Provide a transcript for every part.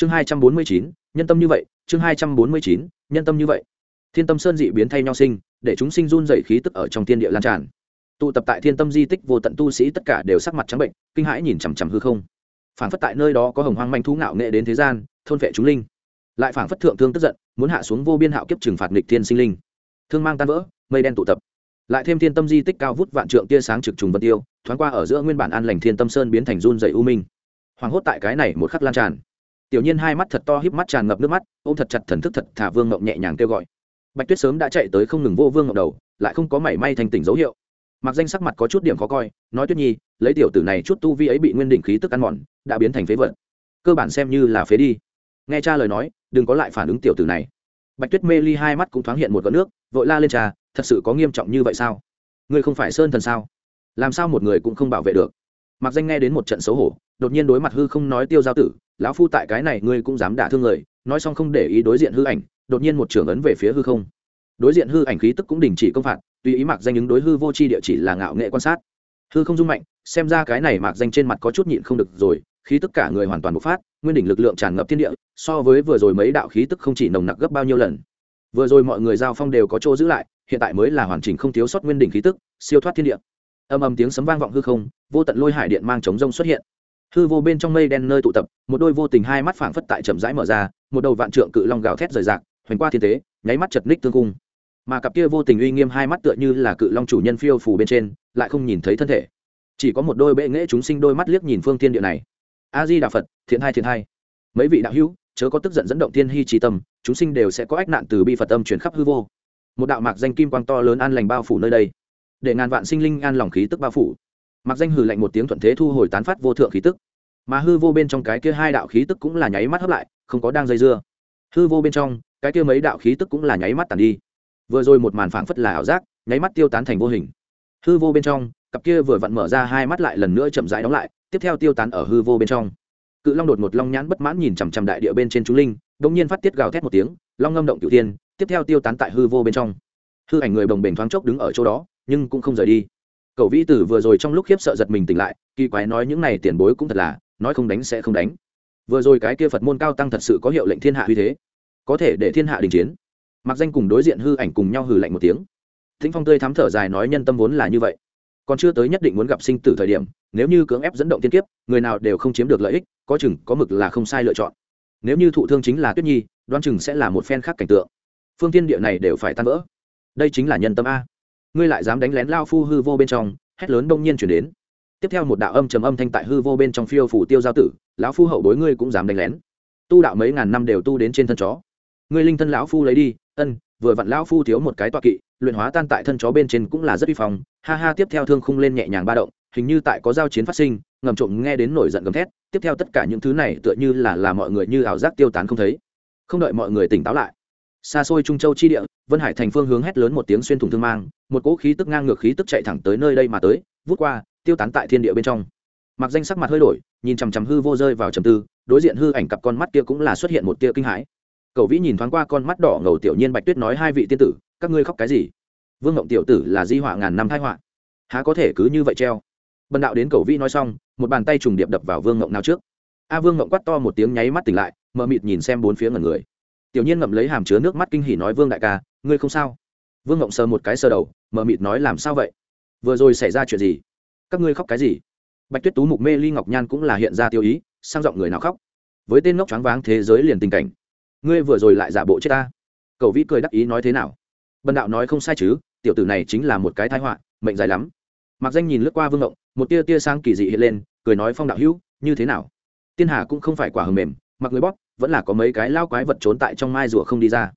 chương hai trăm bốn mươi chín, nhân tâm như vậy, chương hai trăm bốn mươi chín, nhân tâm như vậy. Thiên tâm sơn dị biến thay nhau sinh, để chúng sinh run dày khí tức ở trong thiên địa lan tràn. Tụ tập tại thiên tâm di tích vô tận tu sĩ tất cả đều sắc mặt trắng bệnh, kinh hãi nhìn chằm chằm hư không. Phảng phất tại nơi đó có hồng hoang manh thú ngạo nghệ đến thế gian, thôn vệ chúng linh. Lại phảng phất thượng thương tức giận, muốn hạ xuống vô biên hạo kiếp trừng phạt nghịch thiên sinh linh. Thương mang tan vỡ, mây đen tụ tập. Lại thêm thiên tâm di tích cao vút vạn trượng tia sáng trực trùng vân tiêu, thoáng qua ở giữa nguyên bản an lành thiên tâm sơn biến thành run dày u minh. Hoàng hốt tại cái này một khắc lan tràn tiểu nhiên hai mắt thật to híp mắt tràn ngập nước mắt, ôm thật chặt thần thức thật thả vương ngộng nhẹ nhàng kêu gọi. Bạch tuyết sớm đã chạy tới không ngừng vô vương ngộng đầu, lại không có mảy may thành tỉnh dấu hiệu. Mặc danh sắc mặt có chút điểm khó coi, nói tuyết nhi, lấy tiểu tử này chút tu vi ấy bị nguyên đỉnh khí tức ăn mòn, đã biến thành phế vật. Cơ bản xem như là phế đi. Nghe cha lời nói, đừng có lại phản ứng tiểu tử này. Bạch tuyết mê ly hai mắt cũng thoáng hiện một gọn nước, vội la lên cha, thật sự có nghiêm trọng như vậy sao? Ngươi không phải sơn thần sao? Làm sao một người cũng không bảo vệ được? Mặc danh nghe đến một trận xấu hổ đột nhiên đối mặt hư không nói tiêu giao tử, lão phu tại cái này ngươi cũng dám đả thương người, nói xong không để ý đối diện hư ảnh, đột nhiên một trưởng ấn về phía hư không. Đối diện hư ảnh khí tức cũng đình chỉ công phạt, tùy ý mặc danh ứng đối hư vô c h i địa chỉ là ngạo nghệ quan sát. Hư không dung mạnh, xem ra cái này mặc danh trên mặt có chút nhịn không được rồi, khí tức cả người hoàn toàn bộc phát, nguyên đỉnh lực lượng tràn ngập thiên địa, so với vừa rồi mấy đạo khí tức không chỉ nồng nặc gấp bao nhiêu lần. Vừa rồi mọi người giao phong đều có chỗ giữ lại, hiện tại mới là hoàn chỉnh không thiếu sót nguyên đỉnh khí tức, siêu thoát thiên địa. Âm âm tiếng sấm vang vọng hư không, vô tận lôi hải điện mang chống rông xuất hiện hư vô bên trong mây đen nơi tụ tập, một đôi vô tình hai mắt phảng phất tại chậm rãi mở ra, một đầu vạn trượng cự long gào thét rời rạc, hoành qua thiên tế nháy mắt chật ních tương cung. Mà cặp kia vô tình uy nghiêm hai mắt tựa như là cự long chủ nhân phiêu phù bên trên, lại không nhìn thấy thân thể. Chỉ có một đôi bệ nghễ chúng sinh đôi mắt liếc nhìn phương tiên địa này. A di đà phật thiện hai thiện hai. Mấy vị đạo hữu, chớ có tức giận dẫn động tiên hy trí tâm, chúng sinh đều sẽ có ách nạn từ bi phật âm chuyển khắp hư vô. Một đạo mạc danh kim quang to lớn an lành bao phủ nơi đây. Để ngàn vạn sinh linh an lòng khí tức bao phủ mặc danh hừ lạnh một tiếng thuận thế thu hồi tán phát vô thượng khí tức. Mà hư vô bên trong cái kia hai đạo khí tức cũng là nháy mắt hấp lại, không có đang dây dưa. Hư vô bên trong, cái kia mấy đạo khí tức cũng là nháy mắt tàn đi. Vừa rồi một màn phảng phất là ảo giác, nháy mắt tiêu tán thành vô hình. Hư vô bên trong, cặp kia vừa vặn mở ra hai mắt lại lần nữa chậm rãi đóng lại, tiếp theo tiêu tán ở hư vô bên trong. Cự long đột một long nhãn bất mãn nhìn chằm chằm đại địa bên trên chúng linh đ ỗ n g nhiên phát tiết gào thét một tiếng, long ngâm động cửu tiên tiếp theo tiêu tán tại hư vô bên trong. Hư ảnh người bồng bềnh thoáng chốc đứng ở chỗ đó, nhưng cũng không rời đi cậu vĩ tử vừa rồi trong lúc khiếp sợ giật mình tỉnh lại, kỳ quái nói những này tiền bối cũng thật là, nói không đánh sẽ không đánh. Vừa rồi cái kia phật môn cao tăng thật sự có hiệu lệnh thiên hạ uy thế, có thể để thiên hạ đình chiến. Mặc danh cùng đối diện hư ảnh cùng nhau hừ lạnh một tiếng. Thính phong tươi thắm thở dài nói nhân tâm vốn là như vậy. Còn chưa tới nhất định muốn gặp sinh tử thời điểm, nếu như cưỡng ép dẫn động tiên kiếp, người nào đều không chiếm được lợi ích, có chừng, có mực là không sai lựa chọn. Nếu như thụ thương chính là tuyết nhi đoan chừng sẽ là một phen khác cảnh tượng. Phương tiên địa này đều phải tan vỡ. Đây chính là nhân tâm a ngươi lại dám đánh lén lao phu hư vô bên trong, hét lớn đông nhiên chuyển đến. Tiếp theo một đạo âm trầm âm thanh tại hư vô bên trong phiêu phủ tiêu giao tử, lão phu hậu bối ngươi cũng dám đánh lén. Tu đạo mấy ngàn năm đều tu đến trên thân chó. Ngươi linh thân lão phu lấy đi, ân, vừa vặn lão phu thiếu một cái tọa kỵ, luyện hóa tan tại thân chó bên trên cũng là rất uy phong. Ha ha, tiếp theo thương khung lên nhẹ nhàng ba động, hình như tại có giao chiến phát sinh, ngầm trộm nghe đến nổi giận gầm thét, tiếp theo tất cả những thứ này tựa như là là mọi người như ảo giác tiêu tán không thấy. Không đợi mọi người tỉnh táo lại xa xôi trung châu chi địa, vân hải thành phương hướng hét lớn một tiếng xuyên thủng thương mang, một cỗ khí tức ngang ngược khí tức chạy thẳng tới nơi đây mà tới, vút qua, tiêu tán tại thiên địa bên trong. Mặc danh sắc mặt hơi đổi, nhìn chằm chằm hư vô rơi vào trầm tư, đối diện hư ảnh cặp con mắt kia cũng là xuất hiện một tia kinh hãi. Cầu vĩ nhìn thoáng qua con mắt đỏ ngầu tiểu nhiên bạch tuyết nói hai vị tiên tử, các ngươi khóc cái gì? Vương ngộng tiểu tử là di họa ngàn năm thái họa. Há có thể cứ như vậy treo? Bần đạo đến cầu vĩ nói xong, một bàn tay trùng điệp đập vào vương ngộng nào trước. A vương ngộng quắt to một tiếng nháy mắt tỉnh lại, mờ mịt nhìn xem bốn phía ngần người tiểu nhiên ngậm lấy hàm chứa nước mắt kinh hỉ nói, vương đại ca, ngươi không sao? Vương ngộng sờ một cái sờ đầu mờ mịt nói, làm sao vậy? Vừa rồi xảy ra chuyện gì? Các ngươi khóc cái gì? Bạch tuyết tú mục mê ly ngọc nhan cũng là hiện ra tiêu ý, sang giọng người nào khóc? Với tên ngốc choáng váng thế giới liền tình cảnh. Ngươi vừa rồi lại giả bộ chết ta. Cầu vĩ cười đắc ý nói, thế nào? Bần đạo nói, không sai chứ, tiểu tử này chính là một cái thái họa, mệnh dài lắm. Mặc danh nhìn lướt qua vương ngộng, một tia tia sang kỳ dị hiện lên, cười nói, phong đạo hữu, như thế nào? Tiên hà cũng không phải quả hầm mềm, mặc người bóp vẫn là có mấy cái lao quái vật trốn tại trong mai rùa không đi ra.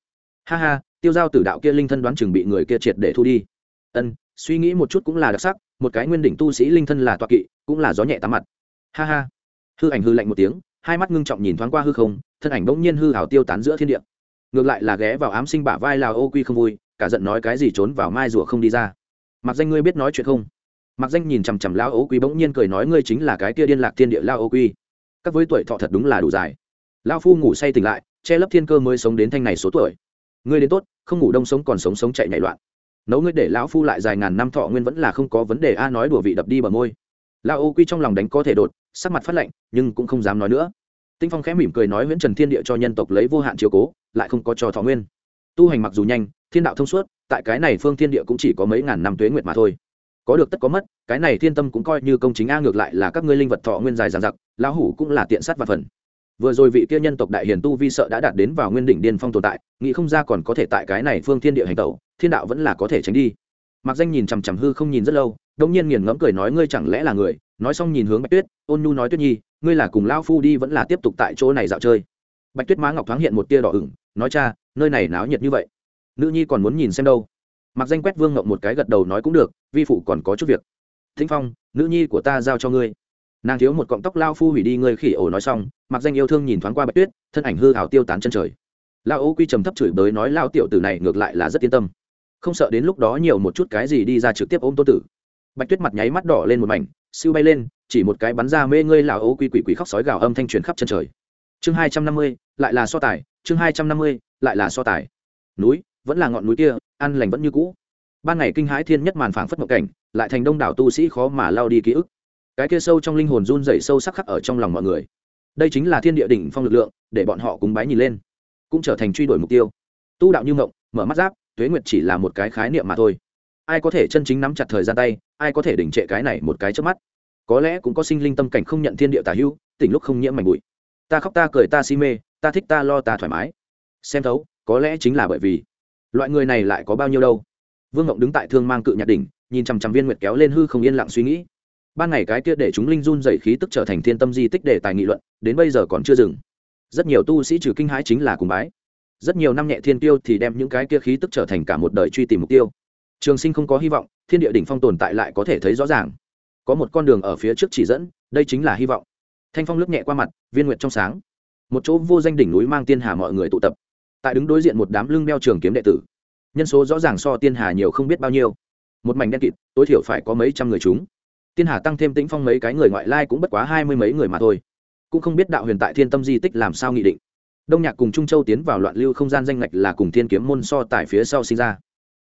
Ha ha, tiêu giao tử đạo kia linh thân đoán chừng bị người kia triệt để thu đi. Ân, suy nghĩ một chút cũng là đặc sắc, một cái nguyên đỉnh tu sĩ linh thân là toa kỵ, cũng là gió nhẹ tám mặt. Ha ha. Hư ảnh hư lạnh một tiếng, hai mắt ngưng trọng nhìn thoáng qua hư không, thân ảnh bỗng nhiên hư hảo tiêu tán giữa thiên địa. Ngược lại là ghé vào ám sinh bả vai lào ô quy không vui, cả giận nói cái gì trốn vào mai rùa không đi ra. Mặc danh ngươi biết nói chuyện không? Mặc danh nhìn chằm chằm lao ô quy bỗng nhiên cười nói ngươi chính là cái kia điên lạc thiên địa lao ô quy. Các với tuổi thọ thật đúng là đủ dài lao phu ngủ say tỉnh lại, che lấp thiên cơ mới sống đến thanh này số tuổi. Ngươi đến tốt, không ngủ đông sống còn sống sống chạy nhảy loạn. Nấu ngươi để lão phu lại dài ngàn năm thọ nguyên vẫn là không có vấn đề, a, nói đùa vị đập đi bờ môi. Lao ô quy trong lòng đánh có thể đột, sắc mặt phát lạnh, nhưng cũng không dám nói nữa. Tinh phong khẽ mỉm cười nói nguyễn trần thiên địa cho nhân tộc lấy vô hạn chiều cố, lại không có cho thọ nguyên. Tu hành mặc dù nhanh, thiên đạo thông suốt, tại cái này phương thiên địa cũng chỉ có mấy ngàn năm tuế nguyệt mà thôi. Có được tất có mất, cái này thiên tâm cũng coi như công chính a, ngược lại là các ngươi linh vật thọ nguyên dài dàn giặc lão hủ cũng là tiện sát và phần vừa rồi vị kia nhân tộc đại hiền tu vi sợ đã đạt đến vào nguyên đỉnh điên phong tồn tại, nghĩ không ra còn có thể tại cái này phương thiên địa hành tẩu, thiên đạo vẫn là có thể tránh đi. Mặc danh nhìn chằm chằm hư không nhìn rất lâu đông nhiên nghiền ngẫm cười nói, ngươi chẳng lẽ là người? Nói xong nhìn hướng bạch tuyết, ôn nhu nói tuyết nhi, ngươi là cùng lao phu đi vẫn là tiếp tục tại chỗ này dạo chơi? Bạch tuyết má ngọc thoáng hiện một tia đỏ ửng, nói cha, nơi này náo nhiệt như vậy. Nữ nhi còn muốn nhìn xem đâu. Mặc danh quét vương ngộng một cái gật đầu nói, cũng được, vi phụ còn có chút việc. Thính phong, nữ nhi của ta giao cho ngươi nàng thiếu một cọng tóc lao phu hủy đi ngươi khỉ ổ nói xong, mặc danh yêu thương nhìn thoáng qua bạch tuyết, thân ảnh hư hào tiêu tán chân trời. Lao ô quy trầm thấp chửi bới nói, lao tiểu tử này ngược lại là rất yên tâm. Không sợ đến lúc đó nhiều một chút cái gì đi ra trực tiếp ôm tô tử. Bạch tuyết mặt nháy mắt đỏ lên một mảnh, siêu bay lên, chỉ một cái bắn ra mê ngươi lão ô quy quỷ quỷ khóc sói gào âm thanh truyền khắp chân trời. Chương hai trăm năm mươi, lại là so tài, chương hai trăm năm mươi, lại là so tài. Núi, vẫn là ngọn núi kia ăn lành vẫn như cũ. Ban ngày kinh hãi thiên nhất màn phảng phất mộng cảnh, lại thành đông đảo tu sĩ khó mà lao đi ký ức cái kia sâu trong linh hồn run dày sâu sắc khắc ở trong lòng mọi người. Đây chính là thiên địa đỉnh phong lực lượng, để bọn họ cúng bái nhìn lên, cũng trở thành truy đuổi mục tiêu. Tu đạo như mộng, mở mắt giáp, tuế nguyệt chỉ là một cái khái niệm mà thôi. Ai có thể chân chính nắm chặt thời gian tay, ai có thể đỉnh trệ cái này một cái trước mắt? Có lẽ cũng có sinh linh tâm cảnh không nhận thiên địa tả hữu, tỉnh lúc không nhiễm mảnh bụi. Ta khóc ta cười ta si mê, ta thích ta lo ta thoải mái. Xem thấu, có lẽ chính là bởi vì loại người này lại có bao nhiêu đâu. Vương ngộng đứng tại thương mang cự nhạc đỉnh, nhìn chằm chằm viên nguyệt kéo lên hư không yên lặng suy nghĩ ban ngày cái kia để chúng linh run dày khí tức trở thành thiên tâm di tích để tài nghị luận, đến bây giờ còn chưa dừng. Rất nhiều tu sĩ trừ kinh hãi chính là cùng bái. Rất nhiều năm nhẹ thiên tiêu thì đem những cái kia khí tức trở thành cả một đời truy tìm mục tiêu. Trường sinh không có hy vọng, thiên địa đỉnh phong tồn tại lại có thể thấy rõ ràng. Có một con đường ở phía trước chỉ dẫn, đây chính là hy vọng. Thanh phong lướt nhẹ qua mặt, viên nguyện trong sáng. Một chỗ vô danh đỉnh núi mang tiên hà mọi người tụ tập. Tại đứng đối diện một đám lưng đeo trường kiếm đệ tử. Nhân số rõ ràng so tiên hà nhiều không biết bao nhiêu. Một mảnh đen kịt, tối thiểu phải có mấy trăm người chúng tiên hà tăng thêm tĩnh phong mấy cái người ngoại lai cũng bất quá hai mươi mấy người mà thôi. Cũng không biết đạo huyền tại thiên tâm di tích làm sao nghị định. Đông nhạc cùng trung châu tiến vào loạn lưu không gian danh ngạch là cùng thiên kiếm môn so tại phía sau sinh ra.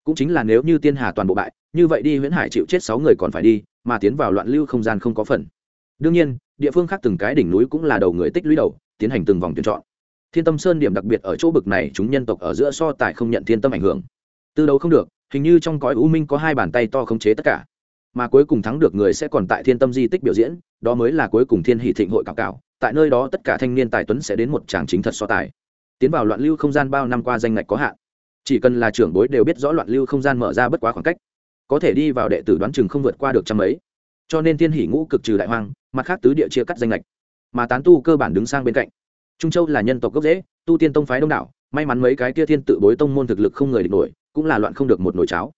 Cũng chính là nếu như tiên hà toàn bộ bại, như vậy đi huyễn hải chịu chết sáu người còn phải đi, mà tiến vào loạn lưu không gian không có phần. Đương nhiên, địa phương khác từng cái đỉnh núi cũng là đầu người tích lũy đầu, tiến hành từng vòng tuyển chọn. Thiên tâm sơn điểm đặc biệt ở chỗ bực này, chúng nhân tộc ở giữa so tài không nhận thiên tâm ảnh hưởng. Từ đầu không được, hình như trong cõi u minh có hai bàn tay to khống chế tất cả mà cuối cùng thắng được người sẽ còn tại thiên tâm di tích biểu diễn, đó mới là cuối cùng thiên hỷ thịnh hội cạo cạo tại nơi đó tất cả thanh niên tài tuấn sẽ đến một tràng chính thật so tài. Tiến vào loạn lưu không gian bao năm qua danh ngạch có hạn. Chỉ cần là trưởng bối đều biết rõ loạn lưu không gian mở ra bất quá khoảng cách. Có thể đi vào đệ tử đoán chừng không vượt qua được trăm ấy cho nên thiên hỷ ngũ cực trừ đại hoang, mặt khác tứ địa chia cắt danh lệch mà tán tu cơ bản đứng sang bên cạnh. Trung châu là nhân tộc gốc dễ tu tiên tông phái đông đảo, may mắn mấy cái kia thiên tự bối tông môn thực lực không người địch nổi, cũng là loạn không được một nồi cháo.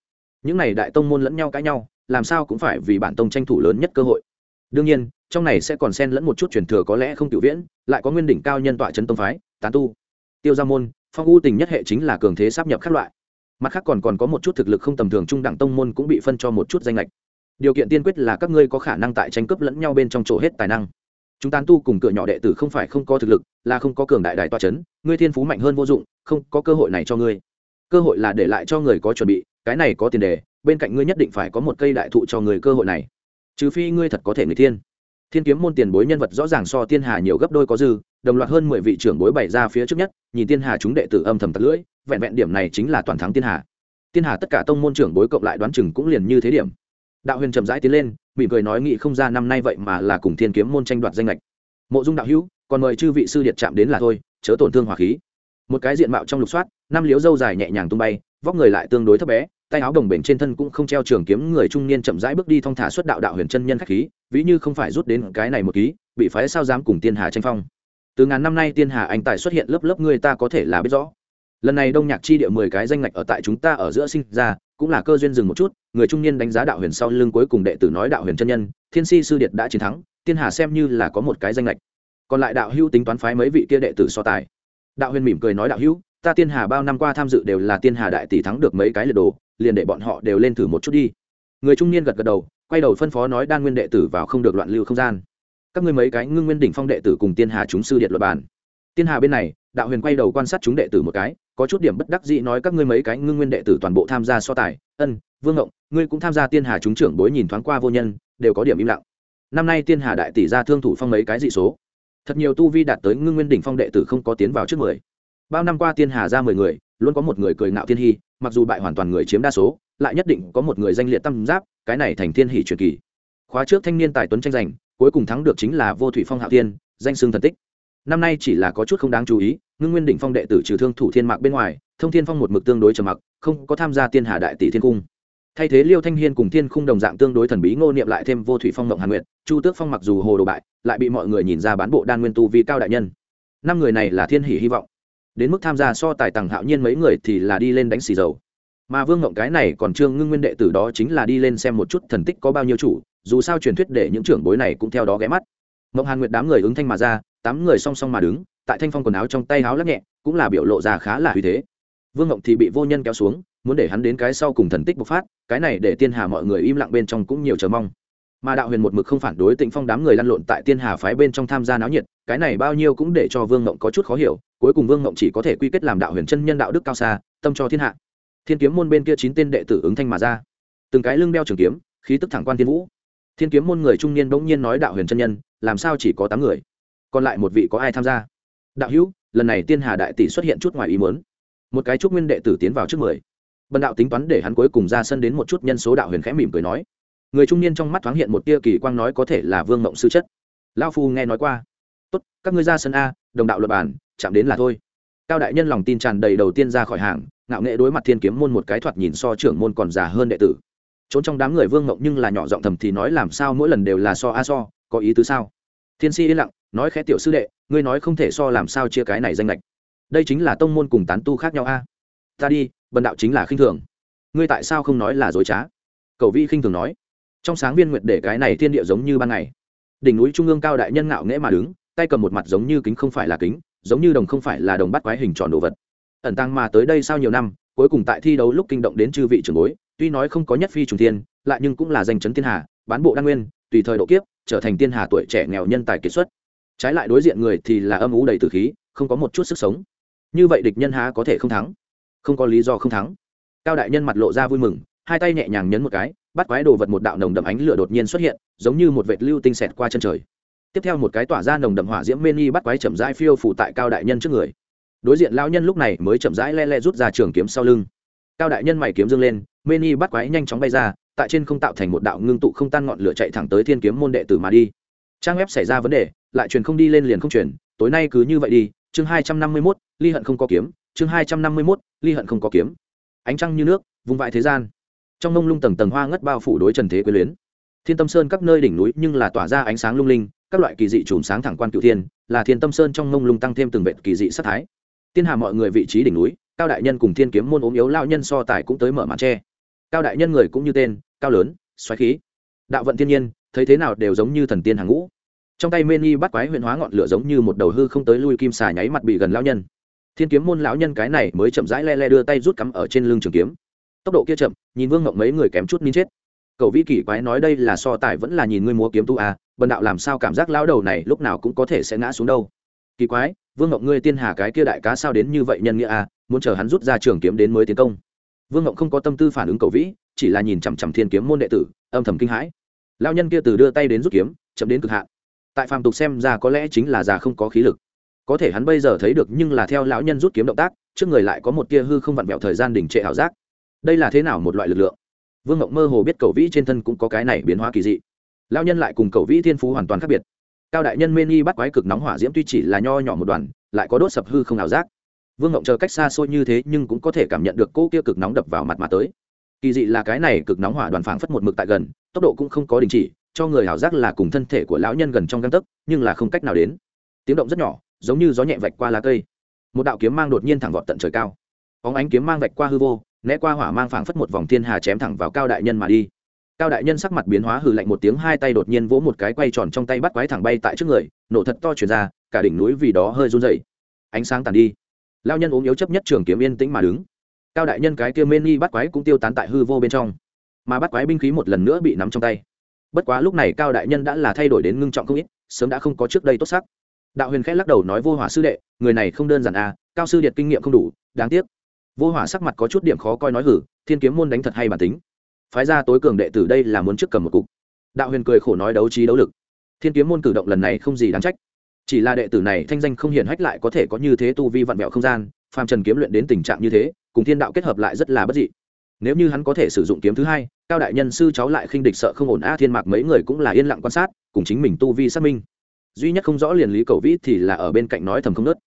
Những này đại tông môn lẫn nhau cãi nhau làm sao cũng phải vì bản tông tranh thủ lớn nhất cơ hội. Đương nhiên, trong này sẽ còn xen lẫn một chút truyền thừa có lẽ không tiểu viễn, lại có nguyên đỉnh cao nhân tọa trấn tông phái, tán tu. Tiêu gia môn, phong u tình nhất hệ chính là cường thế sắp nhập các loại. Mặt khác còn còn có một chút thực lực không tầm thường trung đẳng tông môn cũng bị phân cho một chút danh lệch. Điều kiện tiên quyết là các ngươi có khả năng tại tranh cướp lẫn nhau bên trong chỗ hết tài năng. Chúng tán tu cùng cửa nhỏ đệ tử không phải không có thực lực, là không có cường đại đại toa c h ấ n ngươi thiên phú mạnh hơn vô dụng, không có cơ hội này cho ngươi. Cơ hội là để lại cho người có chuẩn bị, cái này có tiền đề bên cạnh ngươi nhất định phải có một cây đại thụ cho người cơ hội này. Trừ phi ngươi thật có thể người thiên. Thiên kiếm môn tiền bối nhân vật rõ ràng so tiên hà nhiều gấp đôi có dư, đồng loạt hơn mười vị trưởng bối bày ra phía trước nhất, nhìn tiên hà chúng đệ tử âm thầm tật lưỡi, vẹn vẹn điểm này chính là toàn thắng tiên hà. Tiên hà tất cả tông môn trưởng bối cộng lại đoán chừng cũng liền như thế điểm. Đạo huyền chậm rãi tiến lên, mỉm cười nói nghị không ra năm nay vậy mà là cùng thiên kiếm môn tranh đoạt danh lệch. Mộ dung đạo hữu, còn mời chư vị sư điện chạm đến là thôi, chớ tổn thương hòa khí. Một cái diện mạo trong lục soát, năm liếu dâu dài nhẹ nhàng tung bay, vóc người lại tương đối thấp bé tay áo đồng bền trên thân cũng không treo trường kiếm, người trung niên chậm rãi bước đi thong thả xuất đạo đạo huyền chân nhân khách khí, ví như không phải rút đến cái này một ký, bị phái sao dám cùng tiên hà tranh phong. Từ ngàn năm nay tiên hà anh tài xuất hiện, lớp lớp người ta có thể là biết rõ. Lần này đông nhạc chi địa mười cái danh ngạch ở tại chúng ta ở giữa sinh ra, cũng là cơ duyên dừng một chút, người trung niên đánh giá đạo huyền sau lưng cuối cùng đệ tử nói đạo huyền chân nhân, thiên si sư điệt đã chiến thắng, tiên hà xem như là có một cái danh lệch còn lại đạo hữu tính toán phái mấy vị kia đệ tử so tài. Đạo huyền mỉm cười nói đạo hữu, ta tiên hà bao năm qua tham dự đều là tiên hà đại tỷ thắng được mấy cái lượt đồ liền để bọn họ đều lên thử một chút đi. Người trung niên gật gật đầu, quay đầu phân phó nói đan nguyên đệ tử vào không được loạn lưu không gian. Các ngươi mấy cái ngưng nguyên đỉnh phong đệ tử cùng tiên hà chúng sư điện luật bàn tiên hà bên này, đạo huyền quay đầu quan sát chúng đệ tử một cái, có chút điểm bất đắc dĩ nói các ngươi mấy cái ngưng nguyên đệ tử toàn bộ tham gia so tài, ân, vương ngộng, ngươi cũng tham gia tiên hà chúng trưởng bối nhìn thoáng qua vô nhân, đều có điểm im lặng. Năm nay tiên hà đại tỷ ra thương thủ phong mấy cái dị số. Thật nhiều tu vi đạt tới ngưng nguyên đỉnh phong đệ tử không có tiến vào trước mười bao năm qua tiên hà ra mười người, luôn có một người cười ngạo thiên hy, mặc dù bại hoàn toàn người chiếm đa số, lại nhất định có một người danh liệt tam giáp, cái này thành thiên hỷ truyền kỳ. Khóa trước thanh niên tài tuấn tranh giành, cuối cùng thắng được chính là vô thủy phong hạo thiên, danh xưng thần tích. Năm nay chỉ là có chút không đáng chú ý, ngưng nguyên đỉnh phong đệ tử trừ thương thủ thiên mạc bên ngoài, thông thiên phong một mực tương đối trầm mặc, không có tham gia tiên hà đại tỷ thiên cung. Thay thế liêu thanh hiên cùng thiên khung đồng dạng tương đối thần bí ngô niệm lại thêm vô thủy phong mộng hàn nguyệt, chu tước phong mặc dù hồ đồ bại, lại bị mọi người nhìn ra bán bộ đan nguyên tu vì cao đại nhân. Năm người này là thiên hỷ hy vọng đến mức tham gia so tài tàng hạo nhiên mấy người thì là đi lên đánh xì dầu. Mà vương ngộng cái này còn trương ngưng nguyên đệ tử đó chính là đi lên xem một chút thần tích có bao nhiêu chủ, dù sao truyền thuyết để những trưởng bối này cũng theo đó ghé mắt. Mộng hàn nguyệt đám người ứng thanh mà ra, tám người song song mà đứng, tại thanh phong quần áo trong tay áo lắc nhẹ, cũng là biểu lộ ra khá là uy thế. Vương ngộng thì bị vô nhân kéo xuống, muốn để hắn đến cái sau cùng thần tích bộc phát, cái này để tiên hà mọi người im lặng bên trong cũng nhiều chờ mong mà đạo huyền một mực không phản đối tịnh phong đám người lăn lộn tại tiên hà phái bên trong tham gia náo nhiệt, cái này bao nhiêu cũng để cho vương ngộng có chút khó hiểu, cuối cùng vương ngộng chỉ có thể quy kết làm đạo huyền chân nhân đạo đức cao xa, tâm cho thiên hạ. Thiên kiếm môn bên kia chín tên đệ tử ứng thanh mà ra. Từng cái lưng đeo trường kiếm, khí tức thẳng quan thiên vũ. Thiên kiếm môn người trung niên bỗng nhiên nói đạo huyền chân nhân, làm sao chỉ có tám người? Còn lại một vị có ai tham gia? Đạo hữu, lần này tiên hà đại tỷ xuất hiện chút ngoài ý muốn. Một cái trúc nguyên đệ tử tiến vào trước mười. Bần đạo tính toán để hắn cuối cùng ra sân đến một chút nhân số đạo huyền khẽ mỉm cười nói người trung niên trong mắt thoáng hiện một tia kỳ quang nói có thể là vương mộng sư chất. Lao phu nghe nói qua. Tốt, các ngươi ra sân a, đồng đạo luật bản, chạm đến là thôi. Cao đại nhân lòng tin tràn đầy đầu tiên ra khỏi hàng, ngạo nghệ đối mặt thiên kiếm môn một cái thoạt nhìn so trưởng môn còn già hơn đệ tử. Trốn trong đám người vương Mộng nhưng là nhỏ giọng thầm thì nói làm sao mỗi lần đều là so a so, có ý tứ sao? Thiên si yên lặng, nói khẽ tiểu sư đệ, ngươi nói không thể so làm sao chia cái này danh lệch. Đây chính là tông môn cùng tán tu khác nhau a. Ta đi, bần đạo chính là khinh thường. Ngươi tại sao không nói là dối trá? Cầu vi khinh thường nói trong sáng viên nguyệt để cái này thiên địa giống như ban ngày. Đỉnh núi trung ương cao đại nhân ngạo nghễ mà đứng, tay cầm một mặt giống như kính không phải là kính, giống như đồng không phải là đồng bắt quái hình tròn đồ vật. Ẩn tăng mà tới đây sau nhiều năm, cuối cùng tại thi đấu lúc kinh động đến chư vị trưởng bối, tuy nói không có nhất phi trùng thiên, lại nhưng cũng là danh chấn thiên hà, bán bộ đan nguyên, tùy thời độ kiếp, trở thành thiên hà tuổi trẻ nghèo nhân tài kiệt xuất. Trái lại đối diện người thì là âm ú đầy tử khí, không có một chút sức sống. Như vậy địch nhân há có thể không thắng? Không có lý do không thắng. Cao đại nhân mặt lộ ra vui mừng, hai tay nhẹ nhàng nhấn một cái bắt quái đồ vật một đạo nồng đậm ánh lửa đột nhiên xuất hiện, giống như một vệt lưu tinh xẹt qua chân trời. Tiếp theo một cái tỏa ra nồng đậm hỏa diễm mê nghi bắt quái chậm rãi phiêu phủ tại cao đại nhân trước người. Đối diện lao nhân lúc này mới chậm rãi le le rút ra trường kiếm sau lưng. Cao đại nhân mày kiếm dâng lên, mê nghi bắt quái nhanh chóng bay ra, tại trên không tạo thành một đạo ngưng tụ không tan ngọn lửa chạy thẳng tới thiên kiếm môn đệ tử mà đi. Trang web xảy ra vấn đề, lại truyền không đi lên liền không truyền, tối nay cứ như vậy đi, chương hai trăm năm mươi mốt, ly hận không có kiếm, chương hai trăm năm mươi mốt, ly hận không có kiếm. Ánh trăng như nước vùng vại thế gian trong mông lung tầng tầng hoa ngất bao phủ đối trần thế quyến luyến. Thiên tâm sơn các nơi đỉnh núi nhưng là tỏa ra ánh sáng lung linh, các loại kỳ dị chùm sáng thẳng quan cựu thiên, là thiên tâm sơn trong mông lung tăng thêm từng vệ kỳ dị sắc thái. Tiên hà mọi người vị trí đỉnh núi, cao đại nhân cùng thiên kiếm môn ốm yếu lao nhân so tài cũng tới mở màn tre cao đại nhân người cũng như tên, cao lớn, xoáy khí. Đạo vận thiên nhiên, thấy thế nào đều giống như thần tiên hàng ngũ. Trong tay mê ni bắt quái huyện hóa ngọn lửa giống như một đầu hư không tới lui kim xà nháy mặt bị gần lao nhân. Thiên kiếm môn lão nhân cái này mới chậm rãi le le đưa tay rút cắm ở trên lưng trường kiếm tốc độ kia chậm, nhìn vương ngộng mấy người kém chút nín chết. Cậu vĩ kỳ quái nói đây là so tài vẫn là nhìn ngươi múa kiếm tu à bần đạo làm sao cảm giác lão đầu này lúc nào cũng có thể sẽ ngã xuống đâu. Kỳ quái, vương ngộng ngươi tiên hà cái kia đại cá sao đến như vậy nhân nghĩa à muốn chờ hắn rút ra trường kiếm đến mới tiến công. Vương ngộng không có tâm tư phản ứng cậu vĩ, chỉ là nhìn chằm chằm thiên kiếm môn đệ tử, âm thầm kinh hãi. Lão nhân kia từ đưa tay đến rút kiếm, chậm đến cực hạn. Tại phàm tục xem ra có lẽ chính là già không có khí lực. Có thể hắn bây giờ thấy được nhưng là theo lão nhân rút kiếm động tác, trước người lại có một tia hư không vặn vẹo thời gian đình trệ ảo giác đây là thế nào một loại lực lượng? Vương ngộng mơ hồ biết cầu vĩ trên thân cũng có cái này biến hóa kỳ dị. Lão nhân lại cùng cầu vĩ thiên phú hoàn toàn khác biệt. Cao đại nhân mê nghi bắt quái cực nóng hỏa diễm tuy chỉ là nho nhỏ một đoàn, lại có đốt sập hư không ảo giác. Vương ngộng chờ cách xa xôi như thế nhưng cũng có thể cảm nhận được cô kia cực nóng đập vào mặt mà tới. Kỳ dị là cái này cực nóng hỏa đoàn phảng phất một mực tại gần, tốc độ cũng không có đình chỉ, cho người ảo giác là cùng thân thể của lão nhân gần trong găng tấc, nhưng là không cách nào đến. Tiếng động rất nhỏ, giống như gió nhẹ vạch qua lá cây. Một đạo kiếm mang đột nhiên thẳng vọt tận trời cao. Óng ánh kiếm mang vạch qua hư vô né qua hỏa mang phảng phất một vòng thiên hà chém thẳng vào cao đại nhân mà đi. Cao đại nhân sắc mặt biến hóa hừ lạnh một tiếng, hai tay đột nhiên vỗ một cái quay tròn trong tay bắt quái thẳng bay tại trước người, nổ thật to chuyển ra, cả đỉnh núi vì đó hơi run dậy ánh sáng tàn đi. Lao nhân ốm yếu chấp nhất trường kiếm yên tĩnh mà đứng. Cao đại nhân cái kia mê ni bắt quái cũng tiêu tán tại hư vô bên trong. Mà bắt quái binh khí một lần nữa bị nắm trong tay. Bất quá lúc này cao đại nhân đã là thay đổi đến ngưng trọng không ít, sớm đã không có trước đây tốt sắc. Đạo huyền khẽ lắc đầu nói, vô hỏa sư đệ, người này không đơn giản à cao sư điệt kinh nghiệm không đủ, đáng tiếc vô hỏa sắc mặt có chút điểm khó coi nói hử, thiên kiếm môn đánh thật hay bản tính. Phái ra tối cường đệ tử đây là muốn trước cầm một cục. Đạo huyền cười khổ nói đấu trí đấu lực. Thiên kiếm môn cử động lần này không gì đáng trách. Chỉ là đệ tử này thanh danh không hiển hách lại có thể có như thế tu vi vặn vẹo không gian, phàm trần kiếm luyện đến tình trạng như thế, cùng thiên đạo kết hợp lại rất là bất dị. Nếu như hắn có thể sử dụng kiếm thứ hai, cao đại nhân sư cháu lại khinh địch sợ không ổn a, thiên mạc mấy người cũng là yên lặng quan sát, cùng chính mình tu vi xác minh. Duy nhất không rõ liền lý cầu vĩ thì là ở bên cạnh nói thầm không nớt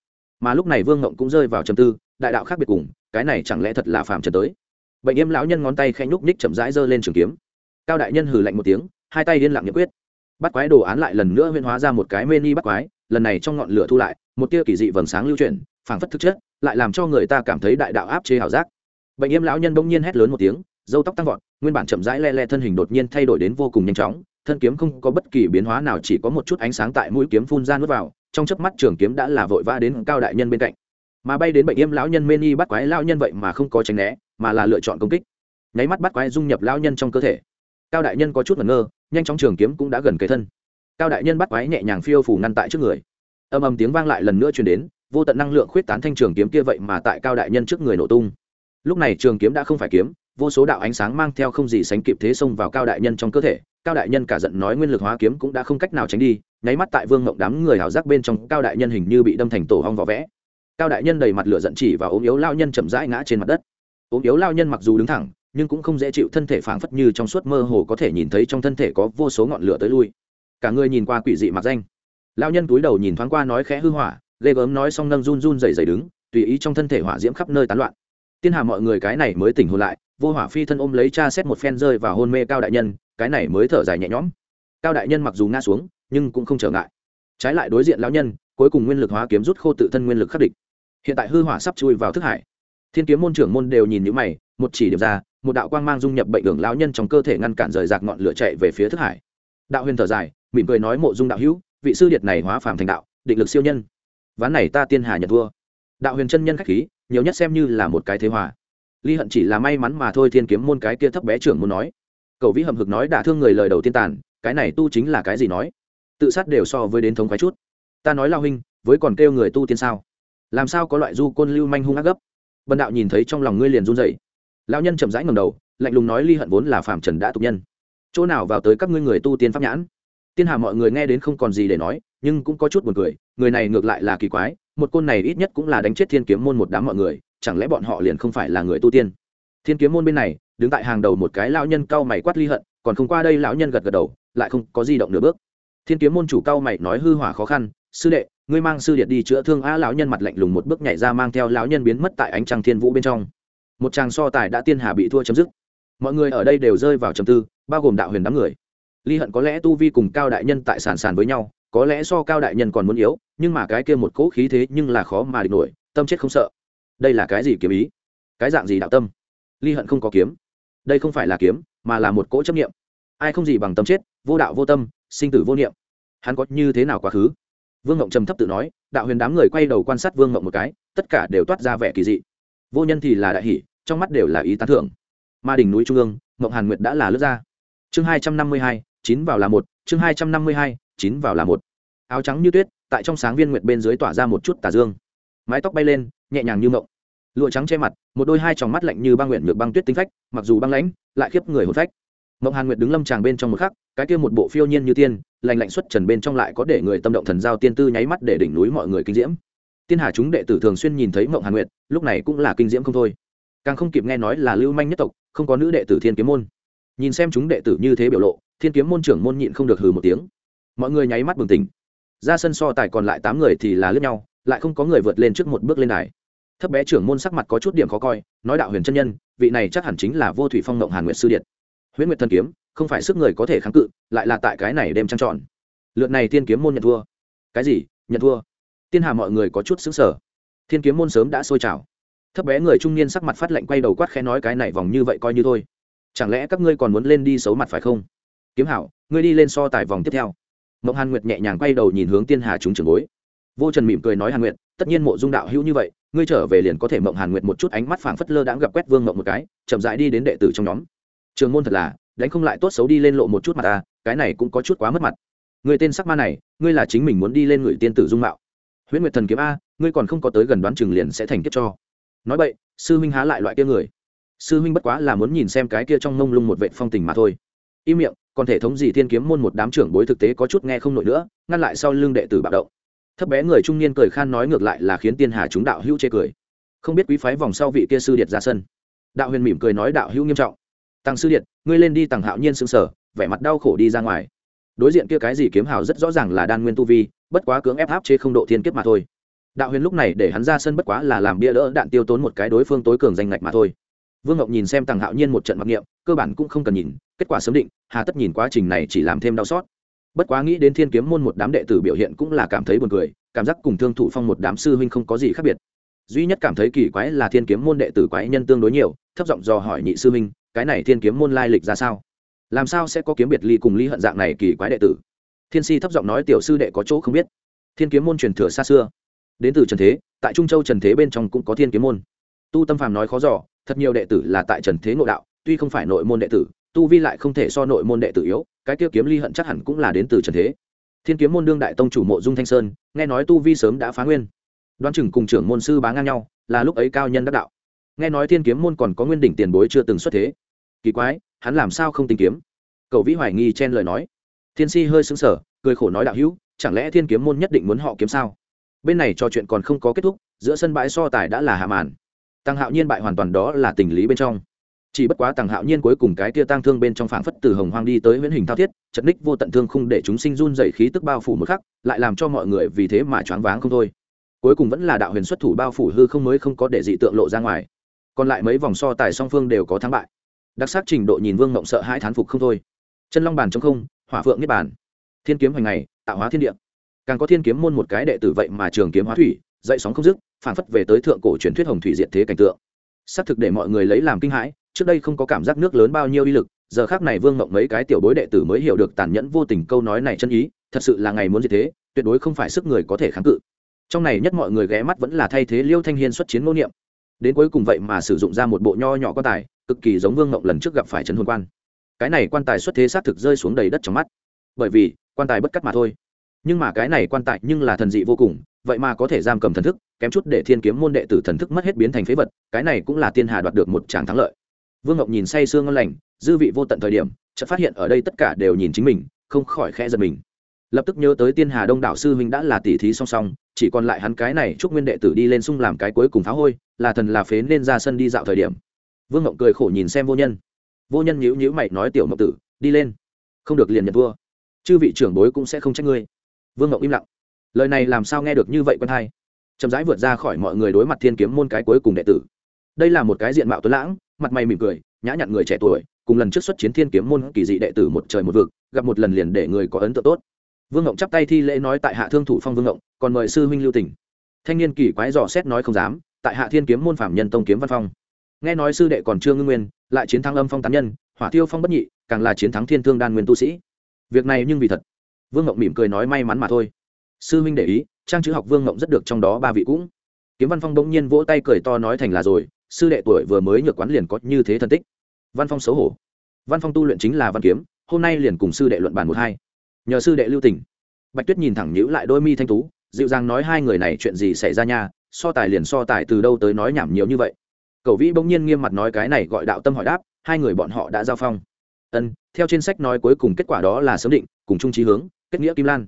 mà lúc này vương ngộng cũng rơi vào trầm tư đại đạo khác biệt cùng cái này chẳng lẽ thật là phàm trần tới bệnh im lão nhân ngón tay khẽ nhúc ních chậm rãi giơ lên trường kiếm cao đại nhân hừ lạnh một tiếng hai tay liên lặng nhật quyết bắt quái đồ án lại lần nữa huyên hóa ra một cái mê ni bắt quái lần này trong ngọn lửa thu lại một tia kỳ dị vầng sáng lưu chuyển phảng phất thực chất lại làm cho người ta cảm thấy đại đạo áp chế hảo giác bệnh im lão nhân bỗng nhiên hét lớn một tiếng dâu tóc tăng vọt nguyên bản chậm rãi le le thân hình đột nhiên thay đổi đến vô cùng nhanh chóng thân kiếm không có bất kỳ biến hóa nào, chỉ có một chút ánh sáng tại mũi kiếm phun ra nuốt vào, trong chớp mắt trường kiếm đã là vội vã đến cao đại nhân bên cạnh. Mà bay đến bệnh yêm lão nhân mê bắt quái lão nhân vậy mà không có tránh né, mà là lựa chọn công kích. Nháy mắt bắt quái dung nhập lão nhân trong cơ thể. Cao đại nhân có chút ngẩn ngơ, nhanh chóng trường kiếm cũng đã gần kế thân. Cao đại nhân bắt quái nhẹ nhàng phiêu phủ ngăn tại trước người. Âm âm tiếng vang lại lần nữa truyền đến, vô tận năng lượng khuyết tán thanh trường kiếm kia vậy mà tại cao đại nhân trước người nổ tung. Lúc này trường kiếm đã không phải kiếm, vô số đạo ánh sáng mang theo không gì sánh kịp thế xông vào cao đại nhân trong cơ thể cao đại nhân cả giận nói nguyên lực hóa kiếm cũng đã không cách nào tránh đi, nháy mắt tại vương ngộng đám người hào giác bên trong, cao đại nhân hình như bị đâm thành tổ hong vỏ vẽ. Cao đại nhân đầy mặt lửa giận chỉ và ốm yếu lao nhân chậm rãi ngã trên mặt đất. Ốm yếu lao nhân mặc dù đứng thẳng, nhưng cũng không dễ chịu thân thể phảng phất như trong suốt mơ hồ có thể nhìn thấy trong thân thể có vô số ngọn lửa tới lui. Cả người nhìn qua quỷ dị mặc danh. Lao nhân túi đầu nhìn thoáng qua nói khẽ hư hỏa, ghê gớm nói xong nâng run run dày dày đứng, tùy ý trong thân thể hỏa diễm khắp nơi tán loạn. Tiên hà mọi người cái này mới tỉnh hồn lại, vô hỏa phi thân ôm lấy cha xét một phen rơi và hôn mê cao đại nhân cái này mới thở dài nhẹ nhõm. Cao đại nhân mặc dù ngã xuống, nhưng cũng không trở ngại. Trái lại đối diện lão nhân, cuối cùng nguyên lực hóa kiếm rút khô tự thân nguyên lực khắc địch. Hiện tại hư hỏa sắp chui vào thức hải. Thiên kiếm môn trưởng môn đều nhìn những mày, một chỉ điểm ra, một đạo quang mang dung nhập bệnh đường lão nhân trong cơ thể ngăn cản rời rạc ngọn lửa chạy về phía thức hải. Đạo huyền thở dài, mỉm cười nói mộ dung đạo hữu, vị sư điệt này hóa phàm thành đạo, định lực siêu nhân. Ván này ta tiên hà nhận thua đạo huyền chân nhân khách khí, nhiều nhất xem như là một cái thế hòa. Ly hận chỉ là may mắn mà thôi, thiên kiếm môn cái kia thấp bé trưởng muốn nói cậu vĩ hầm hực nói đả thương người lời đầu tiên tàn, cái này tu chính là cái gì nói? Tự sát đều so với đến thống khoái chút. Ta nói lao huynh, với còn kêu người tu tiên sao? Làm sao có loại du côn lưu manh hung ác gấp? Bần đạo nhìn thấy trong lòng ngươi liền run dậy lão nhân chậm rãi ngầm đầu, lạnh lùng nói ly hận vốn là phạm trần đã tục nhân. Chỗ nào vào tới các ngươi người tu tiên pháp nhãn? Tiên hà mọi người nghe đến không còn gì để nói, nhưng cũng có chút buồn cười, người này ngược lại là kỳ quái, một côn này ít nhất cũng là đánh chết thiên kiếm môn một đám mọi người, chẳng lẽ bọn họ liền không phải là người tu tiên? Thiên kiếm môn bên này, đứng tại hàng đầu một cái lão nhân cao mày quát ly hận, còn không qua đây lão nhân gật gật đầu, lại không có di động nửa bước. Thiên kiếm môn chủ cao mày nói hư hỏa khó khăn, sư đệ, ngươi mang sư điện đi chữa thương a lão nhân mặt lạnh lùng một bước nhảy ra mang theo lão nhân biến mất tại ánh trăng thiên vũ bên trong. Một chàng so tài đã tiên hà bị thua chấm dứt. Mọi người ở đây đều rơi vào trầm tư, bao gồm đạo huyền đám người. Ly hận có lẽ tu vi cùng cao đại nhân tại sàn sàn với nhau, có lẽ so cao đại nhân còn muốn yếu, nhưng mà cái kia một cỗ khí thế nhưng là khó mà địch nổi, tâm chết không sợ. Đây là cái gì kiếm ý? Cái dạng gì đạo tâm? Ly hận không có kiếm. Đây không phải là kiếm, mà là một cỗ chấp nghiệm ai không gì bằng tâm chết, vô đạo vô tâm, sinh tử vô niệm. Hắn có như thế nào quá khứ? Vương ngộng trầm thấp tự nói, đạo huyền đám người quay đầu quan sát vương ngộng một cái, tất cả đều toát ra vẻ kỳ dị. Vô nhân thì là đại hỷ, trong mắt đều là ý tán thưởng. Ma đỉnh núi trung ương, ngộng hàn nguyệt đã là lướt ra. Chương hai trăm năm mươi hai, chín vào là một, chương hai trăm năm mươi hai, chín vào là một. Áo trắng như tuyết, tại trong sáng viên nguyệt bên dưới tỏa ra một chút tà dương. Mái tóc bay lên, nhẹ nhàng như mộng lụa trắng che mặt, một đôi hai tròng mắt lạnh như băng nguyện ngược băng tuyết tinh phách, mặc dù băng lãnh, lại khiếp người hồn phách. Mộng hàn nguyệt đứng lâm tràng bên trong một khắc, cái kia một bộ phiêu nhiên như tiên lành lạnh xuất trần bên trong lại có để người tâm động thần giao tiên tư nháy mắt để đỉnh núi mọi người kinh diễm. Tiên hà chúng đệ tử thường xuyên nhìn thấy mộng hàn nguyệt, lúc này cũng là kinh diễm không thôi. Càng không kịp nghe nói là lưu manh nhất tộc, không có nữ đệ tử thiên kiếm môn. Nhìn xem chúng đệ tử như thế biểu lộ, thiên kiếm môn trưởng môn nhịn không được hừ một tiếng. Mọi người nháy mắt bừng tỉnh. Ra sân so tài còn lại tám người thì là lướt nhau, lại không có người vượt lên trước một bước lên đài thấp bé trưởng môn sắc mặt có chút điểm khó coi, nói đạo huyền chân nhân, vị này chắc hẳn chính là vô thủy phong ngộng hàn nguyệt sư điện huyễn nguyệt thần kiếm, không phải sức người có thể kháng cự, lại là tại cái này đem trăng tròn. Lượt này tiên kiếm môn nhận thua. Cái gì? Nhận thua. Tiên hà mọi người có chút xứng sở thiên kiếm môn sớm đã sôi trào. Thấp bé người trung niên sắc mặt phát lạnh quay đầu quát khẽ nói cái này vòng như vậy coi như thôi. Chẳng lẽ các ngươi còn muốn lên đi xấu mặt phải không? Kiếm hảo, ngươi đi lên so tài vòng tiếp theo. Mộng hàn nguyệt nhẹ nhàng quay đầu nhìn hướng tiên hà chúng trường bối. Vô trần mỉm cười nói hàn nguyệt, tất nhiên mộ dung đạo hữu như vậy ngươi trở về liền có thể mộng hàn nguyệt một chút ánh mắt phảng phất lơ đãng gặp quét vương mộng một cái, chậm rãi đi đến đệ tử trong nhóm. Trường môn thật là, đánh không lại tốt xấu đi lên lộ một chút mặt ta, cái này cũng có chút quá mất mặt. Người tên sắc ma này, ngươi là chính mình muốn đi lên người tiên tử dung mạo. Huyễn nguyệt thần kiếm a, ngươi còn không có tới gần đoán chừng liền sẽ thành kiếp cho. Nói vậy, sư huynh há lại loại kia người. Sư huynh bất quá là muốn nhìn xem cái kia trong mông lung một vệ phong tình mà thôi. Im miệng, còn thể thống gì thiên kiếm môn một đám trưởng bối thực tế có chút nghe không nổi nữa, ngăn lại sau lưng đệ tử bạo động thấp bé người trung niên cười khan nói ngược lại là khiến tiên hà chúng đạo hữu chê cười. Không biết quý phái vòng sau vị kia sư điệt ra sân. Đạo huyền mỉm cười nói đạo hữu nghiêm trọng. Tăng sư điện ngươi lên đi tăng hạo nhiên sững sờ, vẻ mặt đau khổ đi ra ngoài. Đối diện kia cái gì kiếm hào rất rõ ràng là đan nguyên tu vi, bất quá cưỡng ép áp chế không độ thiên kiếp mà thôi. Đạo huyền lúc này để hắn ra sân bất quá là làm bia đỡ đạn tiêu tốn một cái đối phương tối cường danh ngạch mà thôi. Vương ngọc nhìn xem tăng hạo nhiên một trận mặc niệm, cơ bản cũng không cần nhìn, kết quả sớm định, hà tất nhìn quá trình này chỉ làm thêm đau xót bất quá nghĩ đến thiên kiếm môn một đám đệ tử biểu hiện cũng là cảm thấy buồn cười, cảm giác cùng thương thủ phong một đám sư huynh không có gì khác biệt. Duy nhất cảm thấy kỳ quái là thiên kiếm môn đệ tử quái nhân tương đối nhiều, thấp giọng dò hỏi nhị sư huynh, cái này thiên kiếm môn lai lịch ra sao? Làm sao sẽ có kiếm biệt ly cùng ly hận dạng này kỳ quái đệ tử? Thiên si thấp giọng nói tiểu sư đệ có chỗ không biết. Thiên kiếm môn truyền thừa xa xưa. Đến từ trần thế, tại trung châu trần thế bên trong cũng có thiên kiếm môn. Tu tâm phàm nói khó giỏ thật nhiều đệ tử là tại trần thế ngộ đạo, tuy không phải nội môn đệ tử tu vi lại không thể so nội môn đệ tử yếu, cái kia kiếm ly hận chắc hẳn cũng là đến từ trần thế. Thiên kiếm môn đương đại tông chủ mộ dung thanh sơn, nghe nói tu vi sớm đã phá nguyên. Đoán chừng cùng trưởng môn sư bá ngang nhau, là lúc ấy cao nhân đắc đạo. Nghe nói thiên kiếm môn còn có nguyên đỉnh tiền bối chưa từng xuất thế. Kỳ quái, hắn làm sao không tìm kiếm? Cầu vĩ hoài nghi chen lời nói. Thiên si hơi xứng sở cười khổ nói đạo hữu, chẳng lẽ thiên kiếm môn nhất định muốn họ kiếm sao? Bên này trò chuyện còn không có kết thúc, giữa sân bãi so tài đã là hạ màn. Tăng hạo nhiên bại hoàn toàn đó là tình lý bên trong chỉ bất quá tàng hạo nhiên cuối cùng cái tia tang thương bên trong phảng phất từ hồng hoang đi tới huyễn hình thao thiết chật ních vô tận thương không để chúng sinh run dày khí tức bao phủ một khắc, lại làm cho mọi người vì thế mà choáng váng không thôi. Cuối cùng vẫn là đạo huyền xuất thủ bao phủ hư không mới không có để dị tượng lộ ra ngoài. Còn lại mấy vòng so tài song phương đều có thắng bại. Đặc sắc trình độ nhìn vương mộng sợ hai thán phục không thôi. Chân long bàn trong không, hỏa phượng niết bàn. Thiên kiếm hoành ngày, tạo hóa thiên địa. Càng có thiên kiếm môn một cái đệ tử vậy mà trường kiếm hóa thủy, dậy sóng không dứt phản phất về tới thượng cổ truyền thuyết hồng thủy diện thế cảnh tượng. Xác thực để mọi người lấy làm kinh hãi trước đây không có cảm giác nước lớn bao nhiêu uy lực, giờ khác này vương mộng mấy cái tiểu bối đệ tử mới hiểu được tàn nhẫn vô tình câu nói này chân ý, thật sự là ngày muốn gì thế, tuyệt đối không phải sức người có thể kháng cự. Trong này nhất mọi người ghé mắt vẫn là thay thế liêu thanh hiên xuất chiến ngô niệm. Đến cuối cùng vậy mà sử dụng ra một bộ nho nhỏ quan tài, cực kỳ giống vương mộng lần trước gặp phải trấn hồn quan. Cái này quan tài xuất thế xác thực rơi xuống đầy đất trong mắt. Bởi vì, quan tài bất cắt mà thôi. Nhưng mà cái này quan tài nhưng là thần dị vô cùng, vậy mà có thể giam cầm thần thức, kém chút để thiên kiếm môn đệ tử thần thức mất hết biến thành phế vật, cái này cũng là tiên hà đoạt được một tràng thắng lợi vương ngọc nhìn say sương ngon lành, dư vị vô tận thời điểm, chợt phát hiện ở đây tất cả đều nhìn chính mình, không khỏi khẽ giật mình. Lập tức nhớ tới tiên hà đông đảo sư huynh đã là tỷ thí song song, chỉ còn lại hắn cái này chúc nguyên đệ tử đi lên sung làm cái cuối cùng phá hôi, là thần là phế nên ra sân đi dạo thời điểm. Vương ngọc cười khổ nhìn xem vô nhân. Vô nhân nhíu nhíu mày nói tiểu ngọc tử, đi lên. Không được liền nhận vua. Chư vị trưởng bối cũng sẽ không trách ngươi. Vương ngọc im lặng. Lời này làm sao nghe được như vậy quân hai? Chậm rãi vượt ra khỏi mọi người đối mặt thiên kiếm môn cái cuối cùng đệ tử. Đây là một cái diện mạo tuấn lãng mặt mày mỉm cười, nhã nhặn người trẻ tuổi, cùng lần trước xuất chiến thiên kiếm môn kỳ dị đệ tử một trời một vực, gặp một lần liền để người có ấn tượng tốt. Vương ngộng chắp tay thi lễ nói tại hạ thương thủ phong vương ngộng, còn mời sư huynh lưu tỉnh thanh niên kỳ quái dò xét nói không dám, tại hạ thiên kiếm môn phạm nhân tông kiếm văn phong. Nghe nói sư đệ còn chưa ngưng nguyên, lại chiến thắng âm phong tán nhân, hỏa tiêu phong bất nhị, càng là chiến thắng thiên thương đan nguyên tu sĩ. Việc này nhưng vì thật. Vương ngộng mỉm cười nói may mắn mà thôi. Sư huynh để ý, trang chữ học vương ngộng rất được trong đó ba vị cũng. Kiếm văn phong bỗng nhiên vỗ tay cười to nói thành là rồi sư đệ tuổi vừa mới nhược quán liền có như thế thân tích. Văn phong xấu hổ. Văn phong tu luyện chính là văn kiếm, hôm nay liền cùng sư đệ luận bàn một hai. Nhờ sư đệ lưu tỉnh bạch tuyết nhìn thẳng nhữ lại đôi mi thanh tú, dịu dàng nói hai người này chuyện gì xảy ra nha, so tài liền so tài từ đâu tới nói nhảm nhiều như vậy. Cầu vĩ bỗng nhiên nghiêm mặt nói cái này gọi đạo tâm hỏi đáp, hai người bọn họ đã giao phong. Ân, theo trên sách nói cuối cùng kết quả đó là sớm định, cùng chung trí hướng, kết nghĩa kim lan.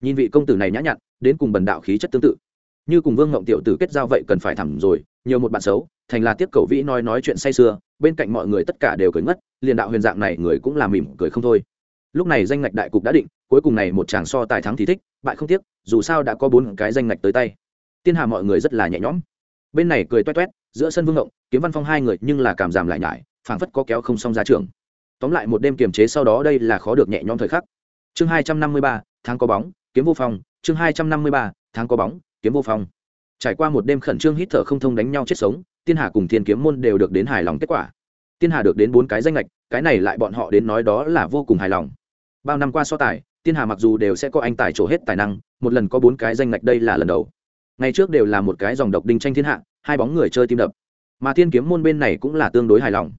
Nhìn vị công tử này nhã nhặn, đến cùng bần đạo khí chất tương tự. Như cùng vương ngộng tiểu tử kết giao vậy cần phải thẳng rồi, nhiều một bạn xấu thành là tiếp cầu vĩ nói nói chuyện say sưa, bên cạnh mọi người tất cả đều cười ngất, liền đạo huyền dạng này người cũng làm mỉm cười không thôi. Lúc này danh ngạch đại cục đã định, cuối cùng này một chàng so tài thắng thì thích, bại không tiếc, dù sao đã có bốn cái danh ngạch tới tay. Tiên hà mọi người rất là nhẹ nhõm. Bên này cười toét toét, giữa sân vương ngộng, kiếm văn phong hai người nhưng là cảm giảm lại nhải, phảng phất có kéo không xong ra trường. Tóm lại một đêm kiềm chế sau đó đây là khó được nhẹ nhõm thời khắc. Chương hai trăm năm mươi ba, tháng có bóng, kiếm vô phong. Chương hai trăm năm mươi ba, tháng có bóng, kiếm vô phong. Trải qua một đêm khẩn trương hít thở không thông đánh nhau chết sống tiên hà cùng thiên kiếm môn đều được đến hài lòng kết quả. Tiên hà được đến bốn cái danh lệch cái này lại bọn họ đến nói đó là vô cùng hài lòng. Bao năm qua so tài, tiên hà mặc dù đều sẽ có anh tài trổ hết tài năng, một lần có bốn cái danh lệch đây là lần đầu. Ngày trước đều là một cái dòng độc đinh tranh thiên hạ, hai bóng người chơi tim đập. Mà thiên kiếm môn bên này cũng là tương đối hài lòng.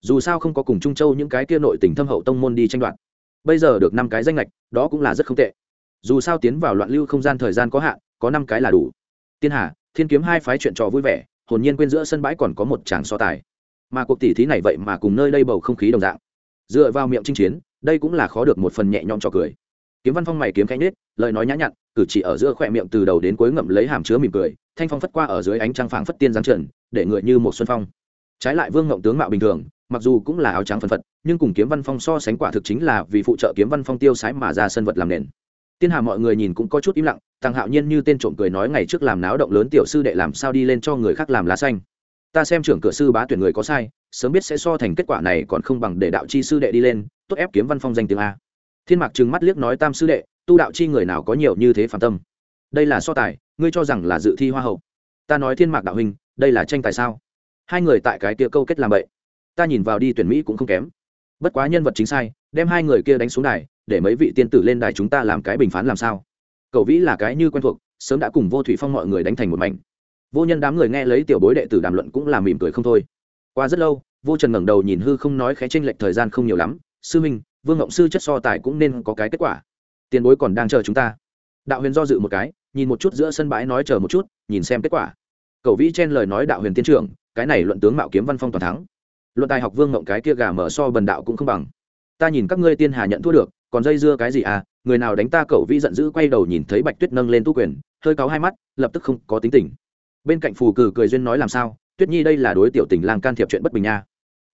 Dù sao không có cùng trung châu những cái kia nội tỉnh thâm hậu tông môn đi tranh đoạt. Bây giờ được năm cái danh lệch đó cũng là rất không tệ. Dù sao tiến vào loạn lưu không gian thời gian có hạn, có năm cái là đủ. Tiên hà, thiên kiếm hai phái chuyện trò vui vẻ hồn nhiên quên giữa sân bãi còn có một tràng so tài. Mà cuộc tỉ thí này vậy mà cùng nơi đây bầu không khí đồng dạng. Dựa vào miệng chinh chiến, đây cũng là khó được một phần nhẹ nhõm cho cười. Kiếm văn phong mày kiếm cánh nết lời nói nhã nhặn, cử chỉ ở giữa khỏe miệng từ đầu đến cuối ngậm lấy hàm chứa mỉm cười, thanh phong phất qua ở dưới ánh trăng phảng phất tiên giáng trần, để người như một xuân phong. Trái lại vương ngộng tướng mạo bình thường, mặc dù cũng là áo trắng phân phật, nhưng cùng kiếm văn phong so sánh quả thực chính là vì phụ trợ kiếm văn phong tiêu sái mà ra sân vật làm nền. Tiên hà mọi người nhìn cũng có chút im lặng tăng hạo nhiên như tên trộm cười nói ngày trước làm náo động lớn tiểu sư đệ làm sao đi lên cho người khác làm lá xanh. Ta xem trưởng cửa sư bá tuyển người có sai, sớm biết sẽ so thành kết quả này còn không bằng để đạo chi sư đệ đi lên, tốt ép kiếm văn phong danh tiếng a. Thiên mạc trừng mắt liếc nói tam sư đệ, tu đạo chi người nào có nhiều như thế phản tâm? Đây là so tài, ngươi cho rằng là dự thi hoa hậu. Ta nói thiên mạc đạo huynh, đây là tranh tài sao? Hai người tại cái kia câu kết làm vậy ta nhìn vào đi tuyển mỹ cũng không kém. Bất quá nhân vật chính sai, đem hai người kia đánh xuống đài, để mấy vị tiên tử lên đài chúng ta làm cái bình phán làm sao? Cậu vĩ là cái như quen thuộc, sớm đã cùng vô thủy phong mọi người đánh thành một mảnh. Vô nhân đám người nghe lấy tiểu bối đệ tử đàm luận cũng làm mỉm cười không thôi. Qua rất lâu, vô trần ngẩng đầu nhìn hư không nói khé tranh lệch thời gian không nhiều lắm, sư minh, vương ngộng sư chất so tài cũng nên có cái kết quả. Tiền bối còn đang chờ chúng ta. Đạo huyền do dự một cái, nhìn một chút giữa sân bãi nói chờ một chút, nhìn xem kết quả. Cậu vĩ chen lời nói đạo huyền tiên trưởng, cái này luận tướng mạo kiếm văn phong toàn thắng. Luận tài học vương ngộng cái kia gà mở so bần đạo cũng không bằng. Ta nhìn các ngươi tiên hà nhận thua được, còn dây dưa cái gì à người nào đánh ta cậu vĩ giận dữ quay đầu nhìn thấy bạch tuyết nâng lên tu quyền, hơi cáu hai mắt, lập tức không có tính tình. Bên cạnh phù cử cười duyên nói làm sao, tuyết nhi đây là đối tiểu tình lang can thiệp chuyện bất bình nha.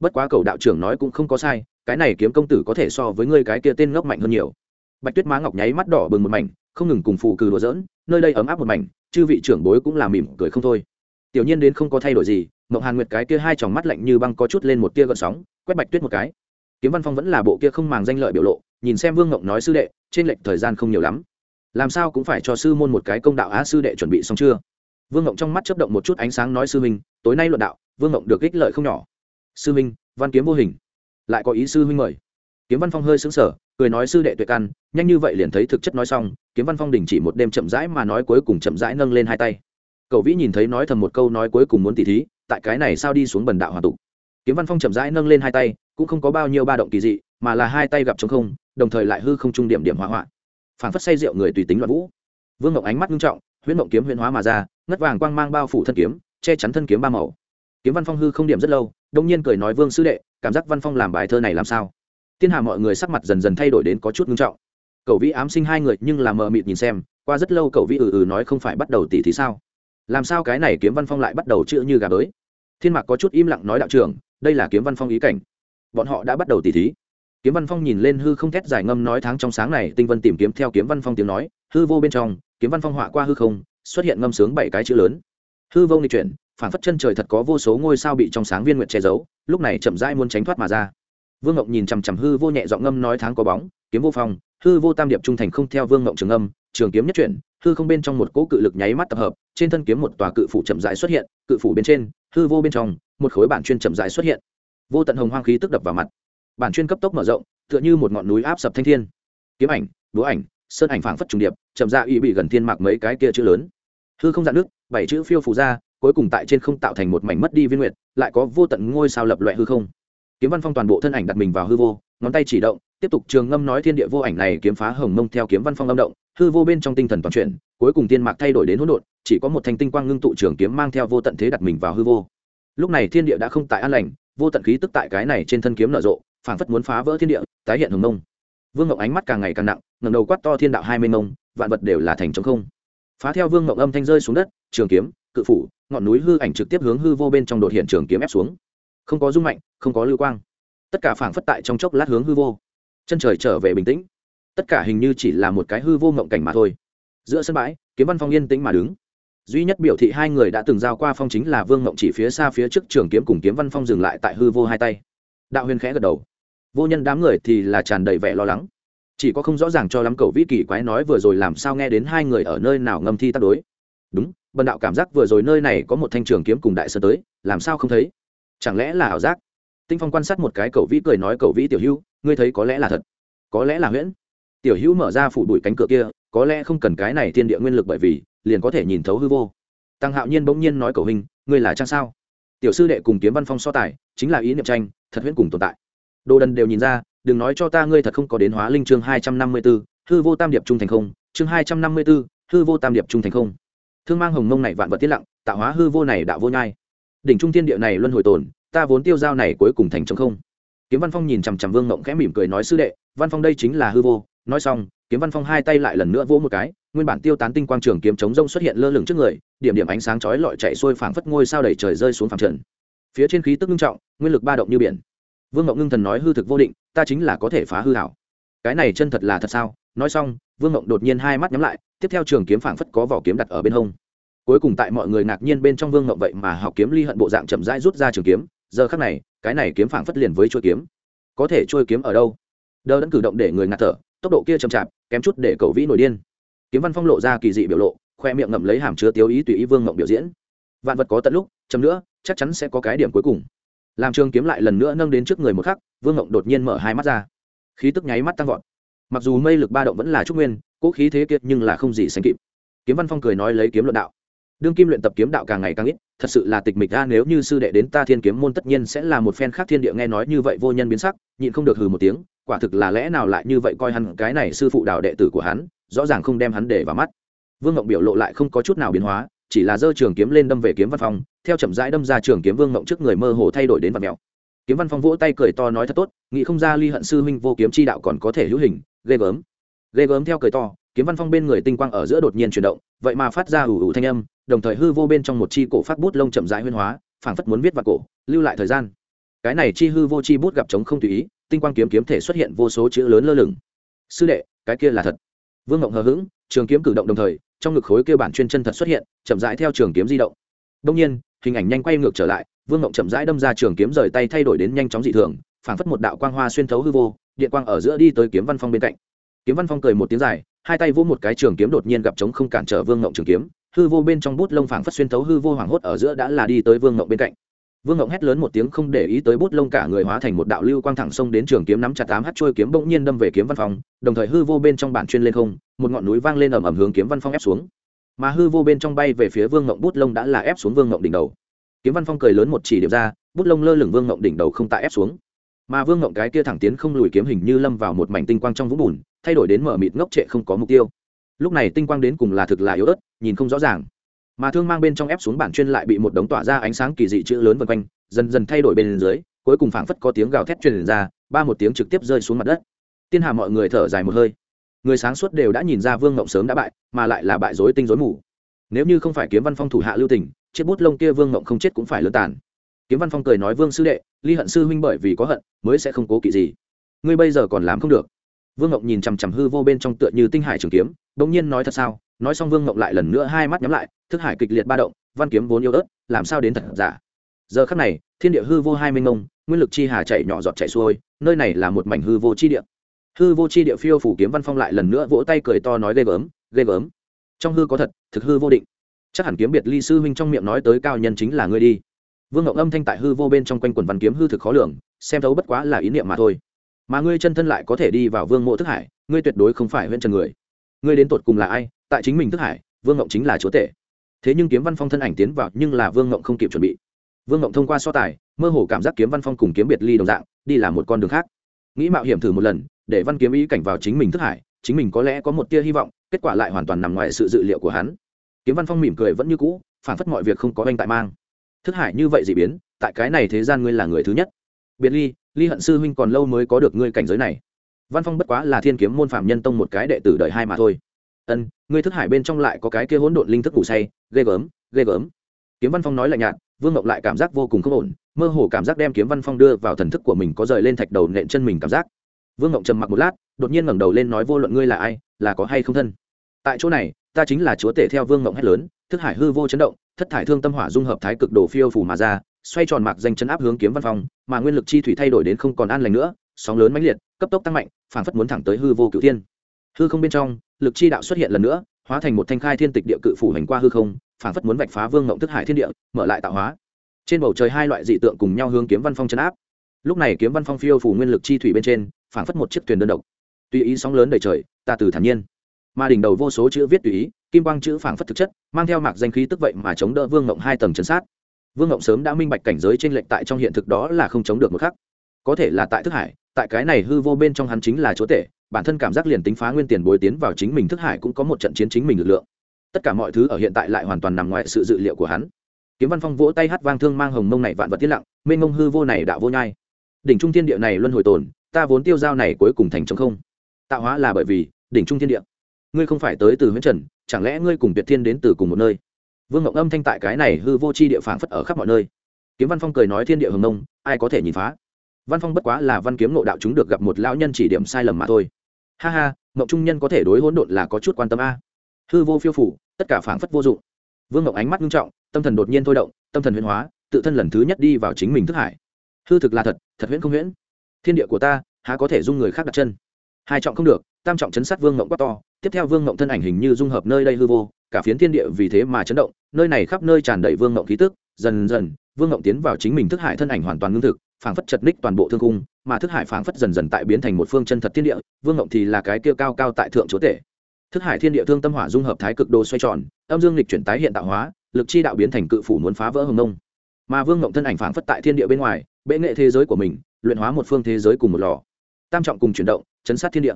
Bất quá cậu đạo trưởng nói cũng không có sai, cái này kiếm công tử có thể so với ngươi cái kia tên ngốc mạnh hơn nhiều. Bạch tuyết má ngọc nháy mắt đỏ bừng một mảnh, không ngừng cùng phù cử đùa giỡn, nơi đây ấm áp một mảnh, chư vị trưởng bối cũng là mỉm cười không thôi. Tiểu nhiên đến không có thay đổi gì, mộng hàn nguyệt cái kia hai tròng mắt lạnh như băng có chút lên một tia gợn sóng, quét bạch tuyết một cái. Kiếm văn phong vẫn là bộ kia không màng danh lợi biểu lộ nhìn xem vương ngộng nói sư đệ, trên lệnh thời gian không nhiều lắm. Làm sao cũng phải cho sư môn một cái công đạo á, sư đệ chuẩn bị xong chưa? Vương ngộng trong mắt chấp động một chút ánh sáng nói sư minh tối nay luận đạo, vương ngộng được ích lợi không nhỏ. Sư minh văn kiếm vô hình. Lại có ý sư minh mời. Kiếm văn phong hơi xứng sở cười nói sư đệ tuyệt căn, nhanh như vậy liền thấy thực chất nói xong, kiếm văn phong đình chỉ một đêm chậm rãi mà nói cuối cùng chậm rãi nâng lên hai tay. Cậu vĩ nhìn thấy nói thầm một câu nói cuối cùng muốn tỉ thí, tại cái này sao đi xuống bần đạo hòa tục. Kiếm văn phong chậm rãi nâng lên hai tay, cũng không có bao nhiêu ba động kỳ dị, mà là hai tay gặp trống không đồng thời lại hư không trung điểm điểm hỏa hoạn. Phản phất say rượu người tùy tính loạn vũ. Vương ngọc ánh mắt nghiêm trọng, huyễn mộng kiếm huyễn hóa mà ra, ngất vàng quang mang bao phủ thân kiếm, che chắn thân kiếm ba màu. Kiếm văn phong hư không điểm rất lâu, đông nhiên cười nói, vương sư đệ, cảm giác văn phong làm bài thơ này làm sao? Thiên hà mọi người sắc mặt dần dần thay đổi đến có chút nghiêm trọng. Cậu vĩ ám sinh hai người, nhưng là mờ mịt nhìn xem, qua rất lâu cậu vĩ ừ ừ nói không phải bắt đầu tỉ thì sao? Làm sao cái này kiếm văn phong lại bắt đầu chữ như gà đới? Thiên mạc có chút im lặng nói, đạo trưởng, đây là kiếm văn phong ý cảnh. Bọn họ đã bắt đầu tỉ thí kiếm văn phong nhìn lên hư không thét giải ngâm nói tháng trong sáng này, tinh vân tìm kiếm theo kiếm văn phong tiếng nói, hư vô bên trong, kiếm văn phong họa qua hư không, xuất hiện ngâm sướng bảy cái chữ lớn. Hư vô nghịch chuyển, phản phất chân trời thật có vô số ngôi sao bị trong sáng viên nguyệt che giấu, lúc này chậm rãi muốn tránh thoát mà ra. Vương ngọc nhìn chằm chằm hư vô nhẹ giọng ngâm nói tháng có bóng, kiếm vô phong, hư vô tam điệp trung thành không theo vương ngọc trường âm trường kiếm nhất chuyển, hư không bên trong một cỗ cự lực nháy mắt tập hợp, trên thân kiếm một tòa cự phủ chậm rãi xuất hiện, cự phủ bên trên, hư vô bên trong, một khối bản chuyên chậm rãi xuất hiện. Vô tận hồng hoang khí tức đập vào mặt bản chuyên cấp tốc mở rộng, tựa như một ngọn núi áp sập thanh thiên. Kiếm ảnh đũa ảnh, sơn ảnh phảng phất trùng điệp, chậm ra ủy bị gần thiên mạc mấy cái kia chữ lớn. Hư không dạn nước, bảy chữ phiêu phù ra, cuối cùng tại trên không tạo thành một mảnh mất đi viên nguyệt, lại có vô tận ngôi sao lập loại hư không. Kiếm văn phong toàn bộ thân ảnh đặt mình vào hư vô, ngón tay chỉ động, tiếp tục trường ngâm nói thiên địa vô ảnh này kiếm phá hồng mông theo kiếm văn phong âm động, hư vô bên trong tinh thần toàn chuyển, cuối cùng tiên mạc thay đổi đến hỗn độn, chỉ có một thanh tinh quang ngưng tụ trường kiếm mang theo vô tận thế đặt mình vào hư vô. Lúc này thiên địa đã không tại an lành, vô tận khí tức tại cái này trên thân kiếm nở rộ phảng phất muốn phá vỡ thiên địa, tái hiện hồng mông. Vương ngọc ánh mắt càng ngày càng nặng, ngẩng đầu quát to thiên đạo hai mươi mông, vạn vật đều là thành trống không. Phá theo vương ngọc âm thanh rơi xuống đất, trường kiếm, cự phủ, ngọn núi hư ảnh trực tiếp hướng hư vô bên trong đột hiện trường kiếm ép xuống. Không có dung mạnh, không có lưu quang. Tất cả phảng phất tại trong chốc lát hướng hư vô. Chân trời trở về bình tĩnh. Tất cả hình như chỉ là một cái hư vô mộng cảnh mà thôi. Giữa sân bãi, kiếm văn phong yên tĩnh mà đứng. Duy nhất biểu thị hai người đã từng giao qua phong chính là vương ngộng chỉ phía xa phía trước trường kiếm cùng kiếm văn phong dừng lại tại hư vô hai tay. Đạo huyền khẽ gật đầu vô nhân đám người thì là tràn đầy vẻ lo lắng. Chỉ có không rõ ràng cho lắm cầu vĩ kỳ quái nói vừa rồi làm sao nghe đến hai người ở nơi nào ngâm thi tắt đối. Đúng, bần đạo cảm giác vừa rồi nơi này có một thanh trường kiếm cùng đại sơn tới, làm sao không thấy? Chẳng lẽ là ảo giác? Tinh phong quan sát một cái cầu vĩ cười nói cầu vĩ tiểu hữu, ngươi thấy có lẽ là thật. Có lẽ là huyễn. Tiểu hữu mở ra phủ đuổi cánh cửa kia, có lẽ không cần cái này thiên địa nguyên lực bởi vì, liền có thể nhìn thấu hư vô. Tăng hạo nhiên bỗng nhiên nói cầu hình ngươi là trang sao? Tiểu sư đệ cùng kiếm văn phong so tài, chính là ý niệm tranh, thật huyễn cùng tồn tại đồ đần đều nhìn ra, đừng nói cho ta ngươi thật không có đến hóa linh chương hai trăm năm mươi b ố hư vô tam điệp trung thành không. Chương hai trăm năm mươi b ố hư vô tam điệp trung thành không. Thương mang hồng mông này vạn vật tiết lặng, tạo hóa hư vô này đạo vô nhai. Đỉnh trung thiên địa này luân hồi tồn, ta vốn tiêu giao này cuối cùng thành chống không. Kiếm văn phong nhìn chằm chằm vương ngộng khẽ mỉm cười nói, sư đệ, văn phong đây chính là hư vô. Nói xong, kiếm văn phong hai tay lại lần nữa vỗ một cái, nguyên bản tiêu tán tinh quang trường kiếm chống rông xuất hiện lơ lửng trước người, điểm điểm ánh sáng chói lọi chạy xuôi phảng phất ngôi sao đầy trời rơi xuống phẳng trần. Phía trên khí tức nghiêm trọng, nguyên lực ba động như biển vương ngộng ngưng thần nói hư thực vô định, ta chính là có thể phá hư hảo. Cái này chân thật là thật sao? Nói xong, vương ngộng đột nhiên hai mắt nhắm lại, tiếp theo trường kiếm phảng phất có vỏ kiếm đặt ở bên hông. Cuối cùng tại mọi người ngạc nhiên bên trong vương ngộng vậy mà học kiếm ly hận bộ dạng chậm rãi rút ra trường kiếm, giờ khắc này, cái này kiếm phảng phất liền với chuôi kiếm. Có thể trôi kiếm ở đâu? Đơ đẫn cử động để người ngạt thở, tốc độ kia chậm chạp, kém chút để cầu vĩ nổi điên. Kiếm văn phong lộ ra kỳ dị biểu lộ, khoe miệng ngậm lấy hàm chứa tiêu ý tùy ý vương ngộng biểu diễn. Vạn vật có tận lúc chấm nữa, chắc chắn sẽ có cái điểm cuối cùng làm trường kiếm lại lần nữa nâng đến trước người một khắc, vương ngộng đột nhiên mở hai mắt ra. Khí tức nháy mắt tăng vọt. Mặc dù mây lực ba động vẫn là trúc nguyên cỗ khí thế kiệt nhưng là không gì sánh kịp. Kiếm văn phong cười nói lấy kiếm luận đạo. Đương kim luyện tập kiếm đạo càng ngày càng ít, thật sự là tịch mịch ra, nếu như sư đệ đến ta thiên kiếm môn tất nhiên sẽ là một phen khác thiên địa nghe nói như vậy vô nhân biến sắc, nhịn không được hừ một tiếng, quả thực là lẽ nào lại như vậy coi hắn cái này sư phụ đạo đệ tử của hắn, rõ ràng không đem hắn để vào mắt. Vương ngộng biểu lộ lại không có chút nào biến hóa, chỉ là giơ trường kiếm lên đâm về kiếm văn phong theo chậm rãi đâm ra trường kiếm vương ngộng trước người mơ hồ thay đổi đến vật mèo. Kiếm văn phong vỗ tay cười to nói thật tốt, nghĩ không ra ly hận sư huynh vô kiếm chi đạo còn có thể hữu hình, ghê gớm. Ghê gớm theo cười to, kiếm văn phong bên người tinh quang ở giữa đột nhiên chuyển động, vậy mà phát ra ủ ủ thanh âm, đồng thời hư vô bên trong một chi cổ phát bút lông chậm rãi huyên hóa, phảng phất muốn viết vào cổ, lưu lại thời gian. Cái này chi hư vô chi bút gặp chống không tùy ý, tinh quang kiếm kiếm thể xuất hiện vô số chữ lớn lơ lửng. Sư đệ, cái kia là thật. Vương ngộng hờ hững, trường kiếm cử động đồng thời, trong ngực khối kia bản chuyên chân thật xuất hiện, chậm rãi theo trường kiếm di động. Đông nhiên hình ảnh nhanh quay ngược trở lại, vương ngộng chậm rãi đâm ra trường kiếm rời tay thay đổi đến nhanh chóng dị thường, phảng phất một đạo quang hoa xuyên thấu hư vô, điện quang ở giữa đi tới kiếm văn phong bên cạnh. Kiếm văn phong cười một tiếng dài, hai tay vỗ một cái trường kiếm đột nhiên gặp trống không cản trở vương ngộng trường kiếm, hư vô bên trong bút lông phảng phất xuyên thấu hư vô hoảng hốt ở giữa đã là đi tới vương ngộng bên cạnh. Vương ngộng hét lớn một tiếng không để ý tới bút lông cả người hóa thành một đạo lưu quang thẳng sông đến trường kiếm nắm chặt tám hát trôi kiếm bỗng nhiên đâm về kiếm văn phong, đồng thời hư vô bên trong bản chuyên lên không, một ngọn núi vang lên ầm ầm hướng kiếm văn phong ép xuống mà hư vô bên trong bay về phía vương ngộng bút lông đã là ép xuống vương ngộng đỉnh đầu. Kiếm văn phong cười lớn một chỉ điểm ra, bút lông lơ lửng vương ngộng đỉnh đầu không tại ép xuống. Mà vương ngộng cái kia thẳng tiến không lùi kiếm hình như lâm vào một mảnh tinh quang trong vũng bùn, thay đổi đến mở mịt ngốc trệ không có mục tiêu. Lúc này tinh quang đến cùng là thực là yếu ớt, nhìn không rõ ràng. Mà thương mang bên trong ép xuống bản chuyên lại bị một đống tỏa ra ánh sáng kỳ dị chữ lớn vân quanh, dần dần thay đổi bên dưới, cuối cùng phảng phất có tiếng gào thét truyền ra, ba một tiếng trực tiếp rơi xuống mặt đất. Tiên hà mọi người thở dài một hơi người sáng suốt đều đã nhìn ra vương ngộng sớm đã bại, mà lại là bại dối tinh dối mù. Nếu như không phải kiếm văn phong thủ hạ lưu tình, chiếc bút lông kia vương ngộng không chết cũng phải lớn tàn. Kiếm văn phong cười nói vương sư đệ, ly hận sư huynh bởi vì có hận, mới sẽ không cố kỵ gì. Ngươi bây giờ còn làm không được. Vương ngộng nhìn chằm chằm hư vô bên trong tựa như tinh hải trường kiếm, bỗng nhiên nói thật sao? Nói xong vương ngộng lại lần nữa hai mắt nhắm lại, thức hải kịch liệt ba động, văn kiếm vốn yếu ớt, làm sao đến thật giả? Giờ khắc này, thiên địa hư vô hai minh ngông, nguyên lực chi hà chạy nhỏ giọt chạy xuôi, nơi này là một mảnh hư vô chi địa hư vô chi địa phiêu phủ kiếm văn phong lại lần nữa vỗ tay cười to nói ghê gớm ghê gớm. Trong hư có thật, thực hư vô định. Chắc hẳn kiếm biệt ly sư huynh trong miệng nói tới cao nhân chính là ngươi đi. Vương ngộng âm thanh tại hư vô bên trong quanh quần văn kiếm hư thực khó lường, xem thấu bất quá là ý niệm mà thôi. Mà ngươi chân thân lại có thể đi vào vương mộ thức hải, ngươi tuyệt đối không phải huyện trần người. Ngươi đến tột cùng là ai? Tại chính mình thức hải, vương ngộng chính là chúa tể. Thế nhưng kiếm văn phong thân ảnh tiến vào, nhưng là vương ngộng không kịp chuẩn bị. Vương ngộng thông qua so tài, mơ hồ cảm giác kiếm văn phong cùng kiếm biệt ly đồng dạng, đi là một con đường khác. Nghĩ mạo hiểm thử một lần để văn kiếm ý cảnh vào chính mình thức hải, chính mình có lẽ có một tia hy vọng, kết quả lại hoàn toàn nằm ngoài sự dự liệu của hắn. Kiếm văn phong mỉm cười vẫn như cũ, phản phất mọi việc không có anh tại mang. Thức hải như vậy dị biến, tại cái này thế gian ngươi là người thứ nhất. Biệt ly ly hận sư huynh còn lâu mới có được ngươi cảnh giới này. Văn phong bất quá là thiên kiếm môn phạm nhân tông một cái đệ tử đời hai mà thôi. Ân, ngươi thức hải bên trong lại có cái kia hỗn độn linh thức ngủ say, ghê gớm ghê gớm. Kiếm văn phong nói lạnh nhạt, vương ngọc lại cảm giác vô cùng không ổn, mơ hồ cảm giác đem kiếm văn phong đưa vào thần thức của mình có rời lên thạch đầu nện chân mình cảm giác vương Ngộng trầm mặc một lát, đột nhiên ngẩng đầu lên nói vô luận ngươi là ai, là có hay không thân. Tại chỗ này, ta chính là chúa tể theo vương Ngộng hét lớn, thức hải hư vô chấn động, thất thải thương tâm hỏa dung hợp thái cực đồ phiêu phủ mà ra, xoay tròn mạc danh chấn áp hướng kiếm văn phong, mà nguyên lực chi thủy thay đổi đến không còn an lành nữa, sóng lớn mãnh liệt, cấp tốc tăng mạnh, phảng phất muốn thẳng tới hư vô cửu thiên. Hư không bên trong, lực chi đạo xuất hiện lần nữa, hóa thành một thanh khai thiên tịch địa cự phủ hành qua hư không, phảng phất muốn vạch phá vương ngộng thức hải thiên địa, mở lại tạo hóa. Trên bầu trời hai loại dị tượng cùng nhau hướng kiếm văn phong chấn áp. Lúc này kiếm văn phong phiêu phủ nguyên lực chi thủy bên trên phảng phất một chiếc thuyền đơn độc. Tùy ý sóng lớn đầy trời, ta từ thản nhiên. Mà đỉnh đầu vô số chữ viết tùy ý, kim quang chữ phảng phất thực chất, mang theo mạc danh khí tức vậy mà chống đỡ vương ngộng hai tầng chấn sát. Vương ngộng sớm đã minh bạch cảnh giới trên lệnh tại trong hiện thực đó là không chống được một khắc. Có thể là tại thức hải, tại cái này hư vô bên trong hắn chính là chúa tể, bản thân cảm giác liền tính phá nguyên tiền bồi tiến vào chính mình thức hải cũng có một trận chiến chính mình lực lượng. Tất cả mọi thứ ở hiện tại lại hoàn toàn nằm ngoài sự dự liệu của hắn. Kiếm văn phong vỗ tay hát vang thương mang hồng mông này vạn vật tiết lặng, mênh mông hư vô này đạo vô nhai. Đỉnh trung thiên địa này luân hồi tồn ta vốn tiêu giao này cuối cùng thành chống không. Tạo hóa là bởi vì, đỉnh trung thiên địa. Ngươi không phải tới từ huyễn trần, chẳng lẽ ngươi cùng tuyệt thiên đến từ cùng một nơi? Vương ngộng âm thanh tại cái này hư vô c h i địa phản phất ở khắp mọi nơi. Kiếm văn phong cười nói thiên địa hồng nông ai có thể nhìn phá? Văn phong bất quá là văn kiếm nộ đạo chúng được gặp một lão nhân chỉ điểm sai lầm mà thôi. Ha ha ngộng trung nhân có thể đối hỗn độn là có chút quan tâm a. Hư vô phiêu phủ tất cả phản phất vô dụng. Vương ngộng ánh mắt nghiêm trọng, tâm thần đột nhiên thôi động, tâm thần huyễn hóa, tự thân lần thứ nhất đi vào chính mình thức hải. Hư thực là thật thật huyễn không huyễn thiên địa của ta, há có thể dung người khác đặt chân? Hai trọng không được, tam trọng chấn sát vương ngộng quá to, tiếp theo vương ngộng thân ảnh hình như dung hợp nơi đây hư vô, cả phiến thiên địa vì thế mà chấn động, nơi này khắp nơi tràn đầy vương ngộng khí tức, dần dần, vương ngộng tiến vào chính mình thức hải thân ảnh hoàn toàn ngưng thực, phảng phất chật ních toàn bộ thương cung, mà thức hải phảng phất dần dần tại biến thành một phương chân thật thiên địa, vương ngộng thì là cái kia cao cao tại thượng chúa tể. Thức hải thiên địa thương tâm hỏa dung hợp thái cực đồ xoay tròn, âm dương lịch chuyển tái hiện tạo hóa, lực chi đạo biến thành cự phủ muốn phá vỡ hồng nông mà vương ngộng thân ảnh phảng phất tại thiên địa bên ngoài, bệ nghệ thế giới của mình luyện hóa một phương thế giới cùng một lò. Tam trọng cùng chuyển động, chấn sát thiên địa.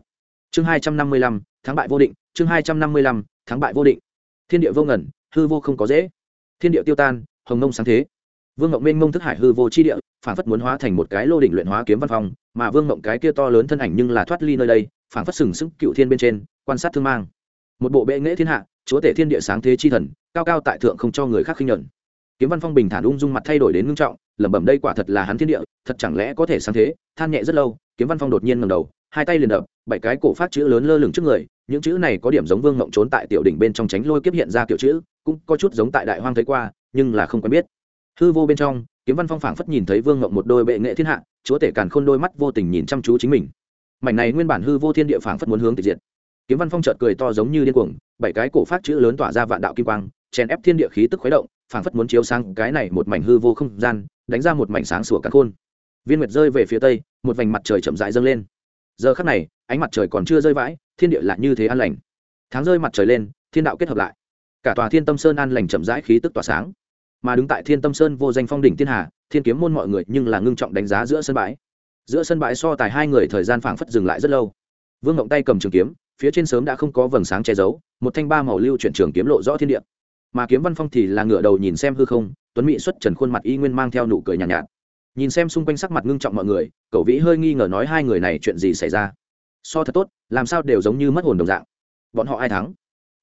Chương hai trăm năm mươi lăm, thắng bại vô định. Chương hai trăm năm mươi lăm, thắng bại vô định. Thiên địa vô ngẩn hư vô không có dễ. Thiên địa tiêu tan, hồng nông sáng thế. Vương ngộng mênh mông thức hải hư vô chi địa phản phất muốn hóa thành một cái lô đỉnh luyện hóa kiếm văn phòng mà vương ngộng cái kia to lớn thân ảnh nhưng là thoát ly nơi đây phản phất sừng sững cựu thiên bên trên, quan sát thương mang. Một bộ bệ nghệ thiên hạ, chúa tể thiên địa sáng thế chi thần, cao cao tại thượng không cho người khác khinh nhẫn kiếm văn phong bình thản ung dung mặt thay đổi đến ngưng trọng lẩm bẩm, đây quả thật là hắn thiên địa, thật chẳng lẽ có thể sáng thế? Than nhẹ rất lâu, kiếm văn phong đột nhiên ngầm đầu, hai tay liền đập, bảy cái cổ phát chữ lớn lơ lửng trước người, những chữ này có điểm giống vương ngộng trốn tại tiểu đỉnh bên trong tránh lôi kiếp hiện ra kiểu chữ, cũng có chút giống tại đại hoang thấy qua, nhưng là không quen biết. Hư vô bên trong, kiếm văn phong phảng phất nhìn thấy vương ngộng một đôi bệ nghệ thiên hạ, chúa tể càn khôn đôi mắt vô tình nhìn chăm chú chính mình. Mảnh này nguyên bản hư vô thiên địa phảng phất muốn hướng tịch diệt. Kiếm văn phong chợt cười to giống như điên cuồng, bảy cái cổ phát chữ lớn tỏa ra vạn đạo kim quang, chèn ép thiên địa khí tức khuấy động phảng phất muốn chiếu sang cái này một mảnh hư vô không gian, đánh ra một mảnh sáng sủa cắn khôn. Viên nguyệt rơi về phía tây, một vành mặt trời chậm rãi dâng lên. Giờ khắc này, ánh mặt trời còn chưa rơi vãi, thiên địa lại như thế an lành. Tháng rơi mặt trời lên, thiên đạo kết hợp lại. Cả tòa thiên tâm sơn an lành chậm rãi khí tức tỏa sáng. Mà đứng tại thiên tâm sơn vô danh phong đỉnh thiên hà, thiên kiếm môn mọi người nhưng là ngưng trọng đánh giá giữa sân bãi. Giữa sân bãi so tài hai người thời gian phảng phất dừng lại rất lâu. Vương ngộng tay cầm trường kiếm, phía trên sớm đã không có vầng sáng che giấu, một thanh ba màu lưu chuyển trường kiếm lộ rõ thiên địa mà kiếm văn phong thì là ngựa đầu nhìn xem hư không tuấn mỹ xuất trần khuôn mặt y nguyên mang theo nụ cười nhàn nhạt, nhạt. Nhìn xem xung quanh sắc mặt ngưng trọng mọi người cậu vĩ hơi nghi ngờ nói hai người này chuyện gì xảy ra? So thật tốt làm sao đều giống như mất hồn đồng dạng. Bọn họ ai thắng?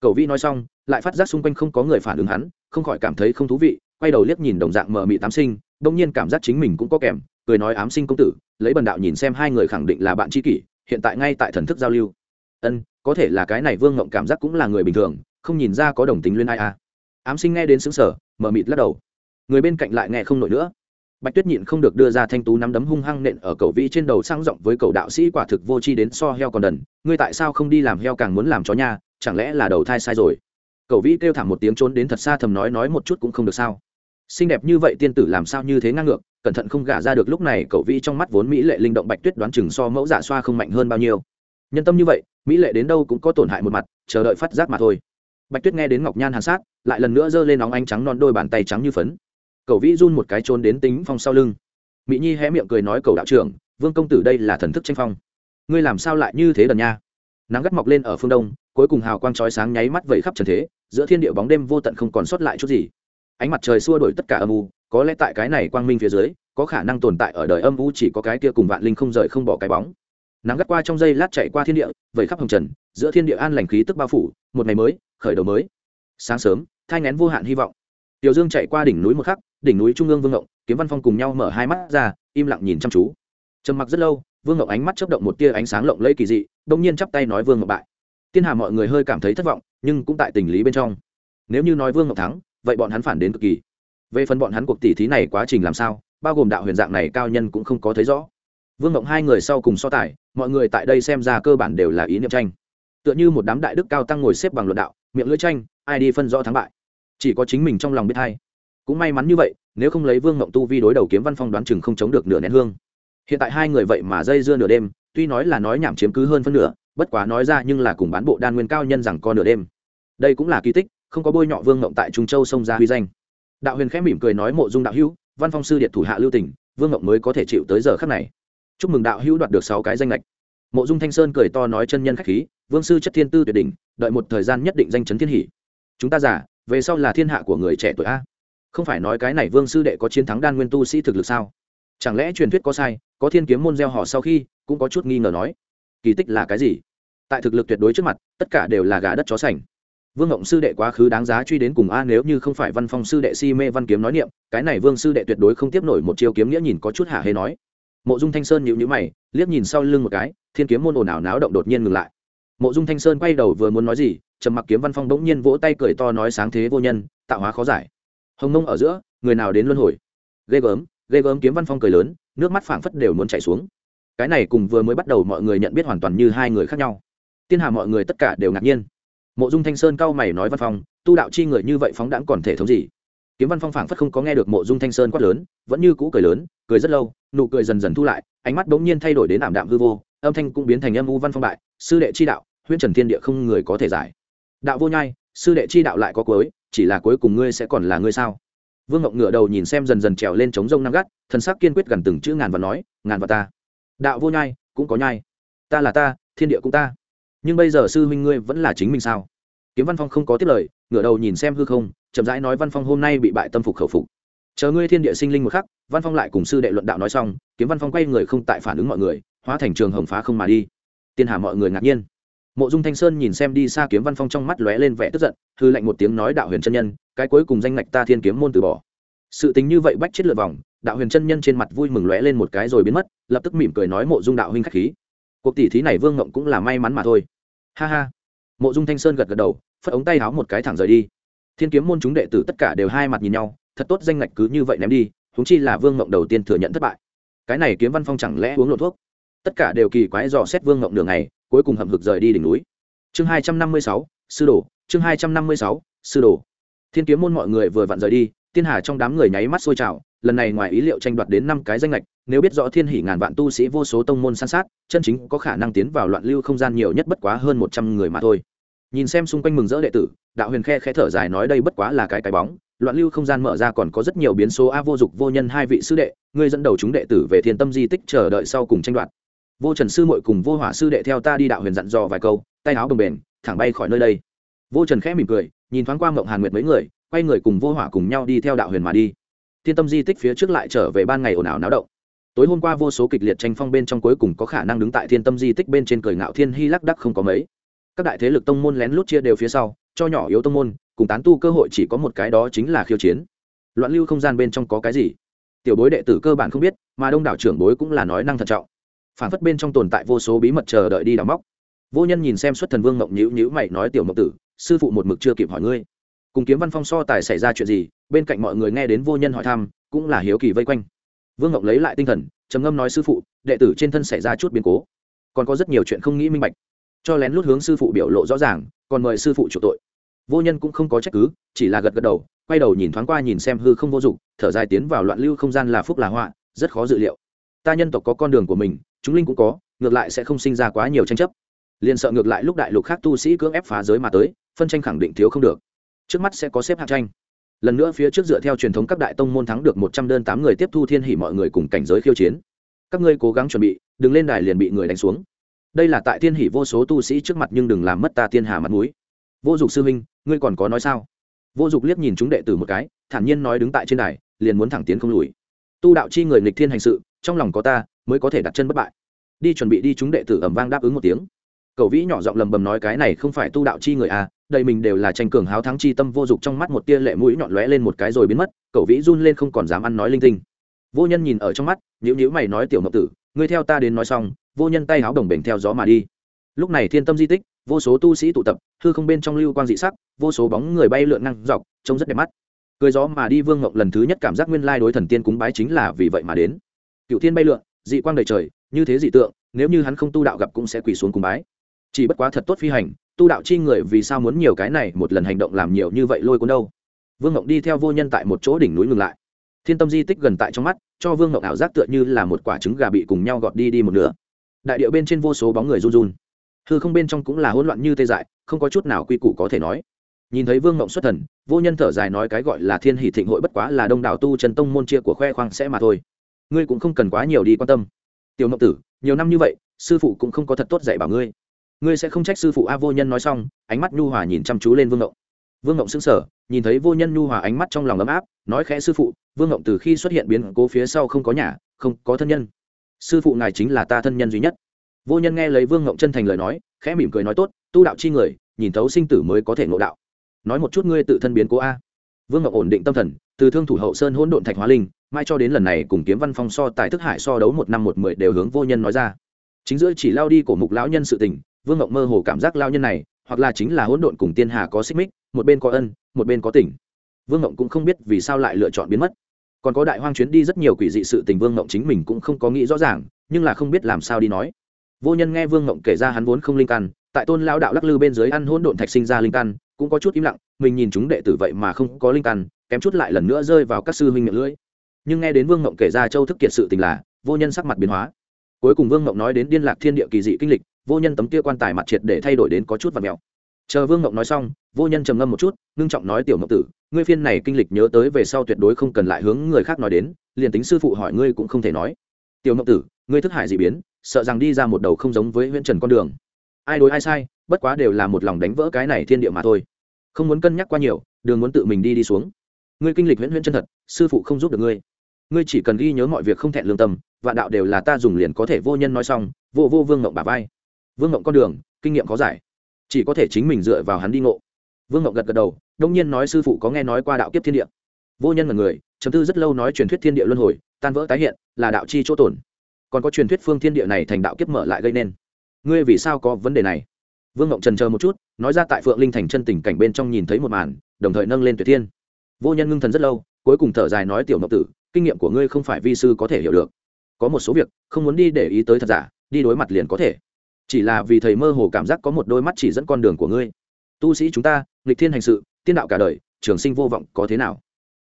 Cậu vĩ nói xong lại phát giác xung quanh không có người phản ứng hắn không khỏi cảm thấy không thú vị quay đầu liếc nhìn đồng dạng mờ mị tám sinh đông nhiên cảm giác chính mình cũng có kèm cười nói ám sinh công tử lấy bần đạo nhìn xem hai người khẳng định là bạn tri kỷ hiện tại ngay tại thần thức giao lưu. Ân có thể là cái này vương ngộng cảm giác cũng là người bình thường không nhìn ra có đồng tính liên ai à ám sinh nghe đến xứng sở mờ mịt lắc đầu. Người bên cạnh lại nghe không nổi nữa. Bạch tuyết nhịn không được đưa ra thanh tú nắm đấm hung hăng nện ở cầu vĩ trên đầu sang rộng với cầu đạo sĩ quả thực vô chi đến so heo còn đần. Ngươi tại sao không đi làm heo càng muốn làm chó nha? Chẳng lẽ là đầu thai sai rồi? Cầu vĩ kêu thảm một tiếng trốn đến thật xa thầm nói nói một chút cũng không được sao? Xinh đẹp như vậy tiên tử làm sao như thế ngang ngược, cẩn thận không gả ra được lúc này cậu vĩ trong mắt vốn mỹ lệ linh động bạch tuyết đoán chừng so mẫu dạ xoa không mạnh hơn bao nhiêu. Nhân tâm như vậy, mỹ lệ đến đâu cũng có tổn hại một mặt, chờ đợi phát giác mà thôi bạch tuyết nghe đến ngọc nhan hàn sát, lại lần nữa giơ lên nóng ánh trắng non đôi bàn tay trắng như phấn. Cậu vĩ run một cái trốn đến tính phong sau lưng. Mỹ nhi hé miệng cười nói, cầu đạo trưởng, vương công tử đây là thần thức tranh phong. Ngươi làm sao lại như thế đần nha? Nắng gắt mọc lên ở phương đông, cuối cùng hào quang trói sáng nháy mắt vẩy khắp trần thế, giữa thiên địa bóng đêm vô tận không còn sót lại chút gì. Ánh mặt trời xua đổi tất cả âm u, có lẽ tại cái này quang minh phía dưới, có khả năng tồn tại ở đời âm u chỉ có cái kia cùng vạn linh không rời không bỏ cái bóng. Nắng gắt qua trong giây lát chạy qua thiên địa, vẩy khắp hồng trần, giữa thiên địa an lành khí tức bao phủ, một ngày mới khởi đầu mới. Sáng sớm, thai ngén vô hạn hy vọng. Tiểu dương chạy qua đỉnh núi một khắc, đỉnh núi trung ương vương ngộng, kiếm văn phong cùng nhau mở hai mắt ra, im lặng nhìn chăm chú. Trầm mặc rất lâu, vương ngộng ánh mắt chấp động một tia ánh sáng lộng lẫy kỳ dị đông nhiên chắp tay nói vương ngộng bại. Tiên hà mọi người hơi cảm thấy thất vọng, nhưng cũng tại tình lý bên trong. Nếu như nói vương ngộng thắng, vậy bọn hắn phản đến cực kỳ. Về phần bọn hắn cuộc tỉ thí này quá trình làm sao, bao gồm đạo huyền dạng này cao nhân cũng không có thấy rõ. Vương ngộng hai người sau cùng so tài, mọi người tại đây xem ra cơ bản đều là ý niệm tranh. Tựa như một đám đại đức cao tăng ngồi xếp bằng luận đạo miệng lưỡi tranh, ai đi phân rõ thắng bại. Chỉ có chính mình trong lòng biết hay. Cũng may mắn như vậy, nếu không lấy vương ngộng tu vi đối đầu kiếm văn phong đoán chừng không chống được nửa nén hương. Hiện tại hai người vậy mà dây dưa nửa đêm, tuy nói là nói nhảm chiếm cứ hơn phân nửa, bất quá nói ra nhưng là cùng bán bộ đan nguyên cao nhân rằng co nửa đêm. Đây cũng là kỳ tích, không có bôi nhọ vương ngộng tại trung châu sông ra huy danh. Đạo huyền khẽ mỉm cười nói mộ dung đạo hữu, văn phong sư điện thủ hạ lưu tỉnh vương ngộng mới có thể chịu tới giờ khắc này. Chúc mừng đạo hữu đoạt được sáu cái danh lệch mộ dung thanh sơn cười to nói chân nhân khách khí vương sư chất thiên tư tuyệt đỉnh, đợi một thời gian nhất định danh chấn thiên hỷ. Chúng ta giả về sau là thiên hạ của người trẻ tuổi a. Không phải nói cái này vương sư đệ có chiến thắng đan nguyên tu sĩ thực lực sao? Chẳng lẽ truyền thuyết có sai, có thiên kiếm môn gieo họ sau khi, cũng có chút nghi ngờ nói. Kỳ tích là cái gì? Tại thực lực tuyệt đối trước mặt, tất cả đều là gà đất chó sành. Vương ngộng sư đệ quá khứ đáng giá truy đến cùng a, nếu như không phải văn phòng sư đệ si mê văn kiếm nói niệm, cái này vương sư đệ tuyệt đối không tiếp nổi một chiêu kiếm nghĩa nhìn có chút hả hê nói. Mộ dung thanh sơn nhịu nhữ mày, liếc nhìn sau lưng một cái, thiên kiếm môn ồn ào náo động đột nhiên ngừng lại mộ dung thanh sơn quay đầu vừa muốn nói gì, trầm mặc kiếm văn phong bỗng nhiên vỗ tay cười to nói sáng thế vô nhân, tạo hóa khó giải. Hồng nông ở giữa, người nào đến luân hồi? Ghê gớm ghê gớm kiếm văn phong cười lớn, nước mắt phảng phất đều muốn chảy xuống. Cái này cùng vừa mới bắt đầu mọi người nhận biết hoàn toàn như hai người khác nhau. Tiên hà mọi người tất cả đều ngạc nhiên. Mộ dung thanh sơn cau mày nói văn phong, tu đạo chi người như vậy phóng đãng còn thể thống gì? Kiếm văn phong phảng phất không có nghe được mộ dung thanh sơn quát lớn, vẫn như cũ cười lớn, cười rất lâu, nụ cười dần dần thu lại, ánh mắt bỗng nhiên thay đổi đến ảm đạm hư vô âm thanh cũng biến thành âm u văn phong bại, sư đệ chi đạo, huyễn trần thiên địa không người có thể giải. Đạo vô nhai, sư đệ chi đạo lại có cuối, chỉ là cuối cùng ngươi sẽ còn là ngươi sao? Vương ngộng ngựa đầu nhìn xem dần dần trèo lên trống rông năm gắt, thần sắc kiên quyết gần từng chữ ngàn và nói, ngàn và ta. Đạo vô nhai, cũng có nhai. Ta là ta, thiên địa cũng ta. Nhưng bây giờ sư huynh ngươi vẫn là chính mình sao? Kiếm văn phong không có tiếp lời ngựa đầu nhìn xem hư không, chậm rãi nói văn phong hôm nay bị bại tâm phục khẩu phục. Chờ ngươi thiên địa sinh linh một khắc, văn phong lại cùng sư đệ luận đạo nói xong, kiếm văn phong quay người không tại phản ứng mọi người hóa thành trường hồng phá không mà đi. Tiên hà mọi người ngạc nhiên. Mộ dung thanh sơn nhìn xem đi xa kiếm văn phong trong mắt lóe lên vẻ tức giận, hư lạnh một tiếng nói, đạo huyền chân nhân, cái cuối cùng danh ngạch ta thiên kiếm môn từ bỏ. Sự tính như vậy bách chết lượt vòng, đạo huyền chân nhân trên mặt vui mừng lóe lên một cái rồi biến mất, lập tức mỉm cười nói, mộ dung đạo huynh khách khí. Cuộc tỷ thí này vương ngộng cũng là may mắn mà thôi. Ha ha. Mộ dung thanh sơn gật gật đầu, phất ống tay háo một cái thẳng rời đi. Thiên kiếm môn chúng đệ tử tất cả đều hai mặt nhìn nhau, thật tốt danh ngạch cứ như vậy ném đi húng chi là vương ngộng đầu tiên thừa nhận thất bại. Cái này kiếm văn phong chẳng lẽ uống lộ thuốc? Tất cả đều kỳ quái dò xét vương ngộng đường này cuối cùng hậm hực rời đi đỉnh núi. Chương hai trăm năm mươi sáu, sư đồ, chương hai trăm năm mươi sáu, sư đồ. Thiên kiếm môn mọi người vừa vặn rời đi, tiên hà trong đám người nháy mắt sôi trào, lần này ngoài ý liệu tranh đoạt đến năm cái danh lệch nếu biết rõ thiên hỷ ngàn vạn tu sĩ vô số tông môn san sát, chân chính có khả năng tiến vào loạn lưu không gian nhiều nhất bất quá hơn một trăm người mà thôi. Nhìn xem xung quanh mừng rỡ đệ tử, đạo huyền khe khẽ thở dài nói đây bất quá là cái cái bóng, loạn lưu không gian mở ra còn có rất nhiều biến số a vô dục vô nhân hai vị sư đệ, ngươi dẫn đầu chúng đệ tử về thiên tâm di tích chờ đợi sau cùng tranh đoạt vô trần sư Mội cùng vô hỏa sư đệ theo ta đi đạo huyền dặn dò vài câu, tay áo bồng bềnh thẳng bay khỏi nơi đây. Vô trần khẽ mỉm cười, nhìn thoáng qua mộng hàn nguyệt mấy người, quay người cùng vô hỏa cùng nhau đi theo đạo huyền mà đi. Thiên tâm di tích phía trước lại trở về ban ngày ồn ào náo động. Tối hôm qua vô số kịch liệt tranh phong bên trong cuối cùng có khả năng đứng tại thiên tâm di tích bên trên cười ngạo thiên hy lắc đắc không có mấy. Các đại thế lực tông môn lén lút chia đều phía sau, cho nhỏ yếu tông môn, cùng tán tu cơ hội chỉ có một cái đó chính là khiêu chiến. Loạn lưu không gian bên trong có cái gì? Tiểu bối đệ tử cơ bản không biết, mà đông đảo trưởng bối cũng là nói năng thận trọng phản phất bên trong tồn tại vô số bí mật chờ đợi đi đào móc. Vô nhân nhìn xem xuất thần vương mộng nhữ nhữ mày nói tiểu mộng tử, sư phụ một mực chưa kịp hỏi ngươi. Cùng kiếm văn phong so tài xảy ra chuyện gì, bên cạnh mọi người nghe đến vô nhân hỏi thăm, cũng là hiếu kỳ vây quanh. Vương ngọc lấy lại tinh thần, trầm ngâm nói sư phụ, đệ tử trên thân xảy ra chút biến cố. Còn có rất nhiều chuyện không nghĩ minh bạch. Cho lén lút hướng sư phụ biểu lộ rõ ràng, còn mời sư phụ chủ tội. Vô nhân cũng không có trách cứ, chỉ là gật gật đầu, quay đầu nhìn thoáng qua nhìn xem hư không vô dụng, thở dài tiến vào loạn lưu không gian là phúc là họa, rất khó dự liệu. Ta nhân tộc có con đường của mình chúng linh cũng có, ngược lại sẽ không sinh ra quá nhiều tranh chấp. Liền sợ ngược lại lúc đại lục khác tu sĩ cưỡng ép phá giới mà tới, phân tranh khẳng định thiếu không được. Trước mắt sẽ có xếp hạng tranh. Lần nữa phía trước dựa theo truyền thống các đại tông môn thắng được một trăm đơn tám người tiếp thu thiên hỉ mọi người cùng cảnh giới khiêu chiến. Các ngươi cố gắng chuẩn bị, đừng lên đài liền bị người đánh xuống. Đây là tại thiên hỉ vô số tu sĩ trước mặt nhưng đừng làm mất ta thiên hà mặt mũi. Vô dụng sư huynh, ngươi còn có nói sao? Vô dụng liếc nhìn chúng đệ tử một cái, thản nhiên nói đứng tại trên đài, liền muốn thẳng tiến không lùi. Tu đạo chi người nghịch thiên hành sự, trong lòng có ta mới có thể đặt chân bất bại. Đi chuẩn bị đi chúng đệ tử ẩm vang đáp ứng một tiếng. Cậu vĩ nhỏ giọng lầm bầm nói cái này không phải tu đạo chi người à đây mình đều là tranh cường háo thắng chi tâm vô dụng trong mắt một tia lệ mũi nhọn lóe lên một cái rồi biến mất cậu vĩ run lên không còn dám ăn nói linh tinh. Vô nhân nhìn ở trong mắt nhữ nhữ mày nói tiểu ngọc tử, ngươi theo ta đến nói xong, vô nhân tay háo đồng bể theo gió mà đi. Lúc này thiên tâm di tích, vô số tu sĩ tụ tập, hư không bên trong lưu quang dị sắc, vô số bóng người bay lượn năng dọc, trông rất đẹp mắt. Cười gió mà đi vương ngộng lần thứ nhất cảm giác nguyên lai đối thần tiên cúng bái chính là vì vậy mà đến. Cựu thiên bay lượn dị quang đầy trời, như thế dị tượng, nếu như hắn không tu đạo gặp cũng sẽ quỳ xuống cùng bái. Chỉ bất quá thật tốt phi hành, tu đạo chi người vì sao muốn nhiều cái này một lần hành động làm nhiều như vậy lôi cuốn đâu? Vương ngộng đi theo vô nhân tại một chỗ đỉnh núi ngừng lại. Thiên tâm di tích gần tại trong mắt, cho vương ngộng ảo giác tựa như là một quả trứng gà bị cùng nhau gọt đi đi một nửa. Đại điệu bên trên vô số bóng người run run. Hư không bên trong cũng là hỗn loạn như tê dại, không có chút nào quy củ có thể nói. Nhìn thấy vương ngộng xuất thần, vô nhân thở dài nói cái gọi là thiên hỷ thịnh hội bất quá là đông đảo tu trần tông môn chia của khoe khoang sẽ mà thôi ngươi cũng không cần quá nhiều đi quan tâm. Tiểu ngọc tử, nhiều năm như vậy, sư phụ cũng không có thật tốt dạy bảo ngươi. Ngươi sẽ không trách sư phụ a vô nhân nói xong, ánh mắt nhu hòa nhìn chăm chú lên vương ngộng. Vương ngộng sững sở nhìn thấy vô nhân nhu hòa ánh mắt trong lòng ấm áp, nói khẽ sư phụ, vương ngộng từ khi xuất hiện biến cố phía sau không có nhà, không có thân nhân. Sư phụ ngài chính là ta thân nhân duy nhất. Vô nhân nghe lấy vương ngộng chân thành lời nói, khẽ mỉm cười nói tốt, tu đạo chi người, nhìn thấu sinh tử mới có thể ngộ đạo. Nói một chút ngươi tự thân biến cố a. Vương ngộng ổn định tâm thần, từ thương thủ hậu sơn hỗn độn thạch hóa linh mai cho đến lần này cùng kiếm văn phong so tài thức hải so đấu một năm một mười đều hướng vô nhân nói ra. Chính giữa chỉ lao đi của mục lão nhân sự tình, vương ngọc mơ hồ cảm giác lao nhân này, hoặc là chính là hỗn độn cùng tiên hà có xích mích, một bên có ân, một bên có tỉnh vương ngộng cũng không biết vì sao lại lựa chọn biến mất. Còn có đại hoang chuyến đi rất nhiều quỷ dị sự tình vương ngộng chính mình cũng không có nghĩ rõ ràng, nhưng là không biết làm sao đi nói. Vô nhân nghe vương ngộng kể ra hắn vốn không linh căn, tại tôn lao đạo lắc lư bên dưới ăn hỗn độn thạch sinh ra linh căn, cũng có chút im lặng, mình nhìn chúng đệ tử vậy mà không có linh căn, kém chút lại lần nữa rơi vào các sư huynh miệng lưỡi nhưng nghe đến vương ngộng kể ra châu thức kiệt sự tình là, vô nhân sắc mặt biến hóa. Cuối cùng vương ngộng nói đến điên lạc thiên địa kỳ dị kinh lịch, vô nhân tấm kia quan tài mặt triệt để thay đổi đến có chút và mèo. Chờ vương ngộng nói xong, vô nhân trầm ngâm một chút, ngưng trọng nói tiểu ngộng tử, ngươi phiên này kinh lịch nhớ tới về sau tuyệt đối không cần lại hướng người khác nói đến, liền tính sư phụ hỏi ngươi cũng không thể nói. Tiểu ngộng tử, ngươi thức hải dị biến, sợ rằng đi ra một đầu không giống với huyện trần con đường. Ai đối ai sai, bất quá đều là một lòng đánh vỡ cái này thiên địa mà thôi. Không muốn cân nhắc qua nhiều, đường muốn tự mình đi đi xuống. Ngươi kinh lịch huyễn huyễn chân thật, sư phụ không giúp được ngươi ngươi chỉ cần ghi nhớ mọi việc không thẹn lương tâm và đạo đều là ta dùng liền có thể vô nhân nói xong, vô vô vương ngộng bà vai. Vương ngộng con đường, kinh nghiệm có giải. Chỉ có thể chính mình dựa vào hắn đi ngộ. Vương ngộng gật gật đầu, đông nhiên nói sư phụ có nghe nói qua đạo kiếp thiên địa. Vô nhân là người, chấm tư rất lâu nói truyền thuyết thiên địa luân hồi, tan vỡ tái hiện, là đạo chi chỗ tổn còn có truyền thuyết phương thiên địa này thành đạo kiếp mở lại gây nên. Ngươi vì sao có vấn đề này? Vương ngộng trần chờ một chút, nói ra tại phượng linh thành chân tình cảnh bên trong nhìn thấy một màn, đồng thời nâng lên tuyệt thiên. Vô nhân ngưng thần rất lâu, cuối cùng thở dài nói tiểu ngọc tử kinh nghiệm của ngươi không phải vi sư có thể hiểu được. Có một số việc, không muốn đi để ý tới thật giả, đi đối mặt liền có thể. Chỉ là vì thầy mơ hồ cảm giác có một đôi mắt chỉ dẫn con đường của ngươi. Tu sĩ chúng ta, nghịch thiên hành sự, tiên đạo cả đời, trường sinh vô vọng có thế nào?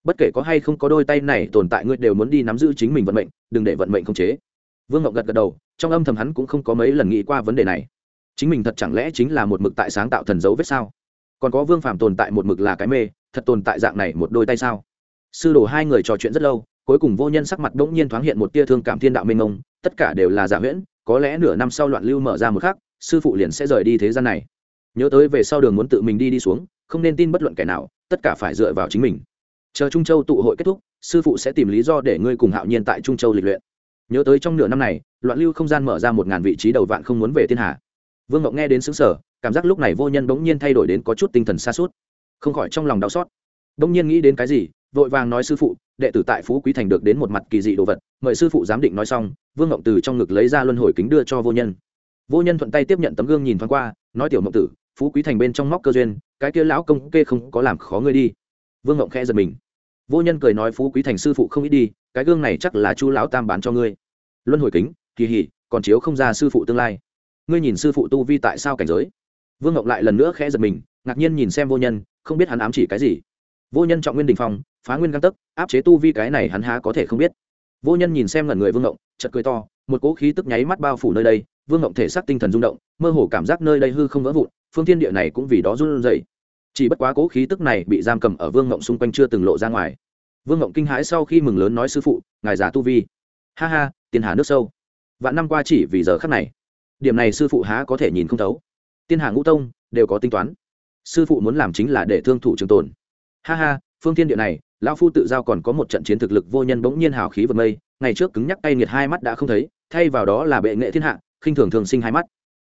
Bất kể có hay không có đôi tay này tồn tại ngươi đều muốn đi nắm giữ chính mình vận mệnh, đừng để vận mệnh không chế. Vương ngọc gật gật đầu, trong âm thầm hắn cũng không có mấy lần nghĩ qua vấn đề này. Chính mình thật chẳng lẽ chính là một mực tại sáng tạo thần dấu vết sao? Còn có vương phàm tồn tại một mực là cái mê, thật tồn tại dạng này một đôi tay sao? Sư đồ hai người trò chuyện rất lâu cuối cùng vô nhân sắc mặt đ ỗ n g nhiên thoáng hiện một tia thương cảm thiên đạo minh ông, tất cả đều là giả huyễn, có lẽ nửa năm sau loạn lưu mở ra một khắc, sư phụ liền sẽ rời đi thế gian này. Nhớ tới về sau đường muốn tự mình đi đi xuống, không nên tin bất luận kẻ nào, tất cả phải dựa vào chính mình. Chờ trung châu tụ hội kết thúc, sư phụ sẽ tìm lý do để ngươi cùng hạo nhiên tại trung châu lịch luyện. Nhớ tới trong nửa năm này, loạn lưu không gian mở ra một ngàn vị trí đầu vạn không muốn về thiên hạ. Vương ngọc nghe đến xứng sở cảm giác lúc này vô nhân bỗng nhiên thay đổi đến có chút tinh thần xa suốt không khỏi trong lòng đau xót. Bỗng nhiên nghĩ đến cái gì, vội vàng nói sư phụ đệ tử tại phú quý thành được đến một mặt kỳ dị đồ vật, mời sư phụ giám định nói xong, vương ngộng từ trong ngực lấy ra luân hồi kính đưa cho vô nhân. Vô nhân thuận tay tiếp nhận tấm gương nhìn thoáng qua, nói, tiểu ngộng tử, phú quý thành bên trong móc cơ duyên, cái kia lão công kê không có làm khó ngươi đi. Vương ngộng khẽ giật mình. Vô nhân cười nói, phú quý thành sư phụ không ít đi, cái gương này chắc là chu lão tam bán cho ngươi. Luân hồi kính, kỳ hỉ, còn chiếu không ra sư phụ tương lai. Ngươi nhìn sư phụ tu vi tại sao cảnh giới? Vương ngọc lại lần nữa khẽ giật mình, ngạc nhiên nhìn xem vô nhân, không biết hắn ám chỉ cái gì vô nhân trọng nguyên đình phong, phá nguyên găng tấc, áp chế tu vi cái này hắn há có thể không biết. Vô nhân nhìn xem ngẩn người vương ngộng chật cười to, một cỗ khí tức nháy mắt bao phủ nơi đây, vương ngộng thể xác tinh thần rung động, mơ hồ cảm giác nơi đây hư không vỡ vụn, phương thiên địa này cũng vì đó run rẩy. Chỉ bất quá cỗ khí tức này bị giam cầm ở vương ngộng xung quanh chưa từng lộ ra ngoài. Vương ngộng kinh hãi sau khi mừng lớn nói sư phụ, ngài giả tu vi. Ha ha tiền hà nước sâu. Vạn năm qua chỉ vì giờ khắc này. Điểm này sư phụ há có thể nhìn không thấu. Tiên hà ngũ tông, đều có tính toán. Sư phụ muốn làm chính là để thương thủ trường tồn ha ha, phương thiên địa này, lão phu tự giao còn có một trận chiến thực lực vô nhân bỗng nhiên hào khí vượt mây, ngày trước cứng nhắc tay nghiệt hai mắt đã không thấy, thay vào đó là bệ nghệ thiên hạ, khinh thường thường sinh hai mắt.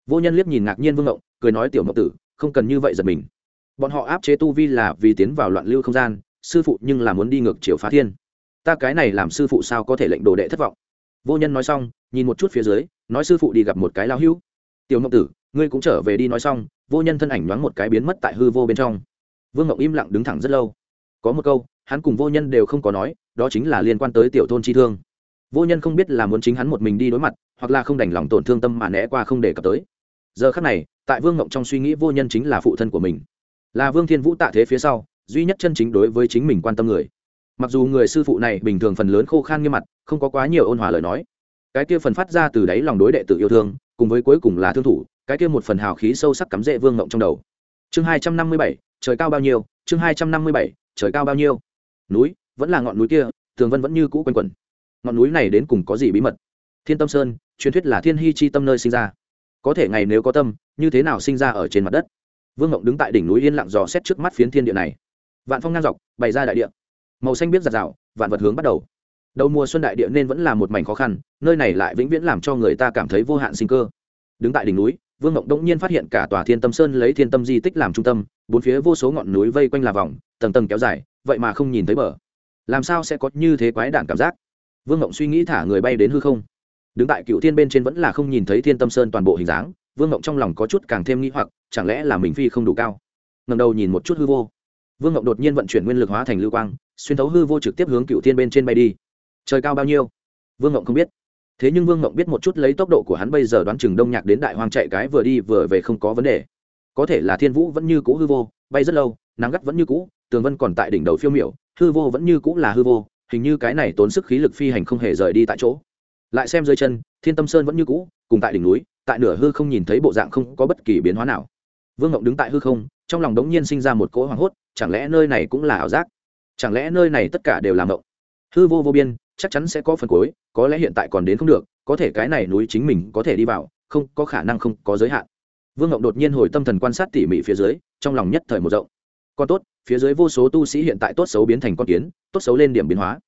Vô nhân liếc nhìn ngạc nhiên vương ngộng, cười nói tiểu ngọc tử, không cần như vậy giật mình. Bọn họ áp chế tu vi là vì tiến vào loạn lưu không gian, sư phụ nhưng là muốn đi ngược chiều phá thiên. Ta cái này làm sư phụ sao có thể lệnh đồ đệ thất vọng? Vô nhân nói xong, nhìn một chút phía dưới, nói sư phụ đi gặp một cái lao hữu. Tiểu ngọc tử, ngươi cũng trở về đi nói xong, vô nhân thân ảnh nhoáng một cái biến mất tại hư vô bên trong vương ngọc im lặng đứng thẳng rất lâu. Có một câu, hắn cùng vô nhân đều không có nói, đó chính là liên quan tới tiểu thôn chi thương. Vô nhân không biết là muốn chính hắn một mình đi đối mặt, hoặc là không đành lòng tổn thương tâm mà né qua không để cập tới. Giờ khắc này, tại vương ngộng trong suy nghĩ vô nhân chính là phụ thân của mình. Là vương thiên vũ tạ thế phía sau, duy nhất chân chính đối với chính mình quan tâm người. Mặc dù người sư phụ này bình thường phần lớn khô khan nghiêm mặt, không có quá nhiều ôn hòa lời nói. Cái kia phần phát ra từ đáy lòng đối đệ tự yêu thương, cùng với cuối cùng là thương thủ, cái kia một phần hào khí sâu sắc cắm rễ vương ngộng trong đầu. Chương hai trăm năm mươi bảy trời cao bao nhiêu, chương hai trăm năm mươi bảy, trời cao bao nhiêu. Núi, vẫn là ngọn núi kia, tường vân vẫn như cũ quanh quẩn. Ngọn núi này đến cùng có gì bí mật? Thiên tâm sơn, truyền thuyết là thiên hy chi tâm nơi sinh ra. Có thể ngày nếu có tâm, như thế nào sinh ra ở trên mặt đất? Vương ngộng đứng tại đỉnh núi yên lặng dò xét trước mắt phiến thiên địa này. Vạn phong ngang dọc, bày ra đại địa. Màu xanh biết giặt rào, vạn vật hướng bắt đầu. Đầu mùa xuân đại địa nên vẫn là một mảnh khó khăn, nơi này lại vĩnh viễn làm cho người ta cảm thấy vô hạn sinh cơ. Đứng tại đỉnh núi vương ngộng đông nhiên phát hiện cả tòa thiên tâm sơn lấy thiên tâm di tích làm trung tâm, bốn phía vô số ngọn núi vây quanh là vòng, tầng tầng kéo dài, vậy mà không nhìn thấy bờ. Làm sao sẽ có như thế quái đản cảm giác? Vương ngộng suy nghĩ thả người bay đến hư không. Đứng tại cựu thiên bên trên vẫn là không nhìn thấy thiên tâm sơn toàn bộ hình dáng, vương ngộng trong lòng có chút càng thêm nghĩ hoặc, chẳng lẽ là mình phi không đủ cao? Ngầm đầu nhìn một chút hư vô. Vương ngộng đột nhiên vận chuyển nguyên lực hóa thành lưu quang, xuyên thấu hư vô trực tiếp hướng cựu thiên bên trên bay đi. Trời cao bao nhiêu? Vương ngộng không biết thế nhưng vương mộng biết một chút lấy tốc độ của hắn bây giờ đoán chừng đông nhạc đến đại hoang chạy cái vừa đi vừa về không có vấn đề. Có thể là thiên vũ vẫn như cũ hư vô, bay rất lâu, nắng gắt vẫn như cũ, tường vân còn tại đỉnh đầu phiêu miểu, hư vô vẫn như cũ là hư vô, hình như cái này tốn sức khí lực phi hành không hề rời đi tại chỗ. Lại xem dưới chân, thiên tâm sơn vẫn như cũ, cùng tại đỉnh núi, tại nửa hư không nhìn thấy bộ dạng không có bất kỳ biến hóa nào. Vương ngộng đứng tại hư không, trong lòng đống nhiên sinh ra một cỗ hoảng hốt, chẳng lẽ nơi này cũng là ảo giác? Chẳng lẽ nơi này tất cả đều là mộng? Hư vô vô biên chắc chắn sẽ có phần cuối, có lẽ hiện tại còn đến không được, có thể cái này núi chính mình có thể đi vào, không, có khả năng không có giới hạn. Vương ngộng đột nhiên hồi tâm thần quan sát tỉ mỉ phía dưới, trong lòng nhất thời một rộng. Còn tốt, phía dưới vô số tu sĩ hiện tại tốt xấu biến thành con kiến, tốt xấu lên điểm biến hóa.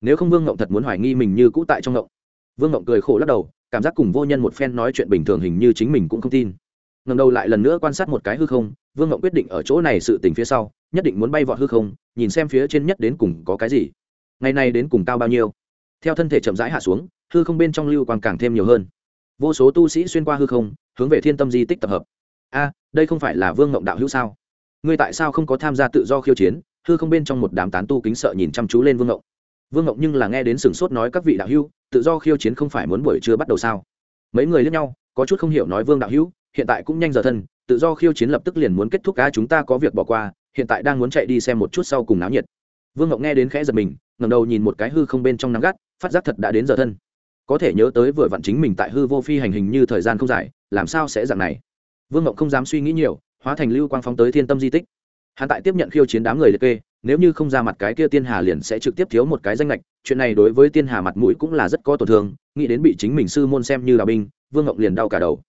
Nếu không vương ngộng thật muốn hoài nghi mình như cũ tại trong ngộng. Vương ngộng cười khổ lắc đầu, cảm giác cùng vô nhân một phen nói chuyện bình thường hình như chính mình cũng không tin. Ngầm đầu lại lần nữa quan sát một cái hư không, vương ngộng quyết định ở chỗ này sự tình phía sau, nhất định muốn bay vọt hư không, nhìn xem phía trên nhất đến cùng có cái gì. Ngày nay đến cùng cao bao nhiêu? Theo thân thể chậm rãi hạ xuống, hư không bên trong lưu quang càng thêm nhiều hơn. Vô số tu sĩ xuyên qua hư không, hướng về thiên tâm di tích tập hợp. A, đây không phải là vương ngộng đạo hữu sao? Ngươi tại sao không có tham gia tự do khiêu chiến? Hư không bên trong một đám tán tu kính sợ nhìn chăm chú lên vương ngộng. Vương ngộng nhưng là nghe đến sửng sốt nói các vị đạo hữu, tự do khiêu chiến không phải muốn buổi trưa bắt đầu sao? Mấy người lướt nhau, có chút không hiểu nói vương đạo hữu, hiện tại cũng nhanh giờ thân, tự do khiêu chiến lập tức liền muốn kết thúc cá chúng ta có việc bỏ qua, hiện tại đang muốn chạy đi xem một chút sau cùng náo nhiệt. Vương ngộng nghe đến khẽ giật mình ngầm đầu nhìn một cái hư không bên trong nắng gắt phát giác thật đã đến giờ thân. Có thể nhớ tới vừa vặn chính mình tại hư vô phi hành hình như thời gian không dài, làm sao sẽ dạng này? Vương ngộng không dám suy nghĩ nhiều, hóa thành lưu quang phóng tới thiên tâm di tích. Hắn tại tiếp nhận khiêu chiến đám người liệt kê, nếu như không ra mặt cái kia tiên hà liền sẽ trực tiếp thiếu một cái danh lệch chuyện này đối với tiên hà mặt mũi cũng là rất có tổn thương, nghĩ đến bị chính mình sư môn xem như là binh, vương ngộng liền đau cả đầu.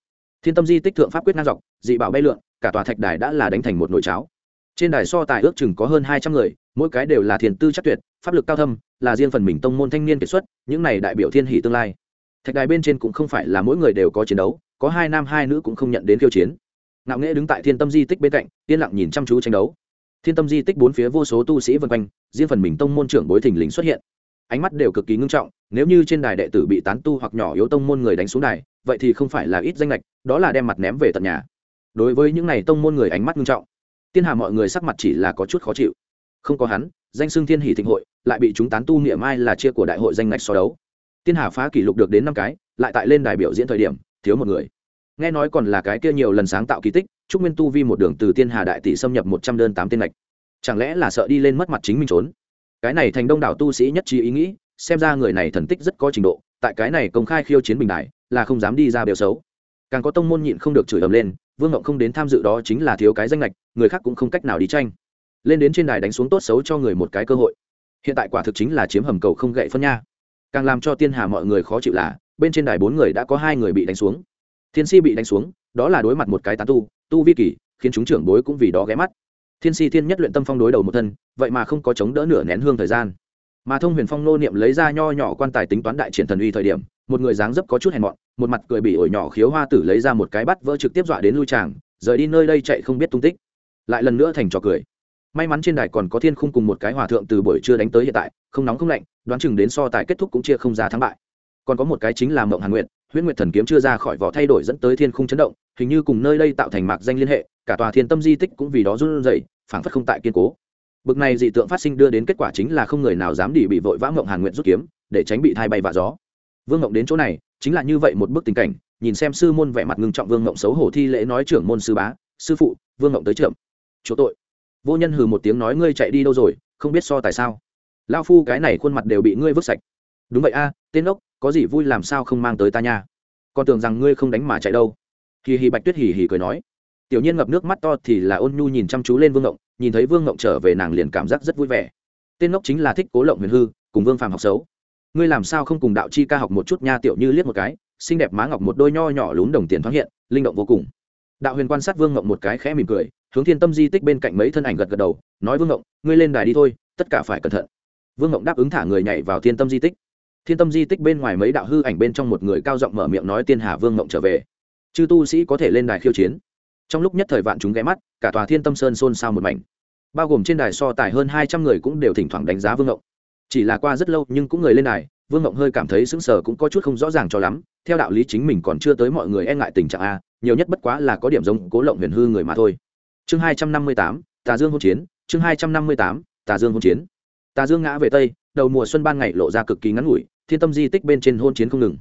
Thiên tâm di tích thượng pháp quyết ngang dọc, dị bảo bay lượn, cả tòa thạch đài đã là đánh thành một nồi cháo trên đài so tài ước chừng có hơn hai trăm người, mỗi cái đều là thiền tư chắc tuyệt, pháp lực cao thâm, là riêng phần mình tông môn thanh niên kiệt xuất, những này đại biểu thiên hỷ tương lai. Thạch đài bên trên cũng không phải là mỗi người đều có chiến đấu, có hai nam hai nữ cũng không nhận đến khiêu chiến. Ngạo nghễ đứng tại thiên tâm di tích bên cạnh, yên lặng nhìn chăm chú tranh đấu. Thiên tâm di tích bốn phía vô số tu sĩ vân quanh, riêng phần mình tông môn trưởng bối thình lình xuất hiện. Ánh mắt đều cực kỳ ngưng trọng, nếu như trên đài đệ tử bị tán tu hoặc nhỏ yếu tông môn người đánh xuống đài, vậy thì không phải là ít danh lệch, đó là đem mặt ném về tận nhà. Đối với những n à y tông môn người ánh mắt ngưng trọng tiên hà mọi người sắc mặt chỉ là có chút khó chịu. Không có hắn, danh xưng thiên hỷ thịnh hội, lại bị chúng tán tu niệm mai là chia của đại hội danh ngạch so đấu. Tiên hà phá kỷ lục được đến năm cái, lại tại lên đài biểu diễn thời điểm, thiếu một người. Nghe nói còn là cái kia nhiều lần sáng tạo kỳ tích chúc nguyên tu vi một đường từ tiên hà đại tỷ xâm nhập một trăm đơn tám tên ngạch. Chẳng lẽ là sợ đi lên mất mặt chính mình trốn? Cái này thành đông đảo tu sĩ nhất trí ý nghĩ, xem ra người này thần tích rất có trình độ, tại cái này công khai khiêu chiến bình đại, là không dám đi ra biểu xấu. Càng có tông môn nhịn không được chửi ầm lên vương ngộng không đến tham dự đó chính là thiếu cái danh lệch người khác cũng không cách nào đi tranh. Lên đến trên đài đánh xuống tốt xấu cho người một cái cơ hội. Hiện tại quả thực chính là chiếm hầm cầu không gậy phân nha. Càng làm cho tiên hà mọi người khó chịu là bên trên đài bốn người đã có hai người bị đánh xuống. Thiên si bị đánh xuống đó là đối mặt một cái tán tu tu vi kỳ, khiến chúng trưởng bối cũng vì đó ghé mắt. Thiên si thiên nhất luyện tâm phong đối đầu một thân vậy mà không có chống đỡ nửa nén hương thời gian mà thông huyền phong nô niệm lấy ra nho nhỏ quan tài tính toán đại triển thần uy thời điểm, một người dáng dấp có chút hèn mọn, một mặt cười bị ổi nhỏ khiếu hoa tử lấy ra một cái bắt vỡ trực tiếp dọa đến lui tràng rời đi nơi đây chạy không biết tung tích. Lại lần nữa thành trò cười. May mắn trên đài còn có thiên khung cùng một cái hòa thượng từ buổi trưa đánh tới hiện tại, không nóng không lạnh, đoán chừng đến so tài kết thúc cũng chia không ra thắng bại. Còn có một cái chính là mộng hàn nguyện huyễn nguyệt thần kiếm chưa ra khỏi vỏ thay đổi dẫn tới thiên khung chấn động, hình như cùng nơi đây tạo thành mạc danh liên hệ, cả tòa thiên tâm di tích cũng vì đó run rẩy, phảng phất không tại kiên cố bực này dị tượng phát sinh đưa đến kết quả chính là không người nào dám đi bị vội vã mộng hàn nguyện rút kiếm, để tránh bị thai bay và gió. Vương mộng đến chỗ này, chính là như vậy một bức tình cảnh, nhìn xem sư môn vẻ mặt ngưng trọng vương mộng xấu hổ thi lễ nói trưởng môn sư bá, sư phụ, vương mộng tới trưởng, chỗ tội. Vô nhân hừ một tiếng nói ngươi chạy đi đâu rồi, không biết so tại sao. Lao phu cái này khuôn mặt đều bị ngươi vứt sạch. Đúng vậy a, tên ốc, có gì vui làm sao không mang tới ta nha? Còn tưởng rằng ngươi không đánh mà chạy đâu. Hì hì bạch tuyết hì hì cười nói tiểu nhiên ngập nước mắt to thì là ôn nhu nhìn chăm chú lên vương ngộng, nhìn thấy vương ngộng trở về nàng liền cảm giác rất vui vẻ. Tên ngốc chính là thích cố lộng huyền hư, cùng vương phàm học xấu. Ngươi làm sao không cùng đạo chi ca học một chút nha tiểu như liếc một cái, xinh đẹp má ngọc một đôi nho nhỏ lún đồng tiền thoáng hiện, linh động vô cùng. Đạo huyền quan sát vương ngộng một cái khẽ mỉm cười, hướng thiên tâm di tích bên cạnh mấy thân ảnh gật gật đầu, nói vương ngộng, ngươi lên đài đi thôi, tất cả phải cẩn thận. Vương ngộng đáp ứng thả người nhảy vào thiên tâm di tích. Thiên tâm di tích bên ngoài mấy đạo hư ảnh bên trong một người cao giọng mở miệng nói tiên hà vương ngộng trở về. Chư tu sĩ có thể lên đài khiêu chiến trong lúc nhất thời vạn chúng ghé mắt, cả tòa thiên tâm sơn xôn xao một mảnh. Bao gồm trên đài so tài hơn hai trăm người cũng đều thỉnh thoảng đánh giá vương ngộng. Chỉ là qua rất lâu nhưng cũng người lên đài, vương ngộng hơi cảm thấy sững sờ cũng có chút không rõ ràng cho lắm. Theo đạo lý chính mình còn chưa tới mọi người e ngại tình trạng a, nhiều nhất bất quá là có điểm giống cố lộng huyền hư người mà thôi. Chương hai trăm năm mươi tám, tà dương hôn chiến. Chương hai trăm năm mươi tám, tà dương hôn chiến. Tà dương ngã về tây, đầu mùa xuân ban ngày lộ ra cực kỳ ngắn ngủi, thiên tâm di tích bên trên hôn chiến không ngừng.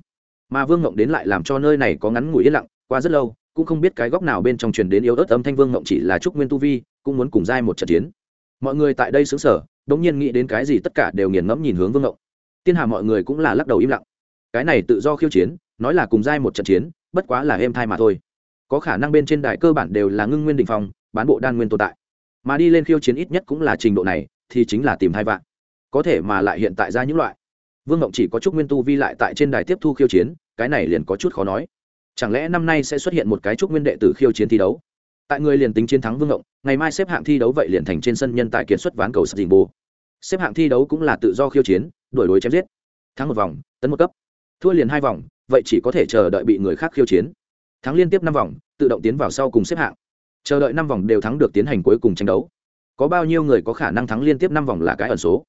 Mà vương ngộng đến lại làm cho nơi này có ngắn ngủi yên lặng, qua rất lâu cũng không biết cái góc nào bên trong truyền đến yếu ớt âm thanh vương ngộng chỉ là trúc nguyên tu vi, cũng muốn cùng giai một trận chiến. Mọi người tại đây xứng sở đống nhiên nghĩ đến cái gì tất cả đều nghiền ngẫm nhìn hướng vương ngộng tiên hà mọi người cũng là lắc đầu im lặng. Cái này tự do khiêu chiến, nói là cùng giai một trận chiến, bất quá là êm thai mà thôi. Có khả năng bên trên đài cơ bản đều là ngưng nguyên đình phong, bán bộ đan nguyên tồn tại. Mà đi lên khiêu chiến ít nhất cũng là trình độ này, thì chính là tìm hai vạn. Có thể mà lại hiện tại ra những loại. Vương ngộng chỉ có trúc nguyên tu vi lại tại trên đài tiếp thu khiêu chiến, cái này liền có chút khó nói chẳng lẽ năm nay sẽ xuất hiện một cái trúc nguyên đệ tử khiêu chiến thi đấu? Tại người liền tính chiến thắng vương ngộng, ngày mai xếp hạng thi đấu vậy liền thành trên sân nhân tại kiệt xuất ván cầu sập dình bồ. Xếp hạng thi đấu cũng là tự do khiêu chiến đổi đối chém giết. Thắng một vòng, tấn một cấp. Thua liền hai vòng, vậy chỉ có thể chờ đợi bị người khác khiêu chiến. Thắng liên tiếp năm vòng, tự động tiến vào sau cùng xếp hạng. Chờ đợi năm vòng đều thắng được tiến hành cuối cùng tranh đấu. Có bao nhiêu người có khả năng thắng liên tiếp năm vòng là cái ẩn số.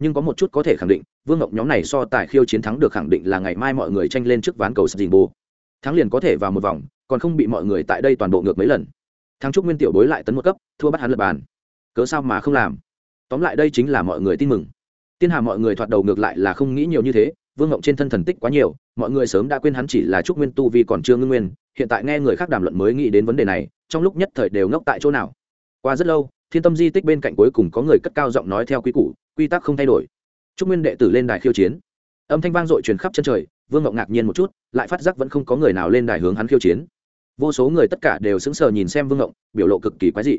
Nhưng có một chút có thể khẳng định, vương ngọc nhóm này so tài khiêu chiến thắng được khẳng định là ngày mai mọi người tranh lên trước ván cầu sập dình bồ thắng liền có thể vào một vòng, còn không bị mọi người tại đây toàn bộ ngược mấy lần. Thắng trúc nguyên tiểu bối lại tấn một cấp, thua bắt hắn lập bàn. Cớ sao mà không làm? Tóm lại đây chính là mọi người tin mừng. Tiên hà mọi người thoạt đầu ngược lại là không nghĩ nhiều như thế, vương ngộng trên thân thần tích quá nhiều, mọi người sớm đã quên hắn chỉ là trúc nguyên tu vì còn chưa ngưng nguyên, hiện tại nghe người khác đàm luận mới nghĩ đến vấn đề này, trong lúc nhất thời đều ngốc tại chỗ nào. Qua rất lâu, thiên tâm di tích bên cạnh cuối cùng có người cất cao giọng nói theo quy củ, quy tắc không thay đổi. Trúc nguyên đệ tử lên đài khiêu chiến. Âm thanh vang dội truyền khắp chân trời vương ngộng ngạc nhiên một chút, lại phát giác vẫn không có người nào lên đài hướng hắn khiêu chiến. Vô số người tất cả đều sững sờ nhìn xem vương ngộng biểu lộ cực kỳ quái dị.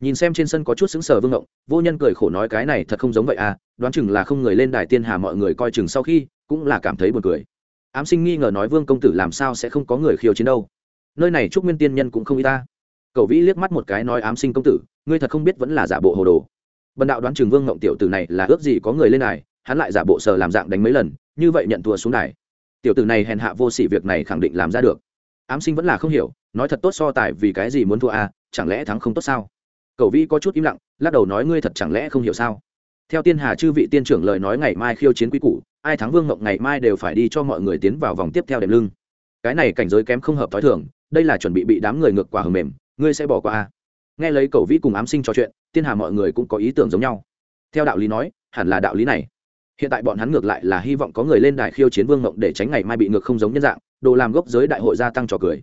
Nhìn xem trên sân có chút sững sờ vương ngộng vô nhân cười khổ nói cái này thật không giống vậy à đoán chừng là không người lên đài tiên hà mọi người coi chừng sau khi, cũng là cảm thấy buồn cười. Ám sinh nghi ngờ nói vương công tử làm sao sẽ không có người khiêu chiến đâu. Nơi này trúc nguyên tiên nhân cũng không y ta. Cậu vĩ liếc mắt một cái nói ám sinh công tử, ngươi thật không biết vẫn là giả bộ hồ đồ. Bần đạo đoán chừng vương ngộng tiểu tử này là ước gì có người lên đài, hắn lại giả bộ sờ làm dạng đánh mấy lần, như vậy nhận thua xuống đài tiểu tử này hèn hạ vô sỉ việc này khẳng định làm ra được. Ám sinh vẫn là không hiểu, nói thật tốt so tài vì cái gì muốn thua à chẳng lẽ thắng không tốt sao? Cậu vĩ có chút im lặng, lắc đầu nói ngươi thật chẳng lẽ không hiểu sao? Theo tiên hà chư vị tiên trưởng lời nói ngày mai khiêu chiến quý củ, ai thắng vương ngộng ngày mai đều phải đi cho mọi người tiến vào vòng tiếp theo đệm lưng. Cái này cảnh giới kém không hợp t h ó i thường, đây là chuẩn bị bị đám người ngược quả hầm mềm, ngươi sẽ bỏ qua à? nghe lấy cậu vĩ cùng ám sinh trò chuyện, tiên hà mọi người cũng có ý tưởng giống nhau. Theo đạo lý nói, hẳn là đạo lý này hiện tại bọn hắn ngược lại là hy vọng có người lên đài khiêu chiến vương ngộng để tránh ngày mai bị ngược không giống nhân dạng, đồ làm gốc giới đại hội gia tăng trò cười.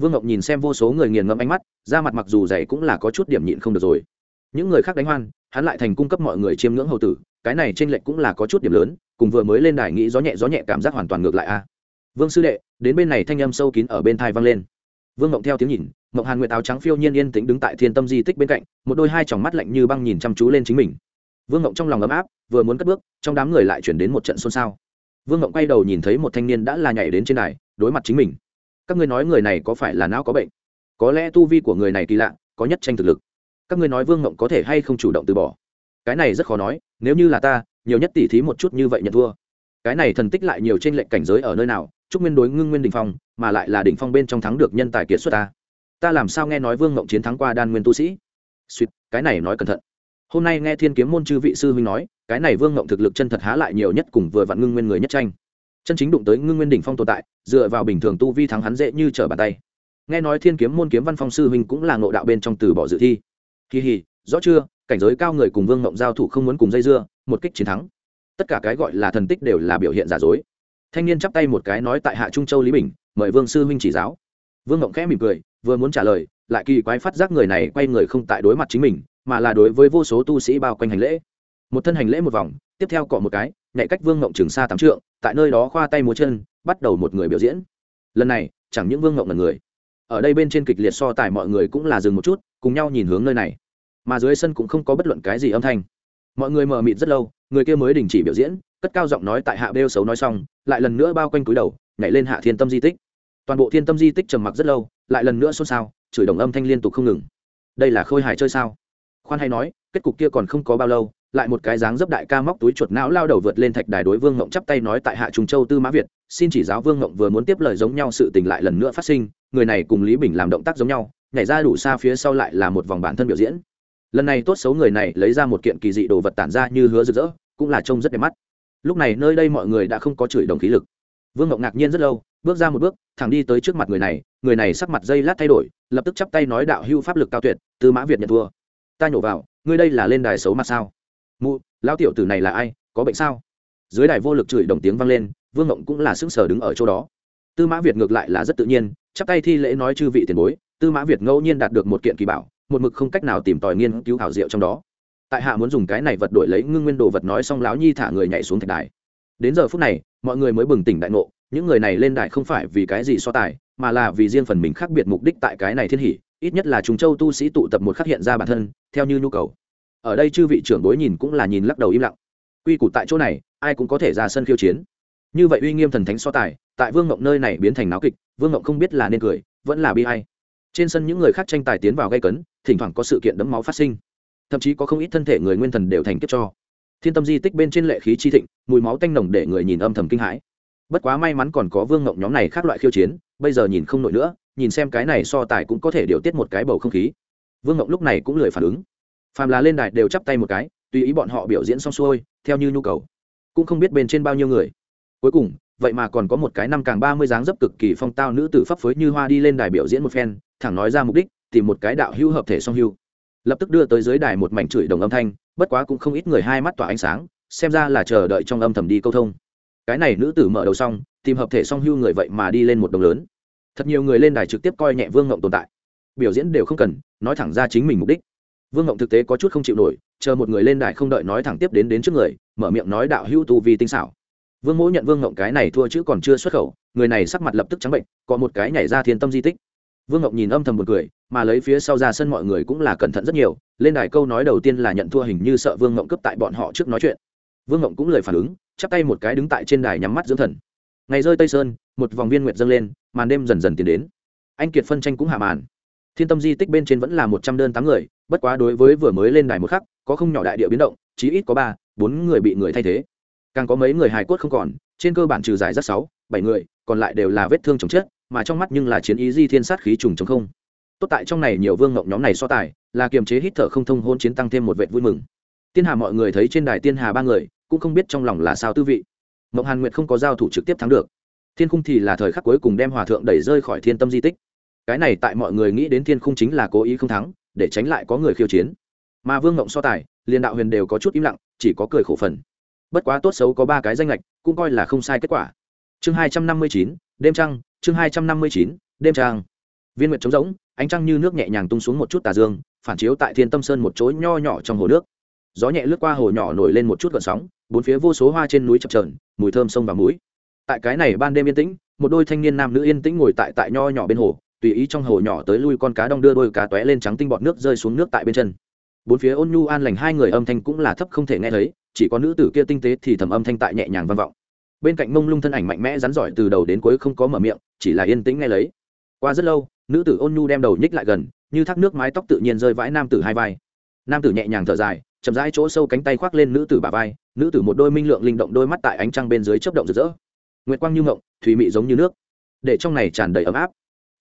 Vương ngộng nhìn xem vô số người nghiền ngẫm ánh mắt, da mặt mặc dù dày cũng là có chút điểm nhịn không được rồi. Những người khác đánh hoan, hắn lại thành cung cấp mọi người chiêm ngưỡng hầu tử, cái này trên lệnh cũng là có chút điểm lớn, cùng vừa mới lên đài nghĩ gió nhẹ gió nhẹ cảm giác hoàn toàn ngược lại a. Vương sư đệ, đến bên này thanh âm sâu kín ở bên thai vang lên. Vương ngộng theo tiếng nhìn ngộng hàn nguyệt áo trắng phiêu nhiên yên tĩnh đứng tại thiên tâm di tích bên cạnh, một đôi hai tròng mắt lạnh như băng nhìn chăm chú lên chính mình vương ngộng trong lòng ấm áp, vừa muốn cất bước, trong đám người lại chuyển đến một trận xôn xao. Vương ngộng quay đầu nhìn thấy một thanh niên đã là nhảy đến trên đài, đối mặt chính mình. Các ngươi nói người này có phải là não có bệnh? Có lẽ tu vi của người này kỳ lạ, có nhất tranh thực lực. Các ngươi nói vương ngộng có thể hay không chủ động từ bỏ? Cái này rất khó nói, nếu như là ta, nhiều nhất tỉ thí một chút như vậy nhận thua. Cái này thần tích lại nhiều trên lệnh cảnh giới ở nơi nào, chúc nguyên đối ngưng nguyên đình phong, mà lại là đỉnh phong bên trong thắng được nhân tài kiệt xuất ta. Ta làm sao nghe nói vương ngộng chiến thắng qua đan nguyên tu sĩ? Suýt, cái này nói cẩn thận hôm nay nghe thiên kiếm môn chư vị sư huynh nói, cái này vương ngộng thực lực chân thật há lại nhiều nhất cùng vừa vặn ngưng nguyên người nhất tranh. Chân chính đụng tới ngưng nguyên đỉnh phong tồn tại, dựa vào bình thường tu vi thắng hắn dễ như trở bàn tay. Nghe nói thiên kiếm môn kiếm văn phong sư huynh cũng là ngộ đạo bên trong từ bỏ dự thi. Kỳ hì, rõ chưa? Cảnh giới cao người cùng vương ngộng giao thủ không muốn cùng dây dưa, một kích chiến thắng. Tất cả cái gọi là thần tích đều là biểu hiện giả dối. Thanh niên chắp tay một cái nói tại hạ trung châu lý bình, mời vương sư huynh chỉ giáo. Vương ngộng khẽ mỉm cười, vừa muốn trả lời, lại kỳ quái phát giác người này quay người không tại đối mặt chính mình mà là đối với vô số tu sĩ bao quanh hành lễ. Một thân hành lễ một vòng, tiếp theo cọ một cái nhạy cách vương ngộng trường xa tám trượng, tại nơi đó khoa tay múa chân, bắt đầu một người biểu diễn. Lần này, chẳng những vương ngộng là người, ở đây bên trên kịch liệt so tài mọi người cũng là dừng một chút, cùng nhau nhìn hướng nơi này. Mà dưới sân cũng không có bất luận cái gì âm thanh. Mọi người mờ mịt rất lâu, người kia mới đình chỉ biểu diễn, cất cao giọng nói tại hạ bêu xấu nói xong, lại lần nữa bao quanh cúi đầu, nhảy lên hạ thiên tâm di tích. Toàn bộ thiên tâm di tích trầm mặc rất lâu, lại lần nữa xôn xao, chửi đồng âm thanh liên tục không ngừng. Đây là khôi hài chơi sao? Khoan hay nói, kết cục kia còn không có bao lâu, lại một cái dáng dấp đại ca móc túi chuột não lao đầu vượt lên thạch đài đối vương ngộng chắp tay nói tại hạ trùng châu tư mã việt, xin chỉ giáo vương ngộng vừa muốn tiếp lời giống nhau sự tình lại lần nữa phát sinh, người này cùng lý bình làm động tác giống nhau, nhảy ra đủ xa phía sau lại là một vòng bản thân biểu diễn. Lần này tốt xấu người này lấy ra một kiện kỳ dị đồ vật tản ra như hứa rực rỡ, cũng là trông rất đẹp mắt. Lúc này nơi đây mọi người đã không có chửi đồng khí lực. Vương ngộng ngạc nhiên rất lâu, bước ra một bước, thẳng đi tới trước mặt người này người này sắc mặt dây lát thay đổi, lập tức chắp tay nói đạo hưu pháp lực cao tuyệt, tư mã việt nhận thua ta nhổ vào, ngươi đây là lên đài xấu mặt sao? Mụ, lão tiểu tử này là ai, có bệnh sao? Dưới đài vô lực chửi đồng tiếng vang lên, vương ngộng cũng là sững sờ đứng ở chỗ đó. Tư mã việt ngược lại là rất tự nhiên, chắp tay thi lễ nói chư vị tiền bối, tư mã việt ngẫu nhiên đạt được một kiện kỳ bảo, một mực không cách nào tìm tòi nghiên cứu hảo diệu trong đó. Tại hạ muốn dùng cái này vật đổi lấy ngưng nguyên đồ vật nói xong lão nhi thả người nhảy xuống thạch đài. Đến giờ phút này, mọi người mới bừng tỉnh đại ngộ, những người này lên đài không phải vì cái gì so tài, mà là vì riêng phần mình khác biệt mục đích tại cái này thiên hỷ ít nhất là chúng châu tu sĩ tụ tập một khắc hiện ra bản thân, theo như nhu cầu. Ở đây chư vị trưởng đối nhìn cũng là nhìn lắc đầu im lặng. Quy củ tại chỗ này, ai cũng có thể ra sân khiêu chiến. Như vậy uy nghiêm thần thánh so tài, tại vương ngộng nơi này biến thành náo kịch, vương ngộng không biết là nên cười, vẫn là bi hay trên sân những người khác tranh tài tiến vào gây cấn, thỉnh thoảng có sự kiện đấm máu phát sinh. Thậm chí có không ít thân thể người nguyên thần đều thành kiếp cho. Thiên tâm di tích bên trên lệ khí chi thịnh, mùi máu tanh nồng để người nhìn âm thầm kinh hãi. Bất quá may mắn còn có vương ngộng nhóm này khác loại khiêu chiến, bây giờ nhìn không nổi nữa nhìn xem cái này so tài cũng có thể điều tiết một cái bầu không khí. Vương ngộng lúc này cũng lười phản ứng. Phàm là lên đài đều chắp tay một cái, tùy ý bọn họ biểu diễn xong xuôi, theo như nhu cầu. Cũng không biết bên trên bao nhiêu người. Cuối cùng, vậy mà còn có một cái năm càng ba mươi dáng dấp cực kỳ phong tao nữ tử pháp phối như hoa đi lên đài biểu diễn một phen, thẳng nói ra mục đích, tìm một cái đạo hữu hợp thể song hưu. Lập tức đưa tới dưới đài một mảnh chửi đồng âm thanh, bất quá cũng không ít người hai mắt tỏa ánh sáng, xem ra là chờ đợi trong âm thầm đi câu thông. Cái này nữ tử mở đầu xong, tìm hợp thể song hưu người vậy mà đi lên một đồng lớn thật nhiều người lên đài trực tiếp coi nhẹ vương ngộng tồn tại. Biểu diễn đều không cần, nói thẳng ra chính mình mục đích. Vương ngộng thực tế có chút không chịu nổi, chờ một người lên đài không đợi nói thẳng tiếp đến đến trước người, mở miệng nói đạo hữu tu vì tinh xảo. Vương mỗ nhận vương ngộng cái này thua chữ còn chưa xuất khẩu, người này sắc mặt lập tức trắng bệnh, có một cái nhảy ra thiên tâm di tích. Vương ngộng nhìn âm thầm một cười, mà lấy phía sau ra sân mọi người cũng là cẩn thận rất nhiều, lên đài câu nói đầu tiên là nhận thua hình như sợ vương ngộng cướp tại bọn họ trước nói chuyện. Vương ngộng cũng lời phản ứng, chắp tay một cái đứng tại trên đài nhắm mắt dưỡng thần ngày rơi tây sơn, một vòng viên nguyệt dâng lên, màn đêm dần dần tiến đến. Anh kiệt phân tranh cũng hạ màn. Thiên tâm di tích bên trên vẫn là một trăm đơn tám người, bất quá đối với vừa mới lên đài một khắc, có không nhỏ đại địa biến động, chí ít có ba, bốn người bị người thay thế. Càng có mấy người hài cốt không còn, trên cơ bản trừ giải rất sáu, bảy người, còn lại đều là vết thương chồng chết mà trong mắt nhưng là chiến ý di thiên sát khí trùng chống không. Tốt tại trong này nhiều vương ngộng nhóm này so tài, là kiềm chế hít thở không thông hôn chiến tăng thêm một vệ vui mừng. Tiên hà mọi người thấy trên đài tiên hà ba người, cũng không biết trong lòng là sao tư vị mộng hàn nguyệt không có giao thủ trực tiếp thắng được. Thiên khung thì là thời khắc cuối cùng đem hòa thượng đẩy rơi khỏi thiên tâm di tích. Cái này tại mọi người nghĩ đến thiên khung chính là cố ý không thắng, để tránh lại có người khiêu chiến. Mà vương ngộng so tài liền đạo huyền đều có chút im lặng, chỉ có cười khổ phần. Bất quá tốt xấu có ba cái danh lệch, cũng coi là không sai kết quả. Chương hai trăm năm mươi chín, đêm trăng, chương hai trăm năm mươi chín, đêm trăng. Viên nguyệt trống rỗng, ánh trăng như nước nhẹ nhàng tung xuống một chút tà dương, phản chiếu tại thiên tâm sơn một chối nho nhỏ trong hồ nước. Gió nhẹ lướt qua hồ nhỏ nổi lên một chút gợn sóng bốn phía vô số hoa trên núi chập trờn mùi thơm sông và mũi tại cái này ban đêm yên tĩnh, một đôi thanh niên nam nữ yên tĩnh ngồi tại tại nho nhỏ bên hồ, tùy ý trong hồ nhỏ tới lui con cá đong đưa đôi cá tóe lên trắng tinh bọt nước rơi xuống nước tại bên chân. Bốn phía ôn nhu an lành hai người âm thanh cũng là thấp không thể nghe thấy, chỉ có nữ tử kia tinh tế thì thầm âm thanh tại nhẹ nhàng vang vọng. Bên cạnh mông lung thân ảnh mạnh mẽ rắn giỏi từ đầu đến cuối không có mở miệng, chỉ là yên tĩnh nghe lấy. Qua rất lâu, nữ tử ôn nhu đem đầu nhích lại gần, như thác nước mái tóc tự nhiên rơi vãi nam tử hai vai. Nam tử nhẹ nhàng thở dài chậm rãi chỗ sâu cánh tay khoác lên nữ tử bà vai, nữ tử một đôi minh lượng linh động đôi mắt tại ánh trăng bên dưới chớp động rực rỡ. Nguyệt quang như ngộng thủy mị giống như nước. Để trong này tràn đầy ấm áp.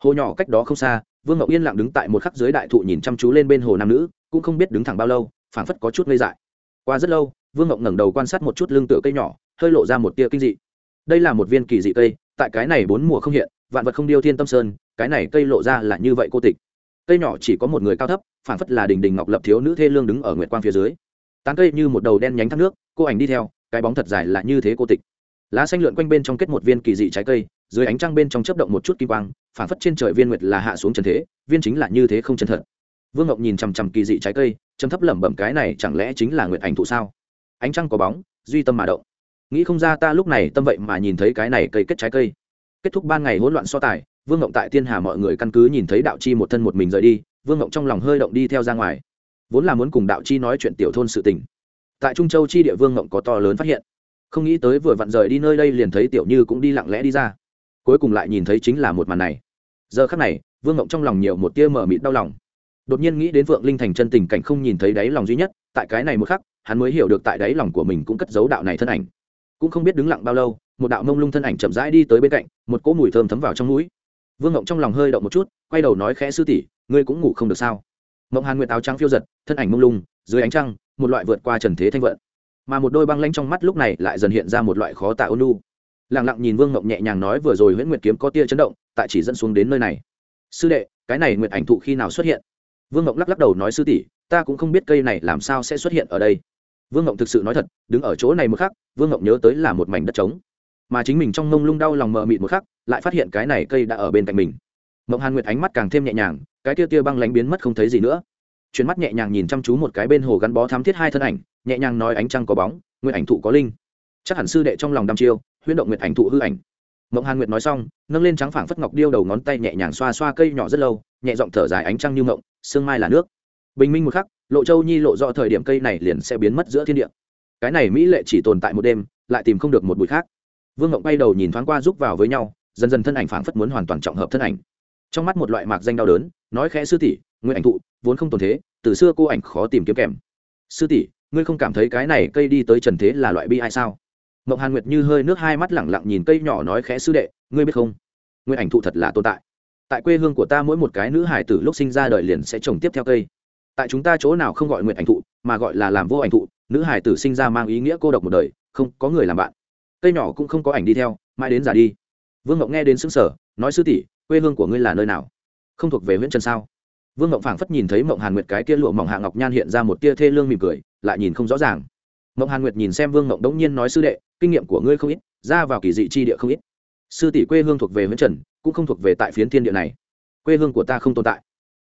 Hồ nhỏ cách đó không xa, vương ngọc yên lặng đứng tại một khắc dưới đại thụ nhìn chăm chú lên bên hồ nam nữ, cũng không biết đứng thẳng bao lâu, phảng phất có chút ngây dại. Qua rất lâu, vương ngọc ngẩng đầu quan sát một chút lưng tựa cây nhỏ, hơi lộ ra một tia kinh dị. Đây là một viên kỳ dị cây, tại cái này bốn mùa không hiện, vạn vật không điêu thiên tâm sơn, cái này cây lộ ra là như vậy cô tịch cây nhỏ chỉ có một người cao thấp phản phất là đình đình ngọc lập thiếu nữ thê lương đứng ở nguyệt quang phía dưới. Tán cây như một đầu đen nhánh thác nước, cô ảnh đi theo, cái bóng thật dài là như thế cô tịch. Lá xanh lượn quanh bên trong kết một viên kỳ dị trái cây, dưới ánh trăng bên trong chớp động một chút kỳ quang phản phất trên trời viên nguyệt là hạ xuống trần thế, viên chính là như thế không chân thật. Vương ngọc nhìn chằm chằm kỳ dị trái cây chấm thấp lẩm bẩm cái này chẳng lẽ chính là nguyệt ảnh thụ sao? Ánh trăng có bóng, duy tâm mà động. Nghĩ không ra ta lúc này tâm vậy mà nhìn thấy cái này cây kết trái cây. Kết thúc ban ngày hỗn loạn so tài vương ngộng tại tiên hà mọi người căn cứ nhìn thấy đạo chi một thân một mình rời đi, vương ngộng trong lòng hơi động đi theo ra ngoài. Vốn là muốn cùng đạo chi nói chuyện tiểu thôn sự tình. Tại trung châu chi địa vương ngộng có to lớn phát hiện. Không nghĩ tới vừa vặn rời đi nơi đây liền thấy tiểu như cũng đi lặng lẽ đi ra. Cuối cùng lại nhìn thấy chính là một màn này. Giờ khắc này, vương ngộng trong lòng nhiều một tia mở mịt đau lòng. Đột nhiên nghĩ đến vượng linh thành chân tình cảnh không nhìn thấy đáy lòng duy nhất, tại cái này một khắc, hắn mới hiểu được tại đáy lòng của mình cũng cất giấu đạo này thân ảnh. Cũng không biết đứng lặng bao lâu, một đạo mông lung thân ảnh chậm rãi đi tới bên cạnh, một cỗ mùi thơm thấm vào trong mũi vương ngộng trong lòng hơi động một chút, quay đầu nói khẽ, sư tỷ, ngươi cũng ngủ không được sao? Mộng hàn nguyệt áo trắng phiêu giật, thân ảnh mông lung, dưới ánh trăng, một loại vượt qua trần thế thanh vận. Mà một đôi băng lanh trong mắt lúc này lại dần hiện ra một loại khó tạ ôn lu lẳng lặng nhìn vương ngộng nhẹ nhàng nói, vừa rồi huyễn nguyệt kiếm có tia chấn động, tại chỉ dẫn xuống đến nơi này. Sư đệ, cái này nguyệt ảnh thụ khi nào xuất hiện? Vương ngộng lắc lắc đầu nói, sư tỷ, ta cũng không biết cây này làm sao sẽ xuất hiện ở đây. Vương ngộng thực sự nói thật, đứng ở chỗ này một khắc, vương ngộng nhớ tới là một mảnh đất trống. Mà chính mình trong mông lung đau lòng mờ mịt một khắc lại phát hiện cái này cây đã ở bên cạnh mình. Mộng hàn nguyệt ánh mắt càng thêm nhẹ nhàng, cái tia tia băng lánh biến mất không thấy gì nữa. Chuyến mắt nhẹ nhàng nhìn chăm chú một cái bên hồ gắn bó thám thiết hai thân ảnh, nhẹ nhàng nói ánh trăng có bóng nguyện ảnh thụ có linh. Chắc hẳn sư đệ trong lòng đăm chiêu, huyễn động nguyệt ảnh thụ hư ảnh. Mộng hàn nguyệt nói xong, nâng lên trắng phảng phất ngọc điêu đầu ngón tay nhẹ nhàng xoa xoa cây nhỏ rất lâu, nhẹ giọng thở dài ánh trăng như mộng, sương mai là nước. Bình minh một khắc, lộ châu nhi lộ do thời điểm cây này liền sẽ biến mất giữa thiên địa. Cái này mỹ lệ chỉ tồn tại một đêm, lại tìm không được một bụi khác. Vương ngộng bay đầu nhìn thoáng qua rúc vào với nhau dần dần thân ảnh phảng phất muốn hoàn toàn trọng hợp thân ảnh. Trong mắt một loại mạc danh đau đớn, nói khẽ, sư tỷ nguyên ảnh thụ, vốn không tồn thế, từ xưa cô ảnh khó tìm kiếm kèm. Sư tỷ, ngươi không cảm thấy cái này cây đi tới trần thế là loại bi ai sao? Mộng hàn nguyệt như hơi nước hai mắt lẳng lặng nhìn cây nhỏ nói khẽ, sư đệ, ngươi biết không? Nguyên ảnh thụ thật là tồn tại. Tại quê hương của ta mỗi một cái nữ hải tử lúc sinh ra đời liền sẽ trồng tiếp theo cây. Tại chúng ta chỗ nào không gọi nguyện ảnh thụ, mà gọi là làm vô ảnh thụ, nữ hải tử sinh ra mang ý nghĩa cô độc một đời, không có người làm bạn. Cây nhỏ cũng không có ảnh đi theo, mãi đến già đi vương Ngộng nghe đến xứng sở nói, sư tỷ, quê hương của ngươi là nơi nào? Không thuộc về huyện trần sao? Vương Ngộng phảng phất nhìn thấy mộng hàn nguyệt cái kia lụa mỏng hạ ngọc nhan hiện ra một tia thê lương mỉm cười, lại nhìn không rõ ràng. Mộng hàn nguyệt nhìn xem vương Ngộng đống nhiên nói, sư đệ, kinh nghiệm của ngươi không ít, ra vào kỳ dị chi địa không ít. Sư tỷ quê hương thuộc về huyện trần, cũng không thuộc về tại phiến thiên địa này. Quê hương của ta không tồn tại.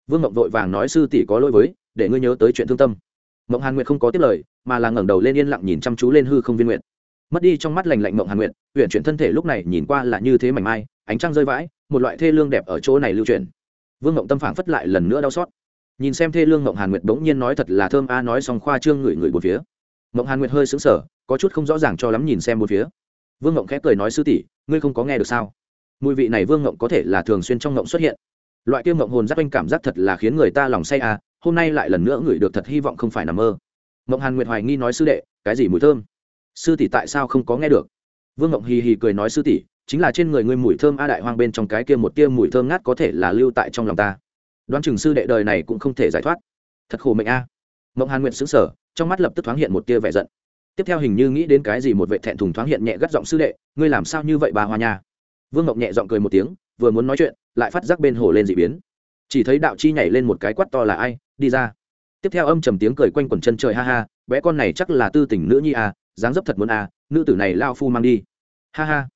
Vương Ngộng vội vàng nói, sư tỷ có lỗi với, để ngươi nhớ tới chuyện thương tâm. Mộng hàn nguyệt không có tiếp lời, mà là ngẩng đầu lên yên lặng nhìn chăm chú lên hư không viên nguyện mất đi trong mắt lành lạnh mộng hàn nguyện huyện chuyển thân thể lúc này nhìn qua là như thế mảnh mai, ánh trăng rơi vãi, một loại thê lương đẹp ở chỗ này lưu truyền vương mộng tâm phảng phất lại lần nữa đau xót. Nhìn xem thê lương mộng hàn nguyệt bỗng nhiên nói thật là thơm a, nói xong khoa trương ngửi ngửi một phía. Mộng hàn nguyệt hơi sững sờ, có chút không rõ ràng cho lắm nhìn xem một phía. Vương mộng khẽ cười nói, sư tỷ, ngươi không có nghe được sao? Mùi vị này vương mộng có thể là thường xuyên trong mộng xuất hiện. Loại kia mộng hồn giác anh cảm giác thật là khiến người ta lòng say à hôm nay lại lần nữa ngửi được thật hy vọng không phải nằm mơ. Mộng hàn nguyệt hoài nghi nói, sư đệ, cái gì mùi thơm? Sư tỷ tại sao không có nghe được? Vương ngộng hì hì cười nói, sư tỷ, chính là trên người ngươi mùi thơm a đại hoang bên trong cái kia một tia mùi thơm ngát có thể là lưu tại trong lòng ta. Đoán chừng sư đệ đời này cũng không thể giải thoát. Thật khổ mệnh a. Mộng hàn nguyện xứng sở trong mắt lập tức thoáng hiện một tia vẻ giận. Tiếp theo hình như nghĩ đến cái gì một vệ thẹn thùng thoáng hiện nhẹ gắt giọng, sư đệ, ngươi làm sao như vậy, bà hoa nha? Vương ngọc nhẹ giọng cười một tiếng, vừa muốn nói chuyện, lại phát giác bên hồ lên d ị biến. Chỉ thấy đạo chi nhảy lên một cái quắt to là ai? Đi ra. Tiếp theo âm trầm tiếng cười quanh quần chân trời, ha ha, bé con này chắc là tư tình nữ nhi à dáng dấp thật muốn à nữ tử này lao phu mang đi. Ha ha.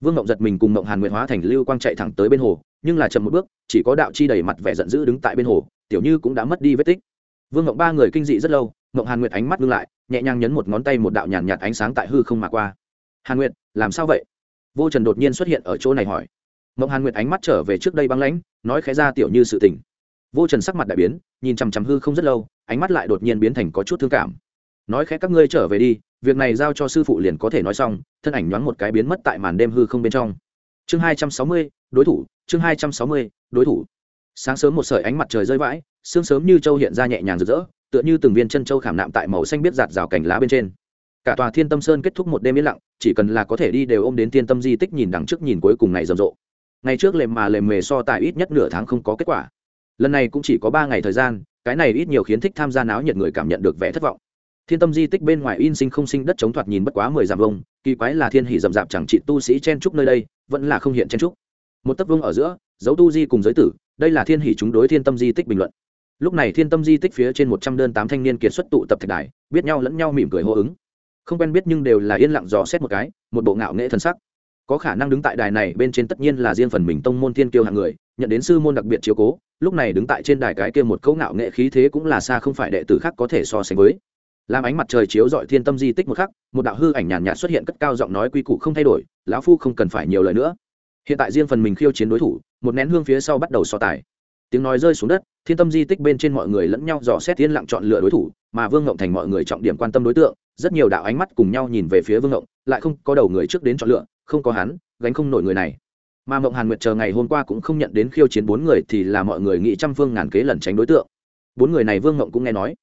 Vương ngộng giật mình cùng ngộng hàn nguyện hóa thành lưu quang chạy thẳng tới bên hồ, nhưng là chậm một bước, chỉ có đạo chi đầy mặt vẻ giận dữ đứng tại bên hồ, tiểu như cũng đã mất đi vết tích. Vương ngộng ba người kinh dị rất lâu, ngộng hàn nguyệt ánh mắt ngưng lại, nhẹ nhàng nhấn một ngón tay một đạo nhàn nhạt ánh sáng tại hư không mà qua. Hàn nguyệt, làm sao vậy? Vô trần đột nhiên xuất hiện ở chỗ này hỏi. Ngộng hàn nguyệt ánh mắt trở về trước đây băng lãnh, nói khẽ ra tiểu như sự tình. Vô trần sắc mặt đại biến, nhìn chằm chằm hư không rất lâu, ánh mắt lại đột nhiên biến thành có chút thương cảm nói khẽ các ngươi trở về đi, việc này giao cho sư phụ liền có thể nói xong, thân ảnh nhoáng một cái biến mất tại màn đêm hư không bên trong. Chương hai trăm sáu mươi, đối thủ, chương hai trăm sáu mươi, đối thủ. Sáng sớm một sợi ánh mặt trời rơi vãi, sương sớm như châu hiện ra nhẹ nhàng rực rỡ, tựa như từng viên chân châu khảm nạm tại màu xanh biết giạt rào cành lá bên trên. Cả tòa thiên tâm sơn kết thúc một đêm yên lặng, chỉ cần là có thể đi đều ôm đến thiên tâm di tích nhìn đằng trước nhìn cuối cùng ngày rầm rộ. Ngày trước lềm mà lềm mề so tài ít nhất nửa tháng không có kết quả. Lần này cũng chỉ có ba ngày thời gian, cái này ít nhiều khiến thích tham gia náo nhiệt người cảm nhận được vẻ thất vọng thiên tâm di tích bên ngoài in sinh không sinh đất chống thoạt nhìn bất quá mười dặm vông kỳ quái là thiên hỷ rậm rạp chẳng trị tu sĩ chen trúc nơi đây, vẫn là không hiện chen trúc. Một tấc vông ở giữa dấu tu di cùng giới tử, đây là thiên hỷ chúng đối thiên tâm di tích bình luận. Lúc này thiên tâm di tích phía trên một trăm đơn tám thanh niên kiệt xuất tụ tập thạch đài, biết nhau lẫn nhau mỉm cười hô ứng. Không quen biết nhưng đều là yên lặng dò xét một cái, một bộ ngạo nghệ thân sắc. Có khả năng đứng tại đài này bên trên tất nhiên là riêng phần mình tông môn thiên kiêu hạng người, nhận đến sư môn đặc biệt chiếu cố, lúc này đứng tại trên đài cái kia một câu ngạo nghệ khí thế cũng là xa không phải đệ tử khác có thể so sánh với làm ánh mặt trời chiếu dọi thiên tâm di tích một khắc, một đạo hư ảnh nhàn nhạt xuất hiện cất cao giọng nói quy củ không thay đổi, lão phu không cần phải nhiều lời nữa. Hiện tại riêng phần mình khiêu chiến đối thủ, một nén hương phía sau bắt đầu so tài. Tiếng nói rơi xuống đất, thiên tâm di tích bên trên mọi người lẫn nhau dò xét yên lặng chọn lựa đối thủ, mà vương ngộng thành mọi người trọng điểm quan tâm đối tượng, rất nhiều đạo ánh mắt cùng nhau nhìn về phía vương ngộng, lại không có đầu người trước đến chọn lựa, không có hắn, gánh không nổi người này. Mà mộng hàn nguyệt chờ ngày hôm qua cũng không nhận đến khiêu chiến bốn người thì là mọi người nghĩ trăm phương ngàn kế lẩn tránh đối tượng. Bốn người này vương ngộng cũng nghe nói.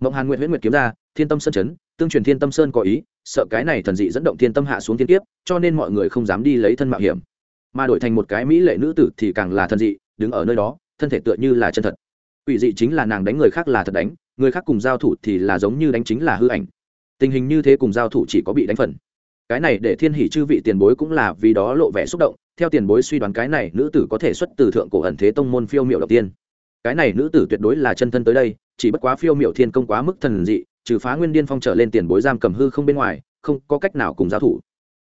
Mộng hàn nguyệt huyễn nguyệt kiếm ra thiên tâm sơn chấn, tương truyền thiên tâm sơn có ý, sợ cái này thần dị dẫn động thiên tâm hạ xuống thiên kiếp, cho nên mọi người không dám đi lấy thân mạo hiểm. Mà đổi thành một cái mỹ lệ nữ tử thì càng là thần dị, đứng ở nơi đó, thân thể tựa như là chân thật. Quỷ dị chính là nàng đánh người khác là thật đánh, người khác cùng giao thủ thì là giống như đánh chính là hư ảnh. Tình hình như thế cùng giao thủ chỉ có bị đánh phần. Cái này để thiên hỷ chư vị tiền bối cũng là vì đó lộ vẻ xúc động, theo tiền bối suy đoán cái này nữ tử có thể xuất từ thượng cổ ẩn thế tông môn phiêu miệu đầu tiên. Cái này nữ tử tuyệt đối là chân thân tới đây, chỉ bất quá phiêu miệu thiên công quá mức thần dị trừ phá nguyên điên phong trở lên tiền bối giam cầm hư không bên ngoài, không có cách nào cùng giao thủ.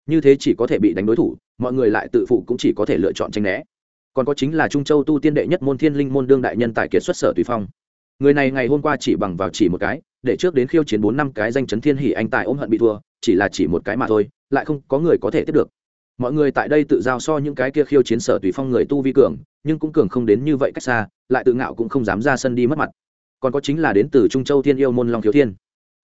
Như thế chỉ có thể bị đánh đối thủ, mọi người lại tự phụ cũng chỉ có thể lựa chọn tranh né. Còn có chính là trung châu tu tiên đệ nhất môn thiên linh môn đương đại nhân tại kiệt xuất sở tùy phong. Người này ngày hôm qua chỉ bằng vào chỉ một cái, để trước đến khiêu chiến bốn năm cái danh chấn thiên hỷ anh tài ôm hận bị thua, chỉ là chỉ một cái mà thôi, lại không có người có thể tiếp được. Mọi người tại đây tự giao so những cái kia khiêu chiến sở tùy phong người tu vi cường, nhưng cũng cường không đến như vậy cách xa, lại tự ngạo cũng không dám ra sân đi mất mặt. Còn có chính là đến từ trung châu thiên yêu môn long thiếu thiên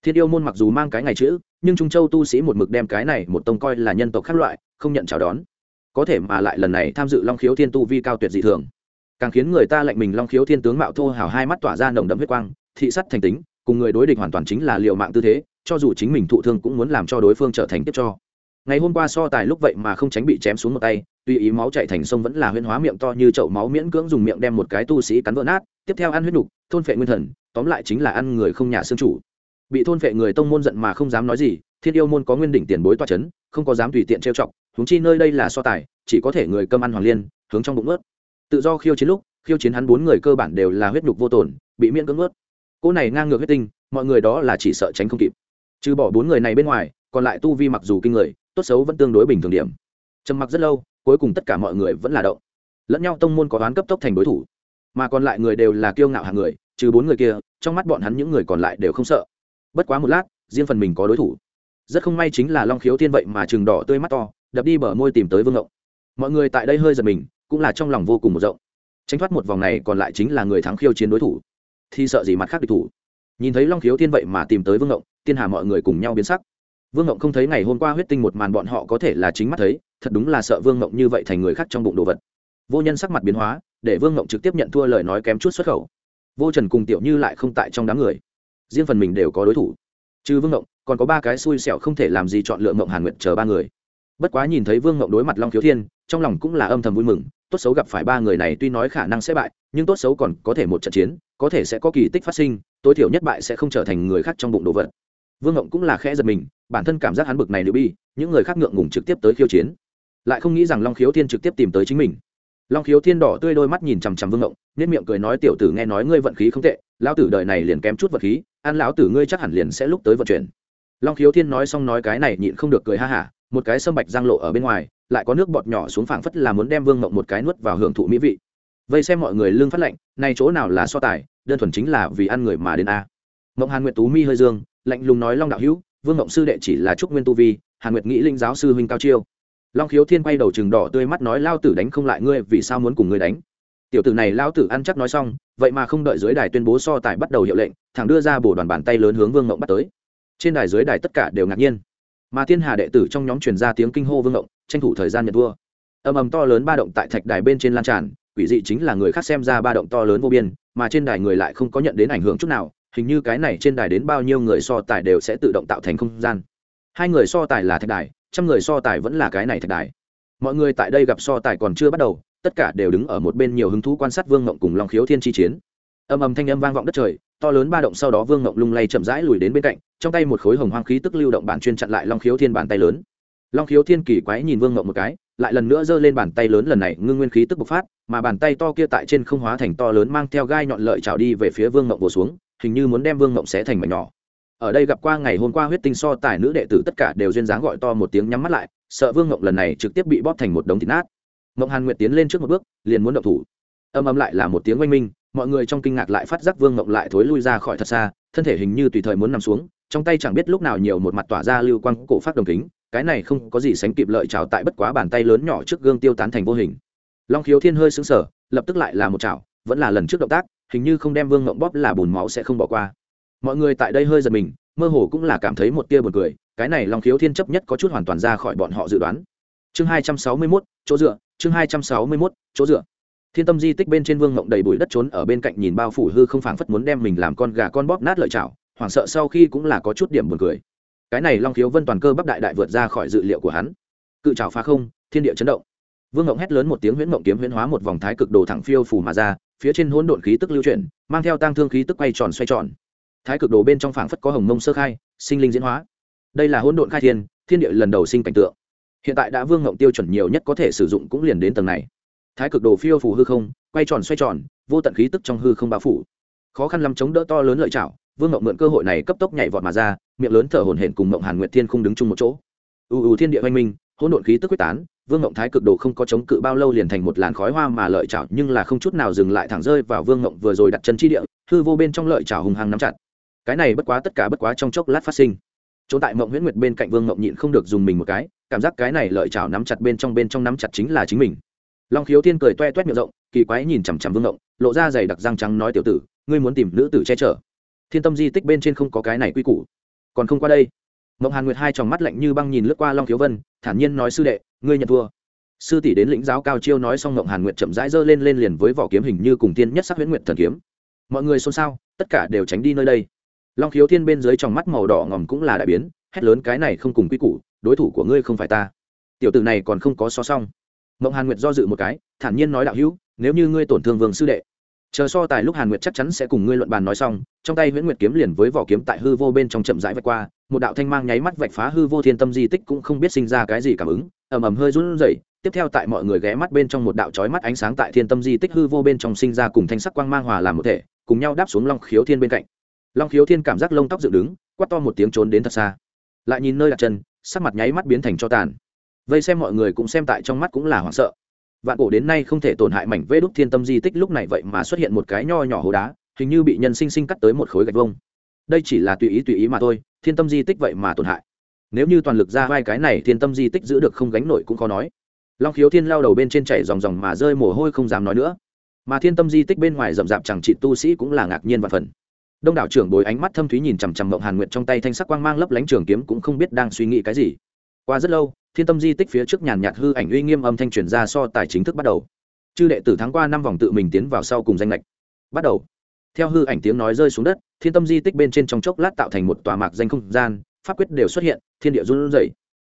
thiên yêu môn mặc dù mang cái ngày chữ, nhưng trung châu tu sĩ một mực đem cái này một tông coi là nhân tộc khác loại, không nhận chào đón. Có thể mà lại lần này tham dự long khiếu thiên tu vi cao tuyệt dị thường. Càng khiến người ta lạnh mình long khiếu thiên tướng mạo thô hào hai mắt tỏa ra nồng đậm huyết quang, thị sắt thành tính, cùng người đối địch hoàn toàn chính là liệu mạng tư thế, cho dù chính mình thụ thương cũng muốn làm cho đối phương trở thành tiếp cho. Ngày hôm qua so tài lúc vậy mà không tránh bị chém xuống một tay, tuy ý máu chạy thành sông vẫn là huyên hóa miệng to như chậu máu miễn cưỡng dùng miệng đem một cái tu sĩ cắn vỡ nát, tiếp theo ăn huyết nục, thôn phệ nguyên thần, tóm lại chính là ăn người không nhà xương chủ bị thôn phệ người tông môn giận mà không dám nói gì, thiên yêu môn có nguyên đỉnh tiền bối toa c h ấ n không có dám tùy tiện trêu chọc húng chi nơi đây là so tài, chỉ có thể người cơm ăn hoàng liên, hướng trong bụng ướt tự do khiêu chiến lúc, khiêu chiến hắn bốn người cơ bản đều là huyết nhục vô tổn bị miễn cưỡng ướt cỗ này ngang ngược huyết tinh, mọi người đó là chỉ sợ tránh không kịp. Trừ bỏ bốn người này bên ngoài, còn lại tu vi mặc dù kinh người, tốt xấu vẫn tương đối bình thường điểm. Trầm mặc rất lâu, cuối cùng tất cả mọi người vẫn là động. Lẫn nhau tông môn có đoán cấp tốc thành đối thủ, mà còn lại người đều là kiêu ngạo hàng người, trừ bốn người kia, trong mắt bọn hắn những người còn lại đều không sợ bất quá một lát, riêng phần mình có đối thủ. Rất không may chính là long khiếu thiên vậy mà chừng đỏ tươi mắt to, đập đi bờ môi tìm tới vương ngộng. Mọi người tại đây hơi giật mình, cũng là trong lòng vô cùng một rộng. Tránh thoát một vòng này còn lại chính là người thắng khiêu chiến đối thủ. Thì sợ gì mặt khác địch thủ. Nhìn thấy long khiếu thiên vậy mà tìm tới vương ngộng, thiên hà mọi người cùng nhau biến sắc. Vương ngộng không thấy ngày hôm qua huyết tinh một màn bọn họ có thể là chính mắt thấy, thật đúng là sợ vương ngộng như vậy thành người khác trong bụng đồ vật. Vô nhân sắc mặt biến hóa, để vương ngộng trực tiếp nhận thua lời nói kém chút xuất khẩu. Vô trần cùng tiểu như lại không tại trong đám người riêng phần mình đều có đối thủ. Trừ vương ngộng, còn có ba cái xui xẻo không thể làm gì chọn lựa ngộng hàn nguyện chờ ba người. Bất quá nhìn thấy vương ngộng đối mặt long khiếu thiên, trong lòng cũng là âm thầm vui mừng, tốt xấu gặp phải ba người này tuy nói khả năng sẽ bại, nhưng tốt xấu còn có thể một trận chiến, có thể sẽ có kỳ tích phát sinh, tối thiểu nhất bại sẽ không trở thành người khác trong bụng đồ vật. Vương ngộng cũng là khẽ giật mình, bản thân cảm giác hắn bực này nữ bi, những người khác ngượng ngùng trực tiếp tới khiêu chiến. Lại không nghĩ rằng long khiếu thiên trực tiếp tìm tới chính mình. Long khiếu thiên đỏ tươi đôi mắt nhìn chằm chằm vương ngộng nên miệng cười nói, tiểu tử nghe nói ngươi vận khí không tệ lão tử đời này liền kém chút vật khí, ăn lão tử ngươi chắc hẳn liền sẽ lúc tới vận chuyển. Long khiếu thiên nói xong nói cái này nhịn không được cười ha hả, một cái sâm bạch giang lộ ở bên ngoài, lại có nước bọt nhỏ xuống phảng phất là muốn đem vương mộng một cái nuốt vào hưởng thụ mỹ vị. Vây xem mọi người lương phát lệnh nay chỗ nào là so tài, đơn thuần chính là vì ăn người mà đến a. Mộng hàn nguyệt tú mi hơi dương, lạnh lùng nói long đạo hữu, vương mộng sư đệ chỉ là trúc nguyên tu vi, hàn nguyệt nghĩ linh giáo sư huynh cao chiêu. Long khiếu thiên quay đầu chừng đỏ tươi mắt nói lao tử đánh không lại ngươi, vì sao muốn cùng ngươi đánh? Tiểu tử này lao tử ăn chắc nói xong, vậy mà không đợi dưới đài tuyên bố so tài bắt đầu hiệu lệnh thẳng đưa ra bổ đoàn bàn tay lớn hướng vương ngộng bắt tới. Trên đài dưới đài tất cả đều ngạc nhiên. Mà thiên hà đệ tử trong nhóm truyền ra tiếng kinh hô vương ngộng, tranh thủ thời gian nhận vua. ầm ầm to lớn ba động tại thạch đài bên trên lan tràn, quỷ dị chính là người khác xem ra ba động to lớn vô biên, mà trên đài người lại không có nhận đến ảnh hưởng chút nào, hình như cái này trên đài đến bao nhiêu người so tài đều sẽ tự động tạo thành không gian. Hai người so tài là thạch đài, trăm người so tài vẫn là cái này thạch đài. Mọi người tại đây gặp so tài còn chưa bắt đầu tất cả đều đứng ở một bên nhiều hứng thú quan sát vương ngộng cùng long khiếu thiên chi chiến. Âm ầm thanh âm vang vọng đất trời, to lớn ba động sau đó vương ngộng lung lay chậm rãi lùi đến bên cạnh, trong tay một khối hồng hoang khí tức lưu động bản chuyên chặn lại long khiếu thiên bàn tay lớn. Long khiếu thiên kỳ quái nhìn vương ngộng một cái, lại lần nữa giơ lên bàn tay lớn lần này, ngưng nguyên khí tức bộc phát, mà bàn tay to kia tại trên không hóa thành to lớn mang theo gai nhọn lợi trào đi về phía vương ngộng vồ xuống, hình như muốn đem vương ngộng xé thành mảnh nhỏ. Ở đây gặp qua ngày hôm qua huyết tinh so tài nữ đệ tử tất cả đều duyên dáng gọi to một tiếng nhắm mắt lại, sợ vương ngộng lần này trực tiếp bị bóp thành một đống thịt nát mộng hàn nguyệt tiến lên trước một bước, liền muốn động thủ. Âm âm lại là một tiếng oanh minh, mọi người trong kinh ngạc lại phát giác vương mộng lại thối lui ra khỏi thật xa, thân thể hình như tùy thời muốn nằm xuống, trong tay chẳng biết lúc nào nhiều một mặt tỏa ra lưu quang cổ phát đồng kính, cái này không có gì sánh kịp lợi trào tại bất quá bàn tay lớn nhỏ trước gương tiêu tán thành vô hình. Long khiếu thiên hơi xứng sở lập tức lại là một chảo, vẫn là lần trước động tác, hình như không đem vương mộng bóp là bùn máu sẽ không bỏ qua. Mọi người tại đây hơi giật mình, mơ hồ cũng là cảm thấy một tia buồn cười, cái này long khiếu thiên chấp nhất có chút hoàn toàn ra khỏi bọn họ dự đoán. Chương hai trăm sáu mươi mốt, chỗ dựa chương hai trăm sáu mươi mốt, chỗ dựa. Thiên tâm di tích bên trên vương ngộng đầy bụi đất trốn ở bên cạnh nhìn bao phủ hư không phảng phất muốn đem mình làm con gà con bóp nát lợi chảo, hoảng sợ sau khi cũng là có chút điểm buồn cười. Cái này long khiếu vân toàn cơ bắp đại đại vượt ra khỏi dự liệu của hắn. Cự trào phá không, thiên địa chấn động. Vương ngộng hét lớn một tiếng huyễn ngộng kiếm huyễn hóa một vòng thái cực đồ thẳng phiêu phủ mà ra, phía trên hỗn độn khí tức lưu chuyển, mang theo tăng thương khí tức quay tròn xoay tròn. Thái cực đồ bên trong phảng phất có hồng mông sơ khai, sinh linh diễn hóa. Đây là hỗn độn khai thiên thiên địa lần đầu sinh cảnh tượng hiện tại đã vương ngộng tiêu chuẩn nhiều nhất có thể sử dụng cũng liền đến tầng này. Thái cực đồ phiêu phủ hư không, quay tròn xoay tròn, vô tận khí tức trong hư không bao phủ. Khó khăn lắm chống đỡ to lớn lợi chảo vương ngộng mượn cơ hội này cấp tốc nhảy vọt mà ra, miệng lớn thở hổn hển cùng ngộng hàn nguyệt thiên không đứng chung một chỗ. U u thiên địa oanh minh, hỗn độn khí tức quyết tán, vương ngộng thái cực đồ không có chống cự bao lâu liền thành một làn khói hoa mà lợi chảo nhưng là không chút nào dừng lại thẳng rơi vào vương ngộng vừa rồi đặt chân chi địa, hư vô bên trong lợi chảo hùng hăng nắm chặt. Cái này bất quá tất cả bất quá trong chốc lát phát sinh. Trốn tại mộng huyễn nguyệt bên cạnh vương ngộng nhịn không được dùng mình một cái cảm giác cái này lợi chảo nắm chặt bên trong bên trong nắm chặt chính là chính mình. Long khiếu thiên cười toe toét miệng rộng, kỳ quái nhìn chằm chằm vương ngộng, lộ ra giày đặc răng trắng nói tiểu tử, ngươi muốn tìm nữ tử che chở. Thiên tâm di tích bên trên không có cái này quy củ. Còn không qua đây. Mộng hàn nguyệt hai tròng mắt lạnh như băng nhìn lướt qua long khiếu vân, thản nhiên nói sư đệ, ngươi nhận thua. Sư tỷ đến lĩnh giáo cao chiêu nói xong mộng hàn nguyệt chậm rãi giơ lên lên liền với vỏ kiếm hình như cùng tiên nhất sắc huyễn nguyệt thần kiếm. Mọi người xôn xao, tất cả đều tránh đi nơi đây. Long khiếu thiên bên dưới tròng mắt màu đỏ ngòm cũng là đại biến hét lớn, cái này không cùng quy củ, đối thủ của ngươi không phải ta. Tiểu tử này còn không có so xong mộng hàn nguyệt do dự một cái, thản nhiên nói đạo hữu, nếu như ngươi tổn thương vương sư đệ, chờ so tài lúc hàn nguyệt chắc chắn sẽ cùng ngươi luận bàn nói xong. Trong tay nguyễn nguyệt kiếm liền với vỏ kiếm tại hư vô bên trong chậm rãi vạch qua, một đạo thanh mang nháy mắt vạch phá hư vô thiên tâm di tích cũng không biết sinh ra cái gì cảm ứng, ầm ầm hơi run rẩy, tiếp theo tại mọi người ghé mắt bên trong một đạo chói mắt ánh sáng tại thiên tâm di tích hư vô bên trong sinh ra cùng thanh sắc quang mang hòa làm một thể, cùng nhau đáp xuống long khiếu thiên bên cạnh. Long khiếu thiên cảm giác lông tóc dựng đứng, quát to một tiếng trốn đến thật xa lại nhìn nơi đặt chân, sắc mặt nháy mắt biến thành cho tàn. Vây xem mọi người cũng xem tại trong mắt cũng là hoảng sợ. Vạn cổ đến nay không thể tổn hại mảnh vê đúc thiên tâm di tích lúc này vậy mà xuất hiện một cái nho nhỏ hố đá, hình như bị nhân sinh sinh cắt tới một khối gạch vông đây chỉ là tùy ý tùy ý mà thôi, thiên tâm di tích vậy mà tổn hại. Nếu như toàn lực ra vai cái này, thiên tâm di tích giữ được không gánh nổi cũng khó nói. Long khiếu thiên lao đầu bên trên chảy dòng dòng mà rơi mồ hôi không dám nói nữa. Mà thiên tâm di tích bên ngoài rậm rạp chẳng trị tu sĩ cũng là ngạc nhiên và phần đông đảo trưởng bồi ánh mắt thâm thúy nhìn chằm chằm mộng hàn nguyện trong tay thanh sắc quang mang lấp lánh trường kiếm cũng không biết đang suy nghĩ cái gì. Qua rất lâu, thiên tâm di tích phía trước nhàn nhạt hư ảnh uy nghiêm âm thanh truyền ra so tài chính thức bắt đầu. Chư đệ tử thắng qua năm vòng tự mình tiến vào sau cùng danh lệch bắt đầu. Theo hư ảnh tiếng nói rơi xuống đất, thiên tâm di tích bên trên trong chốc lát tạo thành một tòa mạc danh không gian, pháp quyết đều xuất hiện, thiên địa run rẩy.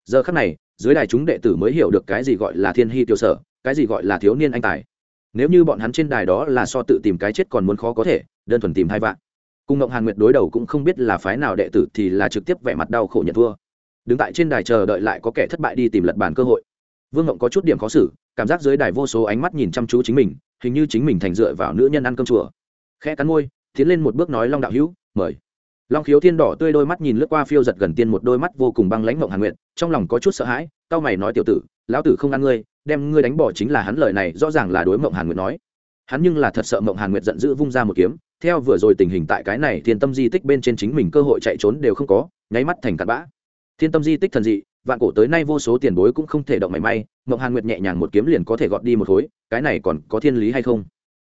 Giờ khắc này, dưới đài chúng đệ tử mới hiểu được cái gì gọi là thiên hy tiêu sở, cái gì gọi là thiếu niên anh tài. Nếu như bọn hắn trên đài đó là so tự tìm cái chết còn muốn khó có thể, đơn thuần tìm hai vạn cùng ngộng hàn nguyệt đối đầu cũng không biết là phái nào đệ tử thì là trực tiếp vẻ mặt đau khổ nhận thua. Đứng tại trên đài chờ đợi lại có kẻ thất bại đi tìm lật bàn cơ hội. Vương ngộng có chút điểm khó xử, cảm giác dưới đài vô số ánh mắt nhìn chăm chú chính mình, hình như chính mình thành dựa vào nữ nhân ăn cơm chùa. Khẽ cắn môi, tiến lên một bước nói long đạo hữu, mời. Long khiếu thiên đỏ tươi đôi mắt nhìn lướt qua phiêu giật gần tiên một đôi mắt vô cùng băng lãnh mộng hàn Nguyệt. trong lòng có chút sợ hãi tao mày nói tiểu tử, lão tử không ăn ngươi, đem ngươi đánh bỏ chính là hắn lời này rõ ràng là đối mộng hàn Nguyệt nói. Hắn nhưng là thật sợ mộng hàn Nguyệt giận dữ vung ra một kiếm theo vừa rồi tình hình tại cái này, thiên tâm di tích bên trên chính mình cơ hội chạy trốn đều không có, nháy mắt thành cặn bã. Thiên tâm di tích thần dị, vạn cổ tới nay vô số tiền bối cũng không thể động mảy may, mộng hàn nguyệt nhẹ nhàng một kiếm liền có thể gọt đi một khối, cái này còn có thiên lý hay không?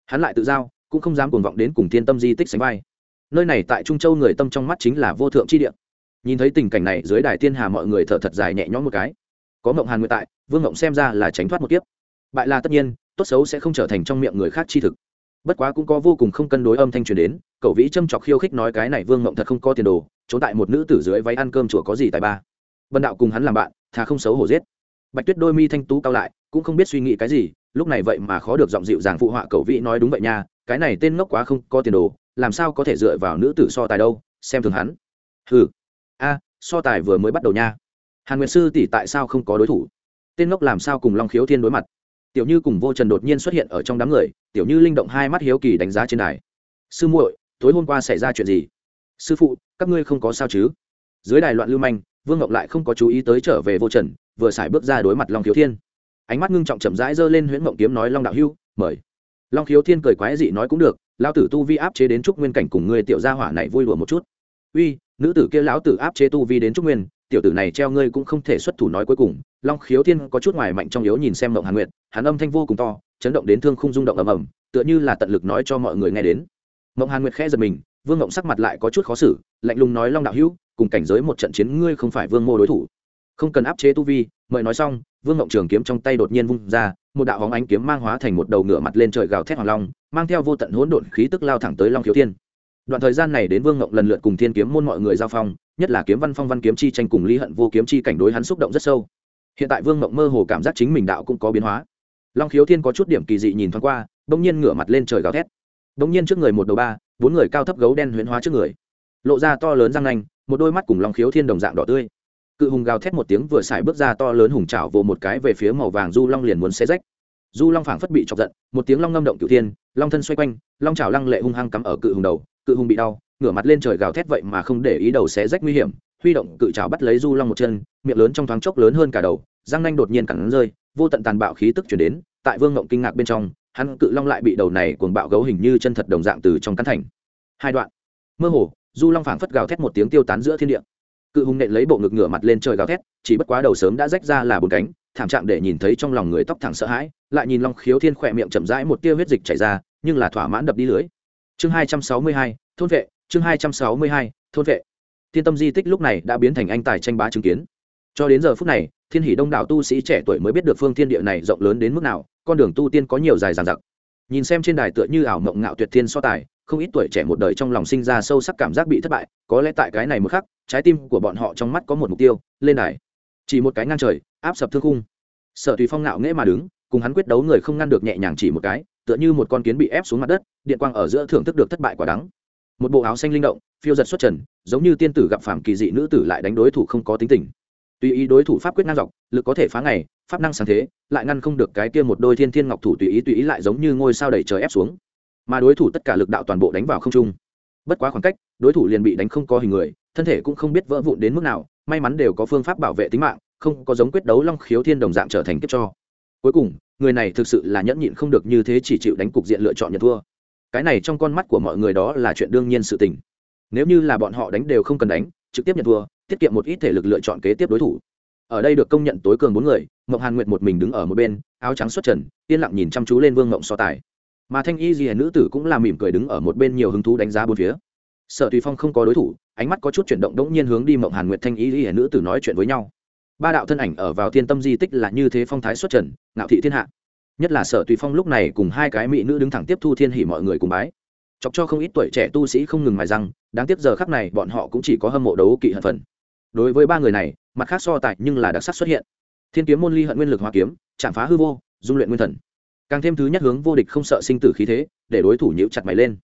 Hắn lại tự giao, cũng không dám cuồng vọng đến cùng thiên tâm di tích sánh vai. Nơi này tại trung châu người tâm trong mắt chính là vô thượng chi địa. Nhìn thấy tình cảnh này, dưới đài tiên hà mọi người thở thật dài nhẹ nhõm một cái. Có mộng hàn nguyệt tại, vương mộng xem ra là tránh thoát một kiếp. Bại là tất nhiên, tốt xấu sẽ không trở thành trong miệng người khác chi thực bất quá cũng có vô cùng không cân đối âm thanh truyền đến, cậu vĩ châm chọc khiêu khích nói cái này vương mộng thật không có tiền đồ, trốn tại một nữ tử dưới váy ăn cơm chùa có gì tài ba. Bần đạo cùng hắn làm bạn, thà không xấu hổ giết. Bạch tuyết đôi mi thanh tú cao lại, cũng không biết suy nghĩ cái gì, lúc này vậy mà khó được giọng dịu dàng phụ họa cậu vĩ nói đúng vậy nha, cái này tên ngốc quá không có tiền đồ, làm sao có thể dựa vào nữ tử so tài đâu, xem thường hắn. Ừ a, so tài vừa mới bắt đầu nha. Hàn nguyệt sư tỷ tại sao không có đối thủ? Tên ngốc làm sao cùng long khiếu thiên đối mặt? Tiểu như cùng vô trần đột nhiên xuất hiện ở trong đám người, tiểu như linh động hai mắt hiếu kỳ đánh giá trên đài. Sư muội, tối hôm qua xảy ra chuyện gì? Sư phụ, các ngươi không có sao chứ? Dưới đài loạn lưu manh, vương ngọc lại không có chú ý tới trở về vô trần, vừa xài bước ra đối mặt long khiếu thiên. Ánh mắt ngưng trọng chậm rãi giơ lên huyễn mộng kiếm nói, long đạo hưu mời. Long khiếu thiên cười quái dị nói cũng được, lão tử tu vi áp chế đến trúc nguyên cảnh cùng ngươi tiểu gia hỏa này vui đùa một chút. Uy, nữ tử kia lão tử áp chế tu vi đến trúc nguyên tiểu tử này treo ngươi cũng không thể xuất thủ nói cuối cùng. Long khiếu thiên có chút ngoài mạnh trong yếu nhìn xem mộng hàn nguyệt, hắn âm thanh vô cùng to, chấn động đến thương không rung động ầm ầm, tựa như là tận lực nói cho mọi người nghe đến. Mộng hàn nguyệt khẽ giật mình, vương mộng sắc mặt lại có chút khó xử, lạnh lùng nói long đạo hữu, cùng cảnh giới một trận chiến ngươi không phải vương mô đối thủ. Không cần áp chế tu vi, mời nói xong, vương ngộng trường kiếm trong tay đột nhiên vung ra, một đạo hóng ánh kiếm mang hóa thành một đầu ngựa mặt lên trời gào thét hoàng long, mang theo vô tận hỗn độn khí tức lao thẳng tới long khiếu thiên đoạn thời gian này đến vương ngộng lần lượt cùng thiên kiếm môn mọi người giao phong, nhất là kiếm văn phong văn kiếm chi tranh cùng lý hận vô kiếm chi cảnh đối hắn xúc động rất sâu. Hiện tại vương ngộng mơ hồ cảm giác chính mình đạo cũng có biến hóa. Long khiếu thiên có chút điểm kỳ dị nhìn thoáng qua, bỗng nhiên ngửa mặt lên trời gào thét. Bỗng nhiên trước người một đầu ba, bốn người cao thấp gấu đen huyễn hóa trước người. Lộ ra to lớn răng nanh, một đôi mắt cùng long khiếu thiên đồng dạng đỏ tươi. Cự hùng gào thét một tiếng vừa xài bước ra to lớn hùng trảo vồ một cái về phía màu vàng du long liền muốn xé rách. Du long phảng phất bị chọc giận, một tiếng long ngâm động cửu thiên, long thân xoay quanh, long trào lăng lệ hung hăng cắm ở cự hùng đầu cự hùng bị đau, ngửa mặt lên trời gào thét vậy mà không để ý đầu xé rách nguy hiểm, huy động cự trào bắt lấy du long một chân, miệng lớn trong thoáng chốc lớn hơn cả đầu, răng nanh đột nhiên cẳng rơi, vô tận tàn bạo khí tức chuyển đến, tại vương ngộng kinh ngạc bên trong, hắn cự long lại bị đầu này cuồng bạo gấu hình như chân thật đồng dạng từ trong cắn thành. Hai đoạn. Mơ hồ, du long phảng phất gào thét một tiếng tiêu tán giữa thiên địa. Cự hùng nện lấy bộ ngực ngửa mặt lên trời gào thét, chỉ bất quá đầu sớm đã rách ra là bốn cánh, thảm trạng để nhìn thấy trong lòng người tóc thẳng sợ hãi, lại nhìn long khiếu thiên khỏe miệng chậm rãi một tia huyết dịch chảy ra, nhưng là thỏa mãn đập đi lưới chương hai trăm sáu mươi hai, thôn vệ. Chương hai trăm sáu mươi hai, thôn vệ. Thiên tâm di tích lúc này đã biến thành anh tài tranh bá chứng kiến. Cho đến giờ phút này, thiên hỷ đông đảo tu sĩ trẻ tuổi mới biết được phương thiên địa này rộng lớn đến mức nào, con đường tu tiên có nhiều dài dằng dặc. Nhìn xem trên đài tựa như ảo mộng ngạo tuyệt thiên so tài, không ít tuổi trẻ một đời trong lòng sinh ra sâu sắc cảm giác bị thất bại, có lẽ tại cái này một khắc, trái tim của bọn họ trong mắt có một mục tiêu, lên đài. Chỉ một cái ngang trời, áp sập thương khung. Sở tùy phong ngạo nghễ mà đứng, cùng hắn quyết đấu người không ngăn được nhẹ nhàng chỉ một cái tựa như một con kiến bị ép xuống mặt đất, điện quang ở giữa thưởng thức được thất bại quả đắng. Một bộ áo xanh linh động, phiêu giật xuất trần, giống như tiên tử gặp phàm kỳ dị nữ tử lại đánh đối thủ không có tính tình. Tùy ý đối thủ pháp quyết ngang dọc, lực có thể phá ngày, pháp năng sáng thế, lại ngăn không được cái kia một đôi thiên thiên ngọc thủ tùy ý tùy ý lại giống như ngôi sao đẩy trời ép xuống. Mà đối thủ tất cả lực đạo toàn bộ đánh vào không trung. Bất quá khoảng cách, đối thủ liền bị đánh không có hình người, thân thể cũng không biết vỡ vụn đến mức nào, may mắn đều có phương pháp bảo vệ tính mạng, không có giống quyết đấu long khiếu thiên đồng dạng trở thành kiếp cho. Cuối cùng người này thực sự là nhẫn nhịn không được như thế chỉ chịu đánh cục diện lựa chọn nhận thua. Cái này trong con mắt của mọi người đó là chuyện đương nhiên sự tình. Nếu như là bọn họ đánh đều không cần đánh, trực tiếp nhận thua, tiết kiệm một ít thể lực lựa chọn kế tiếp đối thủ. Ở đây được công nhận tối cường bốn người, mộng hàn nguyệt một mình đứng ở một bên, áo trắng xuất trần, yên lặng nhìn chăm chú lên vương mộng so tài. Mà thanh y gì nữ tử cũng là mỉm cười đứng ở một bên nhiều hứng thú đánh giá bốn phía. Sợ tùy phong không có đối thủ, ánh mắt có chút chuyển động đống nhiên hướng đi mộng hàn nguyệt thanh y gì nữ tử nói chuyện với nhau ba đạo thân ảnh ở vào thiên tâm di tích là như thế phong thái xuất trần, ngạo thị thiên hạ. Nhất là sở tùy phong lúc này cùng hai cái mỹ nữ đứng thẳng tiếp thu thiên hỉ mọi người cùng bái. Chọc cho không ít tuổi trẻ tu sĩ không ngừng mài răng, đáng tiếc giờ khắc này bọn họ cũng chỉ có hâm mộ đấu kỵ hận phần. Đối với ba người này, mặt khác so tài nhưng là đặc sắc xuất hiện. Thiên kiếm môn ly hận nguyên lực hoa kiếm, chạm phá hư vô, dung luyện nguyên thần. Càng thêm thứ nhất hướng vô địch không sợ sinh tử khí thế, để đối thủ nhiễu chặt mày lên.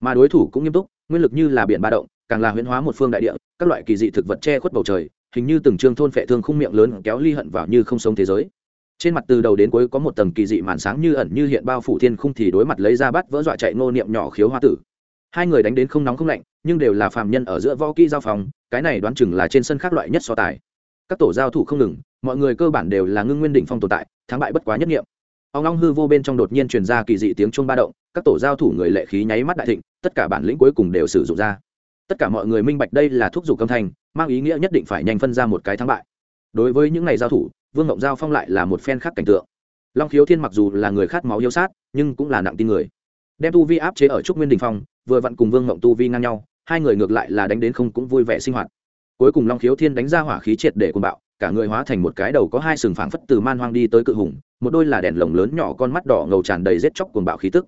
Mà đối thủ cũng nghiêm túc, nguyên lực như là biển ba động, càng là huyễn hóa một phương đại địa, các loại kỳ dị thực vật che khuất bầu trời hình như từng trương thôn phệ thương khung miệng lớn kéo ly hận vào như không sống thế giới. Trên mặt từ đầu đến cuối có một tầng kỳ dị màn sáng như ẩn như hiện bao phủ thiên khung thì đối mặt lấy ra bắt vỡ dọa chạy ngô niệm nhỏ khiếu hoa tử. Hai người đánh đến không nóng không lạnh, nhưng đều là phàm nhân ở giữa võ kỹ giao phòng cái này đoán chừng là trên sân khác loại nhất so tài. Các tổ giao thủ không ngừng, mọi người cơ bản đều là ngưng nguyên đỉnh phong tồn tại, thắng bại bất quá nhất nghiệm. Ông long hư vô bên trong đột nhiên truyền ra kỳ dị tiếng chuông ba động, các tổ giao thủ người lệ khí nháy mắt đại thịnh, tất cả bản lĩnh cuối cùng đều sử dụng ra tất cả mọi người minh bạch đây là thuốc dục âm thanh, mang ý nghĩa nhất định phải nhanh phân ra một cái thắng bại. Đối với những ngày giao thủ, vương ngộng giao phong lại là một phen khác cảnh tượng. Long khiếu thiên mặc dù là người khát máu yêu sát, nhưng cũng là nặng tin người. Đem tu vi áp chế ở trúc nguyên đình phong, vừa vặn cùng vương ngộng tu vi ngang nhau, hai người ngược lại là đánh đến không cũng vui vẻ sinh hoạt. Cuối cùng long khiếu thiên đánh ra hỏa khí triệt để cuồng bạo, cả người hóa thành một cái đầu có hai sừng phảng phất từ man hoang đi tới cự hùng, một đôi là đèn lồng lớn nhỏ con mắt đỏ ngầu tràn đầy rết chóc cuồng bạo khí tức.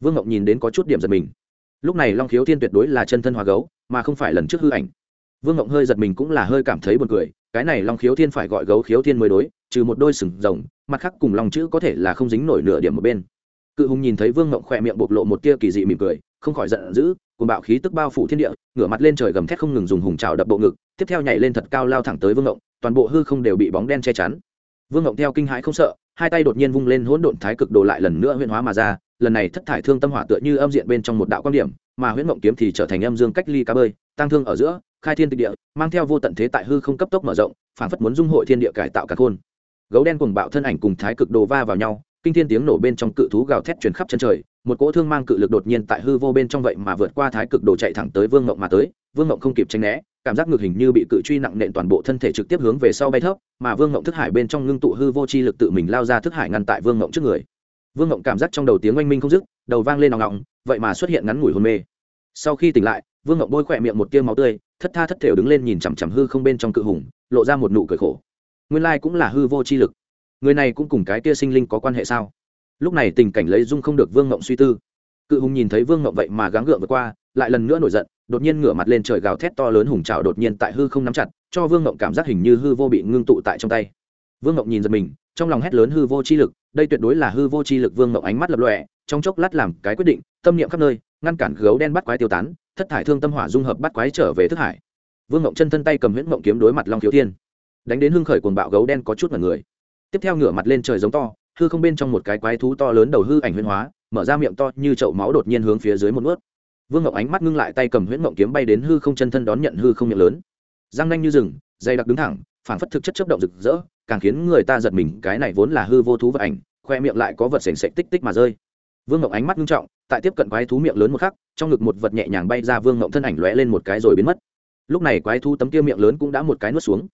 Vương ngộng nhìn đến có chút điểm giật mình lúc này long khiếu thiên tuyệt đối là chân thân hóa gấu, mà không phải lần trước hư ảnh. Vương ngộng hơi giật mình cũng là hơi cảm thấy buồn cười, cái này long khiếu thiên phải gọi gấu khiếu thiên mới đối, trừ một đôi sừng rồng, mặt khác cùng lòng chữ có thể là không dính nổi nửa điểm một bên. Cự hùng nhìn thấy vương ngộng khỏe miệng bộc lộ một tia kỳ dị mỉm cười, không khỏi giận dữ cùng bạo khí tức bao phủ thiên địa, ngửa mặt lên trời gầm thét không ngừng dùng hùng trào đập bộ ngực, tiếp theo nhảy lên thật cao lao thẳng tới vương ngộng, toàn bộ hư không đều bị bóng đen che chắn. Vương ngộng theo kinh hãi không sợ hai tay đột nhiên vung lên hỗn độn thái cực đồ lại lần nữa huyễn hóa mà ra, lần này thất thải thương tâm hỏa tựa như âm diện bên trong một đạo quan điểm, mà huyễn ngộng kiếm thì trở thành âm dương cách ly cá bơi tăng thương ở giữa, khai thiên tịch địa, mang theo vô tận thế tại hư không cấp tốc mở rộng, phản phất muốn dung hội thiên địa cải tạo cả khôn. Gấu đen cùng bạo thân ảnh cùng thái cực đồ va vào nhau, kinh thiên tiếng nổ bên trong cự thú gào thét truyền khắp chân trời, một cỗ thương mang cự lực đột nhiên tại hư vô bên trong vậy mà vượt qua thái cực đồ chạy thẳng tới vương ngộng mà tới, vương ngộng không kịp tranh né cảm giác ngược hình như bị cự truy nặng nện toàn bộ thân thể trực tiếp hướng về sau bay thấp, mà vương ngộng thức hải bên trong ngưng tụ hư vô chi lực tự mình lao ra thức hải ngăn tại vương ngộng trước người. Vương ngộng cảm giác trong đầu tiếng oanh minh không dứt, đầu vang lên nòng ngọng vậy mà xuất hiện ngắn ngủi hôn mê. Sau khi tỉnh lại, vương ngộng bôi khỏe miệng một tiêu máu tươi, thất tha thất thểu đứng lên nhìn chằm chằm hư không bên trong cự hùng, lộ ra một nụ cười khổ. Nguyên lai cũng là hư vô chi lực. Người này cũng cùng cái tia sinh linh có quan hệ sao? Lúc này tình cảnh lấy dung không được vương ngộng suy tư cự hùng nhìn thấy vương ngộng vậy mà gắng gượng vượt qua, lại lần nữa nổi giận, đột nhiên ngửa mặt lên trời gào thét to lớn hùng trào đột nhiên tại hư không nắm chặt, cho vương ngộng cảm giác hình như hư vô bị ngưng tụ tại trong tay. Vương ngộng nhìn giật mình, trong lòng hét lớn hư vô chi lực, đây tuyệt đối là hư vô chi lực vương ngộng ánh mắt lập lọe trong chốc lát làm cái quyết định, tâm niệm khắp nơi, ngăn cản gấu đen bắt quái tiêu tán, thất thải thương tâm hỏa dung hợp bắt quái trở về thức hải. Vương ngộng chân thân tay cầm huyễn ngộng kiếm đối mặt long khiếu thiên, đánh đến hưng khởi cuồng bạo gấu đen có chút mật người. Tiếp theo ngửa mặt lên trời giống to, hư không bên trong một cái quái thú to lớn đầu hư ảnh huyễn hóa mở ra miệng to như chậu máu đột nhiên hướng phía dưới một nuốt. Vương ngọc ánh mắt ngưng lại tay cầm huyễn ngọc kiếm bay đến hư không chân thân đón nhận hư không miệng lớn. Răng nanh như rừng, dày đặc đứng thẳng phản phất thực chất chấp động rực rỡ, càng khiến người ta giật mình, cái này vốn là hư vô thú vật ảnh, khoe miệng lại có vật sềnh sệch tích tích mà rơi. Vương ngọc ánh mắt ngưng trọng, tại tiếp cận quái thú miệng lớn một khắc, trong ngực một vật nhẹ nhàng bay ra vương ngọc thân ảnh lóe lên một cái rồi biến mất. Lúc này quái thú tấm kia miệng lớn cũng đã một cái nuốt xuống.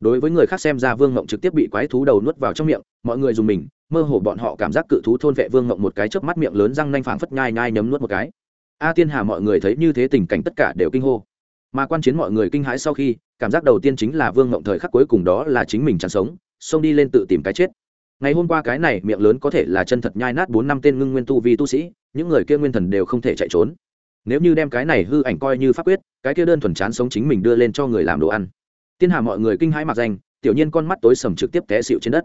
Đối với người khác xem ra vương ngộng trực tiếp bị quái thú đầu nuốt vào trong miệng, mọi người dùng mình mơ hồ bọn họ cảm giác cự thú thôn vệ vương ngộng một cái chớp mắt miệng lớn răng nanh phảng phất nhai nhai nhấm nuốt một cái. A tiên hà mọi người thấy như thế tình cảnh tất cả đều kinh hô. Mà quan chiến mọi người kinh hãi sau khi, cảm giác đầu tiên chính là vương ngộng thời khắc cuối cùng đó là chính mình chẳng sống, xông đi lên tự tìm cái chết. Ngày hôm qua cái này miệng lớn có thể là chân thật nhai nát bốn năm tên ngưng nguyên tu vi tu sĩ, những người kia nguyên thần đều không thể chạy trốn. Nếu như đem cái này hư ảnh coi như pháp quyết, cái kia đơn thuần chán sống chính mình đưa lên cho người làm đồ ăn. Tiên hà mọi người kinh hãi mặc danh, tiểu nhiên con mắt tối sầm trực tiếp té xịu trên đất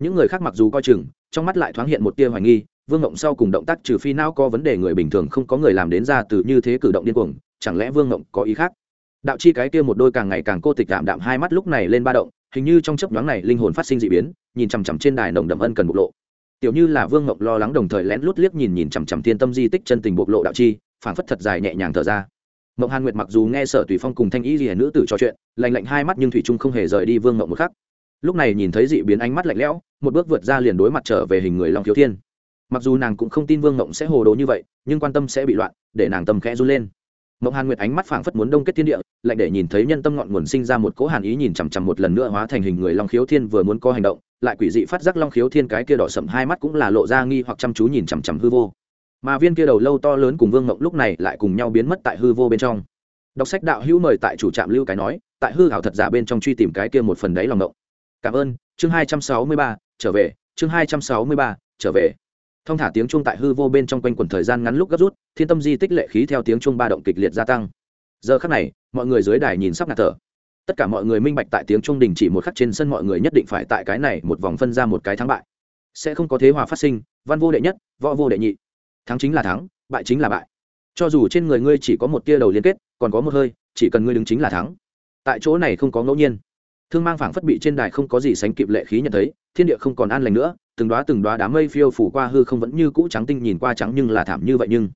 những người khác mặc dù coi chừng, trong mắt lại thoáng hiện một tia hoài nghi, vương ngộng sau cùng động tác trừ phi não có vấn đề người bình thường không có người làm đến ra từ như thế cử động điên cuồng, chẳng lẽ vương ngộng có ý khác? Đạo chi cái kia một đôi càng ngày càng cô tịch đạm đạm hai mắt lúc này lên ba động, hình như trong chấp nhoáng này linh hồn phát sinh d ị biến, nhìn chằm chằm trên đài nồng đậm ân cần bộc lộ. Tiểu như là vương ngộng lo lắng đồng thời lén lút liếc nhìn nhìn chằm chằm thiên tâm di tích chân tình bộc lộ đạo chi, phảng phất thật dài nhẹ nhàng thở ra. Mộng hàn nguyệt mặc dù nghe sở tùy phong cùng thanh y rìa nữ tử trò chuyện lành lạnh hai mắt nhưng thủy trung không hề rời đi vương mộng một khắc lúc này nhìn thấy dị biến ánh mắt lạnh lẽo, một bước vượt ra liền đối mặt trở về hình người long thiếu thiên. Mặc dù nàng cũng không tin vương mộng sẽ hồ đồ như vậy, nhưng quan tâm sẽ bị loạn, để nàng tâm khẽ run lên. Mộng hàn nguyệt ánh mắt phảng phất muốn đông kết thiên địa, lạnh để nhìn thấy nhân tâm ngọn nguồn sinh ra một cỗ hàn ý nhìn chằm chằm một lần nữa hóa thành hình người long khiếu thiên vừa muốn có hành động, lại quỷ dị phát giác long khiếu thiên cái kia đỏ sậm hai mắt cũng là lộ ra nghi hoặc chăm chú nhìn chằm chằm hư vô. Mà viên kia đầu lâu to lớn cùng vương mộng lúc này lại cùng nhau biến mất tại hư vô bên trong. Đọc sách đạo hữu mời tại chủ trạm lưu cái nói, tại hư hảo thật giả bên trong truy tìm cái kia một phần đấy lòng mộng cảm ơn, chương hai trăm sáu mươi ba, trở về, chương hai trăm sáu mươi ba, trở về. Thông thả tiếng chuông tại hư vô bên trong quanh quần thời gian ngắn lúc gấp rút, thiên tâm di tích lệ khí theo tiếng chuông ba động kịch liệt gia tăng. Giờ khắc này, mọi người dưới đài nhìn sắp ngạt thở. Tất cả mọi người minh bạch tại tiếng chuông đình chỉ một khắc trên sân mọi người nhất định phải tại cái này một vòng phân ra một cái thắng bại. Sẽ không có thế hòa phát sinh, văn vô đệ nhất, võ vô đệ nhị. Thắng chính là thắng, bại chính là bại. Cho dù trên người ngươi chỉ có một tia đầu liên kết, còn có một hơi, chỉ cần ngươi đứng chính là thắng. Tại chỗ này không có ngẫu nhiên thương mang phảng phất bị trên đài không có gì sánh kịp lệ khí nhận thấy, thiên địa không còn an lành nữa, từng đoá từng đoá đám mây phiêu phủ qua hư không vẫn như cũ trắng tinh nhìn qua trắng nhưng là thảm như vậy nhưng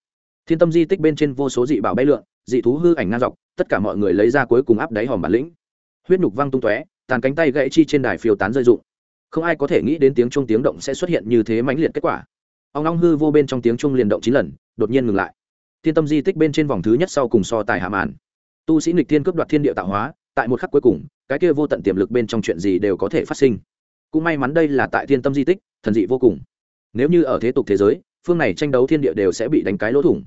thiên tâm di tích bên trên vô số dị bảo bay lượn, dị thú hư ảnh ngang dọc, tất cả mọi người lấy ra cuối cùng áp đáy hòm bản lĩnh. Huyết nhục văng tung tóe, tàn cánh tay gãy chi trên đài phiêu tán rơi rụng. Không ai có thể nghĩ đến tiếng chuông tiếng động sẽ xuất hiện như thế mãnh liệt kết quả. Ông long hư vô bên trong tiếng chuông liền động chín lần, đột nhiên ngừng lại. Thiên tâm di tích bên trên vòng thứ nhất sau cùng so tài hạ màn. Tu sĩ nghịch thiên cướp đoạt thiên địa tạo hóa tại một khắc cuối cùng, cái kia vô tận tiềm lực bên trong chuyện gì đều có thể phát sinh. Cũng may mắn đây là tại thiên tâm di tích, thần dị vô cùng. Nếu như ở thế tục thế giới, phương này tranh đấu thiên địa đều sẽ bị đánh cái lỗ thủng.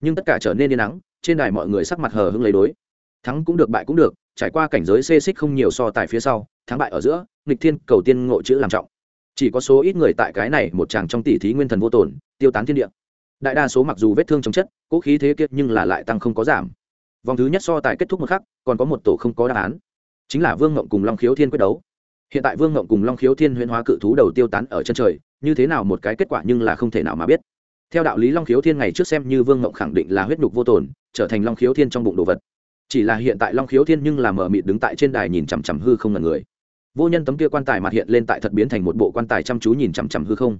Nhưng tất cả trở nên yên nắng, trên đài mọi người sắc mặt hờ hưng lấy đối. Thắng cũng được, bại cũng được, trải qua cảnh giới xê xích không nhiều so tài phía sau, thắng bại ở giữa, nghịch thiên, cầu tiên, ngộ chữ làm trọng. Chỉ có số ít người tại cái này một chàng trong tỷ thí nguyên thần vô tổn tiêu tán thiên địa. Đại đa số mặc dù vết thương chống chất cỗ khí thế kiệt nhưng là lại tăng không có giảm vòng thứ nhất so tài kết thúc một khắc, còn có một tổ không có đáp án. Chính là vương ngộng cùng long khiếu thiên quyết đấu. Hiện tại vương ngộng cùng long khiếu thiên huyễn hóa cự thú đầu tiêu tán ở chân trời, như thế nào một cái kết quả nhưng là không thể nào mà biết. Theo đạo lý long khiếu thiên ngày trước xem như vương ngộng khẳng định là huyết nhục vô tồn, trở thành long khiếu thiên trong bụng đồ vật. Chỉ là hiện tại long khiếu thiên nhưng là mờ mịt đứng tại trên đài nhìn chằm chằm hư không ngần người. Vô nhân tấm kia quan tài mặt hiện lên tại thật biến thành một bộ quan tài chăm chú nhìn chằm chằm hư không.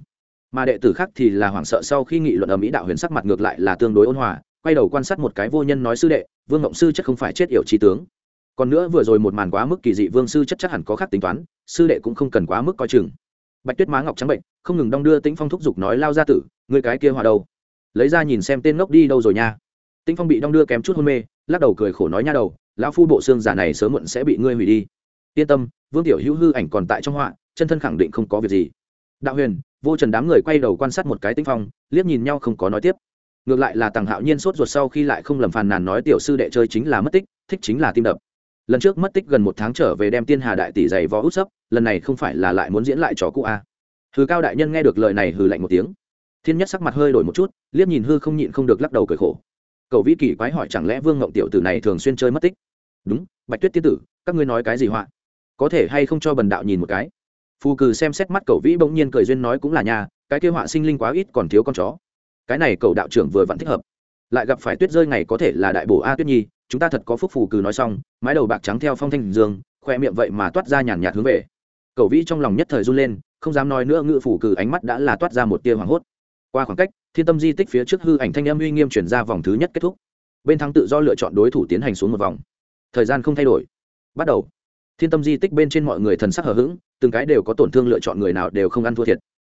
Mà đệ tử khác thì là hoảng sợ sau khi nghị luận ở mỹ đạo huyền sắc mặt ngược lại là tương đối ôn hòa quay đầu quan sát một cái vô nhân nói sư đệ, vương ngộng sư chất không phải chết yểu trí tướng. Còn nữa vừa rồi một màn quá mức kỳ dị, vương sư chất chắc hẳn có khác tính toán, sư đệ cũng không cần quá mức coi chừng. Bạch tuyết má ngọc trắng bệnh, không ngừng đong đưa tĩnh phong thúc giục nói, lao ra tử người cái kia hòa đâu? Lấy ra nhìn xem tên ngốc đi đâu rồi nha. Tĩnh phong bị đong đưa kém chút hôn mê, lắc đầu cười khổ nói, nha đầu, lão phu bộ xương giả này sớm muộn sẽ bị ngươi hủy đi. Yên tâm, vương tiểu hữu hư ảnh còn tại trong họa, chân thân khẳng định không có việc gì. Đạo huyền, vô trần đám người quay đầu quan sát một cái Tĩnh phong, liếc nhìn nhau không có nói tiếp ngược lại là tàng hạo nhiên sốt ruột sau khi lại không lầm phàn nàn nói tiểu sư đệ chơi chính là mất tích, thích chính là tim đập. Lần trước mất tích gần một tháng trở về đem tiên hà đại tỷ giày vó út sấp, lần này không phải là lại muốn diễn lại trò cũ a à. hừ cao đại nhân nghe được lời này hừ lạnh một tiếng. Thiên nhất sắc mặt hơi đổi một chút, liếc nhìn hư không nhịn không được lắc đầu cười khổ. Cậu vĩ kỳ quái hỏi chẳng lẽ vương ngộng tiểu tử này thường xuyên chơi mất tích? Đúng, bạch tuyết tiên tử, các ngươi nói cái gì họa? Có thể hay không cho bần đạo nhìn một cái? Phù cừ xem xét mắt cậu vĩ bỗng nhiên cười duyên nói cũng là nhà, cái kêu họa sinh linh quá ít còn thiếu con chó cái này cậu đạo trưởng vừa vặn thích hợp. Lại gặp phải tuyết rơi ngày có thể là đại bổ a tuyết nhi, chúng ta thật có phúc phù cừ nói xong, mái đầu bạc trắng theo phong thanh dương, khoe miệng vậy mà toát ra nhàn nhạt hướng về. Cậu vĩ trong lòng nhất thời run lên, không dám nói nữa ngự phủ cừ ánh mắt đã là toát ra một tia hoảng hốt. Qua khoảng cách, thiên tâm di tích phía trước hư ảnh thanh âm uy nghiêm chuyển ra vòng thứ nhất kết thúc. Bên thắng tự do lựa chọn đối thủ tiến hành xuống một vòng. Thời gian không thay đổi. Bắt đầu. Thiên tâm di tích bên trên mọi người thần sắc hờ hững, từng cái đều có tổn thương lựa chọn người nào đều không ăn thua thiệt.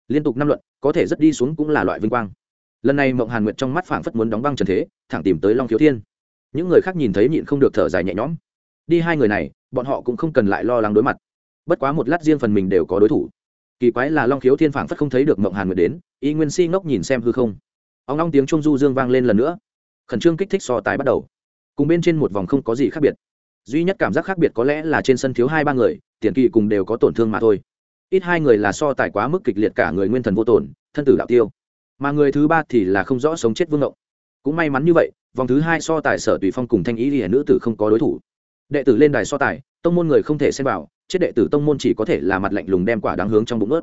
Liên tục năm luận, có thể rất đi xuống cũng là loại vinh quang lần này mộng hàn nguyệt trong mắt phảng phất muốn đóng băng trần thế, thẳng tìm tới long khiếu thiên. Những người khác nhìn thấy nhịn không được thở dài nhẹ nhõm. Đi hai người này, bọn họ cũng không cần lại lo lắng đối mặt. Bất quá một lát riêng phần mình đều có đối thủ. Kỳ quái là long khiếu thiên phảng phất không thấy được mộng hàn nguyệt đến, y nguyên si ngốc nhìn xem hư không. Ông long tiếng trung du dương vang lên lần nữa. Khẩn trương kích thích so tài bắt đầu. Cùng bên trên một vòng không có gì khác biệt. Duy nhất cảm giác khác biệt có lẽ là trên sân thiếu hai ba người, tiền kỳ cùng đều có tổn thương mà thôi. Ít hai người là so tài quá mức kịch liệt cả người nguyên thần vô tổn, thân tử đạo tiêu mà người thứ ba thì là không rõ sống chết vương ngộng. Cũng may mắn như vậy, vòng thứ hai so tài sở tùy phong cùng thanh ý hiển nữ tử không có đối thủ. Đệ tử lên đài so tài, tông môn người không thể xem vào, chết đệ tử tông môn chỉ có thể là mặt lạnh lùng đem quả đáng hướng trong bụng ướt.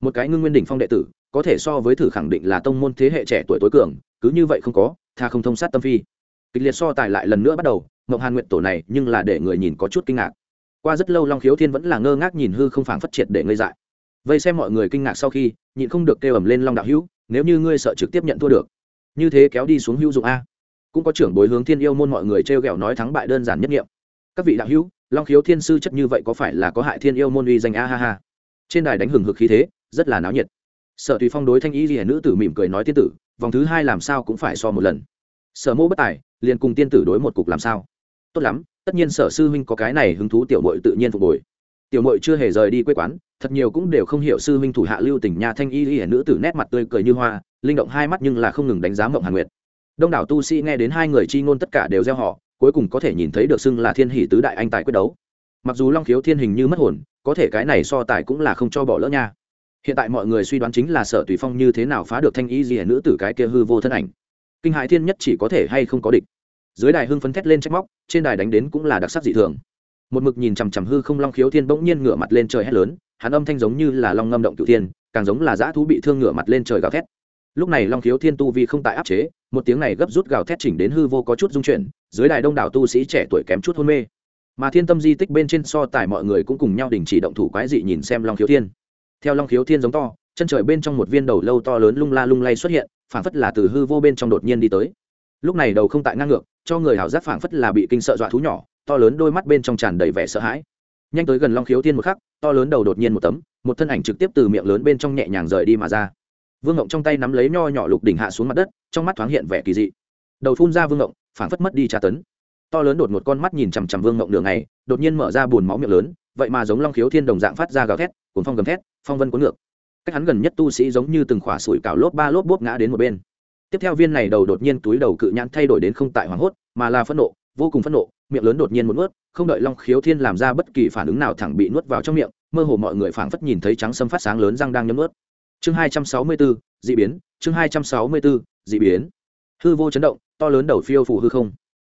Một cái ngưng nguyên đỉnh phong đệ tử, có thể so với thử khẳng định là tông môn thế hệ trẻ tuổi tối cường, cứ như vậy không có, tha không thông sát tâm phi. Kịch liệt so tài lại lần nữa bắt đầu, mộng hàn nguyện tổ này nhưng là để người nhìn có chút kinh ngạc. Qua rất lâu long khiếu thiên vẫn là ngơ ngác nhìn hư không phảng phất triệt để ngây dại. Vây xem mọi người kinh ngạc sau khi, nhịn không được kêu ầm lên long đạo hữu nếu như ngươi sợ trực tiếp nhận thua được, như thế kéo đi xuống hữu dụng a. Cũng có trưởng bối hướng thiên yêu môn mọi người t r nói thắng bại đơn giản nhất nghiệm. Các vị đạo hữu, long khiếu thiên sư chất như vậy có phải là có hại thiên yêu môn uy danh a ha ha. Trên đài đánh hừng hực khí thế, rất là náo nhiệt. Sở tùy phong đối thanh y hiển nữ tử mỉm cười nói tiên tử, vòng thứ hai làm sao cũng phải so một lần. Sở mô bất tài, liền cùng tiên tử đối một cục làm sao. Tốt lắm, tất nhiên sở sư huynh có cái này hứng thú tiểu bội tự nhiên phục hồi tiểu mội chưa hề rời đi quê quán, thật nhiều cũng đều không hiểu sư huynh thủ hạ lưu tình nhà thanh y hiển nữ tử nét mặt tươi cười như hoa, linh động hai mắt nhưng là không ngừng đánh giá mộng hàn nguyệt. Đông đảo tu sĩ nghe đến hai người chi ngôn tất cả đều gieo họ, cuối cùng có thể nhìn thấy được xưng là thiên hỷ tứ đại anh tài quyết đấu. Mặc dù long khiếu thiên hình như mất hồn, có thể cái này so tài cũng là không cho bỏ lỡ nha. Hiện tại mọi người suy đoán chính là sở tùy phong như thế nào phá được thanh y gì nữ tử cái kia hư vô thân ảnh. Kinh hại thiên nhất chỉ có thể hay không có địch. Dưới đài hưng phấn thét lên trách móc, trên đài đánh đến cũng là đặc sắc dị thường một mực nhìn chằm chằm hư không long khiếu thiên bỗng nhiên ngửa mặt lên trời hét lớn, hắn âm thanh giống như là long ngâm động cựu thiên, càng giống là dã thú bị thương ngửa mặt lên trời gào thét. Lúc này long khiếu thiên tu vi không tại áp chế, một tiếng này gấp rút gào thét chỉnh đến hư vô có chút dung chuyển, dưới đài đông đảo tu sĩ trẻ tuổi kém chút hôn mê. Mà thiên tâm di tích bên trên so tài mọi người cũng cùng nhau đình chỉ động thủ quái dị nhìn xem long khiếu thiên. Theo long khiếu thiên giống to, chân trời bên trong một viên đầu lâu to lớn lung la lung lay xuất hiện, phảng phất là từ hư vô bên trong đột nhiên đi tới. Lúc này đầu không tại ngang ngược, cho người hảo giác phảng phất là bị kinh sợ dọa thú nhỏ to lớn đôi mắt bên trong tràn đầy vẻ sợ hãi. Nhanh tới gần long khiếu thiên một khắc, to lớn đầu đột nhiên một tấm, một thân ảnh trực tiếp từ miệng lớn bên trong nhẹ nhàng rời đi mà ra. Vương ngộng trong tay nắm lấy nho nhỏ lục đỉnh hạ xuống mặt đất, trong mắt thoáng hiện vẻ kỳ dị. Đầu phun ra vương ngộng, phảng phất mất đi tra tấn. To lớn đột một con mắt nhìn chằm chằm vương ngộng đường này đột nhiên mở ra bùn máu miệng lớn, vậy mà giống long khiếu thiên đồng dạng phát ra gào thét, cuốn phong gầm thét, phong vân cuốn ngược. Cách hắn gần nhất tu sĩ giống như từng khỏa sủi cảo lốp ba lốp bốp ngã đến một bên. Tiếp theo viên này đầu đột nhiên túi đầu cự nhãn thay đổi đến không tại hoảng hốt, mà là phẫn nộ vô cùng phẫn nộ, miệng lớn đột nhiên một nuốt, không đợi long khiếu thiên làm ra bất kỳ phản ứng nào thẳng bị nuốt vào trong miệng, mơ hồ mọi người phảng phất nhìn thấy trắng sâm phát sáng lớn răng đang nhấm nuốt. Chương hai trăm sáu mươi bốn d ị biến, chương hai trăm sáu mươi bốn d ị biến. Hư vô chấn động, to lớn đầu phiêu phủ hư không.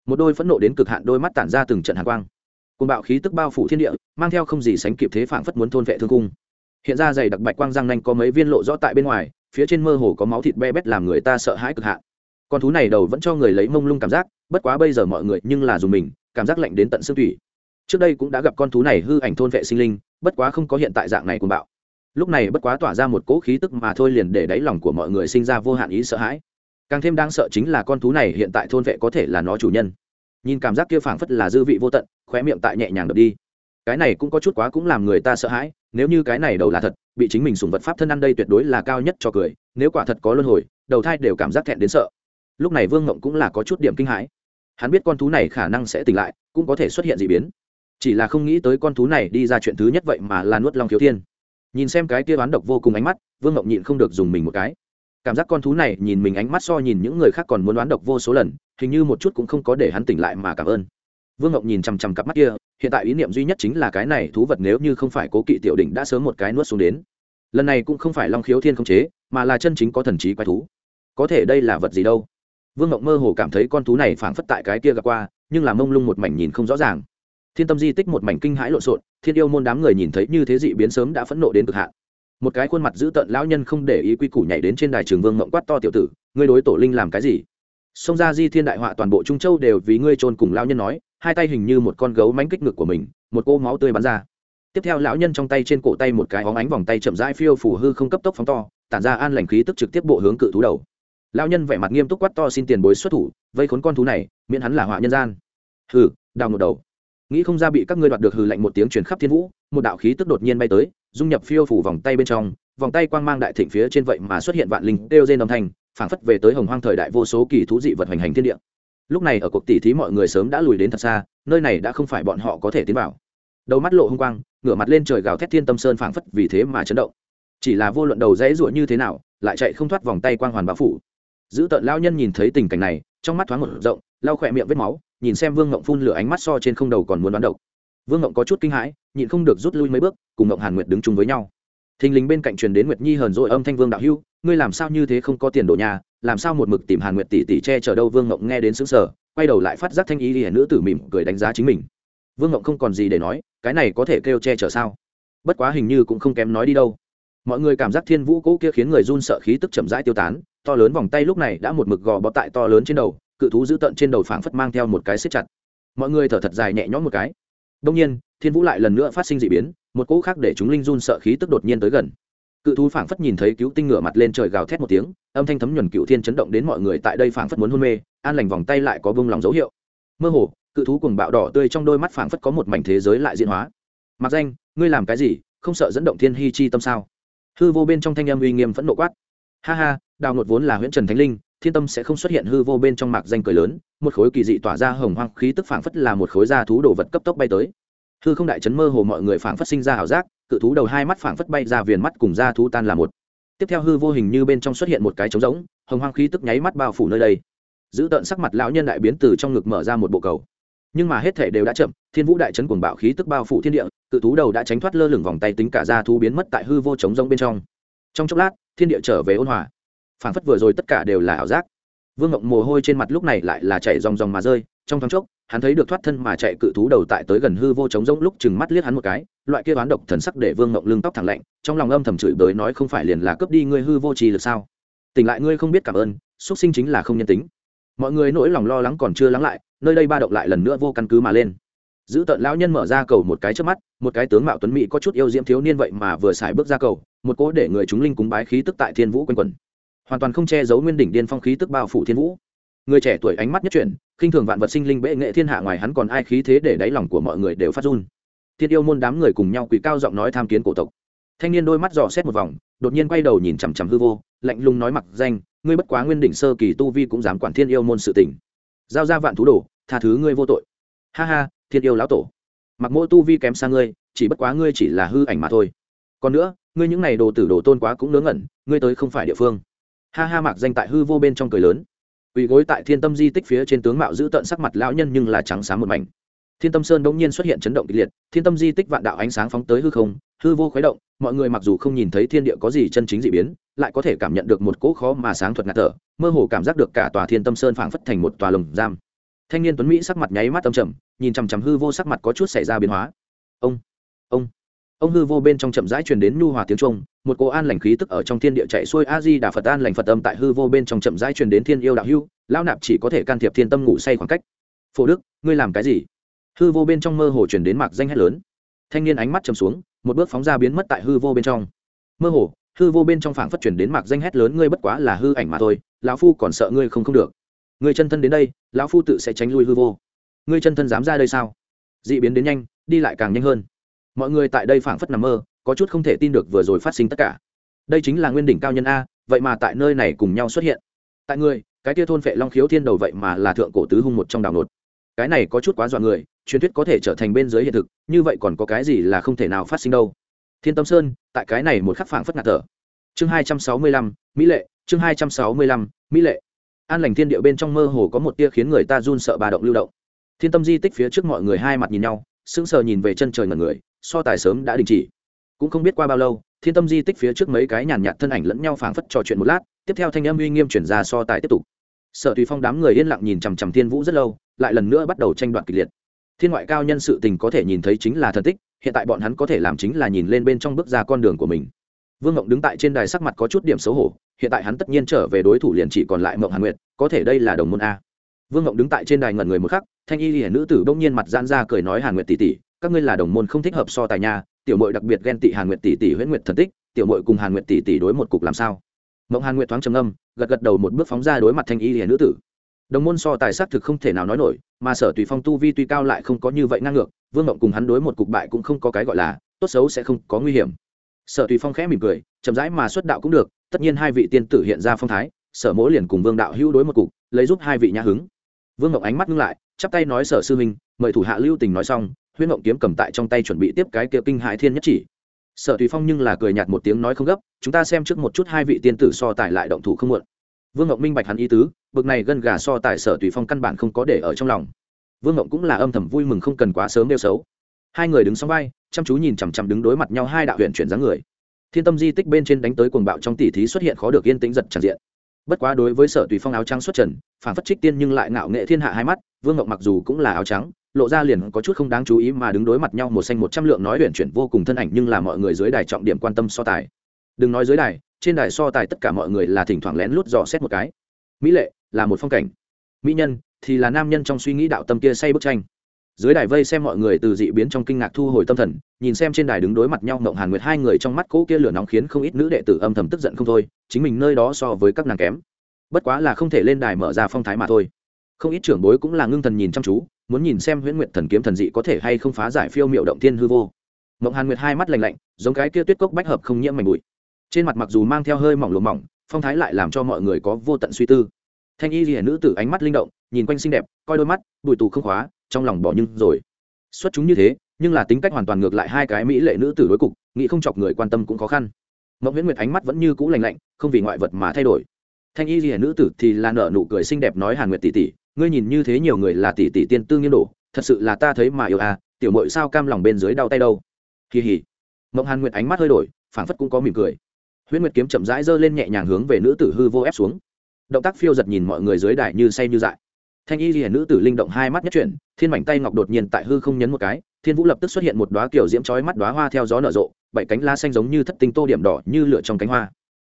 Một đôi phẫn nộ đến cực hạn đôi mắt tản ra từng trận hàn quang. Côn bạo khí tức bao phủ thiên địa, mang theo không gì sánh kịp thế phảng phất muốn thôn vệ thương cung. Hiện ra dày đặc bạch quang răng nanh có mấy viên lộ rõ tại bên ngoài, phía trên mơ hồ có máu thịt be bét làm người ta sợ hãi cực hạn. Con thú này đầu vẫn cho người lấy mông lung cảm giác bất quá bây giờ mọi người nhưng là dùng mình, cảm giác lạnh đến tận xương thủy trước đây cũng đã gặp con thú này hư ảnh thôn vệ sinh linh, bất quá không có hiện tại dạng này của bạo. Lúc này bất quá tỏa ra một cỗ khí tức mà thôi liền để đáy lòng của mọi người sinh ra vô hạn ý sợ hãi. Càng thêm đáng sợ chính là con thú này hiện tại thôn vệ có thể là nó chủ nhân. Nhìn cảm giác kia phảng phất là dư vị vô tận, khóe miệng tại nhẹ nhàng đập đi. Cái này cũng có chút quá cũng làm người ta sợ hãi, nếu như cái này đầu là thật, bị chính mình sùng vật pháp thân ăn đây tuyệt đối là cao nhất cho cười, nếu quả thật có luân hồi, đầu thai đều cảm giác thẹn đến sợ. Lúc này vương ngộng cũng là có chút điểm kinh hãi hắn biết con thú này khả năng sẽ tỉnh lại, cũng có thể xuất hiện d ị biến. Chỉ là không nghĩ tới con thú này đi ra chuyện thứ nhất vậy mà là nuốt long khiếu thiên. Nhìn xem cái kia bán độc vô cùng ánh mắt, vương ngộng nhịn không được dùng mình một cái. Cảm giác con thú này nhìn mình ánh mắt so nhìn những người khác còn muốn đoán độc vô số lần, hình như một chút cũng không có để hắn tỉnh lại mà cảm ơn. Vương ngộng nhìn chằm chằm cặp mắt kia, hiện tại ý niệm duy nhất chính là cái này thú vật nếu như không phải cố kỵ tiểu đỉnh đã sớm một cái nuốt xuống đến. Lần này cũng không phải long khiếu thiên không chế, mà là chân chính có thần trí quái thú. Có thể đây là vật gì đâu? Vương ngộng mơ hồ cảm thấy con thú này phảng phất tại cái kia gặp qua, nhưng là mông lung một mảnh nhìn không rõ ràng. Thiên tâm di tích một mảnh kinh hãi lộn xộn, thiên yêu môn đám người nhìn thấy như thế dị biến sớm đã phẫn nộ đến cực hạn. Một cái khuôn mặt dữ tợn lão nhân không để ý quy củ nhảy đến trên đài trường vương mộng quát to tiểu tử, ngươi đối tổ linh làm cái gì? Xông ra di thiên đại họa toàn bộ trung châu đều vì ngươi trôn cùng lão nhân nói, hai tay hình như một con gấu mánh kích ngực của mình, một cô máu tươi bắn ra. Tiếp theo lão nhân trong tay trên cổ tay một cái óng ánh vòng tay chậm rãi phiêu phủ hư không cấp tốc phóng to, tản ra an lành khí tức trực tiếp bộ hướng cự thú đầu lão nhân vẻ mặt nghiêm túc quát to xin tiền bối xuất thủ, vây khốn con thú này, miễn hắn là họa nhân gian. Hừ, đào một đầu. Nghĩ không ra bị các ngươi đoạt được hừ lạnh một tiếng truyền khắp thiên vũ, một đạo khí tức đột nhiên bay tới, dung nhập phiêu phủ vòng tay bên trong, vòng tay quang mang đại thịnh phía trên vậy mà xuất hiện vạn linh, đều dên âm thanh phảng phất về tới hồng hoang thời đại vô số kỳ thú dị vật hoành hành thiên địa. Lúc này ở cuộc tỷ thí mọi người sớm đã lùi đến thật xa, nơi này đã không phải bọn họ có thể tiến vào. Đầu mắt lộ hung quang, ngửa mặt lên trời gào thét thiên tâm sơn phảng phất vì thế mà chấn động. Chỉ là vô luận đầu dãy ruộng như thế nào, lại chạy không thoát vòng tay quang hoàn bao phủ giữ tợn lao nhân nhìn thấy tình cảnh này, trong mắt thoáng một rộng, lau khỏe miệng vết máu, nhìn xem vương ngộng phun lửa ánh mắt so trên không đầu còn muốn đoán độc. Vương ngộng có chút kinh hãi, nhịn không được rút lui mấy bước, cùng ngộng hàn nguyệt đứng chung với nhau. Thình lình bên cạnh truyền đến nguyệt nhi hờn dội âm thanh vương đạo hưu, ngươi làm sao như thế không có tiền đồ nhà, làm sao một mực tìm hàn nguyệt tỷ tỷ che chở đâu? Vương ngộng nghe đến xứng sở quay đầu lại phát giác thanh ý hiển nữ tử mỉm cười đánh giá chính mình. Vương ngộng không còn gì để nói, cái này có thể kêu che chở sao? Bất quá hình như cũng không kém nói đi đâu. Mọi người cảm giác thiên vũ cỗ kia khiến người run sợ khí tức chậm rãi tiêu tán to lớn vòng tay lúc này đã một mực gò bó tại to lớn trên đầu, cự thú giữ tận trên đầu phảng phất mang theo một cái xếp chặt. Mọi người thở thật dài nhẹ nhõm một cái. Đông nhiên, thiên vũ lại lần nữa phát sinh d ị biến, một cỗ khác để chúng linh run sợ khí tức đột nhiên tới gần. Cự thú phảng phất nhìn thấy cứu tinh ngửa mặt lên trời gào thét một tiếng, âm thanh thấm nhuần cựu thiên chấn động đến mọi người tại đây phảng phất muốn hôn mê, an lành vòng tay lại có bông lòng dấu hiệu. Mơ hồ, cự thú cùng bạo đỏ tươi trong đôi mắt phảng phất có một mảnh thế giới lại diễn hóa. Mặc danh, ngươi làm cái gì, không sợ dẫn động thiên hy chi tâm sao? Hư vô bên trong thanh âm uy nghiêm phẫn nộ quát ha ha, đào ngột vốn là huyễn trần thánh linh, thiên tâm sẽ không xuất hiện hư vô bên trong mạc danh cười lớn, một khối kỳ dị tỏa ra hồng hoang khí tức phảng phất là một khối da thú đồ vật cấp tốc bay tới. Hư không đại chấn mơ hồ mọi người phảng phất sinh ra ảo giác, cự thú đầu hai mắt phảng phất bay ra viền mắt cùng da thú tan là một. Tiếp theo hư vô hình như bên trong xuất hiện một cái trống rỗng, hồng hoang khí tức nháy mắt bao phủ nơi đây. Giữ tợn sắc mặt lão nhân đại biến từ trong ngực mở ra một bộ cầu. Nhưng mà hết thể đều đã chậm, thiên vũ đại chấn cuồng bạo khí tức bao phủ thiên địa, cự thú đầu đã tránh thoát lơ lửng vòng tay tính cả da thú biến mất tại hư vô trống rỗng bên trong trong chốc lát, thiên địa trở về ôn hòa. Phảng phất vừa rồi tất cả đều là ảo giác. Vương ngộng mồ hôi trên mặt lúc này lại là chạy ròng ròng mà rơi, trong thoáng chốc, hắn thấy được thoát thân mà chạy cự thú đầu tại tới gần hư vô trống rỗng lúc chừng mắt liếc hắn một cái, loại kia bán độc thần sắc để vương ngộng lưng tóc thẳng lạnh, trong lòng âm thầm chửi bới nói không phải liền là cướp đi ngươi hư vô trì lực sao? Tỉnh lại ngươi không biết cảm ơn, xuất sinh chính là không nhân tính. Mọi người nỗi lòng lo lắng còn chưa lắng lại, nơi đây ba động lại lần nữa vô căn cứ mà lên giữ tận lão nhân mở ra cầu một cái trước mắt một cái tướng mạo tuấn mỹ có chút yêu diễm thiếu niên vậy mà vừa xài bước ra cầu một cỗ để người chúng linh cúng bái khí tức tại thiên vũ quanh quẩn. Hoàn toàn không che giấu nguyên đỉnh điên phong khí tức bao phủ thiên vũ. Người trẻ tuổi ánh mắt nhất chuyển khinh thường vạn vật sinh linh bệ nghệ thiên hạ ngoài hắn còn ai khí thế để đáy lòng của mọi người đều phát run. Thiên yêu môn đám người cùng nhau quỳ cao giọng nói tham kiến cổ tộc. Thanh niên đôi mắt dò xét một vòng đột nhiên quay đầu nhìn chằm chằm hư vô lạnh lùng nói mặc danh ngươi bất quá nguyên đỉnh sơ kỳ tu vi cũng dám quản thiên yêu môn sự tình, giao ra vạn thú đồ tha thứ ngươi vô tội. Ha ha thiên yêu lão tổ. Mặc mô tu vi kém xa ngươi, chỉ bất quá ngươi chỉ là hư ảnh mà thôi. Còn nữa, ngươi những này đồ tử đồ tôn quá cũng ngớ ngẩn, ngươi tới không phải địa phương. Ha ha, mạc danh tại hư vô bên trong cười lớn. Ủy gối tại thiên tâm di tích phía trên tướng mạo giữ tận sắc mặt lão nhân nhưng là trắng sáng một mảnh. Thiên tâm sơn bỗng nhiên xuất hiện chấn động kịch liệt, thiên tâm di tích vạn đạo ánh sáng phóng tới hư không, hư vô khuấy động, mọi người mặc dù không nhìn thấy thiên địa có gì chân chính d ị biến, lại có thể cảm nhận được một cỗ khó mà sáng thuật ngạt thở, mơ hồ cảm giác được cả tòa thiên tâm sơn phảng phất thành một tòa lồng giam thanh niên tuấn mỹ sắc mặt nháy mắt âm trầm, nhìn chằm chằm hư vô sắc mặt có chút xảy ra biến hóa. Ông ông ông hư vô bên trong chậm rãi truyền đến nhu hòa tiếng trung một cô an lành khí tức ở trong thiên địa chạy xuôi. A di đà phật an lành phật âm tại hư vô bên trong chậm rãi truyền đến thiên yêu đạo hưu lão nạp chỉ có thể can thiệp thiên tâm ngủ say khoảng cách. Phổ đức, ngươi làm cái gì? Hư vô bên trong mơ hồ truyền đến mạc danh hét lớn. Thanh niên ánh mắt chầm xuống, một bước phóng ra biến mất tại hư vô bên trong. Mơ hồ, hư vô bên trong phảng phất truyền đến mạc danh hét lớn, ngươi bất quá là hư ảnh mà thôi, lão phu còn sợ ngươi không không được ngươi chân thân đến đây, lão phu tự sẽ tránh lui hư vô. Ngươi chân thân dám ra đây sao? D ị biến đến nhanh, đi lại càng nhanh hơn. Mọi người tại đây phảng phất nằm mơ, có chút không thể tin được vừa rồi phát sinh tất cả. Đây chính là nguyên đỉnh cao nhân a, vậy mà tại nơi này cùng nhau xuất hiện. Tại ngươi, cái tia thôn phệ long khiếu thiên đầu vậy mà là thượng cổ tứ hung một trong đảo nột cái này có chút quá dọa người, truyền thuyết có thể trở thành bên dưới hiện thực, như vậy còn có cái gì là không thể nào phát sinh đâu. Thiên tâm sơn, tại cái này một khắc phảng phất ngạt thở. Chương hai trăm sáu mươi lăm, mỹ lệ, chương hai trăm sáu mươi lăm, mỹ lệ an lành thiên địa bên trong mơ hồ có một tia khiến người ta run sợ bà động lưu động. Thiên tâm di tích phía trước mọi người hai mặt nhìn nhau, sững sờ nhìn về chân trời ngần người, so tài sớm đã đình chỉ. Cũng không biết qua bao lâu, thiên tâm di tích phía trước mấy cái nhàn nhạt thân ảnh lẫn nhau phảng phất trò chuyện một lát, tiếp theo thanh âm uy nghiêm chuyển ra so tài tiếp tục. Sở tùy phong đám người yên lặng nhìn chằm chằm thiên vũ rất lâu, lại lần nữa bắt đầu tranh đoạt kịch liệt. Thiên ngoại cao nhân sự tình có thể nhìn thấy chính là thần tích, hiện tại bọn hắn có thể làm chính là nhìn lên bên trong bước ra con đường của mình. Vương ngộng đứng tại trên đài sắc mặt có chút điểm xấu hổ hiện tại hắn tất nhiên trở về đối thủ liền chỉ còn lại mộng hàn nguyệt, có thể đây là đồng môn a. Vương mộng đứng tại trên đài ngẩn người một khắc, thanh y hiển nữ tử bỗng nhiên mặt gian ra cười nói hàn nguyệt tỷ tỷ, các ngươi là đồng môn không thích hợp so tài nhà tiểu mội đặc biệt ghen tị hàn nguyệt tỷ tỷ huyễn nguyệt thần tích, tiểu mội cùng hàn nguyệt tỷ tỷ đối một cục làm sao? Mộng hàn nguyệt thoáng trầm âm gật gật đầu một bước phóng ra đối mặt thanh y hiển nữ tử. Đồng môn so tài xác thực không thể nào nói nổi, mà sở tùy phong tu vi tuy cao lại không có như vậy ngang ngược, vương mộng cùng hắn đối một cục bại cũng không có cái gọi là, tốt xấu sẽ không có nguy hiểm. Sở tùy phong khẽ mỉm cười, chậm rãi mà xuất đạo cũng được tất nhiên hai vị tiên tử hiện ra phong thái, sở mỗ liền cùng vương đạo hữu đối một cục, lấy giúp hai vị nhã hứng. Vương ngộng ánh mắt ngưng lại, chắp tay nói, sở sư minh mời thủ hạ lưu tình nói xong, huyễn ngộng kiếm cầm tại trong tay chuẩn bị tiếp cái kia kinh hại thiên nhất chỉ. Sở tùy phong nhưng là cười nhạt một tiếng nói không gấp, chúng ta xem trước một chút hai vị tiên tử so tài lại động thủ không muộn. Vương ngộng minh bạch hắn ý tứ, bực này gân gà so tài sở tùy phong căn bản không có để ở trong lòng. Vương ngộng cũng là âm thầm vui mừng không cần quá sớm nêu xấu. Hai người đứng sau vai, chăm chú nhìn chằm chằm đứng đối mặt nhau hai đạo huyện chuyển dáng người thiên tâm di tích bên trên đánh tới cuồng bạo trong tỷ thí xuất hiện khó được yên tĩnh giật tràn diện. Bất quá đối với sở tùy phong áo trắng xuất trần, phản phất trích tiên nhưng lại ngạo nghệ thiên hạ hai mắt, vương ngọc mặc dù cũng là áo trắng, lộ ra liền có chút không đáng chú ý mà đứng đối mặt nhau một xanh một trăm lượng nói luyện chuyển vô cùng thân ảnh nhưng là mọi người dưới đài trọng điểm quan tâm so tài. Đừng nói dưới đài, trên đài so tài tất cả mọi người là thỉnh thoảng lén lút dò xét một cái. Mỹ lệ là một phong cảnh. Mỹ nhân thì là nam nhân trong suy nghĩ đạo tâm kia say bức tranh dưới đài vây xem mọi người từ dị biến trong kinh ngạc thu hồi tâm thần, nhìn xem trên đài đứng đối mặt nhau mộng hàn nguyệt hai người trong mắt cỗ kia lửa nóng khiến không ít nữ đệ tử âm thầm tức giận không thôi, chính mình nơi đó so với các nàng kém. Bất quá là không thể lên đài mở ra phong thái mà thôi. Không ít trưởng bối cũng là ngưng thần nhìn chăm chú, muốn nhìn xem huyễn nguyệt thần kiếm thần dị có thể hay không phá giải phiêu miệu động thiên hư vô. Mộng hàn nguyệt hai mắt lạnh lạnh, giống cái kia tuyết cốc bách hợp không nhiễm mảnh bụi. Trên mặt mặc dù mang theo hơi mỏng lùa mỏng, phong thái lại làm cho mọi người có vô tận suy tư. Thanh y ghi nữ tử ánh mắt linh động, nhìn quanh xinh đẹp, coi đôi mắt, bụi tù không khóa trong lòng bỏ nhưng rồi. Xuất chúng như thế, nhưng là tính cách hoàn toàn ngược lại hai cái mỹ lệ nữ tử đối cục, nghĩ không chọc người quan tâm cũng khó khăn. Mộng viễn nguyệt ánh mắt vẫn như cũ lành lạnh, không vì ngoại vật mà thay đổi. Thanh y ghi nữ tử thì là nở nụ cười xinh đẹp nói hàn nguyệt tỷ tỷ, ngươi nhìn như thế nhiều người là tỷ tỷ tiên tư nghiêng đổ, thật sự là ta thấy mà yêu à tiểu mội sao cam lòng bên dưới đau tay đâu. Kỳ hỉ. Mộng hàn nguyệt ánh mắt hơi đổi, phảng phất cũng có mỉm cười. Huyễn nguyệt kiếm chậm rãi giơ lên nhẹ nhàng hướng về nữ tử hư vô ép xuống. Động tác phiêu giật nhìn mọi người dưới đài như say như dại thanh y liền nữ tử linh động hai mắt nhất chuyển, thiên mảnh tay ngọc đột nhiên tại hư không nhấn một cái, thiên vũ lập tức xuất hiện một đoá kiểu diễm chói mắt đoá hoa theo gió nở rộ, bảy cánh lá xanh giống như thất tinh tô điểm đỏ như lửa trong cánh hoa.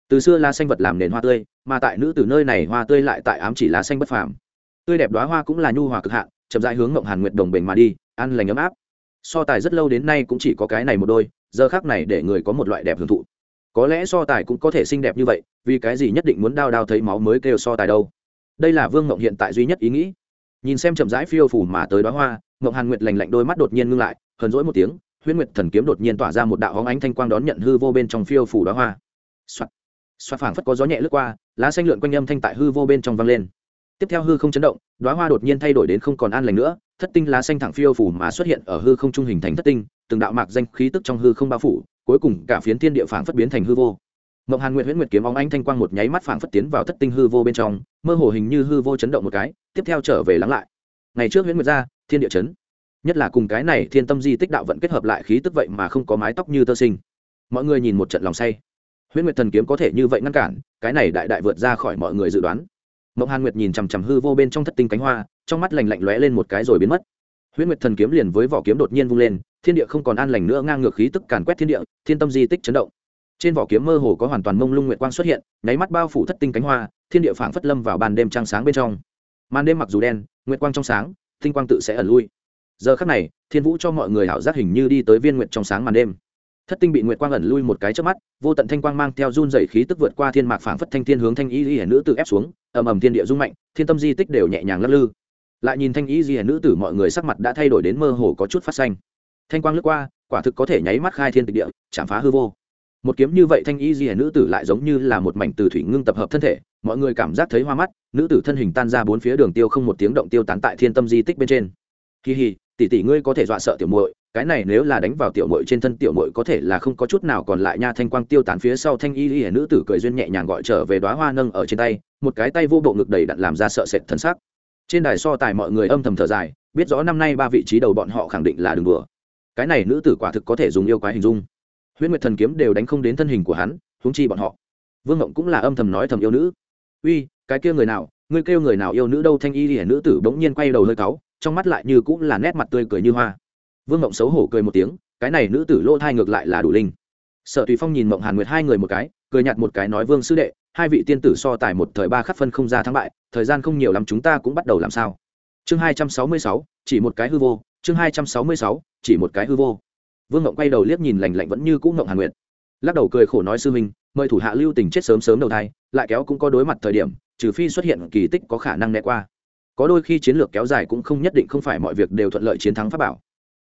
Từ xưa lá xanh vật làm nền hoa tươi, mà tại nữ tử nơi này hoa tươi lại tại ám chỉ lá xanh bất phàm. Tươi đẹp đoá hoa cũng là nhu hòa cực hạn, chậm rãi hướng mộng hàn nguyệt đồng bình mà đi ăn lành ấm áp. So tài rất lâu đến nay cũng chỉ có cái này một đôi, giờ khác này để người có một loại đẹp hưởng thụ. Có lẽ so tài cũng có thể xinh đẹp như vậy, vì cái gì nhất định muốn đao đao thấy máu mới kêu so tài đâu? Đây là vương ngộng hiện tại duy nhất ý nghĩ. Nhìn xem chậm rãi phiêu phủ mà tới đoá hoa, ngộng hàn nguyệt lành lạnh đôi mắt đột nhiên ngưng lại, hờn rỗi một tiếng, huyễn nguyệt thần kiếm đột nhiên tỏa ra một đạo hóng ánh thanh quang đón nhận hư vô bên trong phiêu phủ đoá hoa. Xoát xoát phảng phất có gió nhẹ lướt qua, lá xanh lượn quanh âm thanh tại hư vô bên trong vang lên. Tiếp theo hư không chấn động đoá hoa đột nhiên thay đổi đến không còn an lành nữa, thất tinh lá xanh thẳng phiêu phủ mà xuất hiện ở hư không trung hình thành thất tinh, từng đạo mạc danh khí tức trong hư không bao phủ, cuối cùng cả phiến thiên địa phảng phất biến thành hư vô. Mộng Hàn Nguyệt Huyễn Nguyệt kiếm óng ánh thanh quang một nháy mắt phảng phất tiến vào thất tinh hư vô bên trong, mơ hồ hình như hư vô chấn động một cái, tiếp theo trở về lắng lại. Ngày trước Huyễn Nguyệt ra, thiên địa chấn. Nhất là cùng cái này Thiên Tâm Di Tích đạo vận kết hợp lại khí tức vậy mà không có mái tóc như tơ sinh. Mọi người nhìn một trận lòng say. Huyễn Nguyệt thần kiếm có thể như vậy ngăn cản, cái này đại đại vượt ra khỏi mọi người dự đoán. Mộng Hàn Nguyệt nhìn chằm chằm hư vô bên trong thất tinh cánh hoa, trong mắt lạnh lạnh lóe lên một cái rồi biến mất. Huyễn Nguyệt thần kiếm liền với vỏ kiếm đột nhiên vung lên, thiên địa không còn an lành nữa ngang ngược khí tức càn quét thiên địa, thiên tâm di tích chấn động trên vỏ kiếm mơ hồ có hoàn toàn mông lung nguyệt quang xuất hiện, nháy mắt bao phủ thất tinh cánh hoa, thiên địa phảng phất lâm vào ban đêm trăng sáng bên trong. Màn đêm mặc dù đen, nguyệt quang trong sáng, tinh quang tự sẽ ẩn lui. Giờ khắc này, thiên vũ cho mọi người hảo giác hình như đi tới viên nguyệt trong sáng màn đêm. Thất tinh bị nguyệt quang ẩn lui một cái trước mắt, vô tận thanh quang mang theo run dày khí tức vượt qua thiên mạc phảng phất thanh thiên hướng thanh y y nữ tử ép xuống, ầm ầm thiên địa rung mạnh, thiên tâm di tích đều nhẹ nhàng lắc lư. Lại nhìn thanh y y nữ tử mọi người sắc mặt đã thay đổi đến mơ hồ có chút phát xanh. Thanh quang lướt qua, quả thực có thể nháy mắt khai thiên tịch địa, chạm phá hư vô một kiếm như vậy thanh y di nữ tử lại giống như là một mảnh từ thủy ngưng tập hợp thân thể, mọi người cảm giác thấy hoa mắt, nữ tử thân hình tan ra bốn phía đường tiêu không một tiếng động tiêu tán tại thiên tâm di tích bên trên. Kỳ hì tỷ tỷ ngươi có thể dọa sợ tiểu muội, cái này nếu là đánh vào tiểu muội trên thân tiểu muội có thể là không có chút nào còn lại nha thanh quang tiêu tán phía sau thanh y di nữ tử cười duyên nhẹ nhàng gọi trở về đóa hoa nâng ở trên tay, một cái tay vô bộ ngực đầy đặn làm ra sợ sệt thân sắc. Trên đài so tài mọi người âm thầm thở dài, biết rõ năm nay ba vị trí đầu bọn họ khẳng định là đường đùa. Cái này nữ tử quả thực có thể dùng yêu quái hình dung huyễn nguyệt thần kiếm đều đánh không đến thân hình của hắn, huống chi bọn họ. Vương ngộng cũng là âm thầm nói thầm yêu nữ. Uy, cái kia người nào, ngươi kêu người nào yêu nữ đâu? Thanh y hiển nữ tử bỗng nhiên quay đầu hơi cáu, trong mắt lại như cũng là nét mặt tươi cười như hoa. Vương ngộng xấu hổ cười một tiếng, cái này nữ tử lỗ thai ngược lại là đủ linh. Sở tùy phong nhìn mộng hàn nguyệt hai người một cái, cười nhặt một cái nói, vương sư đệ, hai vị tiên tử so tài một thời ba khắc phân không ra thắng bại, thời gian không nhiều lắm chúng ta cũng bắt đầu làm sao? Chương hai trăm sáu mươi sáu, chỉ một cái hư vô, chương hai trăm sáu mươi sáu, chỉ một cái hư vô vương ngộng quay đầu liếc nhìn lành lạnh vẫn như cũ ngộng hàn nguyệt. Lắc đầu cười khổ nói, sư minh, mời thủ hạ lưu tình chết sớm sớm đầu thai, lại kéo cũng có đối mặt thời điểm, trừ phi xuất hiện kỳ tích có khả năng né qua. Có đôi khi chiến lược kéo dài cũng không nhất định không phải mọi việc đều thuận lợi chiến thắng pháp bảo.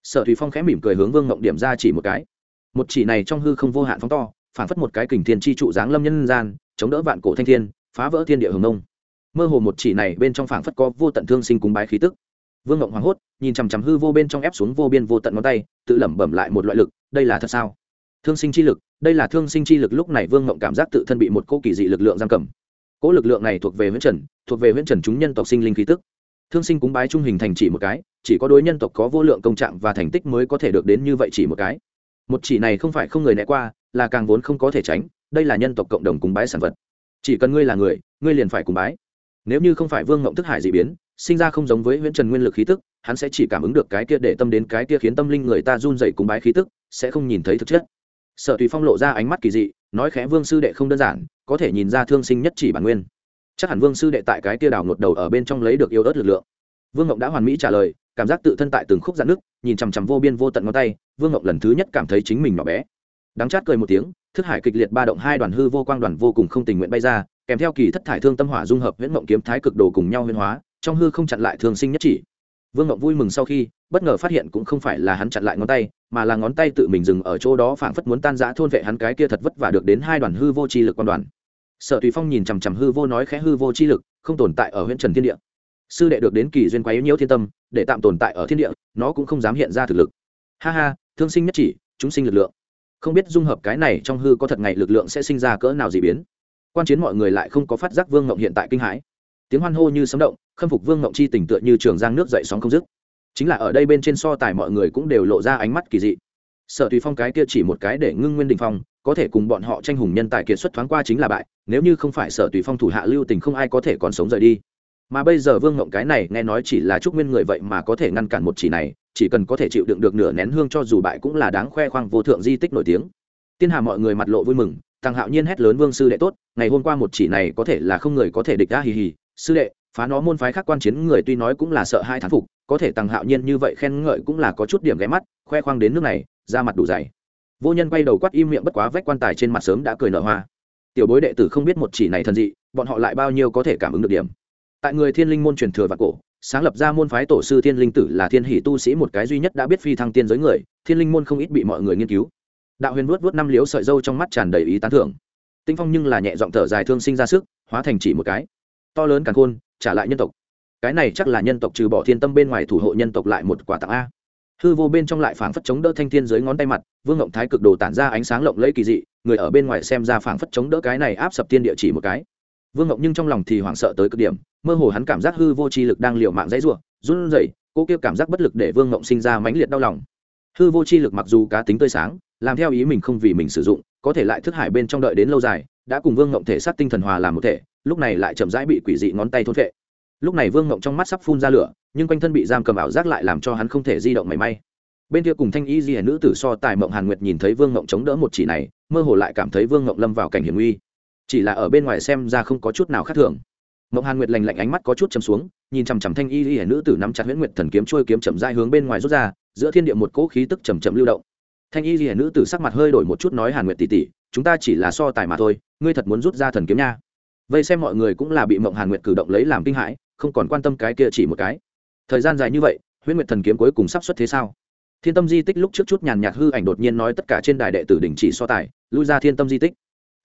Sở thủy phong khẽ mỉm cười hướng vương ngộng điểm ra chỉ một cái. Một chỉ này trong hư không vô hạn phóng to, phản phất một cái kình thiên chi trụ giáng lâm nhân gian, chống đỡ vạn cổ thanh thiên, phá vỡ thiên địa hồng nông. Mơ hồ một chỉ này bên trong phảng phất có vô tận thương sinh cúng bái khí tức vương ngộng hoảng hốt, nhìn chằm chằm hư vô bên trong ép xuống vô biên vô tận ngón tay, tự lẩm bẩm lại một loại lực, đây là thật sao? Thương sinh chi lực, đây là thương sinh chi lực, lúc này vương ngộng cảm giác tự thân bị một cô kỳ dị lực lượng giam cầm. Cỗ lực lượng này thuộc về huyễn trần, thuộc về huyễn trần chúng nhân tộc sinh linh khí tức. Thương sinh cúng bái trung hình thành chỉ một cái, chỉ có đối nhân tộc có vô lượng công trạng và thành tích mới có thể được đến như vậy chỉ một cái. Một chỉ này không phải không người né qua, là càng vốn không có thể tránh, đây là nhân tộc cộng đồng cúng bái sản vật. Chỉ cần ngươi là người, ngươi liền phải cúng bái. Nếu như không phải vương ngộng thức hải dị biến sinh ra không giống với huyễn trần nguyên lực khí tức, hắn sẽ chỉ cảm ứng được cái kia để tâm đến cái kia khiến tâm linh người ta run dậy cúng bái khí tức, sẽ không nhìn thấy thực chất. Sở tùy phong lộ ra ánh mắt kỳ dị, nói khẽ, vương sư đệ không đơn giản, có thể nhìn ra thương sinh nhất chỉ bản nguyên. Chắc hẳn vương sư đệ tại cái kia đào ngột đầu ở bên trong lấy được yêu ớt lực lượng. Vương ngộng đã hoàn mỹ trả lời, cảm giác tự thân tại từng khúc dạn nước, nhìn chằm chằm vô biên vô tận ngón tay, vương ngộng lần thứ nhất cảm thấy chính mình nhỏ bé. Đắng chát cười một tiếng, thức hải kịch liệt ba động hai đoàn hư vô quang đoàn vô cùng không tình nguyện bay ra, kèm theo kỳ thất thải thương tâm hỏa dung hợp huyễn ngộng kiếm thái cực đồ cùng nhau huyễn hóa trong hư không chặn lại thương sinh nhất chỉ. Vương ngọc vui mừng sau khi, bất ngờ phát hiện cũng không phải là hắn chặn lại ngón tay, mà là ngón tay tự mình dừng ở chỗ đó phảng phất muốn tan giã thôn vệ hắn cái kia thật vất vả được đến hai đoàn hư vô chi lực quan đoàn. Sở tùy phong nhìn chằm chằm hư vô nói khẽ hư vô chi lực, không tồn tại ở huyện trần thiên địa. Sư đệ được đến kỳ duyên quái nhiễu thiên tâm, để tạm tồn tại ở thiên địa, nó cũng không dám hiện ra thực lực. Ha ha, thương sinh nhất chỉ, chúng sinh lực lượng. Không biết dung hợp cái này trong hư có thật ngày lực lượng sẽ sinh ra cỡ nào dị biến. Quan chiến mọi người lại không có phát giác vương ngộng hiện tại kinh hãi tiếng hoan hô như sấm động, khâm phục vương ngộng chi tỉnh tựa như trường giang nước dậy sóng không dứt. Chính là ở đây bên trên so tài mọi người cũng đều lộ ra ánh mắt kỳ dị. Sở tùy phong cái kia chỉ một cái để ngưng nguyên đình phong, có thể cùng bọn họ tranh hùng nhân tài kiệt xuất thoáng qua chính là bại, nếu như không phải sở tùy phong thủ hạ lưu tình không ai có thể còn sống rời đi. Mà bây giờ vương ngộng cái này nghe nói chỉ là chúc nguyên người vậy mà có thể ngăn cản một chỉ này, chỉ cần có thể chịu đựng được nửa nén hương cho dù bại cũng là đáng khoe khoang vô thượng di tích nổi tiếng. Tiên hà mọi người mặt lộ vui mừng thằng hạo nhiên hét lớn vương sư đệ tốt, ngày hôm qua một chỉ này có thể là không người có thể địch ra hì hì sư đệ, phá nó môn phái khác quan chiến người tuy nói cũng là sợ hai thán phục, có thể tăng hạo nhiên như vậy khen ngợi cũng là có chút điểm ghé mắt, khoe khoang đến nước này ra mặt đủ dày. Vô nhân quay đầu quát im miệng bất quá vách quan tài trên mặt sớm đã cười nở hoa. Tiểu bối đệ tử không biết một chỉ này thần dị, bọn họ lại bao nhiêu có thể cảm ứng được điểm. Tại người thiên linh môn truyền thừa và cổ, sáng lập ra môn phái tổ sư thiên linh tử là thiên hỷ tu sĩ một cái duy nhất đã biết phi thăng tiên giới người, thiên linh môn không ít bị mọi người nghiên cứu. Đạo huyền vuốt vuốt năm liếu sợi dâu trong mắt tràn đầy ý tán thưởng. Tinh phong nhưng là nhẹ giọng thở dài thương sinh ra sức, hóa thành chỉ một cái to lớn càng khôn, trả lại nhân tộc. Cái này chắc là nhân tộc trừ bỏ thiên tâm bên ngoài thủ hộ nhân tộc lại một quả tặng a. Hư vô bên trong lại phảng phất chống đỡ thanh thiên dưới ngón tay mặt, vương ngộng thái cực đồ tản ra ánh sáng lộng lẫy kỳ dị, người ở bên ngoài xem ra phảng phất chống đỡ cái này áp sập tiên địa chỉ một cái. Vương ngộng nhưng trong lòng thì hoảng sợ tới cực điểm, mơ hồ hắn cảm giác hư vô chi lực đang liều mạng dãy ruộng run rẩy, cô kia cảm giác bất lực để vương ngộng sinh ra mãnh liệt đau lòng. Hư vô chi lực mặc dù cá tính tươi sáng, làm theo ý mình không vì mình sử dụng, có thể lại thức hải bên trong đợi đến lâu dài, đã cùng vương ngộng thể sát tinh thần hòa làm một thể lúc này lại chậm rãi bị quỷ dị ngón tay thôn vệ lúc này vương ngộng trong mắt sắp phun ra lửa, nhưng quanh thân bị giam cầm ảo giác lại làm cho hắn không thể di động mảy may. Bên kia cùng thanh y di nữ tử so tài mộng hàn nguyệt nhìn thấy vương ngộng chống đỡ một chỉ này, mơ hồ lại cảm thấy vương ngộng lâm vào cảnh hiểm nguy. Chỉ là ở bên ngoài xem ra không có chút nào khác thường. Mộng hàn nguyệt lành lạnh ánh mắt có chút chấm xuống, nhìn chằm chằm thanh y di nữ tử nắm chặt huyễn nguyệt thần kiếm trôi kiếm chậm dai hướng bên ngoài rút ra, giữa thiên địa một cỗ khí tức chầm chậm lưu động. Thanh y di nữ tử sắc mặt hơi đổi một chút nói hàn nguyệt tỉ tỉ chúng ta chỉ là so tài mà thôi, ngươi thật muốn rút ra thần kiếm nha vây xem mọi người cũng là bị mộng hàn nguyệt cử động lấy làm kinh hãi, không còn quan tâm cái kia chỉ một cái. Thời gian dài như vậy, huyễn nguyệt thần kiếm cuối cùng sắp xuất thế sao? Thiên tâm di tích lúc trước chút nhàn nhạt hư ảnh đột nhiên nói tất cả trên đài đệ tử đình chỉ so tài, lui ra thiên tâm di tích.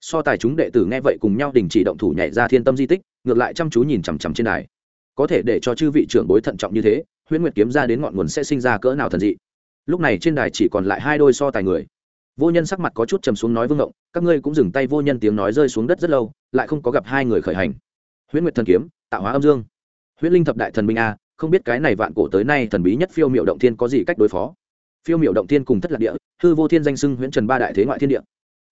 So tài chúng đệ tử nghe vậy cùng nhau đình chỉ động thủ nhảy ra thiên tâm di tích, ngược lại chăm chú nhìn chằm chằm trên đài. Có thể để cho chư vị trưởng bối thận trọng như thế, huyễn nguyệt kiếm ra đến ngọn nguồn sẽ sinh ra cỡ nào thần dị. Lúc này trên đài chỉ còn lại hai đôi so tài người vô nhân sắc mặt có chút trầm xuống nói vương ngộng, các ngươi cũng dừng tay vô nhân tiếng nói rơi xuống đất rất lâu, lại không có gặp hai người khởi hành. Huyễn nguyệt thần kiếm, tạo hóa âm dương. Huyễn linh thập đại thần binh a, không biết cái này vạn cổ tới nay thần bí nhất phiêu miệu động thiên có gì cách đối phó. Phiêu miệu động thiên cùng thất lạc địa, hư vô thiên danh sưng huyễn trần ba đại thế ngoại thiên địa.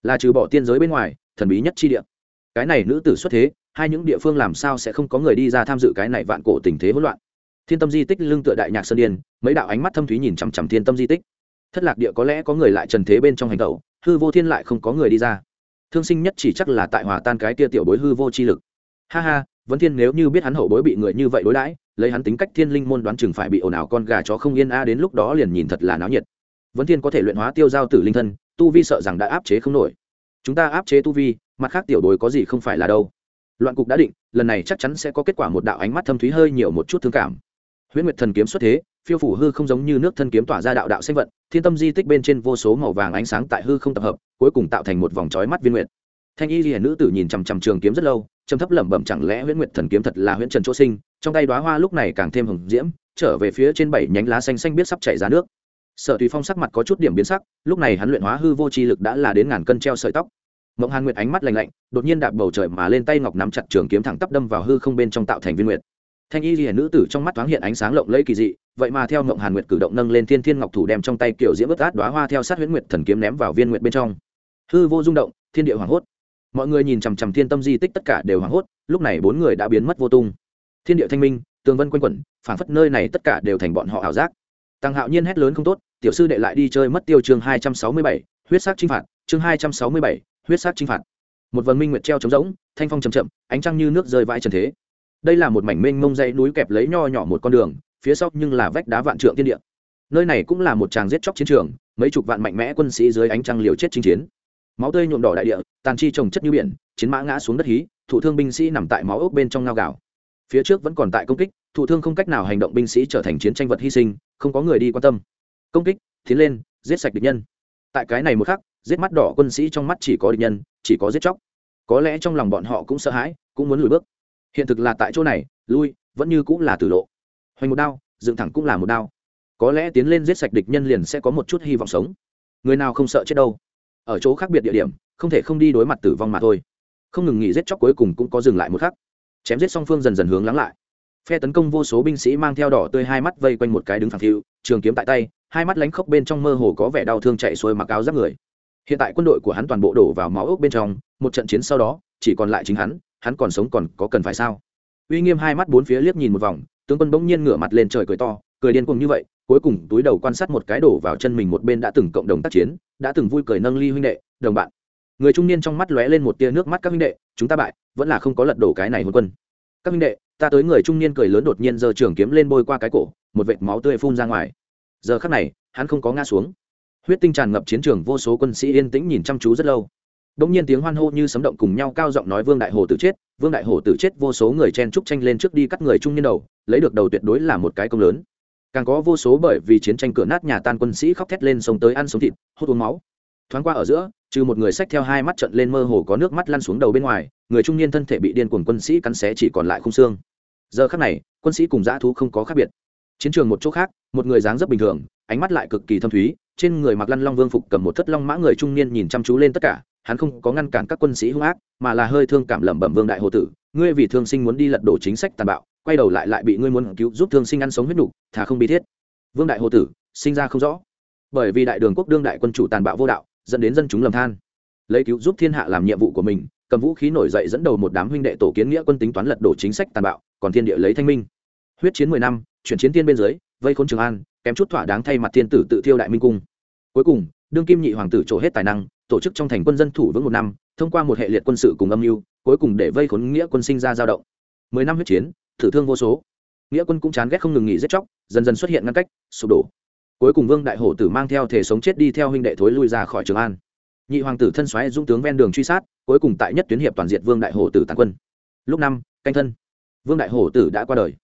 Là trừ bỏ tiên giới bên ngoài, thần bí nhất chi địa. Cái này nữ tử xuất thế, hai những địa phương làm sao sẽ không có người đi ra tham dự cái này vạn cổ tình thế hỗn loạn. Thiên tâm di tích lưng tựa đại nhạc sơn điên, mấy đạo ánh mắt thâm thúy nhìn chằm chằm thiên tâm di tích thất lạc địa có lẽ có người lại trần thế bên trong hành tẩu, hư vô thiên lại không có người đi ra. Thương sinh nhất chỉ chắc là tại hòa tan cái tia tiểu bối hư vô chi lực. Ha ha vấn thiên nếu như biết hắn hậu bối bị người như vậy đối đãi, lấy hắn tính cách thiên linh môn đoán chừng phải bị ồn ào con gà chó không yên a đến lúc đó liền nhìn thật là náo nhiệt. Vấn thiên có thể luyện hóa tiêu giao tử linh thân, tu vi sợ rằng đã áp chế không nổi. Chúng ta áp chế tu vi, mặt khác tiểu bối có gì không phải là đâu. Loạn cục đã định, lần này chắc chắn sẽ có kết quả một đạo ánh mắt thâm thúy hơi nhiều một chút thương cảm. Huyễn nguyệt thần kiếm xuất thế phiêu phủ hư không giống như nước thân kiếm tỏa ra đạo đạo xanh vận, thiên tâm di tích bên trên vô số màu vàng ánh sáng tại hư không tập hợp, cuối cùng tạo thành một vòng trói mắt viên nguyệt. Thanh y ghi nữ tử nhìn chằm chằm trường kiếm rất lâu, trầm thấp lẩm bẩm chẳng lẽ huyễn nguyệt thần kiếm thật là huyễn trần chỗ sinh, trong tay đoá hoa lúc này càng thêm hồng diễm, trở về phía trên bảy nhánh lá xanh xanh biết sắp chảy ra nước. Sở tùy phong sắc mặt có chút điểm biến sắc, lúc này hắn luyện hóa hư vô chi lực đã là đến ngàn cân treo sợi tóc. Mộng hàn nguyệt ánh mắt lạnh lạnh, đột nhiên đạp bầu trời mà lên tay ngọc nắm chặt trường kiếm thẳng tắp đâm vào hư không bên trong tạo thành viên nguyệt. Thanh y ghi nữ tử trong mắt thoáng hiện ánh sáng lộng lẫy kỳ dị vậy mà theo ngộng hàn nguyệt cử động nâng lên thiên thiên ngọc thủ đem trong tay kiểu diễm ướt át đoá hoa theo sát huyễn nguyệt thần kiếm ném vào viên nguyệt bên trong. Hư vô rung động, thiên địa hoảng hốt. Mọi người nhìn chằm chằm thiên tâm di tích tất cả đều hoảng hốt, lúc này bốn người đã biến mất vô tung. Thiên địa thanh minh, tường vân quanh quẩn, phảng phất nơi này tất cả đều thành bọn họ ảo giác. Tăng hạo nhiên hét lớn không tốt, tiểu sư đệ lại đi chơi mất tiêu chương hai trăm sáu mươi bảy, huyết sắc chinh phạt, chương hai trăm sáu mươi bảy, huyết sắc chinh phạt. Một vần minh nguyệt treo trống rỗng, thanh phong chầm chậm, ánh trăng như nước rơi vãi trần thế. Đây là một mảnh mênh mông dãy núi kẹp lấy nho nhỏ một con đường phía sau nhưng là vách đá vạn trượng thiên địa. Nơi này cũng là một tràng giết chóc chiến trường, mấy chục vạn mạnh mẽ quân sĩ dưới ánh trăng liều chết chinh chiến. Máu tươi nhuộm đỏ đại địa, tàn chi trồng chất như biển, chiến mã ngã xuống đất hí thủ thương binh sĩ nằm tại máu ốc bên trong ngao gạo. Phía trước vẫn còn tại công kích thủ thương không cách nào hành động binh sĩ trở thành chiến tranh vật hy sinh, không có người đi quan tâm. Công kích, tiến lên, giết sạch địch nhân. Tại cái này một khắc, giết mắt đỏ quân sĩ trong mắt chỉ có địch nhân, chỉ có giết chóc. Có lẽ trong lòng bọn họ cũng sợ hãi, cũng muốn lùi bước. Hiện thực là tại chỗ này, lui, vẫn như cũng là tử lộ hoành một đao, dựng thẳng cũng là một đao. Có lẽ tiến lên giết sạch địch nhân liền sẽ có một chút hy vọng sống. Người nào không sợ chết đâu. Ở chỗ khác biệt địa điểm, không thể không đi đối mặt tử vong mà thôi. Không ngừng nghỉ giết chóc cuối cùng cũng có dừng lại một khắc. Chém giết song phương dần dần hướng lắng lại. Phe tấn công vô số binh sĩ mang theo đỏ tươi hai mắt vây quanh một cái đứng thẳng thiệu, trường kiếm tại tay, hai mắt lánh khóc bên trong mơ hồ có vẻ đau thương chạy xuôi mặc áo giáp người. Hiện tại quân đội của hắn toàn bộ đổ vào máu ốc bên trong, một trận chiến sau đó, chỉ còn lại chính hắn hắn còn sống còn có cần phải sao? Uy nghiêm hai mắt bốn phía liếc nhìn một vòng, tướng quân bỗng nhiên ngửa mặt lên trời cười to, cười điên cuồng như vậy, cuối cùng túi đầu quan sát một cái đổ vào chân mình một bên đã từng cộng đồng tác chiến, đã từng vui cười nâng ly huynh đệ, đồng bạn. Người trung niên trong mắt lóe lên một tia nước mắt, các huynh đệ, chúng ta bại, vẫn là không có lật đổ cái này hôn quân. Các huynh đệ, ta tới người trung niên cười lớn đột nhiên giơ trường kiếm lên bôi qua cái cổ, một vệt máu tươi phun ra ngoài. Giờ khắc này, hắn không có ngã xuống. Huyết tinh tràn ngập chiến trường, vô số quân sĩ yên tĩnh nhìn chăm chú rất lâu. Đống nhiên tiếng hoan hô như sấm động cùng nhau cao giọng nói Vương Đại Hồ tử chết, Vương Đại Hồ tử chết, vô số người chen chúc tranh lên trước đi cắt người trung niên đầu, lấy được đầu tuyệt đối là một cái công lớn. Càng có vô số bởi vì chiến tranh cửa nát nhà tan quân sĩ khóc thét lên sống tới ăn sống thịt, hút uống máu. Thoáng qua ở giữa, trừ một người xách theo hai mắt trận lên mơ hồ có nước mắt lăn xuống đầu bên ngoài, người trung niên thân thể bị điên cuồng quân sĩ cắn xé chỉ còn lại khung xương. Giờ khắc này, quân sĩ cùng dã thú không có khác biệt. Chiến trường một chỗ khác, một người dáng rất bình thường, ánh mắt lại cực kỳ thâm thúy, trên người mặc lăn long vương phục cầm một thất long mã người trung niên nhìn chăm chú lên tất cả, hắn không có ngăn cản các quân sĩ hung ác, mà là hơi thương cảm lẩm bẩm vương đại hồ tử, ngươi vì thương sinh muốn đi lật đổ chính sách tàn bạo, quay đầu lại lại bị ngươi muốn cứu giúp thương sinh ăn sống huyết nục thà không bi thiết. Vương đại hồ tử, sinh ra không rõ. Bởi vì đại đường quốc đương đại quân chủ tàn bạo vô đạo, dẫn đến dân chúng lầm than. Lấy cứu giúp thiên hạ làm nhiệm vụ của mình, cầm vũ khí nổi dậy dẫn đầu một đám huynh đệ tổ kiến nghĩa quân tính toán lật đổ chính sách tàn bạo, còn thiên địa lấy thanh minh. Huyết chiến mười năm, chuyển chiến tiên bên dưới, vây khốn trường an, kém chút thỏa đáng thay mặt thiên tử tự thiêu đại minh cung. Cuối cùng, đương kim nhị hoàng tử trổ hết tài năng tổ chức trong thành quân dân thủ vững một năm, thông qua một hệ liệt quân sự cùng âm mưu, cuối cùng để vây khốn nghĩa quân sinh ra dao động. Mười năm huyết chiến, thử thương vô số. Nghĩa quân cũng chán ghét không ngừng nghỉ giết chóc, dần dần xuất hiện ngăn cách, sụp đổ. Cuối cùng vương đại hổ tử mang theo thể sống chết đi theo huynh đệ thối lui ra khỏi trường an. Nhị hoàng tử thân xoáy dũng tướng ven đường truy sát, cuối cùng tại nhất tuyến hiệp toàn diện vương đại hổ tử tàn quân. Lúc năm, canh thân. Vương đại hổ tử đã qua đời.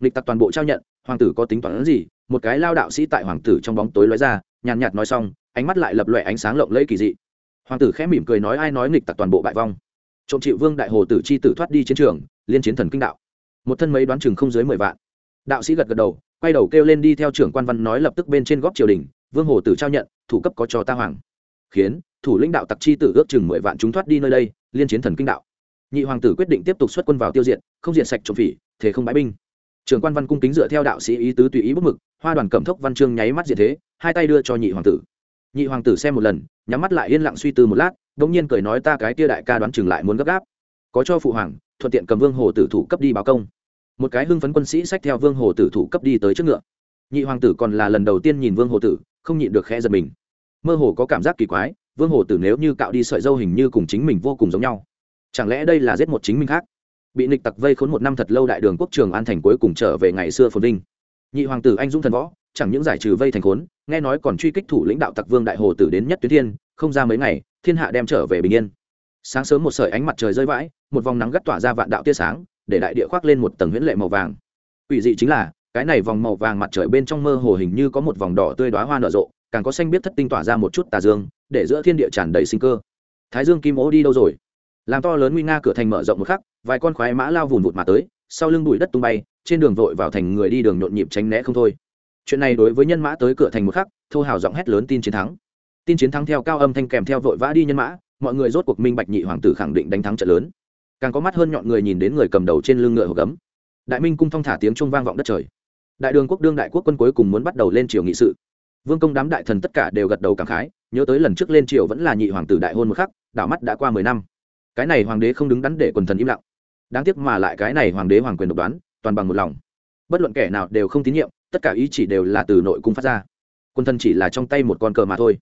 Lịch tặc toàn bộ trao nhận, hoàng tử có tính toán gì? Một cái lao đạo sĩ tại hoàng tử trong bóng tối lóe ra, nhàn nhạt nói xong, ánh mắt lại lập lòe ánh sáng lộng lẫy kỳ dị hoàng tử khẽ mỉm cười nói ai nói nghịch tặc toàn bộ bại vong. Trộm chịu vương đại hồ tử chi tử thoát đi chiến trường, liên chiến thần kinh đạo. Một thân mấy đoán chừng không dưới mười vạn. Đạo sĩ gật gật đầu, quay đầu kêu lên đi theo trưởng quan văn nói lập tức bên trên góp triều đình, vương hồ tử trao nhận, thủ cấp có cho ta hoàng. Khiến, thủ lãnh đạo tặc chi tử ước chừng mười vạn chúng thoát đi nơi đây, liên chiến thần kinh đạo. Nhị hoàng tử quyết định tiếp tục xuất quân vào tiêu diệt, không diện sạch trộm phỉ, thế không bãi binh. Trưởng quan văn cung kính dựa theo đạo sĩ ý tứ tùy ý bức mực, hoa đoàn cẩm thốc văn chương nháy mắt diệt thế, hai tay đưa cho nhị hoàng tử nhị hoàng tử xem một lần, nhắm mắt lại yên lặng suy tư một lát đ ỗ n g nhiên cười nói ta cái tia đại ca đoán chừng lại muốn gấp gáp. Có cho phụ hoàng, thuận tiện cầm vương hồ tử thủ cấp đi báo công. Một cái hưng phấn quân sĩ xách theo vương hồ tử thủ cấp đi tới trước ngựa. Nhị hoàng tử còn là lần đầu tiên nhìn vương hồ tử, không nhịn được khẽ giật mình. Mơ hồ có cảm giác kỳ quái, vương hồ tử nếu như cạo đi sợi dâu hình như cùng chính mình vô cùng giống nhau. Chẳng lẽ đây là giết một chính mình khác? Bị nịch tặc vây khốn một năm thật lâu đại đường quốc trường an thành cuối cùng trở về ngày xưa phồn vinh. Nhị hoàng tử anh dũng thần võ chẳng những giải trừ vây thành khốn, nghe nói còn truy kích thủ lãnh đạo tặc vương đại hồ tử đến nhất tuyến thiên, không ra mấy ngày, thiên hạ đem trở về bình yên. Sáng sớm một sợi ánh mặt trời rơi vãi, một vòng nắng gắt tỏa ra vạn đạo tia sáng, để đại địa khoác lên một tầng huyễn lệ màu vàng. Ủy dị chính là, cái này vòng màu vàng mặt trời bên trong mơ hồ hình như có một vòng đỏ tươi đoá hoa nở rộ, càng có xanh biết thất tinh tỏa ra một chút tà dương, để giữa thiên địa tràn đầy sinh cơ. Thái dương kim ố đi đâu rồi? Làm to lớn nguy nga cửa thành mở rộng một khắc, vài con khoái mã lao vùn vụt mà tới, sau lưng bụi đất tung bay, trên đường vội vào thành người đi đường nhộn nhịp tránh né không thôi chuyện này đối với nhân mã tới cửa thành một khắc, thô hào giọng hét lớn tin chiến thắng. Tin chiến thắng theo cao âm thanh kèm theo vội vã đi nhân mã, mọi người rốt cuộc minh bạch nhị hoàng tử khẳng định đánh thắng trận lớn. Càng có mắt hơn nhọn người nhìn đến người cầm đầu trên lưng ngựa hộp gấm. Đại minh cung thong thả tiếng trung vang vọng đất trời. Đại đường quốc đương đại quốc quân cuối cùng muốn bắt đầu lên triều nghị sự. Vương công đám đại thần tất cả đều gật đầu cảm khái, nhớ tới lần trước lên triều vẫn là nhị hoàng tử đại hôn một khắc, đảo mắt đã qua mười năm. Cái này hoàng đế không đứng đắn để quần thần im lặng. Đáng tiếc mà lại cái này hoàng đế hoàng quyền độc đoán, toàn bằng một lòng. Bất luận kẻ nào đều không tín nhiệm tất cả ý chỉ đều là từ nội cung phát ra. Quân thân chỉ là trong tay một con cờ mà thôi.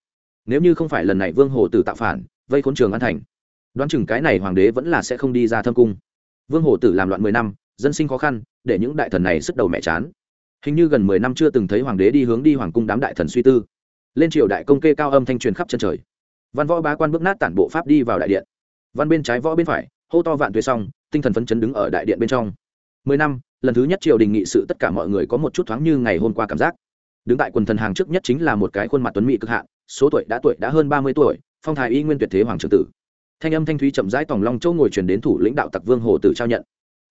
Nếu như không phải lần này vương hồ tử tạo phản, vây khốn trường an thành, đoán chừng cái này hoàng đế vẫn là sẽ không đi ra thâm cung. Vương hồ tử làm loạn mười năm, dân sinh khó khăn, để những đại thần này sức đầu mẹ chán. Hình như gần mười năm chưa từng thấy hoàng đế đi hướng đi hoàng cung đám đại thần suy tư. Lên triều đại công kê cao âm thanh truyền khắp chân trời. Văn võ bá quan bước nát tản bộ pháp đi vào đại điện. Văn bên trái võ bên phải, hô to vạn tuế xong, tinh thần phấn chấn đứng ở đại điện bên trong mười năm, lần thứ nhất triều đình nghị sự tất cả mọi người có một chút thoáng như ngày hôm qua cảm giác. Đứng tại quần thần hàng trước nhất chính là một cái khuôn mặt tuấn mỹ cực hạn, số tuổi đã tuổi đã hơn ba mươi tuổi, phong thái y nguyên tuyệt thế hoàng trưởng tử. Thanh âm thanh thúy chậm rãi tòng long châu ngồi truyền đến thủ lãnh đạo tặc vương hồ tử trao nhận.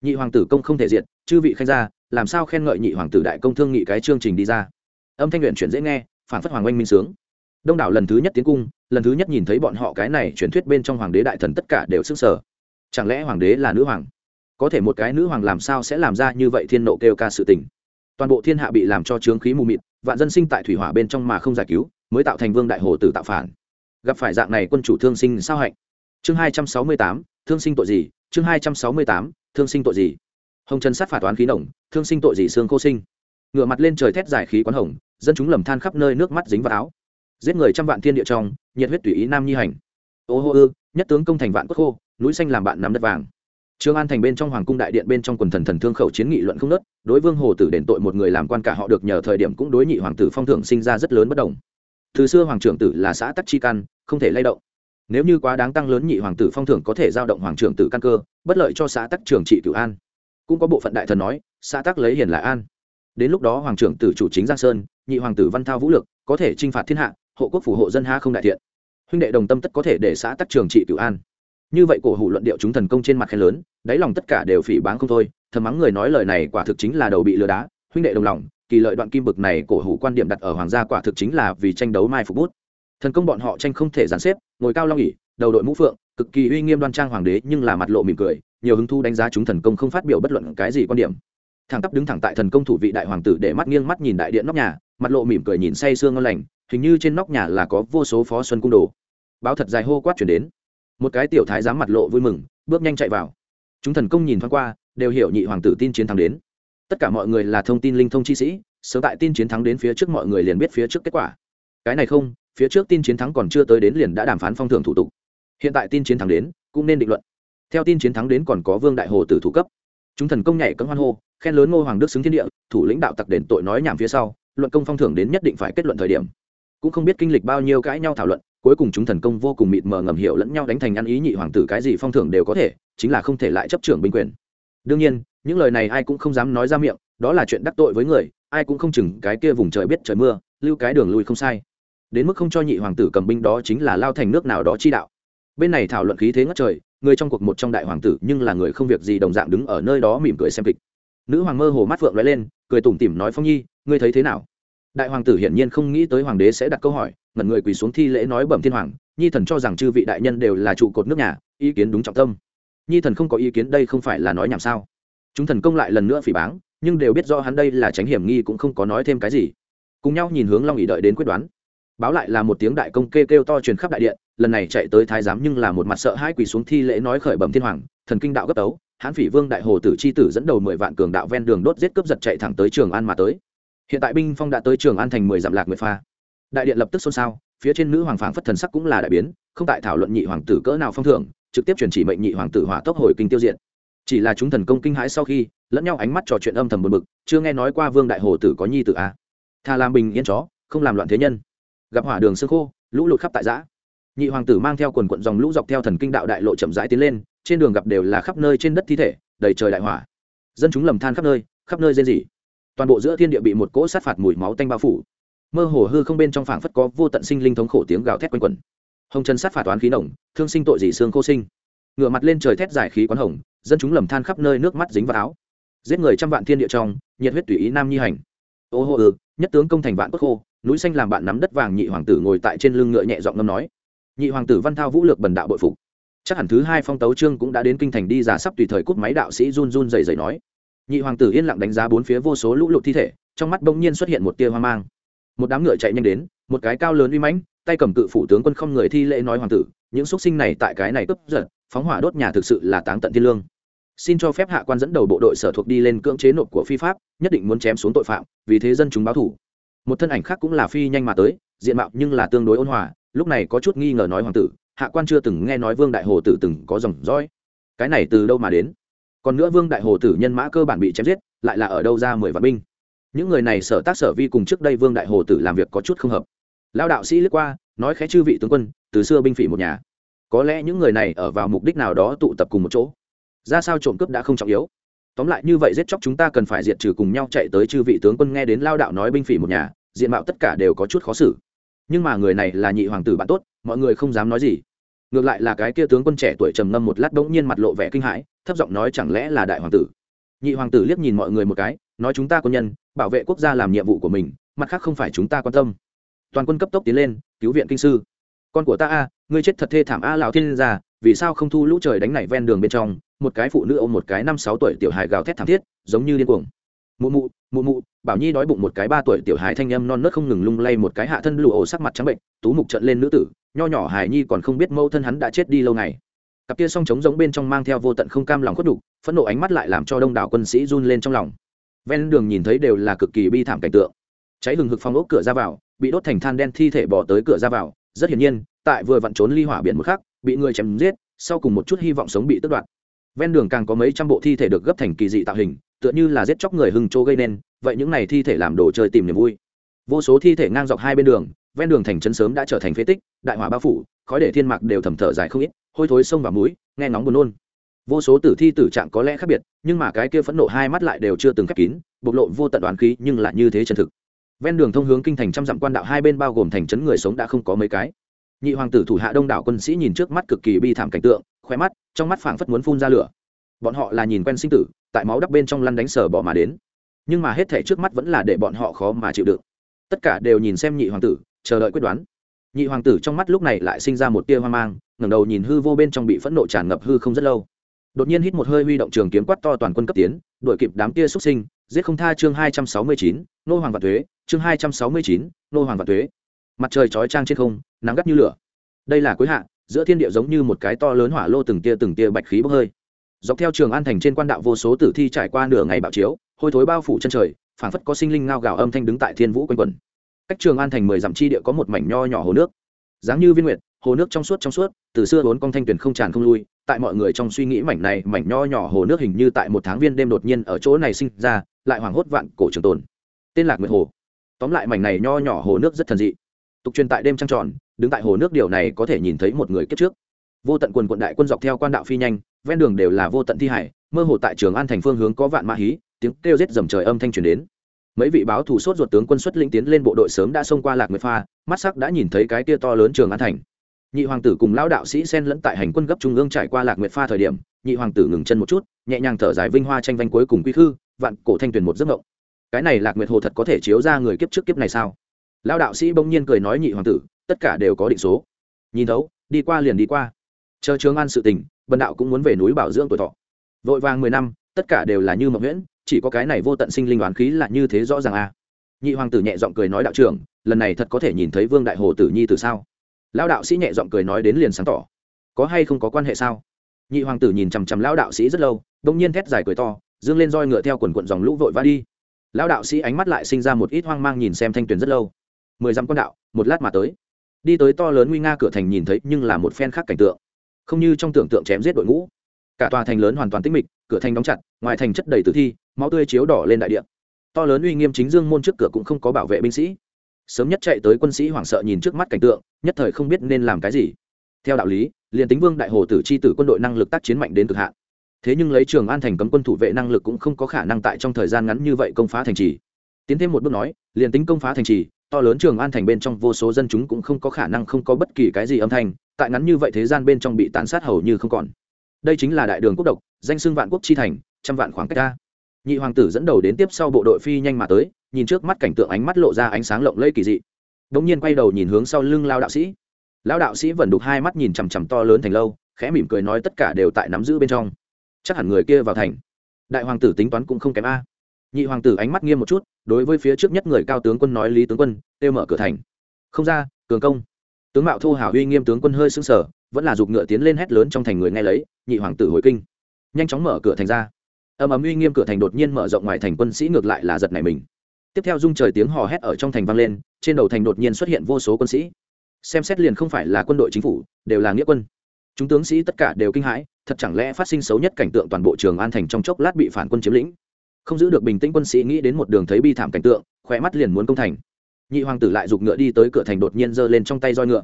Nhị hoàng tử công không thể diện chư vị khanh gia, làm sao khen ngợi nhị hoàng tử đại công thương nghị cái chương trình đi ra? Âm thanh luyện chuyển dễ nghe phản phất hoàng oanh minh sướng. Đông đảo lần thứ nhất tiến cung, lần thứ nhất nhìn thấy bọn họ cái này truyền thuyết bên trong hoàng đế đại thần tất cả đều sức sở chẳng lẽ hoàng đế là nữ hoàng? Có thể một cái nữ hoàng làm sao sẽ làm ra như vậy thiên nộ kêu ca sự tình. Toàn bộ thiên hạ bị làm cho trướng khí mù mịt, vạn dân sinh tại thủy hỏa bên trong mà không giải cứu, mới tạo thành vương đại hồ tử tạo phản. Gặp phải dạng này quân chủ thương sinh sao hạnh? Chương hai trăm sáu mươi tám, thương sinh tội gì? Chương hai trăm sáu mươi tám, thương sinh tội gì? Hồng trần sát phạt toán khí nồng, thương sinh tội gì xương khô sinh? Ngựa mặt lên trời thét giải khí quán hồng, dân chúng lầm than khắp nơi nước mắt dính vào áo. Giết người trăm vạn thiên địa trong, nhiệt huyết tùy ý nam nhi hành. Ô hô ư, nhất tướng công thành vạn quốc khô, núi xanh làm bạn nắm đất vàng trương an thành bên trong hoàng cung đại điện bên trong quần thần thần thương khẩu chiến nghị luận không nớt, đối vương hồ tử đền tội một người làm quan cả họ được nhờ thời điểm cũng đối nhị hoàng tử phong thưởng sinh ra rất lớn bất đồng. Từ xưa hoàng trưởng tử là xã tắc chi căn không thể lay động. Nếu như quá đáng tăng lớn nhị hoàng tử phong thưởng có thể giao động hoàng trưởng tử căn cơ, bất lợi cho xã tắc trưởng trị cửu an. Cũng có bộ phận đại thần nói, xã tắc lấy hiền là an. Đến lúc đó hoàng trưởng tử chủ chính giang sơn, nhị hoàng tử văn thao vũ lực, có thể chinh phạt thiên hạ, hộ quốc phù hộ dân ha không đại thiện. Huynh đệ đồng tâm tất có thể để xã tắc trưởng trị cửu an như vậy cổ hủ luận điệu chúng thần công trên mặt khen lớn, đáy lòng tất cả đều phỉ báng không thôi, thầm mắng người nói lời này quả thực chính là đầu bị lừa đá, huynh đệ đồng lòng, kỳ lợi đoạn kim bực này cổ hủ quan điểm đặt ở hoàng gia quả thực chính là vì tranh đấu mai phục bút. Thần công bọn họ tranh không thể dàn xếp, ngồi cao long ỉ đầu đội mũ phượng, cực kỳ uy nghiêm đoan trang hoàng đế nhưng là mặt lộ mỉm cười, nhiều hứng thu đánh giá chúng thần công không phát biểu bất luận cái gì quan điểm. Thẳng tắp đứng thẳng tại thần công thủ vị đại hoàng tử để mắt nghiêng mắt nhìn đại điện nóc nhà, mặt lộ mỉm cười nhìn say sương ngon lành, hình như trên nóc nhà là có vô số phó xuân cung đồ. Báo thật dài hô quát chuyển đến một cái tiểu thái giám mặt lộ vui mừng, bước nhanh chạy vào. Chúng thần công nhìn thoáng qua, đều hiểu nhị hoàng tử tin chiến thắng đến. Tất cả mọi người là thông tin linh thông chi sĩ, sớm tại tin chiến thắng đến phía trước mọi người liền biết phía trước kết quả. Cái này không, phía trước tin chiến thắng còn chưa tới đến liền đã đàm phán phong thưởng thủ tục. Hiện tại tin chiến thắng đến, cũng nên định luận. Theo tin chiến thắng đến còn có vương đại hồ tử thủ cấp. Chúng thần công nhảy cấm hoan hô, khen lớn ngô hoàng đức xứng thiên địa, thủ lĩnh đạo tặc đền tội nói nhảm phía sau, luận công phong thưởng đến nhất định phải kết luận thời điểm. Cũng không biết kinh lịch bao nhiêu cãi nhau thảo luận cuối cùng chúng thần công vô cùng mịt mờ ngầm hiểu lẫn nhau đánh thành ăn ý nhị hoàng tử cái gì phong thưởng đều có thể, chính là không thể lại chấp trưởng binh quyền. Đương nhiên, những lời này ai cũng không dám nói ra miệng, đó là chuyện đắc tội với người, ai cũng không chừng cái kia vùng trời biết trời mưa, lưu cái đường lui không sai. Đến mức không cho nhị hoàng tử cầm binh đó chính là lao thành nước nào đó chi đạo. Bên này thảo luận khí thế ngất trời, người trong cuộc một trong đại hoàng tử nhưng là người không việc gì đồng dạng đứng ở nơi đó mỉm cười xem kịch. Nữ hoàng mơ hồ mắt phượng lóe lên, cười tủm tỉm nói, phong nhi, ngươi thấy thế nào? Đại hoàng tử hiển nhiên không nghĩ tới hoàng đế sẽ đặt câu hỏi ngẩn người quỳ xuống thi lễ nói bẩm thiên hoàng, nhi thần cho rằng chư vị đại nhân đều là trụ cột nước nhà, ý kiến đúng trọng tâm. Nhi thần không có ý kiến đây không phải là nói nhảm sao? Chúng thần công lại lần nữa phỉ báng, nhưng đều biết do hắn đây là tránh hiểm nghi cũng không có nói thêm cái gì. Cùng nhau nhìn hướng long ỉ đợi đến quyết đoán. Báo lại là một tiếng đại công kê kêu to truyền khắp đại điện, lần này chạy tới thái giám nhưng là một mặt sợ hai quỳ xuống thi lễ nói khởi bẩm thiên hoàng, thần kinh đạo gấp tấu, hãn phỉ vương đại hồ tử c h i tử dẫn đầu mười vạn cường đạo ven đường đốt giết cướp giật chạy thẳng tới trường an mà tới. Hiện tại binh phong đã tới trường an thành mười dặm lạc nguyệt pha đại điện lập tức xôn xao, phía trên nữ hoàng phảng phất thần sắc cũng là đại biến, không tại thảo luận nhị hoàng tử cỡ nào phong thưởng, trực tiếp truyền chỉ mệnh nhị hoàng tử hỏa tốc hồi kinh tiêu diện chỉ là chúng thần công kinh hãi sau khi, lẫn nhau ánh mắt trò chuyện âm thầm buồn bực, chưa nghe nói qua vương đại hồ tử có nhi tử a à. thà làm bình yên chó, không làm loạn thế nhân. Gặp hỏa đường sương khô, lũ lụt khắp tại giã nhị hoàng tử mang theo quần quận dòng lũ dọc theo thần kinh đạo đại lộ chậm rãi tiến lên, trên đường gặp đều là khắp nơi trên đất thi thể, đầy trời đại hỏa. Dân chúng lầm than khắp nơi khắp nơi rên rỉ. Toàn bộ giữa thiên địa bị một cỗ sát phạt mùi máu tanh bao phủ mơ hồ hư không bên trong phảng phất có vô tận sinh linh thống khổ tiếng gào thét quanh quẩn. Hồng trần sát phạt toán khí nồng, thương sinh tội dị xương khô sinh. Ngửa mặt lên trời thét giải khí quán hồng, dân chúng lầm than khắp nơi nước mắt dính vào áo. Giết người trăm vạn thiên địa trong, nhiệt huyết tùy ý nam nhi hành. Ô hô ừ nhất tướng công thành vạn quốc khô, núi xanh làm bạn nắm đất vàng nhị hoàng tử ngồi tại trên lưng ngựa nhẹ giọng ngâm nói. Nhị hoàng tử văn thao vũ lược bần đạo bội phục. Chắc hẳn thứ hai phong tấu trương cũng đã đến kinh thành đi giả sắp tùy thời cút máy đạo sĩ run run dày dày nói. Nhị hoàng tử yên lặng đánh giá bốn phía vô số lũ lụt thi thể, trong mắt bỗng nhiên xuất hiện một tia hoang mang một đám ngựa chạy nhanh đến, một cái cao lớn uy mãnh, tay cầm cự phủ tướng quân không người thi lễ nói hoàng tử, những xuất sinh này tại cái này cướp giật, phóng hỏa đốt nhà thực sự là táng tận thiên lương. Xin cho phép hạ quan dẫn đầu bộ đội sở thuộc đi lên cưỡng chế nộp của phi pháp, nhất định muốn chém xuống tội phạm, vì thế dân chúng báo thủ. Một thân ảnh khác cũng là phi nhanh mà tới, diện mạo nhưng là tương đối ôn hòa, lúc này có chút nghi ngờ nói hoàng tử, hạ quan chưa từng nghe nói vương đại hồ tử từng có dòng dõi. Cái này từ đâu mà đến? Còn nữa vương đại hồ tử nhân mã cơ bản bị chém giết, lại là ở đâu ra mười vạn binh? Những người này sở tác sở vi cùng trước đây vương đại hồ tử làm việc có chút không hợp. Lao đạo sĩ lướt qua, nói khẽ chư vị tướng quân, từ xưa binh phỉ một nhà. Có lẽ những người này ở vào mục đích nào đó tụ tập cùng một chỗ. Ra sao trộm cướp đã không trọng yếu. Tóm lại như vậy giết chóc chúng ta cần phải diệt trừ cùng nhau chạy tới chư vị tướng quân nghe đến lao đạo nói binh phỉ một nhà, diện mạo tất cả đều có chút khó xử. Nhưng mà người này là nhị hoàng tử bạn tốt, mọi người không dám nói gì. Ngược lại là cái kia tướng quân trẻ tuổi trầm ngâm một lát bỗng nhiên mặt lộ vẻ kinh hãi, thấp giọng nói chẳng lẽ là đại hoàng tử. Nhị hoàng tử liếc nhìn mọi người một cái nói chúng ta quân nhân, bảo vệ quốc gia làm nhiệm vụ của mình, mặt khác không phải chúng ta quan tâm. Toàn quân cấp tốc tiến lên, cứu viện kinh sư. Con của ta a, ngươi chết thật thê thảm a lão thiên gia, vì sao không thu lũ trời đánh này ven đường bên trong, một cái phụ nữ ôm một cái năm sáu tuổi tiểu hài gào thét thảm thiết, giống như điên cuồng. Mụ mụ mụ mụ, bảo nhi đói bụng một cái ba tuổi tiểu hài thanh âm non nớt không ngừng lung lay một cái hạ thân lụ ổ sắc mặt trắng bệnh, tú mục trận lên nữ tử, nho nhỏ hài nhi còn không biết mâu thân hắn đã chết đi lâu ngày. Cặp kia song trống giống bên trong mang theo vô tận không cam lòng khuất đục phẫn nộ ánh mắt lại làm cho đông đảo quân sĩ run lên trong lòng ven đường nhìn thấy đều là cực kỳ bi thảm cảnh tượng. Cháy hừng hực phong ốc cửa ra vào, bị đốt thành than đen thi thể bỏ tới cửa ra vào. Rất hiển nhiên, tại vừa vặn trốn ly hỏa biển một khắc, bị người chém giết, sau cùng một chút hy vọng sống bị tước đoạt. Ven đường càng có mấy trăm bộ thi thể được gấp thành kỳ dị tạo hình, tựa như là giết chóc người hưng chỗ gây nên, vậy những này thi thể làm đồ chơi tìm niềm vui. Vô số thi thể ngang dọc hai bên đường, ven đường thành trấn sớm đã trở thành phế tích, đại hỏa bao phủ, khói để thiên mạc đều thầm thở dài không ít, hôi thối sông và mũi, nghe ngóng buồn nôn vô số tử thi tử trạng có lẽ khác biệt, nhưng mà cái kia phẫn nộ hai mắt lại đều chưa từng khép kín, bộc lộ vô tận đoán khí, nhưng lại như thế chân thực. Ven đường thông hướng kinh thành trăm dặm quan đạo hai bên bao gồm thành trấn người sống đã không có mấy cái. Nhị hoàng tử thủ hạ đông đảo quân sĩ nhìn trước mắt cực kỳ bi thảm cảnh tượng khoe mắt, trong mắt phảng phất muốn phun ra lửa. Bọn họ là nhìn quen sinh tử, tại máu đắp bên trong lăn đánh sở bỏ mà đến. Nhưng mà hết thể trước mắt vẫn là để bọn họ khó mà chịu đựng. Tất cả đều nhìn xem nhị hoàng tử, chờ đợi quyết đoán. Nhị hoàng tử trong mắt lúc này lại sinh ra một tia hoang mang, ngẩng đầu nhìn hư vô bên trong bị phẫn nộ tràn ngập hư không rất lâu đột nhiên hít một hơi huy động trường kiếm quát to toàn quân cấp tiến đội kịp đám tia xuất sinh, giết không tha chương hai trăm sáu mươi chín, nô hoàng vạn thuế, chương hai trăm sáu mươi chín, nô hoàng vạn thuế. Mặt trời chói trang trên không, nắng gắt như lửa. Đây là cuối hạ, giữa thiên địa giống như một cái to lớn hỏa lô từng tia từng tia bạch khí bốc hơi. Dọc theo trường an thành trên quan đạo vô số tử thi trải qua nửa ngày bạo chiếu, hôi thối bao phủ chân trời, phảng phất có sinh linh ngao gào âm thanh đứng tại thiên vũ quanh quẩn. Cách trường an thành mười dặm chi địa có một mảnh nho nhỏ hồ nước. Dáng như viên nguyệt, hồ nước trong suốt trong suốt, từ xưa vốn con thanh tuyển không tràn không lui tại mọi người trong suy nghĩ mảnh này mảnh nho nhỏ hồ nước hình như tại một tháng viên đêm đột nhiên ở chỗ này sinh ra, lại hoảng hốt vạn cổ trường tồn. Tên lạc nguyệt hồ. Tóm lại mảnh này nho nhỏ hồ nước rất thần dị. Tục truyền tại đêm trăng tròn, đứng tại hồ nước điều này có thể nhìn thấy một người kết trước. Vô tận quần quận đại quân dọc theo quan đạo phi nhanh, ven đường đều là vô tận thi hải, mơ hồ tại trường an thành phương hướng có vạn mã hí, tiếng kêu rết dầm trời âm thanh truyền đến. Mấy vị báo thủ sốt ruột tướng quân xuất linh tiến lên bộ đội sớm đã xông qua lạc nguyệt pha, mắt sắc đã nhìn thấy cái tia to lớn trường an thành nhị hoàng tử cùng lão đạo sĩ sen lẫn tại hành quân gấp trung ương trải qua lạc nguyệt pha thời điểm, nhị hoàng tử ngừng chân một chút, nhẹ nhàng thở dài vinh hoa tranh vanh cuối cùng quy khư, vạn cổ thanh tuyền một giấc mộng. Cái này lạc nguyệt hồ thật có thể chiếu ra người kiếp trước kiếp này sao? Lão đạo sĩ bỗng nhiên cười nói nhị hoàng tử, tất cả đều có định số. Nhìn thấu, đi qua liền đi qua. Chờ trường an sự tình, bần đạo cũng muốn về núi bảo dưỡng tuổi thọ. Vội vàng mười năm, tất cả đều là như mộng nguyễn chỉ có cái này vô tận sinh linh đoán khí là như thế rõ ràng a à. nhị hoàng tử nhẹ giọng cười nói đạo trưởng, lần này thật có thể nhìn thấy vương đại hồ tử nhi từ sao? Lão đạo sĩ nhẹ giọng cười nói đến liền sáng tỏ. Có hay không có quan hệ sao? Nhị hoàng tử nhìn chằm chằm lão đạo sĩ rất lâu, đông nhiên thét dài cười to, dương lên roi ngựa theo quần quận dòng lũ vội vã đi. Lão đạo sĩ ánh mắt lại sinh ra một ít hoang mang nhìn xem thanh tuyền rất lâu. Mười dặm con đạo, một lát mà tới. Đi tới to lớn nguy nga cửa thành nhìn thấy nhưng là một phen khác cảnh tượng. Không như trong tưởng tượng chém giết đội ngũ. Cả tòa thành lớn hoàn toàn tĩnh mịch, cửa thành đóng chặt, ngoài thành chất đầy tử thi, máu tươi chiếu đỏ lên đại địa. To lớn uy nghiêm chính dương môn trước cửa cũng không có bảo vệ binh sĩ sớm nhất chạy tới quân sĩ hoảng sợ nhìn trước mắt cảnh tượng, nhất thời không biết nên làm cái gì. Theo đạo lý, liền tính vương đại hồ tử chi tử quân đội năng lực tác chiến mạnh đến cực hạn, thế nhưng lấy trường an thành cấm quân thủ vệ năng lực cũng không có khả năng tại trong thời gian ngắn như vậy công phá thành trì. Tiến thêm một bước nói, liền tính công phá thành trì, to lớn trường an thành bên trong vô số dân chúng cũng không có khả năng không có bất kỳ cái gì âm thanh, tại ngắn như vậy thế gian bên trong bị tàn sát hầu như không còn. Đây chính là đại đường quốc độc, danh xưng vạn quốc chi thành, trăm vạn khoảng cách ca nhị hoàng tử dẫn đầu đến tiếp sau bộ đội phi nhanh mà tới nhìn trước mắt cảnh tượng ánh mắt lộ ra ánh sáng lộng lẫy kỳ dị. Đống nhiên quay đầu nhìn hướng sau lưng lao đạo sĩ. Lao đạo sĩ vẫn đục hai mắt nhìn chằm chằm to lớn thành lâu, khẽ mỉm cười nói tất cả đều tại nắm giữ bên trong. Chắc hẳn người kia vào thành. Đại hoàng tử tính toán cũng không kém a. Nhị hoàng tử ánh mắt nghiêm một chút, đối với phía trước nhất người cao tướng quân nói lý tướng quân, kêu mở cửa thành. Không ra, cường công. Tướng mạo thô hào uy nghiêm tướng quân hơi sưng sở vẫn là giục ngựa tiến lên hét lớn trong thành người nghe lấy, nhị hoàng tử hồi kinh. Nhanh chóng mở cửa thành ra. Âm ầm uy nghiêm cửa thành đột nhiên mở rộng ngoài thành quân sĩ ngược lại là giật này mình tiếp theo dung trời tiếng hò hét ở trong thành vang lên, trên đầu thành đột nhiên xuất hiện vô số quân sĩ. Xem xét liền không phải là quân đội chính phủ, đều là nghĩa quân. Chúng tướng sĩ tất cả đều kinh hãi, thật chẳng lẽ phát sinh xấu nhất cảnh tượng toàn bộ trường an thành trong chốc lát bị phản quân chiếm lĩnh? Không giữ được bình tĩnh quân sĩ nghĩ đến một đường thấy bi thảm cảnh tượng khỏe mắt liền muốn công thành. Nhị hoàng tử lại giục ngựa đi tới cửa thành đột nhiên giơ lên trong tay roi ngựa.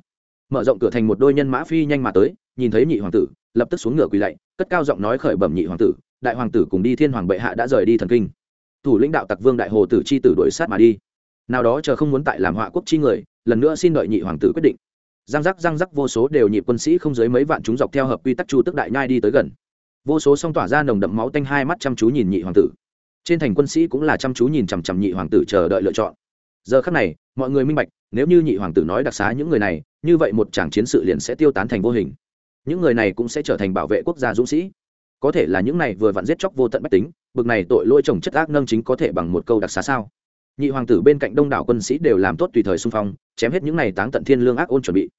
Mở rộng cửa thành một đôi nhân mã phi nhanh mà tới, nhìn thấy nhị hoàng tử, lập tức xuống ngựa quỳ lạy, cất cao giọng nói khởi bẩm nhị hoàng tử, đại hoàng tử cùng đi thiên hoàng bệ hạ đã rời đi thần kinh thủ lĩnh đạo tặc vương đại hồ tử chi tử đuổi sát mà đi. Nào đó chờ không muốn tại làm họa quốc chi người, lần nữa xin đợi nhị hoàng tử quyết định. Giang giác giang giác, vô số đều nhịp quân sĩ không dưới mấy vạn chúng dọc theo hợp quy tắc chu tức đại nhai đi tới gần. Vô số song tỏa ra nồng đậm máu tanh hai mắt chăm chú nhìn nhị hoàng tử. Trên thành quân sĩ cũng là chăm chú nhìn chằm chằm nhị hoàng tử chờ đợi lựa chọn. Giờ khắc này, mọi người minh bạch, nếu như nhị hoàng tử nói đặc xá những người này, như vậy một tràng chiến sự liền sẽ tiêu tán thành vô hình. Những người này cũng sẽ trở thành bảo vệ quốc gia dũng sĩ. Có thể là những này vừa vặn giết chóc vô tận bách tính bực này tội lỗi chồng chất ác nâng chính có thể bằng một câu đặc xá sao? Nhị hoàng tử bên cạnh đông đảo quân sĩ đều làm tốt tùy thời xung phong, chém hết những này táng tận thiên lương ác ôn chuẩn bị.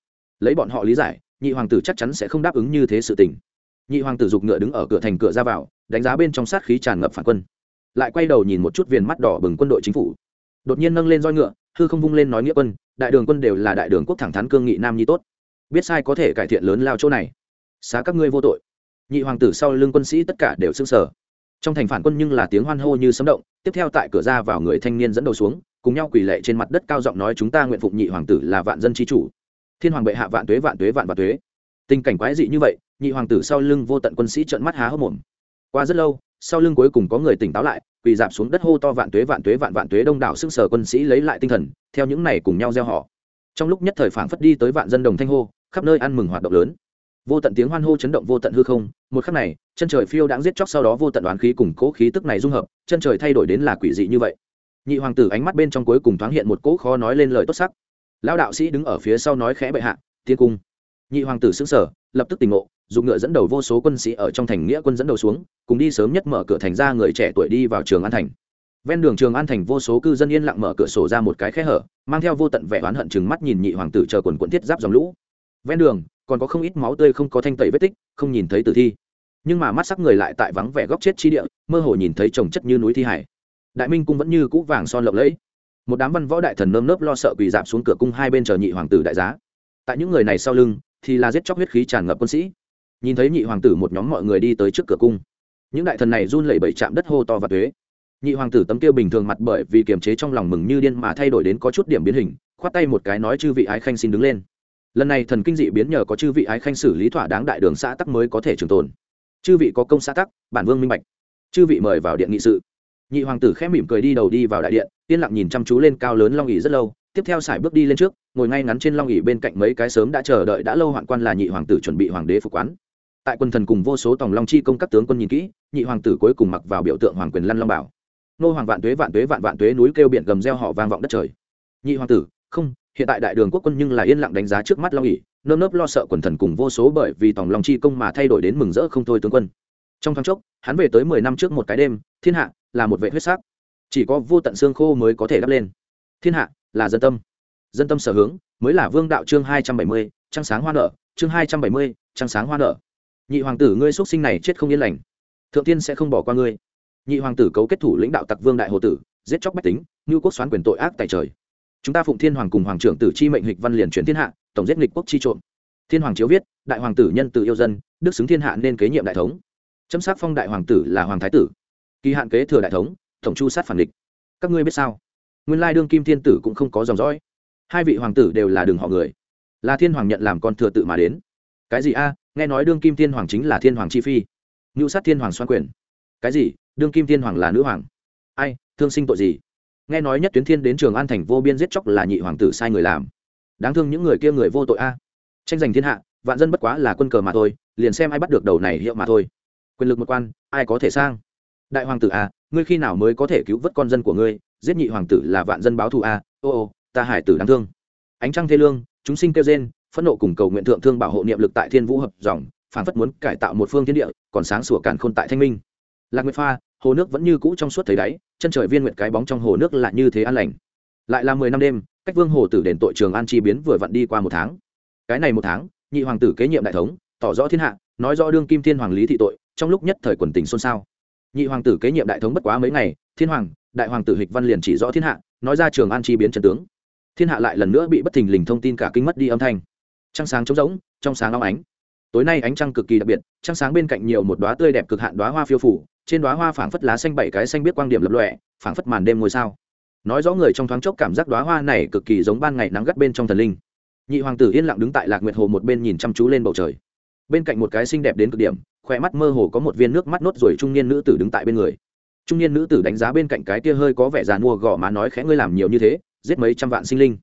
Lấy bọn họ lý giải, nhị hoàng tử chắc chắn sẽ không đáp ứng như thế sự tình. Nhị hoàng tử giục ngựa đứng ở cửa thành cửa ra vào, đánh giá bên trong sát khí tràn ngập phản quân. Lại quay đầu nhìn một chút viền mắt đỏ bừng quân đội chính phủ. Đột nhiên nâng lên roi ngựa, hư không vung lên nói nghĩa quân, đại đường quân đều là đại đường quốc thẳng thắn cương nghị nam nhi tốt. Biết sai có thể cải thiện lớn lao chỗ này. Xá các ngươi vô tội. Nhị hoàng tử sau lưng quân sĩ tất cả đều xưng sở trong thành phản quân nhưng là tiếng hoan hô như sấm động, tiếp theo tại cửa ra vào người thanh niên dẫn đầu xuống, cùng nhau quỳ lệ trên mặt đất cao giọng nói chúng ta nguyện phục nhị hoàng tử là vạn dân trí chủ. Thiên hoàng bệ hạ vạn tuế vạn tuế, vạn vạn tuế. Tình cảnh quái dị như vậy, nhị hoàng tử sau lưng vô tận quân sĩ trợn mắt há hốc mồm. Qua rất lâu, sau lưng cuối cùng có người tỉnh táo lại, quỳ dạp xuống đất hô to vạn tuế vạn tuế, vạn vạn tuế đông đảo xưng sở quân sĩ lấy lại tinh thần, theo những này cùng nhau gieo họ. Trong lúc nhất thời phảng phất đi tới vạn dân đồng thanh hô, khắp nơi ăn mừng hoạt động lớn vô tận tiếng hoan hô chấn động vô tận hư không, một khắc này, chân trời phiêu đãng giết chóc sau đó vô tận đoán khí cùng cố khí tức này dung hợp, chân trời thay đổi đến là quỷ dị như vậy. Nhị hoàng tử ánh mắt bên trong cuối cùng thoáng hiện một cỗ khó nói lên lời tốt sắc. Lão đạo sĩ đứng ở phía sau nói khẽ bệ hạ, tiên cung. Nhị hoàng tử xứng sở lập tức tỉnh ngộ, dùng ngựa dẫn đầu vô số quân sĩ ở trong thành nghĩa quân dẫn đầu xuống, cùng đi sớm nhất mở cửa thành ra người trẻ tuổi đi vào trường an thành. Ven đường trường an thành vô số cư dân yên lặng mở cửa sổ ra một cái khe hở, mang theo vô tận vẻ oán hận chừng mắt nhìn nhị hoàng tử chờ quần quận thiết giáp dòng lũ. Ven đường còn có không ít máu tươi không có thanh tẩy vết tích, không nhìn thấy tử thi. Nhưng mà mắt sắc người lại tại vắng vẻ góc chết chi địa, mơ hồ nhìn thấy trồng chất như núi thi hải. Đại minh cung vẫn như cũ vàng son lộng lẫy. Một đám văn võ đại thần nơm nớp lo sợ quỳ dạp xuống cửa cung hai bên chờ nhị hoàng tử đại giá. Tại những người này sau lưng, thì là giết chóc huyết khí tràn ngập quân sĩ. Nhìn thấy nhị hoàng tử một nhóm mọi người đi tới trước cửa cung. Những đại thần này run lẩy bẩy chạm đất hô to và thuế nhị hoàng tử tấm kia bình thường mặt bởi vì kiềm chế trong lòng mừng như điên mà thay đổi đến có chút điểm biến hình, khoát tay một cái nói chư vị ái khanh xin đứng lên lần này thần kinh dị biến nhờ có chư vị ái khanh xử lý thỏa đáng đại đường xã tắc mới có thể trường tồn. Chư vị có công xã tắc, bản vương minh bạch. Chư vị mời vào điện nghị sự. Nhị hoàng tử khẽ mỉm cười đi đầu đi vào đại điện, yên lặng nhìn chăm chú lên cao lớn long ỉ rất lâu, tiếp theo sải bước đi lên trước, ngồi ngay ngắn trên long ỉ bên cạnh mấy cái sớm đã chờ đợi đã lâu hoạn quan là nhị hoàng tử chuẩn bị hoàng đế phục quán. Tại quân thần cùng vô số tòng long chi công các tướng quân nhìn kỹ, nhị hoàng tử cuối cùng mặc vào biểu tượng hoàng quyền lăn long bảo. Nô hoàng vạn tuế vạn tuế vạn vạn tuế núi kêu biển gầm reo họ vang vọng đất trời. Nhị hoàng tử, không hiện tại đại đường quốc quân nhưng là yên lặng đánh giá trước mắt long ỉ nơm nớp lo sợ quần thần cùng vô số bởi vì tòng long chi công mà thay đổi đến mừng rỡ không thôi tướng quân. Trong tháng chốc, hắn về tới mười năm trước một cái đêm, thiên hạ là một vệ huyết sắc. Chỉ có vô tận xương khô mới có thể đắp lên. Thiên hạ là dân tâm. Dân tâm sở hướng, mới là vương đạo chương hai trăm bảy mươi, trăng sáng hoa nở, chương hai trăm bảy mươi, trăng sáng hoa nở. Nhị hoàng tử ngươi xuất sinh này chết không yên lành. Thượng tiên sẽ không bỏ qua ngươi. Nhị hoàng tử cấu kết thủ lãnh đạo tặc vương đại hồ tử, giết chóc bách tính như quốc xoán quyền tội ác tại trời chúng ta phụng thiên hoàng cùng hoàng trưởng tử chi mệnh hịch văn liền chuyển thiên hạ, tổng giết nghịch quốc chi trộm. Thiên hoàng chiếu viết, đại hoàng tử nhân tự yêu dân, đức xứng thiên hạ nên kế nhiệm đại thống. Chấm sát phong đại hoàng tử là hoàng thái tử. Kỳ hạn kế thừa đại thống, tổng chu sát phản địch. Các ngươi biết sao? Nguyên lai đương kim thiên tử cũng không có dòng dõi. Hai vị hoàng tử đều là đường họ người. Là thiên hoàng nhận làm con thừa tự mà đến. Cái gì a? Nghe nói đương kim thiên hoàng chính là thiên hoàng chi phi. Ngưu sát thiên hoàng xoan quyền. Cái gì? Đương kim thiên hoàng là nữ hoàng. Ai? Thương sinh tội gì? Nghe nói nhất tuyến thiên đến trường an thành vô biên giết chóc là nhị hoàng tử sai người làm. Đáng thương những người kia người vô tội a. Tranh giành thiên hạ, vạn dân bất quá là quân cờ mà thôi, liền xem ai bắt được đầu này hiệu mà thôi. Quyền lực một quan, ai có thể sang? Đại hoàng tử a ngươi khi nào mới có thể cứu vớt con dân của ngươi? Giết nhị hoàng tử là vạn dân báo thù a. Ô ô, ta hải tử đáng thương. Ánh trăng thê lương, chúng sinh kêu rên, phẫn nộ cùng cầu nguyện thượng thương bảo hộ niệm lực tại thiên vũ hợp dòng phản phất muốn cải tạo một phương thiên địa, còn sáng sủa càn khôn tại thanh minh. Lạc nguyệt pha hồ nước vẫn như cũ trong suốt thấy đáy, chân trời viên nguyệt cái bóng trong hồ nước là như thế an lành. Lại là mười năm đêm, cách vương hồ tử đền tội trường an chi biến vừa vặn đi qua một tháng. Cái này một tháng, nhị hoàng tử kế nhiệm đại thống, tỏ rõ thiên hạ, nói rõ đương kim thiên hoàng lý thị tội, trong lúc nhất thời quần tình xôn xao. Nhị hoàng tử kế nhiệm đại thống bất quá mấy ngày, thiên hoàng, đại hoàng tử hịch văn liền chỉ rõ thiên hạ, nói ra trường an chi biến trần tướng. Thiên hạ lại lần nữa bị bất thình lình thông tin cả kinh mất đi âm thanh. Trăng sáng trống rỗng, trong sáng long ánh. Tối nay ánh trăng cực kỳ đặc biệt, trăng sáng bên cạnh nhiều một đoá tươi đẹp cực hạn đoá hoa phiêu phủ trên đóa hoa phảng phất lá xanh bảy cái xanh biết quang điểm lập lòe, phảng phất màn đêm ngôi sao. Nói rõ người trong thoáng chốc cảm giác đóa hoa này cực kỳ giống ban ngày nắng gắt bên trong thần linh. Nhị hoàng tử yên lặng đứng tại lạc nguyệt hồ một bên nhìn chăm chú lên bầu trời. Bên cạnh một cái xinh đẹp đến cực điểm, khỏe mắt mơ hồ có một viên nước mắt nốt rồi trung niên nữ tử đứng tại bên người. Trung niên nữ tử đánh giá bên cạnh cái kia hơi có vẻ già mua gò má nói khẽ, ngươi làm nhiều như thế, giết mấy trăm vạn sinh linh.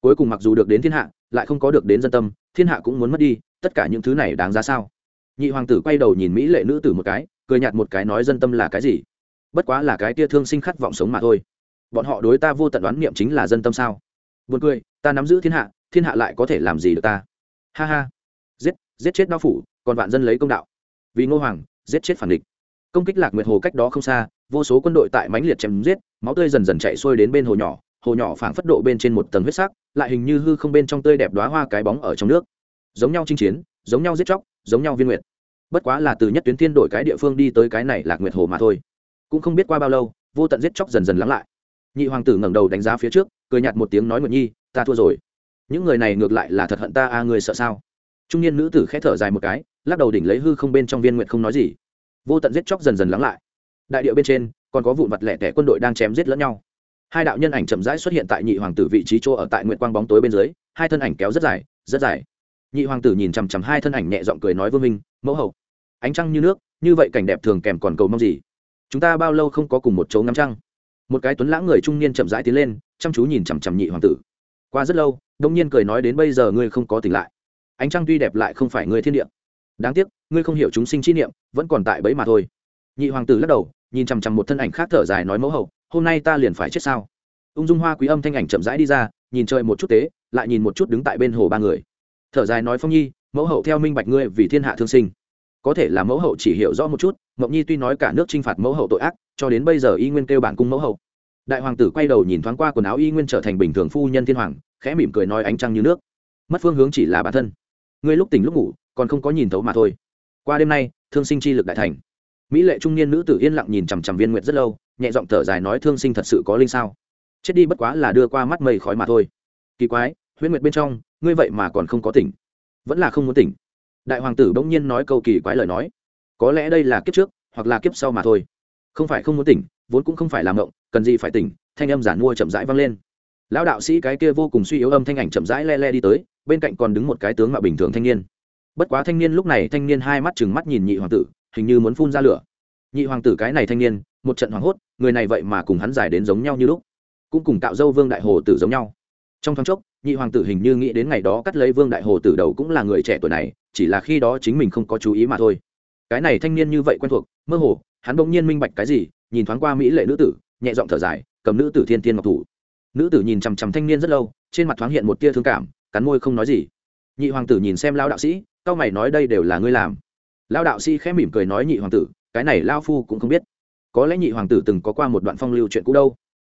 Cuối cùng mặc dù được đến thiên hạ, lại không có được đến dân tâm, thiên hạ cũng muốn mất đi, tất cả những thứ này đáng giá sao? Nhị hoàng tử quay đầu nhìn mỹ lệ nữ tử một cái cười nhạt một cái nói dân tâm là cái gì? Bất quá là cái tia thương sinh khát vọng sống mà thôi. Bọn họ đối ta vô tận đoán niệm chính là dân tâm sao? Buồn cười, ta nắm giữ thiên hạ thiên hạ lại có thể làm gì được ta? Ha ha. Giết giết chết đao phủ, còn vạn dân lấy công đạo. Vì ngô hoàng, giết chết phản địch. Công kích lạc nguyệt hồ cách đó không xa, vô số quân đội tại mãnh liệt chém giết, máu tươi dần dần chạy xuôi đến bên hồ nhỏ hồ nhỏ phảng phất độ bên trên một tầng huyết sắc, lại hình như hư không bên trong tươi đẹp đoá hoa cái bóng ở trong nước. Giống nhau chinh chiến, giống nhau giết chóc, giống nhau viên nguyệt bất quá là từ nhất tuyến thiên đổi cái địa phương đi tới cái này lạc nguyệt hồ mà thôi. Cũng không biết qua bao lâu vô tận giết chóc dần dần lắng lại. Nhị hoàng tử ngẩng đầu đánh giá phía trước cười nhạt một tiếng nói nguyệt nhi ta thua rồi. Những người này ngược lại là thật hận ta a à, người sợ sao? Trung niên nữ tử khẽ thở dài một cái lắc đầu đỉnh lấy hư không bên trong viên nguyệt không nói gì. Vô tận giết chóc dần dần lắng lại. Đại điệu bên trên còn có vụn vặt lẻ tẻ quân đội đang chém giết lẫn nhau. Hai đạo nhân ảnh chậm rãi xuất hiện tại nhị hoàng tử vị trí chỗ ở tại nguyện quang bóng tối bên dưới hai thân ảnh kéo rất dài rất dài nhị hoàng tử nhìn chằm chằm hai thân ảnh nhẹ giọng cười nói vương minh mẫu hậu, ánh trăng như nước, như vậy cảnh đẹp thường kèm còn cầu mong gì? Chúng ta bao lâu không có cùng một chỗ ngắm trăng? Một cái tuấn lãng người trung niên chậm rãi tiến lên, chăm chú nhìn chằm chằm nhị hoàng tử. Qua rất lâu, đông nhiên cười nói đến bây giờ ngươi không có tỉnh lại. Ánh trăng tuy đẹp lại không phải ngươi thiên địa. Đáng tiếc, ngươi không hiểu chúng sinh chi niệm, vẫn còn tại bấy mà thôi. Nhị hoàng tử lắc đầu, nhìn chằm chằm một thân ảnh khác thở dài nói mẫu hậu, hôm nay ta liền phải chết sao? Ung dung hoa quý âm thanh ảnh chậm rãi đi ra, nhìn trời một chút tế, lại nhìn một chút đứng tại bên hồ ba người thở dài nói phong nhi, mẫu hậu theo minh bạch ngươi vì thiên hạ thương sinh. Có thể là mẫu hậu chỉ hiểu rõ một chút, mộng nhi tuy nói cả nước t r i n h phạt mẫu hậu tội ác, cho đến bây giờ y nguyên kêu bản cung mẫu hậu. Đại hoàng tử quay đầu nhìn thoáng qua quần áo y nguyên trở thành bình thường phu nhân thiên hoàng, khẽ mỉm cười nói ánh trăng như nước. Mất phương hướng chỉ là bản thân. Ngươi lúc tỉnh lúc ngủ, còn không có nhìn thấu mà thôi. Qua đêm nay, thương sinh chi lực đại thành. Mỹ lệ trung niên nữ tử yên lặng nhìn chằm chằm viên nguyệt rất lâu, nhẹ giọng thở dài nói thương sinh thật sự có linh sao. Chết đi bất quá là đưa qua mắt mây khói mà thôi. Kỳ quái huyễn nguyệt bên trong, ngươi vậy mà còn không có tỉnh. Vẫn là không muốn tỉnh. Đại hoàng tử bỗng nhiên nói câu kỳ quái lời nói. Có lẽ đây là kiếp trước, hoặc là kiếp sau mà thôi. Không phải không muốn tỉnh, vốn cũng không phải làm ngộng cần gì phải tỉnh, thanh âm giản mua chậm rãi vang lên. Lão đạo sĩ cái kia vô cùng suy yếu âm thanh ảnh chậm rãi le le đi tới, bên cạnh còn đứng một cái tướng mạo bình thường thanh niên. Bất quá thanh niên lúc này, thanh niên hai mắt chừng mắt nhìn nhị hoàng tử, hình như muốn phun ra lửa. Nhị hoàng tử cái này thanh niên, một trận hoảng hốt, người này vậy mà cùng hắn giải đến giống nhau như lúc. Cũng cùng tạo dâu vương đại hồ tử giống nhau. Trong thoáng chốc nhị hoàng tử hình như nghĩ đến ngày đó cắt lấy vương đại hồ tử đầu cũng là người trẻ tuổi này, chỉ là khi đó chính mình không có chú ý mà thôi. Cái này thanh niên như vậy quen thuộc, mơ hồ, hắn bỗng nhiên minh bạch cái gì, nhìn thoáng qua mỹ lệ nữ tử, nhẹ giọng thở dài, cầm nữ tử thiên tiên ngọc thủ. Nữ tử nhìn chằm chằm thanh niên rất lâu, trên mặt thoáng hiện một tia thương cảm, cắn môi không nói gì. Nhị hoàng tử nhìn xem lao đạo sĩ, cao mày nói đây đều là ngươi làm. Lao đạo sĩ khẽ mỉm cười nói nhị hoàng tử, cái này lao phu cũng không biết. Có lẽ nhị hoàng tử từng có qua một đoạn phong lưu chuyện cũ đâu.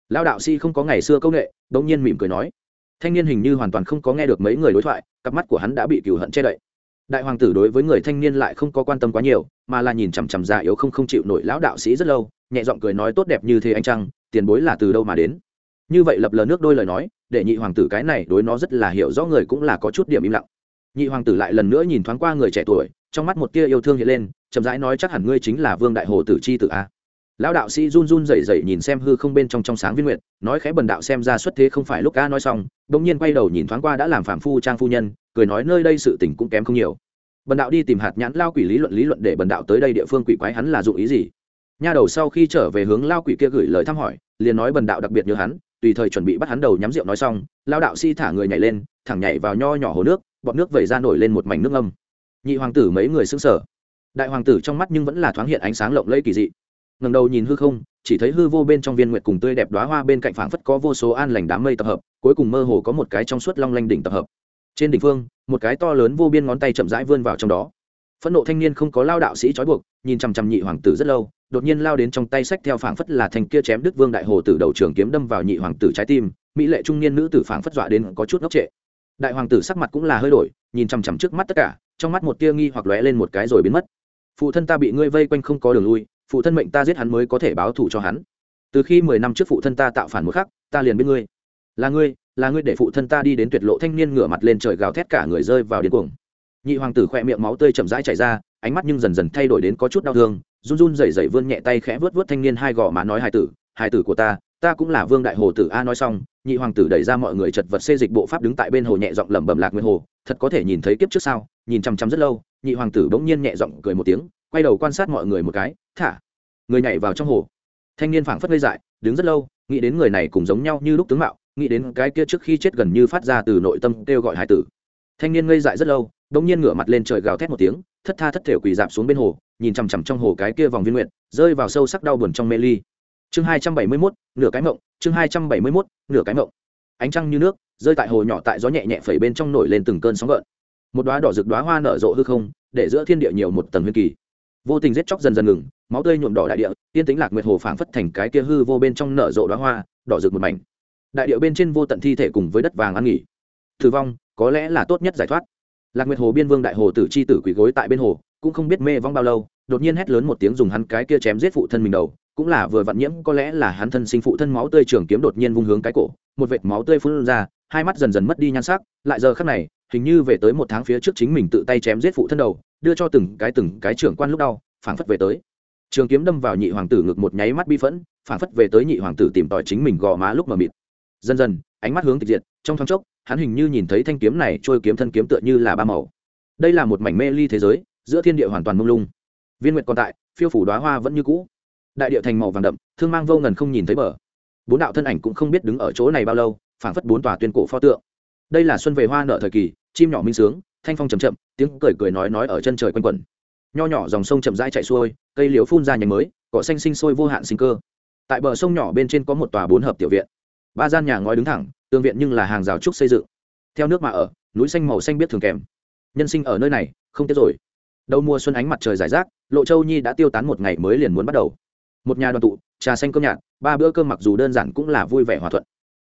Lao đạo sĩ không có ngày xưa công nghệ đ ỗ n g nhiên mỉm cười nói thanh niên hình như hoàn toàn không có nghe được mấy người đối thoại, cặp mắt của hắn đã bị cừu hận che đậy. Đại hoàng tử đối với người thanh niên lại không có quan tâm quá nhiều, mà là nhìn chằm chằm già yếu không không chịu nổi lão đạo sĩ rất lâu, nhẹ giọng cười nói tốt đẹp như thế anh trăng tiền bối là từ đâu mà đến? Như vậy lập lờ nước đôi lời nói, để nhị hoàng tử cái này đối nó rất là hiểu rõ người cũng là có chút điểm im lặng. Nhị hoàng tử lại lần nữa nhìn thoáng qua người trẻ tuổi, trong mắt một tia yêu thương hiện lên, chậm rãi nói chắc hẳn ngươi chính là vương đại hồ tử chi tử a lão đạo sĩ run run rẩy rẩy nhìn xem hư không bên trong trong sáng viên nguyện nói khẽ bần đạo xem ra xuất thế không phải lúc ca nói xong bỗng nhiên quay đầu nhìn thoáng qua đã làm phạm phu trang phu nhân, cười nói nơi đây sự tình cũng kém không nhiều. Bần đạo đi tìm hạt nhãn lao quỷ lý luận lý luận để bần đạo tới đây địa phương quỷ quái hắn là dụng ý gì? Nha đầu sau khi trở về hướng lao quỷ kia gửi lời thăm hỏi, liền nói bần đạo đặc biệt nhớ hắn, tùy thời chuẩn bị bắt hắn đầu nhắm rượu nói xong, lao đạo si thả người nhảy lên, thẳng nhảy vào nho nhỏ hồ nước, bọt nước vẩy ra nổi lên một mảnh nước âm nhị hoàng tử mấy người xứng sở đại hoàng tử trong mắt nhưng vẫn là thoáng hiện ánh sáng lộng lẫy kỳ dị ngẩng đầu nhìn hư không, chỉ thấy hư vô bên trong viên nguyệt cùng tươi đẹp đóa hoa bên cạnh phảng phất có vô số an lành đám mây tập hợp, cuối cùng mơ hồ có một cái trong suốt long lanh đỉnh tập hợp. Trên đỉnh phương, một cái to lớn vô biên ngón tay chậm rãi vươn vào trong đó. Phẫn nộ thanh niên không có lao đạo sĩ trói buộc, nhìn chằm chằm nhị hoàng tử rất lâu, đột nhiên lao đến trong tay sách theo phảng phất là thành kia chém đức vương đại hồ tử đầu trường kiếm đâm vào nhị hoàng tử trái tim, mỹ lệ trung niên nữ tử phảng phất dọa đến có chút ngốc trệ. Đại hoàng tử sắc mặt cũng là hơi đổi, nhìn chằm chằm trước mắt tất cả, trong mắt một tia nghi hoặc lóe lên một cái rồi biến mất. Phụ thân ta bị ngươi vây quanh không có đường lui phụ thân mệnh ta giết hắn mới có thể báo thù cho hắn. Từ khi mười năm trước phụ thân ta tạo phản một khắc, ta liền biết ngươi. Là ngươi là ngươi để phụ thân ta đi đến tuyệt lộ thanh niên ngửa mặt lên trời gào thét cả người rơi vào điên cuồng. Nhị hoàng tử khỏe miệng máu tươi chậm rãi chảy ra, ánh mắt nhưng dần dần thay đổi đến có chút đau thương, run run rẩy rẩy vươn nhẹ tay khẽ vớt vớt thanh niên hai gò má nói hài tử hài tử của ta ta cũng là vương đại hồ tử a nói xong, nhị hoàng tử đẩy ra mọi người chật vật xê dịch bộ pháp đứng tại bên hồ nhẹ giọng lẩm bẩm lạc nguyên hồ, thật có thể nhìn thấy kiếp trước sao? Nhìn chăm chăm rất lâu, nhị hoàng tử bỗng nhiên nhẹ giọng cười một tiếng quay đầu quan sát mọi người một cái, thả. Người nhảy vào trong hồ. Thanh niên phảng phất ngây dại, đứng rất lâu, nghĩ đến người này cũng giống nhau như lúc tướng mạo, nghĩ đến cái kia trước khi chết gần như phát ra từ nội tâm kêu gọi hải tử. Thanh niên ngây dại rất lâu đ ỗ n g nhiên ngửa mặt lên trời gào thét một tiếng, thất tha thất thể quỳ dạp xuống bên hồ, nhìn chằm chằm trong hồ cái kia vòng viên nguyện rơi vào sâu sắc đau buồn trong mê ly. Chương hai trăm bảy mươi mốt, nửa cái mộng, chương hai trăm bảy mươi mốt, nửa cái mộng. Ánh trăng như nước, rơi tại hồ nhỏ tại gió nhẹ nhẹ phẩy bên trong nổi lên từng cơn sóng gợn. Một đoá đỏ rực đoá hoa nở rộ hư không, để giữa thiên địa nhiều một tầng huyền kỳ vô tình giết chóc dần dần ngừng, máu tươi nhuộm đỏ đại địa, yên tĩnh lạc nguyệt hồ phảng phất thành cái kia hư vô bên trong nở rộ đoá hoa, đỏ rực một mảnh. Đại địa bên trên vô tận thi thể cùng với đất vàng ăn nghỉ. Thử vong, có lẽ là tốt nhất giải thoát. Lạc nguyệt hồ biên vương đại hồ tử c h i tử quỳ gối tại bên hồ, cũng không biết mê vong bao lâu, đột nhiên hét lớn một tiếng dùng hắn cái kia chém giết phụ thân mình đầu, cũng là vừa vặn nhiễm, có lẽ là hắn thân sinh phụ thân máu tươi trường kiếm đột nhiên vung hướng cái cổ, một vệt máu tươi phun ra, hai mắt dần dần mất đi nhan sắc, lại giờ khắc này, hình như về tới một tháng phía trước chính mình tự tay chém giết phụ thân đầu đưa cho từng cái từng cái trưởng quan lúc đau, phảng phất về tới. Trường kiếm đâm vào nhị hoàng tử ngực một nháy mắt bi phẫn, phảng phất về tới nhị hoàng tử tìm tòi chính mình gò má lúc mà mịt. Dần dần, ánh mắt hướng tịch diệt, trong thoáng chốc, hắn hình như nhìn thấy thanh kiếm này trôi kiếm thân kiếm tựa như là ba màu. Đây là một mảnh mê ly thế giới, giữa thiên địa hoàn toàn mông lung. Viên nguyệt còn tại, phiêu phủ đoá hoa vẫn như cũ. Đại địa thành màu vàng đậm, thương mang vô ngần không nhìn thấy bờ. Bốn đạo thân ảnh cũng không biết đứng ở chỗ này bao lâu, phảng phất bốn tòa tuyên cổ pho tượng. Đây là xuân về hoa nở thời kỳ, chim nhỏ minh sướng thanh phong chầm chậm, tiếng cười cười nói nói ở chân trời quanh quẩn. Nho nhỏ dòng sông chậm rãi chạy xuôi, cây liễu phun ra nhánh mới, cỏ xanh sinh sôi vô hạn sinh cơ. Tại bờ sông nhỏ bên trên có một tòa bốn hợp tiểu viện. Ba gian nhà ngói đứng thẳng tương viện nhưng là hàng rào trúc xây dựng. Theo nước mà ở, núi xanh màu xanh biết thường kèm. Nhân sinh ở nơi này, không tiếc rồi. Đầu mùa xuân ánh mặt trời giải rác, lộ châu nhi đã tiêu tán một ngày mới liền muốn bắt đầu. Một nhà đoàn tụ, trà xanh cơm nhạt, ba bữa cơm mặc dù đơn giản cũng là vui vẻ hòa thuận.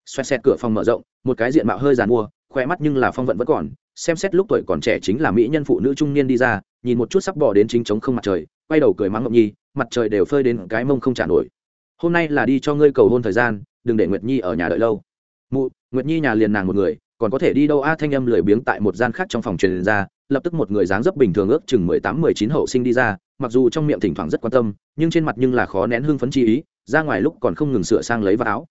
Xoẹt xẹt cửa phòng mở rộng, một cái diện mạo hơi giàn mua khoe mắt nhưng là phong vận vẫn còn xem xét lúc tuổi còn trẻ chính là mỹ nhân phụ nữ trung niên đi ra, nhìn một chút sắp bỏ đến chính trống không mặt trời, quay đầu cười mắng ngọc nhi, mặt trời đều phơi đến cái mông không trả nổi. Hôm nay là đi cho ngươi cầu hôn thời gian, đừng để nguyệt nhi ở nhà đợi lâu. Mụ, nguyệt nhi nhà liền nàng một người, còn có thể đi đâu? A thanh âm lười biếng tại một gian khác trong phòng truyền ra, lập tức một người dáng dấp bình thường ước chừng mười tám, mười chín hậu sinh đi ra, mặc dù trong miệng thỉnh thoảng rất quan tâm, nhưng trên mặt nhưng là khó nén hương phấn chi ý, ra ngoài lúc còn không ngừng sửa sang lấy vào áo.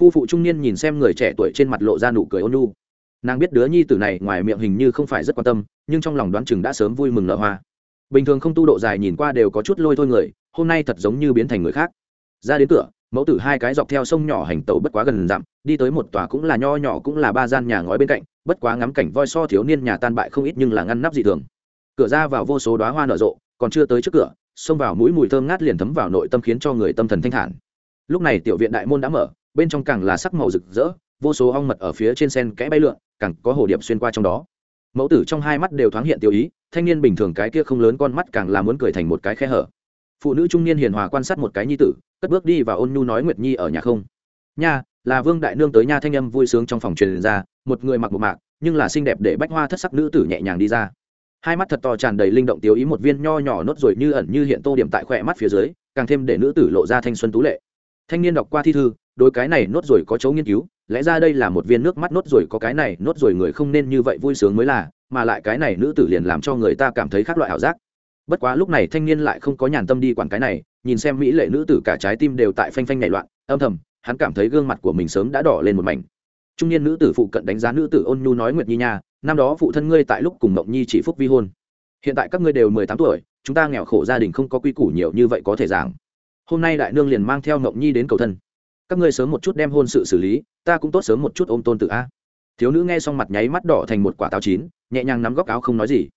Phu phụ trung niên nhìn xem người trẻ tuổi trên mặt lộ ra nụ cười ôn nhu nàng biết đứa nhi tử này ngoài miệng hình như không phải rất quan tâm, nhưng trong lòng đoán chừng đã sớm vui mừng nở hoa. Bình thường không tu độ dài nhìn qua đều có chút lôi thôi người, hôm nay thật giống như biến thành người khác. Ra đến cửa, mẫu tử hai cái dọc theo sông nhỏ hành tàu bất quá gần dặm, đi tới một tòa cũng là nho nhỏ cũng là ba gian nhà ngói bên cạnh, bất quá ngắm cảnh voi so thiếu niên nhà tan bại không ít nhưng là ngăn nắp dị thường. Cửa ra vào vô số đoá hoa nở rộ, còn chưa tới trước cửa, xông vào mũi mùi thơm ngát liền thấm vào nội tâm khiến cho người tâm thần thanh thản. Lúc này tiểu viện đại môn đã mở, bên trong càng là sắc màu rực rỡ, vô số ong mật ở phía trên sen kẽ bay lượn càng có hồ điệp xuyên qua trong đó. Mẫu tử trong hai mắt đều thoáng hiện tiêu ý, thanh niên bình thường cái kia không lớn con mắt càng là muốn cười thành một cái khe hở. Phụ nữ trung niên hiền hòa quan sát một cái nhi tử, cất bước đi và ôn nhu nói nguyệt nhi ở nhà không? Nha, là vương đại nương tới nha thanh âm vui sướng trong phòng truyền ra, một người mặc một mạc, nhưng là xinh đẹp để bách hoa thất sắc nữ tử nhẹ nhàng đi ra. Hai mắt thật to tràn đầy linh động tiêu ý một viên nho nhỏ nốt rồi như ẩn như hiện tô điểm tại khỏe mắt phía dưới, càng thêm để nữ tử lộ ra thanh xuân tú lệ. Thanh niên đọc qua thi thư đôi cái này nốt rồi có chấu nghiên cứu lẽ ra đây là một viên nước mắt nốt rồi có cái này nốt rồi người không nên như vậy vui sướng mới là, mà lại cái này nữ tử liền làm cho người ta cảm thấy khác loại ảo giác. Bất quá lúc này thanh niên lại không có nhàn tâm đi quản cái này, nhìn xem mỹ lệ nữ tử cả trái tim đều tại phanh phanh nhảy loạn, âm thầm, hắn cảm thấy gương mặt của mình sớm đã đỏ lên một mảnh. Trung niên nữ tử phụ cận đánh giá nữ tử ôn nhu nói nguyệt nhi nha, năm đó phụ thân ngươi tại lúc cùng mộng nhi chỉ phúc vi hôn. Hiện tại các ngươi đều mười tám tuổi, chúng ta nghèo khổ gia đình không có quy củ nhiều như vậy có thể giảng. Hôm nay đại nương liền mang theo mộng nhi đến cầu thân các ngươi sớm một chút đem hôn sự xử lý, ta cũng tốt sớm một chút ôm tôn tự a. Thiếu nữ nghe xong mặt nháy mắt đỏ thành một quả táo chín, nhẹ nhàng nắm góc áo không nói gì.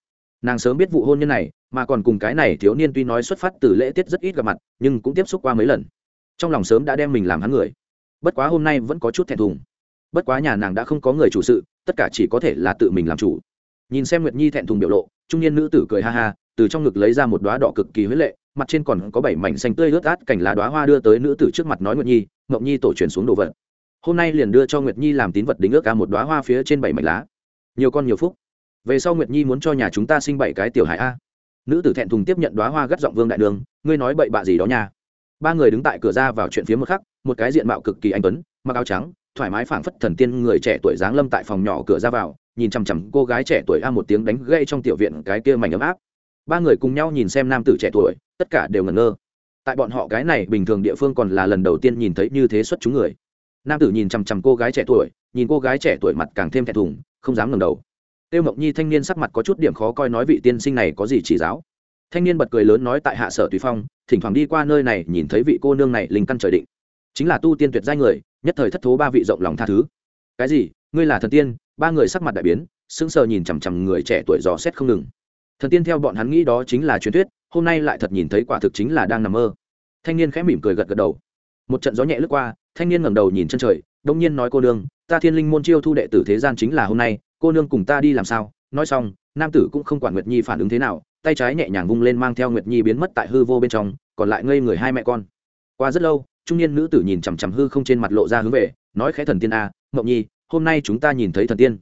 Nàng sớm biết vụ hôn nhân này, mà còn cùng cái này thiếu niên tuy nói xuất phát từ lễ tiết rất ít gặp mặt, nhưng cũng tiếp xúc qua mấy lần. Trong lòng sớm đã đem mình làm hắn người. Bất quá hôm nay vẫn có chút thẹn thùng. Bất quá nhà nàng đã không có người chủ sự, tất cả chỉ có thể là tự mình làm chủ. Nhìn xem nguyệt nhi thẹn thùng biểu lộ, trung niên nữ tử cười ha ha từ trong ngực lấy ra một đoá đỏ cực kỳ huyết lệ, mặt trên còn có bảy mảnh xanh tươi ướt át cảnh lá đoá hoa đưa tới nữ tử trước mặt nói nguyệt nhi ngọc nhi tổ truyền xuống đồ vật. Hôm nay liền đưa cho nguyệt nhi làm tín vật đính ước ca một đoá hoa phía trên bảy mảnh lá. Nhiều con nhiều phúc. Về sau nguyệt nhi muốn cho nhà chúng ta sinh bảy cái tiểu hải a. Nữ tử thẹn thùng tiếp nhận đoá hoa gắt giọng vương đại đường, ngươi nói bậy bạ gì đó nha. Ba người đứng tại cửa ra vào chuyện phía một khắc, một cái diện mạo cực kỳ anh tuấn, mặc áo trắng, thoải mái phảng phất thần tiên người trẻ tuổi dáng lâm tại phòng nhỏ cửa ra vào, nhìn chằm chằm cô gái trẻ tuổi a một tiếng đánh gây trong tiểu viện cái kia mảnh ấm áp ba người cùng nhau nhìn xem nam tử trẻ tuổi, tất cả đều ngẩn ngơ. Tại bọn họ cái này bình thường địa phương còn là lần đầu tiên nhìn thấy như thế xuất chúng người. Nam tử nhìn chằm chằm cô gái trẻ tuổi, nhìn cô gái trẻ tuổi mặt càng thêm thẹn thùng, không dám ngẩng đầu. Tiêu mộng nhi thanh niên sắc mặt có chút điểm khó coi nói vị tiên sinh này có gì chỉ giáo. Thanh niên bật cười lớn nói tại hạ sở tùy phong, thỉnh thoảng đi qua nơi này nhìn thấy vị cô nương này linh căn trời định. Chính là tu tiên tuyệt giai người, nhất thời thất thố ba vị rộng lòng tha thứ. Cái gì? Ngươi là thần tiên? Ba người sắc mặt đại biến, sững sờ nhìn chằm chằm người trẻ tuổi dò xét không ngừng thần tiên theo bọn hắn nghĩ đó chính là truyền thuyết, hôm nay lại thật nhìn thấy quả thực chính là đang nằm mơ. Thanh niên khẽ mỉm cười gật gật đầu. Một trận gió nhẹ lướt qua, thanh niên ngẩng đầu nhìn chân trời, đông nhiên nói cô nương, ta thiên linh môn chiêu thu đệ tử thế gian chính là hôm nay, cô nương cùng ta đi làm sao? Nói xong, nam tử cũng không quản nguyệt nhi phản ứng thế nào, tay trái nhẹ nhàng vung lên mang theo nguyệt nhi biến mất tại hư vô bên trong, còn lại ngây người hai mẹ con. Qua rất lâu, trung niên nữ tử nhìn chằm chằm hư không trên mặt lộ ra hướng về, nói khẽ thần tiên a ngọc nhi, hôm nay chúng ta nhìn thấy thần tiên.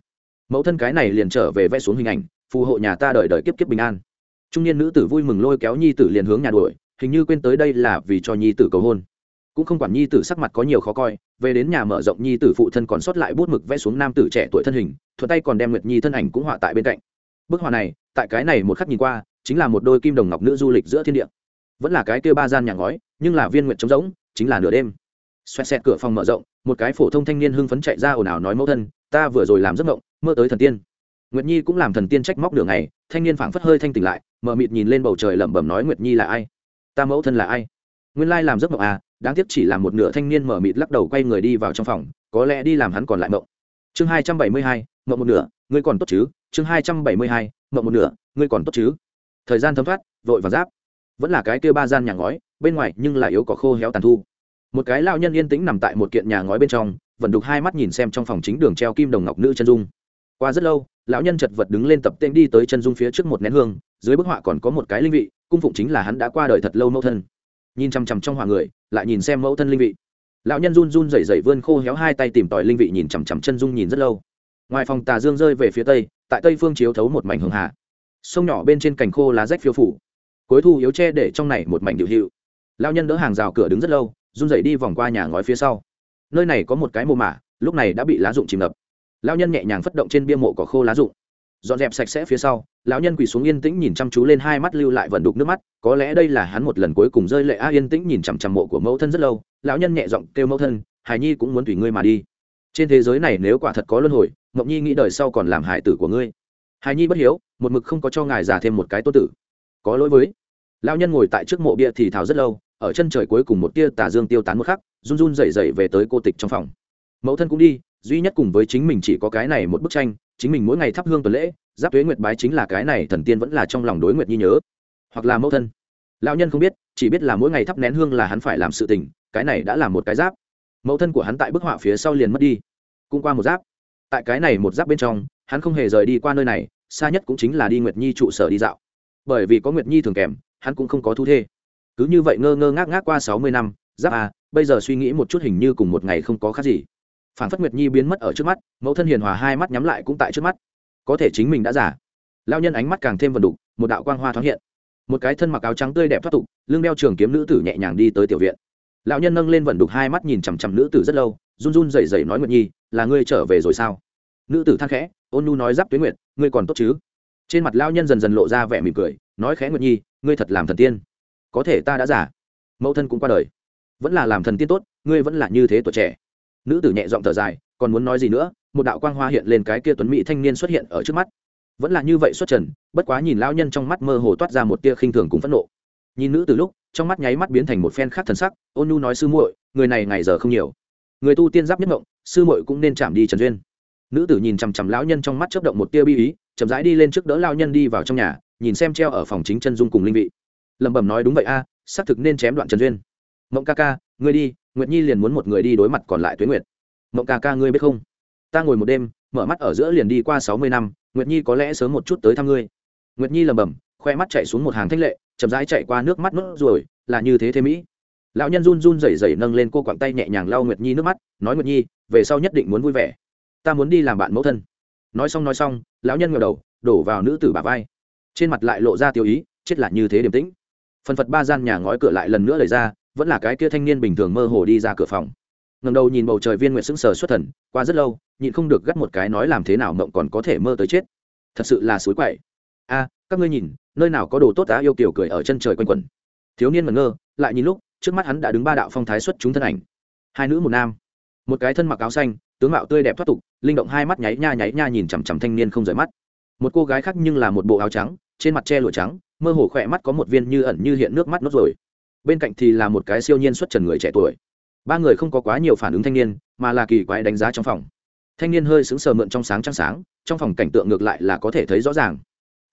Mẫu thân cái này liền trở về vẽ xuống hình ảnh phù hộ nhà ta đợi đợi kiếp kiếp bình an. Trung niên nữ tử vui mừng lôi kéo nhi tử liền hướng nhà đuổi, hình như quên tới đây là vì cho nhi tử cầu hôn. Cũng không quản nhi tử sắc mặt có nhiều khó coi, về đến nhà mở rộng nhi tử phụ thân còn sót lại bút mực vẽ xuống nam tử trẻ tuổi thân hình, thuận tay còn đem nguyệt nhi thân ảnh cũng họa tại bên cạnh. Bức họa này, tại cái này một khắc nhìn qua, chính là một đôi kim đồng ngọc nữ du lịch giữa thiên địa. Vẫn là cái kia ba gian nhà ngói, nhưng là viên nguyện trống rỗng, chính là nửa đêm. Xoẹt xẹt cửa phòng mở rộng, một cái phổ thông thanh niên hưng phấn chạy ra ồn ào nói mẫu thân, ta vừa rồi làm giấc mộng, mơ tới thần tiên nguyệt nhi cũng làm thần tiên trách móc đường này thanh niên phảng phất hơi thanh tỉnh lại, mờ mịt nhìn lên bầu trời lẩm bẩm nói nguyệt nhi là ai? Ta mẫu thân là ai? Nguyên lai làm giấc mộng à đáng tiếc chỉ là một nửa thanh niên mờ mịt lắc đầu quay người đi vào trong phòng, có lẽ đi làm hắn còn lại mộng. Chương hai trăm bảy mươi hai, mộng một nửa, ngươi còn tốt chứ? Chương hai trăm bảy mươi hai, mộng một nửa, ngươi còn tốt chứ? Thời gian thấm thoát, vội và giáp. Vẫn là cái kia ba gian nhà ngói, bên ngoài nhưng lại yếu có khô héo tàn thu. Một cái lao nhân yên tĩnh nằm tại một kiện nhà ngói bên trong, vẫn đục hai mắt nhìn xem trong phòng chính đường treo kim đồng ngọc nữ chân dung. Qua rất lâu lão nhân chật vật đứng lên tập tên đi tới chân dung phía trước một nén hương, dưới bức họa còn có một cái linh vị, cung phụng chính là hắn đã qua đời thật lâu mẫu thân. Nhìn chằm chằm trong họa người, lại nhìn xem mẫu thân linh vị. Lão nhân run run rẩy rẩy vươn khô héo hai tay tìm tòi linh vị nhìn chằm chằm chân dung nhìn rất lâu. Ngoài phòng tà dương rơi về phía tây, tại tây phương chiếu thấu một mảnh hường hạ sông nhỏ bên trên cành khô lá rách phiêu phủ. Cuối thu yếu che để trong này một mảnh điệu hiệu. Lão nhân đỡ hàng rào cửa đứng rất lâu, run rẩy đi vòng qua nhà ngói phía sau. Nơi này có một cái mồ mả, lúc này đã bị lá rụng chìm ngập. Lão nhân nhẹ nhàng phất động trên bia mộ cỏ khô lá rụng. Dọn dẹp sạch sẽ phía sau, lão nhân quỳ xuống yên tĩnh nhìn chăm chú lên hai mắt lưu lại vần đục nước mắt, có lẽ đây là hắn một lần cuối cùng rơi lệ a yên tĩnh nhìn chằm chằm mộ của mẫu thân rất lâu, lão nhân nhẹ giọng kêu mẫu thân, hải nhi cũng muốn tùy ngươi mà đi. Trên thế giới này nếu quả thật có luân hồi, mộng nhi nghĩ đời sau còn làm hải tử của ngươi. Hải nhi bất hiếu, một mực không có cho ngài già thêm một cái tô tử. Có lỗi với. Lão nhân ngồi tại trước mộ bia thì thào rất lâu, ở chân trời cuối cùng một tia tà dương tiêu tán một khắc, run run dậy dậy về tới cô tịch trong phòng. Mẫu thân cũng đi duy nhất cùng với chính mình chỉ có cái này một bức tranh, chính mình mỗi ngày thắp hương tuần lễ, giáp tuế nguyệt bái chính là cái này thần tiên vẫn là trong lòng đối nguyệt nhi nhớ. Hoặc là mẫu thân. Lão nhân không biết, chỉ biết là mỗi ngày thắp nén hương là hắn phải làm sự tình, cái này đã là một cái giáp. Mẫu thân của hắn tại bức họa phía sau liền mất đi. Cũng qua một giáp. Tại cái này một giáp bên trong, hắn không hề rời đi qua nơi này, xa nhất cũng chính là đi nguyệt nhi trụ sở đi dạo. Bởi vì có nguyệt nhi thường kèm, hắn cũng không có thu thê. Cứ như vậy ngơ ngơ ngác ngác qua sáu mươi năm, giáp à bây giờ suy nghĩ một chút hình như cùng một ngày không có khác gì phản phất nguyệt nhi biến mất ở trước mắt, mẫu thân hiền hòa hai mắt nhắm lại cũng tại trước mắt. Có thể chính mình đã giả lao nhân ánh mắt càng thêm vần đục, một đạo quang hoa thoáng hiện. Một cái thân mặc áo trắng tươi đẹp thoát tục, lưng đeo trường kiếm nữ tử nhẹ nhàng đi tới tiểu viện. Lão nhân nâng lên vận đục hai mắt nhìn chằm chằm nữ tử rất lâu, run run rẩy rẩy nói nguyệt nhi, là ngươi trở về rồi sao? Nữ tử than khẽ, ôn nhu nói giáp tuyến nguyệt, ngươi còn tốt chứ? Trên mặt lão nhân dần dần lộ ra vẻ mỉm cười, nói khẽ nguyệt nhi, ngươi thật làm thần tiên. Có thể ta đã giả mẫu thân cũng qua đời. Vẫn là làm thần tiên tốt, ngươi vẫn là như thế tuổi trẻ nữ tử nhẹ giọng thở dài, còn muốn nói gì nữa, một đạo quang hoa hiện lên cái kia tuấn mỹ thanh niên xuất hiện ở trước mắt. Vẫn là như vậy xuất trần, bất quá nhìn lão nhân trong mắt mơ hồ toát ra một tia khinh thường cùng phẫn nộ. Nhìn nữ từ lúc, trong mắt nháy mắt biến thành một phen khác thần sắc, ôn nhu nói sư muội, người này ngày giờ không nhiều. Người tu tiên giáp nhất mộng, sư muội cũng nên chạm đi trần duyên. Nữ tử nhìn chằm chằm lão nhân trong mắt chớp động một tia bi ý, chậm rãi đi lên trước đỡ lão nhân đi vào trong nhà, nhìn xem treo ở phòng chính chân dung cùng linh vị. Lẩm bẩm nói, đúng vậy a, xác thực nên chém đoạn trần duyên. Mộng ca ca, ngươi đi nguyệt nhi liền muốn một người đi đối mặt còn lại tuế nguyệt. Mộng ca ca ngươi biết không? Ta ngồi một đêm, mở mắt ở giữa liền đi qua sáu mươi năm, nguyệt nhi có lẽ sớm một chút tới thăm ngươi. Nguyệt nhi lẩm bẩm, khoe mắt chạy xuống một hàng thanh lệ, chậm rãi chạy qua nước mắt nốt rồi là như thế thế mỹ. Lão nhân run run rẩy rẩy nâng lên cô quặng tay nhẹ nhàng lau nguyệt nhi nước mắt, nói nguyệt nhi, về sau nhất định muốn vui vẻ. Ta muốn đi làm bạn mẫu thân. Nói xong nói xong, lão nhân ngẩng đầu, đổ vào nữ tử bà vai. Trên mặt lại lộ ra tiêu ý, chết là như thế điềm tĩnh. Phần phật ba gian nhà ngói cửa lại lần nữa lời ra vẫn là cái kia thanh niên bình thường mơ hồ đi ra cửa phòng. Ngầm đầu nhìn bầu trời viên nguyện sững sờ xuất thần, qua rất lâu, nhịn không được gắt một cái nói làm thế nào mộng còn có thể mơ tới chết. Thật sự là suối quậy. A, các ngươi nhìn, nơi nào có đồ tốt đã yêu kiểu cười ở chân trời quanh quẩn. Thiếu niên ngẩn ngơ, lại nhìn lúc, trước mắt hắn đã đứng ba đạo phong thái xuất chúng thân ảnh. Hai nữ một nam. Một cái thân mặc áo xanh, tướng mạo tươi đẹp thoát tục, linh động hai mắt nháy nha nháy nha nhìn chằm chằm thanh niên không rời mắt. Một cô gái khác nhưng là một bộ áo trắng, trên mặt che lụa trắng, mơ hồ khỏe mắt có một viên như ẩn như hiện nước mắt nốt rồi bên cạnh thì là một cái siêu nhiên xuất trần người trẻ tuổi. Ba người không có quá nhiều phản ứng thanh niên, mà là kỳ quái đánh giá trong phòng. Thanh niên hơi sững sờ mượn trong sáng trăng sáng, trong phòng cảnh tượng ngược lại là có thể thấy rõ ràng.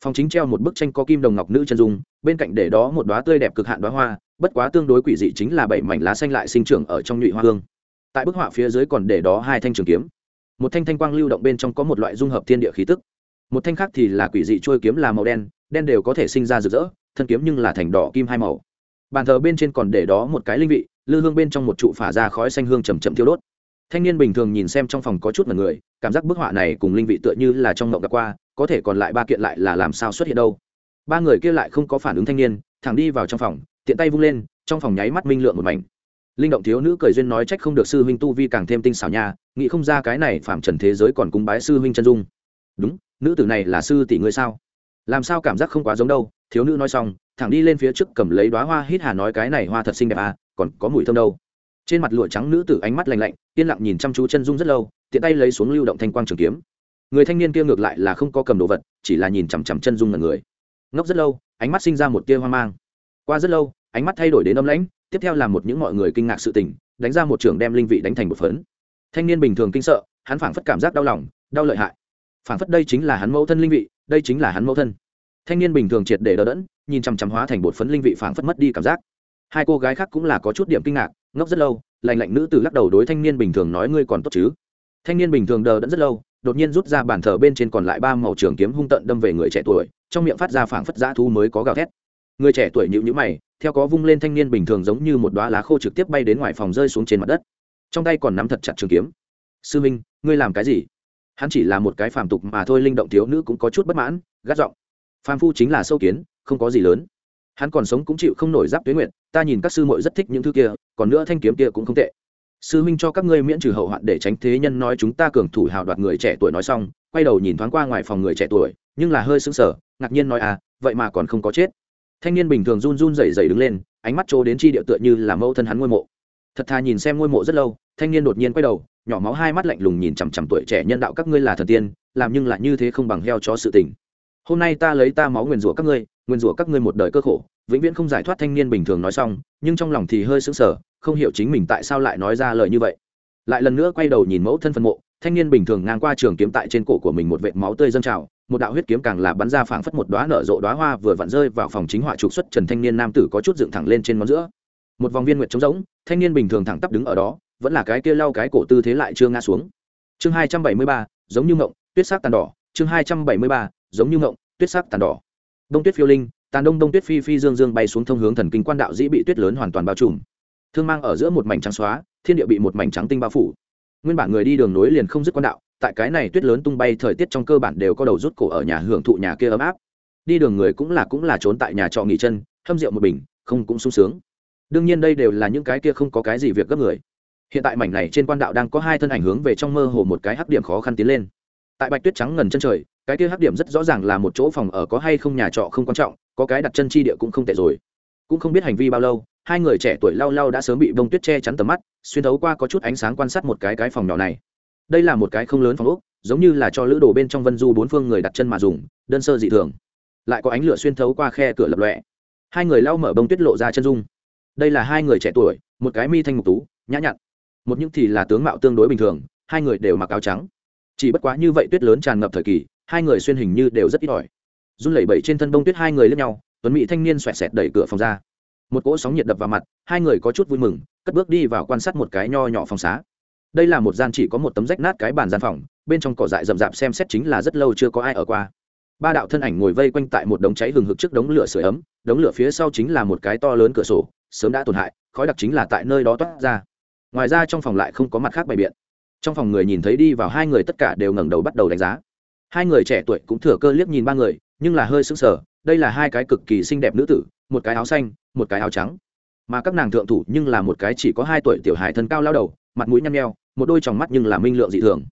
Phòng chính treo một bức tranh có kim đồng ngọc nữ chân dung, bên cạnh để đó một đoá tươi đẹp cực hạn đoá hoa, bất quá tương đối quỷ dị chính là bảy mảnh lá xanh lại sinh trưởng ở trong nhụy hoa hương. Tại bức họa phía dưới còn để đó hai thanh trường kiếm. Một thanh thanh quang lưu động bên trong có một loại dung hợp thiên địa khí tức. Một thanh khác thì là quỷ dị trôi kiếm là màu đen đen đều có thể sinh ra rực rỡ, thân kiếm nhưng là thành đỏ kim hai màu bàn thờ bên trên còn để đó một cái linh vị, lư hương bên trong một trụ phả ra khói xanh hương chầm chậm thiêu đốt. Thanh niên bình thường nhìn xem trong phòng có chút mật người, cảm giác bức họa này cùng linh vị tựa như là trong mộng đã qua, có thể còn lại ba kiện lại là làm sao xuất hiện đâu. Ba người kia lại không có phản ứng thanh niên, thẳng đi vào trong phòng, tiện tay vung lên, trong phòng nháy mắt minh lượng một mảnh. Linh động thiếu nữ cười duyên nói trách không được sư huynh tu vi càng thêm tinh xảo nha, nghĩ không ra cái này phạm trần thế giới còn cúng bái sư huynh chân dung. Đúng, nữ tử này là sư tỷ ngươi sao? Làm sao cảm giác không quá giống đâu, thiếu nữ nói xong thẳng đi lên phía trước cầm lấy đoá hoa hít hà nói cái này hoa thật xinh đẹp à còn có mùi thơm đâu. Trên mặt lụa trắng nữ tử ánh mắt lạnh lạnh, yên lặng nhìn chăm chú chân dung rất lâu, tiện tay lấy xuống lưu động thanh quang trường kiếm. Người thanh niên kia ngược lại là không có cầm đồ vật, chỉ là nhìn chằm chằm chân dung là người. Ngốc rất lâu, ánh mắt sinh ra một tia hoang mang. Qua rất lâu, ánh mắt thay đổi đến âm lãnh, tiếp theo là một những mọi người kinh ngạc sự tình, đánh ra một trường đem linh vị đánh thành một phấn. Thanh niên bình thường kinh sợ, hắn phảng phất cảm giác đau lòng, đau lợi hại. Phảng phất đây chính là hắn mẫu thân linh vị, đây chính là hắn mẫu thân. Thanh niên bình thường triệt để đỡ đẫn nhìn chằm chằm hóa thành bột phấn linh vị phảng phất mất đi cảm giác. Hai cô gái khác cũng là có chút điểm kinh ngạc, ngốc rất lâu lành lạnh nữ từ lắc đầu đối thanh niên bình thường nói ngươi còn tốt chứ? Thanh niên bình thường đờ đẫn rất lâu, đột nhiên rút ra bàn thờ bên trên còn lại ba màu trường kiếm hung tận đâm về người trẻ tuổi, trong miệng phát ra phảng phất giã thu mới có gào thét. Người trẻ tuổi nhịu nhữ mày, theo có vung lên thanh niên bình thường giống như một đoá lá khô trực tiếp bay đến ngoài phòng rơi xuống trên mặt đất. Trong tay còn nắm thật chặt trường kiếm. Sư minh, ngươi làm cái gì? Hắn chỉ là một cái phàm tục mà thôi, linh động thiếu nữ cũng có chút bất mãn, gắt giọng. Phàm phu chính là sâu kiến không có gì lớn. Hắn còn sống cũng chịu không nổi giáp tuyến nguyện ta nhìn các sư muội rất thích những thứ kia, còn nữa thanh kiếm kia cũng không tệ. Sư minh cho các ngươi miễn trừ hậu hoạn để tránh thế nhân nói chúng ta cường thủ hào đoạt người trẻ tuổi nói xong, quay đầu nhìn thoáng qua ngoài phòng người trẻ tuổi, nhưng là hơi sững sờ, ngạc nhiên nói à vậy mà còn không có chết. Thanh niên bình thường run run rẩy rẩy đứng lên, ánh mắt trố đến chi điệu tựa như là mẫu thân hắn ngôi mộ. Thật thà nhìn xem ngôi mộ rất lâu, thanh niên đột nhiên quay đầu, nhỏ máu hai mắt lạnh lùng nhìn chằm chằm tuổi trẻ nhân đạo các ngươi là thần tiên, làm nhưng lại như thế không bằng heo cho sự tình. Hôm nay ta lấy ta máu nguyền rủa các ngươi nguyên rủa các ngươi một đời cơ khổ, vĩnh viễn không giải thoát thanh niên bình thường nói xong, nhưng trong lòng thì hơi sững sờ, không hiểu chính mình tại sao lại nói ra lời như vậy. Lại lần nữa quay đầu nhìn mẫu thân phân mộ, thanh niên bình thường ngang qua trường kiếm tại trên cổ của mình một vệt máu tươi dâng trào, một đạo huyết kiếm càng là bắn ra phảng phất một đóa nở rộ đóa hoa vừa vặn rơi vào phòng chính họa trục xuất trần thanh niên nam tử có chút dựng thẳng lên trên ngón giữa. Một vòng viên nguyệt trống rỗng, thanh niên bình thường thẳng tắp đứng ở đó, vẫn là cái kia lau cái cổ tư thế lại chưa ngã xuống. Chương hai trăm bảy mươi ba, giống như ngộng tuyết sắc tàn đỏ, chương hai trăm bảy mươi ba, giống như ngộng tuyết sắc tàn đỏ đông tuyết phiêu linh, tàn đông đông tuyết phi phi dương dương bay xuống thông hướng thần kinh quan đạo dĩ bị tuyết lớn hoàn toàn bao trùm. Thương mang ở giữa một mảnh trắng xóa, thiên địa bị một mảnh trắng tinh bao phủ. Nguyên bản người đi đường nối liền không dứt quan đạo, tại cái này tuyết lớn tung bay thời tiết trong cơ bản đều có đầu rút cổ ở nhà hưởng thụ nhà kia ấm áp. Đi đường người cũng là cũng là trốn tại nhà trọ nghỉ chân, hâm rượu một bình, không cũng sung sướng. Đương nhiên đây đều là những cái kia không có cái gì việc gấp người. Hiện tại mảnh này trên quan đạo đang có hai thân ảnh hướng về trong mơ hồ một cái hắc điểm khó khăn tiến lên. Tại bạch tuyết trắng ngần chân trời cái kia hắc điểm rất rõ ràng là một chỗ phòng ở có hay không nhà trọ không quan trọng, có cái đặt chân chi địa cũng không tệ rồi. Cũng không biết hành vi bao lâu, hai người trẻ tuổi lau lau đã sớm bị bông tuyết che chắn tầm mắt, xuyên thấu qua có chút ánh sáng quan sát một cái cái phòng nhỏ này. Đây là một cái không lớn phòng úc giống như là cho lữ đồ bên trong vân du bốn phương người đặt chân mà dùng, đơn sơ dị thường. Lại có ánh lửa xuyên thấu qua khe cửa lập lọe hai người lau mở bông tuyết lộ ra chân dung. Đây là hai người trẻ tuổi, một cái mi thanh mục tú, nhã nhặn. Một những thì là tướng mạo tương đối bình thường, hai người đều mặc áo trắng. Chỉ bất quá như vậy tuyết lớn tràn ngập thời kỳ hai người xuyên hình như đều rất ít ỏi. Run lẩy bẩy trên thân bông tuyết hai người lên nhau, tuấn mỹ thanh niên xoẹt xẹt đẩy cửa phòng ra. Một cỗ sóng nhiệt đập vào mặt, hai người có chút vui mừng, cất bước đi vào quan sát một cái nho nhỏ phòng xá. Đây là một gian chỉ có một tấm rách nát cái bàn gian phòng, bên trong cỏ dại rậm rạp xem xét chính là rất lâu chưa có ai ở qua. Ba đạo thân ảnh ngồi vây quanh tại một đống cháy hừng hực trước đống lửa sưởi ấm, đống lửa phía sau chính là một cái to lớn cửa sổ, sớm đã tổn hại, khói đặc chính là tại nơi đó toát ra. Ngoài ra trong phòng lại không có mặt khác bày biện. Trong phòng người nhìn thấy đi vào hai người tất cả đều ngẩng đầu bắt đầu đánh giá hai người trẻ tuổi cũng thừa cơ liếc nhìn ba người, nhưng là hơi sững sờ, đây là hai cái cực kỳ xinh đẹp nữ tử, một cái áo xanh, một cái áo trắng. Mà các nàng thượng thủ nhưng là một cái chỉ có hai tuổi tiểu hài thân cao lao đầu, mặt mũi nhăn nheo, một đôi tròng mắt nhưng là minh lượng dị thường.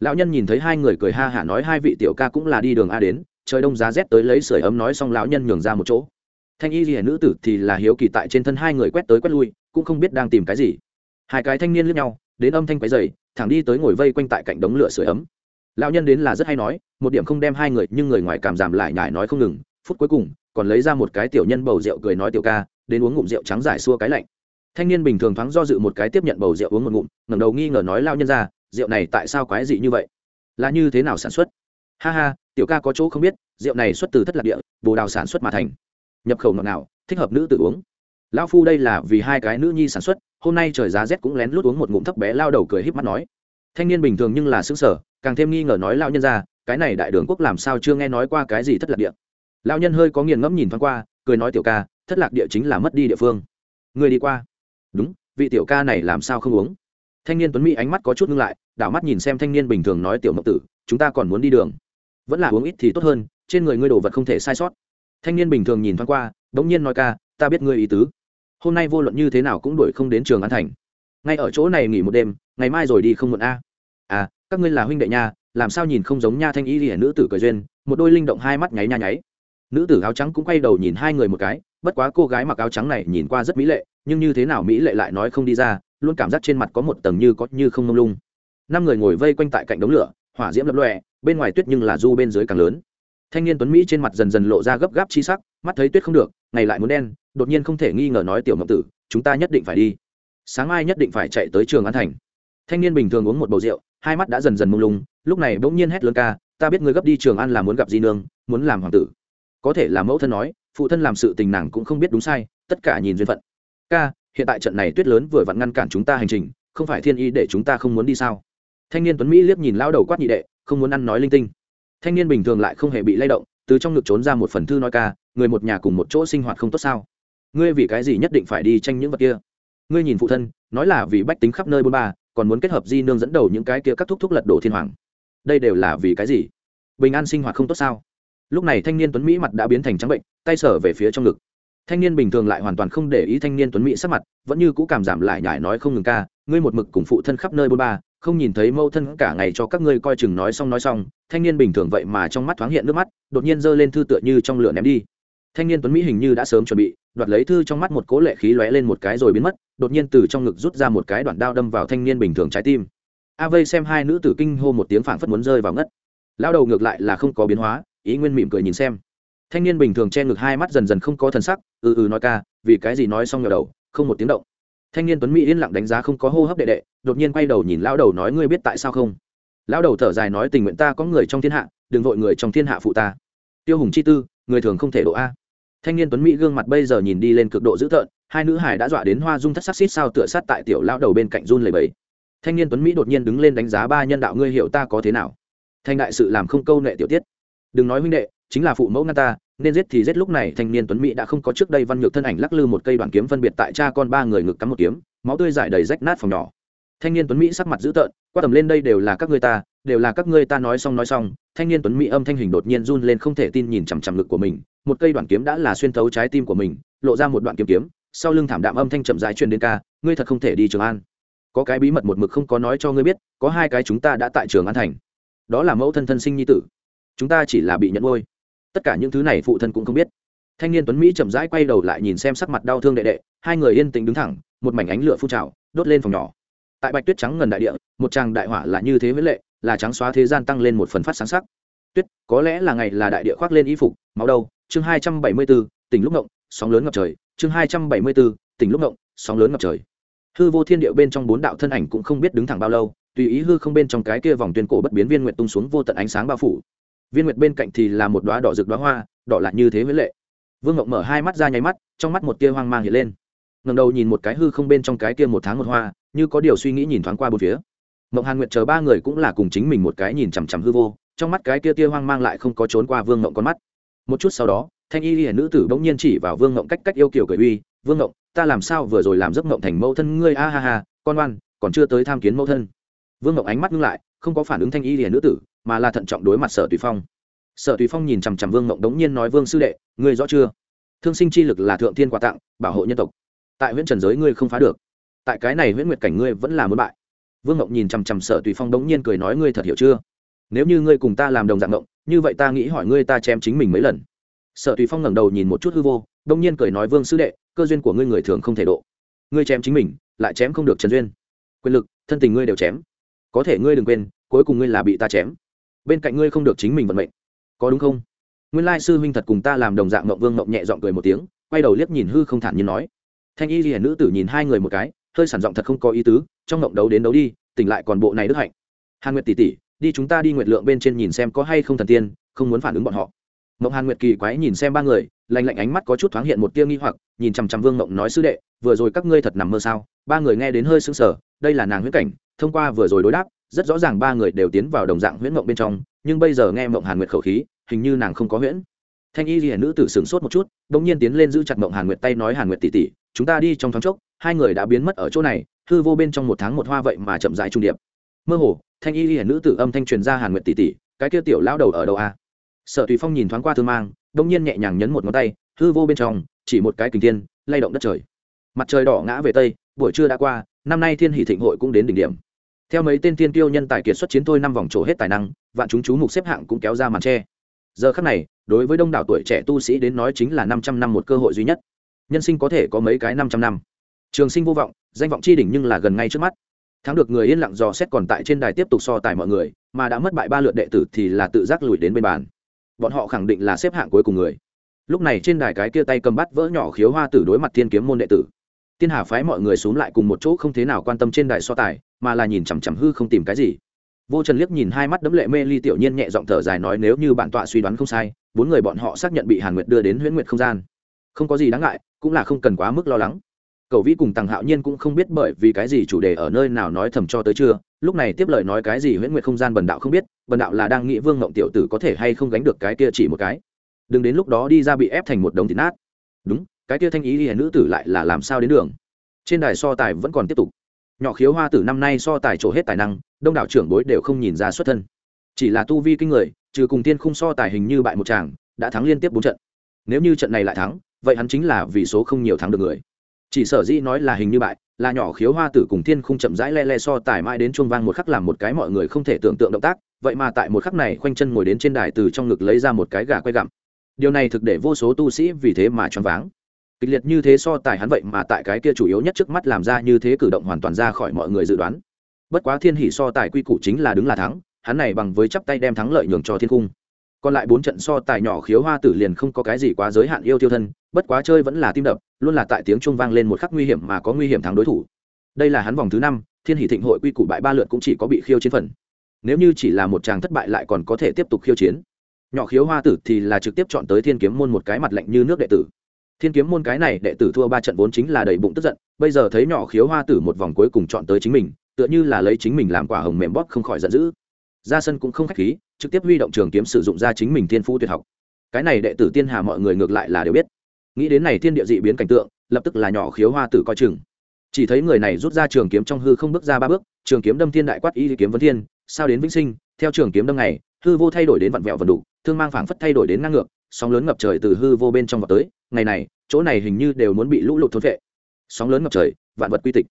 Lão nhân nhìn thấy hai người cười ha hả nói hai vị tiểu ca cũng là đi đường a đến, trời đông giá rét tới lấy sưởi ấm nói xong lão nhân nhường ra một chỗ. Thanh y rìa nữ tử thì là hiếu kỳ tại trên thân hai người quét tới quét lui, cũng không biết đang tìm cái gì. Hai cái thanh niên lướt nhau, đến âm thanh quấy dày thẳng đi tới ngồi vây quanh tại cạnh đống lửa sưởi ấm lão nhân đến là rất hay nói, một điểm không đem hai người nhưng người ngoài cảm giảm lại nhải nói không ngừng, phút cuối cùng, còn lấy ra một cái tiểu nhân bầu rượu cười nói tiểu ca, đến uống ngụm rượu trắng giải xua cái lạnh. Thanh niên bình thường thoáng do dự một cái tiếp nhận bầu rượu uống một ngụm, ngẩng đầu nghi ngờ nói lao nhân ra, rượu này tại sao quái dị như vậy? Là như thế nào sản xuất? Ha ha, tiểu ca có chỗ không biết, rượu này xuất từ thất lạc địa, bồ đào sản xuất mà thành. Nhập khẩu ngọt nào thích hợp nữ tự uống. Lão phu đây là vì hai cái nữ nhi sản xuất, hôm nay trời giá rét cũng lén lút uống một ngụm thấp bé, lao đầu cười híp mắt nói. Thanh niên bình thường nhưng là xứng sở càng thêm nghi ngờ nói lão nhân ra, cái này đại đường quốc làm sao chưa nghe nói qua cái gì thất lạc địa. Lão nhân hơi có nghiền ngẫm nhìn thoáng qua, cười nói tiểu ca, thất lạc địa chính là mất đi địa phương. Người đi qua. Đúng, vị tiểu ca này làm sao không uống? Thanh niên tuấn mỹ ánh mắt có chút ngưng lại, đảo mắt nhìn xem thanh niên bình thường nói tiểu mộng tử, chúng ta còn muốn đi đường. Vẫn là uống ít thì tốt hơn, trên người ngươi đồ vật không thể sai sót. Thanh niên bình thường nhìn thoáng qua đ ỗ n g nhiên nói ca, ta biết ngươi ý tứ. Hôm nay vô luận như thế nào cũng đuổi không đến trường an thành. Ngay ở chỗ này nghỉ một đêm, ngày mai rồi đi không muộn a. À các ngươi là huynh đệ nha, làm sao nhìn không giống nha thanh y hiển nữ tử cười duyên, một đôi linh động hai mắt nháy nha nháy. Nữ tử áo trắng cũng quay đầu nhìn hai người một cái, bất quá cô gái mặc áo trắng này nhìn qua rất mỹ lệ, nhưng như thế nào mỹ lệ lại nói không đi ra, luôn cảm giác trên mặt có một tầng như có như không mông lung. Năm người ngồi vây quanh tại cạnh đống lửa, hỏa diễm lập lòe, bên ngoài tuyết nhưng là du bên dưới càng lớn. Thanh niên tuấn mỹ trên mặt dần dần lộ ra gấp gáp chi sắc, mắt thấy tuyết không được, ngày lại muốn đen, đột nhiên không thể nghi ngờ nói tiểu ngọc tử, chúng ta nhất định phải đi. Sáng mai nhất định phải chạy tới trường an thành. Thanh niên bình thường uống một bầu rượu hai mắt đã dần dần mông lung, lúc này bỗng nhiên hét lớn ca, ta biết ngươi gấp đi trường an là muốn gặp di nương, muốn làm hoàng tử. Có thể là mẫu thân nói, phụ thân làm sự tình nàng cũng không biết đúng sai, tất cả nhìn duyên phận. Ca, hiện tại trận này tuyết lớn vừa vặn ngăn cản chúng ta hành trình, không phải thiên y để chúng ta không muốn đi sao? Thanh niên tuấn mỹ liếc nhìn lao đầu quát nhị đệ, không muốn ăn nói linh tinh. Thanh niên bình thường lại không hề bị lay động, từ trong ngực trốn ra một phần thư nói ca, người một nhà cùng một chỗ sinh hoạt không tốt sao? Ngươi vì cái gì nhất định phải đi tranh những vật kia? Ngươi nhìn phụ thân, nói là vì bách tính khắp nơi bôn ba còn muốn kết hợp di nương dẫn đầu những cái kia các thúc thúc lật đổ thiên hoàng. Đây đều là vì cái gì? Bình an sinh hoạt không tốt sao? Lúc này thanh niên tuấn mỹ mặt đã biến thành trắng bệnh, tay sở về phía trong ngực. Thanh niên bình thường lại hoàn toàn không để ý thanh niên tuấn mỹ sắc mặt, vẫn như cũ cảm giảm lại nhải nói không ngừng ca, ngươi một mực cùng phụ thân khắp nơi bôn ba, không nhìn thấy mâu thân cả ngày cho các ngươi coi chừng nói xong nói xong. Thanh niên bình thường vậy mà trong mắt thoáng hiện nước mắt, đột nhiên giơ lên thư tựa như trong lửa ném đi thanh niên tuấn mỹ hình như đã sớm chuẩn bị, đoạt lấy thư trong mắt một cố lệ khí lóe lên một cái rồi biến mất, đột nhiên từ trong ngực rút ra một cái đoạn đao đâm vào thanh niên bình thường trái tim. A vây xem hai nữ tử kinh hô một tiếng phảng phất muốn rơi vào ngất. Lao đầu ngược lại là không có biến hóa, ý nguyên mỉm cười nhìn xem. Thanh niên bình thường che ngực hai mắt dần dần không có thần sắc ừ ừ nói ca, vì cái gì nói xong nhỏ đầu, không một tiếng động. Thanh niên tuấn mỹ yên lặng đánh giá không có hô hấp đệ đệ, đột nhiên quay đầu nhìn lão đầu nói ngươi biết tại sao không? Lão đầu thở dài nói tình nguyện ta có người trong thiên hạ, đừng vội người trong thiên hạ phụ ta. Tiêu hùng chi tư, người thường không thể độ a thanh niên tuấn mỹ gương mặt bây giờ nhìn đi lên cực độ dữ tợn, hai nữ hải đã dọa đến hoa dung thất sắc xít sao tựa sát tại tiểu lão đầu bên cạnh run lầy bẫy thanh niên tuấn mỹ đột nhiên đứng lên đánh giá ba nhân đạo, ngươi hiểu ta có thế nào? Thanh đại sự làm không câu nệ tiểu tiết. Đừng nói huynh đệ, chính là phụ mẫu ngăn ta, nên giết thì giết. Lúc này thanh niên tuấn mỹ đã không có trước đây văn nhược thân ảnh lắc lư một cây đoàn kiếm phân biệt tại cha con ba người ngực cắm một kiếm, máu tươi giải đầy rách nát phòng nhỏ. Thanh niên tuấn mỹ sắc mặt dữ tợn, qua tầm lên đây đều là các ngươi ta, đều là các ngươi ta nói xong nói xong. Thanh niên tuấn mỹ âm thanh hình đột nhiên run lên không thể tin nhìn chằm chằm ngực của mình một cây đoạn kiếm đã là xuyên thấu trái tim của mình, lộ ra một đoạn kiếm kiếm, sau lưng thảm đạm âm thanh chậm rãi truyền đến ca, ngươi thật không thể đi trường an. Có cái bí mật một mực không có nói cho ngươi biết, có hai cái chúng ta đã tại trường an thành. Đó là mẫu thân thân sinh nhi tử. Chúng ta chỉ là bị nhận ngôi tất cả những thứ này phụ thân cũng không biết. Thanh niên tuấn mỹ chậm rãi quay đầu lại nhìn xem sắc mặt đau thương đệ đệ, hai người yên tĩnh đứng thẳng, một mảnh ánh lửa phun trào, đốt lên phòng nhỏ. Tại bạch tuyết trắng ngần đại địa, một tràng đại hỏa là như thế với lệ, là trắng xóa thế gian tăng lên một phần phát sáng sắc. Tuyết, có lẽ là ngày là đại địa khoác lên y phục, máu đâu chương hai trăm bảy mươi bốn, tỉnh lúc ngộng, sóng lớn ngập trời. chương hai trăm bảy mươi bốn, tỉnh lúc ngộng, sóng lớn ngập trời. Hư vô thiên địa bên trong bốn đạo thân ảnh cũng không biết đứng thẳng bao lâu, tùy ý hư không bên trong cái kia vòng tuyên cổ bất biến viên nguyệt tung xuống vô tận ánh sáng bao phủ. Viên nguyệt bên cạnh thì là một đóa đỏ rực đóa hoa, đỏ lại như thế với lệ. Vương ngộng mở hai mắt ra nháy mắt, trong mắt một tia hoang mang hiện lên. Ngẩng đầu nhìn một cái hư không bên trong cái kia một tháng một hoa, như có điều suy nghĩ nhìn thoáng qua bốn phía. Mộng hàn nguyệt chờ ba người cũng là cùng chính mình một cái nhìn chằm chằm hư vô, trong mắt cái kia tia hoang mang lại không có trốn qua vương ngộng con mắt một chút sau đó, thanh y hiển nữ tử bỗng nhiên chỉ vào vương ngộng cách cách yêu kiểu cười uy, vương ngộng, ta làm sao vừa rồi làm giấc ngộng thành mẫu thân ngươi? A ha ha, con oan, còn chưa tới tham kiến mẫu thân. Vương ngộng ánh mắt ngưng lại, không có phản ứng thanh y hiển nữ tử, mà là thận trọng đối mặt sở tùy phong. Sở tùy phong nhìn chằm chằm vương ngộng đống nhiên nói, vương sư đệ, ngươi rõ chưa? Thương sinh chi lực là thượng thiên quà tặng, bảo hộ nhân tộc. Tại huyện trần giới ngươi không phá được. Tại cái này huyện nguyệt cảnh ngươi vẫn là muốn bại. Vương ngộng nhìn chằm chằm sở tùy phong đống nhiên cười nói, ngươi thật hiểu chưa? Nếu như ngươi cùng ta làm đồng dạng ngộng, như vậy ta nghĩ hỏi ngươi ta chém chính mình mấy lần. Sở tùy phong ngẩng đầu nhìn một chút hư vô, đông nhiên cười nói, vương sư đệ, cơ duyên của ngươi người thường không thể độ. Ngươi chém chính mình, lại chém không được trần duyên. Quyền lực, thân tình ngươi đều chém. Có thể ngươi đừng quên, cuối cùng ngươi là bị ta chém. Bên cạnh ngươi không được chính mình vận mệnh. Có đúng không? Nguyên lai sư huynh thật cùng ta làm đồng dạng mộng vương mộng nhẹ giọng cười một tiếng, quay đầu liếc nhìn hư không thản nhiên nói. Thanh y hiển nữ tử nhìn hai người một cái, hơi sản giọng thật không có ý tứ, trong mộng đấu đến đấu đi, tỉnh lại còn bộ này đức hạnh. Hàn nguyệt tỷ tỷ đi chúng ta đi nguyệt lượng bên trên nhìn xem có hay không thần tiên, không muốn phản ứng bọn họ. Mộng hàn nguyệt kỳ quái nhìn xem ba người, lạnh lạnh ánh mắt có chút thoáng hiện một tia nghi hoặc, nhìn chằm chằm vương mộng nói, sư đệ, vừa rồi các ngươi thật nằm mơ sao? Ba người nghe đến hơi sững sờ, đây là nàng huyễn cảnh, thông qua vừa rồi đối đáp, rất rõ ràng ba người đều tiến vào đồng dạng huyễn mộng bên trong, nhưng bây giờ nghe mộng hàn nguyệt khẩu khí, hình như nàng không có huyễn. Thanh y ghi nữ tử sửng sốt một chút đ ỗ n g nhiên tiến lên giữ chặt mộng hàn nguyệt tay nói, hàn nguyệt tỉ tỉ chúng ta đi trong thoáng chốc, hai người đã biến mất ở chỗ này, hư vô bên trong một tháng một hoa vậy mà chậm dãi trung điệp mơ hồ, thanh y ghi nữ tử âm thanh truyền ra hàn nguyệt tỉ tỉ cái kia tiểu lao đầu ở đâu a? À? sở tùy phong nhìn thoáng qua thương mang đ ỗ n g nhiên nhẹ nhàng nhấn một ngón tay, hư vô bên trong, chỉ một cái kình thiên, lay động đất trời. Mặt trời đỏ ngã về tây, buổi trưa đã qua, năm nay thiên hỷ thịnh hội cũng đến đỉnh điểm. Theo mấy tên tiên tiêu nhân tài kiệt xuất chiến thôi năm vòng trổ hết tài năng, vạn chúng chú mục xếp hạng cũng kéo ra màn tre giờ khắc này, đối với đông đảo tuổi trẻ tu sĩ đến nói chính là năm trăm năm một cơ hội duy nhất. Nhân sinh có thể có mấy cái năm trăm năm. Trường sinh vô vọng, danh vọng chi đỉnh nhưng là gần ngay trước mắt thắng được người yên lặng dò xét còn tại trên đài tiếp tục so tài mọi người, mà đã mất bại ba lượt đệ tử thì là tự giác lùi đến bên bàn. Bọn họ khẳng định là xếp hạng cuối cùng người. Lúc này trên đài cái kia tay cầm bắt vỡ nhỏ khiếu hoa tử đối mặt thiên kiếm môn đệ tử. Tiên hà phái mọi người xuống lại cùng một chỗ không thế nào quan tâm trên đài so tài, mà là nhìn chằm chằm hư không tìm cái gì. Vô trần liếc nhìn hai mắt đấm lệ mê ly tiểu nhiên nhẹ giọng thở dài nói nếu như bản tọa suy đoán không sai, bốn người bọn họ xác nhận bị hàn nguyệt đưa đến huyễn nguyệt không gian. Không có gì đáng ngại, cũng là không cần quá mức lo lắng cầu vĩ cùng tằng hạo nhiên cũng không biết bởi vì cái gì chủ đề ở nơi nào nói thầm cho tới chưa lúc này tiếp lời nói cái gì huyễn nguyệt không gian bần đạo không biết, bần đạo là đang nghĩ vương ngộng tiểu tử có thể hay không gánh được cái kia chỉ một cái. Đừng đến lúc đó đi ra bị ép thành một đống thịt nát. Đúng, cái kia thanh ý hiền nữ tử lại là làm sao đến đường? Trên đài so tài vẫn còn tiếp tục. Nhỏ khiếu hoa tử năm nay so tài trổ hết tài năng, đông đảo trưởng bối đều không nhìn ra xuất thân. Chỉ là tu vi kinh người, trừ cùng tiên khung so tài hình như bại một chàng, đã thắng liên tiếp bốn trận. Nếu như trận này lại thắng, vậy hắn chính là vì số không nhiều thắng được người chỉ sở dĩ nói là hình như bại, là nhỏ khiếu hoa tử cùng thiên khung chậm rãi le le so tài mãi đến chuông vang một khắc làm một cái mọi người không thể tưởng tượng động tác, vậy mà tại một khắc này khoanh chân ngồi đến trên đài từ trong ngực lấy ra một cái gà quay gặm. Điều này thực để vô số tu sĩ vì thế mà choáng váng. Kịch liệt như thế so tài hắn vậy mà tại cái kia chủ yếu nhất trước mắt làm ra như thế cử động hoàn toàn ra khỏi mọi người dự đoán. Bất quá thiên hỷ so tài quy củ chính là đứng là thắng, hắn này bằng với chắp tay đem thắng lợi nhường cho thiên cung còn lại bốn trận so tài nhỏ khiếu hoa tử liền không có cái gì quá giới hạn yêu tiêu thân, bất quá chơi vẫn là tim đập, luôn là tại tiếng trung vang lên một khắc nguy hiểm mà có nguy hiểm thắng đối thủ. Đây là hắn vòng thứ năm, thiên hỷ thịnh hội quy củ bại ba lượt cũng chỉ có bị khiêu chiến phần. Nếu như chỉ là một chàng thất bại lại còn có thể tiếp tục khiêu chiến. Nhỏ khiếu hoa tử thì là trực tiếp chọn tới thiên kiếm môn một cái mặt lạnh như nước đệ tử. Thiên kiếm môn cái này đệ tử thua ba trận vốn chính là đầy bụng tức giận, bây giờ thấy nhỏ khiếu hoa tử một vòng cuối cùng chọn tới chính mình, tựa như là lấy chính mình làm quả hồng mềm bóp không khỏi giận dữ ra sân cũng không khách khí, trực tiếp huy động trường kiếm sử dụng ra chính mình thiên phú tuyệt học. Cái này đệ tử tiên hà mọi người ngược lại là đều biết. Nghĩ đến này thiên địa dị biến cảnh tượng, lập tức là nhỏ khiếu hoa tử coi chừng. Chỉ thấy người này rút ra trường kiếm trong hư không bước ra ba bước, trường kiếm đâm thiên đại quát y kiếm vấn thiên, sao đến vĩnh sinh, theo trường kiếm đâm này, hư vô thay đổi đến vặn vẹo vần đủ, thương mang phảng phất thay đổi đến ngang ngược, sóng lớn ngập trời từ hư vô bên trong vào tới, ngày này, chỗ này hình như đều muốn bị lũ lụt thốn vệ sóng lớn ngập trời, vạn vật quy tịch.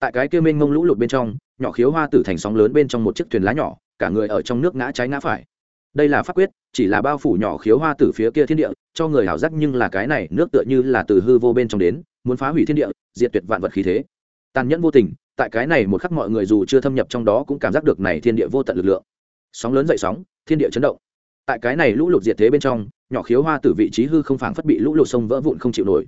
Tại cái kia mênh mông lũ lụt bên trong, nhỏ khiếu hoa tử thành sóng lớn bên trong một chiếc thuyền lá nhỏ cả người ở trong nước ngã trái ngã phải. Đây là pháp quyết, chỉ là bao phủ nhỏ khiếu hoa tử phía kia thiên địa, cho người hảo giác nhưng là cái này nước tựa như là từ hư vô bên trong đến, muốn phá hủy thiên địa, diệt tuyệt vạn vật khí thế. Tàn nhẫn vô tình, tại cái này một khắc mọi người dù chưa thâm nhập trong đó cũng cảm giác được này thiên địa vô tận lực lượng. Sóng lớn dậy sóng, thiên địa chấn động. Tại cái này lũ lụt diệt thế bên trong, nhỏ khiếu hoa tử vị trí hư không phảng phất bị lũ lụt sông vỡ vụn không chịu nổi.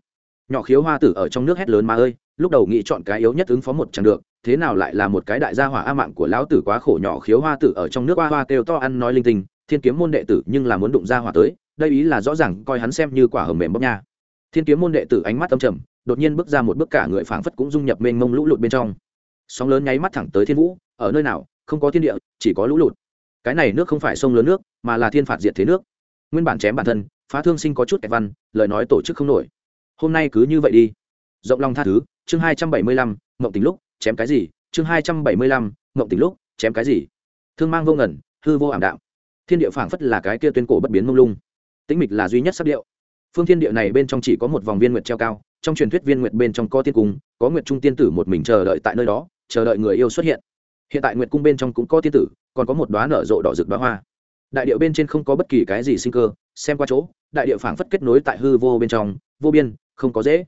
Nhỏ khiếu hoa tử ở trong nước hét lớn mà ơi lúc đầu nghĩ chọn cái yếu nhất ứng phó một chẳng được, thế nào lại là một cái đại gia hỏa a mạng của lão tử quá khổ nhỏ khiếu hoa tử ở trong nước hoa hoa kêu to ăn nói linh tinh, thiên kiếm môn đệ tử nhưng là muốn đụng ra hỏa tới, đây ý là rõ ràng coi hắn xem như quả hầm mềm bóc nha. Thiên kiếm môn đệ tử ánh mắt âm trầm, đột nhiên bước ra một bước cả người phảng phất cũng dung nhập mênh mông lũ lụt bên trong. Sóng lớn nháy mắt thẳng tới thiên vũ, ở nơi nào, không có thiên địa, chỉ có lũ lụt. Cái này nước không phải sông lớn nước, mà là thiên phạt diệt thế nước. Nguyên bản chém bản thân, phá thương sinh có chút kẹt văn, lời nói tổ chức không nổi. Hôm nay cứ như vậy đi. Rộng lòng tha thứ chương hai trăm bảy mươi lăm, mộng tình lúc, chém cái gì? chương hai trăm bảy mươi lăm, mộng tình lúc, chém cái gì? Thương mang vô ngẩn hư vô ảm đạm. Thiên địa phảng phất là cái kia tuyên cổ bất biến mông lung. Tĩnh mịch là duy nhất sắc điệu. Phương thiên địa này bên trong chỉ có một vòng viên nguyệt treo cao, trong truyền thuyết viên nguyệt bên trong có tiên cung, có nguyệt trung tiên tử một mình chờ đợi tại nơi đó, chờ đợi người yêu xuất hiện. Hiện tại nguyệt cung bên trong cũng có tiên tử, còn có một đoá nở rộ đỏ rực đoá hoa. Đại điệu bên trên không có bất kỳ cái gì sinh cơ, xem qua chỗ, đại điệu phảng phất kết nối tại hư vô bên trong, vô biên, không có dễ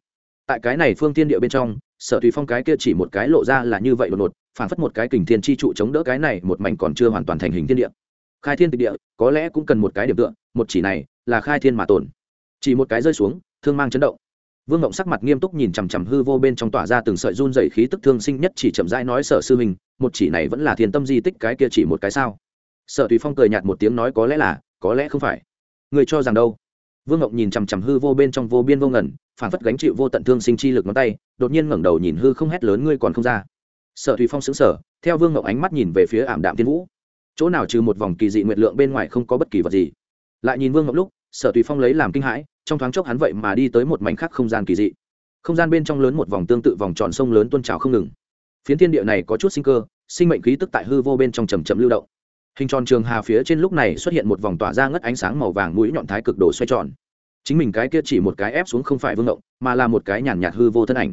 tại cái này phương tiên địa bên trong, sở tùy phong cái kia chỉ một cái lộ ra là như vậy đột ngột phảng phất một cái kình thiên chi trụ chống đỡ cái này một mảnh còn chưa hoàn toàn thành hình thiên địa. Khai thiên tịch địa, có lẽ cũng cần một cái điểm tựa, một chỉ này là khai thiên mà tồn. Chỉ một cái rơi xuống, thương mang chấn động. Vương ngộng sắc mặt nghiêm túc nhìn chằm chằm hư vô bên trong tỏa ra từng sợi run dày khí tức thương sinh nhất chỉ chậm rãi nói sở sư mình một chỉ này vẫn là thiên tâm di tích cái kia chỉ một cái sao? Sở tùy phong cười nhạt một tiếng nói có lẽ là, có lẽ không phải. Người cho rằng đâu? Vương ngộng nhìn chằm chằm hư vô bên trong vô biên vô ngẩn phản phất gánh chịu vô tận thương sinh chi lực ngón tay, đột nhiên ngẩng đầu nhìn hư không hét lớn, ngươi còn không ra? Sở Thủy phong xứng sở theo vương ngộng ánh mắt nhìn về phía ảm đạm tiên vũ. Chỗ nào trừ một vòng kỳ dị nguyệt lượng bên ngoài không có bất kỳ vật gì. Lại nhìn vương ngộng lúc, sở Thủy phong lấy làm kinh hãi, trong thoáng chốc hắn vậy mà đi tới một mảnh khác không gian kỳ dị. Không gian bên trong lớn một vòng tương tự vòng tròn sông lớn tuôn trào không ngừng. Phiến thiên địa này có chút sinh cơ, sinh mệnh khí tức tại hư vô bên trong trầm trầm lưu động. Hình tròn trường hà phía trên lúc này xuất hiện một vòng tỏa ra ngất ánh sáng màu vàng mũi nhọn thái cực đồ xoay tròn chính mình cái kia chỉ một cái ép xuống không phải vương động mà là một cái nhàn nhạt hư vô thân ảnh.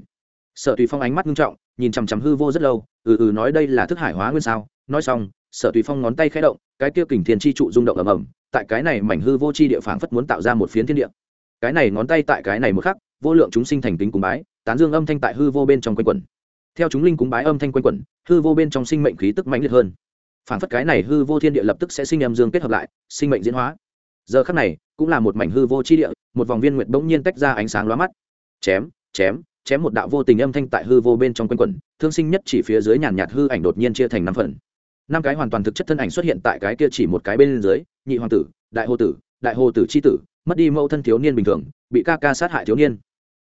Sở tùy phong ánh mắt nghiêm trọng, nhìn chằm chằm hư vô rất lâu ừ ừ nói đây là thức hải hóa nguyên sao? Nói xong, sở tùy phong ngón tay khẽ động, cái kia kình thiên chi trụ rung động ầm ầm, tại cái này mảnh hư vô chi địa phảng phất muốn tạo ra một phiến thiên địa. Cái này ngón tay tại cái này một khắc, vô lượng chúng sinh thành kính cúng bái, tán dương âm thanh tại hư vô bên trong quanh quẩn. Theo chúng linh cúng bái âm thanh quanh quẩn, hư vô bên trong sinh mệnh khí tức mạnh liệt hơn. Phảng phất cái này hư vô thiên địa lập tức sẽ sinh âm dương kết hợp lại, sinh mệnh diễn hóa. Giờ khắc này, cũng là một mảnh hư vô chi địa một vòng viên nguyệt bỗng nhiên tách ra ánh sáng lóa mắt. Chém chém chém một đạo vô tình âm thanh tại hư vô bên trong quanh quẩn, thương sinh nhất chỉ phía dưới nhàn nhạt hư ảnh đột nhiên chia thành năm phần. Năm cái hoàn toàn thực chất thân ảnh xuất hiện tại cái kia chỉ một cái bên dưới, nhị hoàng tử, đại hồ tử, đại hồ tử c h i tử, mất đi mẫu thân thiếu niên bình thường, bị ca ca sát hại thiếu niên.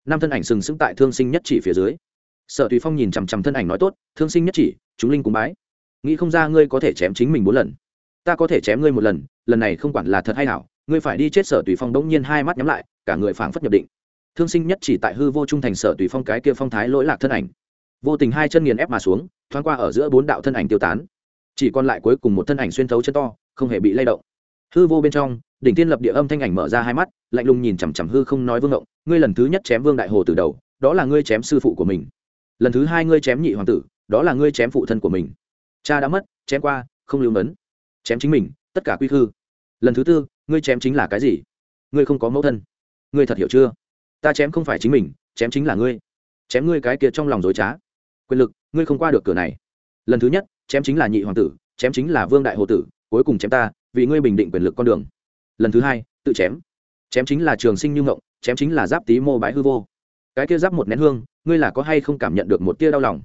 Năm thân ảnh sừng sững tại thương sinh nhất chỉ phía dưới. Sở tùy phong nhìn chằm chằm thân ảnh nói tốt, thương sinh nhất chỉ, chúng linh cúng bái. Nghĩ không ra ngươi có thể chém chính mình bốn lần. Ta có thể chém ngươi một lần lần này không quản là thật hay ảo ngươi phải đi chết sở tùy phong đống nhiên hai mắt nhắm lại, cả người phảng phất nhập định. Thương sinh nhất chỉ tại hư vô trung thành sở tùy phong cái kia phong thái lỗi lạc thân ảnh. Vô tình hai chân nghiền ép mà xuống, thoáng qua ở giữa bốn đạo thân ảnh tiêu tán. Chỉ còn lại cuối cùng một thân ảnh xuyên thấu chân to, không hề bị lay động. Hư vô bên trong, đỉnh tiên lập địa âm thanh ảnh mở ra hai mắt, lạnh lùng nhìn chằm chằm hư không nói vương động. ngươi lần thứ nhất chém vương đại hồ từ đầu, đó là ngươi chém sư phụ của mình. Lần thứ hai ngươi chém nhị hoàng tử, đó là ngươi chém phụ thân của mình. Cha đã mất, chém qua, không lưu mấn. Chém chính mình, tất cả quy khư. Lần thứ tư ngươi chém chính là cái gì? Ngươi không có mẫu thân. Ngươi thật hiểu chưa? Ta chém không phải chính mình, chém chính là ngươi. Chém ngươi cái kia trong lòng dối trá. Quyền lực, ngươi không qua được cửa này. Lần thứ nhất, chém chính là nhị hoàng tử, chém chính là vương đại hồ tử, cuối cùng chém ta, vì ngươi bình định quyền lực con đường. Lần thứ hai, tự chém. Chém chính là trường sinh như ngộng, chém chính là giáp tí mô bái hư vô. Cái kia giáp một nén hương, ngươi là có hay không cảm nhận được một tia đau lòng?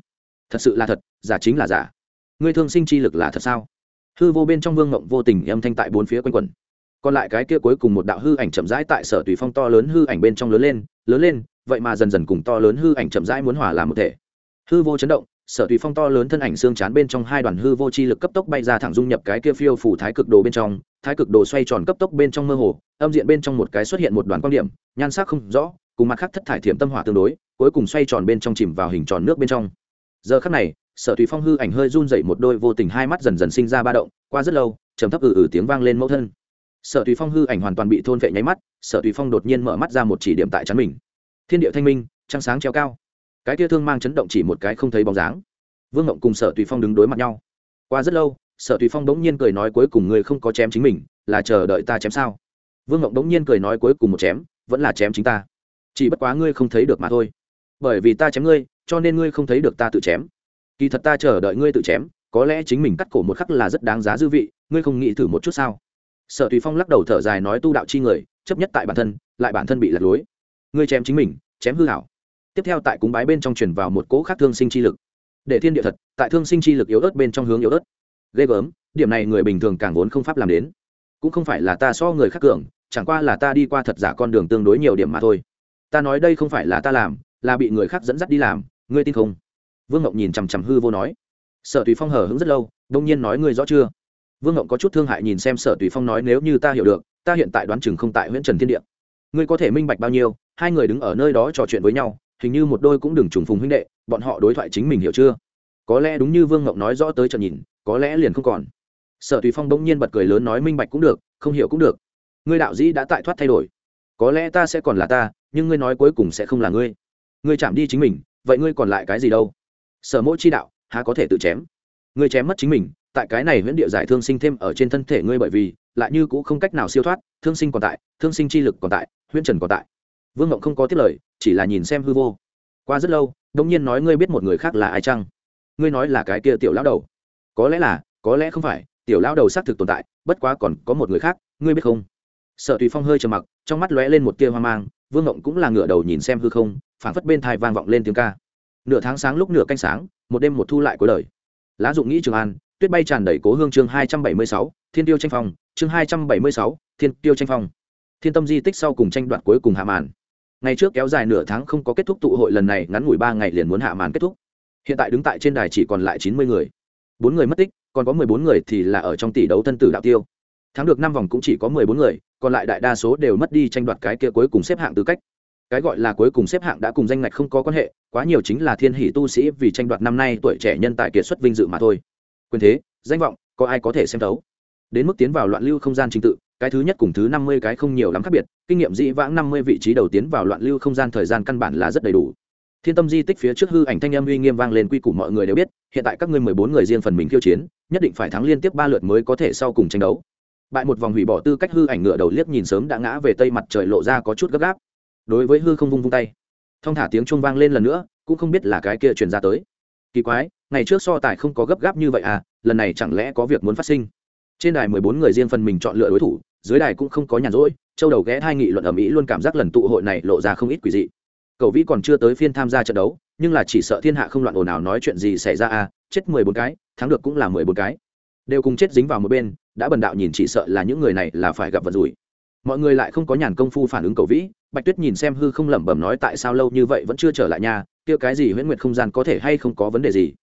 Thật sự là thật, giả chính là giả. Ngươi thương sinh chi lực là thật sao? Hư vô bên trong vương ngộng vô tình âm thanh tại bốn phía quanh quẩn còn lại cái kia cuối cùng một đạo hư ảnh chậm rãi tại sở tùy phong to lớn hư ảnh bên trong lớn lên lớn lên, vậy mà dần dần cùng to lớn hư ảnh chậm rãi muốn hòa làm một thể. Hư vô chấn động, sở tùy phong to lớn thân ảnh xương chán bên trong hai đoàn hư vô chi lực cấp tốc bay ra thẳng dung nhập cái kia phiêu phủ thái cực đồ bên trong, thái cực đồ xoay tròn cấp tốc bên trong mơ hồ, âm diện bên trong một cái xuất hiện một đoàn quan điểm, nhan sắc không rõ, cùng mặt khác thất thải thiểm tâm hỏa tương đối, cuối cùng xoay tròn bên trong chìm vào hình tròn nước bên trong. Giờ khắc này, sở tùy phong hư ảnh hơi run dậy một đôi vô tình hai mắt dần dần sinh ra ba động, qua rất lâu, trầm thấp ử ử tiếng vang lên mẫu thân sở tùy phong hư ảnh hoàn toàn bị thôn vệ nháy mắt, sở tùy phong đột nhiên mở mắt ra một chỉ điểm tại chắn mình. Thiên địa thanh minh, trăng sáng treo cao. Cái kia thương mang chấn động chỉ một cái không thấy bóng dáng. Vương ngộng cùng sở tùy phong đứng đối mặt nhau. Qua rất lâu, sở tùy phong bỗng nhiên cười nói cuối cùng ngươi không có chém chính mình, là chờ đợi ta chém sao? Vương ngộng bỗng nhiên cười nói cuối cùng một chém, vẫn là chém chính ta. Chỉ bất quá ngươi không thấy được mà thôi. Bởi vì ta chém ngươi, cho nên ngươi không thấy được ta tự chém. Kỳ thật ta chờ đợi ngươi tự chém, có lẽ chính mình cắt cổ một khắc là rất đáng giá dư vị, ngươi không nghĩ thử một chút sao? Sở tùy phong lắc đầu thở dài nói tu đạo chi người, chấp nhất tại bản thân, lại bản thân bị lật lối. Ngươi chém chính mình, chém hư hảo. Tiếp theo tại cúng bái bên trong truyền vào một cỗ khác thương sinh chi lực. Để thiên địa thật, tại thương sinh chi lực yếu ớt bên trong hướng yếu ớt. Ghê gớm, điểm này người bình thường càng vốn không pháp làm đến. Cũng không phải là ta so người khác cường, chẳng qua là ta đi qua thật giả con đường tương đối nhiều điểm mà thôi. Ta nói đây không phải là ta làm, là bị người khác dẫn dắt đi làm, ngươi tin không? Vương ngọc nhìn chằm chằm hư vô nói. Sở tùy phong hở hứng rất lâu, đông nhiên nói ngươi rõ chưa? Vương ngộng có chút thương hại nhìn xem sở tùy phong nói, nếu như ta hiểu được, ta hiện tại đoán chừng không tại huyện trần thiên địa. Ngươi có thể minh bạch bao nhiêu, hai người đứng ở nơi đó trò chuyện với nhau, hình như một đôi cũng đừng trùng phùng huynh đệ, bọn họ đối thoại chính mình hiểu chưa? Có lẽ đúng như vương ngộng nói rõ tới trận nhìn, có lẽ liền không còn. Sở tùy phong bỗng nhiên bật cười lớn nói, minh bạch cũng được, không hiểu cũng được. Ngươi đạo dĩ đã tại thoát thay đổi. Có lẽ ta sẽ còn là ta, nhưng ngươi nói cuối cùng sẽ không là ngươi. Ngươi chạm đi chính mình, vậy ngươi còn lại cái gì đâu? Sở mỗi chi đạo, há có thể tự chém? Ngươi chém mất chính mình tại cái này huyễn địa giải thương sinh thêm ở trên thân thể ngươi bởi vì, lại như cũng không cách nào siêu thoát, thương sinh còn tại, thương sinh chi lực còn tại, huyễn trần còn tại. Vương ngộng không có tiết lời, chỉ là nhìn xem hư vô. Qua rất lâu đông nhiên nói ngươi biết một người khác là ai chăng? Ngươi nói là cái kia tiểu lão đầu. Có lẽ là, có lẽ không phải, tiểu lão đầu xác thực tồn tại, bất quá còn có một người khác, ngươi biết không? Sợ tùy phong hơi trầm mặc, trong mắt lóe lên một tia hoang mang, vương ngộng cũng là ngửa đầu nhìn xem hư không, phảng phất bên thai vang vọng lên tiếng ca. Nửa tháng sáng lúc nửa canh sáng, một đêm một thu lại cuối đời. Lá dụng nghĩ trường an tuyết bay tràn đầy cố hương chương hai trăm bảy mươi sáu, thiên tiêu tranh phong, chương hai trăm bảy mươi sáu, thiên tiêu tranh phong. Thiên tâm di tích sau cùng tranh đoạt cuối cùng hạ màn. Ngày trước kéo dài nửa tháng không có kết thúc tụ hội lần này, ngắn ngủi ba ngày liền muốn hạ màn kết thúc. Hiện tại đứng tại trên đài chỉ còn lại chín mươi người. Bốn người mất tích, còn có mười bốn người thì là ở trong tỷ đấu thân tử đạo tiêu. Thắng được năm vòng cũng chỉ có mười bốn người, còn lại đại đa số đều mất đi tranh đoạt cái kia cuối cùng xếp hạng tư cách. Cái gọi là cuối cùng xếp hạng đã cùng danh ngạch không có quan hệ, quá nhiều chính là thiên hỷ tu sĩ vì tranh đoạt năm nay tuổi trẻ nhân tài kiệt xuất vinh dự mà thôi quyền thế, danh vọng, có ai có thể xem thấu. Đến mức tiến vào loạn lưu không gian trình tự, cái thứ nhất cùng thứ năm mươi cái không nhiều lắm khác biệt, kinh nghiệm dĩ vãng năm mươi vị trí đầu tiến vào loạn lưu không gian thời gian căn bản là rất đầy đủ. Thiên tâm di tích phía trước hư ảnh thanh âm uy nghiêm vang lên quy củ mọi người đều biết, hiện tại các ngươi mười bốn người riêng phần mình khiêu chiến, nhất định phải thắng liên tiếp ba lượt mới có thể sau cùng tranh đấu. Bại một vòng hủy bỏ tư cách hư ảnh ngựa đầu liếc nhìn sớm đã ngã về tây mặt trời lộ ra có chút gấp gáp. Đối với hư không vung vung tay thong thả tiếng chuông vang lên lần nữa, cũng không biết là cái kia truyền ra tới. Kỳ quái ngày trước so tài không có gấp gáp như vậy à lần này chẳng lẽ có việc muốn phát sinh? Trên đài mười bốn người riêng phần mình chọn lựa đối thủ, dưới đài cũng không có nhàn rỗi, châu đầu ghé hai nghị luận ở mỹ luôn cảm giác lần tụ hội này lộ ra không ít quỷ dị. Cầu vĩ còn chưa tới phiên tham gia trận đấu, nhưng là chỉ sợ thiên hạ không loạn ồn nào nói chuyện gì xảy ra à chết mười bốn cái, thắng được cũng là mười bốn cái. Đều cùng chết dính vào một bên, đã bần đạo nhìn chỉ sợ là những người này là phải gặp vật rủi. Mọi người lại không có nhàn công phu phản ứng cầu vĩ, bạch tuyết nhìn xem hư không lẩm bẩm nói tại sao lâu như vậy vẫn chưa trở lại nhà, kia cái gì huyễn nguyệt không gian có thể hay không có vấn đề gì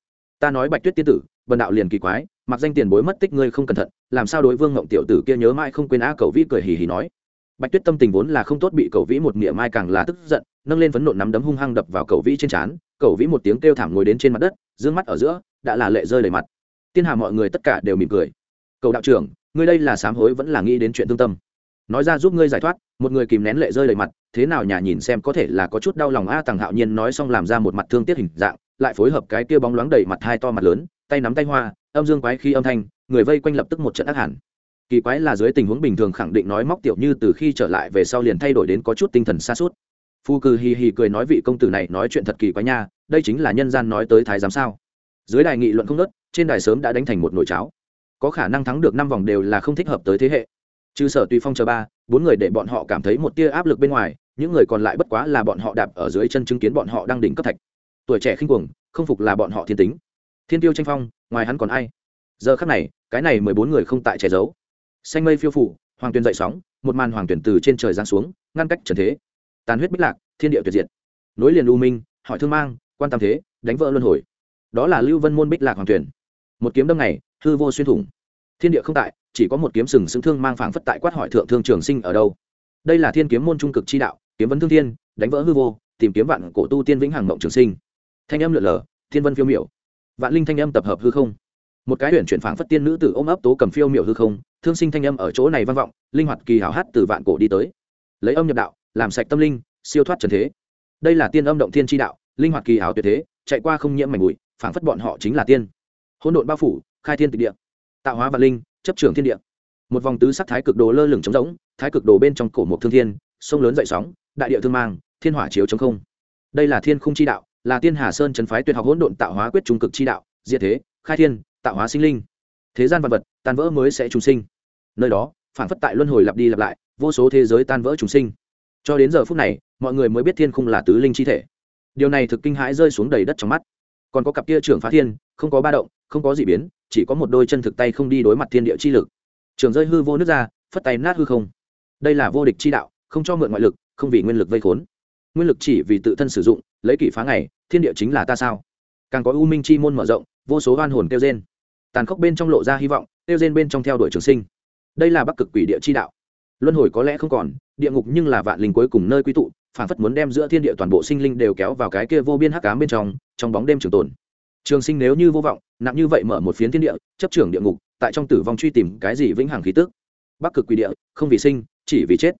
ta nói bạch tuyết tiên tử bần đạo liền kỳ quái, mặc danh tiền bối mất tích ngươi không cẩn thận, làm sao đối vương ngộng tiểu tử kia nhớ mãi không quên á cầu vĩ cười hì hì nói. Bạch tuyết tâm tình vốn là không tốt bị cầu vĩ một miệng mai càng là tức giận, nâng lên phấn nộ nắm đấm hung hăng đập vào cầu vĩ trên trán, cầu vĩ một tiếng kêu thảm ngồi đến trên mặt đất d ư ơ n g mắt ở giữa, đã là lệ rơi đầy mặt. Tiên hà mọi người tất cả đều mỉm cười. Cầu đạo trưởng, ngươi đây là sám hối vẫn là nghĩ đến chuyện tương tâm. Nói ra giúp ngươi giải thoát, một người kìm nén lệ rơi đầy mặt, thế nào nhà nhìn xem có thể là có chút đau lòng a, tằng hạo nhiên nói xong làm ra một mặt thương tiếc hình dạng lại phối hợp cái kia bóng loáng đầy mặt hai to mặt lớn, tay nắm tay hoa, âm dương quái khi âm thanh, người vây quanh lập tức một trận ác hẳn. Kỳ quái là dưới tình huống bình thường khẳng định nói móc tiểu như từ khi trở lại về sau liền thay đổi đến có chút tinh thần xa suốt. Phu cư hì hì cười nói vị công tử này nói chuyện thật kỳ quái nha, đây chính là nhân gian nói tới thái giám sao. Dưới đài nghị luận không nớt trên đài sớm đã đánh thành một nồi cháo. Có khả năng thắng được năm vòng đều là không thích hợp tới thế hệ. Trừ sở tùy phong chờ ba, bốn người để bọn họ cảm thấy một tia áp lực bên ngoài, những người còn lại bất quá là bọn họ đạp ở dưới chân chứng kiến bọn họ đang đỉnh cấp thạch tuổi trẻ khinh cuồng, không phục là bọn họ thiên tính. Thiên tiêu tranh phong, ngoài hắn còn ai? Giờ khắc này, cái này mười bốn người không tại che giấu. Xanh mây phiêu phủ, hoàng tuyền dậy sóng, một màn hoàng tuyển từ trên trời giáng xuống, ngăn cách trần thế. Tàn huyết bích lạc, thiên địa tuyệt diệt. Nối liền u minh, hỏi thương mang, quan tam thế, đánh vỡ luân hồi. Đó là lưu vân môn bích lạc hoàng tuyển một kiếm đâm này, hư vô xuyên thủng. Thiên địa không tại, chỉ có một kiếm sừng sững thương mang phảng phất tại quát hỏi thượng thương trường sinh ở đâu. Đây là thiên kiếm môn trung cực chi đạo, kiếm vấn thương thiên, đánh vỡ hư vô, tìm kiếm vạn cổ tu tiên vĩnh hằng mộng trường sinh thanh âm lượn lờ, thiên vân phiêu miểu. Vạn linh thanh âm tập hợp hư không. Một cái huyền chuyển phảng phất tiên nữ tử ôm ấp tố cầm phiêu miểu hư không, thương sinh thanh âm ở chỗ này vang vọng, linh hoạt kỳ hào hát từ vạn cổ đi tới. Lấy âm nhập đạo, làm sạch tâm linh, siêu thoát trần thế. Đây là tiên âm động thiên tri đạo, linh hoạt kỳ hảo tuyệt thế, chạy qua không nhiễm mảnh bụi, phảng phất bọn họ chính là tiên. Hỗn độn bao phủ, khai thiên tịch địa. Tạo hóa vạn linh, chấp trường thiên địa. Một vòng tứ sắc thái cực đồ lơ lửng trống rỗng, thái cực đồ bên trong cổ một thương thiên, sông lớn dậy sóng, đại địa thương mang, thiên hỏa chiếu chống không. Đây là thiên khung chi đạo là tiên hà sơn trấn phái tuyệt học hỗn độn tạo hóa quyết trung cực chi đạo, diệt thế, khai thiên, tạo hóa sinh linh. Thế gian vật vật, tan vỡ mới sẽ trùng sinh. Nơi đó phản phất tại luân hồi lặp đi lặp lại, vô số thế giới tan vỡ trùng sinh. Cho đến giờ phút này, mọi người mới biết thiên khung là tứ linh chi thể. Điều này thực kinh hãi rơi xuống đầy đất trong mắt. Còn có cặp kia trưởng phá thiên, không có ba động, không có gì biến, chỉ có một đôi chân thực tay không đi đối mặt thiên địa chi lực. Trường rơi hư vô nước ra, phất tay nát hư không. Đây là vô địch chi đạo, không cho mượn ngoại lực, không vì nguyên lực vây khốn. Nguyên lực chỉ vì tự thân sử dụng, lấy kỷ phá ngày thiên địa chính là ta sao? Càng có u minh chi môn mở rộng, vô số oan hồn kêu gen tàn khốc bên trong lộ ra hy vọng, kêu gen bên trong theo đuổi trường sinh. Đây là bắc cực quỷ địa chi đạo. Luân hồi có lẽ không còn, địa ngục nhưng là vạn linh cuối cùng nơi quy tụ, phản phất muốn đem giữa thiên địa toàn bộ sinh linh đều kéo vào cái kia vô biên hắc cám bên trong trong bóng đêm trường tồn. Trường sinh nếu như vô vọng, nặng như vậy mở một phiến thiên địa, chấp trưởng địa ngục, tại trong tử vong truy tìm cái gì vĩnh hằng khí tức? Bắc cực quỷ địa, không vì sinh, chỉ vì chết.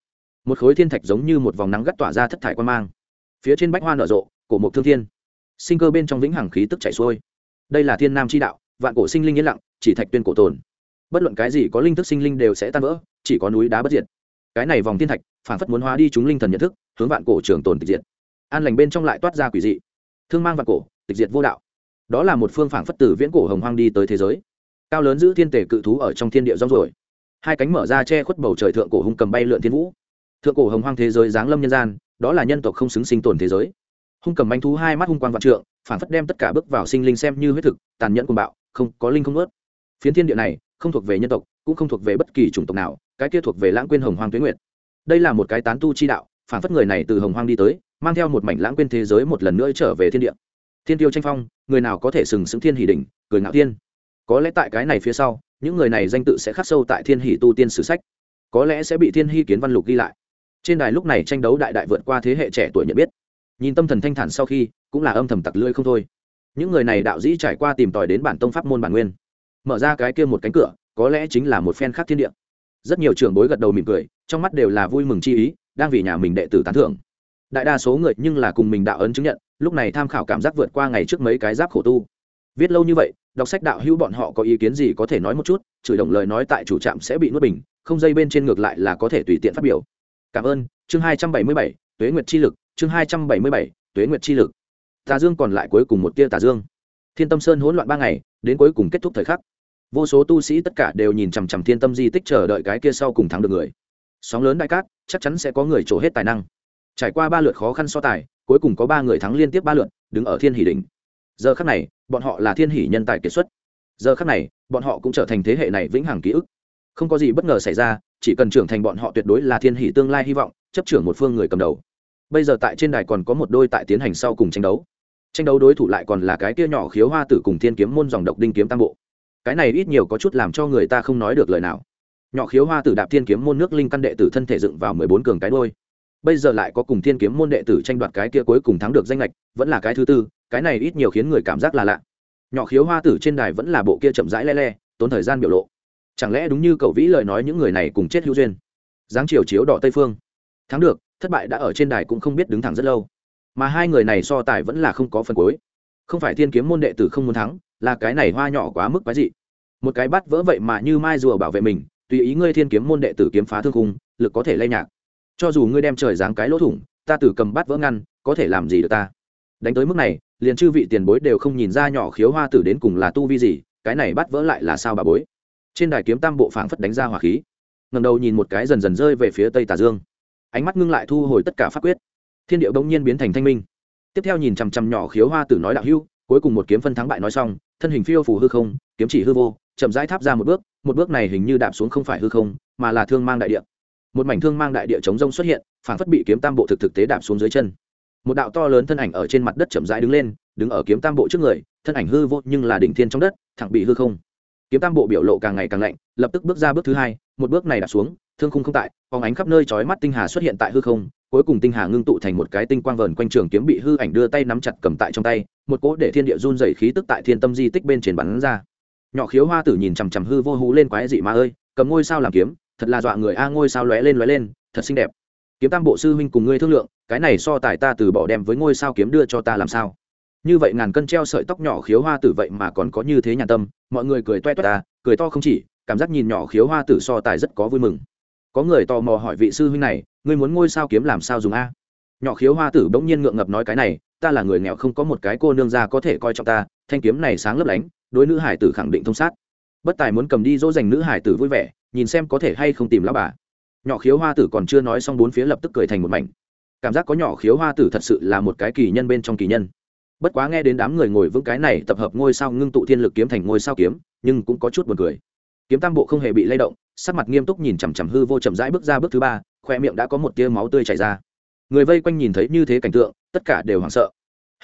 Một khối thiên thạch giống như một vòng nắng gắt tỏa ra thất thải quan mang. Phía trên bách hoa nở rộ, cổ mộc thương thiên sinh cơ bên trong vĩnh hằng khí tức chảy xuôi. Đây là thiên nam chi đạo, vạn cổ sinh linh yên lặng, chỉ thạch tuyên cổ tồn. Bất luận cái gì có linh thức sinh linh đều sẽ tan vỡ, chỉ có núi đá bất diệt. Cái này vòng thiên thạch phản phất muốn hóa đi chúng linh thần nhận thức, hướng vạn cổ trường tồn tịch diệt. An lành bên trong lại toát ra quỷ dị. Thương mang vạn cổ, tịch diệt vô đạo. Đó là một phương phản phất từ viễn cổ hồng hoang đi tới thế giới. Cao lớn giữ thiên tể cự thú ở trong thiên địa rong rồi hai cánh mở ra che khuất bầu trời thượng cổ hung cầm bay lượn thiên vũ. Thượng cổ hồng hoang thế giới giáng lâm nhân gian, đó là nhân tộc không xứng sinh tồn thế giới hung cầm manh thú hai mắt hung quang vạn trượng phản phất đem tất cả bước vào sinh linh xem như huyết thực, tàn nhẫn cuồng bạo, không, có linh không ướt phiến thiên địa này, không thuộc về nhân tộc, cũng không thuộc về bất kỳ chủng tộc nào, cái kia thuộc về lãng quên hồng hoang tuyến nguyệt. Đây là một cái tán tu chi đạo phản phất người này từ hồng hoang đi tới, mang theo một mảnh lãng quên thế giới một lần nữa trở về thiên địa. Thiên tiêu tranh phong, người nào có thể sừng sững thiên hỷ đỉnh, cười ngạo thiên. Có lẽ tại cái này phía sau, những người này danh tự sẽ khắc sâu tại thiên hỷ tu tiên sử sách. Có lẽ sẽ bị thiên hy kiến văn lục ghi lại. Trên đài lúc này tranh đấu đại đại vượt qua thế hệ trẻ tuổi nhận biết nhìn tâm thần thanh thản sau khi, cũng là âm thầm tặc lưỡi không thôi. Những người này đạo dĩ trải qua tìm tòi đến bản tông pháp môn bản nguyên. Mở ra cái kia một cánh cửa, có lẽ chính là một phen khác thiên địa. Rất nhiều trưởng bối gật đầu mỉm cười, trong mắt đều là vui mừng chi ý, đang vì nhà mình đệ tử tán thưởng. Đại đa số người nhưng là cùng mình đạo ấn chứng nhận, lúc này tham khảo cảm giác vượt qua ngày trước mấy cái giáp khổ tu. Viết lâu như vậy, đọc sách đạo hữu bọn họ có ý kiến gì có thể nói một chút, chửi động lời nói tại chủ trạm sẽ bị nuốt bình, không dây bên trên ngược lại là có thể tùy tiện phát biểu. Cảm ơn, chương hai trăm bảy mươi bảy, tuế nguyệt chi lực chương hai trăm bảy mươi bảy, tuế nguyệt chi lực. Tà dương còn lại cuối cùng một tia tà dương. Thiên tâm sơn hỗn loạn ba ngày, đến cuối cùng kết thúc thời khắc. Vô số tu sĩ tất cả đều nhìn chằm chằm thiên tâm di tích chờ đợi cái kia sau cùng thắng được người. Sóng lớn đại cát, chắc chắn sẽ có người trổ hết tài năng. Trải qua ba lượt khó khăn so tài, cuối cùng có ba người thắng liên tiếp ba lượt, đứng ở thiên hỷ đỉnh. Giờ khắc này, bọn họ là thiên hỷ nhân tài kiệt xuất. Giờ khắc này, bọn họ cũng trở thành thế hệ này vĩnh hằng ký ức. Không có gì bất ngờ xảy ra, chỉ cần trưởng thành bọn họ tuyệt đối là thiên hỷ tương lai hy vọng, chấp trưởng một phương người cầm đầu bây giờ tại trên đài còn có một đôi tại tiến hành sau cùng tranh đấu. Tranh đấu đối thủ lại còn là cái kia nhỏ khiếu hoa tử cùng thiên kiếm môn dòng độc đinh kiếm tam bộ. Cái này ít nhiều có chút làm cho người ta không nói được lời nào. Nhỏ khiếu hoa tử đạp thiên kiếm môn nước linh căn đệ tử thân thể dựng vào mười bốn cường cái đôi. Bây giờ lại có cùng thiên kiếm môn đệ tử tranh đoạt cái kia cuối cùng thắng được danh lệch, vẫn là cái thứ tư, cái này ít nhiều khiến người cảm giác là lạ. Nhỏ khiếu hoa tử trên đài vẫn là bộ kia chậm rãi le le, tốn thời gian biểu lộ. Chẳng lẽ đúng như cậu vĩ lời nói những người này cùng chết hữu duyên? Giáng chiều chiếu đỏ tây phương. Thắng được thất bại đã ở trên đài cũng không biết đứng thẳng rất lâu. Mà hai người này so tài vẫn là không có phần cuối. Không phải thiên kiếm môn đệ tử không muốn thắng, là cái này hoa nhỏ quá mức quái dị. Một cái bắt vỡ vậy mà như mai rùa bảo vệ mình, tùy ý ngươi thiên kiếm môn đệ tử kiếm phá thương khung, lực có thể lay nhạc. Cho dù ngươi đem trời giáng cái lỗ thủng, ta tử cầm bắt vỡ ngăn, có thể làm gì được ta? Đánh tới mức này, liền chư vị tiền bối đều không nhìn ra nhỏ khiếu hoa tử đến cùng là tu vi gì, cái này bắt vỡ lại là sao bà bối? Trên đài kiếm tam bộ phảng phất đánh ra hỏa khí. Ngầm đầu nhìn một cái dần dần rơi về phía tây tà dương ánh mắt ngưng lại thu hồi tất cả pháp quyết. Thiên điệu bỗng nhiên biến thành thanh minh. Tiếp theo nhìn chằm chằm nhỏ khiếu hoa tử nói đạo hưu cuối cùng một kiếm phân thắng bại nói xong, thân hình phiêu phù hư không, kiếm chỉ hư vô, chậm rãi tháp ra một bước một bước này hình như đạp xuống không phải hư không, mà là thương mang đại địa. Một mảnh thương mang đại địa chống rông xuất hiện, phảng phất bị kiếm tam bộ thực thực tế đạp xuống dưới chân. Một đạo to lớn thân ảnh ở trên mặt đất chậm rãi đứng lên, đứng ở kiếm tam bộ trước người, thân ảnh hư vô nhưng là đỉnh thiên trong đất, thẳng bị hư không. Kiếm tam bộ biểu lộ càng ngày càng lạnh, lập tức bước ra bước thứ hai, một bước này đạp xuống thương khung không tại phóng ánh khắp nơi chói mắt tinh hà xuất hiện tại hư không, cuối cùng tinh hà ngưng tụ thành một cái tinh quang vờn quanh trường kiếm bị hư ảnh đưa tay nắm chặt cầm tại trong tay, một cỗ để thiên địa run dày khí tức tại thiên tâm di tích bên trên bắn ra. Nhỏ khiếu hoa tử nhìn chằm chằm hư vô hú lên quái dị mà ơi, cầm ngôi sao làm kiếm, thật là dọa người a, ngôi sao lóe lên lóe lên, thật xinh đẹp. Kiếm tam bộ sư huynh cùng ngươi thương lượng, cái này so tài ta từ bỏ đem với ngôi sao kiếm đưa cho ta làm sao? Như vậy ngàn cân treo sợi tóc nhỏ khiếu hoa tử vậy mà còn có như thế nhà tâm, mọi người cười toe toét ta cười to không chỉ, cảm giác nhìn nhỏ khiếu hoa tử so tài rất có vui mừng có người tò mò hỏi vị sư huynh này, ngươi muốn ngôi sao kiếm làm sao dùng a? Nhỏ khiếu hoa tử bỗng nhiên ngượng ngập nói cái này, ta là người nghèo không có một cái cô nương ra có thể coi trọng ta, thanh kiếm này sáng lấp lánh, đối nữ hải tử khẳng định thông sát. Bất tài muốn cầm đi dỗ dành nữ hải tử vui vẻ, nhìn xem có thể hay không tìm lão bà. Nhỏ khiếu hoa tử còn chưa nói xong bốn phía lập tức cười thành một mảnh. Cảm giác có nhỏ khiếu hoa tử thật sự là một cái kỳ nhân bên trong kỳ nhân. Bất quá nghe đến đám người ngồi vững cái này tập hợp ngôi sao ngưng tụ thiên lực kiếm thành ngôi sao kiếm, nhưng cũng có chút buồn cười kiếm tam bộ không hề bị lay động, sắc mặt nghiêm túc nhìn chằm chằm hư vô chậm rãi bước ra bước thứ ba, khoe miệng đã có một tia máu tươi chảy ra. Người vây quanh nhìn thấy như thế cảnh tượng, tất cả đều hoảng sợ.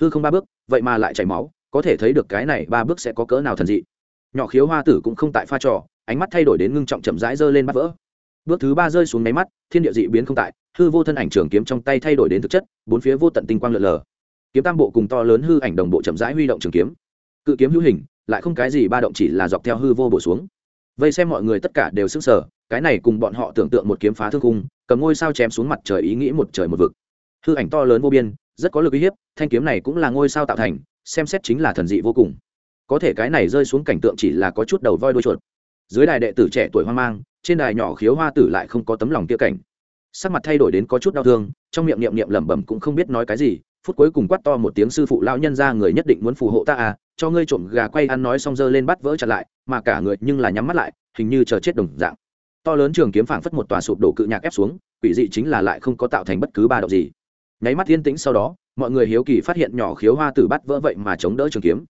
Hư không ba bước, vậy mà lại chảy máu, có thể thấy được cái này ba bước sẽ có cỡ nào thần dị. Nhỏ khiếu hoa tử cũng không tại pha trò, ánh mắt thay đổi đến ngưng trọng chậm rãi giơ lên bắt vỡ. Bước thứ ba rơi xuống máy mắt, thiên địa dị biến không tại, hư vô thân ảnh trường kiếm trong tay thay đổi đến thực chất, bốn phía vô tận tinh quang lượn lờ. Kiếm tam bộ cùng to lớn hư ảnh đồng bộ chậm rãi huy động trường kiếm. Cự kiếm hữu hình, lại không cái gì ba động chỉ là dọc theo hư vô bổ xuống vây xem mọi người tất cả đều sức sở cái này cùng bọn họ tưởng tượng một kiếm phá thương cung cầm ngôi sao chém xuống mặt trời ý nghĩ một trời một vực. Hư ảnh to lớn vô biên, rất có lực uy hiếp, thanh kiếm này cũng là ngôi sao tạo thành, xem xét chính là thần dị vô cùng. Có thể cái này rơi xuống cảnh tượng chỉ là có chút đầu voi đuôi chuột. Dưới đài đệ tử trẻ tuổi hoang mang, trên đài nhỏ khiếu hoa tử lại không có tấm lòng kia cảnh. Sắc mặt thay đổi đến có chút đau thương, trong miệng niệm niệm lẩm bẩm cũng không biết nói cái gì phút cuối cùng quát to một tiếng sư phụ lão nhân ra, người nhất định muốn phù hộ ta à cho ngươi trộm gà quay ăn nói xong dơ lên bắt vỡ chặt lại, mà cả người nhưng là nhắm mắt lại, hình như chờ chết đồng dạng. To lớn trường kiếm phảng phất một tòa sụp đổ cự nhạc ép xuống, quỷ dị chính là lại không có tạo thành bất cứ ba động gì. Nháy mắt yên tĩnh sau đó, mọi người hiếu kỳ phát hiện nhỏ khiếu hoa tử bắt vỡ vậy mà chống đỡ trường kiếm.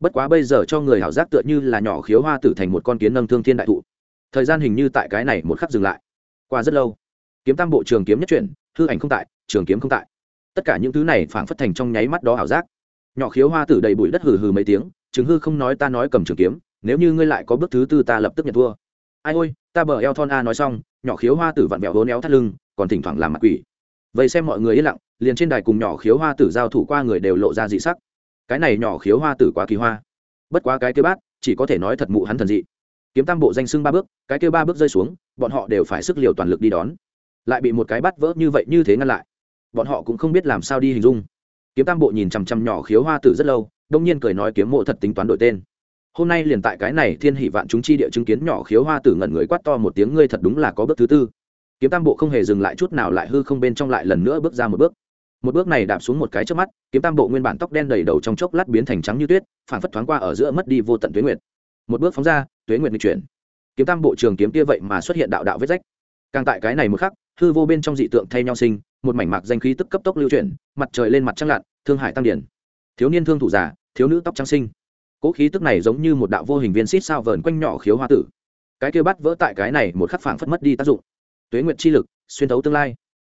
Bất quá bây giờ cho người hảo giác tựa như là nhỏ khiếu hoa tử thành một con kiến nâng thương thiên đại thụ. Thời gian hình như tại cái này một khắc dừng lại. Qua rất lâu, kiếm tam bộ trường kiếm nhất chuyển, hư ảnh không tại, trường kiếm không tại tất cả những thứ này phảng phất thành trong nháy mắt đó ảo giác. Nhỏ khiếu hoa tử đầy bụi đất hừ hừ mấy tiếng chứng hư không nói ta nói cầm trường kiếm, nếu như ngươi lại có bước thứ tư ta lập tức nhận thua. Ai ôi, ta bờ eo thon a nói xong, nhỏ khiếu hoa tử vặn vẹo hố néo thắt lưng, còn thỉnh thoảng làm mặt quỷ. Vậy xem mọi người yên lặng, liền trên đài cùng nhỏ khiếu hoa tử giao thủ qua người đều lộ ra dị sắc. Cái này nhỏ khiếu hoa tử quá kỳ hoa. Bất quá cái kia bát, chỉ có thể nói thật mụ hắn thần dị. Kiếm tam bộ danh xưng ba bước, cái kia ba bước rơi xuống, bọn họ đều phải sức liều toàn lực đi đón. Lại bị một cái bắt vỡ như vậy như thế ngăn lại bọn họ cũng không biết làm sao đi hình dung. Kiếm tam bộ nhìn chằm chằm nhỏ khiếu hoa tử rất lâu, đông nhiên cười nói kiếm mộ thật tính toán đổi tên. Hôm nay liền tại cái này thiên hỷ vạn chúng chi địa chứng kiến nhỏ khiếu hoa tử ngẩn người quát to một tiếng, ngươi thật đúng là có bước thứ tư. Kiếm tam bộ không hề dừng lại chút nào lại hư không bên trong lại lần nữa bước ra một bước. Một bước này đạp xuống một cái trước mắt, kiếm tam bộ nguyên bản tóc đen đầy đầu trong chốc lát biến thành trắng như tuyết, phản phất thoáng qua ở giữa mất đi vô tận tuế nguyệt. Một bước phóng ra, tuế nguyệt nghịch chuyển. Kiếm tam bộ trường kiếm kia vậy mà xuất hiện đạo đạo vết rách. Càng tại cái này một khắc, hư vô bên trong dị tượng thay nhau sinh một mảnh mạc danh khí tức cấp tốc lưu chuyển, mặt trời lên mặt trăng lặn, thương hải tăng điển. Thiếu niên thương thủ giả thiếu nữ tóc trắng sinh cỗ khí tức này giống như một đạo vô hình viên xít sao vờn quanh nhỏ khiếu hoa tử. Cái kia bắt vỡ tại cái này một khắc phảng phất mất đi tác dụng. Tuế nguyệt chi lực, xuyên thấu tương lai.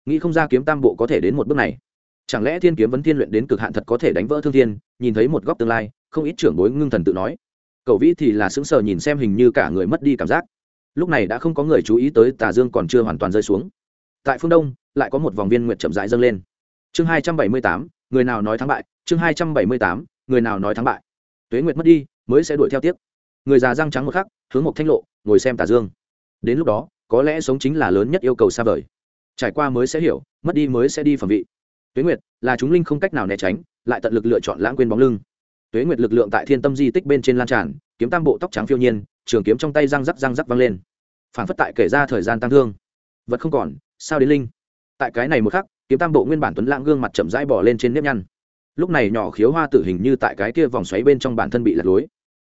Nghĩ không ra kiếm tam bộ có thể đến một bước này. Chẳng lẽ thiên kiếm vấn thiên luyện đến cực hạn thật có thể đánh vỡ thương thiên, nhìn thấy một góc tương lai, không ít trưởng bối ngưng thần tự nói. Cậu vĩ thì là sững sờ nhìn xem hình như cả người mất đi cảm giác. Lúc này đã không có người chú ý tới tà dương còn chưa hoàn toàn rơi xuống tại phương đông lại có một vòng viên nguyệt chậm rãi dâng lên chương hai trăm bảy mươi tám người nào nói thắng bại chương hai trăm bảy mươi tám người nào nói thắng bại tuế nguyệt mất đi mới sẽ đuổi theo tiếp người già răng trắng một khắc hướng một thanh lộ ngồi xem tà dương đến lúc đó có lẽ sống chính là lớn nhất yêu cầu xa vời trải qua mới sẽ hiểu mất đi mới sẽ đi phẩm vị tuế nguyệt là chúng linh không cách nào né tránh lại tận lực lựa chọn lãng quên bóng lưng tuế nguyệt lực lượng tại thiên tâm di tích bên trên lan tràn kiếm tam bộ tóc trắng phiêu nhiên trường kiếm trong tay răng rắc răng rắc văng lên phản phất tại kể ra thời gian tăng thương vật không còn sao đến linh? Tại cái này một khắc, kiếm tam bộ nguyên bản tuấn lãng gương mặt chậm rãi bỏ lên trên nếp nhăn. Lúc này nhỏ khiếu hoa tử hình như tại cái kia vòng xoáy bên trong bản thân bị lật lối.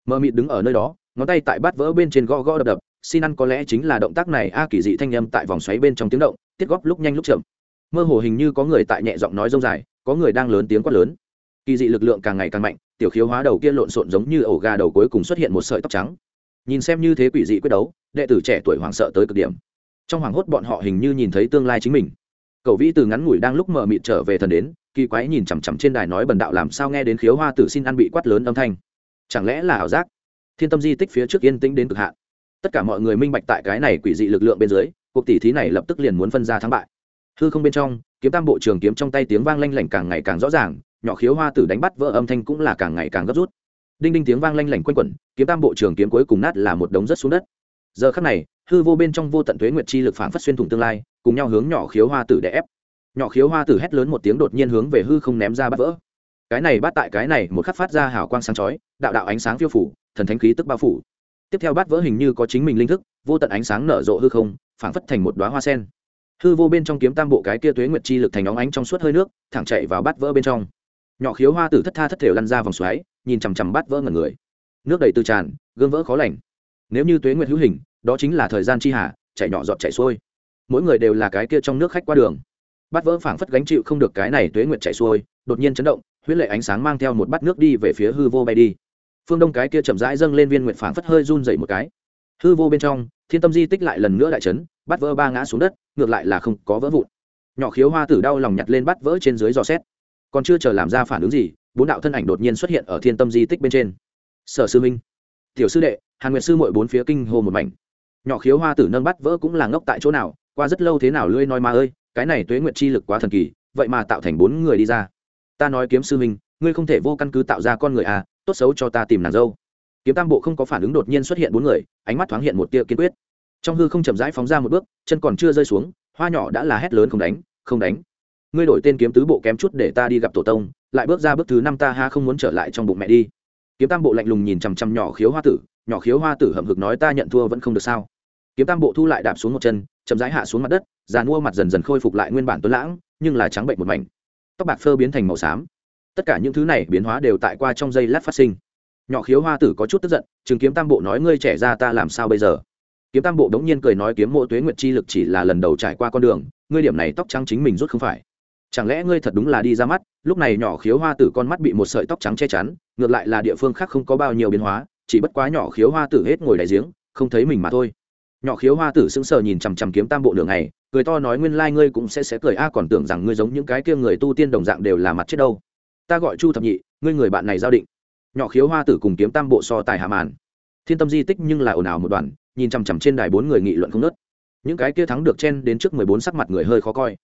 Mơ mịt đứng ở nơi đó, ngón tay tại bát vỡ bên trên gõ gõ đập đập, xin ăn có lẽ chính là động tác này a, kỳ dị thanh âm tại vòng xoáy bên trong tiếng động, tiết góp lúc nhanh lúc chậm. Mơ hồ hình như có người tại nhẹ giọng nói rông dài, có người đang lớn tiếng quát lớn. Kỳ dị lực lượng càng ngày càng mạnh, tiểu khiếu hóa đầu kia lộn xộn giống như ổ gà đầu cuối cùng xuất hiện một sợi tóc trắng. Nhìn xem như thế quỷ dị quyết đấu, đệ tử trẻ tuổi hoảng sợ tới cực điểm trong hoảng hốt bọn họ hình như nhìn thấy tương lai chính mình. Cậu vĩ từ ngắn ngủi đang lúc mờ mịt trở về thần đến, kỳ quái nhìn chằm chằm trên đài nói bần đạo làm sao nghe đến khiếu hoa tử xin ăn bị quát lớn âm thanh. Chẳng lẽ là ảo giác? Thiên tâm di tích phía trước yên tĩnh đến cực hạn. Tất cả mọi người minh bạch tại cái này quỷ dị lực lượng bên dưới, cuộc tỷ thí này lập tức liền muốn phân ra thắng bại. Hư không bên trong, kiếm tam bộ trường kiếm trong tay tiếng vang lanh lảnh càng ngày càng rõ ràng, nhỏ khiếu hoa tử đánh bắt vỡ âm thanh cũng là càng ngày càng gấp rút. Đinh đinh tiếng vang lanh lảnh quanh quẩn, kiếm tam bộ trường kiếm cuối cùng nát là một đống rất xuống đất giờ khắc này, hư vô bên trong vô tận thuế nguyệt chi lực phản phát xuyên thủng tương lai, cùng nhau hướng nhỏ khiếu hoa tử để ép. Nhỏ khiếu hoa tử hét lớn một tiếng đột nhiên hướng về hư không ném ra bắt vỡ. Cái này bắt tại cái này, một khắc phát ra hào quang sáng chói, đạo đạo ánh sáng phiêu phủ, thần thánh khí tức bao phủ. Tiếp theo bát vỡ hình như có chính mình linh thức, vô tận ánh sáng nở rộ hư không, phảng phất thành một đoá hoa sen. Hư vô bên trong kiếm tam bộ cái kia tuế nguyệt chi lực thành óng ánh trong suốt hơi nước, thẳng chạy vào bát vỡ bên trong. Nhỏ khiếu hoa tử thất tha thất thể lăn ra vòng xoáy, nhìn chằm chằm bát vỡ ngần người. Nước đầy từ tràn, gương vỡ khó lành. Nếu như tuế nguyệt hữu hình đó chính là thời gian chi hà chạy nhỏ giọt chạy xuôi. Mỗi người đều là cái kia trong nước khách qua đường. Bắt vỡ phảng phất gánh chịu không được cái này tuế nguyệt chạy xuôi, đột nhiên chấn động, huyết lệ ánh sáng mang theo một bát nước đi về phía hư vô bay đi. Phương đông cái kia chậm rãi dâng lên viên nguyệt phảng phất hơi run dậy một cái. Hư vô bên trong, thiên tâm di tích lại lần nữa đại chấn bắt vỡ ba ngã xuống đất, ngược lại là không có vỡ vụn. Nhỏ khiếu hoa tử đau lòng nhặt lên bắt vỡ trên dưới dò xét. Còn chưa chờ làm ra phản ứng gì, bốn đạo thân ảnh đột nhiên xuất hiện ở thiên tâm di tích bên trên. Sở sư minh, tiểu sư đệ, hàn nguyệt sư mội bốn phía kinh hồ một mảnh nhỏ khiếu hoa tử nâng bắt vỡ cũng là ngốc tại chỗ nào, qua rất lâu thế nào lưỡi nói ma ơi, cái này tuế nguyệt chi lực quá thần kỳ, vậy mà tạo thành bốn người đi ra. Ta nói kiếm sư minh ngươi không thể vô căn cứ tạo ra con người à tốt xấu cho ta tìm nàng dâu. Kiếm tam bộ không có phản ứng đột nhiên xuất hiện bốn người, ánh mắt thoáng hiện một tia kiên quyết. Trong hư không chậm rãi phóng ra một bước, chân còn chưa rơi xuống, hoa nhỏ đã là hét lớn không đánh không đánh. Ngươi đổi tên kiếm tứ bộ kém chút để ta đi gặp tổ tông, lại bước ra bước thứ năm ta ha không muốn trở lại trong bụng mẹ đi kiếm tam bộ lạnh lùng nhìn chằm chằm nhỏ khiếu hoa tử, nhỏ khiếu hoa tử hậm hực nói ta nhận thua vẫn không được sao? Kiếm tam bộ thu lại đạp xuống một chân, chậm rãi hạ xuống mặt đất già mua mặt dần dần khôi phục lại nguyên bản tuấn lãng, nhưng là trắng bệnh một mảnh. Tóc bạc phơ biến thành màu xám. Tất cả những thứ này biến hóa đều tại qua trong giây lát phát sinh. Nhỏ khiếu hoa tử có chút tức giận chứng kiếm tam bộ nói ngươi trẻ ra ta làm sao bây giờ? Kiếm tam bộ đống nhiên cười nói kiếm mộ tuế nguyệt chi lực chỉ là lần đầu trải qua con đường, ngươi điểm này tóc trắng chính mình rút không phải chẳng lẽ ngươi thật đúng là đi ra mắt? Lúc này nhỏ khiếu hoa tử con mắt bị một sợi tóc trắng che chắn, ngược lại là địa phương khác không có bao nhiêu biến hóa, chỉ bất quá nhỏ khiếu hoa tử hết ngồi đại giếng, không thấy mình mà thôi. Nhỏ khiếu hoa tử sững sờ nhìn chằm chằm kiếm tam bộ đường này cười to nói nguyên lai ngươi cũng sẽ sẽ cười. A, còn tưởng rằng ngươi giống những cái kia người tu tiên đồng dạng đều là mặt chết đâu. Ta gọi chu thập nhị, ngươi người bạn này giao định. Nhỏ khiếu hoa tử cùng kiếm tam bộ so tài hạ màn. Thiên tâm di tích nhưng là ồn ào một đoàn nhìn chằm chằm trên đài bốn người nghị luận không nớt những cái kia thắng được chen đến trước mười bốn sắc mặt người hơi khó coi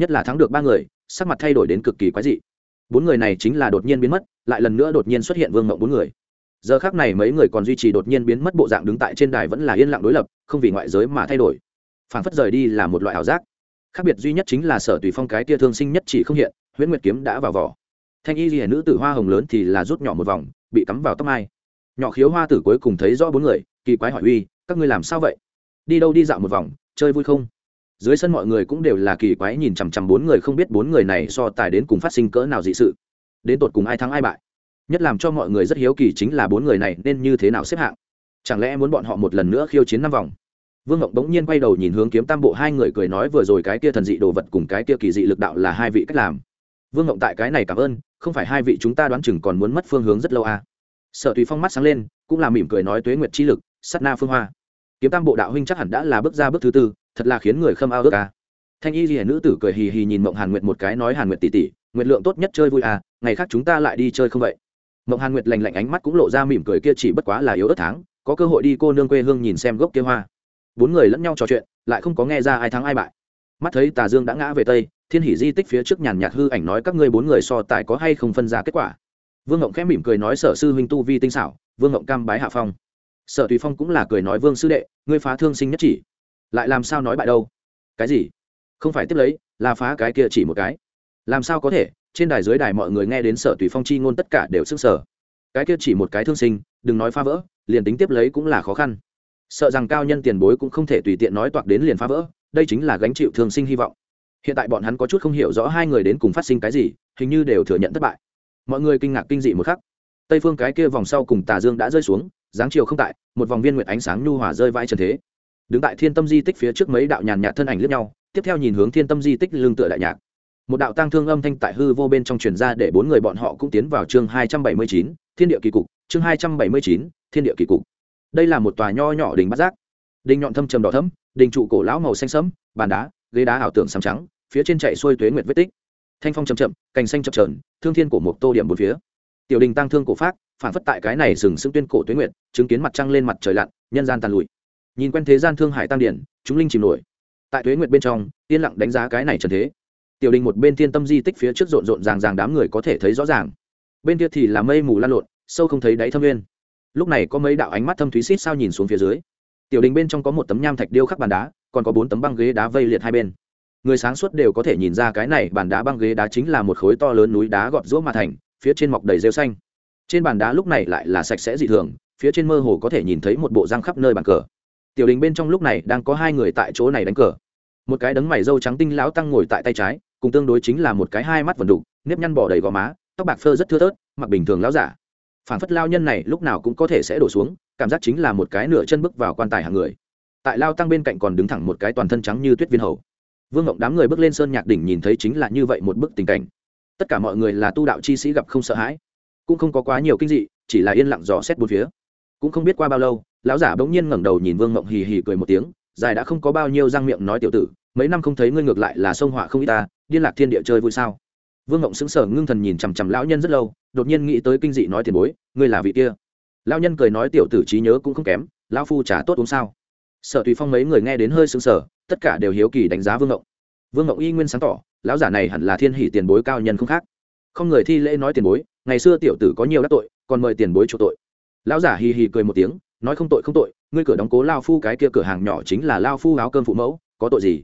nhất là thắng được ba người, sắc mặt thay đổi đến cực kỳ quái dị. Bốn người này chính là đột nhiên biến mất, lại lần nữa đột nhiên xuất hiện vương mộng bốn người. Giờ khác này mấy người còn duy trì đột nhiên biến mất bộ dạng đứng tại trên đài vẫn là yên lặng đối lập, không vì ngoại giới mà thay đổi. Phản phất rời đi là một loại ảo giác. Khác biệt duy nhất chính là sở tùy phong cái tia thương sinh nhất chỉ không hiện, huyễn nguyệt kiếm đã vào vỏ. Thanh y ghi nữ tử hoa hồng lớn thì là rút nhỏ một vòng, bị cắm vào tóc mai. Nhỏ khiếu hoa tử cuối cùng thấy rõ bốn người, kỳ quái hỏi uy, các ngươi làm sao vậy? Đi đâu đi dạo một vòng, chơi vui không? Dưới sân mọi người cũng đều là kỳ quái nhìn chằm chằm bốn người không biết bốn người này so tài đến cùng phát sinh cỡ nào dị sự. Đến tột cùng ai thắng ai bại. Nhất làm cho mọi người rất hiếu kỳ chính là bốn người này nên như thế nào xếp hạng. Chẳng lẽ muốn bọn họ một lần nữa khiêu chiến năm vòng? Vương ngọc bỗng nhiên quay đầu nhìn hướng kiếm tam bộ hai người cười nói vừa rồi cái kia thần dị đồ vật cùng cái kia kỳ dị lực đạo là hai vị cách làm. Vương ngọc tại cái này cảm ơn, không phải hai vị chúng ta đoán chừng còn muốn mất phương hướng rất lâu à. sở tùy phong mắt sáng lên, cũng là mỉm cười nói tuế nguyệt chi lực sắt na phương hoa. Kiếm tam bộ đạo huynh chắc hẳn đã là bước ra bước thứ tư thật là khiến người khâm ao ước à. thanh y hiển nữ tử cười hì hì nhìn mộng hàn nguyệt một cái, nói hàn nguyệt tỷ tỷ, nguyệt lượng tốt nhất chơi vui à ngày khác chúng ta lại đi chơi không vậy? Mộng hàn nguyệt lành lạnh ánh mắt cũng lộ ra mỉm cười kia chỉ bất quá là yếu ớt tháng, có cơ hội đi cô nương quê hương nhìn xem gốc kia hoa. Bốn người lẫn nhau trò chuyện, lại không có nghe ra ai thắng ai bại. Mắt thấy tà dương đã ngã về tây, thiên hỷ di tích phía trước nhàn nhạt hư ảnh nói các ngươi bốn người so tài có hay không phân ra kết quả. Vương ngộng khẽ mỉm cười nói sở sư huynh tu vi tinh xảo, vương ngộng cam bái hạ phong. Sở tùy phong cũng là cười nói vương sư đệ, ngươi phá thương sinh nhất chỉ lại làm sao nói bại đâu? Cái gì? Không phải tiếp lấy, là phá cái kia chỉ một cái. Làm sao có thể? Trên đài dưới đài mọi người nghe đến sở tùy phong chi ngôn tất cả đều sức sở cái kia chỉ một cái thương sinh, đừng nói phá vỡ, liền tính tiếp lấy cũng là khó khăn. Sợ rằng cao nhân tiền bối cũng không thể tùy tiện nói toạc đến liền phá vỡ, đây chính là gánh chịu thương sinh hy vọng. Hiện tại bọn hắn có chút không hiểu rõ hai người đến cùng phát sinh cái gì, hình như đều thừa nhận thất bại. Mọi người kinh ngạc kinh dị một khắc. Tây phương cái kia vòng sau cùng tà dương đã rơi xuống, dáng chiều không tại, một vòng viên nguyệt ánh sáng nhu hòa rơi vãi trần thế đứng tại thiên tâm di tích phía trước mấy đạo nhàn nhạt thân ảnh lướt nhau, tiếp theo nhìn hướng thiên tâm di tích lương tựa đại nhạc. Một đạo tang thương âm thanh tại hư vô bên trong truyền ra để bốn người bọn họ cũng tiến vào chương hai trăm bảy mươi chín, thiên địa kỳ cục, chương hai trăm bảy mươi chín, thiên địa kỳ cục. Đây là một tòa nho nhỏ đình bát giác. Đình nhọn thâm trầm đỏ thấm đình trụ cổ lão màu xanh sẫm, bàn đá, ghế đá ảo tưởng sầm trắng, phía trên chạy xuôi tuế nguyệt vết tích. Thanh phong chậm chậm, cành xanh chập trờn thương thiên cổ một tô điểm bốn phía. Tiểu đình tăng thương cổ phát phản phất tại cái này sừng sững tuyên cổ tuế nguyệt, chứng kiến mặt trăng lên mặt trời lặn, nhân gian tàn lụi nhìn quen thế gian thương hải tăng điển, chúng linh chìm nổi. Tại tuế nguyệt bên trong, yên lặng đánh giá cái này trần thế. Tiểu đình một bên thiên tâm di tích phía trước rộn rộn ràng ràng đám người có thể thấy rõ ràng. Bên kia thì là mây mù lan lộn, sâu không thấy đáy thâm nguyên. Lúc này có mấy đạo ánh mắt thâm thúy xít sao nhìn xuống phía dưới. Tiểu đình bên trong có một tấm nham thạch điêu khắc bàn đá, còn có bốn tấm băng ghế đá vây liệt hai bên. Người sáng suốt đều có thể nhìn ra cái này bàn đá băng ghế đá chính là một khối to lớn núi đá gọt rũa mà thành, phía trên mọc đầy rêu xanh. Trên bàn đá lúc này lại là sạch sẽ dị thường, phía trên mơ hồ có thể nhìn thấy một bộ răng khắp nơi bàn cờ tiểu đình bên trong lúc này đang có hai người tại chỗ này đánh cờ. Một cái đấng mày râu trắng tinh lão tăng ngồi tại tay trái, cùng tương đối chính là một cái hai mắt vần đục, nếp nhăn bỏ đầy gò má, tóc bạc phơ rất thưa thớt, mặc bình thường lão giả. Phản phất lao nhân này lúc nào cũng có thể sẽ đổ xuống, cảm giác chính là một cái nửa chân bước vào quan tài hàng người. Tại lao tăng bên cạnh còn đứng thẳng một cái toàn thân trắng như tuyết viên hầu. Vương ngộng đám người bước lên sơn nhạc đỉnh nhìn thấy chính là như vậy một bức tình cảnh. Tất cả mọi người là tu đạo chi sĩ gặp không sợ hãi. Cũng không có quá nhiều kinh dị, chỉ là yên lặng dò xét bốn phía. Cũng không biết qua bao lâu lão giả bỗng nhiên ngẩng đầu nhìn vương mộng hì hì cười một tiếng, dài đã không có bao nhiêu răng miệng nói tiểu tử, mấy năm không thấy ngươi ngược lại là sông họa không ít ta, điên lạc thiên địa chơi vui sao? Vương mộng sững sờ ngưng thần nhìn chằm chằm lão nhân rất lâu, đột nhiên nghĩ tới kinh dị nói tiền bối, ngươi là vị kia. Lão nhân cười nói tiểu tử trí nhớ cũng không kém, lão phu trả tốt uống sao? Sở tùy phong mấy người nghe đến hơi sững sờ, tất cả đều hiếu kỳ đánh giá vương mộng. Vương mộng y nguyên sáng tỏ, lão giả này hẳn là thiên hỷ tiền bối cao nhân không khác. Không người thi lễ nói tiền bối, ngày xưa tiểu tử có nhiều đắc tội, còn mời tiền bối chỗ tội. Lão giả hì hì cười một tiếng nói không tội không tội, ngươi cửa đóng cố lao phu, cái kia cửa hàng nhỏ chính là lao phu áo cơm phụ mẫu, có tội gì?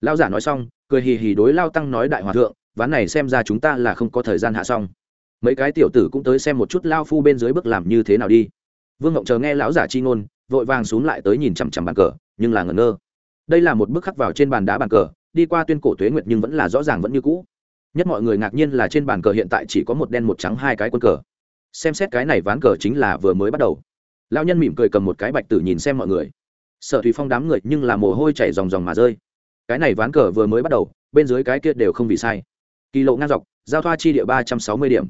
Lão giả nói xong, cười hì hì đối lao tăng nói đại hòa thượng, ván này xem ra chúng ta là không có thời gian hạ xong. Mấy cái tiểu tử cũng tới xem một chút lao phu bên dưới bước làm như thế nào đi. Vương ngộng chờ nghe lão giả chi ngôn, vội vàng xuống lại tới nhìn chằm chằm bàn cờ, nhưng là ngẩn ngơ. Đây là một bức khắc vào trên bàn đá bàn cờ, đi qua tuyên cổ tuế nguyệt nhưng vẫn là rõ ràng vẫn như cũ. Nhất mọi người ngạc nhiên là trên bàn cờ hiện tại chỉ có một đen một trắng hai cái quân cờ. Xem xét cái này ván cờ chính là vừa mới bắt đầu lão nhân mỉm cười cầm một cái bạch tử nhìn xem mọi người. Sợ thủy phong đám người nhưng là mồ hôi chảy ròng ròng mà rơi. Cái này ván cờ vừa mới bắt đầu, bên dưới cái kia đều không bị sai. Kỳ lộ ngang dọc, giao thoa chi địa ba trăm sáu mươi điểm.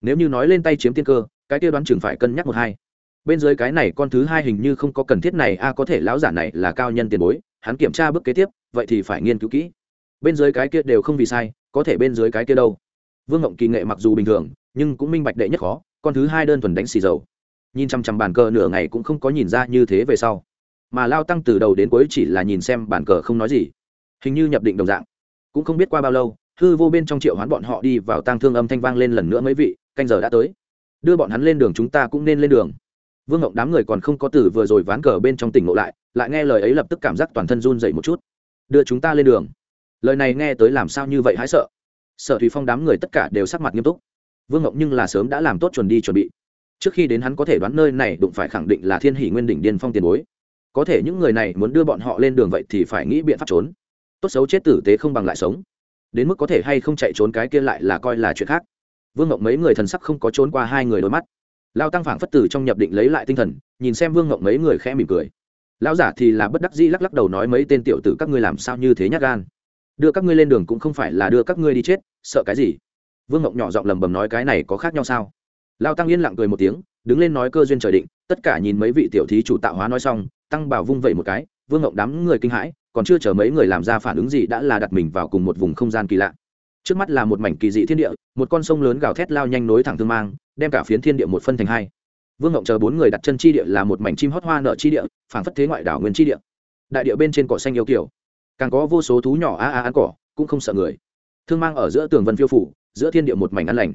Nếu như nói lên tay chiếm tiên cơ, cái kia đoán chừng phải cân nhắc một hai. Bên dưới cái này con thứ hai hình như không có cần thiết này, a, có thể lão giả này là cao nhân tiền bối, hắn kiểm tra bước kế tiếp, vậy thì phải nghiên cứu kỹ. Bên dưới cái kia đều không vì sai, có thể bên dưới cái kia đâu? Vương ngộng kỳ nghệ mặc dù bình thường, nhưng cũng minh bạch đệ nhất khó, con thứ hai đơn thuần đánh xì dầu nhìn chăm chăm bàn cờ nửa ngày cũng không có nhìn ra như thế về sau. Mà lao tăng từ đầu đến cuối chỉ là nhìn xem bàn cờ không nói gì. Hình như nhập định đồng dạng. Cũng không biết qua bao lâu, hư vô bên trong triệu hoán bọn họ đi vào tang thương âm thanh vang lên lần nữa mấy vị, canh giờ đã tới. Đưa bọn hắn lên đường chúng ta cũng nên lên đường. Vương ngộng đám người còn không có từ vừa rồi ván cờ bên trong tỉnh ngộ lại lại nghe lời ấy lập tức cảm giác toàn thân run dậy một chút. Đưa chúng ta lên đường. Lời này nghe tới làm sao như vậy hãi sợ. Sợ thủy phong đám người tất cả đều sắc mặt nghiêm túc. Vương ngộng nhưng là sớm đã làm tốt chuẩn đi chuẩn bị trước khi đến hắn có thể đoán nơi này đụng phải khẳng định là thiên hỷ nguyên đỉnh điên phong tiền bối. Có thể những người này muốn đưa bọn họ lên đường vậy thì phải nghĩ biện pháp trốn. Tốt xấu chết tử tế không bằng lại sống. Đến mức có thể hay không chạy trốn cái kia lại là coi là chuyện khác. Vương ngộng mấy người thần sắc không có trốn qua hai người đôi mắt. Lao tăng phảng phất tử trong nhập định lấy lại tinh thần, nhìn xem vương ngộng mấy người khẽ mỉm cười. Lão giả thì là bất đắc dĩ lắc lắc đầu nói mấy tên tiểu tử các ngươi làm sao như thế nhát gan. Đưa các ngươi lên đường cũng không phải là đưa các ngươi đi chết, sợ cái gì? Vương ngộng nhỏ giọng lầm bầm nói cái này có khác nhau sao? Lao tăng yên lặng cười một tiếng, đứng lên nói cơ duyên trời định, tất cả nhìn mấy vị tiểu thí chủ tạo hóa nói xong, tăng bảo vung vẩy một cái, vương ngộng đám người kinh hãi, còn chưa chờ mấy người làm ra phản ứng gì đã là đặt mình vào cùng một vùng không gian kỳ lạ. Trước mắt là một mảnh kỳ dị thiên địa, một con sông lớn gào thét lao nhanh nối thẳng thương mang, đem cả phiến thiên địa một phân thành hai. Vương ngộng chờ bốn người đặt chân chi địa là một mảnh chim hót hoa nợ chi địa, phảng phất thế ngoại đảo nguyên chi địa. Đại địa bên trên cỏ xanh yêu kiểu càng có vô số thú nhỏ a a ăn cỏ, cũng không sợ người. Thương mang ở giữa tường vân phiêu phủ, giữa thiên địa một mảnh ăn lành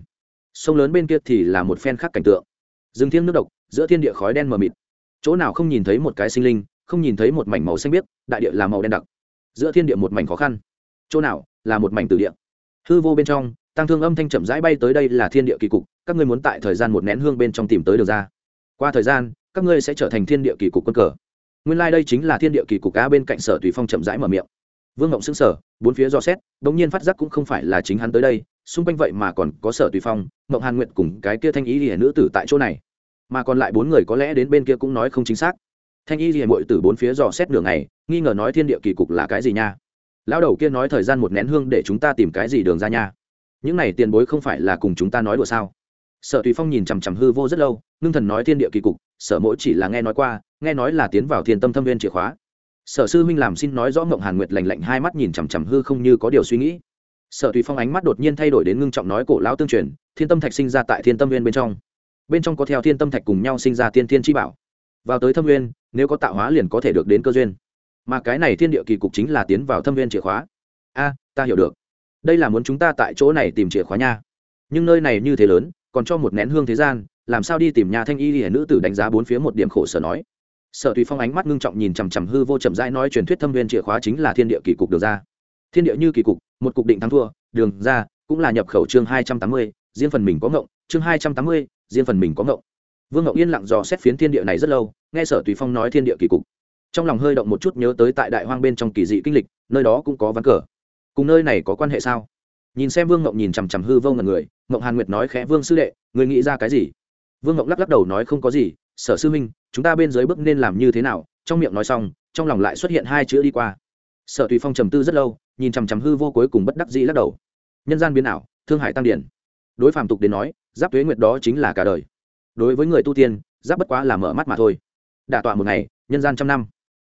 sông lớn bên kia thì là một phen khác cảnh tượng. Rừng thiêng nước độc, giữa thiên địa khói đen mờ mịt. Chỗ nào không nhìn thấy một cái sinh linh, không nhìn thấy một mảnh màu xanh biếc, đại địa là màu đen đặc. Giữa thiên địa một mảnh khó khăn. Chỗ nào là một mảnh từ địa. Hư vô bên trong, tăng thương âm thanh chậm rãi bay tới đây là thiên địa kỳ cục, các ngươi muốn tại thời gian một nén hương bên trong tìm tới được ra. Qua thời gian, các ngươi sẽ trở thành thiên địa kỳ cục quân cờ. Nguyên lai、like、đây chính là thiên địa kỳ cục cá bên cạnh sở tùy phong chậm rãi mở miệng. Vương ngộng xứng sở bốn phía do xét đ ỗ n g nhiên phát giác cũng không phải là chính hắn tới đây xung quanh vậy mà còn có sở tùy phong, mộng hàn nguyện cùng cái kia thanh ý hiển nữ tử tại chỗ này. Mà còn lại bốn người có lẽ đến bên kia cũng nói không chính xác. Thanh y hiển mội từ bốn phía dò xét đường này nghi ngờ nói thiên địa kỳ cục là cái gì nha? Lão đầu kia nói thời gian một nén hương để chúng ta tìm cái gì đường ra nha? Những này tiền bối không phải là cùng chúng ta nói đùa sao? Sở tùy phong nhìn chằm chằm hư vô rất lâu, ngưng thần nói thiên địa kỳ cục, sở mỗi chỉ là nghe nói qua, nghe nói là tiến vào thiên tâm thâm viên chìa khóa. Sở sư huynh làm xin nói rõ mộng hàn nguyệt lành lạnh hai mắt nhìn chằm chằm hư không như có điều suy nghĩ sở tùy phong ánh mắt đột nhiên thay đổi đến ngưng trọng nói cổ lão tương truyền, thiên tâm thạch sinh ra tại thiên tâm viên bên trong. Bên trong có theo thiên tâm thạch cùng nhau sinh ra tiên thiên chi bảo. Vào tới thâm viên nếu có tạo hóa liền có thể được đến cơ duyên. Mà cái này thiên địa kỳ cục chính là tiến vào thâm viên chìa khóa. A, ta hiểu được. Đây là muốn chúng ta tại chỗ này tìm chìa khóa nha. Nhưng nơi này như thế lớn, còn cho một nén hương thế gian, làm sao đi tìm nhà thanh y hiển nữ tử đánh giá bốn phía một điểm khổ sở nói. Sở tùy phong ánh mắt ngưng trọng nhìn chằm chằm hư vô chậm rãi nói truyền thuyết thâm viên chìa khóa chính là thiên địa kỳ cục được ra thiên địa như kỳ cục, một cục định thắng thua, đường ra, cũng là nhập khẩu chương hai trăm tám mươi, riêng phần mình có ngộng, chương hai trăm tám mươi, riêng phần mình có ngộng. Vương ngộng yên lặng dò xét phiến thiên địa này rất lâu, nghe sở tùy phong nói thiên địa kỳ cục. Trong lòng hơi động một chút nhớ tới tại đại hoang bên trong kỳ dị kinh lịch, nơi đó cũng có ván cờ. Cùng nơi này có quan hệ sao? Nhìn xem vương ngộng nhìn chằm chằm hư vô ngần người ngộng hàn nguyệt nói khẽ, vương sư đệ người nghĩ ra cái gì? Vương ngộng lắc lắc đầu nói, không có gì, sở sư minh chúng ta bên dưới bước nên làm như thế nào? Trong miệng nói xong, trong lòng lại xuất hiện hai chữ đi qua. Sở tùy phong trầm tư rất lâu nhìn chằm chằm hư vô cuối cùng bất đắc dĩ lắc đầu. Nhân gian biến ảo, thương hải tăng điển. Đối phàm tục đến nói, giáp tuế nguyệt đó chính là cả đời. Đối với người tu tiên, giáp bất quá là mở mắt mà thôi. Đả tọa một ngày, nhân gian trăm năm.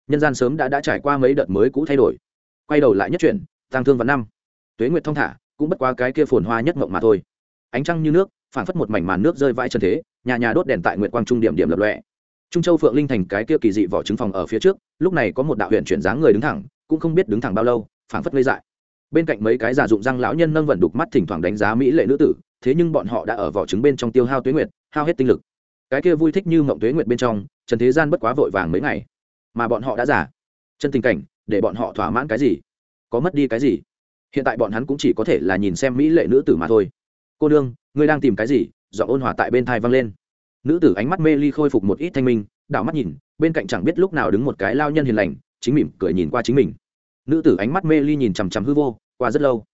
Nhân gian sớm đã đã trải qua mấy đợt mới cũ thay đổi. Quay đầu lại nhất chuyển, tăng thương vào năm. Tuế nguyệt thong thả, cũng bất quá cái kia phồn hoa nhất mộng mà thôi. Ánh trăng như nước phản phất một mảnh màn nước rơi vãi chân thế, nhà nhà đốt đèn tại nguyệt quang trung điểm điểm lập lọe trung châu phượng linh thành cái kia kỳ dị vỏ trứng phòng ở phía trước, lúc này có một đạo huyện chuyển dáng người đứng thẳng, cũng không biết đứng thẳng bao lâu. Phảng phất ngây dại. Bên cạnh mấy cái giả dụng răng lão nhân nâng vận đục mắt thỉnh thoảng đánh giá mỹ lệ nữ tử, thế nhưng bọn họ đã ở vỏ trứng bên trong tiêu hao tuế nguyệt, hao hết tinh lực. Cái kia vui thích như mộng tuế nguyệt bên trong, trần thế gian bất quá vội vàng mấy ngày. Mà bọn họ đã giả chân tình cảnh, để bọn họ thỏa mãn cái gì? Có mất đi cái gì? Hiện tại bọn hắn cũng chỉ có thể là nhìn xem mỹ lệ nữ tử mà thôi. Cô đương ngươi đang tìm cái gì? Dọn ôn hòa tại bên thai văng lên. Nữ tử ánh mắt mê ly khôi phục một ít thanh minh, đảo mắt nhìn, bên cạnh chẳng biết lúc nào đứng một cái lao nhân hiền lành, chính mỉm cười nhìn qua chính mình nữ tử ánh mắt mê ly nhìn chằm chằm hư vô, qua rất lâu.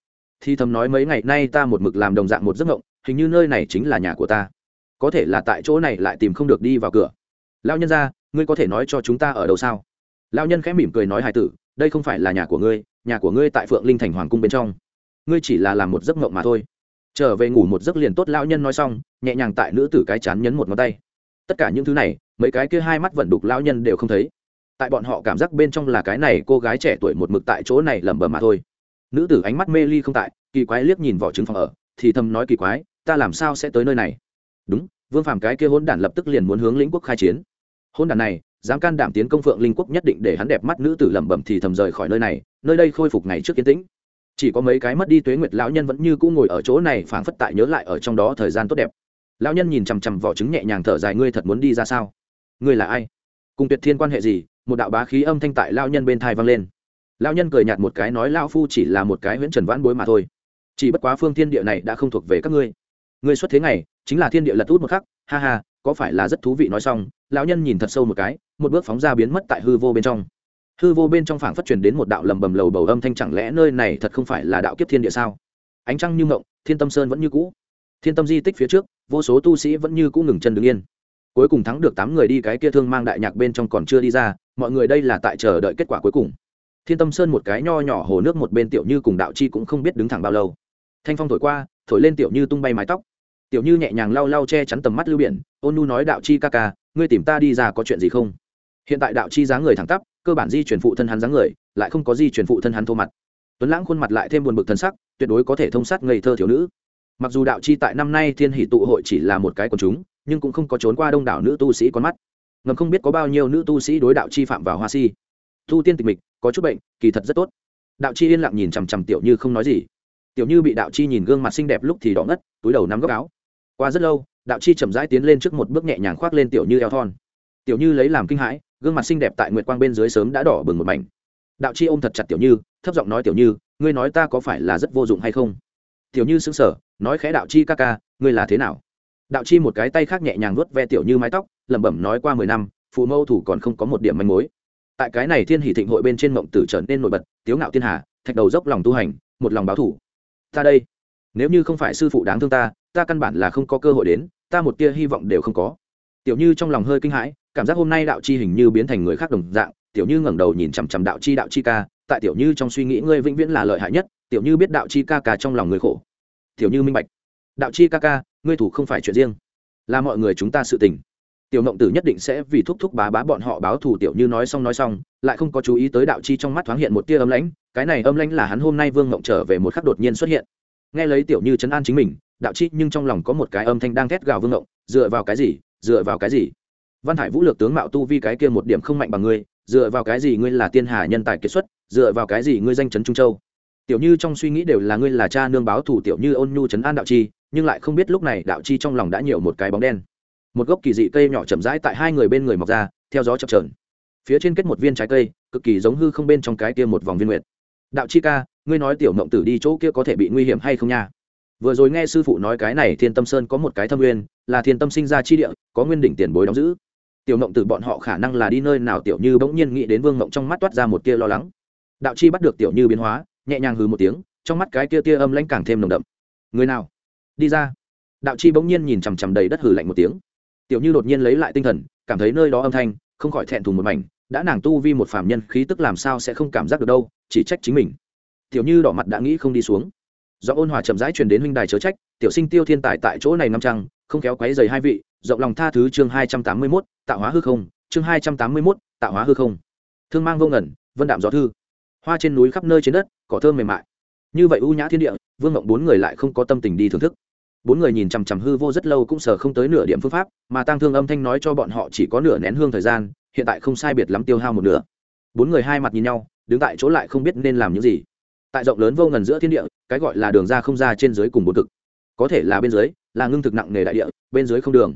Thì thầm nói mấy ngày nay ta một mực làm đồng dạng một giấc mộng, hình như nơi này chính là nhà của ta. Có thể là tại chỗ này lại tìm không được đi vào cửa. Lao nhân ra ngươi có thể nói cho chúng ta ở đâu sao? Lao nhân khẽ mỉm cười nói hài tử, đây không phải là nhà của ngươi, nhà của ngươi tại phượng linh thành hoàng cung bên trong. Ngươi chỉ là làm một giấc mộng mà thôi. Trở về ngủ một giấc liền tốt lao nhân nói xong, nhẹ nhàng tại nữ tử cái chán nhấn một ngón tay. Tất cả những thứ này, mấy cái kia hai mắt vận đục lao nhân đều không thấy tại bọn họ cảm giác bên trong là cái này cô gái trẻ tuổi một mực tại chỗ này lẩm bẩm mà thôi. Nữ tử ánh mắt mê ly không tại, kỳ quái liếc nhìn vỏ trứng phòng ở, thì thầm nói kỳ quái, ta làm sao sẽ tới nơi này? Đúng, vương phàm cái kia hôn đản lập tức liền muốn hướng lĩnh quốc khai chiến. Hôn đản này, dám can đảm tiến công phượng linh quốc nhất định để hắn đẹp mắt. Nữ tử lẩm bẩm thì thầm rời khỏi nơi này, nơi đây khôi phục ngày trước kiến tĩnh. Chỉ có mấy cái mất đi tuế nguyệt lão nhân vẫn như cũ ngồi ở chỗ này phảng phất tại nhớ lại ở trong đó thời gian tốt đẹp. Lão nhân nhìn chằm chằm vỏ trứng nhẹ nhàng thở dài, ngươi thật muốn đi ra sao? Ngươi là ai? Cùng tuyệt thiên quan hệ gì? Một đạo bá khí âm thanh tại lão nhân bên thai vang lên. Lão nhân cười nhạt một cái nói, lão phu chỉ là một cái huyễn trần vãn bối mà thôi. Chỉ bất quá phương thiên địa này đã không thuộc về các ngươi. Ngươi xuất thế này chính là thiên địa lật út một khắc. Ha ha, có phải là rất thú vị nói xong? Lão nhân nhìn thật sâu một cái, một bước phóng ra biến mất tại hư vô bên trong. Hư vô bên trong phảng phất truyền đến một đạo lầm bầm lầu bầu âm thanh, chẳng lẽ nơi này thật không phải là đạo kiếp thiên địa sao? Ánh trăng như ngộng thiên tâm sơn vẫn như cũ. Thiên tâm di tích phía trước, vô số tu sĩ vẫn như cũ ngừng chân đứng yên. Cuối cùng thắng được tám người đi cái kia thương mang đại nhạc bên trong còn chưa đi ra mọi người đây là tại chờ đợi kết quả cuối cùng. Thiên tâm sơn một cái nho nhỏ hồ nước một bên tiểu như cùng đạo chi cũng không biết đứng thẳng bao lâu. Thanh phong thổi qua, thổi lên tiểu như tung bay mái tóc. Tiểu như nhẹ nhàng lau lau che chắn tầm mắt lưu biển, ôn nu nói đạo chi ca ca, ngươi tìm ta đi ra có chuyện gì không? Hiện tại đạo chi dáng người thẳng tắp, cơ bản di chuyển phụ thân hắn dáng người, lại không có di chuyển phụ thân hắn thô mặt. Tuấn lãng khuôn mặt lại thêm buồn bực thân sắc, tuyệt đối có thể thông sát ngây thơ thiếu nữ. Mặc dù đạo chi tại năm nay thiên hỷ tụ hội chỉ là một cái quần chúng, nhưng cũng không có trốn qua đông đảo nữ tu sĩ con mắt ngầm không biết có bao nhiêu nữ tu sĩ đối đạo chi phạm vào hoa si. Tu tiên tịch mịch, có chút bệnh, kỳ thật rất tốt. Đạo chi yên lặng nhìn chằm chằm tiểu như không nói gì. Tiểu như bị đạo chi nhìn gương mặt xinh đẹp lúc thì đỏ ngất, túi đầu nắm góc áo. Qua rất lâu, đạo chi chậm rãi tiến lên trước một bước nhẹ nhàng khoác lên tiểu như eo thon. Tiểu như lấy làm kinh hãi, gương mặt xinh đẹp tại nguyệt quang bên dưới sớm đã đỏ bừng một mảnh. Đạo chi ôm thật chặt tiểu như, thấp giọng nói tiểu như, ngươi nói ta có phải là rất vô dụng hay không? Tiểu như sững sờ, nói khẽ đạo chi ca ca, ngươi là thế nào? Đạo chi một cái tay khác nhẹ nhàng vuốt ve tiểu như mái tóc lẩm bẩm nói qua mười năm, phụ mâu thủ còn không có một điểm manh mối. Tại cái này thiên hỷ thịnh hội bên trên mộng tử trở nên nổi bật, tiếu ngạo thiên hà, thạch đầu dốc lòng tu hành, một lòng báo thủ. Ta đây, nếu như không phải sư phụ đáng thương ta ta căn bản là không có cơ hội đến, ta một tia hy vọng đều không có. Tiểu như trong lòng hơi kinh hãi, cảm giác hôm nay đạo chi hình như biến thành người khác đồng dạng, tiểu như ngẩng đầu nhìn chằm chằm đạo chi đạo chi ca, tại tiểu như trong suy nghĩ ngươi vĩnh viễn là lợi hại nhất, tiểu như biết đạo chi ca ca trong lòng người khổ. Tiểu như minh bạch. Đạo chi ca ca, ngươi thủ không phải chuyện riêng, là mọi người chúng ta sự tình tiểu mộng tử nhất định sẽ vì thúc thúc bá bá bọn họ báo thù tiểu như nói xong nói xong, lại không có chú ý tới đạo chi trong mắt thoáng hiện một tia âm lãnh, cái này âm lãnh là hắn hôm nay vương mộng trở về một khắc đột nhiên xuất hiện. Nghe lấy tiểu như chấn an chính mình, đạo chi nhưng trong lòng có một cái âm thanh đang thét gào vương mộng, dựa vào cái gì, dựa vào cái gì? Văn hải vũ lược tướng mạo tu vi cái kia một điểm không mạnh bằng ngươi, dựa vào cái gì ngươi là tiên hà nhân tài kiệt xuất, dựa vào cái gì ngươi danh chấn trung châu? Tiểu như trong suy nghĩ đều là ngươi là cha nương báo thủ tiểu như ôn nhu chấn an đạo chi, nhưng lại không biết lúc này đạo chi trong lòng đã nhiều một cái bóng đen một gốc kỳ dị cây nhỏ chậm rãi tại hai người bên người mọc ra, theo gió chập trờn phía trên kết một viên trái cây, cực kỳ giống hư không bên trong cái kia một vòng viên nguyệt. Đạo chi ca, ngươi nói tiểu mộng tử đi chỗ kia có thể bị nguy hiểm hay không nha? Vừa rồi nghe sư phụ nói cái này thiên tâm sơn có một cái thâm nguyên, là thiên tâm sinh ra chi địa, có nguyên đỉnh tiền bối đóng giữ. Tiểu mộng tử bọn họ khả năng là đi nơi nào tiểu như bỗng nhiên nghĩ đến vương mộng trong mắt toát ra một tia lo lắng. Đạo chi bắt được tiểu như biến hóa, nhẹ nhàng hừ một tiếng, trong mắt cái tia tia âm lãnh càng thêm nồng đậm. Người nào? Đi ra. Đạo chi bỗng nhiên nhìn chằm chằm đầy đất hừ lạnh một tiếng tiểu như đột nhiên lấy lại tinh thần, cảm thấy nơi đó âm thanh, không khỏi thẹn thùng một mảnh, đã nàng tu vi một phạm nhân, khí tức làm sao sẽ không cảm giác được đâu, chỉ trách chính mình. Tiểu như đỏ mặt đã nghĩ không đi xuống. Do ôn hòa chậm rãi truyền đến huynh đài chớ trách, tiểu sinh tiêu thiên tài tại chỗ này năm trăng, không kéo quấy dày hai vị, rộng lòng tha thứ chương hai trăm tám mươi mốt, tạo hóa hư không, chương hai trăm tám mươi mốt, tạo hóa hư không. Thương mang vô ngẩn, vân đạm gió thư. Hoa trên núi khắp nơi trên đất, cỏ thơm mềm mại. Như vậy u nhã thiên địa, vương mộng bốn người lại không có tâm tình đi thưởng thức bốn người nhìn chằm chằm hư vô rất lâu cũng sờ không tới nửa điểm phương pháp, mà tăng thương âm thanh nói cho bọn họ chỉ có nửa nén hương thời gian, hiện tại không sai biệt lắm tiêu hao một nửa. Bốn người hai mặt nhìn nhau, đứng tại chỗ lại không biết nên làm những gì. Tại rộng lớn vô ngần giữa thiên địa, cái gọi là đường ra không ra trên dưới cùng bốn cực. Có thể là bên dưới, là ngưng thực nặng nề đại địa, bên dưới không đường.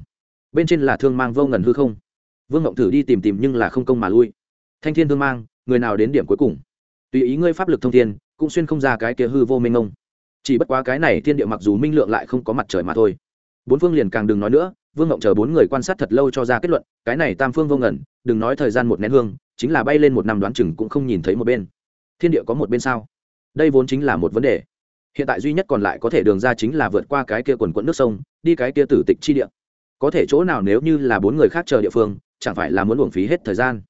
Bên trên là thương mang vô ngần hư không. Vương ngộng thử đi tìm tìm nhưng là không công mà lui. Thanh thiên thương mang, người nào đến điểm cuối cùng? Tùy ý ngươi pháp lực thông thiên, cũng xuyên không ra cái kia hư vô minh ngông chỉ bất quá cái này thiên địa mặc dù minh lượng lại không có mặt trời mà thôi. Bốn phương liền càng đừng nói nữa, vương ngộng chờ bốn người quan sát thật lâu cho ra kết luận, cái này tam phương vô ngẩn đừng nói thời gian một nén hương, chính là bay lên một năm đoán chừng cũng không nhìn thấy một bên. Thiên địa có một bên sao? Đây vốn chính là một vấn đề. Hiện tại duy nhất còn lại có thể đường ra chính là vượt qua cái kia quần quẫn nước sông, đi cái kia tử tịch chi địa. Có thể chỗ nào nếu như là bốn người khác chờ địa phương, chẳng phải là muốn uổng phí hết thời gian?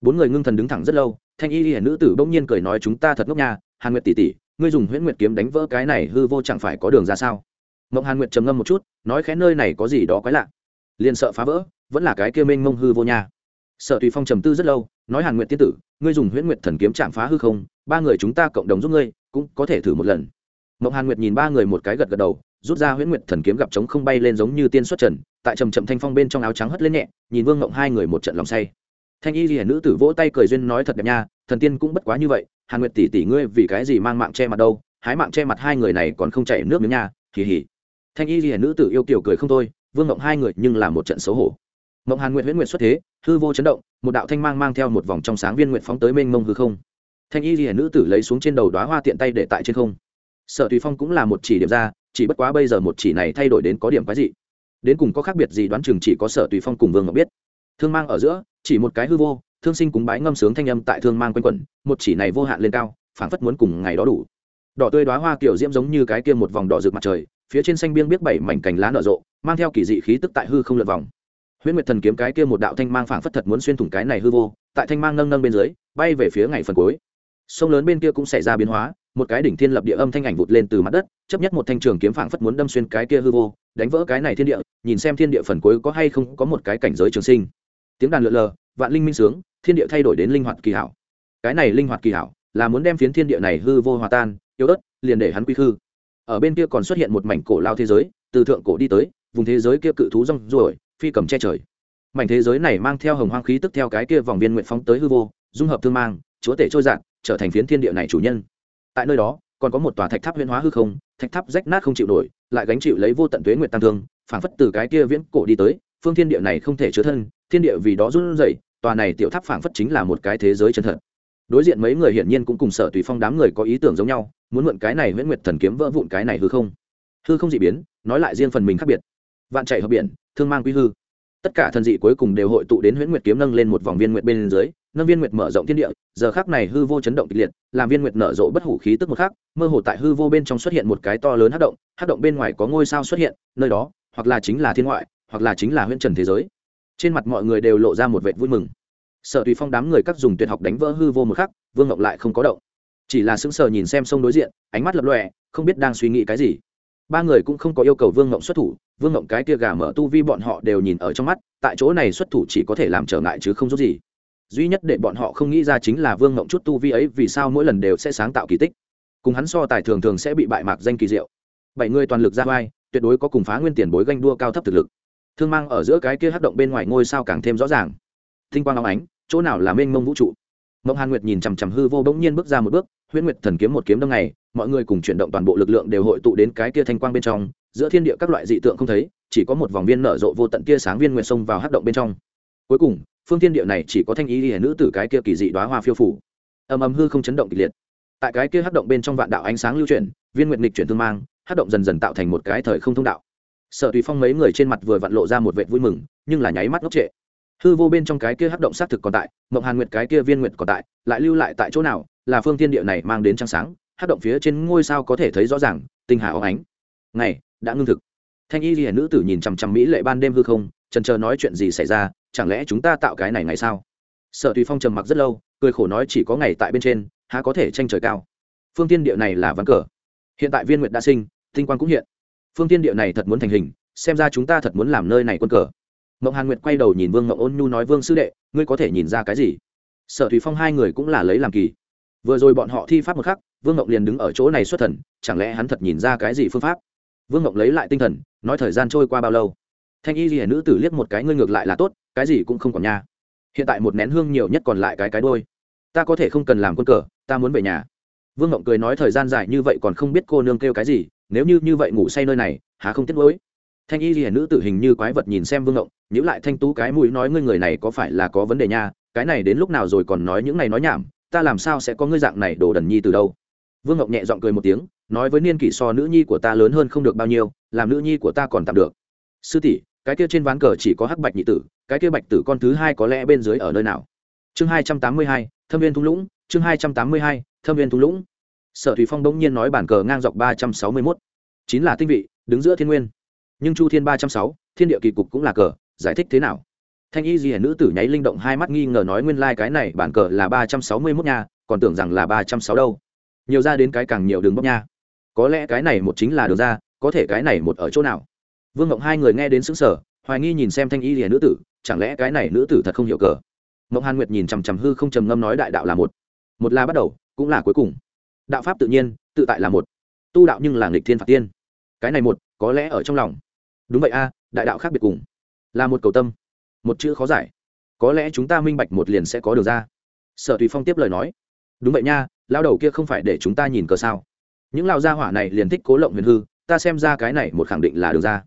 Bốn người ngưng thần đứng thẳng rất lâu, thanh y hiển nữ tử bỗng nhiên cười nói chúng ta thật ngốc nha, hàn nguyệt tỷ tỷ ngươi dùng huyễn nguyệt kiếm đánh vỡ cái này hư vô chẳng phải có đường ra sao? Mộng hàn nguyệt trầm ngâm một chút, nói khẽ nơi này có gì đó quái lạ. Liền sợ phá vỡ, vẫn là cái kia mênh mông hư vô nha. Sợ tùy phong trầm tư rất lâu, nói hàn nguyệt tiên tử, ngươi dùng huyễn nguyệt thần kiếm chạm phá hư không, ba người chúng ta cộng đồng giúp ngươi, cũng có thể thử một lần. Mộng hàn nguyệt nhìn ba người một cái gật gật đầu, rút ra huyễn nguyệt thần kiếm gặp trống không bay lên giống như tiên xuất trần, tại trầm trầm thanh phong bên trong áo trắng hất lên nhẹ, nhìn vương mộng hai người một trận lòng say. Thanh y hiển nữ tử vỗ tay cười duyên nói thật đẹp nha, thần tiên cũng bất quá như vậy hàn nguyệt tỷ tỷ ngươi vì cái gì mang mạng che mặt đâu? Hái mạng che mặt hai người này còn không chảy nước miếng nha kỳ hỉ thanh y hiển nữ tử yêu kiểu cười không thôi, vương ngộng hai người nhưng là một trận xấu hổ. Ngộng hàn nguyệt huyễn nguyệt xuất thế, hư vô chấn động, một đạo thanh mang mang theo một vòng trong sáng viên nguyện phóng tới mênh mông hư không. Thanh y hiển nữ tử lấy xuống trên đầu đoá hoa tiện tay để tại trên không. Sở tùy phong cũng là một chỉ điểm ra, chỉ bất quá bây giờ một chỉ này thay đổi đến có điểm cái gì đến cùng có khác biệt gì đoán chừng chỉ có sở tùy phong cùng vương ngọc biết. Thương mang ở giữa, chỉ một cái hư vô thương sinh cúng bái ngâm sướng thanh âm tại thương mang quanh quẩn, một chỉ này vô hạn lên cao, phảng phất muốn cùng ngày đó đủ. Đỏ tươi đoá hoa kiểu diễm giống như cái kia một vòng đỏ rực mặt trời, phía trên xanh biên biết bảy mảnh cành lá nở rộ, mang theo kỳ dị khí tức tại hư không lượt vòng. Huyễn nguyệt thần kiếm cái kia một đạo thanh mang phảng phất thật muốn xuyên thủng cái này hư vô, tại thanh mang nâng nâng bên dưới, bay về phía ngày phần cuối. Sông lớn bên kia cũng xảy ra biến hóa, một cái đỉnh thiên lập địa âm thanh ảnh vụt lên từ mặt đất, chấp nhất một thanh trường kiếm phảng phất muốn đâm xuyên cái kia hư vô, đánh vỡ cái này thiên địa, nhìn xem thiên địa phần cuối có hay không có một cái cảnh giới trường sinh tiếng đàn lượn lờ vạn linh minh sướng thiên địa thay đổi đến linh hoạt kỳ hảo. Cái này linh hoạt kỳ hảo là muốn đem phiến thiên địa này hư vô hòa tan yếu ớt liền để hắn quy hư ở bên kia còn xuất hiện một mảnh cổ lao thế giới từ thượng cổ đi tới vùng thế giới kia cự thú rong ruổi phi cầm che trời. Mảnh thế giới này mang theo hồng hoang khí tức theo cái kia vòng viên nguyện phóng tới hư vô dung hợp thương mang chúa tể trôi dạng, trở thành phiến thiên địa này chủ nhân. Tại nơi đó còn có một tòa thạch tháp huyễn hóa hư không thạch tháp rách nát không chịu nổi lại gánh chịu lấy vô tận tuế nguyện tăng thương phảng phất từ cái kia viễn cổ đi tới phương thiên địa này không thể chứa thân, thiên địa vì đó run rẩy, tòa này tiểu tháp phảng phất chính là một cái thế giới chân thật. Đối diện mấy người hiển nhiên cũng cùng sở tùy phong đám người có ý tưởng giống nhau, muốn mượn cái này huyễn nguyệt thần kiếm vỡ vụn cái này hư không. Hư không dị biến, nói lại riêng phần mình khác biệt. Vạn chạy hợp biển, thương mang quy hư. Tất cả thần dị cuối cùng đều hội tụ đến huyễn nguyệt kiếm nâng lên một vòng viên nguyệt bên dưới, nâng viên nguyệt mở rộng thiên địa, giờ khác này hư vô chấn động kịch liệt, làm viên nguyệt nở rộ bất hủ khí tức một khác mơ hồ tại hư vô bên trong xuất hiện một cái to lớn hát động hát động bên ngoài có ngôi sao xuất hiện, nơi đó, hoặc là chính là thiên ngoại hoặc là chính là huyễn trần thế giới. Trên mặt mọi người đều lộ ra một vệt vui mừng. Sở tùy phong đám người các dùng tuyệt học đánh vỡ hư vô một khắc, vương ngọc lại không có động. Chỉ là sững sờ nhìn xem sông đối diện, ánh mắt lập lòe, không biết đang suy nghĩ cái gì. Ba người cũng không có yêu cầu vương ngộng xuất thủ, vương ngộng cái kia gà mở tu vi bọn họ đều nhìn ở trong mắt, tại chỗ này xuất thủ chỉ có thể làm trở ngại chứ không giúp gì. Duy nhất để bọn họ không nghĩ ra chính là vương ngộng chút tu vi ấy vì sao mỗi lần đều sẽ sáng tạo kỳ tích. Cùng hắn so tài thường thường sẽ bị bại mạc danh kỳ diệu. Bảy người toàn lực ra vai, tuyệt đối có cùng phá nguyên tiền bối ganh đua cao thấp thực lực thương mang ở giữa cái kia hắc động bên ngoài ngôi sao càng thêm rõ ràng. Tinh quang óng ánh, chỗ nào là mênh mông vũ trụ? Mộng hàn nguyệt nhìn chằm chằm hư vô bỗng nhiên bước ra một bước, huyễn nguyệt thần kiếm một kiếm đâm này, mọi người cùng chuyển động toàn bộ lực lượng đều hội tụ đến cái kia thanh quang bên trong, giữa thiên địa các loại dị tượng không thấy, chỉ có một vòng viên nở rộ vô tận tia sáng viên nguyệt sông vào hắc động bên trong. Cuối cùng, phương thiên địa này chỉ có thanh ý hiển nữ tử cái kia kỳ dị đoá hoa phiêu phủ. Ầm ầm hư không chấn động kịch liệt. Tại cái kia hắc động bên trong vạn đạo ánh sáng lưu chuyển, viên nguyệt nghịch chuyển thương mang hắc động dần dần tạo thành một cái thời không thông đạo sở tùy phong mấy người trên mặt vừa vặn lộ ra một vệ vui mừng, nhưng là nháy mắt ngốc trệ. Hư vô bên trong cái kia hắc động xác thực còn tại, mộng hàn nguyệt cái kia viên nguyệt còn tại, lại lưu lại tại chỗ nào, là phương thiên địa này mang đến trăng sáng, hắc động phía trên ngôi sao có thể thấy rõ ràng, tinh hà óng ánh. Ngày, đã ngưng thực. Thanh y ghi nữ tử nhìn chằm chằm mỹ lệ ban đêm hư không, trần chờ nói chuyện gì xảy ra, chẳng lẽ chúng ta tạo cái này ngày sao? Sở tùy phong trầm mặc rất lâu, cười khổ nói chỉ có ngày tại bên trên, há có thể tranh trời cao. Phương tiên địa này là ván cờ. Hiện tại viên nguyệt đã sinh, tinh quang cũng hiện phương tiên địa này thật muốn thành hình, xem ra chúng ta thật muốn làm nơi này quân cờ. Mộng hàn nguyệt quay đầu nhìn vương mộng ôn nhu nói, vương sư đệ, ngươi có thể nhìn ra cái gì? Sở thủy phong hai người cũng là lấy làm kỳ. Vừa rồi bọn họ thi pháp một khắc, vương mộng liền đứng ở chỗ này xuất thần, chẳng lẽ hắn thật nhìn ra cái gì phương pháp? Vương mộng lấy lại tinh thần, nói, thời gian trôi qua bao lâu? Thanh y ghi nữ tử liếc một cái, ngươi ngược lại là tốt, cái gì cũng không còn nha. Hiện tại một nén hương nhiều nhất còn lại cái cái đôi. Ta có thể không cần làm quân cờ, ta muốn về nhà. Vương ngộng cười nói, thời gian dài như vậy còn không biết cô nương kêu cái gì nếu như như vậy ngủ say nơi này, há không tiếc lối thanh y ghi nữ tử hình như quái vật nhìn xem vương ngộng nhữ lại thanh tú cái mũi nói ngươi người này có phải là có vấn đề nha? Cái này đến lúc nào rồi còn nói những này nói nhảm, ta làm sao sẽ có ngươi dạng này đồ đần nhi từ đâu? Vương ngộng nhẹ giọng cười một tiếng, nói với niên kỷ so nữ nhi của ta lớn hơn không được bao nhiêu, làm nữ nhi của ta còn tạm được. Sư tỷ, cái kia trên ván cờ chỉ có hắc bạch nhị tử, cái kia bạch tử con thứ hai có lẽ bên dưới ở nơi nào? Chương hai trăm tám mươi hai, thâm viên thung lũng, chương hai trăm tám mươi hai, thâm viên thung lũng sở thủy phong bỗng nhiên nói bản cờ ngang dọc ba trăm sáu mươi mốt. Chín là tinh vị, đứng giữa thiên nguyên. Nhưng chu thiên ba trăm sáu, thiên địa kỳ cục cũng là cờ, giải thích thế nào? Thanh y di nữ tử nháy linh động hai mắt nghi ngờ nói nguyên lai、like、cái này bản cờ là ba trăm sáu mươi mốt nha, còn tưởng rằng là ba trăm sáu đâu. Nhiều ra đến cái càng nhiều đường bóc nha. Có lẽ cái này một chính là đường ra, có thể cái này một ở chỗ nào? Vương ngộng hai người nghe đến xứng sở hoài nghi nhìn xem thanh y di nữ tử, chẳng lẽ cái này nữ tử thật không hiểu cờ? Mộng hàn nguyệt nhìn chằm chằm hư không trầm ngâm nói đại đạo là một. Một là bắt đầu, cũng là cuối cùng đạo pháp tự nhiên, tự tại là một. Tu đạo nhưng là nghịch thiên phạt tiên. Cái này một, có lẽ ở trong lòng. Đúng vậy a, đại đạo khác biệt cùng. Là một cầu tâm, một chữ khó giải. Có lẽ chúng ta minh bạch một liền sẽ có được ra. Sở tùy phong tiếp lời nói. Đúng vậy nha, lao đầu kia không phải để chúng ta nhìn cờ sao. Những lao gia hỏa này liền thích cố lộng huyền hư, ta xem ra cái này một khẳng định là được ra.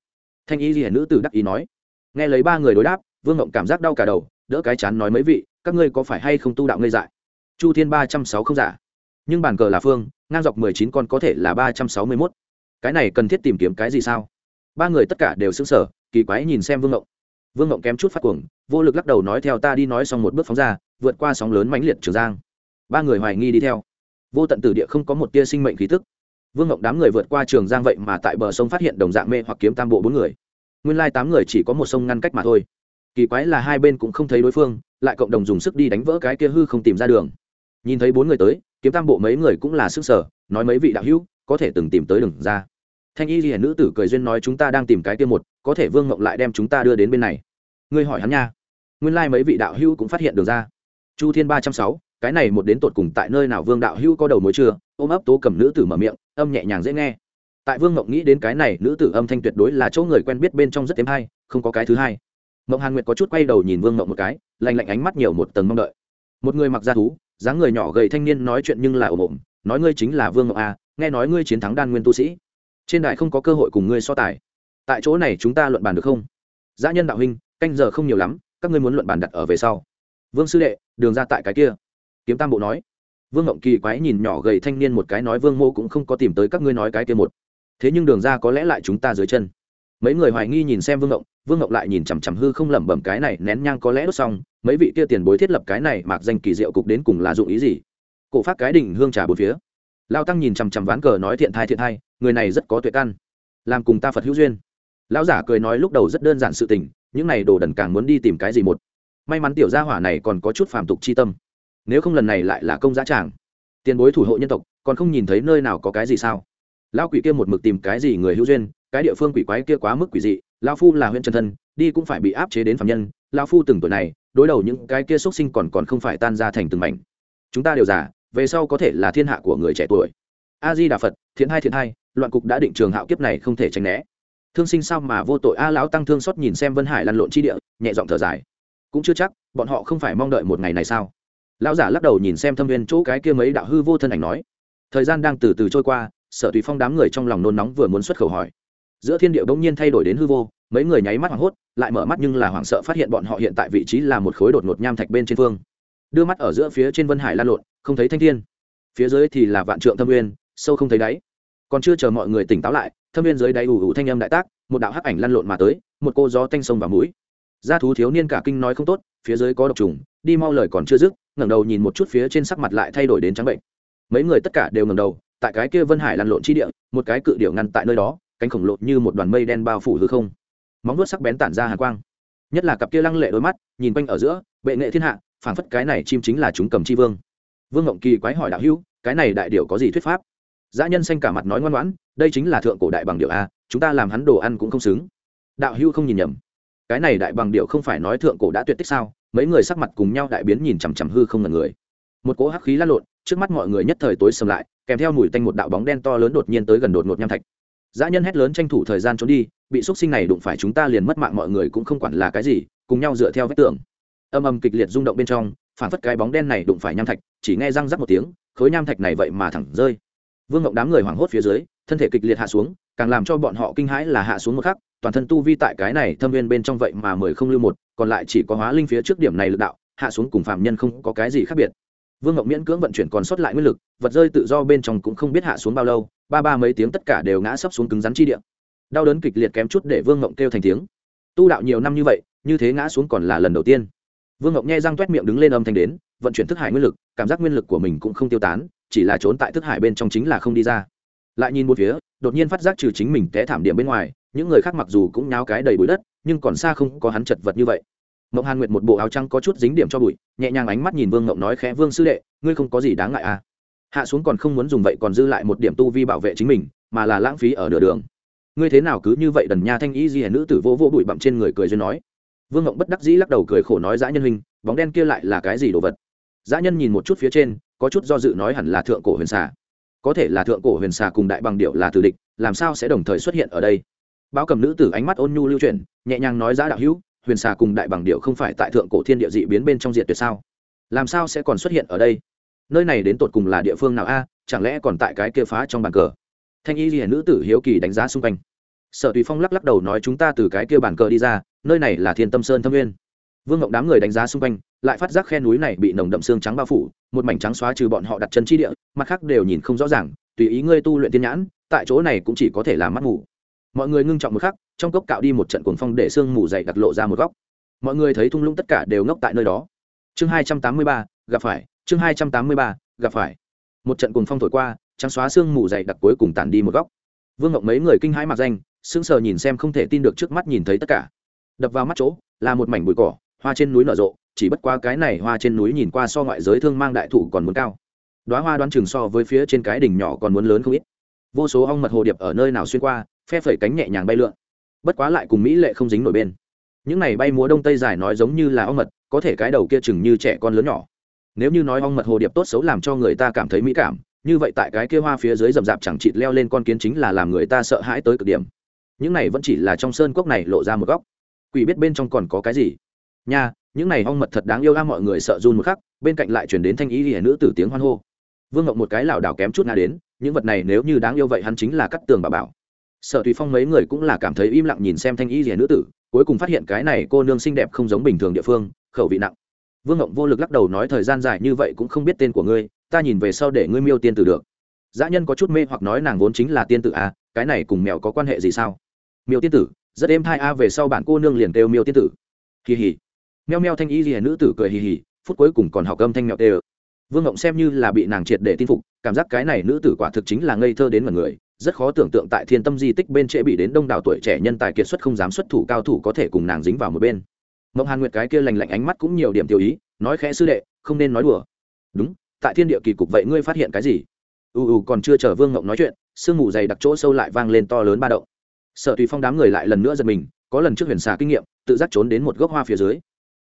Thanh y ghi nữ tử đắc ý nói. Nghe lấy ba người đối đáp, vương ngộng cảm giác đau cả đầu, đỡ cái chán nói mấy vị, các ngươi có phải hay không tu đạo ngây dại? Chu thiên ba trăm sáu không giả nhưng bàn cờ là phương, ngang dọc mười chín con có thể là ba trăm sáu mươi mốt. Cái này cần thiết tìm kiếm cái gì sao? Ba người tất cả đều xứng sở kỳ quái nhìn xem vương ngộng. Vương ngộng kém chút phát cuồng, vô lực lắc đầu nói theo ta đi nói xong một bước phóng ra, vượt qua sóng lớn mãnh liệt trường giang. Ba người hoài nghi đi theo. Vô tận tử địa không có một tia sinh mệnh khí tức. Vương ngộng đám người vượt qua trường giang vậy mà tại bờ sông phát hiện đồng dạng mê hoặc kiếm tam bộ bốn người. Nguyên lai tám người chỉ có một sông ngăn cách mà thôi. Kỳ quái là hai bên cũng không thấy đối phương, lại cộng đồng dùng sức đi đánh vỡ cái kia hư không tìm ra đường. Nhìn thấy bốn người tới kiếm tam bộ mấy người cũng là sức sở, nói mấy vị đạo hữu, có thể từng tìm tới đường ra. Thanh y hiển nữ tử cười duyên nói chúng ta đang tìm cái kia một, có thể vương mộng lại đem chúng ta đưa đến bên này. Ngươi hỏi hắn nha. Nguyên lai、like、mấy vị đạo hữu cũng phát hiện được ra. Chu thiên ba trăm sáu, cái này một đến tột cùng tại nơi nào vương đạo hữu có đầu mối chưa? Ôm ấp tố cầm nữ tử mở miệng, âm nhẹ nhàng dễ nghe. Tại vương mộng nghĩ đến cái này, nữ tử âm thanh tuyệt đối là chỗ người quen biết bên trong rất thêm hay, không có cái thứ hai. Mộng hàn nguyệt có chút quay đầu nhìn vương mộng một cái, lạnh lạnh ánh mắt nhiều một tầng mong đợi. Một người mặc da thú dáng người nhỏ gầy thanh niên nói chuyện nhưng là ồm ồm, nói ngươi chính là vương ngọc a, nghe nói ngươi chiến thắng đan nguyên tu sĩ. Trên đại không có cơ hội cùng ngươi so tài. Tại chỗ này chúng ta luận bàn được không? Giã nhân đạo huynh, canh giờ không nhiều lắm, các ngươi muốn luận bàn đặt ở về sau. Vương sư đệ, đường ra tại cái kia. Kiếm tam bộ nói. Vương ngộng kỳ quái nhìn nhỏ gầy thanh niên một cái nói vương mô cũng không có tìm tới các ngươi nói cái kia một. Thế nhưng đường ra có lẽ lại chúng ta dưới chân mấy người hoài nghi nhìn xem vương ngộng vương ngộng lại nhìn chằm chằm hư không lẩm bẩm cái này, nén nhang có lẽ đốt xong, mấy vị kia tiền bối thiết lập cái này mạc danh kỳ diệu cục đến cùng là dụng ý gì? Cổ phát cái đỉnh hương trà bốn phía. Lao tăng nhìn chằm chằm ván cờ nói thiện thai thiện thai, người này rất có tuệ căn. Làm cùng ta phật hữu duyên. Lão giả cười nói lúc đầu rất đơn giản sự tình, những này đồ đần càng muốn đi tìm cái gì một. May mắn tiểu gia hỏa này còn có chút phàm tục chi tâm. Nếu không lần này lại là công giá tràng. Tiền bối thủ hộ nhân tộc, còn không nhìn thấy nơi nào có cái gì sao? Lão quỷ kia một mực tìm cái gì người hữu duyên cái địa phương quỷ quái kia quá mức quỷ dị, lão phu là huyện trần thân, đi cũng phải bị áp chế đến phạm nhân, lão phu từng tuổi này, đối đầu những cái kia xuất sinh còn còn không phải tan ra thành từng mảnh. Chúng ta đều giả về sau có thể là thiên hạ của người trẻ tuổi. A di đà phật, thiện hai thiện hai, loạn cục đã định trường hạo kiếp này không thể tránh né. Thương sinh sao mà vô tội, a lão tăng thương xót nhìn xem vân hải lăn lộn chi địa, nhẹ giọng thở dài. Cũng chưa chắc, bọn họ không phải mong đợi một ngày này sao? Lão giả lắc đầu nhìn xem thâm viên chỗ cái kia mấy đạo hư vô thân ảnh nói. Thời gian đang từ từ trôi qua, sở tùy phong đám người trong lòng nôn nóng vừa muốn xuất khẩu hỏi giữa thiên địa bỗng nhiên thay đổi đến hư vô, mấy người nháy mắt hoảng hốt, lại mở mắt nhưng là hoảng sợ phát hiện bọn họ hiện tại vị trí là một khối đột ngột nham thạch bên trên phương. Đưa mắt ở giữa phía trên vân hải lan lộn, không thấy thanh thiên. Phía dưới thì là vạn trượng thâm nguyên, sâu không thấy đáy. Còn chưa chờ mọi người tỉnh táo lại, thâm uyên dưới đáy ủ ủ thanh âm đại tác, một đạo hắc ảnh lăn lộn mà tới, một cô gió tanh sông vào mũi. Gia thú thiếu niên cả kinh nói không tốt, phía dưới có độc trùng, đi mau lời còn chưa dứt, ngẩng đầu nhìn một chút phía trên sắc mặt lại thay đổi đến trắng bệnh. Mấy người tất cả đều ngẩng đầu, tại cái kia vân hải lăn lộn chi địa, một cái cự điểu ngăn tại nơi đó cánh khổng lồ như một đoàn mây đen bao phủ hư không. Móng vuốt sắc bén tản ra hàn quang. Nhất là cặp kia lăng lệ đôi mắt, nhìn quanh ở giữa, bệ nghệ thiên hạ, phảng phất cái này chim chính là chúng cầm chi vương. Vương ngộng kỳ quái hỏi đạo hữu, cái này đại điệu có gì thuyết pháp? Dã nhân xanh cả mặt nói ngoan ngoãn, đây chính là thượng cổ đại bằng điệu a, chúng ta làm hắn đồ ăn cũng không xứng. Đạo hữu không nhìn nhầm. Cái này đại bằng điệu không phải nói thượng cổ đã tuyệt tích sao? Mấy người sắc mặt cùng nhau đại biến nhìn chằm chằm hư không ngần người. Một cỗ hắc khí lăn lộn, trước mắt mọi người nhất thời tối sầm lại, kèm theo mùi tanh một đạo bóng đen to lớn đột nhiên tới gần đột ngột nham thạch dã nhân hét lớn tranh thủ thời gian trốn đi, bị x sinh này đụng phải chúng ta liền mất mạng mọi người cũng không quản là cái gì, cùng nhau dựa theo vết tường. Âm âm kịch liệt rung động bên trong, phản phất cái bóng đen này đụng phải nham thạch, chỉ nghe răng rắc một tiếng, khối nham thạch này vậy mà thẳng rơi. Vương ngộng đám người hoảng hốt phía dưới, thân thể kịch liệt hạ xuống, càng làm cho bọn họ kinh hãi là hạ xuống một khắc, toàn thân tu vi tại cái này thâm viên bên trong vậy mà mười không lưu một, còn lại chỉ có hóa linh phía trước điểm này lực đạo, hạ xuống cùng phạm nhân không có cái gì khác biệt vương ngọc miễn cưỡng vận chuyển còn sót lại nguyên lực, vật rơi tự do bên trong cũng không biết hạ xuống bao lâu, ba ba mấy tiếng tất cả đều ngã sấp xuống cứng rắn chi địa. Đau đớn kịch liệt kém chút để vương ngộng kêu thành tiếng. Tu đạo nhiều năm như vậy, như thế ngã xuống còn là lần đầu tiên. Vương ngộng nghe răng t miệng đứng lên âm thanh đến, vận chuyển thức hải nguyên lực, cảm giác nguyên lực của mình cũng không tiêu tán, chỉ là trốn tại thức hải bên trong chính là không đi ra. Lại nhìn một phía, đột nhiên phát giác trừ chính mình té thảm điểm bên ngoài, những người khác mặc dù cũng nháo cái đầy bụi đất, nhưng còn xa không có hắn chật vật như vậy mộng hàn nguyệt một bộ áo trắng có chút dính điểm cho bụi, nhẹ nhàng ánh mắt nhìn vương ngộng nói khẽ, vương sư đệ, ngươi không có gì đáng ngại à? Hạ xuống còn không muốn dùng vậy còn dư lại một điểm tu vi bảo vệ chính mình, mà là lãng phí ở nửa đường. Ngươi thế nào cứ như vậy đần nha thanh ý gì hẻ nữ tử vô vô bụi bặm trên người cười duyên nói. Vương ngộng bất đắc dĩ lắc đầu cười khổ nói, dã nhân huynh, bóng đen kia lại là cái gì đồ vật? Dã nhân nhìn một chút phía trên, có chút do dự nói hẳn là thượng cổ huyền xà. Có thể là thượng cổ huyền xà cùng đại bằng điệu là tử địch, làm sao sẽ đồng thời xuất hiện ở đây? Báo cầm nữ tử ánh mắt ôn nhu lưu chuyển, nhẹ nhàng nói giá đạo hữu huyền xà cùng đại bằng điệu không phải tại thượng cổ thiên địa dị biến bên trong diệt tuyệt sao? Làm sao sẽ còn xuất hiện ở đây? Nơi này đến tột cùng là địa phương nào a? Chẳng lẽ còn tại cái kia phá trong bàn cờ? Thanh y hiển nữ tử hiếu kỳ đánh giá xung quanh. Sở tùy phong lắc lắc đầu nói chúng ta từ cái kia bàn cờ đi ra, nơi này là thiên tâm sơn thâm nguyên. Vương ngộng đám người đánh giá xung quanh, lại phát giác khe núi này bị nồng đậm xương trắng bao phủ, một mảnh trắng xóa trừ bọn họ đặt chân chi địa, mặt khác đều nhìn không rõ ràng, tùy ý ngươi tu luyện tiên nhãn, tại chỗ này cũng chỉ có thể làm mắt ngủ mọi người ngưng trọng một khắc, trong cốc cạo đi một trận cuồng phong để sương mù dày đặt lộ ra một góc. Mọi người thấy thung lũng tất cả đều ngốc tại nơi đó. Chương hai trăm tám mươi ba, gặp phải, chương hai trăm tám mươi ba, gặp phải. Một trận cuồng phong thổi qua, trắng xóa sương mù dày đặc cuối cùng tàn đi một góc. Vương ngọc mấy người kinh hãi mặc danh, sững sờ nhìn xem không thể tin được trước mắt nhìn thấy tất cả. Đập vào mắt chỗ, là một mảnh bụi cỏ, hoa trên núi nở rộ, chỉ bất qua cái này hoa trên núi nhìn qua so ngoại giới thương mang đại thụ còn muốn cao. Đoá hoa đoán chừng so với phía trên cái đỉnh nhỏ còn muốn lớn không ít. Vô số ong mật hồ điệp ở nơi nào xuyên qua phe phẩy cánh nhẹ nhàng bay lượn. Bất quá lại cùng mỹ lệ không dính nổi bên. Những này bay múa đông tây dài nói giống như là ong mật, có thể cái đầu kia chừng như trẻ con lớn nhỏ. Nếu như nói ong mật hồ điệp tốt xấu làm cho người ta cảm thấy mỹ cảm, như vậy tại cái kia hoa phía dưới rậm rạp chẳng chịt leo lên con kiến chính là làm người ta sợ hãi tới cực điểm. Những này vẫn chỉ là trong sơn cốc này lộ ra một góc. Quỷ biết bên trong còn có cái gì? Nha, những này ong mật thật đáng yêu a, mọi người sợ run một khắc, bên cạnh lại chuyển đến thanh ý hiển nữ tử tiếng hoan hô. Vương ngọc một cái lảo đảo kém chút nga đến, những vật này nếu như đáng yêu vậy hắn chính là cắt tường bà bảo sở tùy phong mấy người cũng là cảm thấy im lặng nhìn xem thanh ý rìa nữ tử cuối cùng phát hiện cái này cô nương xinh đẹp không giống bình thường địa phương khẩu vị nặng. Vương ngọc vô lực lắc đầu nói thời gian dài như vậy cũng không biết tên của ngươi ta nhìn về sau để ngươi miêu tiên tử được. Dã nhân có chút mê hoặc nói nàng vốn chính là tiên tử à, cái này cùng mèo có quan hệ gì sao? Miêu tiên tử rất êm thai a về sau bản cô nương liền kêu miêu tiên tử. Hì hì, meo meo thanh y rìa nữ tử cười hì hì phút cuối cùng còn học âm thanh mèo tê ơ. Vương ngộng xem như là bị nàng triệt để tin phục cảm giác cái này nữ tử quả thực chính là ngây thơ đến mọi người rất khó tưởng tượng tại thiên tâm di tích bên trễ bị đến đông đảo tuổi trẻ nhân tài kiệt xuất không dám xuất thủ cao thủ có thể cùng nàng dính vào một bên. Mộng hàn nguyệt cái kia lành lạnh ánh mắt cũng nhiều điểm tiêu ý, nói khẽ, sư đệ, không nên nói đùa. Đúng, tại thiên địa kỳ cục vậy ngươi phát hiện cái gì? Ù ù còn chưa chờ vương ngộng nói chuyện, sương mù dày đặc chỗ sâu lại vang lên to lớn ba động. Sợ tùy phong đám người lại lần nữa giật mình, có lần trước huyền xà kinh nghiệm, tự giác trốn đến một gốc hoa phía dưới.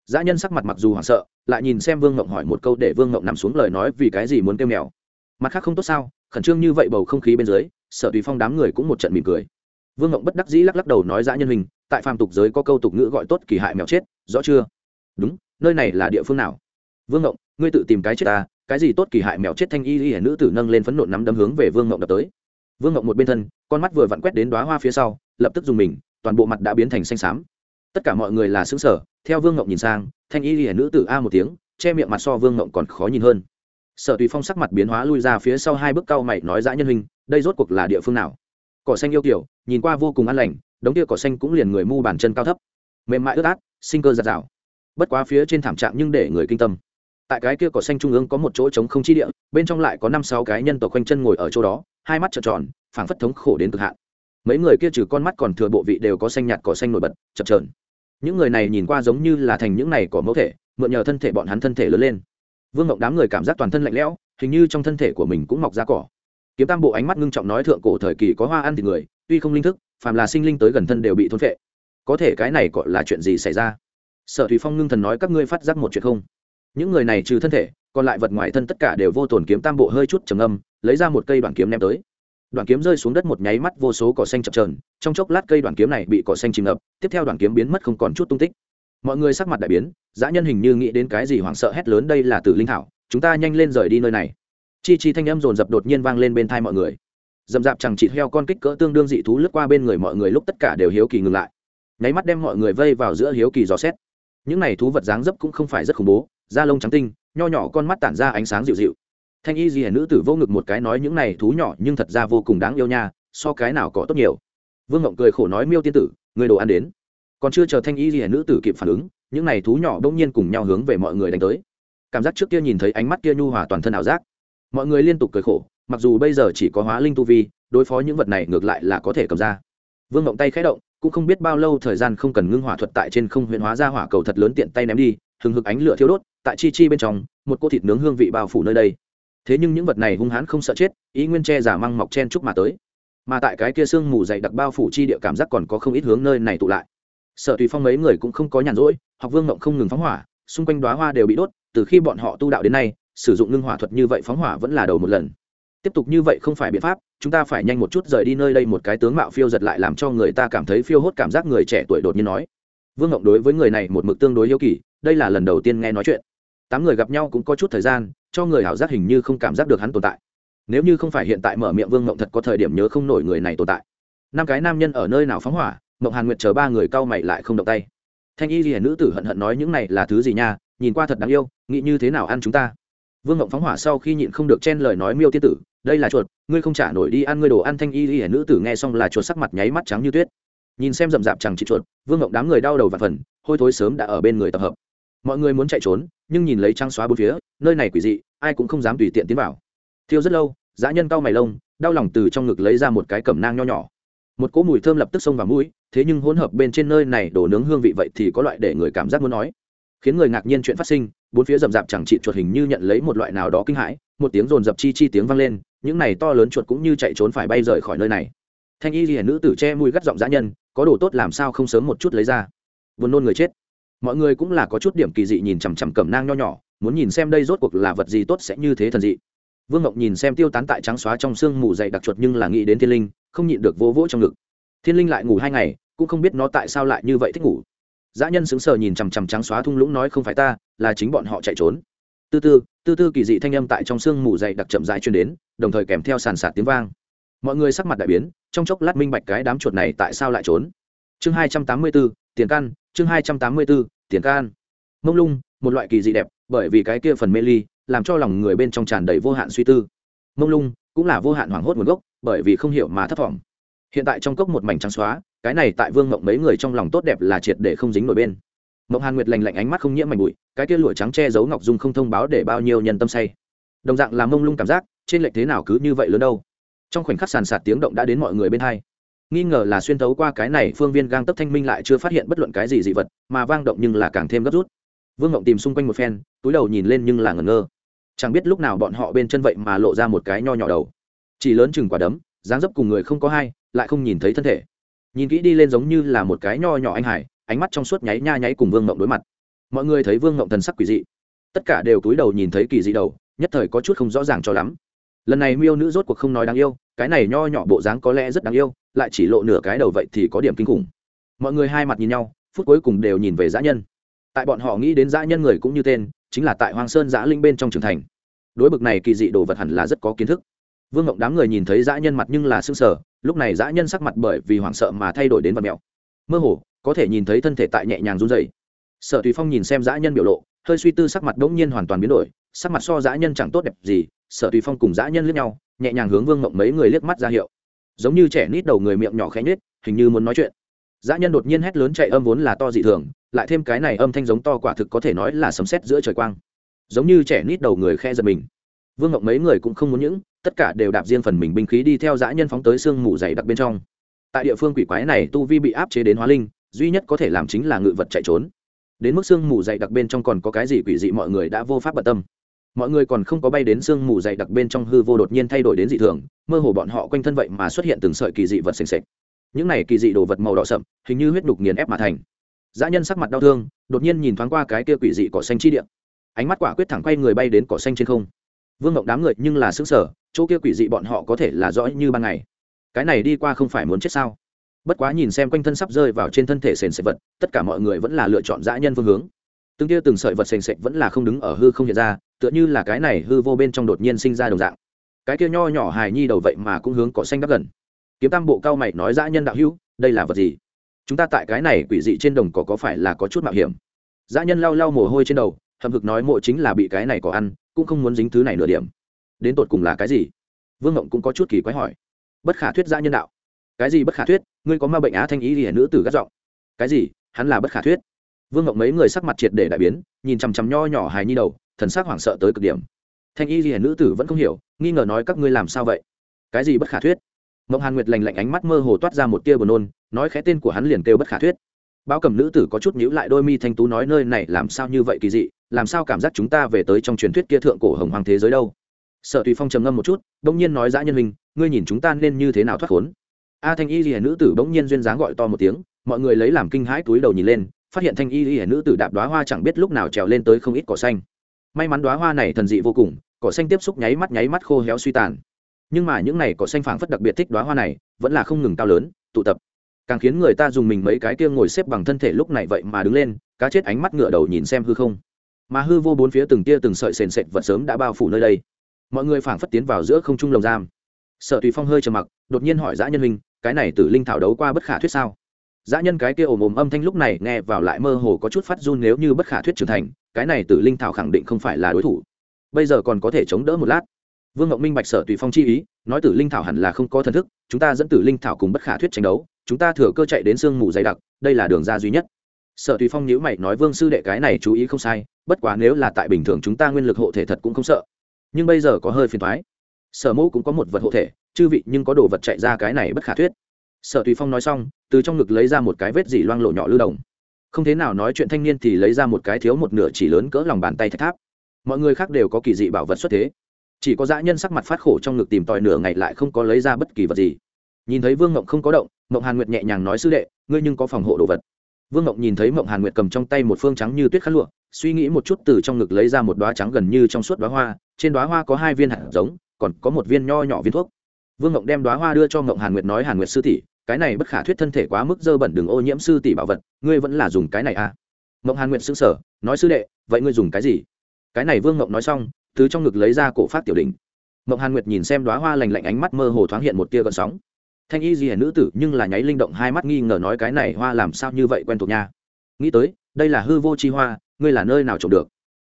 Dã nhân sắc mặt mặc dù hoảng sợ, lại nhìn xem vương ngộng hỏi một câu để vương ngộng nằm xuống lời nói vì cái gì muốn kêu mèo. Mặt khác không tốt sao? Khẩn trương như vậy bầu không khí bên dưới Sở tùy phong đám người cũng một trận mỉm cười. Vương ngộng bất đắc dĩ lắc lắc đầu nói dã nhân hình tại phàm tục giới có câu tục ngữ gọi tốt kỳ hại mèo chết, rõ chưa? Đúng, nơi này là địa phương nào? Vương ngộng, ngươi tự tìm cái chết ta, cái gì tốt kỳ hại mèo chết thanh y y nữ tử nâng lên phấn nộn nắm đấm hướng về vương ngộng đập tới. Vương ngộng một bên thân, con mắt vừa vặn quét đến đoá hoa phía sau, lập tức dùng mình, toàn bộ mặt đã biến thành xanh xám. Tất cả mọi người là xứng sở theo vương ngộng nhìn sang, thanh y hiển nữ tử a một tiếng, che miệng mặt so vương ngộng còn khó nhìn hơn. Sở tùy phong sắc mặt biến hóa lui ra phía sau hai bước cao mày nói dã nhân hình đây rốt cuộc là địa phương nào? Cỏ xanh yêu kiểu, nhìn qua vô cùng an lành, đống kia cỏ xanh cũng liền người mu bàn chân cao thấp. Mềm mại ướt át, sinh cơ giạt rào. Bất quá phía trên thảm trạng nhưng để người kinh tâm. Tại cái kia cỏ xanh trung ương có một chỗ trống không chi địa, bên trong lại có năm sáu cái nhân tộc quanh chân ngồi ở chỗ đó, hai mắt trợn tròn, phảng phất thống khổ đến cực hạn. Mấy người kia trừ con mắt còn thừa bộ vị đều có xanh nhạt cỏ xanh nổi bật, chập trờn những người này nhìn qua giống như là thành những này cỏ mẫu thể, mượn nhờ thân thể bọn hắn thân thể lớn lên. Vương ngộng đám người cảm giác toàn thân lạnh lẽo, hình như trong thân thể của mình cũng mọc ra cỏ kiếm tam bộ ánh mắt ngưng trọng nói thượng cổ thời kỳ có hoa ăn thịt người, tuy không linh thức, phàm là sinh linh tới gần thân đều bị thôn phệ. Có thể cái này gọi là chuyện gì xảy ra? Sở thủy phong ngưng thần nói các ngươi phát giác một chuyện không? Những người này trừ thân thể, còn lại vật ngoài thân tất cả đều vô tổn kiếm tam bộ hơi chút trầm âm lấy ra một cây đoạn kiếm ném tới. Đoạn kiếm rơi xuống đất một nháy mắt vô số cỏ xanh chập trờn trong chốc lát cây đoạn kiếm này bị cỏ xanh chìm ngập, tiếp theo đoạn kiếm biến mất không còn chút tung tích. Mọi người sắc mặt đại biến, dã nhân hình như nghĩ đến cái gì hoảng sợ hét lớn đây là tử linh thảo, chúng ta nhanh lên rời đi nơi này chi chi thanh âm rồn rập đột nhiên vang lên bên thai mọi người. Dầm dạp chẳng chỉ heo con kích cỡ tương đương dị thú lướt qua bên người mọi người lúc tất cả đều hiếu kỳ ngừng lại. Nháy mắt đem mọi người vây vào giữa hiếu kỳ dò xét. Những này thú vật dáng dấp cũng không phải rất khủng bố, da lông trắng tinh, nho nhỏ con mắt tản ra ánh sáng dịu dịu. Thanh y gì hẻ nữ tử vô ngực một cái nói những này thú nhỏ nhưng thật ra vô cùng đáng yêu nha, so cái nào có tốt nhiều. Vương ngộng cười khổ nói miêu tiên tử, người đồ ăn đến. Còn chưa chờ thanh y gì hẻ nữ tử kịp phản ứng, những này thú nhỏ bỗng nhiên cùng nhau hướng về mọi người đánh tới. Cảm giác trước kia nhìn thấy ánh mắt kia nhu hòa toàn thân ảo giác mọi người liên tục cười khổ, mặc dù bây giờ chỉ có hóa linh tu vi, đối phó những vật này ngược lại là có thể cầm ra. Vương mộng tay khẽ động, cũng không biết bao lâu thời gian không cần ngưng hỏa thuật tại trên không huyện hóa ra hỏa cầu thật lớn tiện tay ném đi, hừng hực ánh lửa thiêu đốt, tại chi chi bên trong, một cô thịt nướng hương vị bao phủ nơi đây. Thế nhưng những vật này hung hãn không sợ chết, ý nguyên che giả măng mọc chen chúc mà tới. Mà tại cái kia sương mù dày đặc bao phủ chi địa cảm giác còn có không ít hướng nơi này tụ lại. Sợ tùy phong mấy người cũng không có nhàn rỗi, học vương mộng không ngừng phóng hỏa, xung quanh đoá hoa đều bị đốt, từ khi bọn họ tu đạo đến nay sử dụng ngưng hỏa thuật như vậy phóng hỏa vẫn là đầu một lần. Tiếp tục như vậy không phải biện pháp, chúng ta phải nhanh một chút rời đi nơi đây một cái tướng mạo phiêu giật lại làm cho người ta cảm thấy phiêu hốt cảm giác người trẻ tuổi đột nhiên nói. Vương ngộng đối với người này một mực tương đối yêu kỳ, đây là lần đầu tiên nghe nói chuyện. Tám người gặp nhau cũng có chút thời gian, cho người hảo giác hình như không cảm giác được hắn tồn tại. Nếu như không phải hiện tại mở miệng vương ngộng thật có thời điểm nhớ không nổi người này tồn tại. Năm cái nam nhân ở nơi nào phóng hỏa ngộng hàn nguyệt chờ ba người cau mày lại không động tay. Thanh y ghi nữ tử hận hận nói những này là thứ gì nha, nhìn qua thật đáng yêu, nghĩ như thế nào ăn chúng ta? Vương ngộng phóng hỏa sau khi nhịn không được chen lời nói miêu tiên tử, đây là chuột, ngươi không trả nổi đi ăn ngươi đồ ăn thanh y ghi nữ tử. Nghe xong là chuột sắc mặt nháy mắt trắng như tuyết. Nhìn xem rậm rạp chẳng chị chuột, vương ngộng đám người đau đầu và phần, hôi thối sớm đã ở bên người tập hợp. Mọi người muốn chạy trốn, nhưng nhìn lấy trăng xóa bốn phía, nơi này quỷ dị, ai cũng không dám tùy tiện tiến vào. Thiêu rất lâu, dã nhân cau mày lông, đau lòng từ trong ngực lấy ra một cái cẩm nang nho nhỏ. Một cỗ mùi thơm lập tức xông vào mũi, thế nhưng hỗn hợp bên trên nơi này đổ nướng hương vị vậy thì có loại để người cảm giác muốn nói, khiến người ngạc nhiên chuyện phát sinh bốn phía rậm rạp chẳng trị chuột hình như nhận lấy một loại nào đó kinh hãi, một tiếng rồn rập chi chi tiếng vang lên, những này to lớn chuột cũng như chạy trốn phải bay rời khỏi nơi này. Thanh y hiển nữ tử che mùi gắt giọng dã nhân, có đồ tốt làm sao không sớm một chút lấy ra. Buồn nôn người chết. Mọi người cũng là có chút điểm kỳ dị nhìn chằm chằm cẩm nang nho nhỏ, muốn nhìn xem đây rốt cuộc là vật gì tốt sẽ như thế thần dị. Vương ngọc nhìn xem tiêu tán tại trắng xóa trong sương mù dày đặc chuột nhưng là nghĩ đến thiên linh, không nhịn được vỗ vỗ trong ngực. Thiên linh lại ngủ hai ngày, cũng không biết nó tại sao lại như vậy thích ngủ dã nhân sững sờ nhìn chằm chằm trắng xóa thung lũng nói không phải ta, là chính bọn họ chạy trốn. Tư tư tư tư kỳ dị thanh âm tại trong sương mù dày đặc chậm rãi truyền đến, đồng thời kèm theo sàn sạt tiếng vang. Mọi người sắc mặt đại biến, trong chốc lát minh bạch cái đám chuột này tại sao lại trốn. Chương hai trăm tám mươi bốn tiền căn chương hai trăm tám mươi bốn tiền can. Mông lung, một loại kỳ dị đẹp, bởi vì cái kia phần mê ly, làm cho lòng người bên trong tràn đầy vô hạn suy tư. Mông lung, cũng là vô hạn hoảng hốt nguồn gốc, bởi vì không hiểu mà thấp thỏm. Hiện tại trong cốc một mảnh trắng xóa cái này tại vương mộng mấy người trong lòng tốt đẹp là triệt để không dính nổi bên. Mộng hàn nguyệt lành lạnh ánh mắt không nhiễm mảnh bụi, cái kia lụa trắng che giấu ngọc dung không thông báo để bao nhiêu nhân tâm say. Đồng dạng là mông lung cảm giác, trên lệch thế nào cứ như vậy lớn đâu. Trong khoảnh khắc sàn sạt tiếng động đã đến mọi người bên hai. Nghi ngờ là xuyên thấu qua cái này, phương viên gang tấp thanh minh lại chưa phát hiện bất luận cái gì dị vật, mà vang động nhưng là càng thêm gấp rút. Vương ngộng tìm xung quanh một phen, túi đầu nhìn lên nhưng là ngẩn ngơ. Chẳng biết lúc nào bọn họ bên chân vậy mà lộ ra một cái nho nhỏ đầu. Chỉ lớn chừng quả đấm, dáng dấp cùng người không có hai, lại không nhìn thấy thân thể nhìn kỹ đi lên giống như là một cái nho nhỏ anh hải, ánh mắt trong suốt nháy nha nháy cùng vương ngộng đối mặt. Mọi người thấy vương ngộng thần sắc quỷ dị. Tất cả đều túi đầu nhìn thấy kỳ dị đầu, nhất thời có chút không rõ ràng cho lắm. Lần này miêu nữ rốt cuộc không nói đáng yêu, cái này nho nhỏ bộ dáng có lẽ rất đáng yêu, lại chỉ lộ nửa cái đầu vậy thì có điểm kinh khủng. Mọi người hai mặt nhìn nhau, phút cuối cùng đều nhìn về dã nhân. Tại bọn họ nghĩ đến dã nhân người cũng như tên, chính là tại hoàng sơn dã linh bên trong trường thành. Đối bực này kỳ dị đồ vật hẳn là rất có kiến thức. Vương ngộng đám người nhìn thấy dã nhân mặt nhưng là s ư ơ n g sở lúc này dã nhân sắc mặt bởi vì hoảng sợ mà thay đổi đến vật mẹo. Mơ hồ, có thể nhìn thấy thân thể tại nhẹ nhàng run dày sợ tùy phong nhìn xem dã nhân biểu lộ, hơi suy tư sắc mặt đ ỗ n g nhiên hoàn toàn biến đổi, sắc mặt so dã nhân chẳng tốt đẹp gì, sở tùy phong cùng dã nhân liếc nhau, nhẹ nhàng hướng vương mộng mấy người liếc mắt ra hiệu. Giống như trẻ nít đầu người miệng nhỏ khẽ nhết hình như muốn nói chuyện. Dã nhân đột nhiên hét lớn chạy âm vốn là to dị thường, lại thêm cái này âm thanh giống to quả thực có thể nói là sấm sét giữa trời quang. Giống như trẻ nít đầu người khe giật mình. Vương ngọc mấy người cũng không muốn những tất cả đều đạp riêng phần mình binh khí đi theo dã nhân phóng tới sương mù dày đặc bên trong. Tại địa phương quỷ quái này tu vi bị áp chế đến hóa linh, duy nhất có thể làm chính là ngự vật chạy trốn. Đến mức sương mù dày đặc bên trong còn có cái gì quỷ dị mọi người đã vô pháp bận tâm. Mọi người còn không có bay đến sương mù dày đặc bên trong hư vô đột nhiên thay đổi đến dị thường, mơ hồ bọn họ quanh thân vậy mà xuất hiện từng sợi kỳ dị vật xềnh xệch những này kỳ dị đồ vật màu đỏ sậm, hình như huyết đục nghiền ép mà thành. Dã nhân sắc mặt đau thương, đột nhiên nhìn thoáng qua cái kia quỷ dị cỏ xanh chi điện ánh mắt quả quyết thẳng quay người bay đến cỏ xanh trên không. Vương ngọc đám người nhưng là xứng sở chỗ kia quỷ dị bọn họ có thể là rõ như ban ngày. Cái này đi qua không phải muốn chết sao? Bất quá nhìn xem quanh thân sắp rơi vào trên thân thể sền sệt vật, tất cả mọi người vẫn là lựa chọn dã nhân phương hướng. Từng tia từng sợi vật sền sệt vẫn là không đứng ở hư không hiện ra, tựa như là cái này hư vô bên trong đột nhiên sinh ra đồng dạng. Cái kia nho nhỏ hài nhi đầu vậy mà cũng hướng cỏ xanh đắp gần. Kiếm tam bộ cao mày nói dã nhân đạo hữu, đây là vật gì? Chúng ta tại cái này quỷ dị trên đồng cỏ có phải là có chút mạo hiểm? Dã nhân lau lau mồ hôi trên đầu hầm hực nói mộ chính là bị cái này cỏ ăn, cũng không muốn dính thứ này nửa điểm đến tột cùng là cái gì? Vương ngộng cũng có chút kỳ quái hỏi. Bất khả thuyết gia nhân đạo. Cái gì bất khả thuyết? Ngươi có ma bệnh á thanh ý hiển nữ tử gắt giọng. Cái gì? Hắn là bất khả thuyết. Vương ngộng mấy người sắc mặt triệt để đại biến, nhìn chằm chằm nho nhỏ hài nhi đầu, thần sắc hoảng sợ tới cực điểm. Thanh y hiển nữ tử vẫn không hiểu, nghi ngờ nói các ngươi làm sao vậy? Cái gì bất khả thuyết? Mộng hàn nguyệt lành lạnh ánh mắt mơ hồ toát ra một tia buồn nôn, nói khẽ tên của hắn liền kêu bất khả thuyết. Báo cầm nữ tử có chút nhíu lại đôi mi thanh tú nói nơi này làm sao như vậy kỳ dị, làm sao cảm giác chúng ta về tới trong truyền thuyết kia thượng cổ hồng hoàng thế giới đâu? Sở tùy phong trầm ngâm một chút, bỗng nhiên nói dã nhân hình ngươi nhìn chúng ta nên như thế nào thoát khốn? A thanh y ghi nữ tử bỗng nhiên duyên dáng gọi to một tiếng, mọi người lấy làm kinh hãi túi đầu nhìn lên, phát hiện thanh y ghi nữ tử đạp đoá hoa chẳng biết lúc nào trèo lên tới không ít cỏ xanh. May mắn đoá hoa này thần dị vô cùng, cỏ xanh tiếp xúc nháy mắt nháy mắt khô héo suy tàn. Nhưng mà những này cỏ xanh phảng phất đặc biệt thích đoá hoa này, vẫn là không ngừng cao lớn, tụ tập. Càng khiến người ta dùng mình mấy cái kia ngồi xếp bằng thân thể lúc này vậy mà đứng lên, cá chết ánh mắt ngựa đầu nhìn xem hư không. Mà hư vô bốn phía từng tia từng sợi sền sệt vật sớm đã bao phủ nơi đây mọi người phảng phất tiến vào giữa không trung lồng giam. Sở tùy phong hơi trầm mặc, đột nhiên hỏi dã nhân huynh, cái này tử linh thảo đấu qua bất khả thuyết sao? Dã nhân cái kia ồm ồm âm thanh lúc này nghe vào lại mơ hồ có chút phát run nếu như bất khả thuyết trưởng thành, cái này tử linh thảo khẳng định không phải là đối thủ. Bây giờ còn có thể chống đỡ một lát. Vương ngọc minh bạch sở tùy phong chi ý, nói tử linh thảo hẳn là không có thần thức, chúng ta dẫn tử linh thảo cùng bất khả thuyết tranh đấu, chúng ta thừa cơ chạy đến sương mù dày đặc, đây là đường ra duy nhất. Sở tùy phong nhữ mày nói, vương sư đệ, cái này chú ý không sai, bất quá nếu là tại bình thường chúng ta nguyên lực hộ thể thật cũng không sợ nhưng bây giờ có hơi phiền thoái. Sở mẫu cũng có một vật hộ thể, chư vị nhưng có đồ vật chạy ra cái này bất khả thuyết. Sở tùy phong nói xong, từ trong ngực lấy ra một cái vết dỉ loang lộ nhỏ lưu đồng không thế nào nói chuyện thanh niên thì lấy ra một cái thiếu một nửa chỉ lớn cỡ lòng bàn tay thạch tháp. Mọi người khác đều có kỳ dị bảo vật xuất thế. Chỉ có dã nhân sắc mặt phát khổ trong ngực tìm tòi nửa ngày lại không có lấy ra bất kỳ vật gì. Nhìn thấy vương ngộng không có động, ngộng hàn nguyệt nhẹ nhàng nói sư đệ, ngươi nhưng có phòng hộ đồ vật. Vương ngộng nhìn thấy ngộng hàn nguyệt cầm trong tay một phương trắng như tuyết khăn lụa, suy nghĩ một chút từ trong ngực lấy ra một đoá trắng gần như trong suốt đoá hoa trên đoá hoa có hai viên hạt giống, còn có một viên nho nhỏ viên thuốc. Vương ngộng đem đoá hoa đưa cho ngộng hàn nguyệt nói, hàn nguyệt sư tỷ, cái này bất khả thuyết thân thể quá mức dơ bẩn đường ô nhiễm sư tỷ bảo vật, ngươi vẫn là dùng cái này à? Ngộng hàn nguyệt xứng sở nói sư đệ, vậy ngươi dùng cái gì? Cái này vương ngộng nói xong, từ trong ngực lấy ra cổ phát tiểu đình ngộng hàn nguyệt nhìn xem đoá hoa lành lạnh ánh mắt mơ hồ thoáng hiện một tia gợn sóng. Thanh y gì hẻ nữ tử nhưng là nháy linh động hai mắt nghi ngờ nói, cái này hoa làm sao như vậy quen thuộc nha? Nghĩ tới, đây là hư vô chi hoa, ngươi là nơi nào trộm được?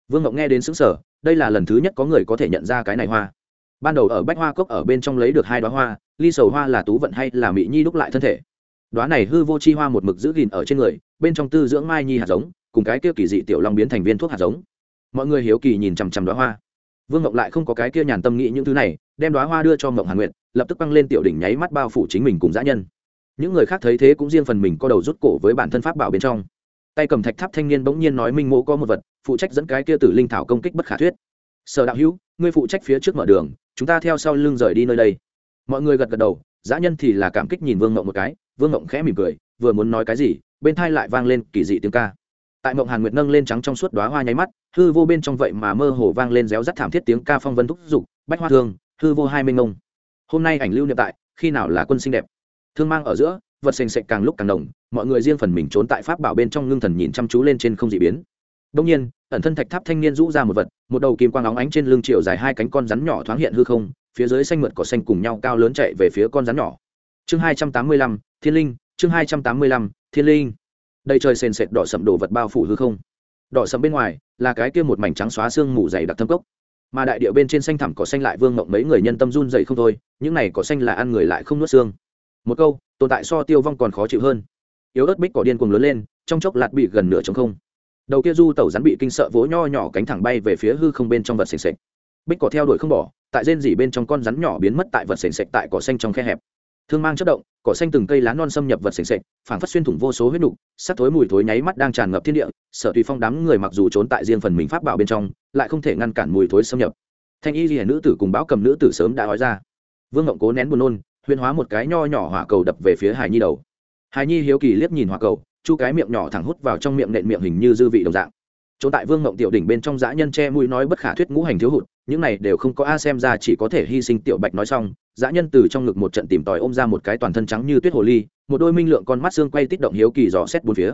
Vương ngộng nghe đến xứng sở đây là lần thứ nhất có người có thể nhận ra cái này hoa. Ban đầu ở bách hoa cốc ở bên trong lấy được hai đoá hoa, ly sầu hoa là tú vận hay là mỹ nhi đúc lại thân thể. Đoá này hư vô chi hoa một mực giữ gìn ở trên người, bên trong tư dưỡng mai nhi hạt giống, cùng cái kia kỳ dị tiểu long biến thành viên thuốc hạt giống. Mọi người hiếu kỳ nhìn chằm chằm đoá hoa. Vương ngọc lại không có cái kia nhàn tâm nghĩ những thứ này, đem đoá hoa đưa cho ngọc hàn nguyệt, lập tức băng lên tiểu đỉnh nháy mắt bao phủ chính mình cùng dã nhân. Những người khác thấy thế cũng riêng phần mình co đầu rút cổ với bản thân pháp bảo bên trong. Tay cầm thạch tháp thanh niên bỗng nhiên nói minh mỗ có một vật phụ trách dẫn cái kia tử linh thảo công kích bất khả thuyết. Sở đạo hữu, ngươi phụ trách phía trước mở đường, chúng ta theo sau lưng rời đi nơi đây. Mọi người gật gật đầu, dã nhân thì là cảm kích nhìn vương ngộng một cái, vương ngộng khẽ mỉm cười, vừa muốn nói cái gì, bên thai lại vang lên kỳ dị tiếng ca. Tại mộng hàn nguyệt nâng lên trắng trong suốt đoá hoa nháy mắt, hư vô bên trong vậy mà mơ hồ vang lên réo rắt thảm thiết tiếng ca phong vân thúc giục, bách hoa thương, hư vô hai mênh ngông. Hôm nay ảnh lưu niệm tại, khi nào là quân xinh đẹp? Thương mang ở giữa, vật sành sạch càng lúc càng đồng mọi người riêng phần mình trốn tại pháp bảo bên trong ngưng thần nhìn chăm chú lên trên không dị biến đông nhiên, ẩn thân thạch tháp thanh niên rũ ra một vật, một đầu kim quang óng ánh trên lưng chiều dài hai cánh con rắn nhỏ thoáng hiện hư không, phía dưới xanh mượt cỏ xanh cùng nhau cao lớn chạy về phía con rắn nhỏ. Chương hai trăm tám mươi lăm, thiên linh, chương hai trăm tám mươi lăm, thiên linh. Đây trời sền sệt đỏ sẫm đồ vật bao phủ hư không. Đỏ sẫm bên ngoài là cái kia một mảnh trắng xóa xương mù dày đặc thâm cốc. Mà đại địa bên trên xanh thẳm cỏ xanh lại vương mộng mấy người nhân tâm run rẩy không thôi, những này cỏ xanh là ăn người lại không nuốt xương. Một câu, tồn tại so tiêu vong còn khó chịu hơn. Yếu ớt bích cỏ điên cuồng lớn lên, trong chốc lạt bị gần nửa trống không đầu kia du tẩu rắn bị kinh sợ vỗ nho nhỏ cánh thẳng bay về phía hư không bên trong vật sềnh sệch bích cỏ theo đuổi không bỏ, tại rên dỉ bên trong con rắn nhỏ biến mất tại vật sềnh sệch tại cỏ xanh trong khe hẹp. Thương mang chất động, cỏ xanh từng cây lá non xâm nhập vật sềnh sệch phảng phất xuyên thủng vô số huyết nục, sắc thối mùi thối nháy mắt đang tràn ngập thiên địa, sở tùy phong đám người mặc dù trốn tại riêng phần mình pháp bảo bên trong, lại không thể ngăn cản mùi thối xâm nhập. Thanh y hiển nữ tử cùng bão cầm nữ tử sớm đã nói ra. Vương ngộng cố nén buồn nôn huyên hóa một cái nho nhỏ hỏa cầu đập về phía hải nhi đầu. Hải nhi hiếu kỳ liếc nhìn hỏa cầu chu cái miệng nhỏ thẳng hút vào trong miệng nện miệng hình như dư vị đồng dạng. Chỗ tại vương ngộng tiểu đỉnh bên trong dã nhân che mũi nói bất khả thuyết ngũ hành thiếu hụt, những này đều không có a xem ra chỉ có thể hy sinh tiểu bạch nói xong, dã nhân từ trong ngực một trận tìm tòi ôm ra một cái toàn thân trắng như tuyết hồ ly, một đôi minh lượng con mắt xương quay tít động hiếu kỳ dò xét bốn phía.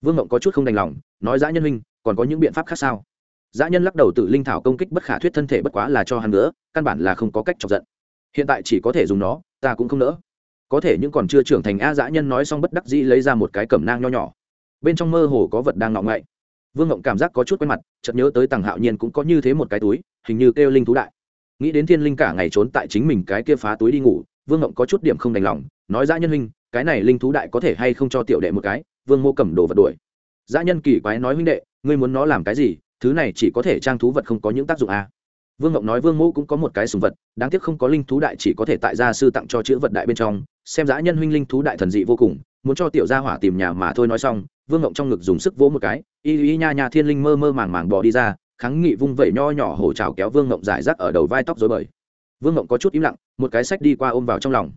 Vương ngộng có chút không đành lòng, nói dã nhân huynh, còn có những biện pháp khác sao? Dã nhân lắc đầu tự linh thảo công kích bất khả thuyết thân thể bất quá là cho hắn nữa, căn bản là không có cách chọc giận. Hiện tại chỉ có thể dùng nó, ta cũng không nỡ có thể những còn chưa trưởng thành a dã nhân nói xong bất đắc dĩ lấy ra một cái cẩm nang nho nhỏ. Bên trong mơ hồ có vật đang ngọ ngậy. Vương ngộng cảm giác có chút quen mặt, chợt nhớ tới tằng hạo nhiên cũng có như thế một cái túi, hình như kêu linh thú đại. Nghĩ đến thiên linh cả ngày trốn tại chính mình cái kia phá túi đi ngủ, vương ngộng có chút điểm không đành lòng, nói dã nhân huynh, cái này linh thú đại có thể hay không cho tiểu đệ một cái? Vương mô cầm đồ vật đuổi. Dã nhân kỳ quái nói huynh đệ, ngươi muốn nó làm cái gì? Thứ này chỉ có thể trang thú vật không có những tác dụng a vương ngộng nói vương Mẫu cũng có một cái sùng vật, đáng tiếc không có linh thú đại chỉ có thể tại gia sư tặng cho chữ vật đại bên trong, xem dã nhân huynh linh thú đại thần dị vô cùng, muốn cho tiểu gia hỏa tìm nhà mà thôi nói xong, vương ngộng trong ngực dùng sức vỗ một cái, y y nha nha thiên linh mơ mơ màng màng bò đi ra, kháng nghị vung vẩy nho nhỏ hổ trào kéo vương ngộng giải rác ở đầu vai tóc dối bời. Vương ngộng có chút im lặng, một cái sách đi qua ôm vào trong lòng.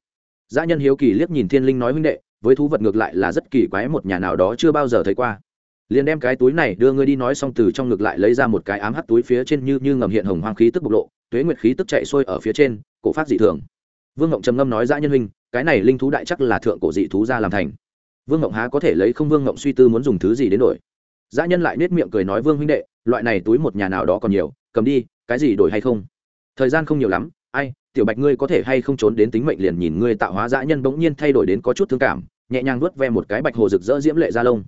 Dã nhân hiếu kỳ liếc nhìn thiên linh nói huynh đệ, với thú vật ngược lại là rất kỳ quái, một nhà nào đó chưa bao giờ thấy qua liền đem cái túi này đưa ngươi đi nói xong từ trong ngực lại lấy ra một cái ám hắt túi phía trên như như ngầm hiện hồng hoang khí tức bộc lộ, tuế nguyệt khí tức chạy xuôi ở phía trên, cổ phát dị thường. Vương ngộng trầm ngâm nói dã nhân huynh, cái này linh thú đại chắc là thượng cổ dị thú ra làm thành. Vương ngộng há có thể lấy không vương ngộng suy tư muốn dùng thứ gì đến đổi. Dã nhân lại nết miệng cười nói, vương huynh đệ, loại này túi một nhà nào đó còn nhiều, cầm đi, cái gì đổi hay không? Thời gian không nhiều lắm, ai, tiểu bạch ngươi có thể hay không trốn đến tính mệnh liền nhìn ngươi tạo hóa dã nhân bỗng nhiên thay đổi đến có chút thương cảm, nhẹ nhàng vuốt ve một cái bạch hồ rực rỡ diễm lệ ra lông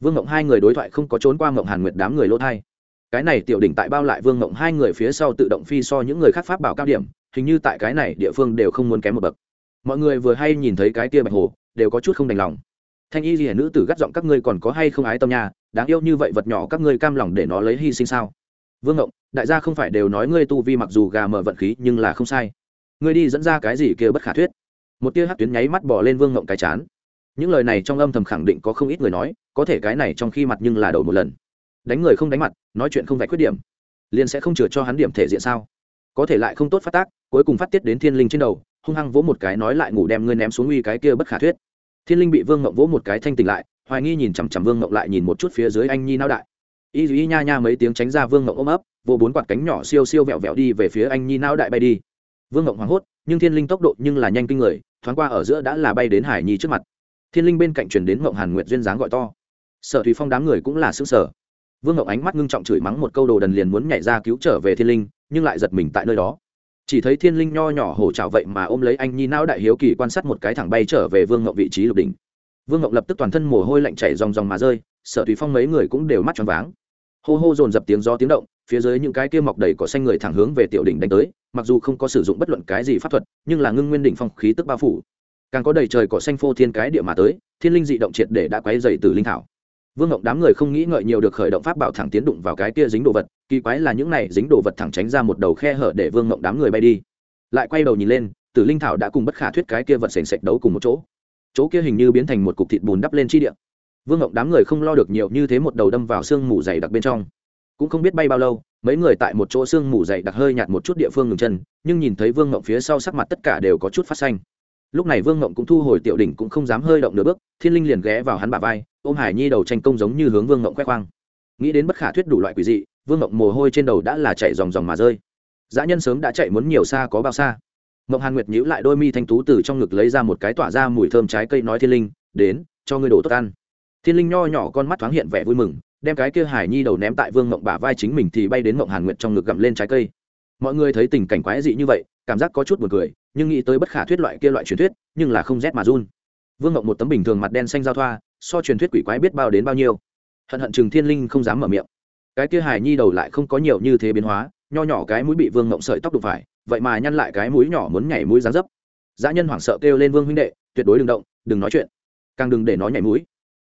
vương ngộng hai người đối thoại không có trốn qua ngộng hàn nguyệt đám người lỗ thai. Cái này tiểu đỉnh tại bao lại vương ngộng hai người phía sau tự động phi so những người khác pháp bảo cao điểm, hình như tại cái này địa phương đều không muốn kém một bậc. Mọi người vừa hay nhìn thấy cái kia bạch hồ, đều có chút không đành lòng. Thanh y hiển nữ tử gắt giọng các ngươi còn có hay không ái tâm nhà đáng yêu như vậy vật nhỏ các ngươi cam lòng để nó lấy hy sinh sao? Vương ngộng, đại gia không phải đều nói ngươi tu vi mặc dù gà mở vận khí nhưng là không sai. Ngươi đi dẫn ra cái gì kia bất khả thuyết? Một tia hát tuyến nháy mắt bỏ lên vương ngộng cái chán những lời này trong âm thầm khẳng định có không ít người nói, có thể cái này trong khi mặt nhưng là đầu một lần. Đánh người không đánh mặt, nói chuyện không vạch khuyết điểm. Liền sẽ không chừa cho hắn điểm thể diện sao? Có thể lại không tốt phát tác, cuối cùng phát tiết đến thiên linh trên đầu, hung hăng vỗ một cái nói lại ngủ đem ngươi ném xuống uy cái kia bất khả thuyết. Thiên linh bị vương ngộng vỗ một cái thanh tỉnh lại, hoài nghi nhìn chằm chằm vương ngộng lại nhìn một chút phía dưới anh nhi nao đại. Y dù y nha nha mấy tiếng tránh ra vương ngộng ôm ấp, vô bốn quạt cánh nhỏ siêu siêu vẹo vẹo đi về phía anh nhi nao đại bay đi. Vương ngộng hoảng hốt, nhưng thiên linh tốc độ nhưng là nhanh kinh người, thoáng qua ở giữa đã là bay đến hải nhi trước mặt thiên linh bên cạnh chuyển đến mộng hàn nguyệt duyên dáng gọi to. Sở thủy phong đám người cũng là xứ sở vương ngọc ánh mắt ngưng trọng chửi mắng một câu đồ đần liền muốn nhảy ra cứu trở về thiên linh, nhưng lại giật mình tại nơi đó. Chỉ thấy thiên linh nho nhỏ hổ trào vậy mà ôm lấy anh nhi não đại hiếu kỳ quan sát một cái thẳng bay trở về vương ngọc vị trí lục đỉnh. Vương ngọc lập tức toàn thân mồ hôi lạnh chảy ròng ròng mà rơi, sở thủy phong mấy người cũng đều mắt tròn váng. Hô hô dồn dập tiếng gió tiếng động, phía dưới những cái kia mọc đầy cỏ xanh người thẳng hướng về tiểu đỉnh đánh tới, mặc dù không có sử dụng bất luận cái gì pháp thuật, nhưng là ngưng nguyên đỉnh phong khí tức bao phủ càng có đầy trời cỏ xanh phô thiên cái địa mà tới, thiên linh dị động triệt để đã quấy dày từ linh thảo. Vương ngộng đám người không nghĩ ngợi nhiều được khởi động pháp bảo thẳng tiến đụng vào cái kia dính đồ vật, kỳ quái là những này dính đồ vật thẳng tránh ra một đầu khe hở để vương ngộng đám người bay đi. Lại quay đầu nhìn lên, tử linh thảo đã cùng bất khả thuyết cái kia vật sền sệt đấu cùng một chỗ. Chỗ kia hình như biến thành một cục thịt bùn đắp lên chi địa. Vương ngộng đám người không lo được nhiều như thế một đầu đâm vào sương mù dày đặc bên trong. Cũng không biết bay bao lâu, mấy người tại một chỗ sương mù dày đặc hơi nhạt một chút địa phương ngừng chân, nhưng nhìn thấy vương ngộng phía sau sắc mặt tất cả đều có chút phát xanh lúc này vương ngộng cũng thu hồi tiểu đỉnh cũng không dám hơi động nửa bước, thiên linh liền ghé vào hắn bả vai, ôm hải nhi đầu tranh công giống như hướng vương ngộng khoe khoang. Nghĩ đến bất khả thuyết đủ loại quỷ dị, vương ngộng mồ hôi trên đầu đã là chạy dòng dòng mà rơi. Dã nhân sớm đã chạy muốn nhiều xa có bao xa. Mộng hàn nguyệt nhíu lại đôi mi thanh tú từ trong ngực lấy ra một cái tỏa ra mùi thơm trái cây nói thiên linh, đến, cho ngươi đổ tốt ăn. Thiên linh nho nhỏ con mắt thoáng hiện vẻ vui mừng, đem cái kia hải nhi đầu ném tại vương mộng bả vai chính mình thì bay đến mộng hàn nguyệt trong ngực gặm lên trái cây. Mọi người thấy tình cảnh quái dị như vậy, cảm giác có chút buồn cười nhưng nghĩ tới bất khả thuyết loại kia loại truyền thuyết, nhưng là không rét mà run. Vương ngộng một tấm bình thường mặt đen xanh giao thoa, so truyền thuyết quỷ quái biết bao đến bao nhiêu. Hận hận chừng thiên linh không dám mở miệng. Cái kia hài nhi đầu lại không có nhiều như thế biến hóa, nho nhỏ cái mũi bị vương ngộng sợi tóc đục phải, vậy mà nhăn lại cái mũi nhỏ muốn nhảy mũi dán dấp. Dã nhân hoảng sợ kêu lên vương huynh đệ, tuyệt đối đừng động, đừng nói chuyện. Càng đừng để nó nhảy mũi.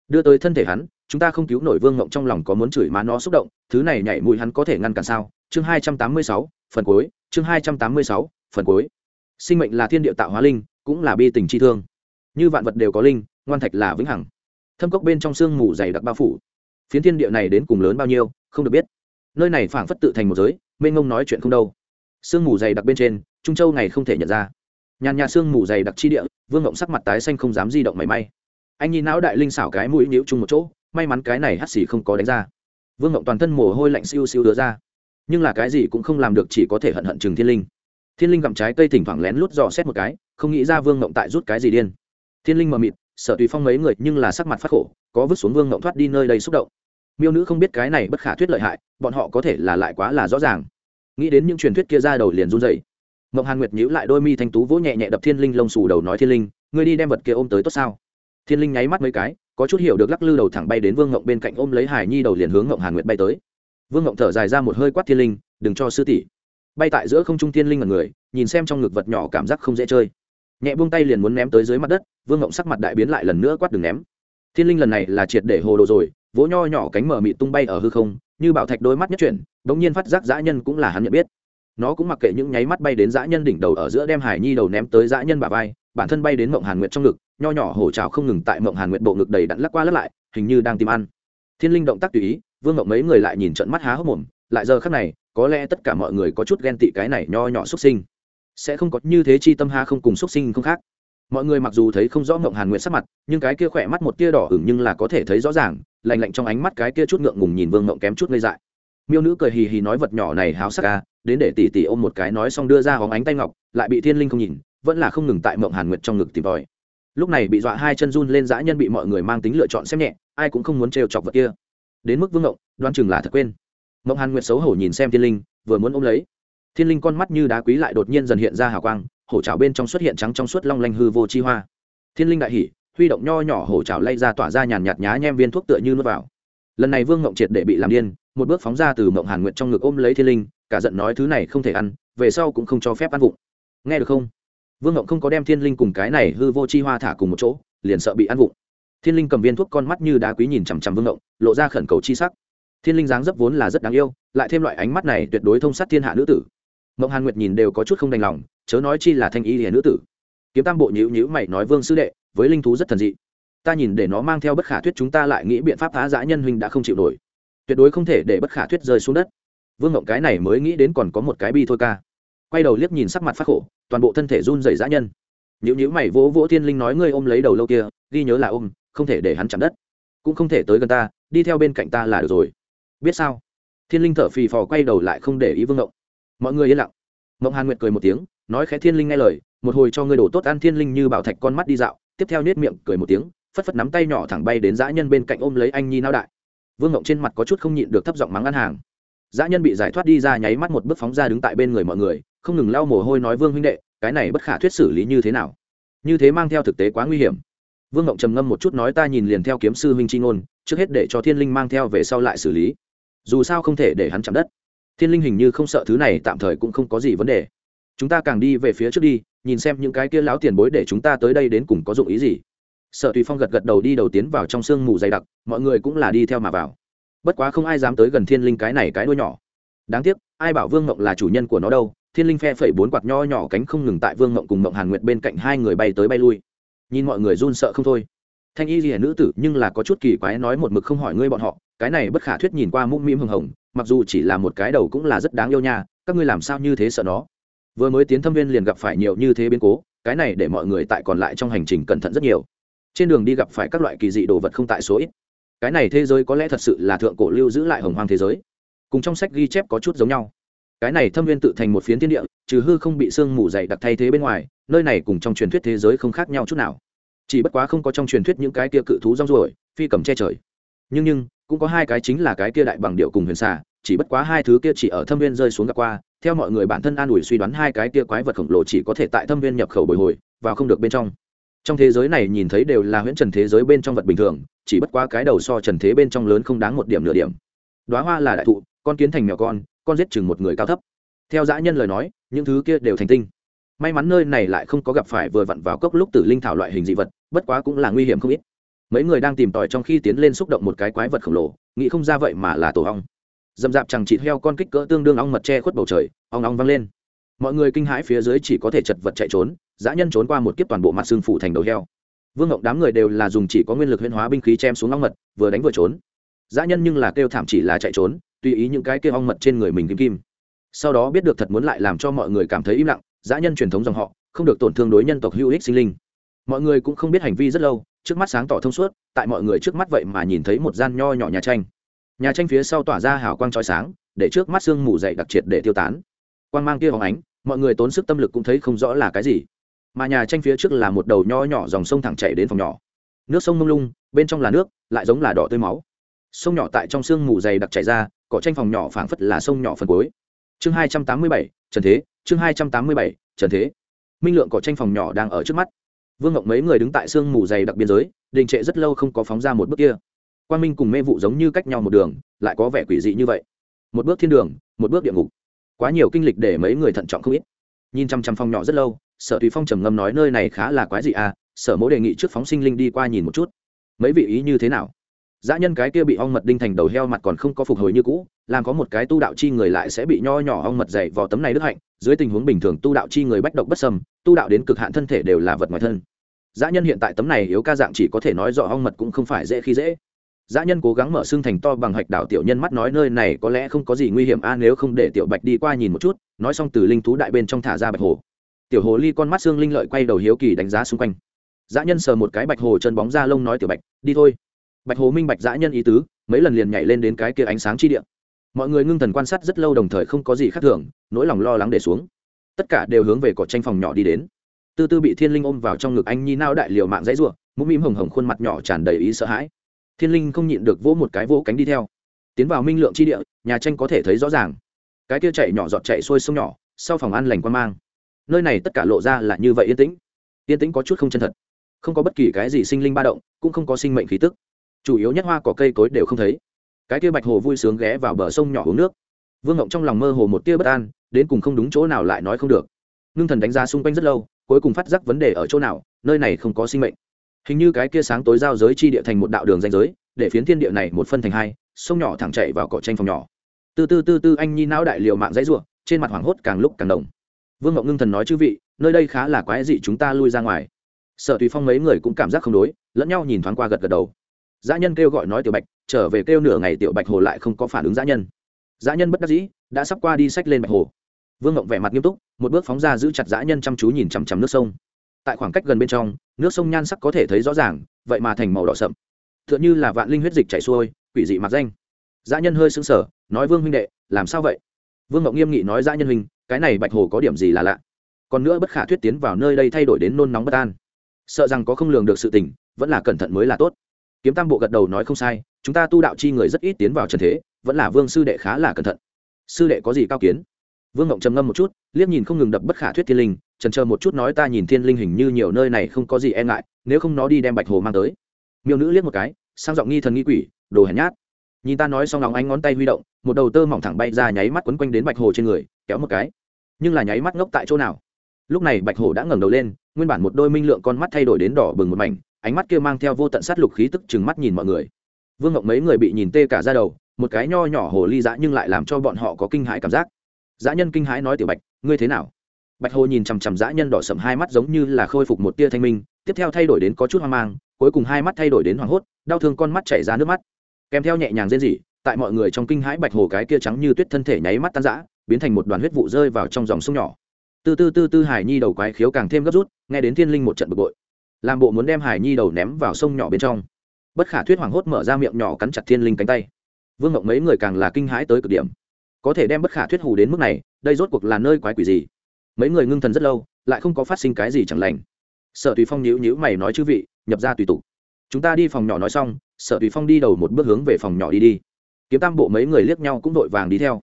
Đưa tới thân thể hắn, chúng ta không cứu nổi vương ngộng trong lòng có muốn chửi má nó xúc động, thứ này nhảy mũi hắn có thể ngăn cản sao? Chương hai trăm tám mươi sáu, phần cuối, chương hai trăm tám mươi sáu, phần cuối sinh mệnh là thiên địa tạo hóa linh, cũng là bi tình chi thương. Như vạn vật đều có linh, ngoan thạch là vĩnh hằng. Thâm cốc bên trong sương mù dày đặc bao phủ. Phiến thiên địa này đến cùng lớn bao nhiêu, không được biết. Nơi này phảng phất tự thành một giới, mênh ngông nói chuyện không đâu. Sương mù dày đặc bên trên, trung châu này không thể nhận ra. Nhàn nhà sương mù dày đặc chi địa, vương ngộng sắc mặt tái xanh không dám di động mảy may. Anh nhìn não đại linh xảo cái mũi nhíu chung một chỗ, may mắn cái này hắt xì không có đánh ra. Vương ngộng toàn thân mồ hôi lạnh siêu siêu đứa ra. Nhưng là cái gì cũng không làm được chỉ có thể hận hận chừng thiên linh thiên linh gặm trái cây thỉnh thoảng lén lút dò xét một cái, không nghĩ ra vương ngộng tại rút cái gì điên. Thiên linh mờ mịt, sợ tùy phong mấy người nhưng là sắc mặt phát khổ, có vứt xuống vương ngộng thoát đi nơi đây xúc động. Miêu nữ không biết cái này bất khả thuyết lợi hại, bọn họ có thể là lại quá là rõ ràng. Nghĩ đến những truyền thuyết kia ra đầu liền run dậy mộng hàn nguyệt nhíu lại đôi mi thanh tú vỗ nhẹ nhẹ đập thiên linh lông xù đầu nói thiên linh, ngươi đi đem vật kia ôm tới tốt sao? Thiên linh nháy mắt mấy cái, có chút hiểu được lắc lư đầu thẳng bay đến vương ngộng bên cạnh ôm lấy hải nhi đầu liền hướng ngộng hàn nguyệt bay tới. Vương ngộng thở dài ra một hơi quát thiên linh, đừng cho sư tỷ bay tại giữa không trung thiên linh là người, nhìn xem trong ngực vật nhỏ cảm giác không dễ chơi. Nhẹ buông tay liền muốn ném tới dưới mặt đất, vương ngộng sắc mặt đại biến lại lần nữa quát đừng ném. Thiên linh lần này là triệt để hồ đồ rồi, vỗ nho nhỏ cánh mở mị tung bay ở hư không, như bảo thạch đôi mắt nhất chuyển, bỗng nhiên phát giác dã nhân cũng là hắn nhận biết. Nó cũng mặc kệ những nháy mắt bay đến dã nhân đỉnh đầu ở giữa đem hải nhi đầu ném tới dã nhân bà vai, bản thân bay đến mộng hàn nguyệt trong ngực, nho nhỏ hổ trào không ngừng tại mộng hàn nguyệt bộ ngực đầy đặn lắc qua lắc lại, hình như đang tìm ăn. Thiên linh động tác tùy ý, vương mộng mấy người lại nhìn trận mắt há hốc mồm, lại giờ khắc này có lẽ tất cả mọi người có chút ghen tị cái này nho nhỏ xuất sinh. Sẽ không có như thế chi tâm ha không cùng xuất sinh không khác. Mọi người mặc dù thấy không rõ ngộng hàn nguyện sắc mặt, nhưng cái kia khỏe mắt một tia đỏ ửng nhưng là có thể thấy rõ ràng, lạnh lạnh trong ánh mắt cái kia chút ngượng ngùng nhìn vương ngộng kém chút ngây dại. Miêu nữ cười hì hì nói vật nhỏ này háo sắc ca đến để tỉ tỉ ôm một cái nói xong đưa ra hóng ánh tay ngọc, lại bị thiên linh không nhìn, vẫn là không ngừng tại mộng hàn nguyệt trong ngực tìm tòi. Lúc này bị dọa hai chân run lên dã nhân bị mọi người mang tính lựa chọn xem nhẹ, ai cũng không muốn trêu chọc vật kia. Đến mức vương ngộng đoan chừng là thật quên mộng hàn nguyệt xấu hổ nhìn xem thiên linh, vừa muốn ôm lấy. Thiên linh con mắt như đá quý lại đột nhiên dần hiện ra hào quang, hổ trào bên trong xuất hiện trắng trong suốt long lanh hư vô chi hoa. Thiên linh đại hỉ, huy động nho nhỏ hổ trào lay ra tỏa ra nhàn nhạt nhá nhem viên thuốc tựa như nuốt vào. Lần này vương ngộng triệt để bị làm điên, một bước phóng ra từ mộng hàn nguyệt trong ngực ôm lấy thiên linh, cả giận nói thứ này không thể ăn, về sau cũng không cho phép ăn vụng. Nghe được không? Vương ngộng không có đem thiên linh cùng cái này hư vô chi hoa thả cùng một chỗ, liền sợ bị ăn vụng. Thiên linh cầm viên thuốc con mắt như đá quý nhìn chằm chằm vương ngộng, lộ ra khẩn cầu chi sắc thiên linh dáng dấp vốn là rất đáng yêu, lại thêm loại ánh mắt này tuyệt đối thông sát thiên hạ nữ tử. Mộng hàn nguyệt nhìn đều có chút không đành lòng, chớ nói chi là thanh y hiền nữ tử. Kiếm tam bộ nhữ nhữ mày nói, vương sư đệ, với linh thú rất thần dị. Ta nhìn để nó mang theo bất khả thuyết chúng ta lại nghĩ biện pháp phá giã nhân huynh đã không chịu nổi. Tuyệt đối không thể để bất khả thuyết rơi xuống đất. Vương ngộng cái này mới nghĩ đến còn có một cái bi thôi ca. Quay đầu liếc nhìn sắc mặt phát khổ, toàn bộ thân thể run dày giã nhân. Nhữ nhữ mày vỗ vỗ thiên linh nói, ngươi ôm lấy đầu lâu kia, ghi nhớ là ôm, không thể để hắn chạm đất. Cũng không thể tới gần ta, đi theo bên cạnh ta là được rồi biết sao? Thiên linh thở phì phò quay đầu lại không để ý vương ngộng. Mọi người yên lặng. Ngộng hàn nguyệt cười một tiếng, nói khẽ thiên linh nghe lời, một hồi cho ngươi đổ tốt ăn thiên linh như bảo thạch con mắt đi dạo, tiếp theo nết miệng cười một tiếng, phất phất nắm tay nhỏ thẳng bay đến dã nhân bên cạnh ôm lấy anh nhi nao đại. Vương ngộng trên mặt có chút không nhịn được thấp giọng mắng ăn hàng. Dã nhân bị giải thoát đi ra nháy mắt một bước phóng ra đứng tại bên người mọi người, không ngừng lau mồ hôi nói vương huynh đệ, cái này bất khả thuyết xử lý như thế nào? Như thế mang theo thực tế quá nguy hiểm. Vương ngộng trầm ngâm một chút nói ta nhìn liền theo kiếm sư huynh chi ngôn, trước hết để cho thiên linh mang theo về sau lại xử lý dù sao không thể để hắn chạm đất. Thiên linh hình như không sợ thứ này, tạm thời cũng không có gì vấn đề. Chúng ta càng đi về phía trước đi, nhìn xem những cái kia láo tiền bối để chúng ta tới đây đến cùng có dụng ý gì. Sợ tùy phong gật gật đầu đi đầu tiến vào trong sương mù dày đặc, mọi người cũng là đi theo mà vào. Bất quá không ai dám tới gần thiên linh cái này cái đuôi nhỏ. Đáng tiếc, ai bảo vương mộng là chủ nhân của nó đâu, thiên linh phe phẩy bốn quạt nho nhỏ cánh không ngừng tại vương mộng cùng mộng hàn nguyệt bên cạnh hai người bay tới bay lui. Nhìn mọi người run sợ không thôi. Thanh y rìa nữ tử nhưng là có chút kỳ quái nói một mực không hỏi ngươi bọn họ cái này bất khả thuyết nhìn qua mũm mĩm hồng hồng, mặc dù chỉ là một cái đầu cũng là rất đáng yêu nha, các ngươi làm sao như thế sợ nó? Vừa mới tiến thâm viên liền gặp phải nhiều như thế biến cố, cái này để mọi người tại còn lại trong hành trình cẩn thận rất nhiều. Trên đường đi gặp phải các loại kỳ dị đồ vật không tại số ít. Cái này thế giới có lẽ thật sự là thượng cổ lưu giữ lại hồng hoang thế giới. Cùng trong sách ghi chép có chút giống nhau. Cái này thâm viên tự thành một phiến thiên địa, trừ hư không bị sương mù dày đặc thay thế bên ngoài, nơi này cùng trong truyền thuyết thế giới không khác nhau chút nào. Chỉ bất quá không có trong truyền thuyết những cái kia cự thú rong ruổi, phi cầm che trời. Nhưng nhưng cũng có hai cái chính là cái kia đại bằng điệu cùng huyền xà, chỉ bất quá hai thứ kia chỉ ở thâm viên rơi xuống gặp qua, theo mọi người bản thân an ủi suy đoán hai cái kia quái vật khổng lồ chỉ có thể tại thâm viên nhập khẩu bồi hồi và không được bên trong. Trong thế giới này nhìn thấy đều là huyễn trần thế giới bên trong vật bình thường, chỉ bất quá cái đầu so trần thế bên trong lớn không đáng một điểm nửa điểm. Đoá hoa là đại thụ, con kiến thành mèo con con giết chừng một người cao thấp. Theo dã nhân lời nói, những thứ kia đều thành tinh. May mắn nơi này lại không có gặp phải vừa vặn vào cốc lúc tử linh thảo loại hình dị vật, bất quá cũng là nguy hiểm không ít mấy người đang tìm tòi trong khi tiến lên xúc động một cái quái vật khổng lồ, nghĩ không ra vậy mà là tổ ong. Dầm dạp chẳng chịt heo con kích cỡ tương đương ong mật che khuất bầu trời, ong ong văng lên. Mọi người kinh hãi phía dưới chỉ có thể chật vật chạy trốn, dã nhân trốn qua một kiếp toàn bộ mặt xương phủ thành đầu heo. Vương ngộng đám người đều là dùng chỉ có nguyên lực huyên hóa binh khí chém xuống ong mật, vừa đánh vừa trốn. Dã nhân nhưng là kêu thảm chỉ là chạy trốn, tùy ý những cái kêu ong mật trên người mình kim kim. Sau đó biết được thật muốn lại làm cho mọi người cảm thấy im lặng, dã nhân truyền thống dòng họ, không được tổn thương đối nhân tộc hữu ích sinh linh. Mọi người cũng không biết hành vi rất lâu trước mắt sáng tỏ thông suốt, tại mọi người trước mắt vậy mà nhìn thấy một gian nho nhỏ nhà tranh. Nhà tranh phía sau tỏa ra hào quang trói sáng, để trước mắt sương mù dậy đặc triệt để tiêu tán. Quang mang kia hóng ánh, mọi người tốn sức tâm lực cũng thấy không rõ là cái gì. Mà nhà tranh phía trước là một đầu nho nhỏ dòng sông thẳng chảy đến phòng nhỏ. Nước sông mông lung, bên trong là nước, lại giống là đỏ tươi máu. Sông nhỏ tại trong sương mù dày đặc chảy ra, cỏ tranh phòng nhỏ phảng phất là sông nhỏ phần cuối. Chương hai trăm tám mươi bảy, trần thế, chương hai trăm tám mươi bảy, trần thế. Minh lượng cỏ tranh phòng nhỏ đang ở trước mắt vương Ngộng mấy người đứng tại sương mù dày đặc biên giới, đình trệ rất lâu không có phóng ra một bước kia. Quan minh cùng mê vụ giống như cách nhau một đường, lại có vẻ quỷ dị như vậy. Một bước thiên đường, một bước địa ngục. Quá nhiều kinh lịch để mấy người thận trọng không ít. Nhìn chăm chăm phong nhỏ rất lâu, sở tùy phong trầm ngâm nói, nơi này khá là quái dị à sở mẫu đề nghị trước phóng sinh linh đi qua nhìn một chút. Mấy vị ý như thế nào? Dã nhân cái kia bị ong mật đinh thành đầu heo mặt còn không có phục hồi như cũ, làm có một cái tu đạo chi người lại sẽ bị nho nhỏ ong mật dày vào tấm này đức hạnh, dưới tình huống bình thường tu đạo chi người bách độc bất sâm tu đạo đến cực hạn thân thể đều là vật ngoài thân. Dã nhân hiện tại tấm này yếu ca dạng chỉ có thể nói rõ ong mật cũng không phải dễ khi dễ. Dã nhân cố gắng mở xương thành to bằng hạch đảo tiểu nhân mắt nói nơi này có lẽ không có gì nguy hiểm a à, nếu không để tiểu bạch đi qua nhìn một chút, nói xong từ linh thú đại bên trong thả ra bạch hồ. Tiểu hồ ly con mắt xương linh lợi quay đầu hiếu kỳ đánh giá xung quanh. Dã nhân sờ một cái bạch hồ chân bóng ra lông nói tiểu bạch, đi thôi bạch hồ minh bạch dã nhân ý tứ, mấy lần liền nhảy lên đến cái kia ánh sáng chi điện mọi người ngưng thần quan sát rất lâu đồng thời không có gì khác thường, nỗi lòng lo lắng để xuống. Tất cả đều hướng về cỏ tranh phòng nhỏ đi đến. Tư tư bị thiên linh ôm vào trong ngực anh nhi nao đại liều mạng dãy r u ộ mũm mĩm hồng hồng khuôn mặt nhỏ tràn đầy ý sợ hãi. Thiên linh không nhịn được vỗ một cái vỗ cánh đi theo. Tiến vào minh lượng chi địa, nhà tranh có thể thấy rõ ràng. Cái kia chạy nhỏ giọt chạy xuôi sông nhỏ, sau phòng ăn lành quan mang. Nơi này tất cả lộ ra là như vậy yên tĩnh. Yên tĩnh có chút không chân thật. Không có bất kỳ cái gì sinh linh ba động, cũng không có sinh mệnh khí tức chủ yếu nhất hoa cỏ cây cối đều không thấy. Cái kia bạch hồ vui sướng ghé vào bờ sông nhỏ uống nước. Vương ngộng trong lòng mơ hồ một tia bất an, đến cùng không đúng chỗ nào lại nói không được. Ngưng thần đánh giá xung quanh rất lâu, cuối cùng phát giác vấn đề ở chỗ nào, nơi này không có sinh mệnh. Hình như cái kia sáng tối giao giới chi địa thành một đạo đường danh giới, để phiến thiên địa này một phân thành hai, sông nhỏ thẳng chạy vào cỏ tranh phòng nhỏ. Từ từ từ từ anh nhi não đại liều mạng dãy ruộng trên mặt hoảng hốt càng lúc càng đồng vương ngộng ngưng thần nói chư vị, nơi đây khá là quái dị chúng ta lui ra ngoài. Sợ tùy phong mấy người cũng cảm giác không đối, lẫn nhau nhìn thoáng qua gật gật đầu dã nhân kêu gọi nói tiểu bạch, trở về kêu nửa ngày tiểu bạch hồ lại không có phản ứng dã nhân. Dã nhân bất đắc dĩ, đã sắp qua đi sách lên bạch hồ. Vương ngộng vẻ mặt nghiêm túc, một bước phóng ra giữ chặt dã nhân chăm chú nhìn chằm chằm nước sông. Tại khoảng cách gần bên trong, nước sông nhan sắc có thể thấy rõ ràng, vậy mà thành màu đỏ sậm. T h ư ợ n như là vạn linh huyết dịch chảy xuôi, quỷ dị mặc danh. Dã nhân hơi sững sờ, nói vương huynh đệ, làm sao vậy? Vương ngộng nghiêm nghị nói dã nhân huynh, cái này bạch hồ có điểm gì là lạ? Còn nữa bất khả thuyết tiến vào nơi đây thay đổi đến nôn nóng bất an. Sợ rằng có không lường được sự tình, vẫn là cẩn thận mới là tốt kiếm tam bộ gật đầu nói không sai, chúng ta tu đạo chi người rất ít tiến vào trần thế, vẫn là vương sư đệ khá là cẩn thận. Sư đệ có gì cao kiến? Vương ngộng trầm ngâm một chút, liếc nhìn không ngừng đập bất khả thuyết thiên linh, trần chờ một chút nói ta nhìn thiên linh hình như nhiều nơi này không có gì e ngại, nếu không nó đi đem bạch hồ mang tới. Miêu nữ liếc một cái, sang giọng nghi thần nghi quỷ, đồ hèn nhát. Nhìn ta nói xong lòng ánh ngón tay huy động, một đầu tơ mỏng thẳng bay ra nháy mắt quấn quanh đến bạch hồ trên người, kéo một cái. Nhưng là nháy mắt ngốc tại chỗ nào? Lúc này bạch hồ đã ngẩng đầu lên, nguyên bản một đôi minh lượng con mắt thay đổi đến đỏ bừng một mảnh ánh mắt kia mang theo vô tận sát lục khí tức chừng mắt nhìn mọi người. Vương ngọc mấy người bị nhìn tê cả ra đầu, một cái nho nhỏ hồ ly dã nhưng lại làm cho bọn họ có kinh hãi cảm giác. Dã nhân kinh hãi nói tiểu bạch, ngươi thế nào? Bạch hồ nhìn chằm chằm dã nhân đỏ sầm hai mắt giống như là khôi phục một tia thanh minh, tiếp theo thay đổi đến có chút hoang mang, cuối cùng hai mắt thay đổi đến hoảng hốt, đau thương con mắt chảy ra nước mắt. Kèm theo nhẹ nhàng rên rỉ, tại mọi người trong kinh hãi bạch hồ cái kia trắng như tuyết thân thể nháy mắt tan rã, biến thành một đoàn huyết vụ rơi vào trong dòng sông nhỏ. Tư tư tư tư hải nhi đầu quái khiếu càng thêm gấp rút, nghe đến thiên linh một trận bực bội làm bộ muốn đem hải nhi đầu ném vào sông nhỏ bên trong. Bất khả thuyết hoảng hốt mở ra miệng nhỏ cắn chặt thiên linh cánh tay. Vương ngộng mấy người càng là kinh hãi tới cực điểm. Có thể đem bất khả thuyết hù đến mức này, đây rốt cuộc là nơi quái quỷ gì? Mấy người ngưng thần rất lâu, lại không có phát sinh cái gì chẳng lành. Sở tùy phong nhíu nhíu mày nói chữ vị, nhập ra tùy tục. Chúng ta đi phòng nhỏ nói xong, sở tùy phong đi đầu một bước hướng về phòng nhỏ đi đi. Kiếm tam bộ mấy người liếc nhau cũng vội vàng đi theo.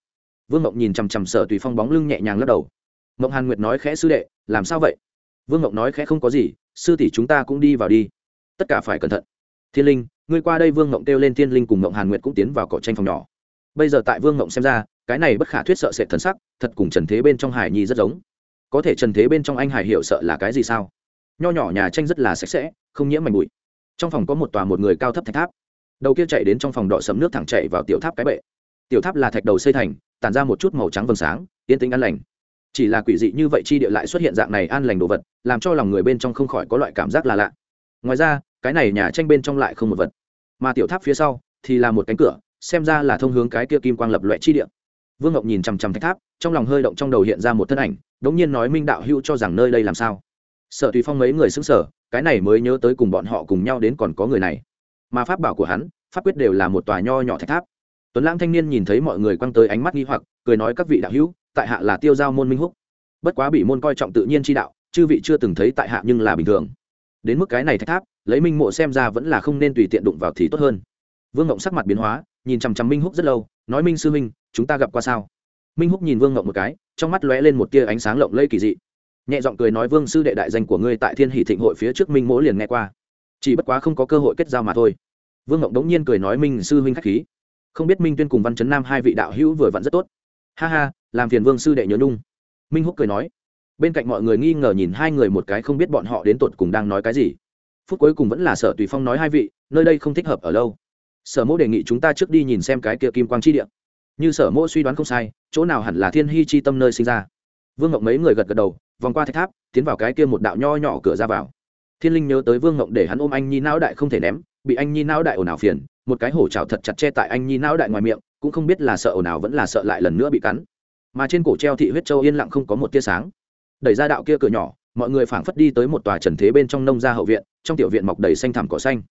Vương ngộng nhìn chằm chằm sở tùy phong bóng lưng nhẹ nhàng lắc đầu. Ngộng hàn nguyệt nói khẽ sư đệ, làm sao vậy? Vương ngộng nói khẽ không có gì sư tỷ chúng ta cũng đi vào đi. Tất cả phải cẩn thận. Thiên linh, ngươi qua đây vương ngộng kêu lên thiên linh cùng ngộng hàn nguyệt cũng tiến vào cỏ tranh phòng nhỏ. Bây giờ tại vương ngộng xem ra, cái này bất khả thuyết sợ sệt thần sắc, thật cùng trần thế bên trong hải nhi rất giống. Có thể trần thế bên trong anh hải hiểu sợ là cái gì sao? Nho nhỏ nhà tranh rất là sạch sẽ, không nhiễm mảnh bụi. Trong phòng có một tòa một người cao thấp thạch tháp. Đầu kia chạy đến trong phòng đỏ sầm nước thẳng chạy vào tiểu tháp cái bệ. Tiểu tháp là thạch đầu xây thành, tản ra một chút màu trắng vầng sáng, yên tĩnh an lành chỉ là quỷ dị như vậy chi địa lại xuất hiện dạng này an lành đồ vật, làm cho lòng người bên trong không khỏi có loại cảm giác là lạ. Ngoài ra, cái này nhà tranh bên trong lại không một vật. Mà tiểu tháp phía sau thì là một cánh cửa, xem ra là thông hướng cái kia kim quang lập loại chi địa. Vương ngọc nhìn chằm chằm thạch tháp, trong lòng hơi động trong đầu hiện ra một thân ảnh, đống nhiên nói minh đạo hữu cho rằng nơi đây làm sao? Sợ tùy phong mấy người xứng sở cái này mới nhớ tới cùng bọn họ cùng nhau đến còn có người này. Mà pháp bảo của hắn, pháp quyết đều là một tòa nho nhỏ thạch tháp. Tuấn lãng thanh niên nhìn thấy mọi người quăng tới ánh mắt nghi hoặc, cười nói các vị đạo hữu tại hạ là tiêu giao môn minh húc. Bất quá bị môn coi trọng tự nhiên chi đạo, chư vị chưa từng thấy tại hạ nhưng là bình thường. Đến mức cái này thách tháp, lấy minh mộ xem ra vẫn là không nên tùy tiện đụng vào thì tốt hơn. Vương ngộng sắc mặt biến hóa, nhìn chằm chằm minh húc rất lâu, nói, minh sư minh chúng ta gặp qua sao? Minh húc nhìn vương ngộng một cái, trong mắt lóe lên một tia ánh sáng lộng lây kỳ dị. Nhẹ giọng cười nói, vương sư đệ đại danh của ngươi tại thiên hỷ thịnh hội phía trước minh mỗ liền nghe qua. Chỉ bất quá không có cơ hội kết giao mà thôi. Vương ngộng đống nhiên cười nói, minh sư huynh k h á c h khí. Không biết minh tuyên cùng văn chấn nam hai vị đạo hữu vừa vặn rất tốt. Ha ha làm phiền vương sư đệ nhớ nhung. Minh húc cười nói, bên cạnh mọi người nghi ngờ nhìn hai người một cái không biết bọn họ đến tột cùng đang nói cái gì. Phút cuối cùng vẫn là sở tùy phong nói hai vị, nơi đây không thích hợp ở lâu. Sở mỗ đề nghị chúng ta trước đi nhìn xem cái kia kim quang chi điện như sở mỗ suy đoán không sai, chỗ nào hẳn là thiên hy chi tâm nơi sinh ra. Vương ngộng mấy người gật gật đầu, vòng qua thách tháp, tiến vào cái kia một đạo nho nhỏ cửa ra vào. Thiên linh nhớ tới vương ngộng để hắn ôm anh nhi não đại không thể ném, bị anh nhi não đại ồn ào phiền, một cái hổ trào thật chặt che tại anh nhi não đại ngoài miệng, cũng không biết là sợ ồn ào vẫn là sợ lại lần nữa bị cắn mà trên cổ treo thị huyết châu yên lặng không có một tia sáng. Đẩy ra đạo kia cửa nhỏ, mọi người phảng phất đi tới một tòa trần thế bên trong nông gia hậu viện, trong tiểu viện mọc đầy xanh thảm cỏ xanh.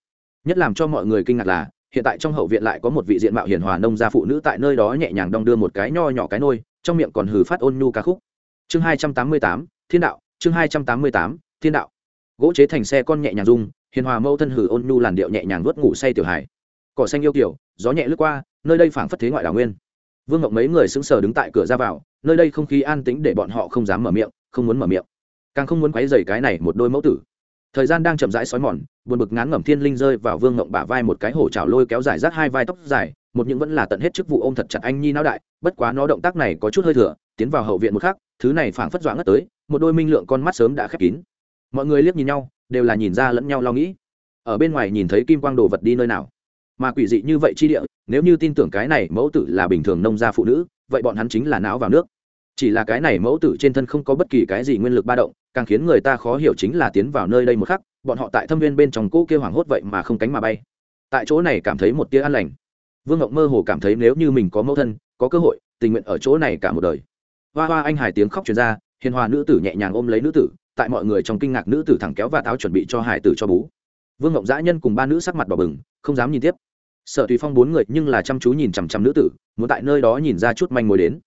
Nhất làm cho mọi người kinh ngạc là, hiện tại trong hậu viện lại có một vị diện mạo hiền hòa nông gia phụ nữ tại nơi đó nhẹ nhàng đong đưa một cái nho nhỏ cái nôi, trong miệng còn hừ phát ôn nhu ca khúc. Chương hai trăm tám mươi tám, thiên đạo, chương hai trăm tám mươi tám, thiên đạo. Gỗ chế thành xe con nhẹ nhàng rung, hiền hòa mâu thân hừ ôn nhu làn điệu nhẹ nhàng vớt ngủ say tiểu hải cỏ xanh yêu kiểu, gió nhẹ lướt qua, nơi đây phảng phất thế ngoại đảo nguyên vương ngộng mấy người sững sờ đứng tại cửa ra vào, nơi đây không khí an tĩnh để bọn họ không dám mở miệng, không muốn mở miệng. Càng không muốn quấy dày cái này một đôi mẫu tử. Thời gian đang chậm rãi xói mòn, buồn bực ngán ngẩm thiên linh rơi vào vương ngộng bả vai một cái hổ trào lôi kéo dài rác hai vai tóc dài, một những vẫn là tận hết chức vụ ôm thật chặt anh nhi não đại, bất quá nó động tác này có chút hơi thừa, tiến vào hậu viện một khắc, thứ này phảng phất doãn ngất tới, một đôi minh lượng con mắt sớm đã khép kín. Mọi người liếc nhìn nhau, đều là nhìn ra lẫn nhau lo nghĩ. Ở bên ngoài nhìn thấy kim quang đồ vật đi nơi nào? Mà quỷ dị như vậy chi địa, nếu như tin tưởng cái này mẫu tử là bình thường nông gia phụ nữ, vậy bọn hắn chính là não vào nước. Chỉ là cái này mẫu tử trên thân không có bất kỳ cái gì nguyên lực ba động, càng khiến người ta khó hiểu chính là tiến vào nơi đây một khắc, bọn họ tại thâm viên bên trong cỗ kêu hoảng hốt vậy mà không cánh mà bay. Tại chỗ này cảm thấy một tia an lành. Vương Ngộng mơ hồ cảm thấy nếu như mình có mẫu thân, có cơ hội, tình nguyện ở chỗ này cả một đời. Hoa hoa anh hải tiếng khóc truyền ra, hiền hòa nữ tử nhẹ nhàng ôm lấy nữ tử, tại mọi người trong kinh ngạc nữ tử thẳng kéo và táo chuẩn bị cho hải tử cho bú. Vương ngộng dã nhân cùng ba nữ sắc mặt đỏ bừng, không dám nhìn tiếp sợ tùy phong bốn người nhưng là chăm chú nhìn chằm chằm nữ tử, muốn tại nơi đó nhìn ra chút manh mối đến.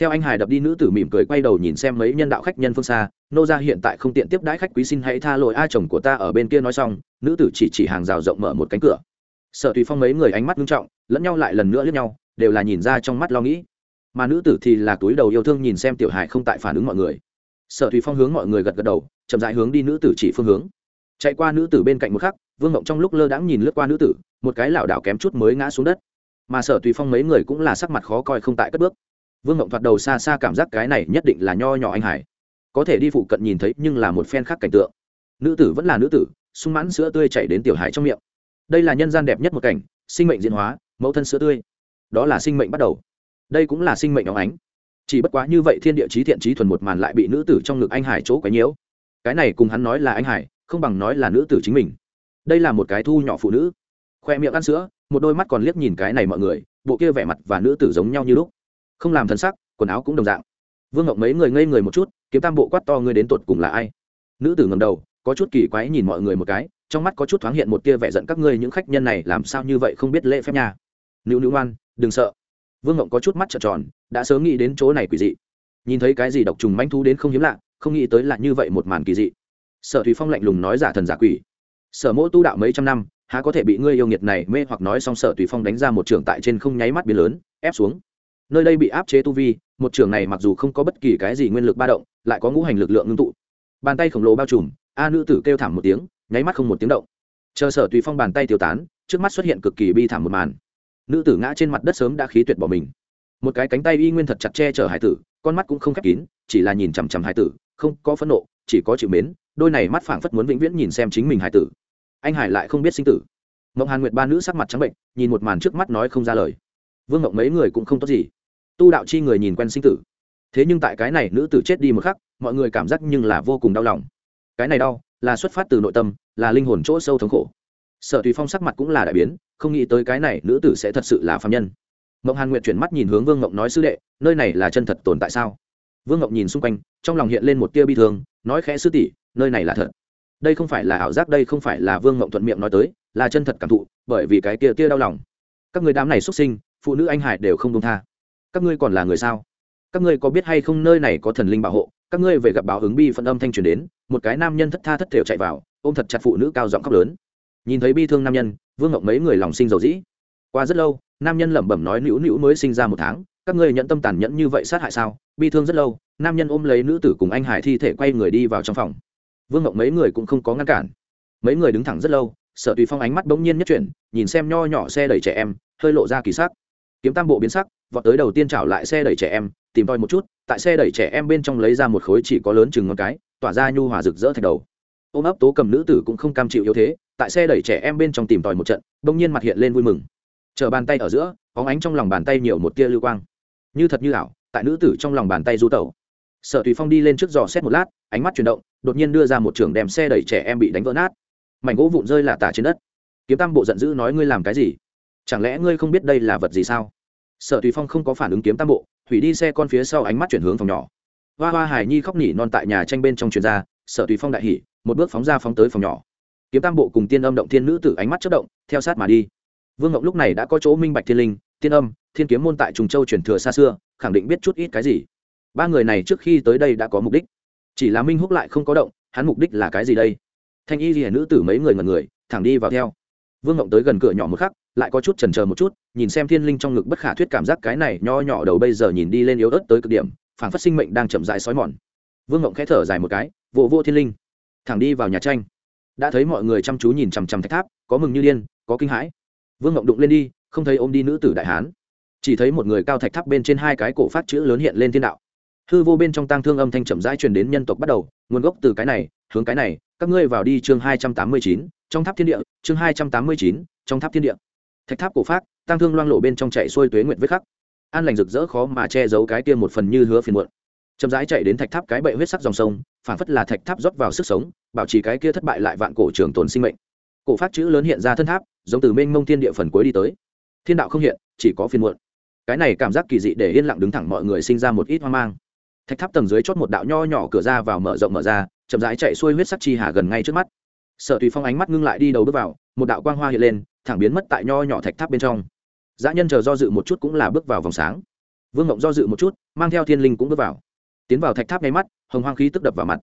Theo anh hải đập đi nữ tử mỉm cười quay đầu nhìn xem mấy nhân đạo khách nhân phương xa, nô ra hiện tại không tiện tiếp đãi khách quý xin hãy tha lỗi, a chồng của ta ở bên kia nói xong, nữ tử chỉ chỉ hàng rào rộng mở một cánh cửa. Sợ tùy phong mấy người ánh mắt nghiêm trọng, lẫn nhau lại lần nữa lướt nhau, đều là nhìn ra trong mắt lo nghĩ. Mà nữ tử thì là túi đầu yêu thương nhìn xem tiểu hải không tại phản ứng mọi người. Sợ tùy phong hướng mọi người gật gật đầu, chậm dại hướng đi nữ tử chỉ phương hướng. Chạy qua nữ tử bên cạnh một khắc, vương ngộng trong lúc lơ đãng nhìn lướt qua nữ tử một cái lảo đảo kém chút mới ngã xuống đất. Mà sở tùy phong mấy người cũng là sắc mặt khó coi không tại cất bước. Vương ngộng thoạt đầu xa xa cảm giác cái này nhất định là nho nhỏ anh hải có thể đi phụ cận nhìn thấy nhưng là một phen khác cảnh tượng. Nữ tử vẫn là nữ tử, sung mãn sữa tươi chảy đến tiểu hải trong miệng. Đây là nhân gian đẹp nhất một cảnh, sinh mệnh diễn hóa, mẫu thân sữa tươi. Đó là sinh mệnh bắt đầu. Đây cũng là sinh mệnh óng ánh. Chỉ bất quá như vậy thiên địa trí thiện trí thuần một màn lại bị nữ tử trong ngực anh hải chỗ quấy nhiễu. Cái này cùng hắn nói là anh hải không bằng nói là nữ tử chính mình. Đây là một cái thu nhỏ phụ nữ khoe miệng ăn sữa, một đôi mắt còn liếc nhìn cái này mọi người, bộ kia vẻ mặt và nữ tử giống nhau như lúc. Không làm thân sắc, quần áo cũng đồng dạng. Vương ngọc mấy người ngây người một chút, kiếm tam bộ quát to ngươi đến tột cùng là ai? Nữ tử ngầm đầu, có chút kỳ quái nhìn mọi người một cái, trong mắt có chút thoáng hiện một tia vẻ giận các ngươi những khách nhân này làm sao như vậy không biết lễ phép nhà. nữ nữ ngoan, đừng sợ. Vương ngộng có chút mắt trợn tròn, đã sớm nghĩ đến chỗ này quỷ dị. Nhìn thấy cái gì độc trùng manh thú đến không hiếm lạ, không nghĩ tới là như vậy một màn kỳ dị. Sở thủy phong lạnh lùng nói giả thần giả quỷ. Sở mỗ tu đạo mấy trăm năm há có thể bị ngươi yêu nghiệt này mê hoặc nói xong sở tùy phong đánh ra một trường tại trên không nháy mắt biến lớn, ép xuống. Nơi đây bị áp chế tu vi, một trường này mặc dù không có bất kỳ cái gì nguyên lực ba động, lại có ngũ hành lực lượng ngưng tụ. Bàn tay khổng lồ bao trùm, a nữ tử kêu thảm một tiếng, nháy mắt không một tiếng động. Chờ sở tùy phong bàn tay tiêu tán, trước mắt xuất hiện cực kỳ bi thảm một màn. Nữ tử ngã trên mặt đất sớm đã khí tuyệt bỏ mình. Một cái cánh tay y nguyên thật chặt che chở hải tử, con mắt cũng không khép kín, chỉ là nhìn chằm chằm hải tử, không có phẫn nộ, chỉ có chịu mến, đôi này mắt phảng phất muốn vĩnh viễn nhìn xem chính mình hải tử anh hải lại không biết sinh tử. Mộng hàn nguyệt ba nữ sắc mặt trắng bệnh, nhìn một màn trước mắt nói không ra lời. Vương mộng mấy người cũng không tốt gì. Tu đạo chi người nhìn quen sinh tử. Thế nhưng tại cái này nữ tử chết đi một khắc, mọi người cảm giác nhưng là vô cùng đau lòng. Cái này đau, là xuất phát từ nội tâm, là linh hồn chỗ sâu thống khổ. Sở tùy phong sắc mặt cũng là đại biến, không nghĩ tới cái này nữ tử sẽ thật sự là phạm nhân. Mộng hàn nguyệt chuyển mắt nhìn hướng vương mộng nói, sư đệ, nơi này là chân thật tồn tại sao? Vương mộng nhìn xung quanh, trong lòng hiện lên một tia bi thương, nói khẽ, sư tỷ, nơi này là thật đây không phải là ảo giác, đây không phải là vương mộng thuận miệng nói tới, là chân thật cảm thụ, bởi vì cái kia tia đau lòng. Các người đám này xuất sinh, phụ nữ anh hải đều không công tha. Các ngươi còn là người sao? Các ngươi có biết hay không nơi này có thần linh bảo hộ? Các ngươi về gặp báo ứng bi phân âm thanh truyền đến, một cái nam nhân thất tha thất thểu chạy vào, ôm thật chặt phụ nữ cao giọng khóc lớn. Nhìn thấy bi thương nam nhân, vương ngọc mấy người lòng sinh dầu dĩ. Qua rất lâu, nam nhân lẩm bẩm nói nữu nữu mới sinh ra một tháng, các ngươi nhận tâm tàn nhẫn như vậy sát hại sao? Bi thương rất lâu, nam nhân ôm lấy nữ tử cùng anh hải thi thể quay người đi vào trong phòng vương ngọc mấy người cũng không có ngăn cản. Mấy người đứng thẳng rất lâu sợ tùy phong ánh mắt bỗng nhiên nhất chuyển, nhìn xem nho nhỏ xe đẩy trẻ em, hơi lộ ra kỳ sắc. Kiếm tam bộ biến sắc, vọt tới đầu tiên trảo lại xe đẩy trẻ em, tìm tòi một chút, tại xe đẩy trẻ em bên trong lấy ra một khối chỉ có lớn chừng ngón cái, tỏa ra nhu hòa rực rỡ thạch đầu. Ôm ấp tố cầm nữ tử cũng không cam chịu yếu thế, tại xe đẩy trẻ em bên trong tìm tòi một trận, bỗng nhiên mặt hiện lên vui mừng. Chờ bàn tay ở giữa óng ánh trong lòng bàn tay nhiều một tia lưu quang. Như thật như ảo, tại nữ tử trong lòng bàn tay du tẩu. Sở tùy phong đi lên trước giò xét một lát, ánh mắt chuyển động đột nhiên đưa ra một trường đem xe đẩy trẻ em bị đánh vỡ nát. Mảnh gỗ vụn rơi là tả trên đất. Kiếm tam bộ giận dữ nói ngươi làm cái gì? Chẳng lẽ ngươi không biết đây là vật gì sao? Sở tùy phong không có phản ứng kiếm tam bộ, hủy đi xe con phía sau ánh mắt chuyển hướng phòng nhỏ. Hoa hoa hải nhi khóc nỉ non tại nhà tranh bên trong truyền ra, sở tùy phong đại hỉ, một bước phóng ra phóng tới phòng nhỏ. Kiếm tam bộ cùng tiên âm động thiên nữ tử ánh mắt chất động, theo sát mà đi. Vương ngọc lúc này đã có chỗ minh bạch thiên linh, tiên âm, thiên kiếm môn tại trùng châu truyền thừa xa xưa, khẳng định biết chút ít cái gì. Ba người này trước khi tới đây đã có mục đích chỉ là minh húc lại không có động, hắn mục đích là cái gì đây? Thanh y ghi nữ tử mấy người ngần người, thẳng đi vào theo. Vương ngộng tới gần cửa nhỏ một khắc, lại có chút chần chờ một chút, nhìn xem thiên linh trong ngực bất khả thuyết cảm giác cái này nho nhỏ đầu bây giờ nhìn đi lên yếu ớt tới cực điểm, phản phát sinh mệnh đang chậm dại sói mòn. Vương ngộng khẽ thở dài một cái, vô vô thiên linh. Thẳng đi vào nhà tranh. Đã thấy mọi người chăm chú nhìn chằm chằm thạch tháp, có mừng như điên, có kinh hãi. Vương ngộng đụng lên đi, không thấy ôm đi nữ tử đại hán. Chỉ thấy một người cao thạch tháp bên trên hai cái cổ phát chữ lớn hiện lên thiên đạo hư vô bên trong tang thương âm thanh chậm rãi truyền đến nhân tộc bắt đầu, nguồn gốc từ cái này, hướng cái này, các ngươi vào đi chương hai trăm tám mươi chín, trong tháp thiên địa, chương hai trăm tám mươi chín, trong tháp thiên địa. Thạch tháp cổ phát tang thương loang lộ bên trong chạy xuôi tuế nguyện vết khắc. An lành rực rỡ khó mà che giấu cái kia một phần như hứa phiền muộn. Chậm rãi chạy đến thạch tháp cái bậy huyết sắc dòng sông phản phất là thạch tháp rót vào sức sống, bảo trì cái kia thất bại lại vạn cổ trường tồn sinh mệnh. Cổ phát chữ lớn hiện ra thân tháp, giống từ mênh mông thiên địa phần cuối đi tới. Thiên đạo không hiện, chỉ có phiền muộn. Cái này cảm giác kỳ dị để yên lặng đứng thẳng mọi người sinh ra một ít hoang mang thạch tháp tầng dưới chót một đạo nho nhỏ cửa ra vào mở rộng mở ra, chậm rãi chạy xuôi huyết sắc chi hà gần ngay trước mắt. Sở tùy phong ánh mắt ngưng lại đi đầu bước vào, một đạo quang hoa hiện lên, thẳng biến mất tại nho nhỏ thạch tháp bên trong. Dã nhân chờ do dự một chút cũng là bước vào vòng sáng. Vương ngộng do dự một chút, mang theo thiên linh cũng bước vào. Tiến vào thạch tháp ngay mắt, hồng hoang khí tức đập vào mặt.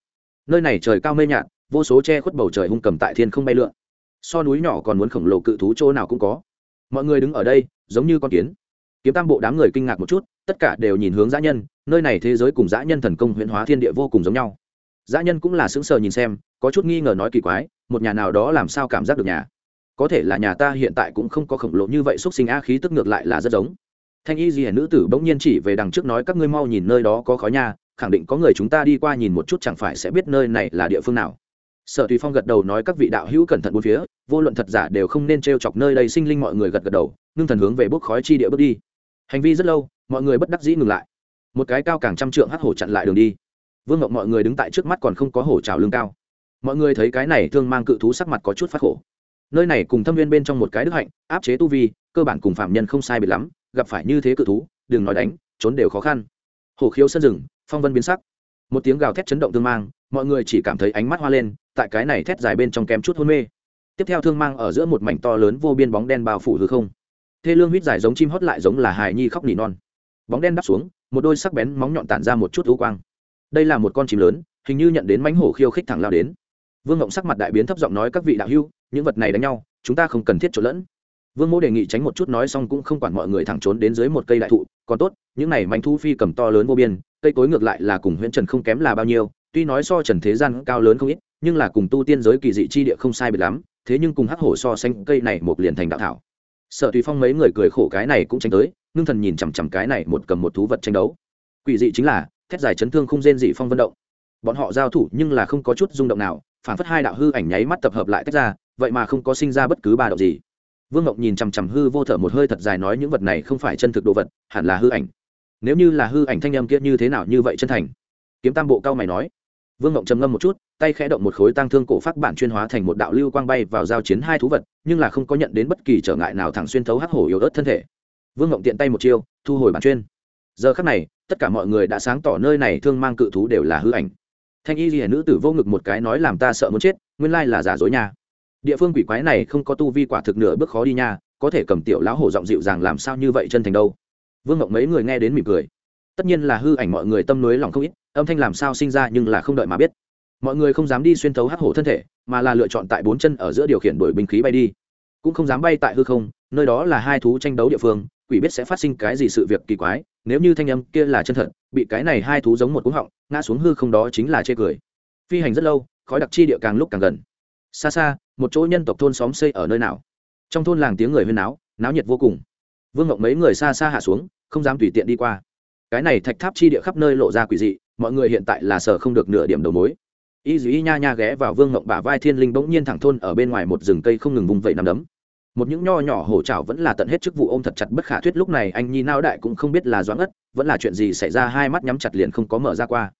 Nơi này trời cao mê nhạt, vô số che khuất bầu trời hung cầm tại thiên không bay lượn. So núi nhỏ còn muốn khổng lồ cự thú chỗ nào cũng có. Mọi người đứng ở đây, giống như con kiến kiếm tam bộ đám người kinh ngạc một chút tất cả đều nhìn hướng dã nhân nơi này thế giới cùng dã nhân thần công huyễn hóa thiên địa vô cùng giống nhau. Dã nhân cũng là sững sờ nhìn xem có chút nghi ngờ nói kỳ quái một nhà nào đó làm sao cảm giác được nhà? Có thể là nhà ta hiện tại cũng không có khổng lồ như vậy xúc sinh a khí tức ngược lại là rất giống. Thanh y gì hẻ nữ tử bỗng nhiên chỉ về đằng trước nói các ngươi mau nhìn nơi đó có khói nhà, khẳng định có người chúng ta đi qua nhìn một chút chẳng phải sẽ biết nơi này là địa phương nào. Sở tùy phong gật đầu nói các vị đạo hữu cẩn thận bốn phía vô luận thật giả đều không nên t r e o chọc nơi đây. Sinh linh mọi người gật gật đầu ngưng thần hướng về bốc khói chi địa bước đi hành vi rất lâu, mọi người bất đắc dĩ ngừng lại. Một cái cao càng trăm trượng hắt hổ chặn lại đường đi. Vương ngộng mọi người đứng tại trước mắt còn không có hổ trào lưng cao. Mọi người thấy cái này thương mang cự thú sắc mặt có chút phát khổ. Nơi này cùng thâm viên bên trong một cái đức hạnh, áp chế tu vi, cơ bản cùng phạm nhân không sai biệt lắm, gặp phải như thế cự thú, đừng nói đánh, trốn đều khó khăn. Hổ khiếu sân rừng, phong vân biến sắc. Một tiếng gào thét chấn động thương mang, mọi người chỉ cảm thấy ánh mắt hoa lên, tại cái này thét dài bên trong kém chút hôn mê. Tiếp theo thương mang ở giữa một mảnh to lớn vô biên bóng đen bao phủ hư không thê lương huýt dài giống chim hót lại giống là hài nhi khóc nỉ non. Bóng đen đắp xuống, một đôi sắc bén móng nhọn tản ra một chút ưu quang. Đây là một con chim lớn, hình như nhận đến mánh hổ khiêu khích thẳng lao đến. Vương ngộng sắc mặt đại biến thấp giọng nói các vị đạo hưu những vật này đánh nhau, chúng ta không cần thiết trộn lẫn. Vương mô đề nghị tránh một chút nói xong cũng không quản mọi người thẳng trốn đến dưới một cây đại thụ, còn tốt, những này mánh thu phi cầm to lớn vô biên, cây cối ngược lại là cùng huyện trần không kém là bao nhiêu, tuy nói so trần thế gian cao lớn không ít, nhưng là cùng tu tiên giới kỳ dị chi địa không sai biệt lắm, thế nhưng cùng hắc hổ so xanh cây này một liền thành đạo thảo sợ tùy phong mấy người cười khổ cái này cũng tránh tới, ngưng thần nhìn chằm chằm cái này một cầm một thú vật tranh đấu. Quỷ dị chính là, thét dài chấn thương không rên dị phong vận động. Bọn họ giao thủ nhưng là không có chút rung động nào, phản phất hai đạo hư ảnh nháy mắt tập hợp lại tách ra, vậy mà không có sinh ra bất cứ ba động gì. Vương ngọc nhìn chằm chằm hư vô thở một hơi thật dài nói những vật này không phải chân thực đồ vật, hẳn là hư ảnh. Nếu như là hư ảnh thanh âm kia như thế nào như vậy chân thành? Kiếm tam bộ cao mày nói vương ngộng trầm ngâm một chút, tay khẽ động một khối tăng thương cổ phát bản chuyên hóa thành một đạo lưu quang bay vào giao chiến hai thú vật, nhưng là không có nhận đến bất kỳ trở ngại nào thẳng xuyên thấu hắc hổ yếu ớt thân thể. Vương ngộng tiện tay một chiêu, thu hồi bản chuyên. Giờ khắc này, tất cả mọi người đã sáng tỏ nơi này thương mang cự thú đều là hư ảnh. Thanh y ghi nữ tử vô ngực một cái nói làm ta sợ muốn chết, nguyên lai là giả dối nha. Địa phương quỷ quái này không có tu vi quả thực nửa bước khó đi nha, có thể cầm tiểu lão hổ giọng dịu dàng làm sao như vậy chân thành đâu. Vương ngộng mấy người nghe đến mỉm cười. Tất nhiên là hư ảnh mọi người tâm nối lòng không ít âm thanh làm sao sinh ra nhưng là không đợi mà biết. Mọi người không dám đi xuyên thấu hắc hổ thân thể, mà là lựa chọn tại bốn chân ở giữa điều khiển đổi binh khí bay đi. Cũng không dám bay tại hư không, nơi đó là hai thú tranh đấu địa phương, quỷ biết sẽ phát sinh cái gì sự việc kỳ quái, nếu như thanh âm kia là chân thật, bị cái này hai thú giống một cú họng, ngã xuống hư không đó chính là chê cười. Phi hành rất lâu, khói đặc chi địa càng lúc càng gần. Xa xa, một chỗ nhân tộc thôn xóm xây ở nơi nào? Trong thôn làng tiếng người huyên náo náo nhiệt vô cùng. Vương ngộng mấy người xa xa hạ xuống, không dám tùy tiện đi qua. Cái này thạch tháp chi địa khắp nơi lộ ra quỷ dị mọi người hiện tại là sở không được nửa điểm đầu mối. Y dù y nha nha ghé vào vương ngộng bả vai thiên linh bỗng nhiên thẳng thôn ở bên ngoài một rừng cây không ngừng vùng vẫy nằm đấm. Một những nho nhỏ hổ trào vẫn là tận hết chức vụ ôm thật chặt bất khả thuyết lúc này anh nhi nao đại cũng không biết là doãn ất vẫn là chuyện gì xảy ra, hai mắt nhắm chặt liền không có mở ra qua.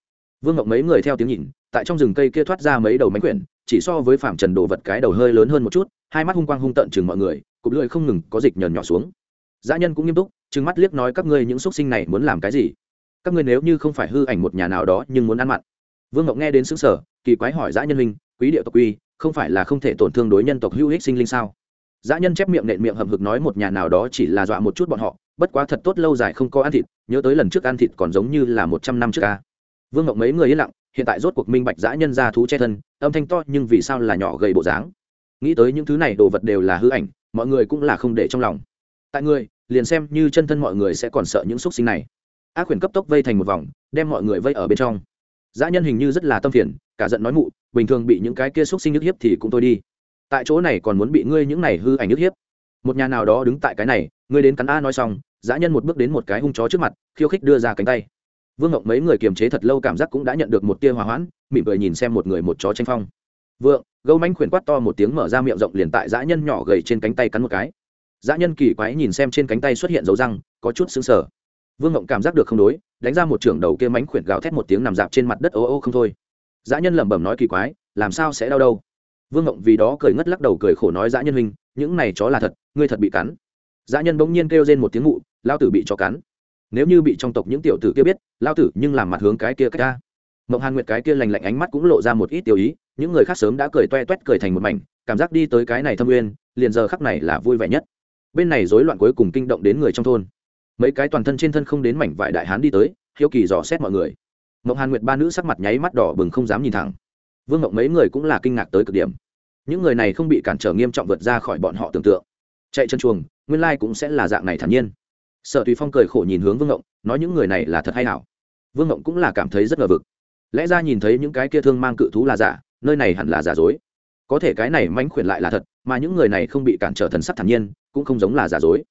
Vương ngộng mấy người theo tiếng nhìn, tại trong rừng cây kia thoát ra mấy đầu mánh quyển, chỉ so với phạm trần đồ vật cái đầu hơi lớn hơn một chút, hai mắt hung quang hung tận chừng mọi người, cụp lưỡi không ngừng có dịch nhờn nhỏ xuống. Dã nhân cũng nghiêm túc, trừng mắt liếc nói các ngươi những xúc sinh này muốn làm cái gì? Các ngươi nếu như không phải hư ảnh một nhà nào đó nhưng muốn ăn mặn. Vương ngọc nghe đến xứng sở kỳ quái hỏi dã nhân huynh, quý địa tộc quy không phải là không thể tổn thương đối nhân tộc hữu ích sinh linh sao? Dã nhân chép miệng nện miệng hầm hực nói một nhà nào đó chỉ là dọa một chút bọn họ bất quá thật tốt lâu dài không có ăn thịt nhớ tới lần trước ăn thịt còn giống như là một trăm năm trước ca. Vương ngọc mấy người yên lặng hiện tại rốt cuộc minh bạch dã nhân ra thú che thân âm thanh to nhưng vì sao là nhỏ gầy bộ dáng? Nghĩ tới những thứ này đồ vật đều là hư ảnh mọi người cũng là không để trong lòng. Tại người liền xem như chân thân mọi người sẽ còn sợ những xúc sinh này ác quyền cấp tốc vây thành một vòng, đem mọi người vây ở bên trong. Dã nhân hình như rất là tâm phiền, cả giận nói mụ, bình thường bị những cái kia xúc sinh nhức hiếp thì cũng thôi đi. Tại chỗ này còn muốn bị ngươi những này hư ảnh nhức hiếp. Một nhà nào đó đứng tại cái này, ngươi đến cắn a nói xong, dã nhân một bước đến một cái hung chó trước mặt, khiêu khích đưa ra cánh tay. Vương ngọc mấy người kiềm chế thật lâu cảm giác cũng đã nhận được một tia hòa hoãn, mỉm cười nhìn xem một người một chó tranh phong. Vượng, gâu manh khuyển quát to một tiếng mở ra miệng rộng liền tại dã nhân nhỏ gầy trên cánh tay cắn một cái. Dã nhân kỳ quái nhìn xem trên cánh tay xuất hiện dấu răng, có chút xứng sở vương ngộng cảm giác được không đối, đánh ra một trưởng đầu kia mánh khuyển gào thét một tiếng nằm dạp trên mặt đất ô ô không thôi. Dã nhân lẩm bẩm nói kỳ quái, làm sao sẽ đau đâu? Vương ngộng vì đó cười ngất lắc đầu cười khổ nói dã nhân huynh, những này chó là thật, ngươi thật bị cắn. Dã nhân bỗng nhiên kêu lên một tiếng ngụ lao tử bị chó cắn. Nếu như bị trong tộc những tiểu tử kia biết, lao tử nhưng làm mặt hướng cái kia cách ra. Mộng hàn nguyệt cái kia lành lạnh ánh mắt cũng lộ ra một ít tiêu ý, những người khác sớm đã cười toe toét cười thành một mảnh, cảm giác đi tới cái này thâm uyên, liền giờ khắc này là vui vẻ nhất. Bên này rối loạn cuối cùng kinh động đến người trong thôn mấy cái toàn thân trên thân không đến mảnh vải đại hán đi tới, hiếu kỳ dò xét mọi người. Mộng hàn nguyệt ba nữ sắc mặt nháy mắt đỏ bừng không dám nhìn thẳng. Vương mộng mấy người cũng là kinh ngạc tới cực điểm. Những người này không bị cản trở nghiêm trọng vượt ra khỏi bọn họ tưởng tượng. Chạy chân chuồng, nguyên lai cũng sẽ là dạng này thản nhiên. Sở tùy phong cười khổ nhìn hướng vương ngộng nói những người này là thật hay nào? Vương ngộng cũng là cảm thấy rất ngờ vực. Lẽ ra nhìn thấy những cái kia thương mang cự thú là giả, nơi này hẳn là giả dối. Có thể cái này mánh khuyển lại là thật, mà những người này không bị cản trở thần sắc thản nhiên, cũng không giống là giả dối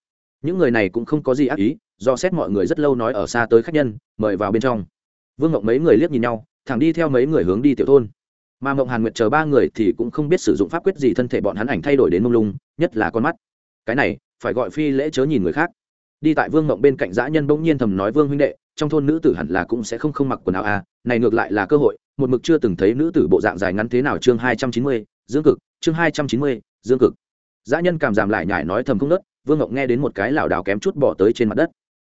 những người này cũng không có gì ác ý, do xét mọi người rất lâu nói ở xa tới khách nhân, mời vào bên trong. Vương ngộng mấy người liếc nhìn nhau, thẳng đi theo mấy người hướng đi tiểu thôn. Mà ngộng hàn nguyệt chờ ba người thì cũng không biết sử dụng pháp quyết gì thân thể bọn hắn ảnh thay đổi đến mông lung, nhất là con mắt. Cái này, phải gọi phi lễ chớ nhìn người khác. Đi tại vương ngộng bên cạnh dã nhân bỗng nhiên thầm nói, vương huynh đệ, trong thôn nữ tử hẳn là cũng sẽ không không mặc quần áo à này ngược lại là cơ hội, một mực chưa từng thấy nữ tử bộ dạng dài ngắn thế nào. Chương hai trăm chín mươi, dương cực, chương hai trăm chín mươi, dương cực. Dã nhân cảm giảm lại nhải nói thầm không nớt vương ngộng nghe đến một cái lảo đảo kém chút bỏ tới trên mặt đất.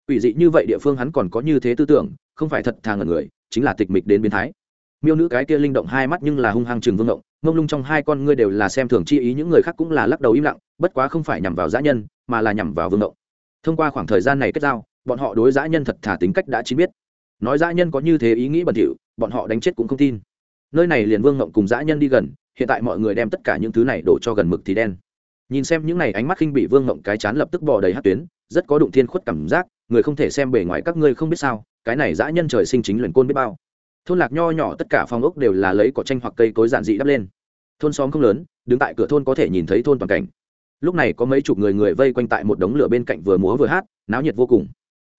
Ủy dị như vậy địa phương hắn còn có như thế tư tưởng, không phải thật thà ngẩn người, chính là tịch mịch đến biến thái. Miêu nữ cái kia linh động hai mắt nhưng là hung hăng chừng vương ngộng ngông lung trong hai con ngươi đều là xem thường chi ý, những người khác cũng là lắc đầu im lặng, bất quá không phải nhằm vào giã nhân, mà là nhằm vào vương ngộng thông qua khoảng thời gian này kết giao, bọn họ đối giã nhân thật thà tính cách đã chi biết. Nói giã nhân có như thế ý nghĩ bẩn thỉu, bọn họ đánh chết cũng không tin. Nơi này liền vương ngộng cùng giã nhân đi gần, hiện tại mọi người đem tất cả những thứ này đổ cho gần mực thì đen nhìn xem những này ánh mắt khinh bị vương ngộng cái chán lập tức bỏ đầy hát tuyến, rất có đụng thiên khuất cảm giác, người không thể xem bề ngoài các ngươi không biết sao, cái này dã nhân trời sinh chính luyện côn biết bao. Thôn lạc nho nhỏ tất cả phòng ốc đều là lấy cỏ tranh hoặc cây cối giản dị đắp lên. Thôn xóm không lớn, đứng tại cửa thôn có thể nhìn thấy thôn toàn cảnh. Lúc này có mấy chục người người vây quanh tại một đống lửa bên cạnh vừa múa vừa hát, náo nhiệt vô cùng.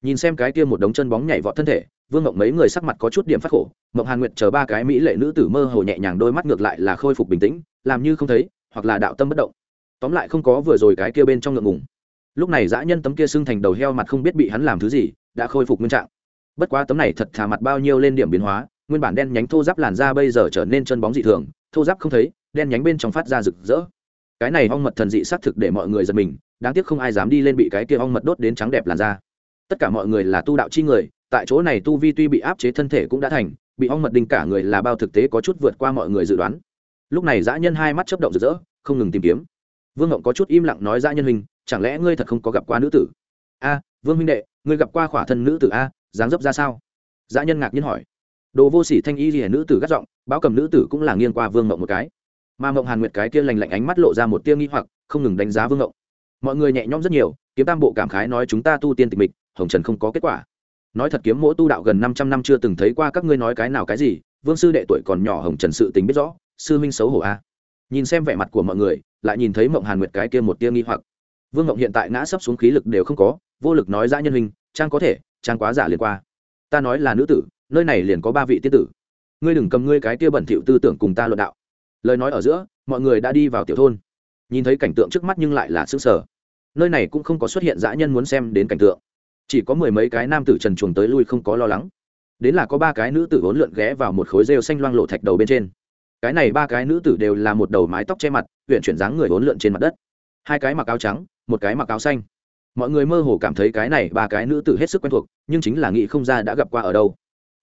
Nhìn xem cái kia một đống chân bóng nhảy vọt thân thể, vương ngộng mấy người sắc mặt có chút điểm phát khổ, ngộng hàn nguyệt chờ ba cái mỹ lệ nữ tử mơ hồ nhẹ nhàng đôi mắt ngược lại là khôi phục bình tĩnh, làm như không thấy, hoặc là đạo tâm bất động tóm lại không có vừa rồi cái kia bên trong ngượng ngùng. Lúc này dã nhân tấm kia xưng thành đầu heo mặt không biết bị hắn làm thứ gì, đã khôi phục nguyên trạng. Bất quá tấm này thật thà mặt bao nhiêu lên điểm biến hóa, nguyên bản đen nhánh thô giáp làn da bây giờ trở nên chân bóng dị thường, thô giáp không thấy, đen nhánh bên trong phát ra rực rỡ. Cái này ong mật thần dị xác thực để mọi người giật mình, đáng tiếc không ai dám đi lên bị cái kia ong mật đốt đến trắng đẹp làn da. Tất cả mọi người là tu đạo chi người, tại chỗ này tu vi tuy bị áp chế thân thể cũng đã thành, bị ong mật đinh cả người là bao thực tế có chút vượt qua mọi người dự đoán. Lúc này dã nhân hai mắt chấp động rực rỡ, không ngừng tìm kiếm vương ngộng có chút im lặng nói ra nhân hình, chẳng lẽ ngươi thật không có gặp qua nữ tử? A, vương huynh đệ, ngươi gặp qua khỏa thân nữ tử a, dáng dấp ra sao? Dã nhân ngạc nhiên hỏi. Đồ vô sỉ thanh y rìa nữ tử gắt giọng, báo cầm nữ tử cũng là nghiêng qua vương ngộng một cái. Mà ngộng hàn nguyệt cái kia lành lạnh ánh mắt lộ ra một tia nghi hoặc, không ngừng đánh giá vương ngộng. Mọi người nhẹ nhõm rất nhiều, kiếm tam bộ cảm khái nói chúng ta tu tiên tịch mịch, hồng trần không có kết quả. Nói thật kiếm mỗi tu đạo gần năm trăm năm chưa từng thấy qua các ngươi nói cái nào cái gì, vương sư đệ tuổi còn nhỏ hồng trần sự tình biết rõ, sư minh xấu hổ a. Nhìn xem vẻ mặt của mọi người lại nhìn thấy mộng hàn nguyệt cái kia một tia nghi hoặc. Vương mộng hiện tại ngã sấp xuống khí lực đều không có, vô lực nói ra nhân hình trang có thể trang quá giả liền qua. Ta nói là nữ tử, nơi này liền có ba vị tiên tử. Ngươi đừng cầm ngươi cái tia bẩn thỉu tư tưởng cùng ta luận đạo. Lời nói ở giữa, mọi người đã đi vào tiểu thôn. Nhìn thấy cảnh tượng trước mắt nhưng lại là xứ sở nơi này cũng không có xuất hiện dã nhân muốn xem đến cảnh tượng. Chỉ có mười mấy cái nam tử trần chuồng tới lui không có lo lắng. Đến là có ba cái nữ tử vốn lượn ghé vào một khối rêu xanh loang lộ thạch đầu bên trên cái này ba cái nữ tử đều là một đầu mái tóc che mặt huyện chuyển dáng người hỗn lượn trên mặt đất. Hai cái mặc áo trắng, một cái mặc áo xanh. Mọi người mơ hồ cảm thấy cái này ba cái nữ tử hết sức quen thuộc, nhưng chính là nghĩ không ra đã gặp qua ở đâu.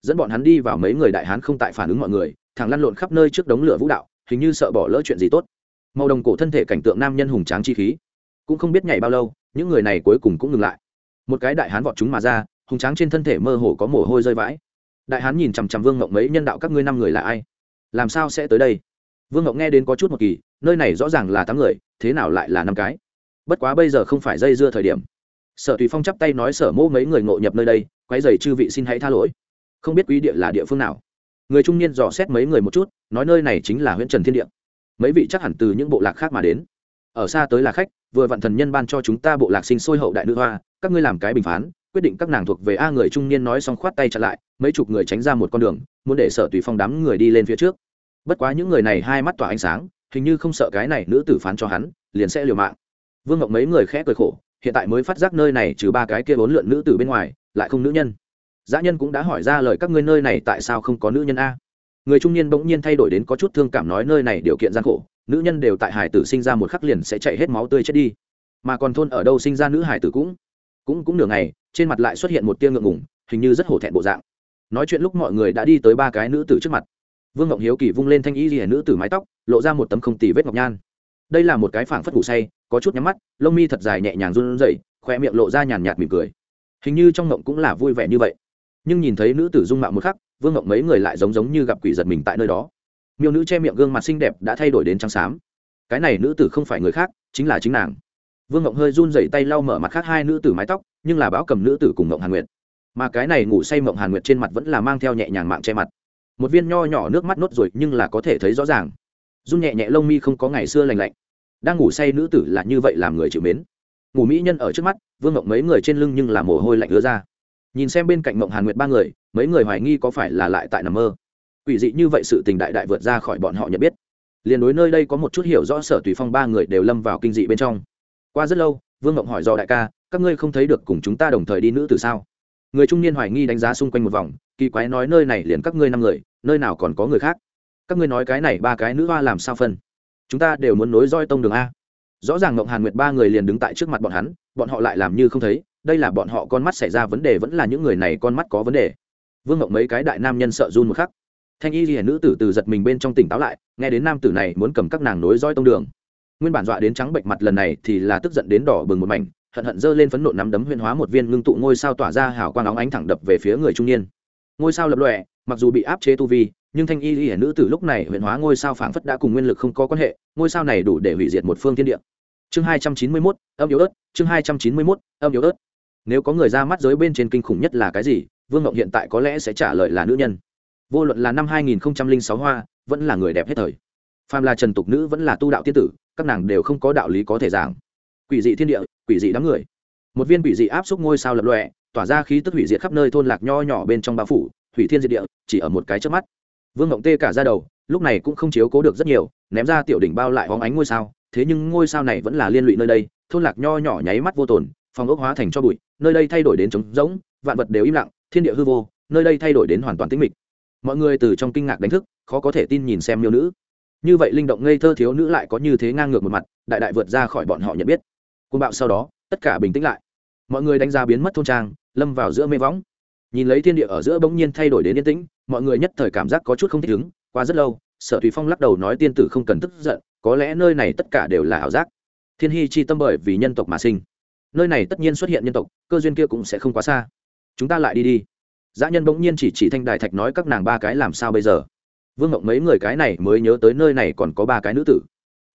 Dẫn bọn hắn đi vào mấy người đại hán không tại phản ứng mọi người thằng lăn lộn khắp nơi trước đống lửa vũ đạo, hình như sợ bỏ lỡ chuyện gì tốt. Màu đồng cổ thân thể cảnh tượng nam nhân hùng tráng chi khí, cũng không biết nhảy bao lâu, những người này cuối cùng cũng ngừng lại. Một cái đại hán vọt chúng mà ra, hùng tráng trên thân thể mơ hồ có mồ hôi rơi vãi. Đại hán nhìn chằm chằm vương mộng mấy nhân đạo các ngươi năm người là ai? Làm sao sẽ tới đây? Vương ngộng nghe đến có chút một kỳ, nơi này rõ ràng là tám người, thế nào lại là năm cái? Bất quá bây giờ không phải dây dưa thời điểm. Sở tùy phong chắp tay nói sở mô mấy người ngộ nhập nơi đây quái dày chư vị xin hãy tha lỗi. Không biết quý địa là địa phương nào. Người trung niên dò xét mấy người một chút, nói nơi này chính là huyện trần thiên địa. Mấy vị chắc hẳn từ những bộ lạc khác mà đến. Ở xa tới là khách, vừa vạn thần nhân ban cho chúng ta bộ lạc sinh sôi hậu đại nữ hoa, các ngươi làm cái bình phán, quyết định các nàng thuộc về a người trung niên nói xong khoát tay chặn lại mấy chục người tránh ra một con đường, muốn để sở tùy phong đám người đi lên phía trước. Bất quá những người này hai mắt tỏa ánh sáng, hình như không sợ cái này nữ tử phán cho hắn, liền sẽ liều mạng. Vương ngọc mấy người khẽ cười khổ, hiện tại mới phát giác nơi này trừ ba cái kia bốn lượn nữ tử bên ngoài, lại không nữ nhân. Dã nhân cũng đã hỏi ra lời các ngươi nơi này tại sao không có nữ nhân a. Người trung niên bỗng nhiên thay đổi đến có chút thương cảm nói nơi này điều kiện gian khổ, nữ nhân đều tại hải tử sinh ra một khắc liền sẽ chạy hết máu tươi chết đi. Mà còn thôn ở đâu sinh ra nữ hải tử cũng cũng cũng nửa ngày, trên mặt lại xuất hiện một tia ngượng ngùng, hình như rất hổ thẹn bộ dạng nói chuyện lúc mọi người đã đi tới ba cái nữ tử trước mặt. Vương ngọc hiếu kỳ vung lên thanh y ghi nữ tử mái tóc, lộ ra một tấm không tì vết ngọc nhan. Đây là một cái phảng phất ngủ say, có chút nhắm mắt, lông mi thật dài nhẹ nhàng run rẩy khoe miệng lộ ra nhàn nhạt mỉm cười. Hình như trong ngộng cũng là vui vẻ như vậy. Nhưng nhìn thấy nữ tử dung mạo một khắc, vương ngộng mấy người lại giống giống như gặp quỷ giật mình tại nơi đó. Miêu nữ che miệng gương mặt xinh đẹp đã thay đổi đến trắng xám. Cái này nữ tử không phải người khác, chính là chính nàng. Vương ngộng hơi run dậy tay lau mở mặt khác hai nữ tử mái tóc, nhưng là báo cầm nữ tử cùng ngộng hàn nguyệt mà cái này ngủ say mộng hàn nguyệt trên mặt vẫn là mang theo nhẹ nhàng mạng che mặt. Một viên nho nhỏ nước mắt nốt rồi nhưng là có thể thấy rõ ràng. Run nhẹ nhẹ lông mi không có ngày xưa lành lạnh. Đang ngủ say nữ tử là như vậy làm người chịu mến. Ngủ mỹ nhân ở trước mắt, vương mộng mấy người trên lưng nhưng là mồ hôi lạnh ứa ra. Nhìn xem bên cạnh mộng hàn nguyệt ba người, mấy người hoài nghi có phải là lại tại nằm mơ. Quỷ dị như vậy sự tình đại đại vượt ra khỏi bọn họ nhận biết. Liền đối nơi đây có một chút hiểu rõ sở tùy phong ba người đều lâm vào kinh dị bên trong. Qua rất lâu, vương mộng hỏi do đại ca, các ngươi không thấy được cùng chúng ta đồng thời đi nữ từ sao? Người trung niên hoài nghi đánh giá xung quanh một vòng, kỳ quái nói nơi này liền các ngươi năm người, nơi nào còn có người khác? Các ngươi nói cái này ba cái nữ hoa làm sao phân? Chúng ta đều muốn nối roi tông đường a. Rõ ràng ngộng hàn nguyệt ba người liền đứng tại trước mặt bọn hắn, bọn họ lại làm như không thấy, đây là bọn họ con mắt xảy ra vấn đề vẫn là những người này con mắt có vấn đề. Vương ngộng mấy cái đại nam nhân sợ run một khắc. Thanh y hiển nữ tử từ giật mình bên trong tỉnh táo lại, nghe đến nam tử này muốn cầm các nàng nối roi tông đường. Nguyên bản dọa đến trắng bệnh mặt lần này thì là tức giận đến đỏ bừng một mảnh hận hận dơ lên phấn nộ nắm đấm huyên hóa một viên ngưng tụ ngôi sao tỏa ra hào quang óng ánh thẳng đập về phía người trung niên. Ngôi sao lập lòe, mặc dù bị áp chế tu vi, nhưng thanh y hiển nữ tử lúc này huyện hóa ngôi sao phảng phất đã cùng nguyên lực không có quan hệ, ngôi sao này đủ để hủy diệt một phương thiên địa. Chương hai trăm chín mươi mốt, âm yếu ớt, chương hai trăm chín mươi mốt, âm yếu ớt. Nếu có người ra mắt giới bên trên kinh khủng nhất là cái gì, vương ngọc hiện tại có lẽ sẽ trả lời là nữ nhân. Vô luận là năm hai nghìn sáu hoa, vẫn là người đẹp hết thời. Phàm là trần tục nữ vẫn là tu đạo tiên tử, các nàng đều không có đạo lý có thể giảng. Quỷ dị thiên địa quỷ dị đám người. Một viên quỷ dị áp xúc ngôi sao lập lòe, tỏa ra khí tức hủy diệt khắp nơi thôn lạc nho nhỏ bên trong bao phủ, hủy thiên diệt địa, chỉ ở một cái trước mắt. Vương ngộng tê cả ra đầu, lúc này cũng không chiếu cố được rất nhiều, ném ra tiểu đỉnh bao lại hóng ánh ngôi sao, thế nhưng ngôi sao này vẫn là liên lụy nơi đây, thôn lạc nho nhỏ nháy mắt vô tồn, phòng ốc hóa thành cho bụi, nơi đây thay đổi đến trống rỗng, vạn vật đều im lặng, thiên địa hư vô, nơi đây thay đổi đến hoàn toàn tĩnh mịch. Mọi người từ trong kinh ngạc đánh thức, khó có thể tin nhìn xem miêu nữ. Như vậy linh động ngây thơ thiếu nữ lại có như thế ngang ngược một mặt, đại đại vượt ra khỏi bọn họ nhận biết côn bạo sau đó, tất cả bình tĩnh lại. Mọi người đánh giá biến mất thôn trang, lâm vào giữa mê võng. Nhìn lấy thiên địa ở giữa bỗng nhiên thay đổi đến yên tĩnh, mọi người nhất thời cảm giác có chút không thích ứng. Qua rất lâu, sở thủy phong lắc đầu nói tiên tử không cần tức giận, có lẽ nơi này tất cả đều là ảo giác. Thiên hy chi tâm bởi vì nhân tộc mà sinh. Nơi này tất nhiên xuất hiện nhân tộc, cơ duyên kia cũng sẽ không quá xa. Chúng ta lại đi đi. Dã nhân bỗng nhiên chỉ chỉ thanh đài thạch nói các nàng ba cái làm sao bây giờ? Vương ngộng mấy người cái này mới nhớ tới nơi này còn có ba cái nữ tử.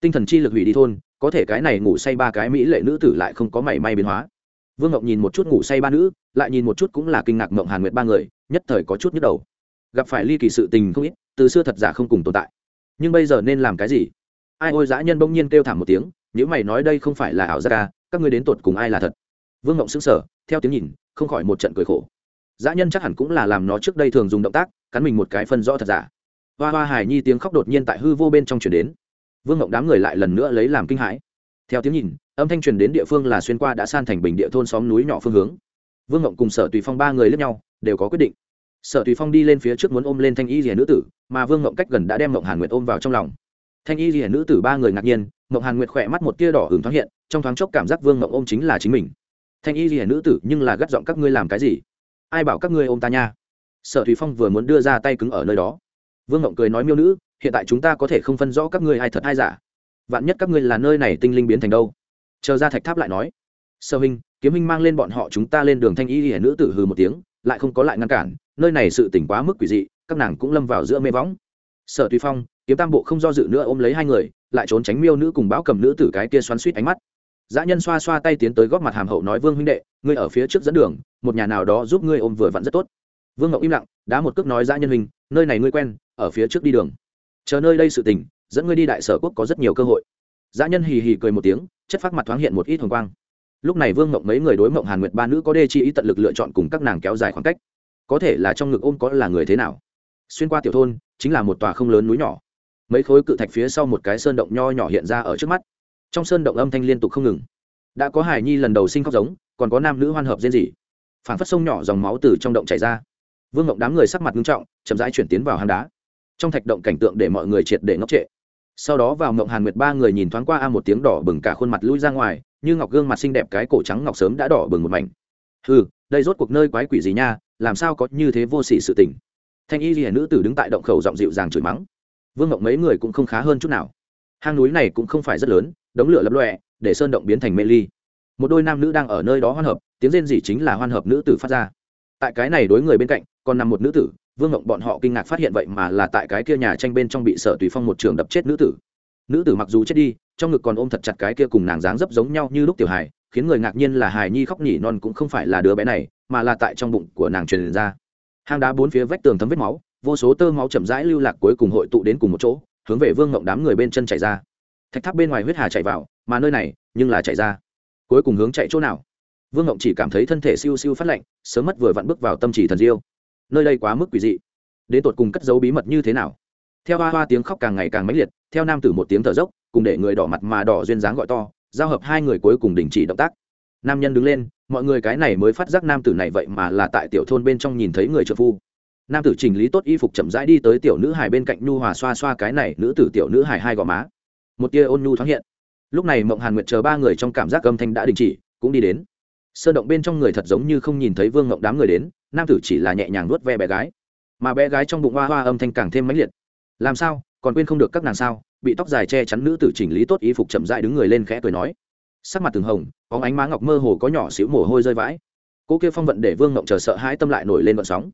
Tinh thần chi lực hủy đi thôn có thể cái này ngủ say ba cái mỹ lệ nữ tử lại không có mảy may biến hóa. Vương ngộng nhìn một chút ngủ say ba nữ, lại nhìn một chút cũng là kinh ngạc mộng hàn nguyệt ba người, nhất thời có chút nhức đầu. Gặp phải ly kỳ sự tình không ít, từ xưa thật giả không cùng tồn tại. Nhưng bây giờ nên làm cái gì? Ai ôi dã nhân bỗng nhiên kêu thảm một tiếng, nếu mày nói đây không phải là ảo giác ca các ngươi đến tột cùng ai là thật? Vương ngộng xứng sở theo tiếng nhìn, không khỏi một trận cười khổ. Dã nhân chắc hẳn cũng là làm nó trước đây thường dùng động tác, cắn mình một cái phân rõ thật giả. Hoa hoa hài nhi tiếng khóc đột nhiên tại hư vô bên trong chuyển đến vương ngộng đám người lại lần nữa lấy làm kinh hãi. Theo tiếng nhìn, âm thanh truyền đến địa phương là xuyên qua đã san thành bình địa thôn xóm núi nhỏ phương hướng. Vương ngộng cùng sở tùy phong ba người lướt nhau, đều có quyết định. Sở tùy phong đi lên phía trước muốn ôm lên thanh y rìa nữ tử, mà vương ngộng cách gần đã đem ngộng hàn nguyệt ôm vào trong lòng. Thanh y rìa nữ tử ba người ngạc nhiên ngộng hàn nguyệt khỏe mắt một tia đỏ hừng thoáng hiện, trong thoáng chốc cảm giác vương ngộng ôm chính là chính mình. Thanh y rìa nữ tử, nhưng là gắt giọng, các ngươi làm cái gì? Ai bảo các ngươi ôm ta nha? Sở Tùy phong vừa muốn đưa ra tay cứng ở nơi đó vương ngộng cười nói, miêu nữ, hiện tại chúng ta có thể không phân rõ các ngươi ai thật ai giả. Vạn nhất các ngươi là nơi này tinh linh biến thành đâu? Chờ ra thạch tháp lại nói sơ huynh, kiếm huynh mang lên bọn họ chúng ta lên đường thanh y hiển nữ tử hừ một tiếng, lại không có lại ngăn cản, nơi này sự tỉnh quá mức quỷ dị, các nàng cũng lâm vào giữa mê võng. Sở tùy phong, kiếm tam bộ không do dự nữa ôm lấy hai người, lại trốn tránh miêu nữ cùng báo cầm nữ tử cái kia xoắn suýt ánh mắt. Dã nhân xoa xoa tay tiến tới góp mặt hàm hậu nói, vương huynh đệ, ngươi ở phía trước dẫn đường, một nhà nào đó giúp ngươi ôm vừa vặn rất tốt. Vương ngậu im lặng, đá một cước nói, dã nhân huynh nơi này ngươi quen, ở phía trước đi đường. Chờ nơi đây sự tình, dẫn ngươi đi đại sở quốc có rất nhiều cơ hội. Dã nhân hì hì cười một tiếng, chất phát mặt thoáng hiện một ít hồng quang. Lúc này vương mộng mấy người đối mộng hàn nguyệt ba nữ có đê chi ý tận lực lựa chọn cùng các nàng kéo dài khoảng cách. Có thể là trong ngực ôm có là người thế nào? Xuyên qua tiểu thôn, chính là một tòa không lớn núi nhỏ. Mấy khối cự thạch phía sau một cái sơn động nho nhỏ hiện ra ở trước mắt. Trong sơn động âm thanh liên tục không ngừng. Đã có hải nhi lần đầu sinh khóc giống, còn có nam nữ hoan hợp riêng gì phản phất sông nhỏ dòng máu từ trong động chảy ra vương ngộng đám người sắc mặt nghiêm trọng, chậm rãi chuyển tiến vào hang đá. Trong thạch động cảnh tượng để mọi người triệt để ngốc trệ. Sau đó vào ngộng hàn nguyệt ba người nhìn thoáng qua a một tiếng đỏ bừng cả khuôn mặt lui ra ngoài, như ngọc gương mặt xinh đẹp cái cổ trắng ngọc sớm đã đỏ bừng một mảnh. Ừ đây rốt cuộc nơi quái quỷ gì nha, làm sao có như thế vô sỉ sự tình. Thanh y ghi nữ tử đứng tại động khẩu giọng dịu dàng chửi mắng. Vương ngộng mấy người cũng không khá hơn chút nào. Hang núi này cũng không phải rất lớn, đống lửa lập lọe để sơn động biến thành mê ly. Một đôi nam nữ đang ở nơi đó hoan hợp, tiếng rên rỉ chính là hoan hợp nữ tử phát ra tại cái này đối người bên cạnh, còn nằm một nữ tử, vương ngộng bọn họ kinh ngạc phát hiện vậy mà là tại cái kia nhà tranh bên trong bị sở tùy phong một trường đập chết nữ tử. Nữ tử mặc dù chết đi, trong ngực còn ôm thật chặt cái kia cùng nàng dáng dấp giống nhau như lúc tiểu hài, khiến người ngạc nhiên là hài nhi khóc nhỉ, non cũng không phải là đứa bé này, mà là tại trong bụng của nàng truyền ra. Hang đá bốn phía vách tường thấm vết máu, vô số tơ máu chậm rãi lưu lạc cuối cùng hội tụ đến cùng một chỗ, hướng về vương ngộng đám người bên chân chạy ra. Thạch tháp bên ngoài huyết hà chạy vào, mà nơi này nhưng là chạy ra. Cuối cùng hướng chạy chỗ nào? Vương ngộng chỉ cảm thấy thân thể siêu siêu phát lạnh, sớm mất vừa vặn bước vào tâm chỉ thần diêu. Nơi đây quá mức quỷ dị. Đến tột cùng cất giấu bí mật như thế nào? Theo hoa hoa tiếng khóc càng ngày càng mãnh liệt, theo nam tử một tiếng thở dốc, cùng để người đỏ mặt mà đỏ duyên dáng gọi to, giao hợp hai người cuối cùng đình chỉ động tác. Nam nhân đứng lên, mọi người cái này mới phát giác nam tử này vậy mà là tại tiểu thôn bên trong nhìn thấy người trợ phu. Nam tử chỉnh lý tốt y phục chậm rãi đi tới tiểu nữ hải bên cạnh nhu hòa xoa xoa cái này nữ tử tiểu nữ hải hai gò má. Một tia ôn nhu thoáng hiện. Lúc này mộng hàn nguyệt chờ ba người trong cảm giác âm thanh đã đình chỉ, cũng đi đến sơn động bên trong người thật giống như không nhìn thấy vương ngộng đám người đến, nam tử chỉ là nhẹ nhàng nuốt ve bé gái. Mà bé gái trong bụng hoa hoa âm thanh càng thêm mãnh liệt. Làm sao? Còn quên không được các nàng sao? Bị tóc dài che chắn nữ tử chỉnh lý tốt y phục chậm dại đứng người lên khẽ cười nói. Sắc mặt từng hồng, có ánh má ngọc mơ hồ có nhỏ xíu mồ hôi rơi vãi. Cô kia phong vận để vương ngộng chờ sợ hãi tâm lại nổi lên vận sóng.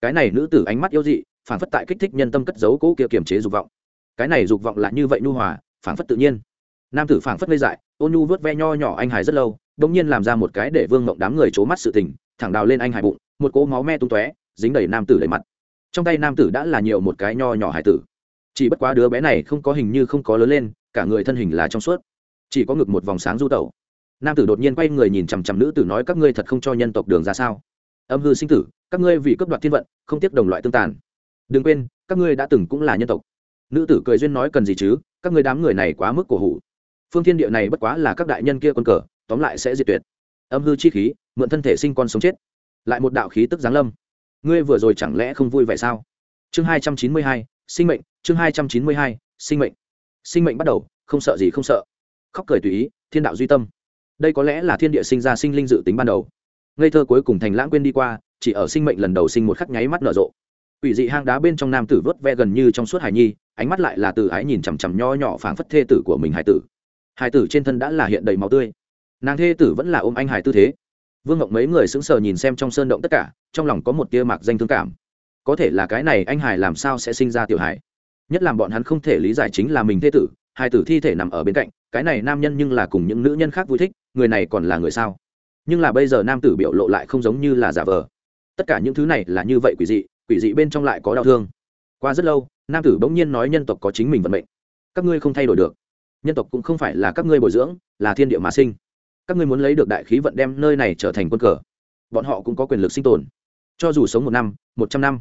Cái này nữ tử ánh mắt yêu dị phản phất tại kích thích nhân tâm cất giấu cô kia kiềm chế dục vọng. Cái này dục vọng là như vậy nhu hòa phản phất tự nhiên. Nam tử phản phất ngây dại, ôn nhu vớt ve nho nhỏ anh hải rất lâu đông nhiên làm ra một cái để vương mộng đám người c mắt sự tình, thẳng đào lên anh hải bụng, một cỗ máu me tung tóe, dính đầy nam tử đầy mặt. Trong tay nam tử đã là nhiều một cái nho nhỏ hải tử. Chỉ bất quá đứa bé này không có hình như không có lớn lên, cả người thân hình là trong suốt. Chỉ có ngực một vòng sáng du tẩu. Nam tử đột nhiên quay người nhìn chằm chằm nữ tử nói, các ngươi thật không cho nhân tộc đường ra sao? Âm hư sinh tử, các ngươi vì cấp đoạt thiên vận, không tiếc đồng loại tương tàn. Đừng quên, các ngươi đã từng cũng là nhân tộc. Nữ tử cười duyên nói, cần gì chứ? Các ngươi đám người này quá mức cổ hủ. Phương thiên địa này bất quá là các đại nhân kia quân cờ tóm lại sẽ diệt tuyệt. Âm hư chi khí, mượn thân thể sinh con sống chết. Lại một đạo khí tức giáng lâm. Ngươi vừa rồi chẳng lẽ không vui vậy sao? Chương hai trăm chín mươi hai, sinh mệnh, chương hai trăm chín mươi hai, sinh mệnh. Sinh mệnh bắt đầu, không sợ gì không sợ. Khóc cười tùy ý, thiên đạo duy tâm. Đây có lẽ là thiên địa sinh ra sinh linh dự tính ban đầu. Ngây thơ cuối cùng thành lãng quên đi qua, chỉ ở sinh mệnh lần đầu sinh một khắc nháy mắt nở rộ. Ủy dị hang đá bên trong nam tử vớt ve gần như trong suốt hải nhi, ánh mắt lại là từ ái nhìn chằm chằm nho nhỏ phảng phất thê tử của mình hải tử. Hải tử trên thân đã là hiện đầy máu tươi nàng thê tử vẫn là ôm anh hải tư thế. Vương ngọc mấy người sững sờ nhìn xem trong sơn động tất cả, trong lòng có một tia mạc danh thương cảm. Có thể là cái này anh hải làm sao sẽ sinh ra tiểu hải? Nhất làm bọn hắn không thể lý giải chính là mình thê tử, hải tử thi thể nằm ở bên cạnh, cái này nam nhân nhưng là cùng những nữ nhân khác vui thích, người này còn là người sao? Nhưng là bây giờ nam tử biểu lộ lại không giống như là giả vờ. Tất cả những thứ này là như vậy quỷ dị quỷ dị bên trong lại có đau thương. Qua rất lâu, nam tử bỗng nhiên nói nhân tộc có chính mình vận mệnh. Các ngươi không thay đổi được. Nhân tộc cũng không phải là các ngươi bồi dưỡng, là thiên địa mà sinh các ngươi muốn lấy được đại khí vận đem nơi này trở thành quân cờ. Bọn họ cũng có quyền lực sinh tồn. Cho dù sống một năm, một trăm năm,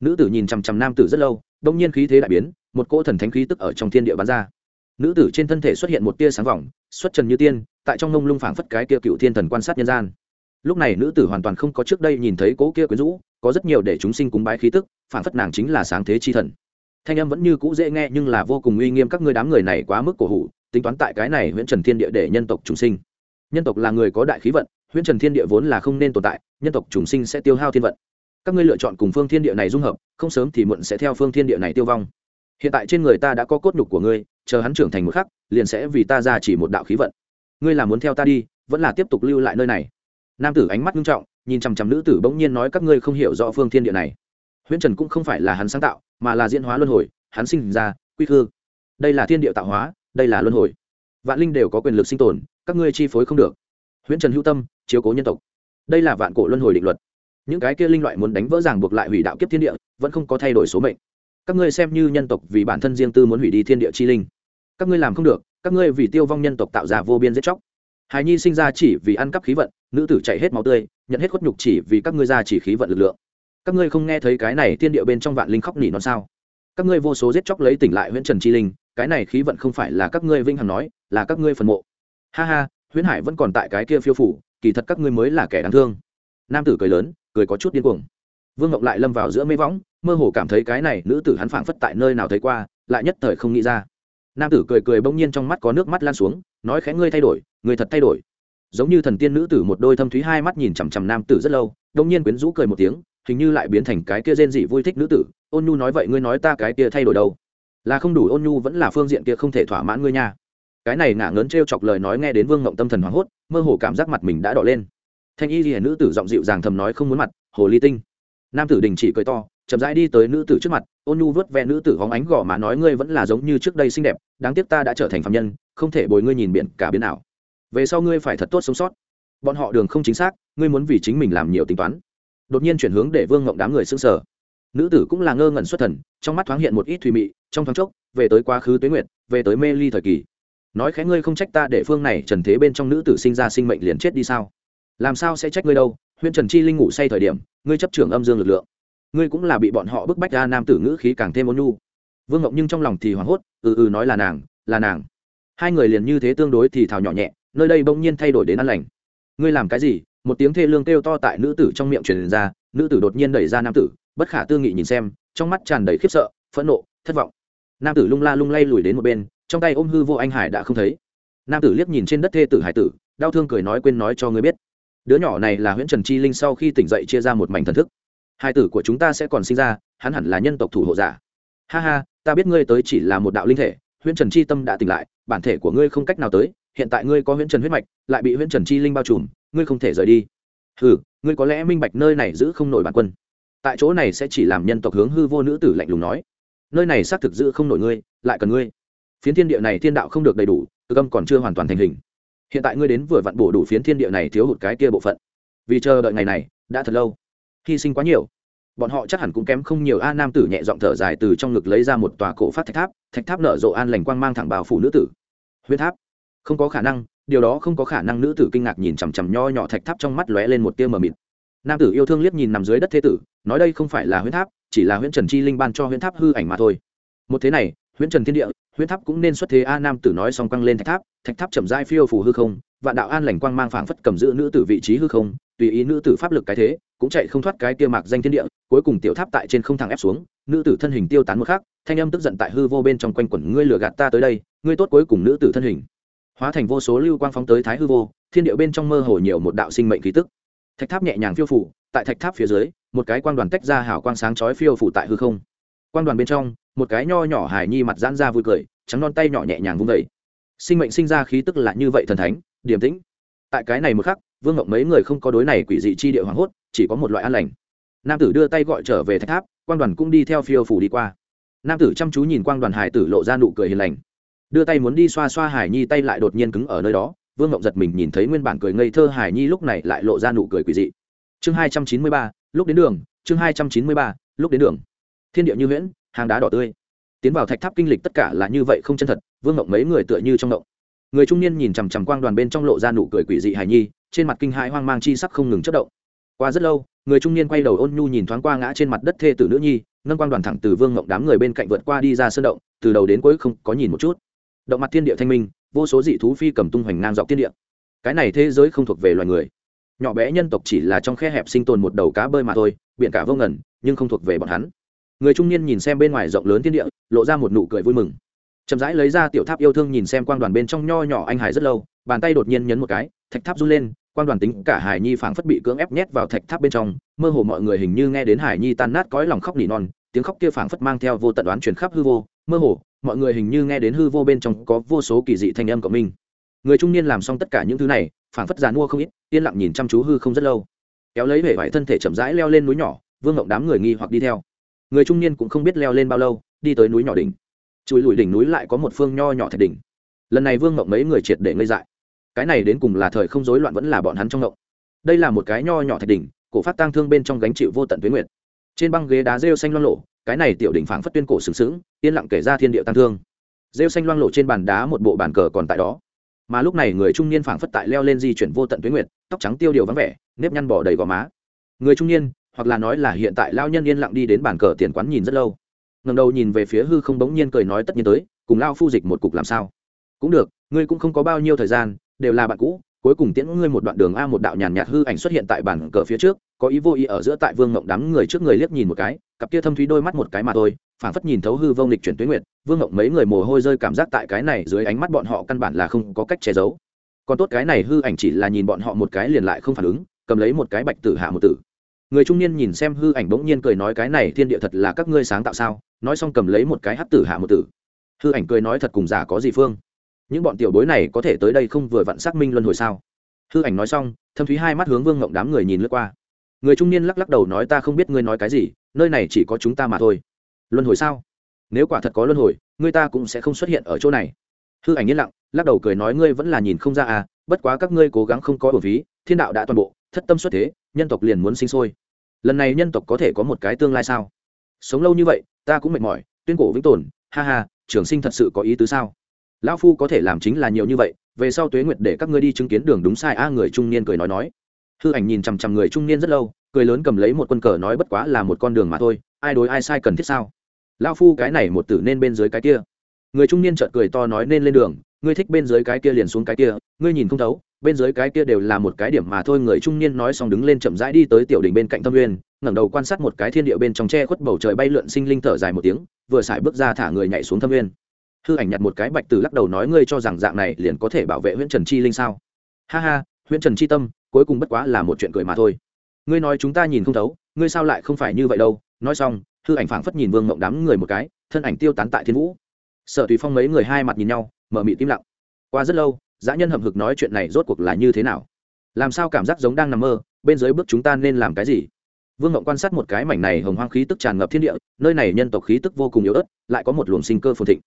nữ tử nhìn chằm chằm nam tử rất lâu, đông nhiên khí thế đại biến, một cỗ thần thánh khí tức ở trong thiên địa bắn ra. Nữ tử trên thân thể xuất hiện một tia sáng vòng, xuất trần như tiên, tại trong ngông lung phảng phất cái kia cựu thiên thần quan sát nhân gian. Lúc này nữ tử hoàn toàn không có trước đây nhìn thấy cỗ kia quyến rũ, có rất nhiều để chúng sinh cúng bái khí tức, phảng phất nàng chính là sáng thế chi thần. Thanh âm vẫn như cũ dễ nghe nhưng là vô cùng uy nghiêm các ngươi đám người này quá mức cổ hủ, tính toán tại cái này huyện trần thiên địa để nhân tộc chúng sinh nhân tộc là người có đại khí vận, huyễn trần thiên địa vốn là không nên tồn tại, nhân tộc trùng sinh sẽ tiêu hao thiên vận. Các ngươi lựa chọn cùng phương thiên địa này dung hợp, không sớm thì muộn sẽ theo phương thiên địa này tiêu vong. Hiện tại trên người ta đã có cốt nhục của ngươi, chờ hắn trưởng thành một khắc, liền sẽ vì ta ra chỉ một đạo khí vận. Ngươi là muốn theo ta đi, vẫn là tiếp tục lưu lại nơi này? Nam tử ánh mắt nghiêm trọng, nhìn chằm chằm nữ tử bỗng nhiên nói các ngươi không hiểu rõ phương thiên địa này. Huyễn trần cũng không phải là hắn sáng tạo, mà là diễn hóa luân hồi, hắn sinh ra, quy khư. Đây là thiên địa tạo hóa, đây là luân hồi vạn linh đều có quyền lực sinh tồn, các ngươi chi phối không được. Huyễn trần hữu tâm, chiếu cố nhân tộc. Đây là vạn cổ luân hồi định luật. Những cái kia linh loại muốn đánh vỡ ràng buộc lại hủy đạo kiếp thiên địa, vẫn không có thay đổi số mệnh. Các ngươi xem như nhân tộc vì bản thân riêng tư muốn hủy đi thiên địa chi linh. Các ngươi làm không được, các ngươi vì tiêu vong nhân tộc tạo ra vô biên giết chóc. Hài nhi sinh ra chỉ vì ăn cắp khí vận, nữ tử chạy hết máu tươi, nhận hết khuất nhục chỉ vì các ngươi ra chỉ khí vận lực lượng. Các ngươi không nghe thấy cái này thiên địa bên trong vạn linh khóc nỉ non sao? Các ngươi vô số giết chóc lấy tỉnh lại huyễn trần chi linh, cái này khí vận không phải là các ngươi vinh hằng nói là các ngươi phần mộ. Ha ha, huyễn hải vẫn còn tại cái kia phiêu phủ, kỳ thật các ngươi mới là kẻ đáng thương. Nam tử cười lớn, cười có chút điên cuồng. Vương ngọc lại lâm vào giữa mê võng, mơ hồ cảm thấy cái này nữ tử hắn phảng phất tại nơi nào thấy qua, lại nhất thời không nghĩ ra. Nam tử cười cười bỗng nhiên trong mắt có nước mắt lan xuống, nói khẽ ngươi thay đổi người thật thay đổi. Giống như thần tiên nữ tử một đôi thâm thúy hai mắt nhìn chằm chằm nam tử rất lâu đông nhiên quyến rũ cười một tiếng, hình như lại biến thành cái kia rên dị vui thích nữ tử. Ôn nhu nói vậy ngươi nói ta cái kia thay đổi đâu? Là không đủ, ôn nhu vẫn là phương diện kia không thể thỏa mãn ngươi nha cái này ngả ngớn t chọc lời nói nghe đến vương ngộng tâm thần hoảng hốt, mơ hồ cảm giác mặt mình đã đỏ lên. Thanh y ghi nữ tử giọng dịu dàng thầm nói không muốn mặt, hồ ly tinh. Nam tử đình chỉ cười to, chậm rãi đi tới nữ tử trước mặt, ôn nhu vớt ve nữ tử hóng ánh gò má nói ngươi vẫn là giống như trước đây xinh đẹp, đáng tiếc ta đã trở thành phạm nhân, không thể bồi ngươi nhìn biển cả biến nào về sau ngươi phải thật tốt sống sót. Bọn họ đường không chính xác, ngươi muốn vì chính mình làm nhiều tính toán. Đột nhiên chuyển hướng để vương ngộng đám người s ư n g sở nữ tử cũng là ngơ ngẩn xuất thần, trong mắt thoáng hiện một ít thùy mị, trong thoáng chốc, về tới quá khứ tuế nguyệt, về tới mê ly thời kỳ nói khẽ ngươi không trách ta để phương này trần thế bên trong nữ tử sinh ra sinh mệnh liền chết đi sao? Làm sao sẽ trách ngươi đâu? Huyên trần chi linh ngủ say thời điểm, ngươi chấp trưởng âm dương lực lượng. Ngươi cũng là bị bọn họ bức bách ra nam tử ngữ khí càng thêm ôn nhu. Vương ngộng nhưng trong lòng thì hoảng hốt ừ ừ nói là nàng là nàng. Hai người liền như thế tương đối thì thào nhỏ nhẹ, nơi đây bỗng nhiên thay đổi đến ăn lành. Ngươi làm cái gì? Một tiếng thê lương kêu to tại nữ tử trong miệng truyền ra, nữ tử đột nhiên đẩy ra nam tử, bất khả tư nghị nhìn xem, trong mắt tràn đầy khiếp sợ, phẫn nộ, thất vọng. Nam tử lung la lung lay lùi đến một bên trong tay ôm hư vô anh hải đã không thấy. Nam tử liếc nhìn trên đất thê tử hải tử, đau thương cười nói quên nói cho ngươi biết. Đứa nhỏ này là huyễn trần chi linh sau khi tỉnh dậy chia ra một mảnh thần thức. Hai tử của chúng ta sẽ còn sinh ra, hắn hẳn là nhân tộc thủ hộ giả. Ha ha, ta biết ngươi tới chỉ là một đạo linh thể, huyễn trần chi tâm đã tỉnh lại, bản thể của ngươi không cách nào tới, hiện tại ngươi có huyễn trần huyết mạch, lại bị huyễn trần chi linh bao trùm, ngươi không thể rời đi. Ừ ngươi có lẽ minh bạch nơi này giữ không nổi bản quân. Tại chỗ này sẽ chỉ làm nhân tộc hướng hư vô nữ tử lạnh lùng nói. Nơi này xác thực giữ không nổi ngươi, lại cần ngươi phiến thiên địa này thiên đạo không được đầy đủ, cực âm còn chưa hoàn toàn thành hình. Hiện tại ngươi đến vừa vặn bổ đủ phiến thiên địa này thiếu hụt cái kia bộ phận. Vì chờ đợi ngày này, đã thật lâu. Hy sinh quá nhiều. Bọn họ chắc hẳn cũng kém không nhiều. A nam tử nhẹ giọng thở dài từ trong ngực lấy ra một tòa cổ phát thạch tháp thạch tháp nở rộ an lành quang mang thẳng bào phủ nữ tử. Huyết tháp. Không có khả năng, điều đó không có khả năng nữ tử kinh ngạc nhìn chằm chằm nho nhỏ thạch tháp trong mắt lóe lên một tia mờ mịt. Nam tử yêu thương liếc nhìn nằm dưới đất thế tử, nói đây không phải là huyễn tháp, chỉ là huyễn trần chi linh ban cho huyễn tháp hư ảnh mà thôi. Một thế này huyễn trần thiên địa, huyễn tháp cũng nên xuất thế. A nam tử nói xong quăng lên thạch tháp thạch tháp chậm dai phiêu phù hư không, vạn đạo an lành quang mang phảng phất cầm giữ nữ tử vị trí hư không, tùy ý nữ tử pháp lực cái thế, cũng chạy không thoát cái kia mạc danh thiên địa, cuối cùng tiểu tháp tại trên không thẳng ép xuống, nữ tử thân hình tiêu tán một khắc, thanh âm tức giận tại hư vô bên trong quanh quẩn, ngươi lừa gạt ta tới đây, ngươi tốt cuối cùng nữ tử thân hình. Hóa thành vô số lưu quang phóng tới thái hư vô, thiên địa bên trong mơ hồ nhiều một đạo sinh mệnh khí tức. Thạch tháp nhẹ nhàng phiêu phủ tại thạch tháp phía dưới, một cái quang đoàn tách ra hào quang sáng chói phiêu phủ tại hư không. Quang đoàn bên trong một cái nho nhỏ hài nhi mặt giãn ra vui cười, trắng non tay nhỏ nhẹ nhàng vung vẩy sinh mệnh sinh ra khí tức là như vậy thần thánh, điềm tĩnh. Tại cái này một khắc, vương ngộng mấy người không có đối này quỷ dị chi địa hoảng hốt, chỉ có một loại an lành. Nam tử đưa tay gọi trở về thạch tháp, quang đoàn cũng đi theo phiêu phủ đi qua. Nam tử chăm chú nhìn quang đoàn hải tử lộ ra nụ cười hiền lành. Đưa tay muốn đi xoa xoa hải nhi tay lại đột nhiên cứng ở nơi đó, vương ngộng giật mình nhìn thấy nguyên bản cười ngây thơ hải nhi lúc này lại lộ ra nụ cười quỷ dị. Chương hai trăm chín mươi ba, lúc đến đường, chương hai trăm chín mươi ba, lúc đến đường. Thiên địa như huyễn Hang đá đỏ tươi. Tiến vào thạch tháp kinh lịch tất cả là như vậy không chân thật, vương ngộng mấy người tựa như trong ngộng người trung niên nhìn chằm chằm quang đoàn bên trong lộ ra nụ cười quỷ dị hài nhi, trên mặt kinh hãi hoang mang chi sắc không ngừng chất động. Qua rất lâu, người trung niên quay đầu ôn nhu nhìn thoáng qua ngã trên mặt đất thê tử nữ nhi, nâng quang đoàn thẳng từ vương ngộng đám người bên cạnh vượt qua đi ra sơn động, từ đầu đến cuối không có nhìn một chút. Động mặt thiên địa thanh minh, vô số dị thú phi cầm tung hoành ngang dọc thiên địa. Cái này thế giới không thuộc về loài người. Nhỏ bé nhân tộc chỉ là trong khe hẹp sinh tồn một đầu cá bơi mà thôi, biển cả vô ngần, nhưng không thuộc về bọn hắn người trung niên nhìn xem bên ngoài rộng lớn thiên địa, lộ ra một nụ cười vui mừng. Chậm rãi lấy ra tiểu tháp yêu thương nhìn xem quang đoàn bên trong nho nhỏ anh hải rất lâu, bàn tay đột nhiên nhấn một cái, thạch tháp run lên, quang đoàn tính cả hải nhi phảng phất bị cưỡng ép nhét vào thạch tháp bên trong, mơ hồ mọi người hình như nghe đến hải nhi tan nát cõi lòng khóc nỉ non, tiếng khóc kia phảng phất mang theo vô tận đoán truyền khắp hư vô, mơ hồ, mọi người hình như nghe đến hư vô bên trong có vô số kỳ dị thanh âm của mình. Người trung niên làm xong tất cả những thứ này, phảng phất giàn mua không ít, yên lặng nhìn chăm chú hư không rất lâu. Kéo lấy vẻ vải thân thể chậm rãi leo lên núi nhỏ, vương ngộng đám người nghi hoặc đi theo người trung niên cũng không biết leo lên bao lâu, đi tới núi nhỏ đỉnh. Chùi lùi đỉnh núi lại có một phương nho nhỏ thạch đỉnh. Lần này vương ngộng mấy người triệt để ngây dại. Cái này đến cùng là thời không rối loạn vẫn là bọn hắn trong ngộng. Đây là một cái nho nhỏ thạch đỉnh, cổ phát tang thương bên trong gánh chịu vô tận tuyến nguyệt. Trên băng ghế đá rêu xanh loang lộ cái này tiểu đỉnh phảng phất tuyên cổ sừng sững, yên lặng kể ra thiên địa tăng thương. Rêu xanh loang lộ trên bàn đá một bộ bàn cờ còn tại đó. Mà lúc này người trung niên phảng phất tại leo lên di chuyển vô tận tuyến nguyệt, tóc trắng tiêu điều vắng vẻ, nếp nhăn bỏ đầy gò má. Người trung niên hoặc là nói là hiện tại lao nhân yên lặng đi đến bàn cờ tiền quán nhìn rất lâu. Ngầm đầu nhìn về phía hư không bỗng nhiên cười nói tất nhiên tới, cùng lao phu dịch một cục làm sao? Cũng được, ngươi cũng không có bao nhiêu thời gian, đều là bạn cũ, cuối cùng tiễn ngươi một đoạn đường a một đạo nhàn nhạt hư ảnh xuất hiện tại bàn cờ phía trước, có ý vô ý ở giữa tại vương ngộng đám người trước người liếc nhìn một cái, cặp kia thâm thúy đôi mắt một cái mà thôi, phảng phất nhìn thấu hư vông lịch chuyển tuyến nguyệt, vương ngộng mấy người mồ hôi rơi cảm giác tại cái này dưới ánh mắt bọn họ căn bản là không có cách che giấu. Còn tốt cái này hư ảnh chỉ là nhìn bọn họ một cái liền lại không phản ứng, cầm lấy một cái bạch tử hạ một tử người trung niên nhìn xem hư ảnh bỗng nhiên cười nói cái này thiên địa thật là các ngươi sáng tạo sao? Nói xong cầm lấy một cái hát tử hạ một tử. Hư ảnh cười nói thật cùng giả có gì phương? Những bọn tiểu bối này có thể tới đây không vừa vặn xác minh luân hồi sao? Hư ảnh nói xong, thâm thúy hai mắt hướng vương ngộng đám người nhìn lướt qua. Người trung niên lắc lắc đầu nói ta không biết ngươi nói cái gì, nơi này chỉ có chúng ta mà thôi. Luân hồi sao? Nếu quả thật có luân hồi ngươi ta cũng sẽ không xuất hiện ở chỗ này. Hư ảnh yên lặng, lắc đầu cười nói ngươi vẫn là nhìn không ra à bất quá các ngươi cố gắng không có bổ phí, thiên đạo đã toàn bộ, thất tâm xuất thế, nhân tộc liền muốn sinh sôi lần này nhân tộc có thể có một cái tương lai sao? Sống lâu như vậy, ta cũng mệt mỏi, tuyên cổ vĩnh tồn, ha ha, trường sinh thật sự có ý tứ sao? Lão phu có thể làm chính là nhiều như vậy, về sau tuế nguyệt để các ngươi đi chứng kiến đường đúng sai, a, người trung niên cười nói nói. Hư ảnh nhìn chằm chằm người trung niên rất lâu, cười lớn cầm lấy một quân cờ nói bất quá là một con đường mà thôi, ai đối ai sai cần thiết sao? Lão phu cái này một tử nên bên dưới cái kia. Người trung niên chợt cười to nói nên lên đường, ngươi thích bên dưới cái kia liền xuống cái kia, ngươi nhìn không thấu bên dưới cái kia đều là một cái điểm mà thôi, người trung niên nói xong đứng lên chậm rãi đi tới tiểu đỉnh bên cạnh tâm nguyên ngẩng đầu quan sát một cái thiên địa bên trong tre khuất bầu trời bay lượn sinh linh thở dài một tiếng, vừa xài bước ra thả người nhảy xuống thâm nguyên hư ảnh nhặt một cái bạch từ lắc đầu nói, ngươi cho rằng dạng này liền có thể bảo vệ huyện trần chi linh sao? Ha ha huyện trần chi tâm, cuối cùng bất quá là một chuyện cười mà thôi. Ngươi nói chúng ta nhìn không thấu, ngươi sao lại không phải như vậy đâu? Nói xong, hư ảnh phảng phất nhìn vương mộng đám người một cái, thân ảnh tiêu tán tại thiên vũ. Sở tùy phong mấy người hai mặt nhìn nhau, mở mị tim lặng. Qua rất lâu dã nhân hậm hực nói chuyện này rốt cuộc là như thế nào? Làm sao cảm giác giống đang nằm mơ, bên dưới bước chúng ta nên làm cái gì? Vương ngộng quan sát một cái mảnh này hồng hoang khí tức tràn ngập thiên địa, nơi này nhân tộc khí tức vô cùng yếu ớt, lại có một luồng sinh cơ phồn thịnh.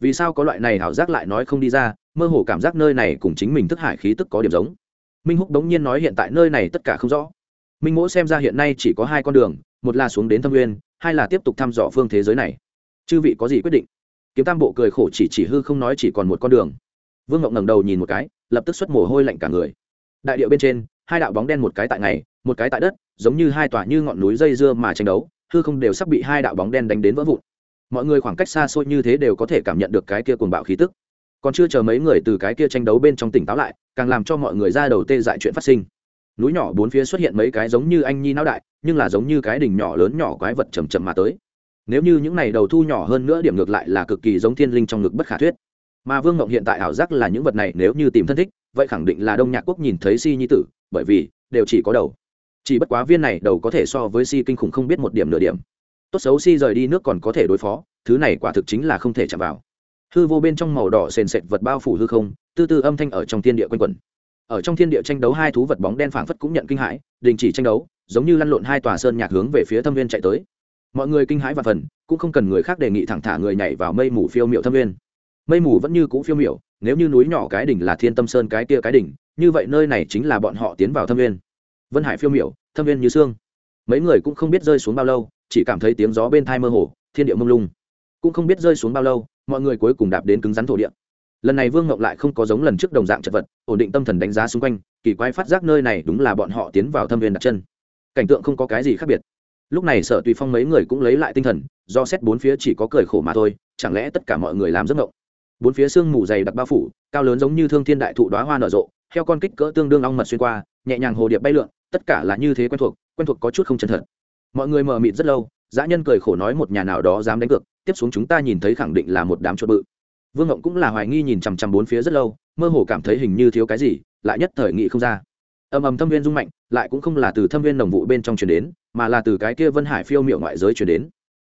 Vì sao có loại này hảo giác lại nói không đi ra, mơ hồ cảm giác nơi này cùng chính mình thức hải khí tức có điểm giống. Minh húc đống nhiên nói hiện tại nơi này tất cả không rõ. Minh mỗ xem ra hiện nay chỉ có hai con đường, một là xuống đến thâm nguyên, hai là tiếp tục thăm dò phương thế giới này. Chư vị có gì quyết định? Kiếm tam bộ cười khổ chỉ chỉ hư không nói chỉ còn một con đường vương ngộng ngẩng đầu nhìn một cái, lập tức xuất mồ hôi lạnh cả người. Đại điệu bên trên, hai đạo bóng đen một cái tại ngày, một cái tại đất, giống như hai tòa như ngọn núi dây dưa mà tranh đấu, hư không đều sắp bị hai đạo bóng đen đánh đến vỡ vụn. Mọi người khoảng cách xa xôi như thế đều có thể cảm nhận được cái kia cuồng bạo khí tức. Còn chưa chờ mấy người từ cái kia tranh đấu bên trong tỉnh táo lại, càng làm cho mọi người ra đầu tê dại chuyện phát sinh. Núi nhỏ bốn phía xuất hiện mấy cái giống như anh nhi não đại, nhưng là giống như cái đỉnh nhỏ lớn nhỏ quái vật chầm chậm mà tới. Nếu như những này đầu thu nhỏ hơn nữa điểm ngược lại là cực kỳ giống thiên linh trong ngực bất khả thuyết mà vương ngộng hiện tại ảo giác là những vật này nếu như tìm thân thích, vậy khẳng định là đông nhạc quốc nhìn thấy si nhi tử, bởi vì, đều chỉ có đầu. Chỉ bất quá viên này đầu có thể so với si kinh khủng không biết một điểm nửa điểm. Tốt xấu si rời đi nước còn có thể đối phó, thứ này quả thực chính là không thể chạm vào. Hư vô bên trong màu đỏ sền sệt vật bao phủ hư không, tư tư âm thanh ở trong thiên địa quanh quẩn. Ở trong thiên địa tranh đấu hai thú vật bóng đen phảng phất cũng nhận kinh hãi, đình chỉ tranh đấu, giống như lăn lộn hai tòa sơn nhạc hướng về phía thâm viên chạy tới. Mọi người kinh hãi và phần, cũng không cần người khác đề nghị thẳng thả người nhảy vào mây mù phiêu miệu thâm viên mây mù vẫn như cũ phiêu miểu. nếu như núi nhỏ cái đỉnh là thiên tâm sơn cái kia cái đỉnh như vậy nơi này chính là bọn họ tiến vào thâm viên vân hải phiêu miểu, thâm viên như xương. Mấy người cũng không biết rơi xuống bao lâu chỉ cảm thấy tiếng gió bên thai mơ hồ thiên địa mông lung. Cũng không biết rơi xuống bao lâu mọi người cuối cùng đạp đến cứng rắn thổ địa. Lần này vương ngọc lại không có giống lần trước đồng dạng chật vật ổn định tâm thần đánh giá xung quanh kỳ quái phát giác nơi này đúng là bọn họ tiến vào thâm viên đặt chân. Cảnh tượng không có cái gì khác biệt. Lúc này sở tùy phong mấy người cũng lấy lại tinh thần do xét bốn phía chỉ có cười khổ mà thôi chẳng lẽ tất cả mọi người làm giấc ngộng bốn phía sương mù dày đặc bao phủ, cao lớn giống như thương thiên đại thụ đoá hoa nở rộ, theo con kích cỡ tương đương ong mật xuyên qua, nhẹ nhàng hồ điệp bay lượn, tất cả là như thế quen thuộc quen thuộc có chút không chân thật. Mọi người mờ mịt rất lâu, dã nhân cười khổ nói một nhà nào đó dám đánh cược, tiếp xuống chúng ta nhìn thấy khẳng định là một đám chuột bự. Vương ngộng cũng là hoài nghi nhìn chằm chằm bốn phía rất lâu, mơ hồ cảm thấy hình như thiếu cái gì, lại nhất thời nghị không ra. Ầm ầm thâm viên rung mạnh, lại cũng không là từ thâm viên đồng vụ bên trong chuyển đến, mà là từ cái kia vân hải phiêu miệu ngoại giới chuyển đến.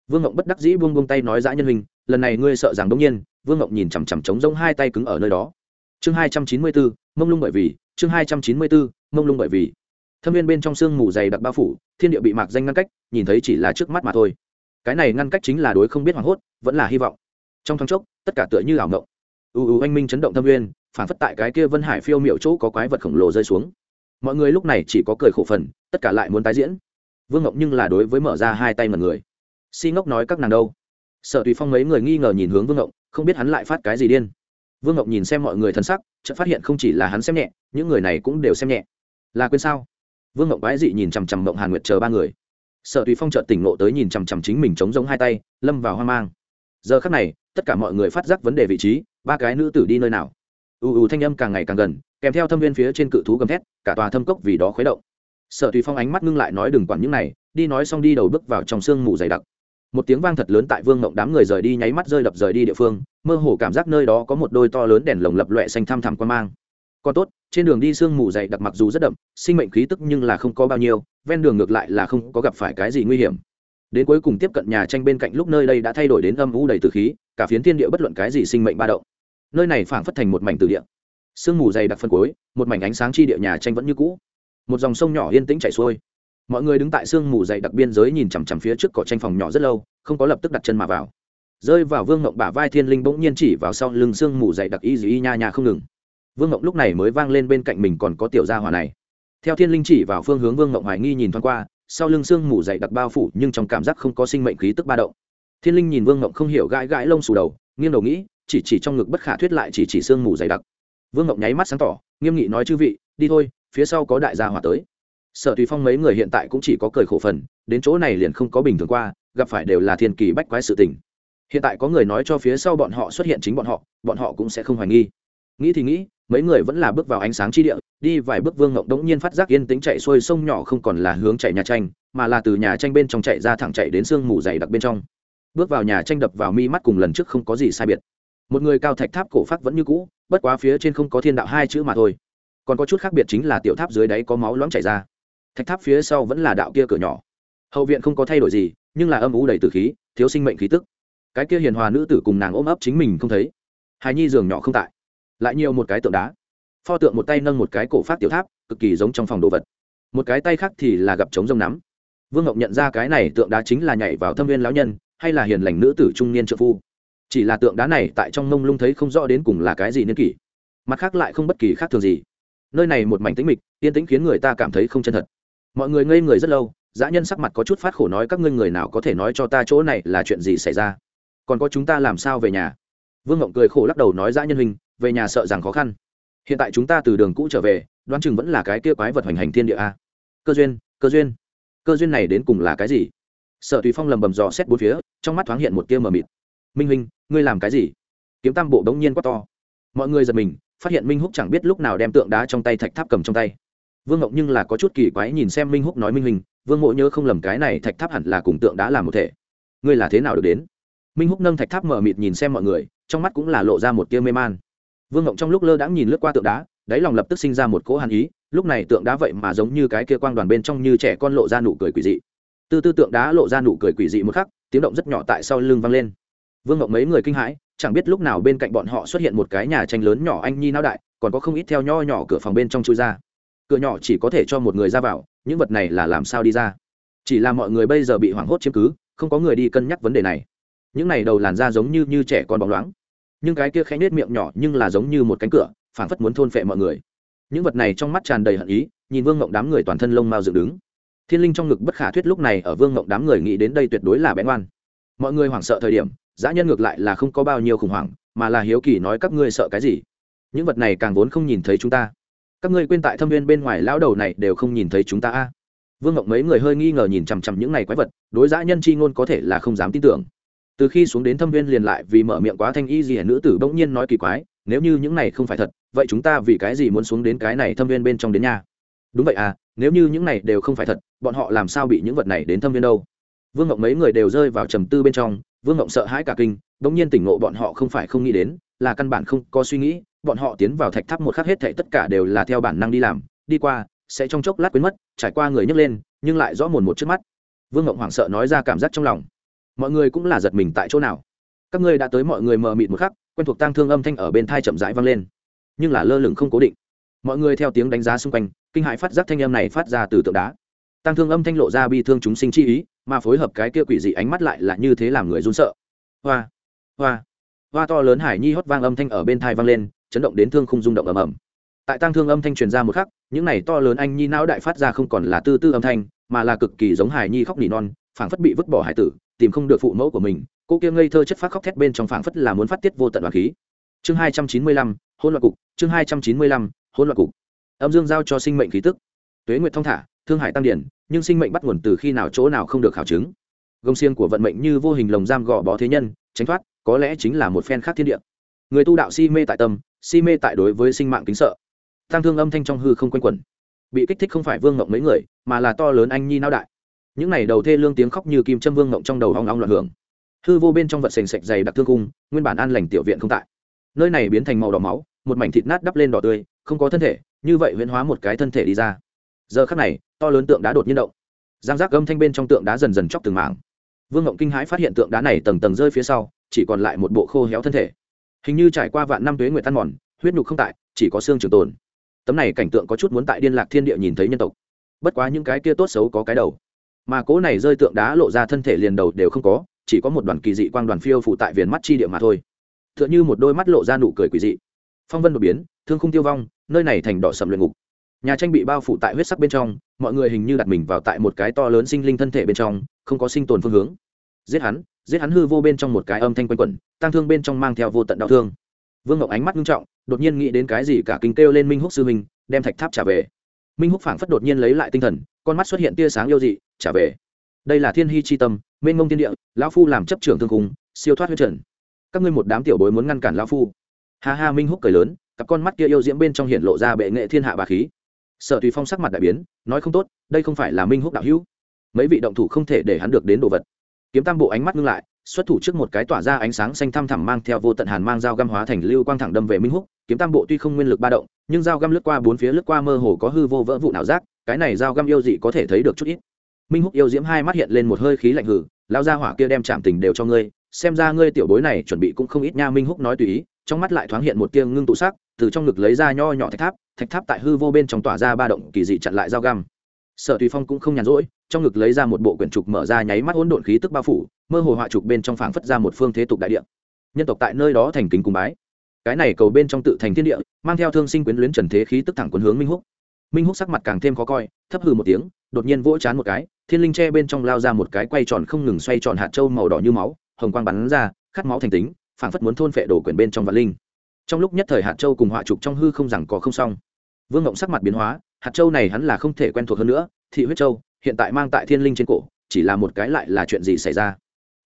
Vương ngộng bất đắc dĩ buông buông tay nói dã nhân hình lần này ngươi sợ rằng đông nhiên vương ngộng nhìn chằm chằm trống rông hai tay cứng ở nơi đó. Chương hai trăm chín mươi bốn, mông lung bởi vì, chương hai trăm chín mươi bốn, mông lung bởi vì. Thâm viên bên trong sương mù dày đặc bao phủ, thiên địa bị mạc danh ngăn cách, nhìn thấy chỉ là trước mắt mà thôi. Cái này ngăn cách chính là đối không biết hoảng hốt, vẫn là hy vọng. Trong thoáng chốc, tất cả tựa như ảo ngộng ưu ưu anh minh chấn động thâm viên, phản phất tại cái kia vân hải phiêu miệu chỗ có quái vật khổng lồ rơi xuống. Mọi người lúc này chỉ có cười khổ phần, tất cả lại muốn tái diễn. Vương ngộng nhưng là đối với mở ra hai tay mật người. Si ngốc nói các nàng đâu? Sợ tùy phong mấy người nghi ngờ nhìn hướng vương ngộng không biết hắn lại phát cái gì điên. Vương Ngọc nhìn xem mọi người thân sắc, chợt phát hiện không chỉ là hắn xem nhẹ, những người này cũng đều xem nhẹ. Là quên sao? Vương Ngọc quái dị nhìn chằm chằm Mộng hàn nguyệt chờ ba người. Sợ tùy phong chợt tỉnh ngộ tới nhìn chằm chằm chính mình chống giống hai tay, lâm vào hoang mang. Giờ khắc này, tất cả mọi người phát giác vấn đề vị trí, ba cái nữ tử đi nơi nào. Ù ù thanh âm càng ngày càng gần, kèm theo thâm viên phía trên cự thú gầm thét, cả tòa thâm cốc vì đó khuấy động. Sợ tùy phong ánh mắt ngưng lại nói đừng quản những này, đi nói xong đi đầu bước vào trong sương mù dày đặc một tiếng vang thật lớn tại vương mộng đám người rời đi nháy mắt rơi đập rời đi địa phương, mơ hồ cảm giác nơi đó có một đôi to lớn đèn lồng lập loẹ xanh thăm thẳm quan mang. Còn tốt, trên đường đi sương mù dày đặc mặc dù rất đậm, sinh mệnh khí tức nhưng là không có bao nhiêu, ven đường ngược lại là không có gặp phải cái gì nguy hiểm. Đến cuối cùng tiếp cận nhà tranh bên cạnh lúc nơi đây đã thay đổi đến âm u đầy từ khí, cả phiến thiên địa bất luận cái gì sinh mệnh ba động. Nơi này phảng phất thành một mảnh từ địa. Sương mù dày đặc phân cuối, một mảnh ánh sáng chi địa nhà tranh vẫn như cũ. Một dòng sông nhỏ yên tĩnh chảy xuôi mọi người đứng tại sương mù dày đặc biên giới nhìn chằm chằm phía trước cỏ tranh phòng nhỏ rất lâu, không có lập tức đặt chân mà vào. Rơi vào vương ngộng bả vai thiên linh bỗng nhiên chỉ vào sau lưng sương mù dày đặc y dì y nha nha không ngừng. Vương ngộng lúc này mới vang lên bên cạnh mình còn có tiểu gia hỏa này. Theo thiên linh chỉ vào phương hướng vương ngộng hoài nghi nhìn thoáng qua, sau lưng sương mù dày đặc bao phủ nhưng trong cảm giác không có sinh mệnh khí tức ba động. Thiên linh nhìn vương ngộng không hiểu gãi gãi lông xù đầu, nghiêng đầu nghĩ, chỉ chỉ trong ngực bất khả thuyết lại chỉ chỉ sương mù dày đặc. Vương ngộng nháy mắt sáng tỏ, nghiêm nghị nói chư vị, đi thôi, phía sau có đại gia hỏa tới sở tùy phong mấy người hiện tại cũng chỉ có cười khổ phần, đến chỗ này liền không có bình thường qua, gặp phải đều là thiên kỳ bách quái sự tình. Hiện tại có người nói cho phía sau bọn họ xuất hiện chính bọn họ bọn họ cũng sẽ không hoài nghi. Nghĩ thì nghĩ, mấy người vẫn là bước vào ánh sáng chi địa, đi vài bước vương ngộng đống nhiên phát giác yên tính chạy xuôi sông nhỏ không còn là hướng chạy nhà tranh, mà là từ nhà tranh bên trong chạy ra thẳng chạy đến sương mù dày đặc bên trong. Bước vào nhà tranh đập vào mi mắt cùng lần trước không có gì sai biệt. Một người cao thạch tháp cổ phát vẫn như cũ, bất quá phía trên không có thiên đạo hai chữ mà thôi. Còn có chút khác biệt chính là tiểu tháp dưới đáy có máu loãng chảy ra thạch tháp phía sau vẫn là đạo kia cửa nhỏ. Hậu viện không có thay đổi gì, nhưng là âm ú đầy từ khí, thiếu sinh mệnh khí tức. Cái kia hiền hòa nữ tử cùng nàng ôm ấp chính mình không thấy. Hài nhi giường nhỏ không tại. Lại nhiều một cái tượng đá. Pho tượng một tay nâng một cái cổ phát tiểu tháp, cực kỳ giống trong phòng đồ vật. Một cái tay khác thì là gặp trống rông nắm. Vương ngọc nhận ra cái này tượng đá chính là nhảy vào thâm viên lão nhân, hay là hiền lành nữ tử trung niên trợ phu. Chỉ là tượng đá này tại trong mông lung thấy không rõ đến cùng là cái gì niên kỷ. Mặt khác lại không bất kỳ khác thường gì. Nơi này một mảnh tĩnh mịch, yên tĩnh khiến người ta cảm thấy không chân thật mọi người ngây người rất lâu, dã nhân sắc mặt có chút phát khổ nói, các ngươi người nào có thể nói cho ta chỗ này là chuyện gì xảy ra? Còn có chúng ta làm sao về nhà? Vương ngộng cười khổ lắc đầu nói, dã nhân huynh, về nhà sợ rằng khó khăn. Hiện tại chúng ta từ đường cũ trở về, đoán chừng vẫn là cái kia quái vật hoành hành thiên địa a. Cơ duyên cơ duyên. Cơ duyên này đến cùng là cái gì? Sở tùy phong lầm bầm dò xét bốn phía, trong mắt thoáng hiện một tia mờ mịt. Minh huynh, ngươi làm cái gì? Kiếm tam bộ đống nhiên quá to. Mọi người giật mình, phát hiện minh húc chẳng biết lúc nào đem tượng đá trong tay thạch tháp cầm trong tay vương ngộng nhưng là có chút kỳ quái nhìn xem minh húc nói minh hình vương mộ nhớ không lầm cái này thạch tháp hẳn là cùng tượng đá làm một thể. Ngươi là thế nào được đến? Minh húc nâng thạch tháp mở mịt nhìn xem mọi người, trong mắt cũng là lộ ra một tia mê man. Vương ngộng trong lúc lơ đãng nhìn lướt qua tượng đá, đáy lòng lập tức sinh ra một cỗ hàn ý, lúc này tượng đá vậy mà giống như cái kia quang đoàn bên trong như trẻ con lộ ra nụ cười quỷ dị. Từ tư tượng đá lộ ra nụ cười quỷ dị một khắc, tiếng động rất nhỏ tại sau lưng vang lên. Vương ngộng mấy người kinh hãi, chẳng biết lúc nào bên cạnh bọn họ xuất hiện một cái nhà tranh lớn nhỏ anh nhi não đại, còn có không ít theo nho nhỏ cửa phòng bên trong chui ra cửa nhỏ chỉ có thể cho một người ra vào, những vật này là làm sao đi ra? Chỉ là mọi người bây giờ bị hoảng hốt chiếm cứ, không có người đi cân nhắc vấn đề này. Những này đầu làn da giống như như trẻ con bóng loáng. Nhưng cái kia khẽ nết miệng nhỏ nhưng là giống như một cánh cửa, phảng phất muốn thôn phệ mọi người. Những vật này trong mắt tràn đầy hận ý, nhìn vương ngộng đám người toàn thân lông mao dựng đứng. Thiên linh trong ngực bất khả thuyết lúc này ở vương ngộng đám người nghĩ đến đây tuyệt đối là bén oan mọi người hoảng sợ thời điểm, dã nhân ngược lại là không có bao nhiêu khủng hoảng, mà là hiếu kỳ nói các ngươi sợ cái gì? Những vật này càng vốn không nhìn thấy chúng ta các ngươi quên tại thâm viên bên ngoài lão đầu này đều không nhìn thấy chúng ta a. Vương ngộng mấy người hơi nghi ngờ nhìn chằm chằm những này quái vật, đối dã nhân chi ngôn có thể là không dám tin tưởng. Từ khi xuống đến thâm viên liền lại vì mở miệng quá thanh y gì nữ tử bỗng nhiên nói kỳ quái, nếu như những này không phải thật, vậy chúng ta vì cái gì muốn xuống đến cái này thâm viên bên trong đến nhà? Đúng vậy à nếu như những này đều không phải thật, bọn họ làm sao bị những vật này đến thâm viên đâu? Vương ngộng mấy người đều rơi vào trầm tư bên trong, vương ngộng sợ hãi cả kinh, bỗng nhiên tỉnh ngộ bọn họ không phải không nghĩ đến, là căn bản không có suy nghĩ bọn họ tiến vào thạch tháp một khắc hết thảy tất cả đều là theo bản năng đi làm, đi qua, sẽ trong chốc lát quên mất, trải qua người nhấc lên, nhưng lại rõ mồn một trước mắt. Vương ngộng hoảng sợ nói ra cảm giác trong lòng. Mọi người cũng là giật mình tại chỗ nào. Các ngươi đã tới mọi người mờ mịt một khắc, quen thuộc tang thương âm thanh ở bên thai chậm rãi vang lên. Nhưng là lơ lửng không cố định. Mọi người theo tiếng đánh giá xung quanh, kinh hại phát giác thanh âm này phát ra từ tượng đá. Tang thương âm thanh lộ ra bi thương chúng sinh chi ý, mà phối hợp cái kia quỷ dị ánh mắt lại là như thế làm người run sợ. Hoa hoa hoa to lớn hải nhi hót vang âm thanh ở bên thai vang lên chấn động đến thương không rung động ầm ầm. Tại tăng thương âm thanh truyền ra một khắc, những này to lớn anh nhi não đại phát ra không còn là tư tư âm thanh, mà là cực kỳ giống hải nhi khóc nỉ non, phảng phất bị vứt bỏ hải tử, tìm không được phụ mẫu của mình. Cô kia ngây thơ chất phát khóc thét bên trong phảng phất là muốn phát tiết vô tận đoàn khí. Chương hai trăm chín mươi lăm hôn loạn cục, chương hai trăm chín mươi lăm hôn loạn cục. Âm dương giao cho sinh mệnh khí tức. Tuế nguyệt thông thả, thương hải tăng điển, nhưng sinh mệnh bắt nguồn từ khi nào chỗ nào không được khảo chứng. Gông xiên của vận mệnh như vô hình lồng giam gò bó thế nhân, tránh thoát, có lẽ chính là một phen khác thiên địa. Người tu đạo si mê tại tâm si mê tại đối với sinh mạng kính sợ. Tăng thương âm thanh trong hư không quanh quẩn. Bị kích thích không phải vương ngộng mấy người, mà là to lớn anh nhi nao đại. Những này đầu thê lương tiếng khóc như kim châm vương ngộng trong đầu hoang long loạn hưởng. Hư vô bên trong vật sành sạch dày đặc thương cung, nguyên bản an lành tiểu viện không tại. Nơi này biến thành màu đỏ máu, một mảnh thịt nát đắp lên đỏ tươi, không có thân thể, như vậy huyễn hóa một cái thân thể đi ra. Giờ khắc này, to lớn tượng đá đột nhiên động. Giang giác gâm thanh bên trong tượng đá dần dần chóc từng mảng. Vương ngộng kinh hãi phát hiện tượng đá này tầng tầng rơi phía sau, chỉ còn lại một bộ khô héo thân thể hình như trải qua vạn năm tuế nguyệt tan mòn, huyết nhục không tại, chỉ có xương trường tồn. Tấm này cảnh tượng có chút muốn tại điên lạc thiên địa nhìn thấy nhân tộc. Bất quá những cái kia tốt xấu có cái đầu. Mà cố này rơi tượng đá lộ ra thân thể liền đầu đều không có, chỉ có một đoàn kỳ dị quang đoàn phiêu phụ tại viền mắt chi địa mà thôi. T h ư ợ n h ư một đôi mắt lộ ra nụ cười quỷ dị. Phong vân đột biến, thương không tiêu vong, nơi này thành đỏ sầm luyện ngục. Nhà tranh bị bao phủ tại huyết sắc bên trong, mọi người hình như đặt mình vào tại một cái to lớn sinh linh thân thể bên trong, không có sinh tồn phương hướng giết hắn giết hắn hư vô bên trong một cái âm thanh quanh quẩn tăng thương bên trong mang theo vô tận đau thương. Vương ngọc ánh mắt nghiêm trọng, đột nhiên nghĩ đến cái gì cả kinh kêu lên minh húc sư minh đem thạch tháp trả về. Minh húc phảng phất đột nhiên lấy lại tinh thần, con mắt xuất hiện tia sáng yêu dị, trả về. Đây là thiên hy chi tâm, mênh mông thiên địa, lão phu làm chấp trưởng thương cung siêu thoát huyết trần. Các ngươi một đám tiểu bối muốn ngăn cản lão phu. Ha ha, minh húc cười lớn, cặp con mắt kia yêu diễm bên trong hiện lộ ra bệ nghệ thiên hạ bà khí. Sở tùy phong sắc mặt đại biến, nói không tốt, đây không phải là minh húc đạo hữu. Mấy vị động thủ không thể để hắn được đến đồ vật kiếm tam bộ ánh mắt ngưng lại, xuất thủ trước một cái tỏa ra ánh sáng xanh thăm thẳm mang theo vô tận hàn mang dao găm hóa thành lưu quang thẳng đâm về minh húc. Kiếm tam bộ tuy không nguyên lực ba động, nhưng dao găm lướt qua bốn phía lướt qua mơ hồ có hư vô vỡ vụ nào rác. cái này dao găm yêu dị có thể thấy được chút ít. Minh húc yêu diễm hai mắt hiện lên một hơi khí lạnh hử lao ra hỏa kia đem chạm tình đều cho ngươi, xem ra ngươi tiểu bối này chuẩn bị cũng không ít nha. Minh húc nói tùy ý, trong mắt lại thoáng hiện một tia ngưng tụ sắc, từ trong ngực lấy ra nho nhỏ thạch tháp thạch tháp tại hư vô bên trong tỏa ra ba động kỳ dị chặn lại dao găm sở tùy phong cũng không nhàn rỗi, trong ngực lấy ra một bộ quyển trục mở ra nháy mắt hỗn độn khí tức bao phủ, mơ hồ họa trục bên trong phảng phất ra một phương thế tục đại địa. Nhân tộc tại nơi đó thành kính cùng bái. Cái này cầu bên trong tự thành thiên địa, mang theo thương sinh quyến luyến trần thế khí tức thẳng quấn hướng minh húc. Minh húc sắc mặt càng thêm khó coi, thấp hừ một tiếng, đột nhiên vỗ chán một cái, thiên linh tre bên trong lao ra một cái quay tròn không ngừng xoay tròn hạt trâu màu đỏ như máu, hồng quang bắn ra, khát máu thành tính, phảng phất muốn thôn phệ đổ quyển bên trong vạn linh. Trong lúc nhất thời hạt châu cùng họa trục trong hư không rằng có không xong. Vương ngộng sắc mặt biến hóa hạt châu này hắn là không thể quen thuộc hơn nữa, thị huyết châu, hiện tại mang tại thiên linh trên cổ, chỉ là một cái lại là chuyện gì xảy ra?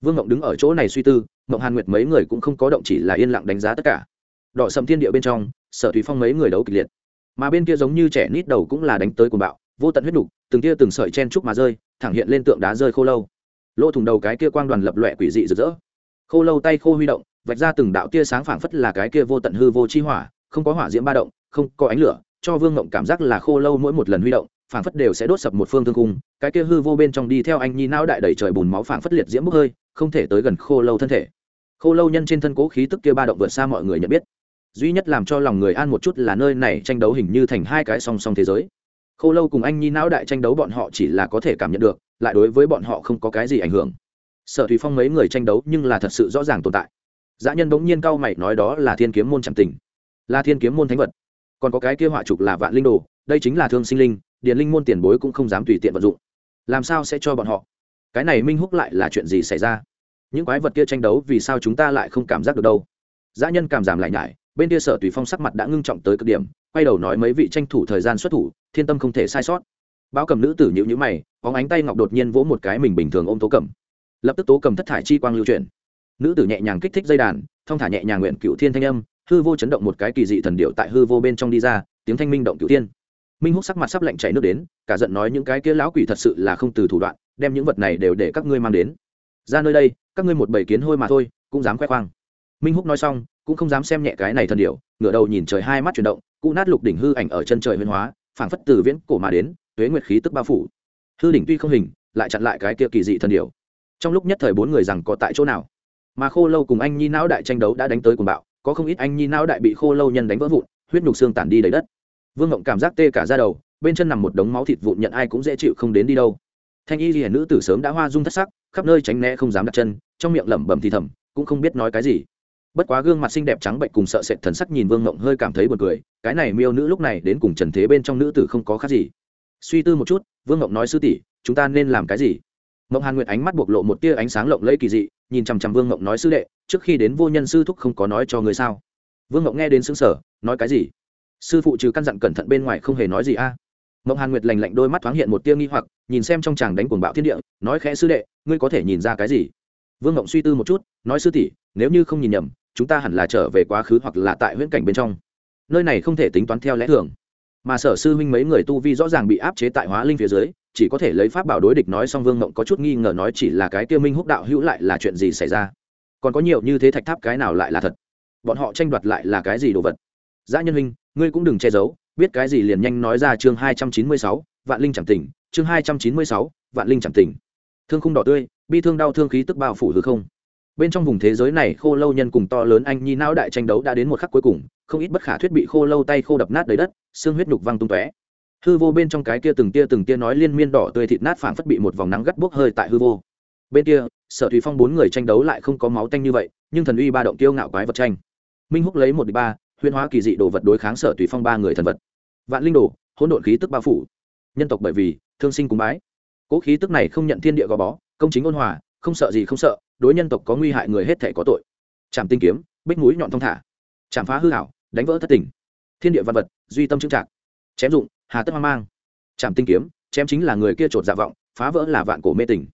Vương ngộng đứng ở chỗ này suy tư, ngộng hàn nguyệt mấy người cũng không có động chỉ là yên lặng đánh giá tất cả. Đọ sầm thiên địa bên trong, sở thủy phong mấy người đấu kịch liệt. Mà bên kia giống như trẻ nít đầu cũng là đánh tới cuồng bạo, vô tận huyết đục, từng tia từng sợi chen trúc mà rơi, thẳng hiện lên tượng đá rơi khô lâu. Lỗ thủng đầu cái kia quang đoàn lập loẹ quỷ dị rực rỡ. Khô lâu tay khô huy động, vạch ra từng đạo tia sáng phảng phất là cái kia vô tận hư vô chi hỏa, không có hỏa diễm ba động, không có ánh lửa cho vương ngộng cảm giác là khô lâu mỗi một lần huy động, phảng phất đều sẽ đốt sập một phương thương cung cái kia hư vô bên trong đi theo anh nhi não đại đầy trời bùn máu phảng phất liệt diễm bốc hơi, không thể tới gần khô lâu thân thể. Khô lâu nhân trên thân cố khí tức kia ba động vượt xa mọi người nhận biết. Duy nhất làm cho lòng người an một chút là nơi này tranh đấu hình như thành hai cái song song thế giới. Khô lâu cùng anh nhi não đại tranh đấu bọn họ chỉ là có thể cảm nhận được, lại đối với bọn họ không có cái gì ảnh hưởng. Sở thủy phong mấy người tranh đấu nhưng là thật sự rõ ràng tồn tại. Dã nhân bỗng nhiên cau mày nói đó là thiên kiếm môn chẳng tình. Là thiên kiếm môn thánh vật còn có cái kia họa trục là vạn linh đồ, đây chính là thương sinh linh, điền linh môn tiền bối cũng không dám tùy tiện vận dụng. Làm sao sẽ cho bọn họ? Cái này minh húc lại là chuyện gì xảy ra? Những quái vật kia tranh đấu vì sao chúng ta lại không cảm giác được đâu? Dã nhân cảm giảm lại nhải, bên kia sở tùy phong sắc mặt đã ngưng trọng tới cực điểm, quay đầu nói mấy vị tranh thủ thời gian xuất thủ, thiên tâm không thể sai sót. Báo cầm nữ tử nhữ nhữ mày có ánh tay ngọc đột nhiên vỗ một cái mình bình thường ôm tố cầm. Lập tức tố cầm thất thải chi quang lưu chuyển. Nữ tử nhẹ nhàng kích thích dây đàn thong thả nhẹ nhàng nguyện cựu thiên thanh âm hư vô chấn động một cái kỳ dị thần điệu tại hư vô bên trong đi ra tiếng thanh minh động cựu tiên, minh húc sắc mặt sắp lạnh chảy nước đến cả giận nói những cái kia lão quỷ thật sự là không từ thủ đoạn đem những vật này đều để các ngươi mang đến. Ra nơi đây các ngươi một bầy kiến hôi mà thôi cũng dám khoe khoang. Minh húc nói xong cũng không dám xem nhẹ cái này thần điệu ngửa đầu nhìn trời hai mắt chuyển động cụ nát lục đỉnh hư ảnh ở chân trời huyên hóa phảng phất từ viễn cổ mà đến tuế nguyệt khí tức bao phủ. Hư đỉnh tuy không hình lại chặn lại cái kia kỳ dị thần điệu trong lúc nhất thời bốn người rằng có tại chỗ nào? Mà khô lâu cùng anh nhi não đại tranh đấu đã đánh tới cùng bạo có không ít anh nhi não đại bị khô lâu nhân đánh vỡ vụn, huyết nhục xương tản đi đầy đất. Vương ngộng cảm giác tê cả ra đầu, bên chân nằm một đống máu thịt vụn nhận ai cũng dễ chịu không đến đi đâu. Thanh y hiển nữ tử sớm đã hoa dung thất sắc, khắp nơi tránh né không dám đặt chân, trong miệng lẩm bẩm thì thầm, cũng không biết nói cái gì. Bất quá gương mặt xinh đẹp trắng bệnh cùng sợ sệt thần sắc nhìn vương ngộng hơi cảm thấy buồn cười, cái này miêu nữ lúc này đến cùng trần thế bên trong nữ tử không có khác gì. Suy tư một chút, vương ngộng nói, sư tỷ, chúng ta nên làm cái gì? Mộng hàn nguyệt ánh mắt bộc lộ một tia ánh sáng lộng lẫy kỳ dị, nhìn chằm chằm vương ngộng nói, sư đệ, trước khi đến vô nhân sư thúc không có nói cho người sao? Vương ngộng nghe đến xứng sở nói cái gì? Sư phụ trừ căn dặn cẩn thận bên ngoài không hề nói gì a? À? mộng hàn nguyệt lành lạnh đôi mắt thoáng hiện một tia nghi hoặc, nhìn xem trong chàng đánh cuồng bạo thiên địa, nói khẽ, sư đệ, ngươi có thể nhìn ra cái gì? Vương ngộng suy tư một chút, nói, sư tỷ, nếu như không nhìn nhầm, chúng ta hẳn là trở về quá khứ hoặc là tại huyễn cảnh bên trong. Nơi này không thể tính toán theo lẽ thường. Mà sở sư huynh mấy người tu vi rõ ràng bị áp chế tại hóa linh phía dưới chỉ có thể lấy pháp bảo đối địch nói xong vương ngộng có chút nghi ngờ nói chỉ là cái tiêu minh húc đạo hữu lại là chuyện gì xảy ra? Còn có nhiều như thế thạch tháp cái nào lại là thật? Bọn họ tranh đoạt lại là cái gì đồ vật? Dã nhân huynh, ngươi cũng đừng che giấu, biết cái gì liền nhanh nói ra chương hai trăm chín mươi sáu, vạn linh chẳng tỉnh, chương hai trăm chín mươi sáu, vạn linh chẳng tỉnh. Thương khung đỏ tươi, bi thương đau thương khí tức bao phủ hư không. Bên trong vùng thế giới này khô lâu nhân cùng to lớn anh nhi não đại tranh đấu đã đến một khắc cuối cùng, không ít bất khả thuyết bị khô lâu tay khô đập nát đầy đất, xương huyết nhục văng tung tóe hư vô bên trong cái kia từng tia từng tia nói liên miên đỏ tươi thịt nát phảng phất bị một vòng nắng gắt bốc hơi tại hư vô. Bên kia, sở thủy phong bốn người tranh đấu lại không có máu tanh như vậy, nhưng thần uy ba động tiêu ngạo quái vật tranh. Minh húc lấy một đi ba huyên hóa kỳ dị đồ vật đối kháng sở thủy phong ba người thần vật. Vạn linh đồ, hỗn độn khí tức bao phủ. Nhân tộc bởi vì, thương sinh cúng bái. Cỗ khí tức này không nhận thiên địa gò bó, công chính ôn hòa, không sợ gì không sợ, đối nhân tộc có nguy hại người hết thể có tội. Chạm tinh kiếm, bích mũi nhọn thong thả. Chạm phá hư hảo đánh vỡ thất tình. Thiên địa văn vật, duy tâm trưng trạc chém dụng hà tất hoang mang. Chạm tinh kiếm, chém chính là người kia trột dạ vọng, phá vỡ là vạn cổ mê tình.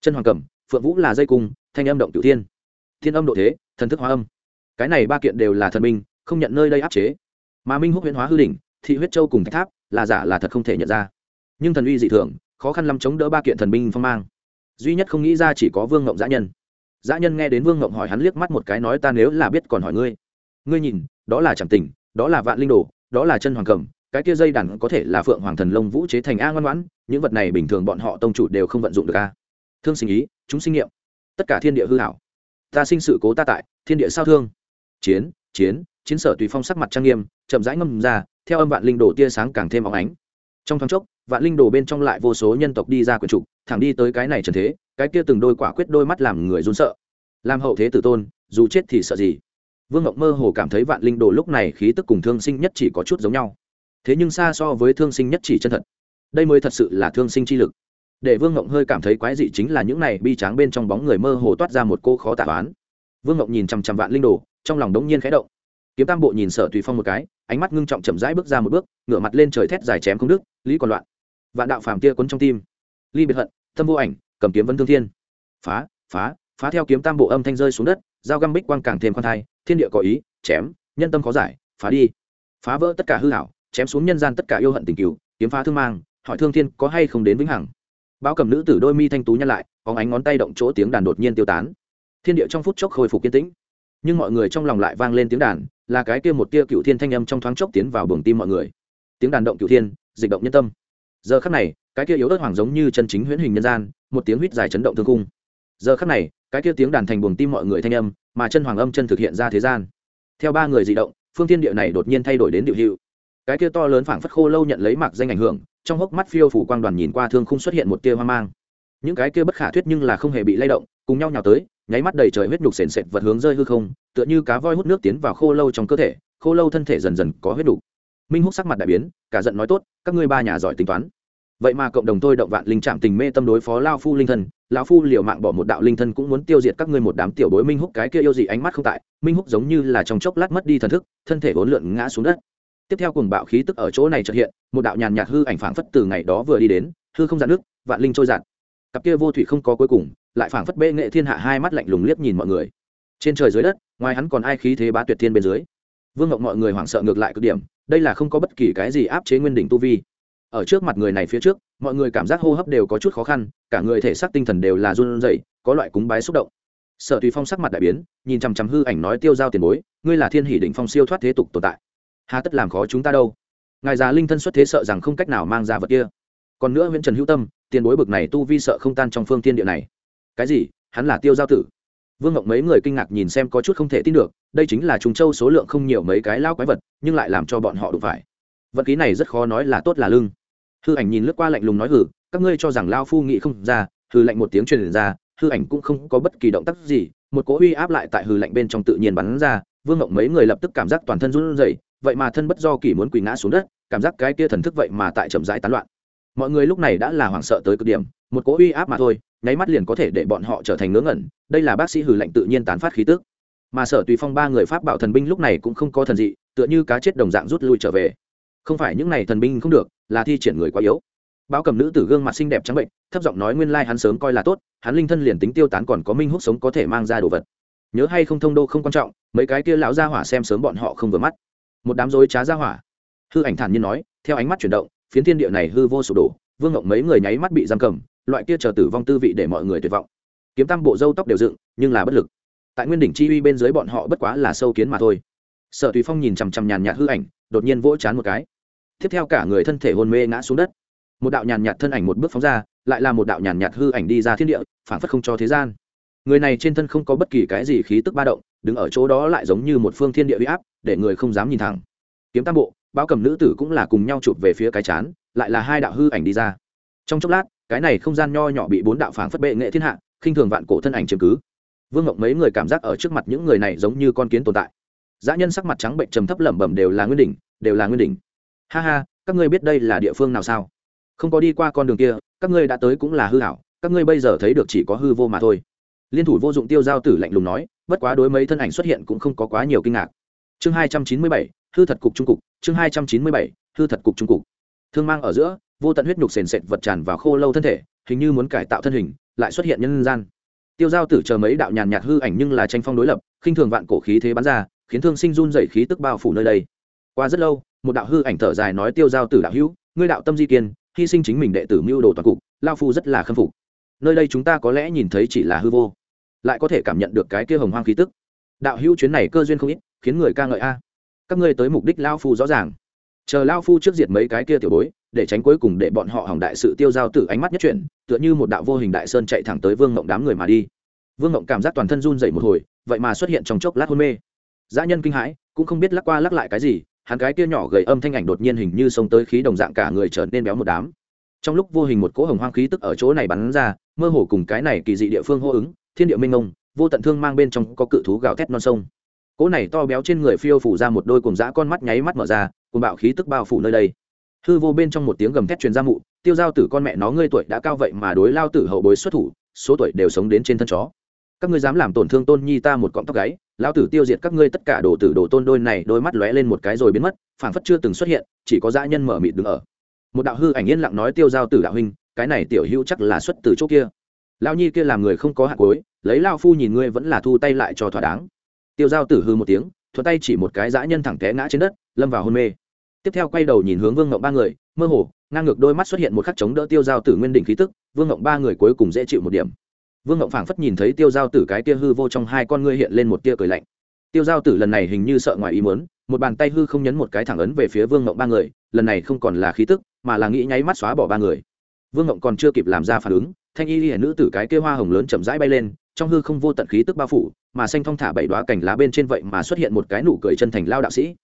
Chân hoàng cầm, phượng vũ là dây cung, thanh âm động cửu thiên. Thiên âm độ thế, thần thức hóa âm. Cái này ba kiện đều là thần minh, không nhận nơi đây áp chế. Mà minh húc huyễn hóa hư đỉnh, thị huyết châu cùng thạch tháp, là giả là thật không thể nhận ra. Nhưng thần uy dị thường, khó khăn lắm chống đỡ ba kiện thần binh phong mang. Duy nhất không nghĩ ra chỉ có vương ngộng dã nhân. Dã nhân nghe đến vương ngộng hỏi hắn liếc mắt một cái nói ta nếu là biết còn hỏi ngươi. Ngươi nhìn, đó là chẳng tình, đó là vạn linh đồ, đó là chân hoàng cầm cái kia dây đàn có thể là phượng hoàng thần lông vũ chế thành a ngoan ngoãn, những vật này bình thường bọn họ tông chủ đều không vận dụng được a. Thương sinh ý, chúng sinh nghiệm. Tất cả thiên địa hư hảo. Ta sinh sự cố ta tại, thiên địa sao thương. Chiến chiến chiến sở tùy phong sắc mặt trang nghiêm, chậm rãi ngâm ra, theo âm vạn linh đồ tia sáng càng thêm óng ánh. Trong thoáng chốc, vạn linh đồ bên trong lại vô số nhân tộc đi ra quyển trục, thẳng đi tới cái này trần thế, cái kia từng đôi quả quyết đôi mắt làm người run sợ. Làm hậu thế tử tôn, dù chết thì sợ gì? Vương ngọc mơ hồ cảm thấy vạn linh đồ lúc này khí tức cùng thương sinh nhất chỉ có chút giống nhau thế nhưng xa so với thương sinh nhất chỉ chân thật. Đây mới thật sự là thương sinh chi lực. Để vương ngộng hơi cảm thấy quái dị chính là những này bi tráng bên trong bóng người mơ hồ toát ra một cô khó tả toán vương ngộng nhìn chằm chằm vạn linh đồ, trong lòng đống nhiên khẽ động. Kiếm tam bộ nhìn sở tùy phong một cái, ánh mắt ngưng trọng chậm rãi bước ra một bước, ngửa mặt lên trời thét dài chém không đức lý còn loạn. Vạn đạo phàm tia quấn trong tim. Ly biệt hận tâm vô ảnh, cầm kiếm vấn thương thiên. Phá phá phá theo kiếm tam bộ âm thanh rơi xuống đất, dao găm bích quang càng thêm khoan thai, thiên địa có ý, chém, nhân tâm khó giải, phá đi. Phá vỡ tất cả hư hảo chém xuống nhân gian tất cả yêu hận tình cứu kiếm phá thương mang, hỏi thương thiên có hay không đến vĩnh hằng. Bao cầm nữ tử đôi mi thanh tú nhăn lại, có ánh ngón tay động chỗ tiếng đàn đột nhiên tiêu tán. Thiên địa trong phút chốc khôi phục kiên tĩnh. Nhưng mọi người trong lòng lại vang lên tiếng đàn, là cái kia một tia cựu thiên thanh âm trong thoáng chốc tiến vào buồng tim mọi người. Tiếng đàn động cựu thiên, dịch động nhân tâm. Giờ khắc này, cái kia yếu ớt hoàng giống như chân chính huyễn hình nhân gian, một tiếng huýt dài chấn động thương cung giờ khắc này, cái kia tiếng đàn thành buồng tim mọi người thanh âm, mà chân hoàng âm chân thực hiện ra thế gian. Theo ba người di động, phương thiên địa này đột nhiên thay đổi đến điệu hiệu cái kia to lớn phảng phất khô lâu nhận lấy mặc danh ảnh hưởng, trong hốc mắt phiêu phủ quang đoàn nhìn qua thương không xuất hiện một tia hoang mang. Những cái kia bất khả thuyết nhưng là không hề bị lay động, cùng nhau nhào tới, nháy mắt đầy trời huyết nhục sền sệt vật hướng rơi hư không, tựa như cá voi hút nước tiến vào khô lâu trong cơ thể, khô lâu thân thể dần dần có huyết nhục. Minh húc sắc mặt đại biến, cả giận nói tốt, các ngươi ba nhà giỏi tính toán. Vậy mà cộng đồng tôi động vạn linh trạm tình mê tâm đối phó lao phu linh thân, lão phu liều mạng bỏ một đạo linh thân cũng muốn tiêu diệt các ngươi một đám tiểu bối minh húc, cái kia yêu dị ánh mắt không tại, minh húc giống như là trong chốc lát mất đi thần thức, thân thể vốn lượn ngã xuống đất tiếp theo cùng bạo khí tức ở chỗ này trật hiện, một đạo nhàn nhạt hư ảnh phảng phất từ ngày đó vừa đi đến, hư không dạn nước, vạn linh trôi dạt cặp kia vô thủy không có cuối cùng, lại phảng phất bệ nghệ thiên hạ hai mắt lạnh lùng liếc nhìn mọi người. Trên trời dưới đất, ngoài hắn còn ai khí thế bá tuyệt thiên bên dưới. Vương ngọc mọi người hoảng sợ ngược lại cực điểm, đây là không có bất kỳ cái gì áp chế nguyên đỉnh tu vi. Ở trước mặt người này phía trước, mọi người cảm giác hô hấp đều có chút khó khăn, cả người thể xác tinh thần đều là run rẩy, có loại cúng bái xúc động. Sở tùy phong sắc mặt đại biến, nhìn chằm chằm hư ảnh nói tiêu giao tiền bối, ngươi là thiên hỷ đỉnh phong siêu thoát thế tục tồn tại hà tất làm khó chúng ta đâu. Ngài già linh thân xuất thế sợ rằng không cách nào mang ra vật kia. Còn nữa nguyễn trần hữu tâm, tiền bối bực này tu vi sợ không tan trong phương tiên địa này. Cái gì? Hắn là tiêu giao tử. Vương ngọc mấy người kinh ngạc nhìn xem có chút không thể tin được, đây chính là trùng châu số lượng không nhiều mấy cái lao quái vật, nhưng lại làm cho bọn họ đụng phải. Vật ký này rất khó nói là tốt là lưng hư ảnh nhìn lướt qua lạnh lùng nói hử, các ngươi cho rằng lao phu nghĩ không ra, hư lạnh một tiếng truyền ra, hư ảnh cũng không có bất kỳ động tác gì, một cỗ uy áp lại tại hư lạnh bên trong tự nhiên bắn ra, vương ngọc mấy người lập tức cảm giác toàn thân run rẩy vậy mà thân bất do kỳ muốn quỳ ngã xuống đất, cảm giác cái kia thần thức vậy mà tại chậm rãi tán loạn. Mọi người lúc này đã là hoảng sợ tới cực điểm, một cỗ uy áp mà thôi, nháy mắt liền có thể để bọn họ trở thành ngớ ngẩn, đây là bác sĩ hử lạnh tự nhiên tán phát khí tức. Mà sở tùy phong ba người pháp bảo thần binh lúc này cũng không có thần dị, tựa như cá chết đồng dạng rút lui trở về. Không phải những này thần binh không được, là thi triển người quá yếu. Báo cầm nữ tử gương mặt xinh đẹp trắng bệnh, thấp giọng nói nguyên lai hắn sớm coi là tốt, hắn linh thân liền tính tiêu tán còn có minh hút sống có thể mang ra đồ vật. Nhớ hay không thông đô không quan trọng, mấy cái kia lão ra hỏa xem sớm bọn họ không vừa mắt một đám dối trá ra hỏa. Hư ảnh thản nhiên nói, theo ánh mắt chuyển động, phiến thiên địa này hư vô sụp đổ, vương ngộng mấy người nháy mắt bị giam cầm, loại kia chờ tử vong tư vị để mọi người tuyệt vọng. Kiếm tam bộ dâu tóc đều dựng, nhưng là bất lực. Tại nguyên đỉnh chi uy bên dưới bọn họ bất quá là sâu kiến mà thôi. Sở tùy phong nhìn chằm chằm nhàn nhạt hư ảnh, đột nhiên vỗ chán một cái. Tiếp theo cả người thân thể hôn mê ngã xuống đất. Một đạo nhàn nhạt thân ảnh một bước phóng ra, lại là một đạo nhàn nhạt hư ảnh đi ra thiên địa phản phất không cho thế gian. Người này trên thân không có bất kỳ cái gì khí tức ba động đứng ở chỗ đó lại giống như một phương thiên địa huy áp, để người không dám nhìn thẳng. Kiếm tam bộ, bao cầm nữ tử cũng là cùng nhau chụp về phía cái chán, lại là hai đạo hư ảnh đi ra. Trong chốc lát, cái này không gian nho nhỏ bị bốn đạo phảng phất bệ nghệ thiên hạ, khinh thường vạn cổ thân ảnh chứng cứ. Vương ngọc mấy người cảm giác ở trước mặt những người này giống như con kiến tồn tại. Dã nhân sắc mặt trắng bệnh trầm thấp lẩm bẩm đều là nguyên đỉnh, đều là nguyên đỉnh. Ha ha, các ngươi biết đây là địa phương nào sao? Không có đi qua con đường kia, các ngươi đã tới cũng là hư hảo các ngươi bây giờ thấy được chỉ có hư vô mà thôi. Liên thủ vô dụng tiêu giao tử lạnh lùng nói bất quá đối mấy thân ảnh xuất hiện cũng không có quá nhiều kinh ngạc. Chương hai trăm chín mươi bảy, hư thật cục trung cục, chương hai trăm chín mươi bảy, hư thật cục trung cục. Thương mang ở giữa, vô tận huyết nhục sền sệt vật tràn vào khô lâu thân thể, hình như muốn cải tạo thân hình, lại xuất hiện nhân gian. Tiêu giao tử chờ mấy đạo nhàn nhạt hư ảnh nhưng là tranh phong đối lập, khinh thường vạn cổ khí thế bắn ra, khiến thương sinh run dày khí tức bao phủ nơi đây. Qua rất lâu, một đạo hư ảnh thở dài nói tiêu giao tử đạo hữu, ngươi đạo tâm di kiên, hy sinh chính mình đệ tử mưu đồ toàn cục, lao phu rất là khâm phục. Nơi đây chúng ta có lẽ nhìn thấy chỉ là hư vô lại có thể cảm nhận được cái kia hồng hoang khí tức. Đạo hữu chuyến này cơ duyên không ít, khiến người ca ngợi a. Các ngươi tới mục đích lao phu rõ ràng. Chờ lao phu trước diệt mấy cái kia tiểu bối, để tránh cuối cùng để bọn họ hỏng đại sự tiêu giao tử ánh mắt nhất chuyển, tựa như một đạo vô hình đại sơn chạy thẳng tới vương ngộng đám người mà đi. Vương ngộng cảm giác toàn thân run dậy một hồi, vậy mà xuất hiện trong chốc lát hôn mê. Dã nhân kinh hãi, cũng không biết lắc qua lắc lại cái gì, hắn cái kia nhỏ gầy âm thanh ảnh đột nhiên hình như xông tới khí đồng dạng cả người trở nên béo một đám. Trong lúc vô hình một cỗ hồng hoang khí tức ở chỗ này bắn ra, mơ hồ cùng cái này kỳ dị địa phương hô ứng thiên địa minh ngông vô tận thương mang bên trong có cự thú gào thét non sông. Cỗ này to béo trên người phiêu phủ ra một đôi cùng dã con mắt nháy mắt mở ra cùng bạo khí tức bao phủ nơi đây. Hư vô bên trong một tiếng gầm thét truyền ra mụ, tiêu giao tử con mẹ nó ngươi tuổi đã cao vậy mà đối lao tử hậu bối xuất thủ, số tuổi đều sống đến trên thân chó. Các ngươi dám làm tổn thương tôn nhi ta một cọng tóc gáy, lao tử tiêu diệt các ngươi tất cả đồ tử đồ tôn đôi này, đôi mắt lóe lên một cái rồi biến mất, phảng phất chưa từng xuất hiện, chỉ có dã nhân mở mịt đứng ở. Một đạo hư ảnh yên lặng nói tiêu giao tử đạo huynh, cái này tiểu hữu chắc là xuất từ chỗ kia lao nhi kia làm người không có hạt cối lấy lao phu nhìn ngươi vẫn là thu tay lại cho thỏa đáng. Tiêu giao tử hư một tiếng thuật tay chỉ một cái dã nhân thẳng té ngã trên đất, lâm vào hôn mê. Tiếp theo quay đầu nhìn hướng vương ngộng ba người, mơ hồ, ngang ngược đôi mắt xuất hiện một khắc chống đỡ tiêu giao tử nguyên đỉnh khí tức, vương ngộng ba người cuối cùng dễ chịu một điểm. Vương ngộng phảng phất nhìn thấy tiêu giao tử cái tia hư vô trong hai con ngươi hiện lên một tia cười lạnh. Tiêu giao tử lần này hình như sợ ngoài ý muốn, một bàn tay hư không nhấn một cái thẳng ấn về phía vương ngộng ba người, lần này không còn là khí tức, mà là nghĩ nháy mắt xóa bỏ ba người. Vương ngộng còn chưa kịp làm ra phản ứng thanh y hiển nữ tử cái kia hoa hồng lớn chậm rãi bay lên, trong hư không vô tận khí tức bao phủ, mà xanh thong thả bảy đoá cành lá bên trên vậy mà xuất hiện một cái nụ cười chân thành lao đạo sĩ.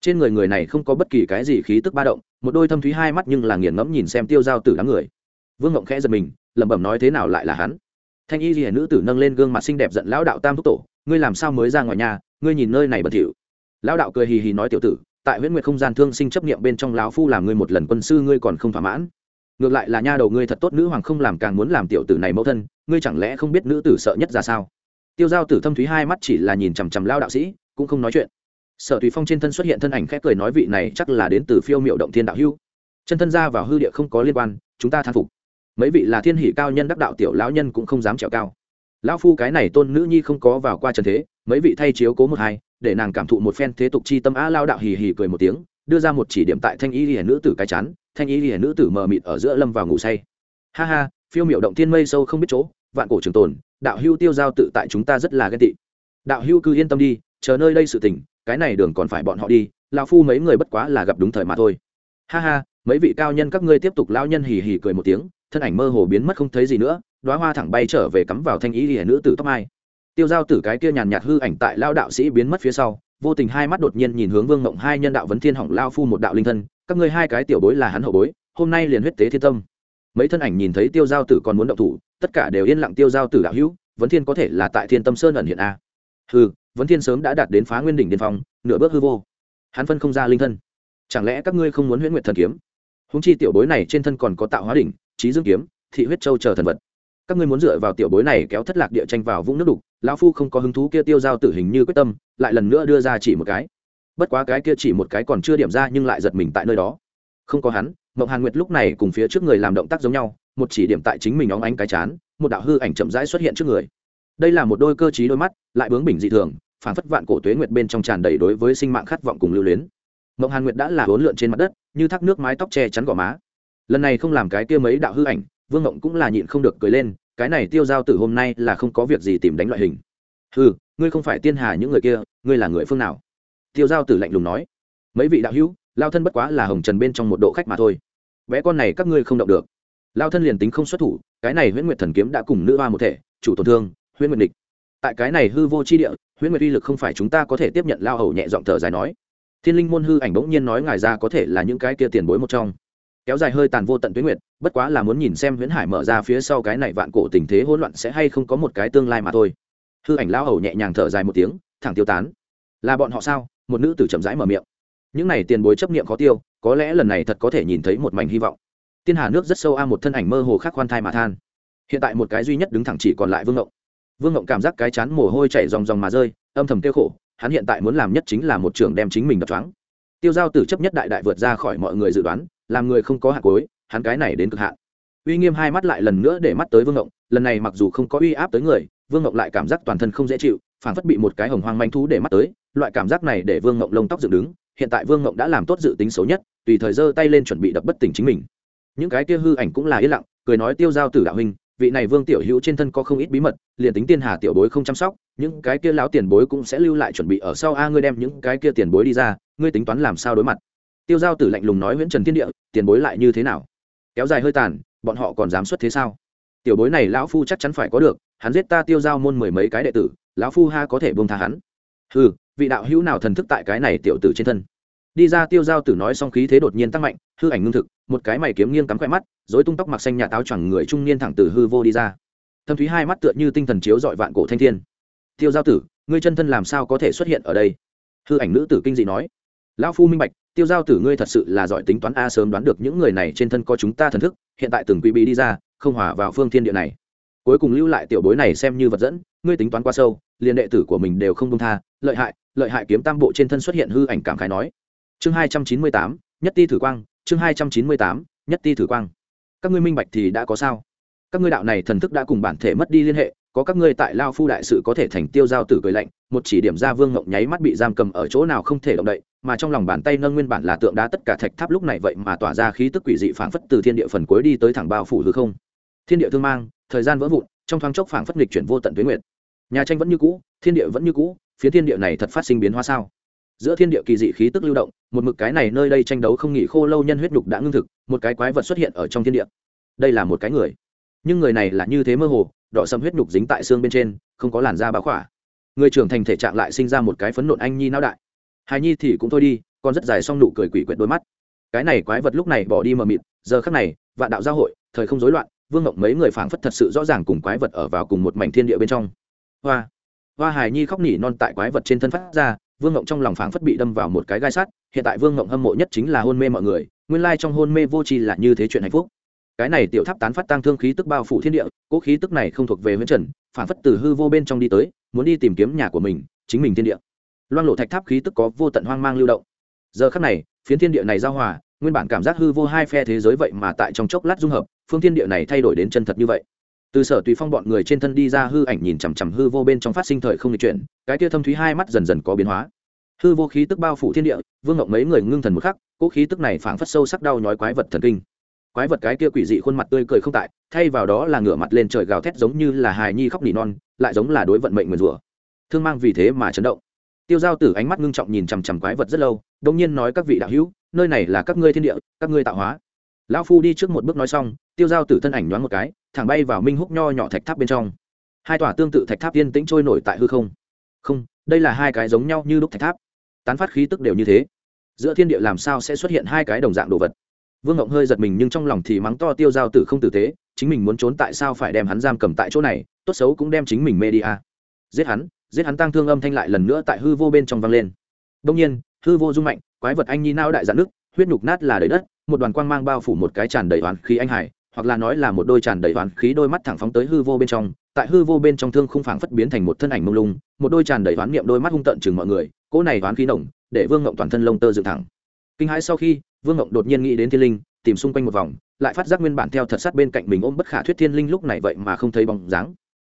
Trên người người này không có bất kỳ cái gì khí tức ba động, một đôi thâm thúy hai mắt nhưng là nghiền ngẫm nhìn xem tiêu giao tử đám người. Vương ngộng khẽ giật mình, lẩm bẩm nói thế nào lại là hắn? Thanh y hiển nữ tử nâng lên gương mặt xinh đẹp giận lão đạo tam thúc tổ, ngươi làm sao mới ra ngoài nhà, ngươi nhìn nơi này bẩn thỉu. Lão đạo cười hì hì nói tiểu tử, tại huyễn nguyệt không gian thương sinh chấp niệm bên trong lão phu làm ngươi một lần quân sư ngươi còn không thỏa mãn ngược lại là nha đầu ngươi thật tốt, nữ hoàng không làm càng muốn làm tiểu tử này mẫu thân, ngươi chẳng lẽ không biết nữ tử sợ nhất ra sao? Tiêu giao tử thâm thúy hai mắt chỉ là nhìn chằm chằm lao đạo sĩ, cũng không nói chuyện. Sở tùy phong trên thân xuất hiện thân ảnh khép cười nói vị này chắc là đến từ phiêu miệu động thiên đạo hưu chân thân ra vào hư địa không có liên quan, chúng ta thán phục. Mấy vị là thiên hỷ cao nhân đắc đạo tiểu lão nhân cũng không dám trèo cao. Lão phu cái này tôn nữ nhi không có vào qua trần thế, mấy vị thay chiếu cố một hai, để nàng cảm thụ một phen thế tục chi tâm a lao đạo hì hì cười một tiếng đưa ra một chỉ điểm tại thanh y hiển nữ tử cái chán, thanh y hiển nữ tử mờ mịt ở giữa lâm vào ngủ say. Ha ha, phiêu miệu động thiên mây sâu không biết chỗ, vạn cổ trường tồn, đạo hưu tiêu giao tự tại chúng ta rất là ghen tị. Đạo hưu cứ yên tâm đi, chờ nơi đây sự tình, cái này đường còn phải bọn họ đi lao phu mấy người bất quá là gặp đúng thời mà thôi. Ha ha, mấy vị cao nhân các ngươi tiếp tục lao nhân hì hì cười một tiếng, thân ảnh mơ hồ biến mất không thấy gì nữa đoá hoa thẳng bay trở về cắm vào thanh ý hiển nữ tử tóc mai. Tiêu giao tử cái kia nhàn nhạt hư ảnh tại lao đạo sĩ biến mất phía sau vô tình hai mắt đột nhiên nhìn hướng vương mộng hai nhân đạo vấn thiên hỏng lao phu một đạo linh thân, các ngươi hai cái tiểu bối là hắn hậu bối, hôm nay liền huyết tế thiên tâm. Mấy thân ảnh nhìn thấy tiêu giao tử còn muốn động thủ, tất cả đều yên lặng tiêu giao tử đạo hữu, vấn thiên có thể là tại thiên tâm sơn ẩn hiện a. Hư vấn thiên sớm đã đạt đến phá nguyên đỉnh điên phong, nửa bước hư vô. Hắn phân không ra linh thân. Chẳng lẽ các ngươi không muốn huyễn nguyệt thần kiếm? Húng chi tiểu bối này trên thân còn có tạo hóa đỉnh, trí dương kiếm, thị huyết châu chờ thần vật. Các ngươi muốn dựa vào tiểu bối này kéo thất lạc địa tranh vào vũng nước đục lão phu không có hứng thú kia tiêu giao tử hình như quyết tâm, lại lần nữa đưa ra chỉ một cái. Bất quá cái kia chỉ một cái còn chưa điểm ra nhưng lại giật mình tại nơi đó. Không có hắn, mộng hàn nguyệt lúc này cùng phía trước người làm động tác giống nhau, một chỉ điểm tại chính mình óng ánh cái chán, một đạo hư ảnh chậm rãi xuất hiện trước người. Đây là một đôi cơ t đôi mắt, lại bướng bỉnh dị thường, phản phất vạn cổ tuế nguyệt bên trong tràn đầy đối với sinh mạng khát vọng cùng lưu luyến. Mộng hàn nguyệt đã là hỗn lượn trên mặt đất, như thác nước mái tóc che chắn gò má. Lần này không làm cái kia mấy đạo hư ảnh, vương mộng cũng là nhịn không được cười lên cái này tiêu giao tử hôm nay là không có việc gì tìm đánh loại hình. Ừ ngươi không phải tiên hà những người kia, ngươi là người phương nào? Tiêu giao tử lạnh lùng nói. Mấy vị đạo hữu, lao thân bất quá là hồng trần bên trong một độ khách mà thôi. Bé con này các ngươi không động được. Lao thân liền tính không xuất thủ, cái này huyễn nguyệt thần kiếm đã cùng nữ hoa một thể, chủ tổn thương, huyễn nguyệt địch. Tại cái này hư vô chi địa, huyễn nguyệt uy lực không phải chúng ta có thể tiếp nhận, lao hầu nhẹ giọng thở dài nói. Thiên linh môn hư ảnh bỗng nhiên nói ngài ra có thể là những cái kia tiền bối một trong kéo dài hơi tàn vô tận tuyến nguyệt, bất quá là muốn nhìn xem huyễn hải mở ra phía sau cái này vạn cổ tình thế hỗn loạn sẽ hay không có một cái tương lai mà thôi. Hư ảnh lao hầu nhẹ nhàng thở dài một tiếng, thẳng tiêu tán. Là bọn họ sao? Một nữ tử chậm rãi mở miệng. Những này tiền bối chấp niệm khó tiêu, có lẽ lần này thật có thể nhìn thấy một mảnh hy vọng. Tiên hà nước rất sâu a, một thân ảnh mơ hồ khác khoan thai mà than. Hiện tại một cái duy nhất đứng thẳng chỉ còn lại vương ngộng. Vương ngộng cảm giác cái chán mồ hôi chảy ròng ròng mà rơi, âm thầm kêu khổ, hắn hiện tại muốn làm nhất chính là một trường đem chính mình đập choáng. Tiêu giao tử chấp nhất đại đại vượt ra khỏi mọi người dự đoán làm người không có hạt cối hắn cái này đến cực hạn. Uy nghiêm hai mắt lại lần nữa để mắt tới vương ngộng, lần này mặc dù không có uy áp tới người, vương ngộng lại cảm giác toàn thân không dễ chịu, phản phất bị một cái hồng hoang manh thú để mắt tới, loại cảm giác này để vương ngộng lông tóc dựng đứng, hiện tại vương ngộng đã làm tốt dự tính xấu nhất, tùy thời giơ tay lên chuẩn bị đập bất tỉnh chính mình. Những cái kia hư ảnh cũng là yên lặng, cười nói tiêu giao tử đạo huynh, vị này vương tiểu hữu trên thân có không ít bí mật, liền tính tiên hà tiểu bối không chăm sóc, những cái kia lão tiền bối cũng sẽ lưu lại chuẩn bị ở sau a, ngươi đem những cái kia tiền bối đi ra, ngươi tính toán làm sao đối mặt tiêu giao tử lạnh lùng nói nguyễn trần thiên địa, tiền bối lại như thế nào? Kéo dài hơi tàn, bọn họ còn dám xuất thế sao? Tiểu bối này lão phu chắc chắn phải có được, hắn giết ta tiêu giao môn mười mấy cái đệ tử, lão phu ha có thể buông tha hắn. Ừ vị đạo hữu nào thần thức tại cái này tiểu tử trên thân? Đi ra tiêu giao tử nói xong khí thế đột nhiên tăng mạnh, hư ảnh ngưng thực, một cái mày kiếm nghiêng cắm khoe mắt dối tung tóc mặc xanh nhà táo chẳng người trung niên thẳng từ hư vô đi ra. Thâm thúy hai mắt tựa như tinh thần chiếu dọi vạn cổ thanh thiên. Tiêu giao tử, ngươi chân thân làm sao có thể xuất hiện ở đây? Hư ảnh nữ tử kinh dị nói. Lão phu minh bạch tiêu giao tử ngươi thật sự là giỏi tính toán a sớm đoán được những người này trên thân có chúng ta thần thức, hiện tại từng quý bí đi ra, không hòa vào phương thiên địa này. Cuối cùng lưu lại tiểu bối này xem như vật dẫn, ngươi tính toán quá sâu, liền đệ tử của mình đều không công tha, lợi hại lợi hại kiếm tam bộ trên thân xuất hiện hư ảnh cảm khái nói. Chương hai trăm chín mươi tám, nhất ti thử quang, chương hai trăm chín mươi tám, nhất ti thử quang. Các ngươi minh bạch thì đã có sao? Các ngươi đạo này thần thức đã cùng bản thể mất đi liên hệ có các ngươi tại lao phu đại sự có thể thành tiêu giao tử cười lạnh, một chỉ điểm ra vương ngộng nháy mắt bị giam cầm ở chỗ nào không thể động đậy, mà trong lòng bàn tay nâng nguyên bản là tượng đá tất cả thạch tháp lúc này vậy mà tỏa ra khí tức quỷ dị phảng phất từ thiên địa phần cuối đi tới thẳng bao phủ hư không. Thiên địa thương mang, thời gian vỡ vụn, trong thoáng chốc phảng phất nghịch chuyển vô tận tuyến nguyệt. Nhà tranh vẫn như cũ, thiên địa vẫn như cũ, phía thiên địa này thật phát sinh biến hóa sao? Giữa thiên địa kỳ dị khí tức lưu động, một mực cái này nơi đây tranh đấu không nghỉ khô lâu nhân huyết nhục đã ngưng thực, một cái quái vật xuất hiện ở trong thiên địa. Đây là một cái người. Nhưng người này là như thế mơ hồ đỏ sầm huyết nhục dính tại xương bên trên, không có làn da báo khỏa. Người trưởng thành thể trạng lại sinh ra một cái phấn nộn anh nhi não đại. Hài nhi thì cũng thôi đi, còn rất dài xong nụ cười quỷ quyệt đôi mắt. Cái này quái vật lúc này bỏ đi mờ mịt, giờ khắc này, vạn đạo giao hội, thời không rối loạn, vương ngộng mấy người phảng phất thật sự rõ ràng cùng quái vật ở vào cùng một mảnh thiên địa bên trong. Hoa hoa hài nhi khóc nỉ non tại quái vật trên thân phát ra, vương ngộng trong lòng phảng phất bị đâm vào một cái gai sắt, hiện tại vương ngộng hâm mộ nhất chính là hôn mê mọi người, nguyên lai trong hôn mê vô tri là như thế chuyện hạnh phúc cái này tiểu tháp tán phát tăng thương khí tức bao phủ thiên địa cỗ khí tức này không thuộc về huyễn trần, phản phất từ hư vô bên trong đi tới, muốn đi tìm kiếm nhà của mình, chính mình thiên địa. Loan lộ thạch tháp khí tức có vô tận hoang mang lưu động. Giờ khắc này, phiến thiên địa này giao hòa, nguyên bản cảm giác hư vô hai phe thế giới vậy mà tại trong chốc lát dung hợp, phương thiên địa này thay đổi đến chân thật như vậy. Từ sở tùy phong bọn người trên thân đi ra hư ảnh nhìn chằm chằm hư vô bên trong phát sinh thời không lịch chuyển, cái tia thâm thúy hai mắt dần dần có biến hóa. Hư vô khí tức bao phủ thiên địa, vương ngộng mấy người ngưng thần một khắc cỗ khí tức này phảng phất sâu sắc đau nhói quái vật thần kinh quái vật cái kia quỷ dị khuôn mặt tươi cười không tại, thay vào đó là ngửa mặt lên trời gào thét giống như là hài nhi khóc nỉ non, lại giống là đối vận mệnh nguyền rủa. Thương mang vì thế mà chấn động. Tiêu giao tử ánh mắt ngưng trọng nhìn chằm chằm quái vật rất lâu đông nhiên nói các vị đạo hữu, nơi này là các ngươi thiên địa, các ngươi tạo hóa. Lão phu đi trước một bước nói xong, tiêu giao tử thân ảnh nhoáng một cái, thẳng bay vào minh húc nho nhỏ thạch tháp bên trong. Hai tòa tương tự thạch tháp yên tĩnh trôi nổi tại hư không. Không, đây là hai cái giống nhau như đúc thạch tháp. Tán phát khí tức đều như thế. Giữa thiên địa làm sao sẽ xuất hiện hai cái đồng dạng đồ vật? Vương ngộng hơi giật mình nhưng trong lòng thì mắng to tiêu giao tử không tử tế, chính mình muốn trốn tại sao phải đem hắn giam cầm tại chỗ này, tốt xấu cũng đem chính mình mê đi à. giết hắn giết hắn tăng thương âm thanh lại lần nữa tại hư vô bên trong vang lên đông nhiên, hư vô rung mạnh, quái vật anh nhi nao đại dạn nước, huyết nhục nát là đầy đất, một đoàn quang mang bao phủ một cái tràn đầy oán khí anh hải, hoặc là nói là một đôi tràn đầy oán khí đôi mắt thẳng phóng tới hư vô bên trong, tại hư vô bên trong thương không phảng phất biến thành một thân ảnh mông lung, một đôi tràn đầy oán niệm đôi mắt hung tận chừng mọi người, cỗ này oán khí nồng, để vương ngộng toàn thân lông tơ dựng thẳng kinh hãi sau khi, vương ngộng đột nhiên nghĩ đến thiên linh, tìm xung quanh một vòng, lại phát giác nguyên bản theo thật sát bên cạnh mình ôm bất khả thuyết thiên linh lúc này vậy mà không thấy bóng dáng.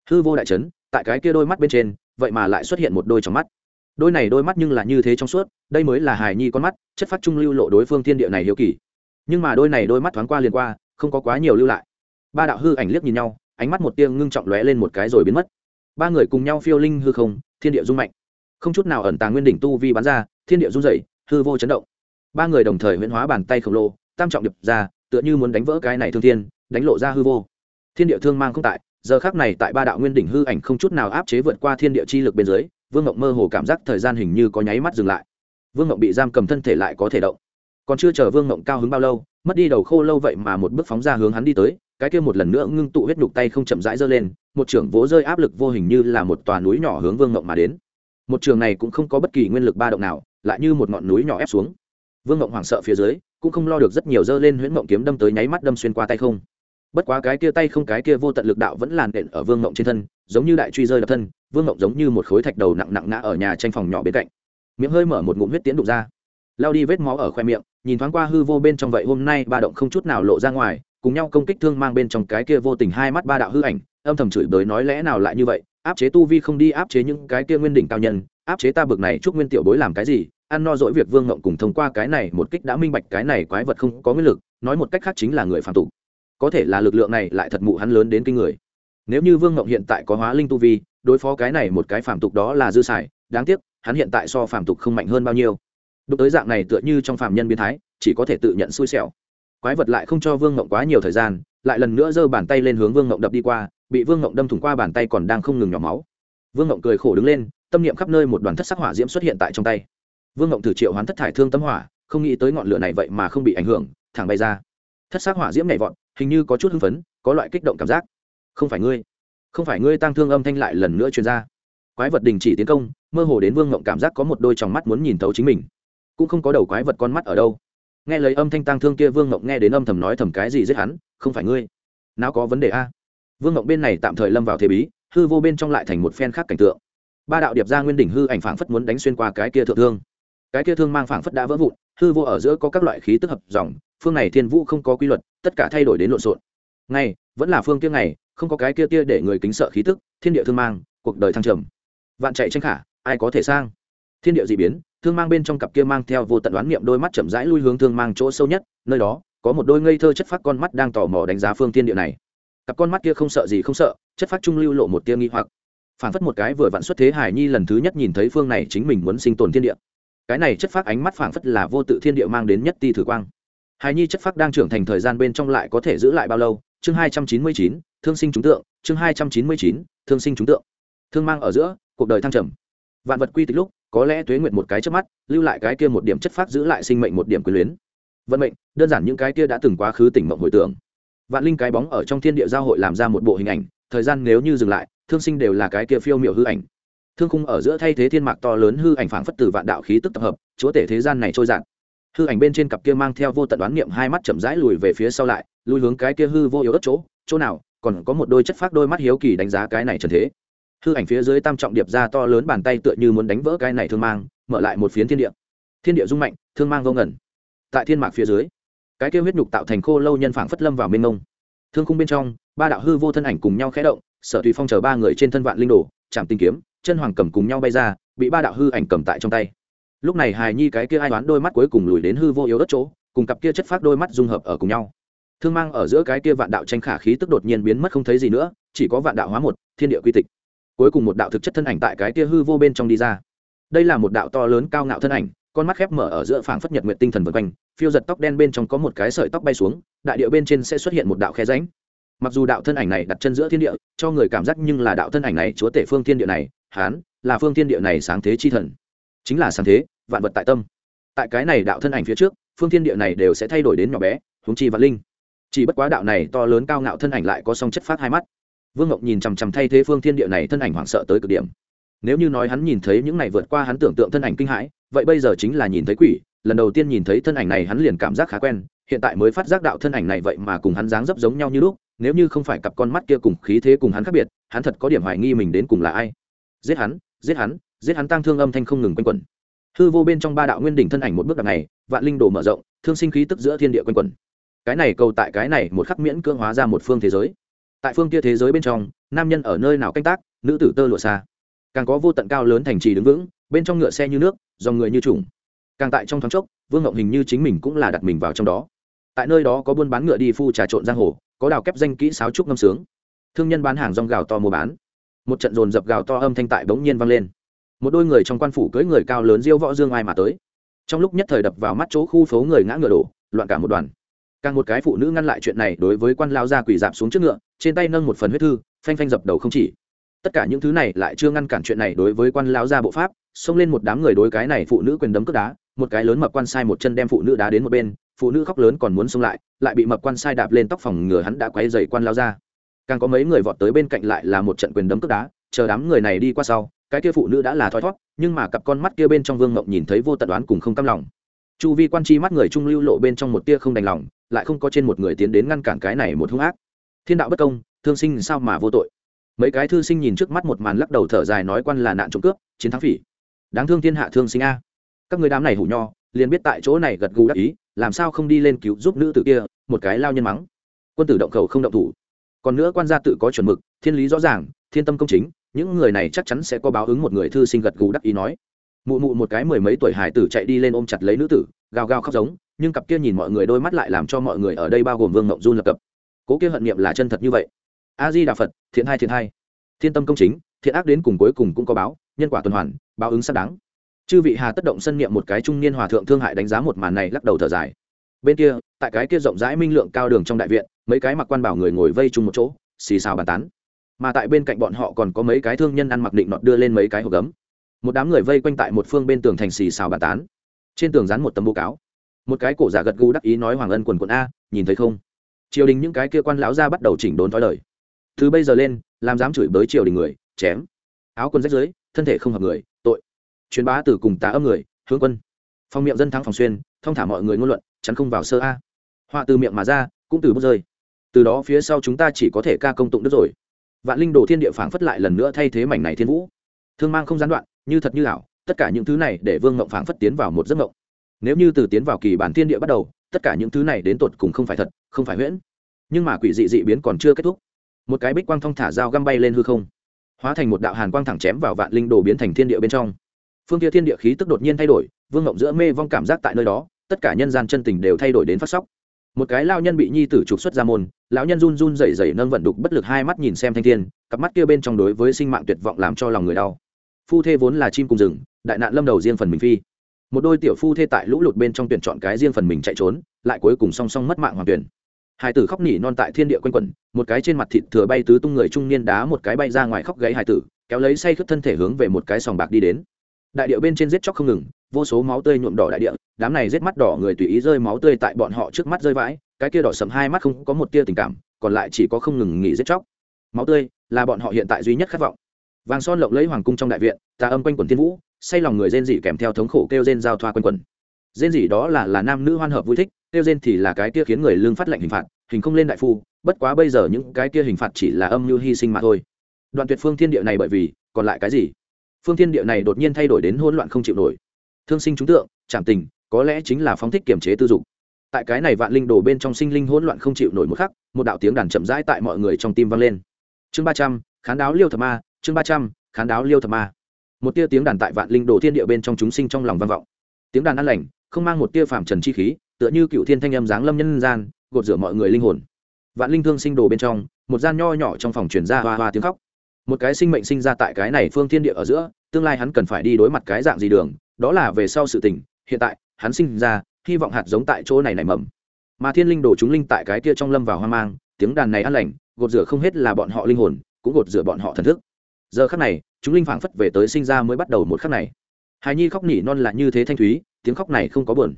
Hư vô đại trấn tại cái kia đôi mắt bên trên, vậy mà lại xuất hiện một đôi trong mắt. Đôi này đôi mắt nhưng là như thế trong suốt, đây mới là hài nhi con mắt, chất phát trung lưu lộ đối phương thiên địa này hiếu kỳ. Nhưng mà đôi này đôi mắt thoáng qua liền qua, không có quá nhiều lưu lại. Ba đạo hư ảnh liếc nhìn nhau, ánh mắt một tiêng ngưng trọng lóe lên một cái rồi biến mất. Ba người cùng nhau phiêu linh hư không, thiên địa rung mạnh. Không chút nào ẩn tàng nguyên đỉnh tu vi bắn ra, thiên địa rung dậy hư vô chấn động ba người đồng thời huyễn hóa bàn tay khổng lồ, tam trọng điệp ra, tựa như muốn đánh vỡ cái này thương thiên, đánh lộ ra hư vô. Thiên địa thương mang không tại, giờ khác này tại ba đạo nguyên đỉnh hư ảnh không chút nào áp chế vượt qua thiên địa chi lực bên dưới, vương ngộng mơ hồ cảm giác thời gian hình như có nháy mắt dừng lại. Vương ngộng bị giam cầm thân thể lại có thể động. Còn chưa chờ vương ngộng cao hứng bao lâu, mất đi đầu khô lâu vậy mà một bước phóng ra hướng hắn đi tới, cái kia một lần nữa ngưng tụ huyết nhục tay không chậm rãi giơ lên, một trưởng vỗ rơi áp lực vô hình như là một tòa núi nhỏ hướng vương ngộng mà đến. Một trường này cũng không có bất kỳ nguyên lực ba động nào, lại như một ngọn núi nhỏ ép xuống vương ngộng hoảng sợ phía dưới, cũng không lo được rất nhiều dơ lên huyễn ngộng kiếm đâm tới nháy mắt đâm xuyên qua tay không. Bất quá cái kia tay không, cái kia vô tận lực đạo vẫn làn đện ở vương ngộng trên thân, giống như đại truy rơi đập thân, vương ngộng giống như một khối thạch đầu nặng nặng ngã ở nhà tranh phòng nhỏ bên cạnh. Miệng hơi mở một ngụm huyết tiễn đục ra. Lao đi vết máu ở khoe miệng, nhìn thoáng qua hư vô bên trong vậy hôm nay ba động không chút nào lộ ra ngoài, cùng nhau công kích thương mang bên trong cái kia vô tình hai mắt ba đạo hư ảnh, âm thầm chửi bới nói lẽ nào lại như vậy, áp chế tu vi không đi áp chế những cái kia nguyên đỉnh cao nhân, áp chế ta bực này chúc nguyên tiểu bối làm cái gì ăn no dỗi việc vương ngộng cùng thông qua cái này một kích đã minh bạch cái này quái vật không có nguyên lực, nói một cách khác chính là người phạm tục. Có thể là lực lượng này lại thật mụ hắn lớn đến kinh người. Nếu như vương ngộng hiện tại có hóa linh tu vi, đối phó cái này một cái phạm tục đó là dư xài, đáng tiếc, hắn hiện tại so phạm tục không mạnh hơn bao nhiêu. Đụng tới dạng này tựa như trong phạm nhân biến thái, chỉ có thể tự nhận xui xẻo. Quái vật lại không cho vương ngộng quá nhiều thời gian, lại lần nữa giơ bàn tay lên hướng vương ngộng đập đi qua, bị vương ngộng đâm thủng qua bàn tay còn đang không ngừng nhỏ máu. Vương ngộng cười khổ đứng lên, tâm niệm khắp nơi một đoàn thất sắc hỏa diễm xuất hiện tại trong tay vương ngộng thử triệu hoán thất thải thương tâm hỏa, không nghĩ tới ngọn lửa này vậy mà không bị ảnh hưởng, thẳng bay ra. Thất sắc hỏa diễm nhảy vọt, hình như có chút hưng phấn, có loại kích động cảm giác. Không phải ngươi, không phải ngươi tăng thương âm thanh lại lần nữa truyền ra. Quái vật đình chỉ tiến công, mơ hồ đến vương ngộng cảm giác có một đôi tròng mắt muốn nhìn thấu chính mình. Cũng không có đầu quái vật con mắt ở đâu. Nghe lấy âm thanh tăng thương kia vương ngộng nghe đến âm thầm nói thầm cái gì giết hắn, không phải ngươi. Nào có vấn đề a? Vương ngộng bên này tạm thời lâm vào thế bí, hư vô bên trong lại thành một phen khác cảnh tượng. Ba đạo điệp ra nguyên đỉnh hư ảnh phảng phất muốn đánh xuyên qua cái kia thượng thương cái kia thương mang phảng phất đã vỡ vụn, hư vô ở giữa có các loại khí tức hợp dòng, phương này thiên vũ không có quy luật, tất cả thay đổi đến lộn xộn. Ngay vẫn là phương kia ngày, không có cái kia tia để người kính sợ khí tức, thiên địa thương mang, cuộc đời thăng trầm. Vạn chạy tranh khả, ai có thể sang? Thiên địa dị biến, thương mang bên trong cặp kia mang theo vô tận đoán niệm đôi mắt chậm rãi lui hướng thương mang chỗ sâu nhất, nơi đó, có một đôi ngây thơ chất phát con mắt đang tò mò đánh giá phương thiên địa này. Cặp con mắt kia không sợ gì không sợ, chất phát trung lưu lộ một tia nghi hoặc. Phản phất một cái vừa vặn xuất thế hải nhi lần thứ nhất nhìn thấy phương này chính mình muốn sinh tồn thiên địa cái này chất phát ánh mắt phảng phất là vô tự thiên địa mang đến nhất ti thử quang. Hải nhi chất phát đang trưởng thành thời gian bên trong lại có thể giữ lại bao lâu? Chương hai trăm chín mươi chín, thương sinh chúng tượng. Chương hai trăm chín mươi chín, thương sinh chúng tượng. Thương mang ở giữa, cuộc đời thăng trầm. Vạn vật quy tịch lúc, có lẽ tuế nguyện một cái trước mắt, lưu lại cái kia một điểm chất phát giữ lại sinh mệnh một điểm quyền luyến. Vận mệnh, đơn giản những cái kia đã từng quá khứ tỉnh mộng hồi tưởng. Vạn linh cái bóng ở trong thiên địa giao hội làm ra một bộ hình ảnh, thời gian nếu như dừng lại, thương sinh đều là cái kia phiêu miểu hư ảnh thương khung ở giữa thay thế thiên mạc to lớn hư ảnh phảng phất từ vạn đạo khí tức tập hợp, chúa tể thế gian này trôi dạn hư ảnh bên trên cặp kia mang theo vô tận đoán niệm hai mắt chậm rãi lùi về phía sau lại lùi hướng cái kia hư vô yếu ớt chỗ chỗ nào, còn có một đôi chất phát đôi mắt hiếu kỳ đánh giá cái này trần thế. Hư ảnh phía dưới tam trọng điệp ra to lớn bàn tay tựa như muốn đánh vỡ cái này thương mang, mở lại một phiến thiên địa. Thiên địa rung mạnh, thương mang vô ngẩn tại thiên mạc phía dưới, cái kia huyết nhục tạo thành khô lâu nhân phảng phất lâm vào mênh mông. Thương khung bên trong, ba đạo hư vô thân ảnh cùng nhau khẽ động sở tùy phong chờ ba người trên thân vạn linh đồ chạm tinh kiếm, chân hoàng cầm cùng nhau bay ra, bị ba đạo hư ảnh cầm tại trong tay. Lúc này hài nhi cái kia ai đoán đôi mắt cuối cùng lùi đến hư vô yếu đất chỗ, cùng cặp kia chất phát đôi mắt dung hợp ở cùng nhau. Thương mang ở giữa cái kia vạn đạo tranh khả khí tức đột nhiên biến mất không thấy gì nữa, chỉ có vạn đạo hóa một, thiên địa quy tịch. Cuối cùng một đạo thực chất thân ảnh tại cái kia hư vô bên trong đi ra. Đây là một đạo to lớn cao ngạo thân ảnh, con mắt khép mở ở giữa phảng phất nhật nguyện tinh thần vân quanh, phiêu giật tóc đen bên trong có một cái sợi tóc bay xuống, đại địa bên trên sẽ xuất hiện một đạo khe ránh mặc dù đạo thân ảnh này đặt chân giữa thiên địa, cho người cảm giác nhưng là đạo thân ảnh này chúa tể phương thiên địa này, hán, là phương thiên địa này sáng thế chi thần. Chính là sáng thế, vạn vật tại tâm. Tại cái này đạo thân ảnh phía trước, phương thiên địa này đều sẽ thay đổi đến nhỏ bé, huống chi vạn linh. Chỉ bất quá đạo này to lớn cao ngạo thân ảnh lại có song chất phát hai mắt. Vương ngọc nhìn chằm chằm thay thế phương thiên địa này thân ảnh hoảng sợ tới cực điểm. Nếu như nói hắn nhìn thấy những này vượt qua hắn tưởng tượng thân ảnh kinh hãi, vậy bây giờ chính là nhìn thấy quỷ, lần đầu tiên nhìn thấy thân ảnh này hắn liền cảm giác khá quen, hiện tại mới phát giác đạo thân ảnh này vậy mà cùng hắn dáng dấp giống nhau như lúc nếu như không phải cặp con mắt kia cùng khí thế cùng hắn khác biệt, hắn thật có điểm hoài nghi mình đến cùng là ai. Giết hắn giết hắn giết hắn tăng thương âm thanh không ngừng quanh quẩn. Hư vô bên trong ba đạo nguyên đỉnh thân ảnh một bước đằng này, vạn linh đồ mở rộng, thương sinh khí tức giữa thiên địa quanh quẩn. Cái này cầu tại cái này một khắc miễn cưỡng hóa ra một phương thế giới. Tại phương kia thế giới bên trong, nam nhân ở nơi nào canh tác, nữ tử tơ lụa xa. Càng có vô tận cao lớn thành trì đứng vững, bên trong ngựa xe như nước, dòng người như trùng càng tại trong thoáng chốc, vương ngộng hình như chính mình cũng là đặt mình vào trong đó. Tại nơi đó có buôn bán ngựa đi phu trà trộn giang hồ có đào kép danh kỹ sáo trúc ngâm sướng. Thương nhân bán hàng rong gào to mua bán. Một trận dồn dập gào to âm thanh tại bỗng nhiên vang lên. Một đôi người trong quan phủ cưỡi người cao lớn diêu võ dương ai mà tới. Trong lúc nhất thời đập vào mắt chỗ khu phố người ngã ngựa đổ, loạn cả một đoàn. Càng một cái phụ nữ ngăn lại chuyện này đối với quan lao ra quỳ dạp xuống trước ngựa, trên tay nâng một phần huyết thư, phanh phanh dập đầu không chỉ. Tất cả những thứ này lại chưa ngăn cản chuyện này đối với quan lao ra bộ pháp, xông lên một đám người đối cái này phụ nữ quyền đấm cướp đá, một cái lớn mập quan sai một chân đem phụ nữ đá đến một bên phụ nữ khóc lớn còn muốn xông lại lại bị mập quan sai đạp lên tóc phòng ngừa hắn đã quay dày quan lao ra. Càng có mấy người vọt tới bên cạnh lại là một trận quyền đấm cướp đá, chờ đám người này đi qua sau, cái kia phụ nữ đã là thoi thót nhưng mà cặp con mắt kia bên trong vương mộng nhìn thấy vô tận đoán cùng không cam lòng. Chu vi quan chi mắt người trung lưu lộ bên trong một tia không đành lòng, lại không có trên một người tiến đến ngăn cản cái này một hung ác. Thiên đạo bất công, thương sinh sao mà vô tội? Mấy cái thư sinh nhìn trước mắt một màn lắc đầu thở dài nói quan là nạn trộm cướp, chiến thắng phỉ. Đáng thương thiên hạ thương sinh a. Các người đám này hủ nho liền biết tại chỗ này gật gù đắc ý, làm sao không đi lên cứu giúp nữ tử kia, một cái lao nhân mắng. Quân tử động khẩu không động thủ. Còn nữa quan gia tự có chuẩn mực, thiên lý rõ ràng, thiên tâm công chính, những người này chắc chắn sẽ có báo ứng một người thư sinh gật gù đắc ý nói. Mụ mụ một cái mười mấy tuổi hải tử chạy đi lên ôm chặt lấy nữ tử, gào gào khóc giống, nhưng cặp kia nhìn mọi người đôi mắt lại làm cho mọi người ở đây bao gồm vương ngộng run lập cập. Cố kia hận niệm là chân thật như vậy. A di đà phật, thiện hai thiện hai thiên tâm công chính, thiện ác đến cùng cuối cùng cũng có báo, nhân quả tuần hoàn, báo ứng xác đáng chư vị hà tất động sân niệm một cái trung niên hòa thượng thương hại đánh giá một màn này, lắc đầu thở dài. Bên kia, tại cái kia rộng rãi minh lượng cao đường trong đại viện, mấy cái mặc quan bảo người ngồi vây chung một chỗ, xì xào bàn tán. Mà tại bên cạnh bọn họ còn có mấy cái thương nhân ăn mặc định nọt đưa lên mấy cái hộp gấm. Một đám người vây quanh tại một phương bên tường thành xì xào bàn tán. Trên tường dán một tấm bố cáo. Một cái cổ giả gật gù đắc ý nói hoàng ân quần quận a, nhìn thấy không? Triều đình những cái kia quan lão ra bắt đầu chỉnh đốn thói lời. Thứ bây giờ lên, làm dám chửi bới triều đình người, chém. Áo quần rách dưới, thân thể không hợp người truyền bá từ cùng tá âm người, hướng quân. Phong miệng dân thắng phòng xuyên thông thả mọi người ngôn luận, chắn không vào sơ a. Họa từ miệng mà ra, cũng từ bút rơi. Từ đó phía sau chúng ta chỉ có thể ca công tụng đức rồi. Vạn linh đồ thiên địa phảng phất lại lần nữa thay thế mảnh này thiên vũ. Thương mang không gián đoạn, như thật như ảo, tất cả những thứ này để vương ngộng phảng phất tiến vào một giấc ngộng nếu như từ tiến vào kỳ bản thiên địa bắt đầu, tất cả những thứ này đến tột cùng không phải thật, không phải huyễn. Nhưng mà quỷ dị dị biến còn chưa kết thúc. Một cái bích quang thong thả dao găm bay lên hư không. Hóa thành một đạo hàn quang thẳng chém vào vạn linh đồ biến thành thiên địa bên trong phương kia thiên địa khí tức đột nhiên thay đổi, vương ngộng giữa mê vong cảm giác tại nơi đó, tất cả nhân gian chân tình đều thay đổi đến phát sóc. Một cái lao nhân bị nhi tử trục xuất ra môn, lão nhân run run rẩy rẩy nâng vận đục bất lực hai mắt nhìn xem thanh thiên, cặp mắt kia bên trong đối với sinh mạng tuyệt vọng làm cho lòng người đau. Phu thê vốn là chim cùng rừng, đại nạn lâm đầu riêng phần mình phi. Một đôi tiểu phu thê tại lũ lụt bên trong tuyển chọn cái riêng phần mình chạy trốn, lại cuối cùng song song mất mạng hoàng tuyển. Hải tử khóc nỉ non tại thiên địa quanh quẩn, một cái trên mặt thịt thừa bay tứ tung người trung niên đá một cái bay ra ngoài khóc gáy hải tử, kéo lấy say khướt thân thể hướng về một cái sòng bạc đi đến đại địa bên trên giết chóc không ngừng, vô số máu tươi nhuộm đỏ đại địa, đám này giết mắt đỏ người tùy ý rơi máu tươi tại bọn họ trước mắt rơi vãi, cái kia đỏ sầm hai mắt không có một tia tình cảm, còn lại chỉ có không ngừng nghỉ giết chóc. Máu tươi là bọn họ hiện tại duy nhất khát vọng. Vàng son lộng lấy hoàng cung trong đại viện, tà âm quanh quần thiên vũ, say lòng người rên dị kèm theo thống khổ kêu rên giao thoa quanh quần. Rên dị đó là là nam nữ hoan hợp vui thích, kêu rên thì là cái kia khiến người lương phát lệnh hình phạt, hình không lên đại phu, bất quá bây giờ những cái kia hình phạt chỉ là âm mưu hy sinh mà thôi. Đoạn tuyệt phương thiên địa này bởi vì, còn lại cái gì? Phương thiên địa này đột nhiên thay đổi đến hỗn loạn không chịu nổi. Thương sinh chúng tượng, trảm tình, có lẽ chính là phóng thích kiểm chế tư dục. Tại cái này vạn linh đồ bên trong sinh linh hỗn loạn không chịu nổi một khắc, một đạo tiếng đàn chậm rãi tại mọi người trong tim vang lên. Chương ba trăm, khán đáo liêu thập ma, chương ba trăm, khán đáo liêu thập ma. Một tia tiếng đàn tại vạn linh đồ thiên địa bên trong chúng sinh trong lòng vang vọng. Tiếng đàn an lành, không mang một tia phàm trần chi khí, tựa như cựu thiên thanh âm giáng lâm nhân gian, gột rửa mọi người linh hồn. Vạn linh thương sinh đồ bên trong, một gian nho nhỏ trong phòng truyền ra hoa hoa tiếng khóc một cái sinh mệnh sinh ra tại cái này phương thiên địa ở giữa, tương lai hắn cần phải đi đối mặt cái dạng gì đường, đó là về sau sự tình, hiện tại, hắn sinh ra, hy vọng hạt giống tại chỗ này nảy mầm. Mà thiên linh đồ chúng linh tại cái kia trong lâm vào hoang mang, tiếng đàn này ăn lành, gột rửa không hết là bọn họ linh hồn, cũng gột rửa bọn họ thần thức. Giờ khắc này, chúng linh phảng phất về tới sinh ra mới bắt đầu một khắc này. Hài nhi khóc nỉ non là như thế thanh thúy, tiếng khóc này không có buồn.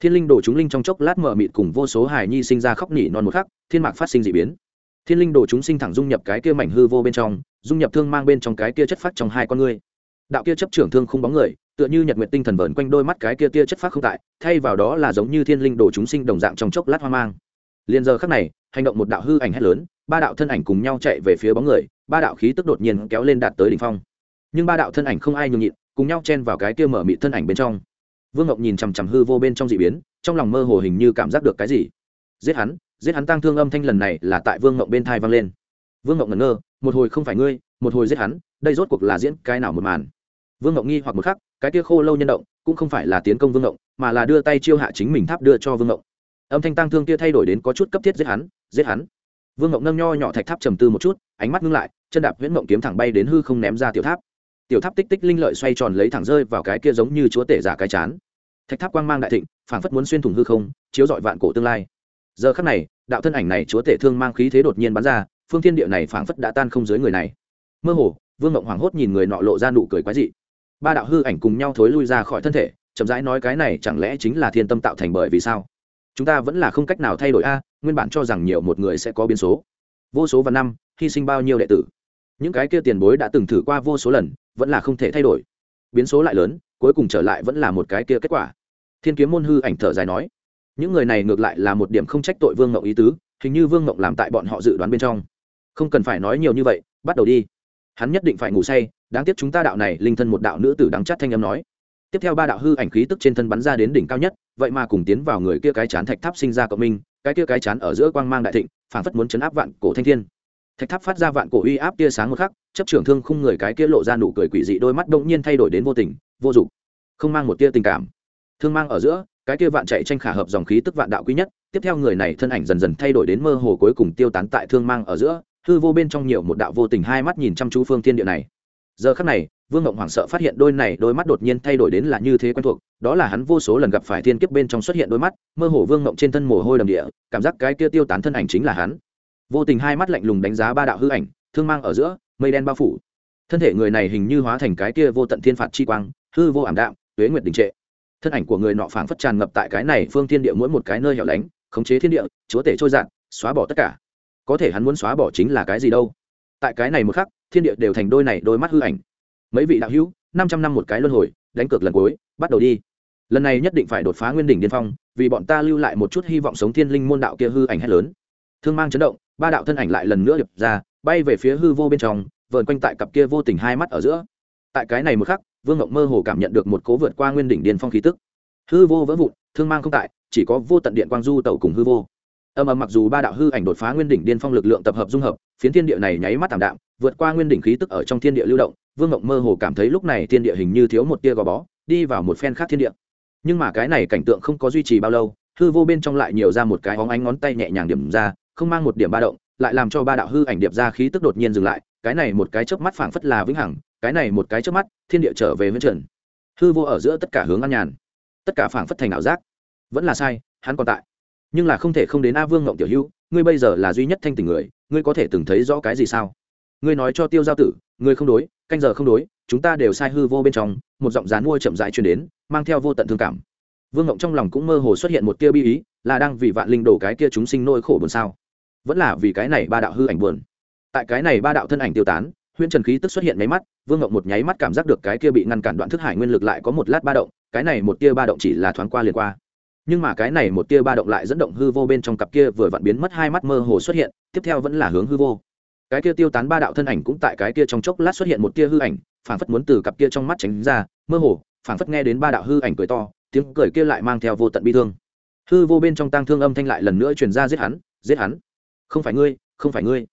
Thiên linh đồ chúng linh trong chốc lát mở mịt cùng vô số hài nhi sinh ra khóc nỉ non một khắc, thiên mạc phát sinh d ị biến thiên linh đồ chúng sinh thẳng dung nhập cái kia mảnh hư vô bên trong, dung nhập thương mang bên trong cái kia chất phát trong hai con ngươi. Đạo kia chấp trưởng thương không bóng người, tựa như nhật nguyện tinh thần vờn quanh đôi mắt cái kia tia chất phát không tại, thay vào đó là giống như thiên linh đồ chúng sinh đồng dạng trong chốc lát hoang mang. Liền giờ khắc này, hành động một đạo hư ảnh hét lớn, ba đạo thân ảnh cùng nhau chạy về phía bóng người, ba đạo khí tức đột nhiên kéo lên đạt tới đỉnh phong. Nhưng ba đạo thân ảnh không ai nhường nhịn, cùng nhau chen vào cái kia mở mị thân ảnh bên trong. Vương ngọc nhìn chằm chằm hư vô bên trong dị biến, trong lòng mơ hồ hình như cảm giác được cái gì. Giết hắn giết hắn tăng thương âm thanh lần này là tại vương ngọc bên thai vang lên. Vương ngọc ngẩn ngơ, một hồi không phải ngươi, một hồi giết hắn, đây rốt cuộc là diễn cái nào một màn? Vương ngọc nghi hoặc một khắc, cái kia khô lâu nhân động, cũng không phải là tiến công vương ngọc, mà là đưa tay chiêu hạ chính mình tháp đưa cho vương ngọc. Âm thanh tăng thương kia thay đổi đến có chút cấp thiết giết hắn giết hắn. Vương ngọc nâng nho nhỏ thạch tháp trầm tư một chút, ánh mắt ngưng lại, chân đạp huyễn mộng kiếm thẳng bay đến hư không ném ra tiểu tháp. Tiểu tháp tích tích linh lợi xoay tròn lấy thẳng rơi vào cái kia giống như chúa tể giả cái chán. Thạch tháp quang mang đại thịnh, phảng phất muốn xuyên thủng hư không, chiếu dọi vạn cổ tương lai giờ khắc này, đạo thân ảnh này chúa tể thương mang khí thế đột nhiên bắn ra, phương thiên địa này phảng phất đã tan không dưới người này. Mơ hồ, vương ngộng hoảng hốt nhìn người nọ lộ ra nụ cười quái dị. Ba đạo hư ảnh cùng nhau thối lui ra khỏi thân thể, chậm rãi nói cái này chẳng lẽ chính là thiên tâm tạo thành bởi vì sao? Chúng ta vẫn là không cách nào thay đổi a, nguyên bản cho rằng nhiều một người sẽ có biến số. Vô số và năm, hy sinh bao nhiêu đệ tử? Những cái kia tiền bối đã từng thử qua vô số lần, vẫn là không thể thay đổi. Biến số lại lớn, cuối cùng trở lại vẫn là một cái kia kết quả. Thiên kiếm môn hư ảnh thở dài nói những người này ngược lại là một điểm không trách tội vương ngộng ý tứ, hình như vương ngộng làm tại bọn họ dự đoán bên trong. Không cần phải nói nhiều như vậy, bắt đầu đi. Hắn nhất định phải ngủ say, đáng tiếc chúng ta đạo này linh thân một đạo nữ tử đắng chát thanh âm nói. Tiếp theo ba đạo hư ảnh khí tức trên thân bắn ra đến đỉnh cao nhất, vậy mà cùng tiến vào người kia cái chán thạch tháp sinh ra cộng minh, cái kia cái chán ở giữa quang mang đại thịnh phản phất muốn chấn áp vạn cổ thanh thiên. Thạch tháp phát ra vạn cổ uy áp tia sáng một khắc, chấp trưởng thương khung người cái kia lộ ra nụ cười quỷ dị đôi mắt đông nhiên thay đổi đến vô tình, vô dụng. Không mang một tia tình cảm. Thương mang ở giữa cái kia vạn chạy tranh khả hợp dòng khí tức vạn đạo quý nhất, tiếp theo người này thân ảnh dần dần thay đổi đến mơ hồ cuối cùng tiêu tán tại thương mang ở giữa, hư vô bên trong nhiều một đạo vô tình hai mắt nhìn chăm chú phương thiên địa này. Giờ khắc này, vương ngộng hoảng sợ phát hiện đôi này đôi mắt đột nhiên thay đổi đến là như thế quen thuộc, đó là hắn vô số lần gặp phải thiên kiếp bên trong xuất hiện đôi mắt, mơ hồ vương ngộng trên thân mồ hôi đầm địa, cảm giác cái kia tiêu tán thân ảnh chính là hắn. Vô tình hai mắt lạnh lùng đánh giá ba đạo hư ảnh, thương mang ở giữa, mây đen bao phủ. Thân thể người này hình như hóa thành cái kia vô tận thiên phạt chi quang, hư vô ảm đạm, tuế nguyệt đình trệ thân ảnh của người nọ phảng phất tràn ngập tại cái này phương thiên địa mỗi một cái nơi hẻo lánh, khống chế thiên địa, chúa tể trôi dạt, xóa bỏ tất cả. Có thể hắn muốn xóa bỏ chính là cái gì đâu? Tại cái này một khắc, thiên địa đều thành đôi này đôi mắt hư ảnh. Mấy vị đạo hữu, năm trăm năm một cái luân hồi, đánh cược lần cuối, bắt đầu đi. Lần này nhất định phải đột phá nguyên đỉnh điên phong, vì bọn ta lưu lại một chút hy vọng sống thiên linh môn đạo kia hư ảnh hết lớn. Thương mang chấn động, ba đạo thân ảnh lại lần nữa đập ra, bay về phía hư vô bên trong, vờn quanh tại cặp kia vô tình hai mắt ở giữa tại cái này một khắc, vương ngộng mơ hồ cảm nhận được một cố vượt qua nguyên đỉnh điền phong khí tức. Hư vô vỡ vụn, thương mang không tại, chỉ có vô tận điện quang du tẩu cùng hư vô. Âm âm mặc dù ba đạo hư ảnh đột phá nguyên đỉnh điên phong lực lượng tập hợp dung hợp, phiến thiên địa này nháy mắt tảm đạm, vượt qua nguyên đỉnh khí tức ở trong thiên địa lưu động, vương ngộng mơ hồ cảm thấy lúc này thiên địa hình như thiếu một tia gò bó, đi vào một phen khác thiên địa. Nhưng mà cái này cảnh tượng không có duy trì bao lâu, hư vô bên trong lại nhiều ra một cái óng ánh ngón tay nhẹ nhàng điểm ra, không mang một điểm ba động lại làm cho ba đạo hư ảnh điệp ra khí tức đột nhiên dừng lại, cái này một cái chớp mắt phảng phất là vĩnh hằng, cái này một cái chớp mắt, thiên địa trở về với trần. Hư vô ở giữa tất cả hướng an nhàn, tất cả phảng phất thành ảo giác. Vẫn là sai, hắn còn tại. Nhưng là không thể không đến a vương ngộng tiểu hữu ngươi bây giờ là duy nhất thanh tình người, ngươi có thể từng thấy rõ cái gì sao? Ngươi nói cho tiêu giao tử, ngươi không đối, canh giờ không đối, chúng ta đều sai hư vô bên trong, một giọng dán mua chậm rãi truyền đến, mang theo vô tận thương cảm. Vương ngộng trong lòng cũng mơ hồ xuất hiện một tia bi ý, là đang vì vạn linh đổ cái kia chúng sinh nỗi khổ buồn sao? Vẫn là vì cái này ba đạo hư ảnh buồn. Tại cái này ba đạo thân ảnh tiêu tán, huyễn trần khí tức xuất hiện nháy mắt, vương ngộng một nháy mắt cảm giác được cái kia bị ngăn cản đoạn thức hải nguyên lực lại có một lát ba động, cái này một tia ba động chỉ là thoáng qua liền qua. Nhưng mà cái này một tia ba động lại dẫn động hư vô bên trong cặp kia vừa vặn biến mất hai mắt mơ hồ xuất hiện, tiếp theo vẫn là hướng hư vô. Cái kia tiêu tán ba đạo thân ảnh cũng tại cái kia trong chốc lát xuất hiện một tia hư ảnh, phảng phất muốn từ cặp kia trong mắt tránh ra, mơ hồ, phảng phất nghe đến ba đạo hư ảnh cười to, tiếng cười kia lại mang theo vô tận bi thương. Hư vô bên trong tang thương âm thanh lại lần nữa truyền ra giết hắn giết hắn không phải ngươi, không phải ngươi.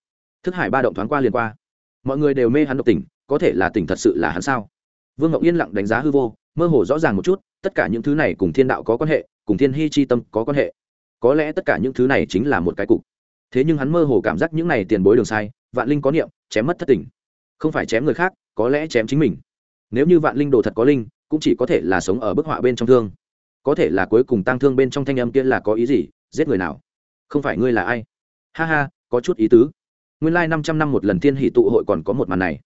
Thức hải ba động thoáng qua liền qua. Mọi người đều mê hắn độc tỉnh có thể là tỉnh thật sự là hắn sao? Vương ngọc yên lặng đánh giá hư vô, mơ hồ rõ ràng một chút, tất cả những thứ này cùng thiên đạo có quan hệ, cùng thiên hy chi tâm có quan hệ. Có lẽ tất cả những thứ này chính là một cái cục. Thế nhưng hắn mơ hồ cảm giác những này tiền bối đường sai, vạn linh có niệm, chém mất thất tình. Không phải chém người khác, có lẽ chém chính mình. Nếu như vạn linh đồ thật có linh, cũng chỉ có thể là sống ở bức họa bên trong thương. Có thể là cuối cùng tăng thương bên trong thanh âm kia là có ý gì, giết người nào? Không phải ngươi là ai? Ha ha, có chút ý tứ. Nguyên lai năm trăm năm một lần thiên hỷ tụ hội còn có một màn này.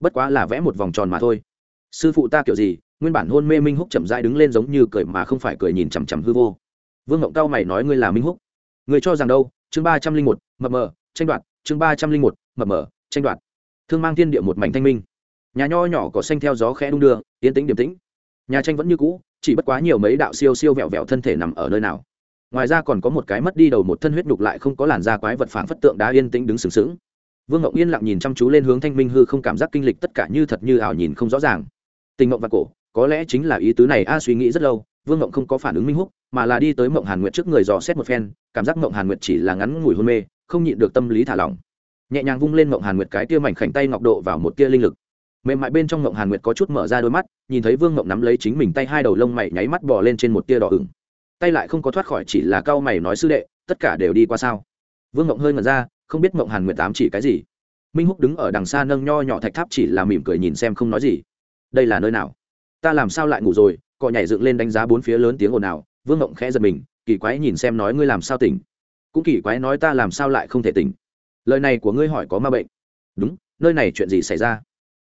Bất quá là vẽ một vòng tròn mà thôi. Sư phụ ta kiểu gì, nguyên bản hôn mê minh húc chậm dai đứng lên giống như cười mà không phải cười nhìn chằm chằm hư vô. Vương ngộng cao mày nói ngươi là minh húc. Người cho rằng đâu? Chương ba trăm linh một, mập mờ, tranh đoạt. Chương ba trăm linh một, mập mờ, tranh đoạt. Thương mang thiên địa một mảnh thanh minh. Nhà nho nhỏ có xanh theo gió khẽ đung đưa, yên tĩnh điềm tĩnh. Nhà tranh vẫn như cũ, chỉ bất quá nhiều mấy đạo siêu siêu vẹo vẹo thân thể nằm ở nơi nào ngoài ra còn có một cái mất đi đầu một thân huyết đục lại không có làn da quái vật phản phất tượng đá yên tĩnh đứng sừng sững. Vương ngọc yên lặng nhìn chăm chú lên hướng thanh minh hư không cảm giác kinh lịch tất cả như thật như ảo nhìn không rõ ràng. Tình ngộng và cổ, có lẽ chính là ý tứ này a suy nghĩ rất lâu, vương ngộng không có phản ứng minh húc, mà là đi tới mộng hàn nguyệt trước người dò xét một phen, cảm giác mộng hàn nguyệt chỉ là ngắn ngủi hôn mê, không nhịn được tâm lý thả lỏng. Nhẹ nhàng vung lên mộng hàn nguyệt cái tia mảnh khảnh tay ngọc độ vào một tia linh lực. Mềm mại bên trong mộng hàn nguyệt có chút mở ra đôi mắt, nhìn thấy vương mộng nắm lấy chính mình tay hai đầu lông mày nháy mắt bỏ lên trên một tia đỏ ửng tay lại không có thoát khỏi chỉ là cao mày nói sư đệ, tất cả đều đi qua sao? Vương mộng hơi ngẩn ra, không biết mộng hàn nguyệt tám chỉ cái gì. Minh húc đứng ở đằng xa nâng nho nhỏ thạch tháp chỉ là mỉm cười nhìn xem không nói gì. Đây là nơi nào? Ta làm sao lại ngủ rồi? Cọ nhảy dựng lên đánh giá bốn phía lớn tiếng ồn ào. Vương mộng khẽ giật mình, kỳ quái nhìn xem nói ngươi làm sao tỉnh? Cũng kỳ quái nói ta làm sao lại không thể tỉnh? Lời này của ngươi hỏi có ma bệnh. Đúng, nơi này chuyện gì xảy ra?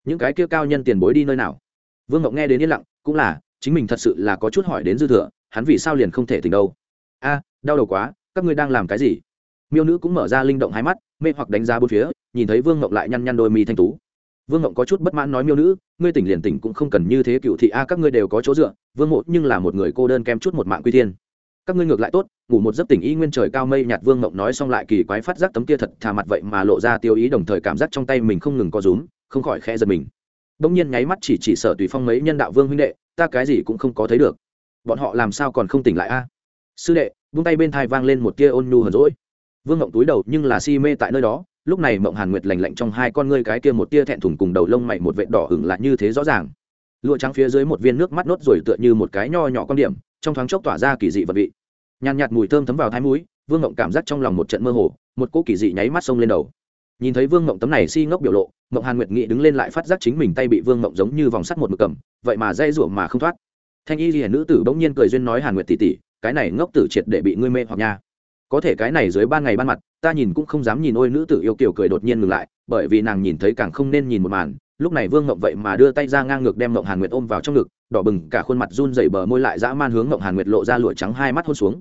Những cái kia cao nhân tiền bối đi nơi nào? Vương ngọc nghe đến yên lặng, cũng là, chính mình thật sự là có chút hỏi đến dư thừa hắn vì sao liền không thể tỉnh đâu? A, đau đầu quá, các ngươi đang làm cái gì? Miêu nữ cũng mở ra linh động hai mắt, mê hoặc đánh giá bốn phía, nhìn thấy vương ngộng lại nhăn nhăn đôi mi thanh tú. Vương ngộng có chút bất mãn nói, miêu nữ, ngươi tỉnh liền tỉnh cũng không cần như thế, cựu thị a, các ngươi đều có chỗ dựa, vương mộ nhưng là một người cô đơn kém chút một mạng quy thiên. Các ngươi ngược lại tốt, ngủ một giấc tỉnh y nguyên trời cao mây nhạt. Vương ngộng nói xong lại kỳ quái phát giác tấm kia thật thà mặt vậy mà lộ ra tiêu ý, đồng thời cảm giác trong tay mình không ngừng có rúm, không khỏi khẽ giật mình. Bỗng nhiên nháy mắt chỉ chỉ sở tùy phong mấy nhân đạo vương huynh đệ, ta cái gì cũng không có thấy được bọn họ làm sao còn không tỉnh lại a? Sư đệ, vung tay bên thai vang lên một tia ôn nhu hờn rỗi vương ngộng túi đầu nhưng là si mê tại nơi đó, lúc này mộng hàn nguyệt lành lạnh trong hai con ngươi cái kia một tia thẹn thùng cùng đầu lông mày một vệt đỏ hửng lại như thế rõ ràng. Lụa trắng phía dưới một viên nước mắt nốt rồi tựa như một cái nho nhỏ con điểm, trong thoáng chốc tỏa ra kỳ dị vật vị. Nhàn nhạt mùi thơm thấm vào thái mũi, vương ngộng cảm giác trong lòng một trận mơ hồ, một cỗ kỳ dị nháy mắt sông lên đầu. Nhìn thấy vương ngộng tấm này si ngốc biểu lộ, mộng hàn nguyệt nghị đứng lên lại phát giác chính mình tay bị vương ngộng giống như vòng sắt một mực cầm, vậy mà dây rủa mà không thoát thanh y hiển nữ tử bỗng nhiên cười duyên nói hàn nguyệt tỉ tỉ cái này ngốc tử triệt để bị ngươi mê hoặc nha. Có thể cái này dưới ban ngày ban mặt, ta nhìn cũng không dám nhìn ôi nữ tử yêu kiểu cười đột nhiên ngừng lại, bởi vì nàng nhìn thấy càng không nên nhìn một màn, lúc này vương ngộng vậy mà đưa tay ra ngang ngược đem ngộng hàn nguyệt ôm vào trong ngực, đỏ bừng cả khuôn mặt run dày bờ môi lại dã man hướng ngộng hàn nguyệt lộ ra lụa trắng hai mắt hôn xuống.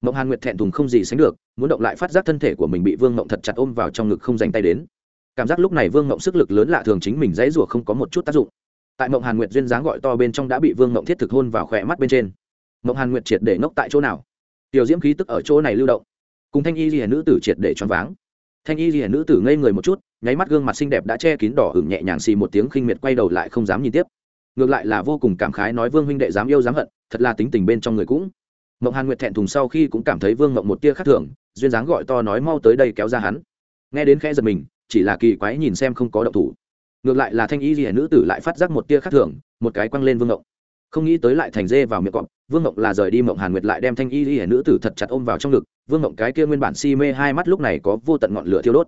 Ngộng hàn nguyệt thẹn thùng không gì sánh được, muốn động lại phát giác thân thể của mình bị vương ngộng thật chặt ôm vào trong ngực không dành tay đến. Cảm giác lúc này vương ngộng sức lực lớn lạ thường chính mình dãy rủa không có một chút tác dụng tại mộng hàn nguyệt duyên dáng gọi to bên trong đã bị vương mộng thiết thực hôn vào khỏe mắt bên trên. Mộng hàn nguyệt triệt để ngốc tại chỗ nào? Tiểu diễm khí tức ở chỗ này lưu động. Cùng thanh y ghi nữ tử triệt để choáng váng. Thanh y ghi nữ tử ngây người một chút, nháy mắt gương mặt xinh đẹp đã che kín đỏ hửng nhẹ nhàng xì một tiếng khinh miệt quay đầu lại không dám nhìn tiếp. Ngược lại là vô cùng cảm khái nói vương huynh đệ dám yêu dám hận, thật là tính tình bên trong người cũng. Mộng hàn nguyệt thẹn thùng sau khi cũng cảm thấy vương mộng một tia khác thường, duyên dáng gọi to nói mau tới đây kéo ra hắn. Nghe đến khẽ giật mình, chỉ là kỳ quái nhìn xem không có động thủ ngược lại là thanh y rìa nữ tử lại phát giác một tia khác thường, một cái quăng lên vương ngộng. Không nghĩ tới lại thành dê vào miệng cọp, vương ngộng là rời đi mộng hàn nguyệt lại đem thanh y rìa nữ tử thật chặt ôm vào trong ngực, vương ngộng cái kia nguyên bản si mê hai mắt lúc này có vô tận ngọn lửa thiêu đốt.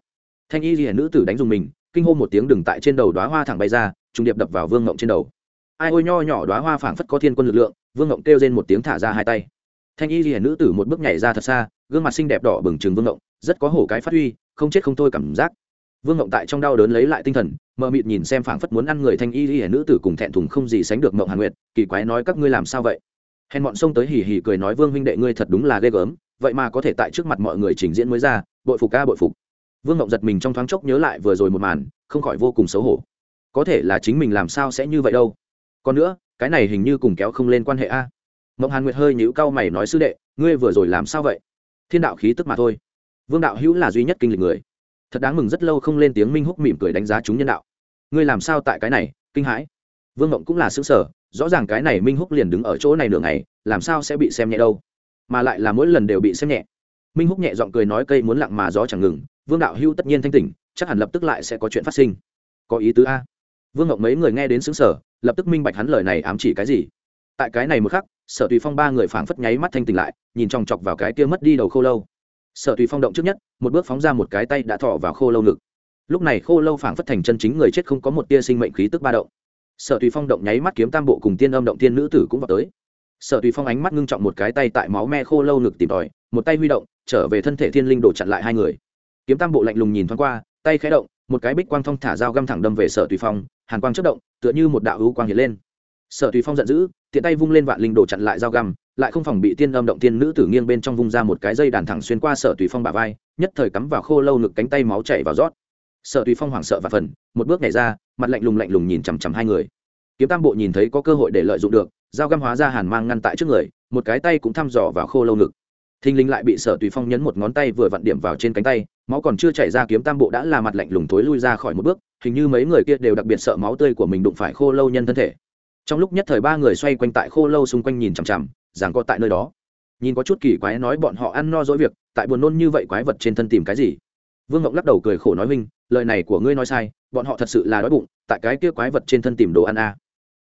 Thanh y rìa nữ tử đánh dùng mình, kinh hô một tiếng đừng tại trên đầu đoá hoa thẳng bay ra, trùng điệp đập vào vương ngộng trên đầu. Ai ôi nho nhỏ đoá hoa phảng phất có thiên quân lực lượng, vương ngộng kêu lên một tiếng thả ra hai tay. Thanh y rìa nữ tử một bước nhảy ra thật xa, gương mặt xinh đẹp đỏ bừng chừng vương ngộng, rất có hổ cái phát huy, không chết không thôi cảm giác vương ngộng tại trong đau đớn lấy lại tinh thần, mờ mịt nhìn xem phảng phất muốn ăn người thanh y ghi nữ tử cùng thẹn thùng không gì sánh được ngộng hàn nguyệt, kỳ quái nói các ngươi làm sao vậy? Hèn bọn xông tới hì hì cười nói vương huynh đệ ngươi thật đúng là ghê gớm, vậy mà có thể tại trước mặt mọi người trình diễn mới ra, bội phục ca bội phục. Vương ngộng giật mình trong thoáng chốc nhớ lại vừa rồi một màn, không khỏi vô cùng xấu hổ. Có thể là chính mình làm sao sẽ như vậy đâu. Còn nữa, cái này hình như cùng kéo không lên quan hệ a. Mộng hàn nguyệt hơi nhữ cau mày nói sư đệ, ngươi vừa rồi làm sao vậy? Thiên đạo khí tức mà thôi. Vương đạo hữu là duy nhất kinh lịch người thật đáng mừng rất lâu không lên tiếng minh húc mỉm cười đánh giá chúng nhân đạo. Ngươi làm sao tại cái này, kinh hãi? Vương mộng cũng là xứng sở rõ ràng cái này minh húc liền đứng ở chỗ này nửa ngày, làm sao sẽ bị xem nhẹ đâu? Mà lại là mỗi lần đều bị xem nhẹ. Minh húc nhẹ giọng cười nói cây muốn lặng mà gió chẳng ngừng, vương đạo Hưu tất nhiên thanh tỉnh, chắc hẳn lập tức lại sẽ có chuyện phát sinh. Có ý tứ a. Vương ngọc mấy người nghe đến xứng sở lập tức minh bạch hắn lời này ám chỉ cái gì. Tại cái này một khắc, sở tùy phong ba người phảng phất nháy mắt thanh tỉnh lại, nhìn chòng chọc vào cái kia mất đi đầu khô lâu sở tùy phong động trước nhất, một bước phóng ra một cái tay đã thọ vào khô lâu ngực. Lúc này khô lâu phảng phất thành chân chính người chết không có một tia sinh mệnh khí tức ba động. Sở tùy phong động nháy mắt kiếm tam bộ cùng tiên âm động tiên nữ tử cũng vào tới. Sở tùy phong ánh mắt ngưng trọng một cái tay tại máu me khô lâu ngực tìm tòi, một tay huy động, trở về thân thể thiên linh đổ chặn lại hai người. Kiếm tam bộ lạnh lùng nhìn thoáng qua, tay khẽ động, một cái bích quang thong thả dao găm thẳng đâm về sở tùy phong, hàn quang chất động, tựa như một đạo hữu quang hiện lên. Sở tùy phong giận dữ, tiện tay vung lên vạn linh đồ chặn lại dao găm lại không phòng bị tiên âm động tiên nữ tử nghiêng bên trong vung ra một cái dây đàn thẳng xuyên qua sở tùy phong bả vai, nhất thời cắm vào khô lâu ngực cánh tay máu chảy vào rót. Sở tùy phong hoảng sợ và phần, một bước nhảy ra, mặt lạnh lùng lạnh lùng nhìn chằm chằm hai người. Kiếm tam bộ nhìn thấy có cơ hội để lợi dụng được, dao găm hóa ra hàn mang ngăn tại trước người, một cái tay cũng thăm dò vào khô lâu ngực. Thình linh lại bị sở tùy phong nhấn một ngón tay vừa vặn điểm vào trên cánh tay, máu còn chưa chảy ra kiếm tam bộ đã là mặt lạnh lùng thối lui ra khỏi một bước, hình như mấy người kia đều đặc biệt sợ máu tươi của mình đụng phải khô lâu nhân thân thể. Trong lúc nhất thời ba người xoay quanh tại khô lâu xung quanh nhìn chằm chằm rằng có tại nơi đó nhìn có chút kỳ quái nói bọn họ ăn no dỗi việc, tại buồn nôn như vậy quái vật trên thân tìm cái gì vương ngọc lắc đầu cười khổ nói huynh, lời này của ngươi nói sai, bọn họ thật sự là đói bụng, tại cái kia quái vật trên thân tìm đồ ăn a à.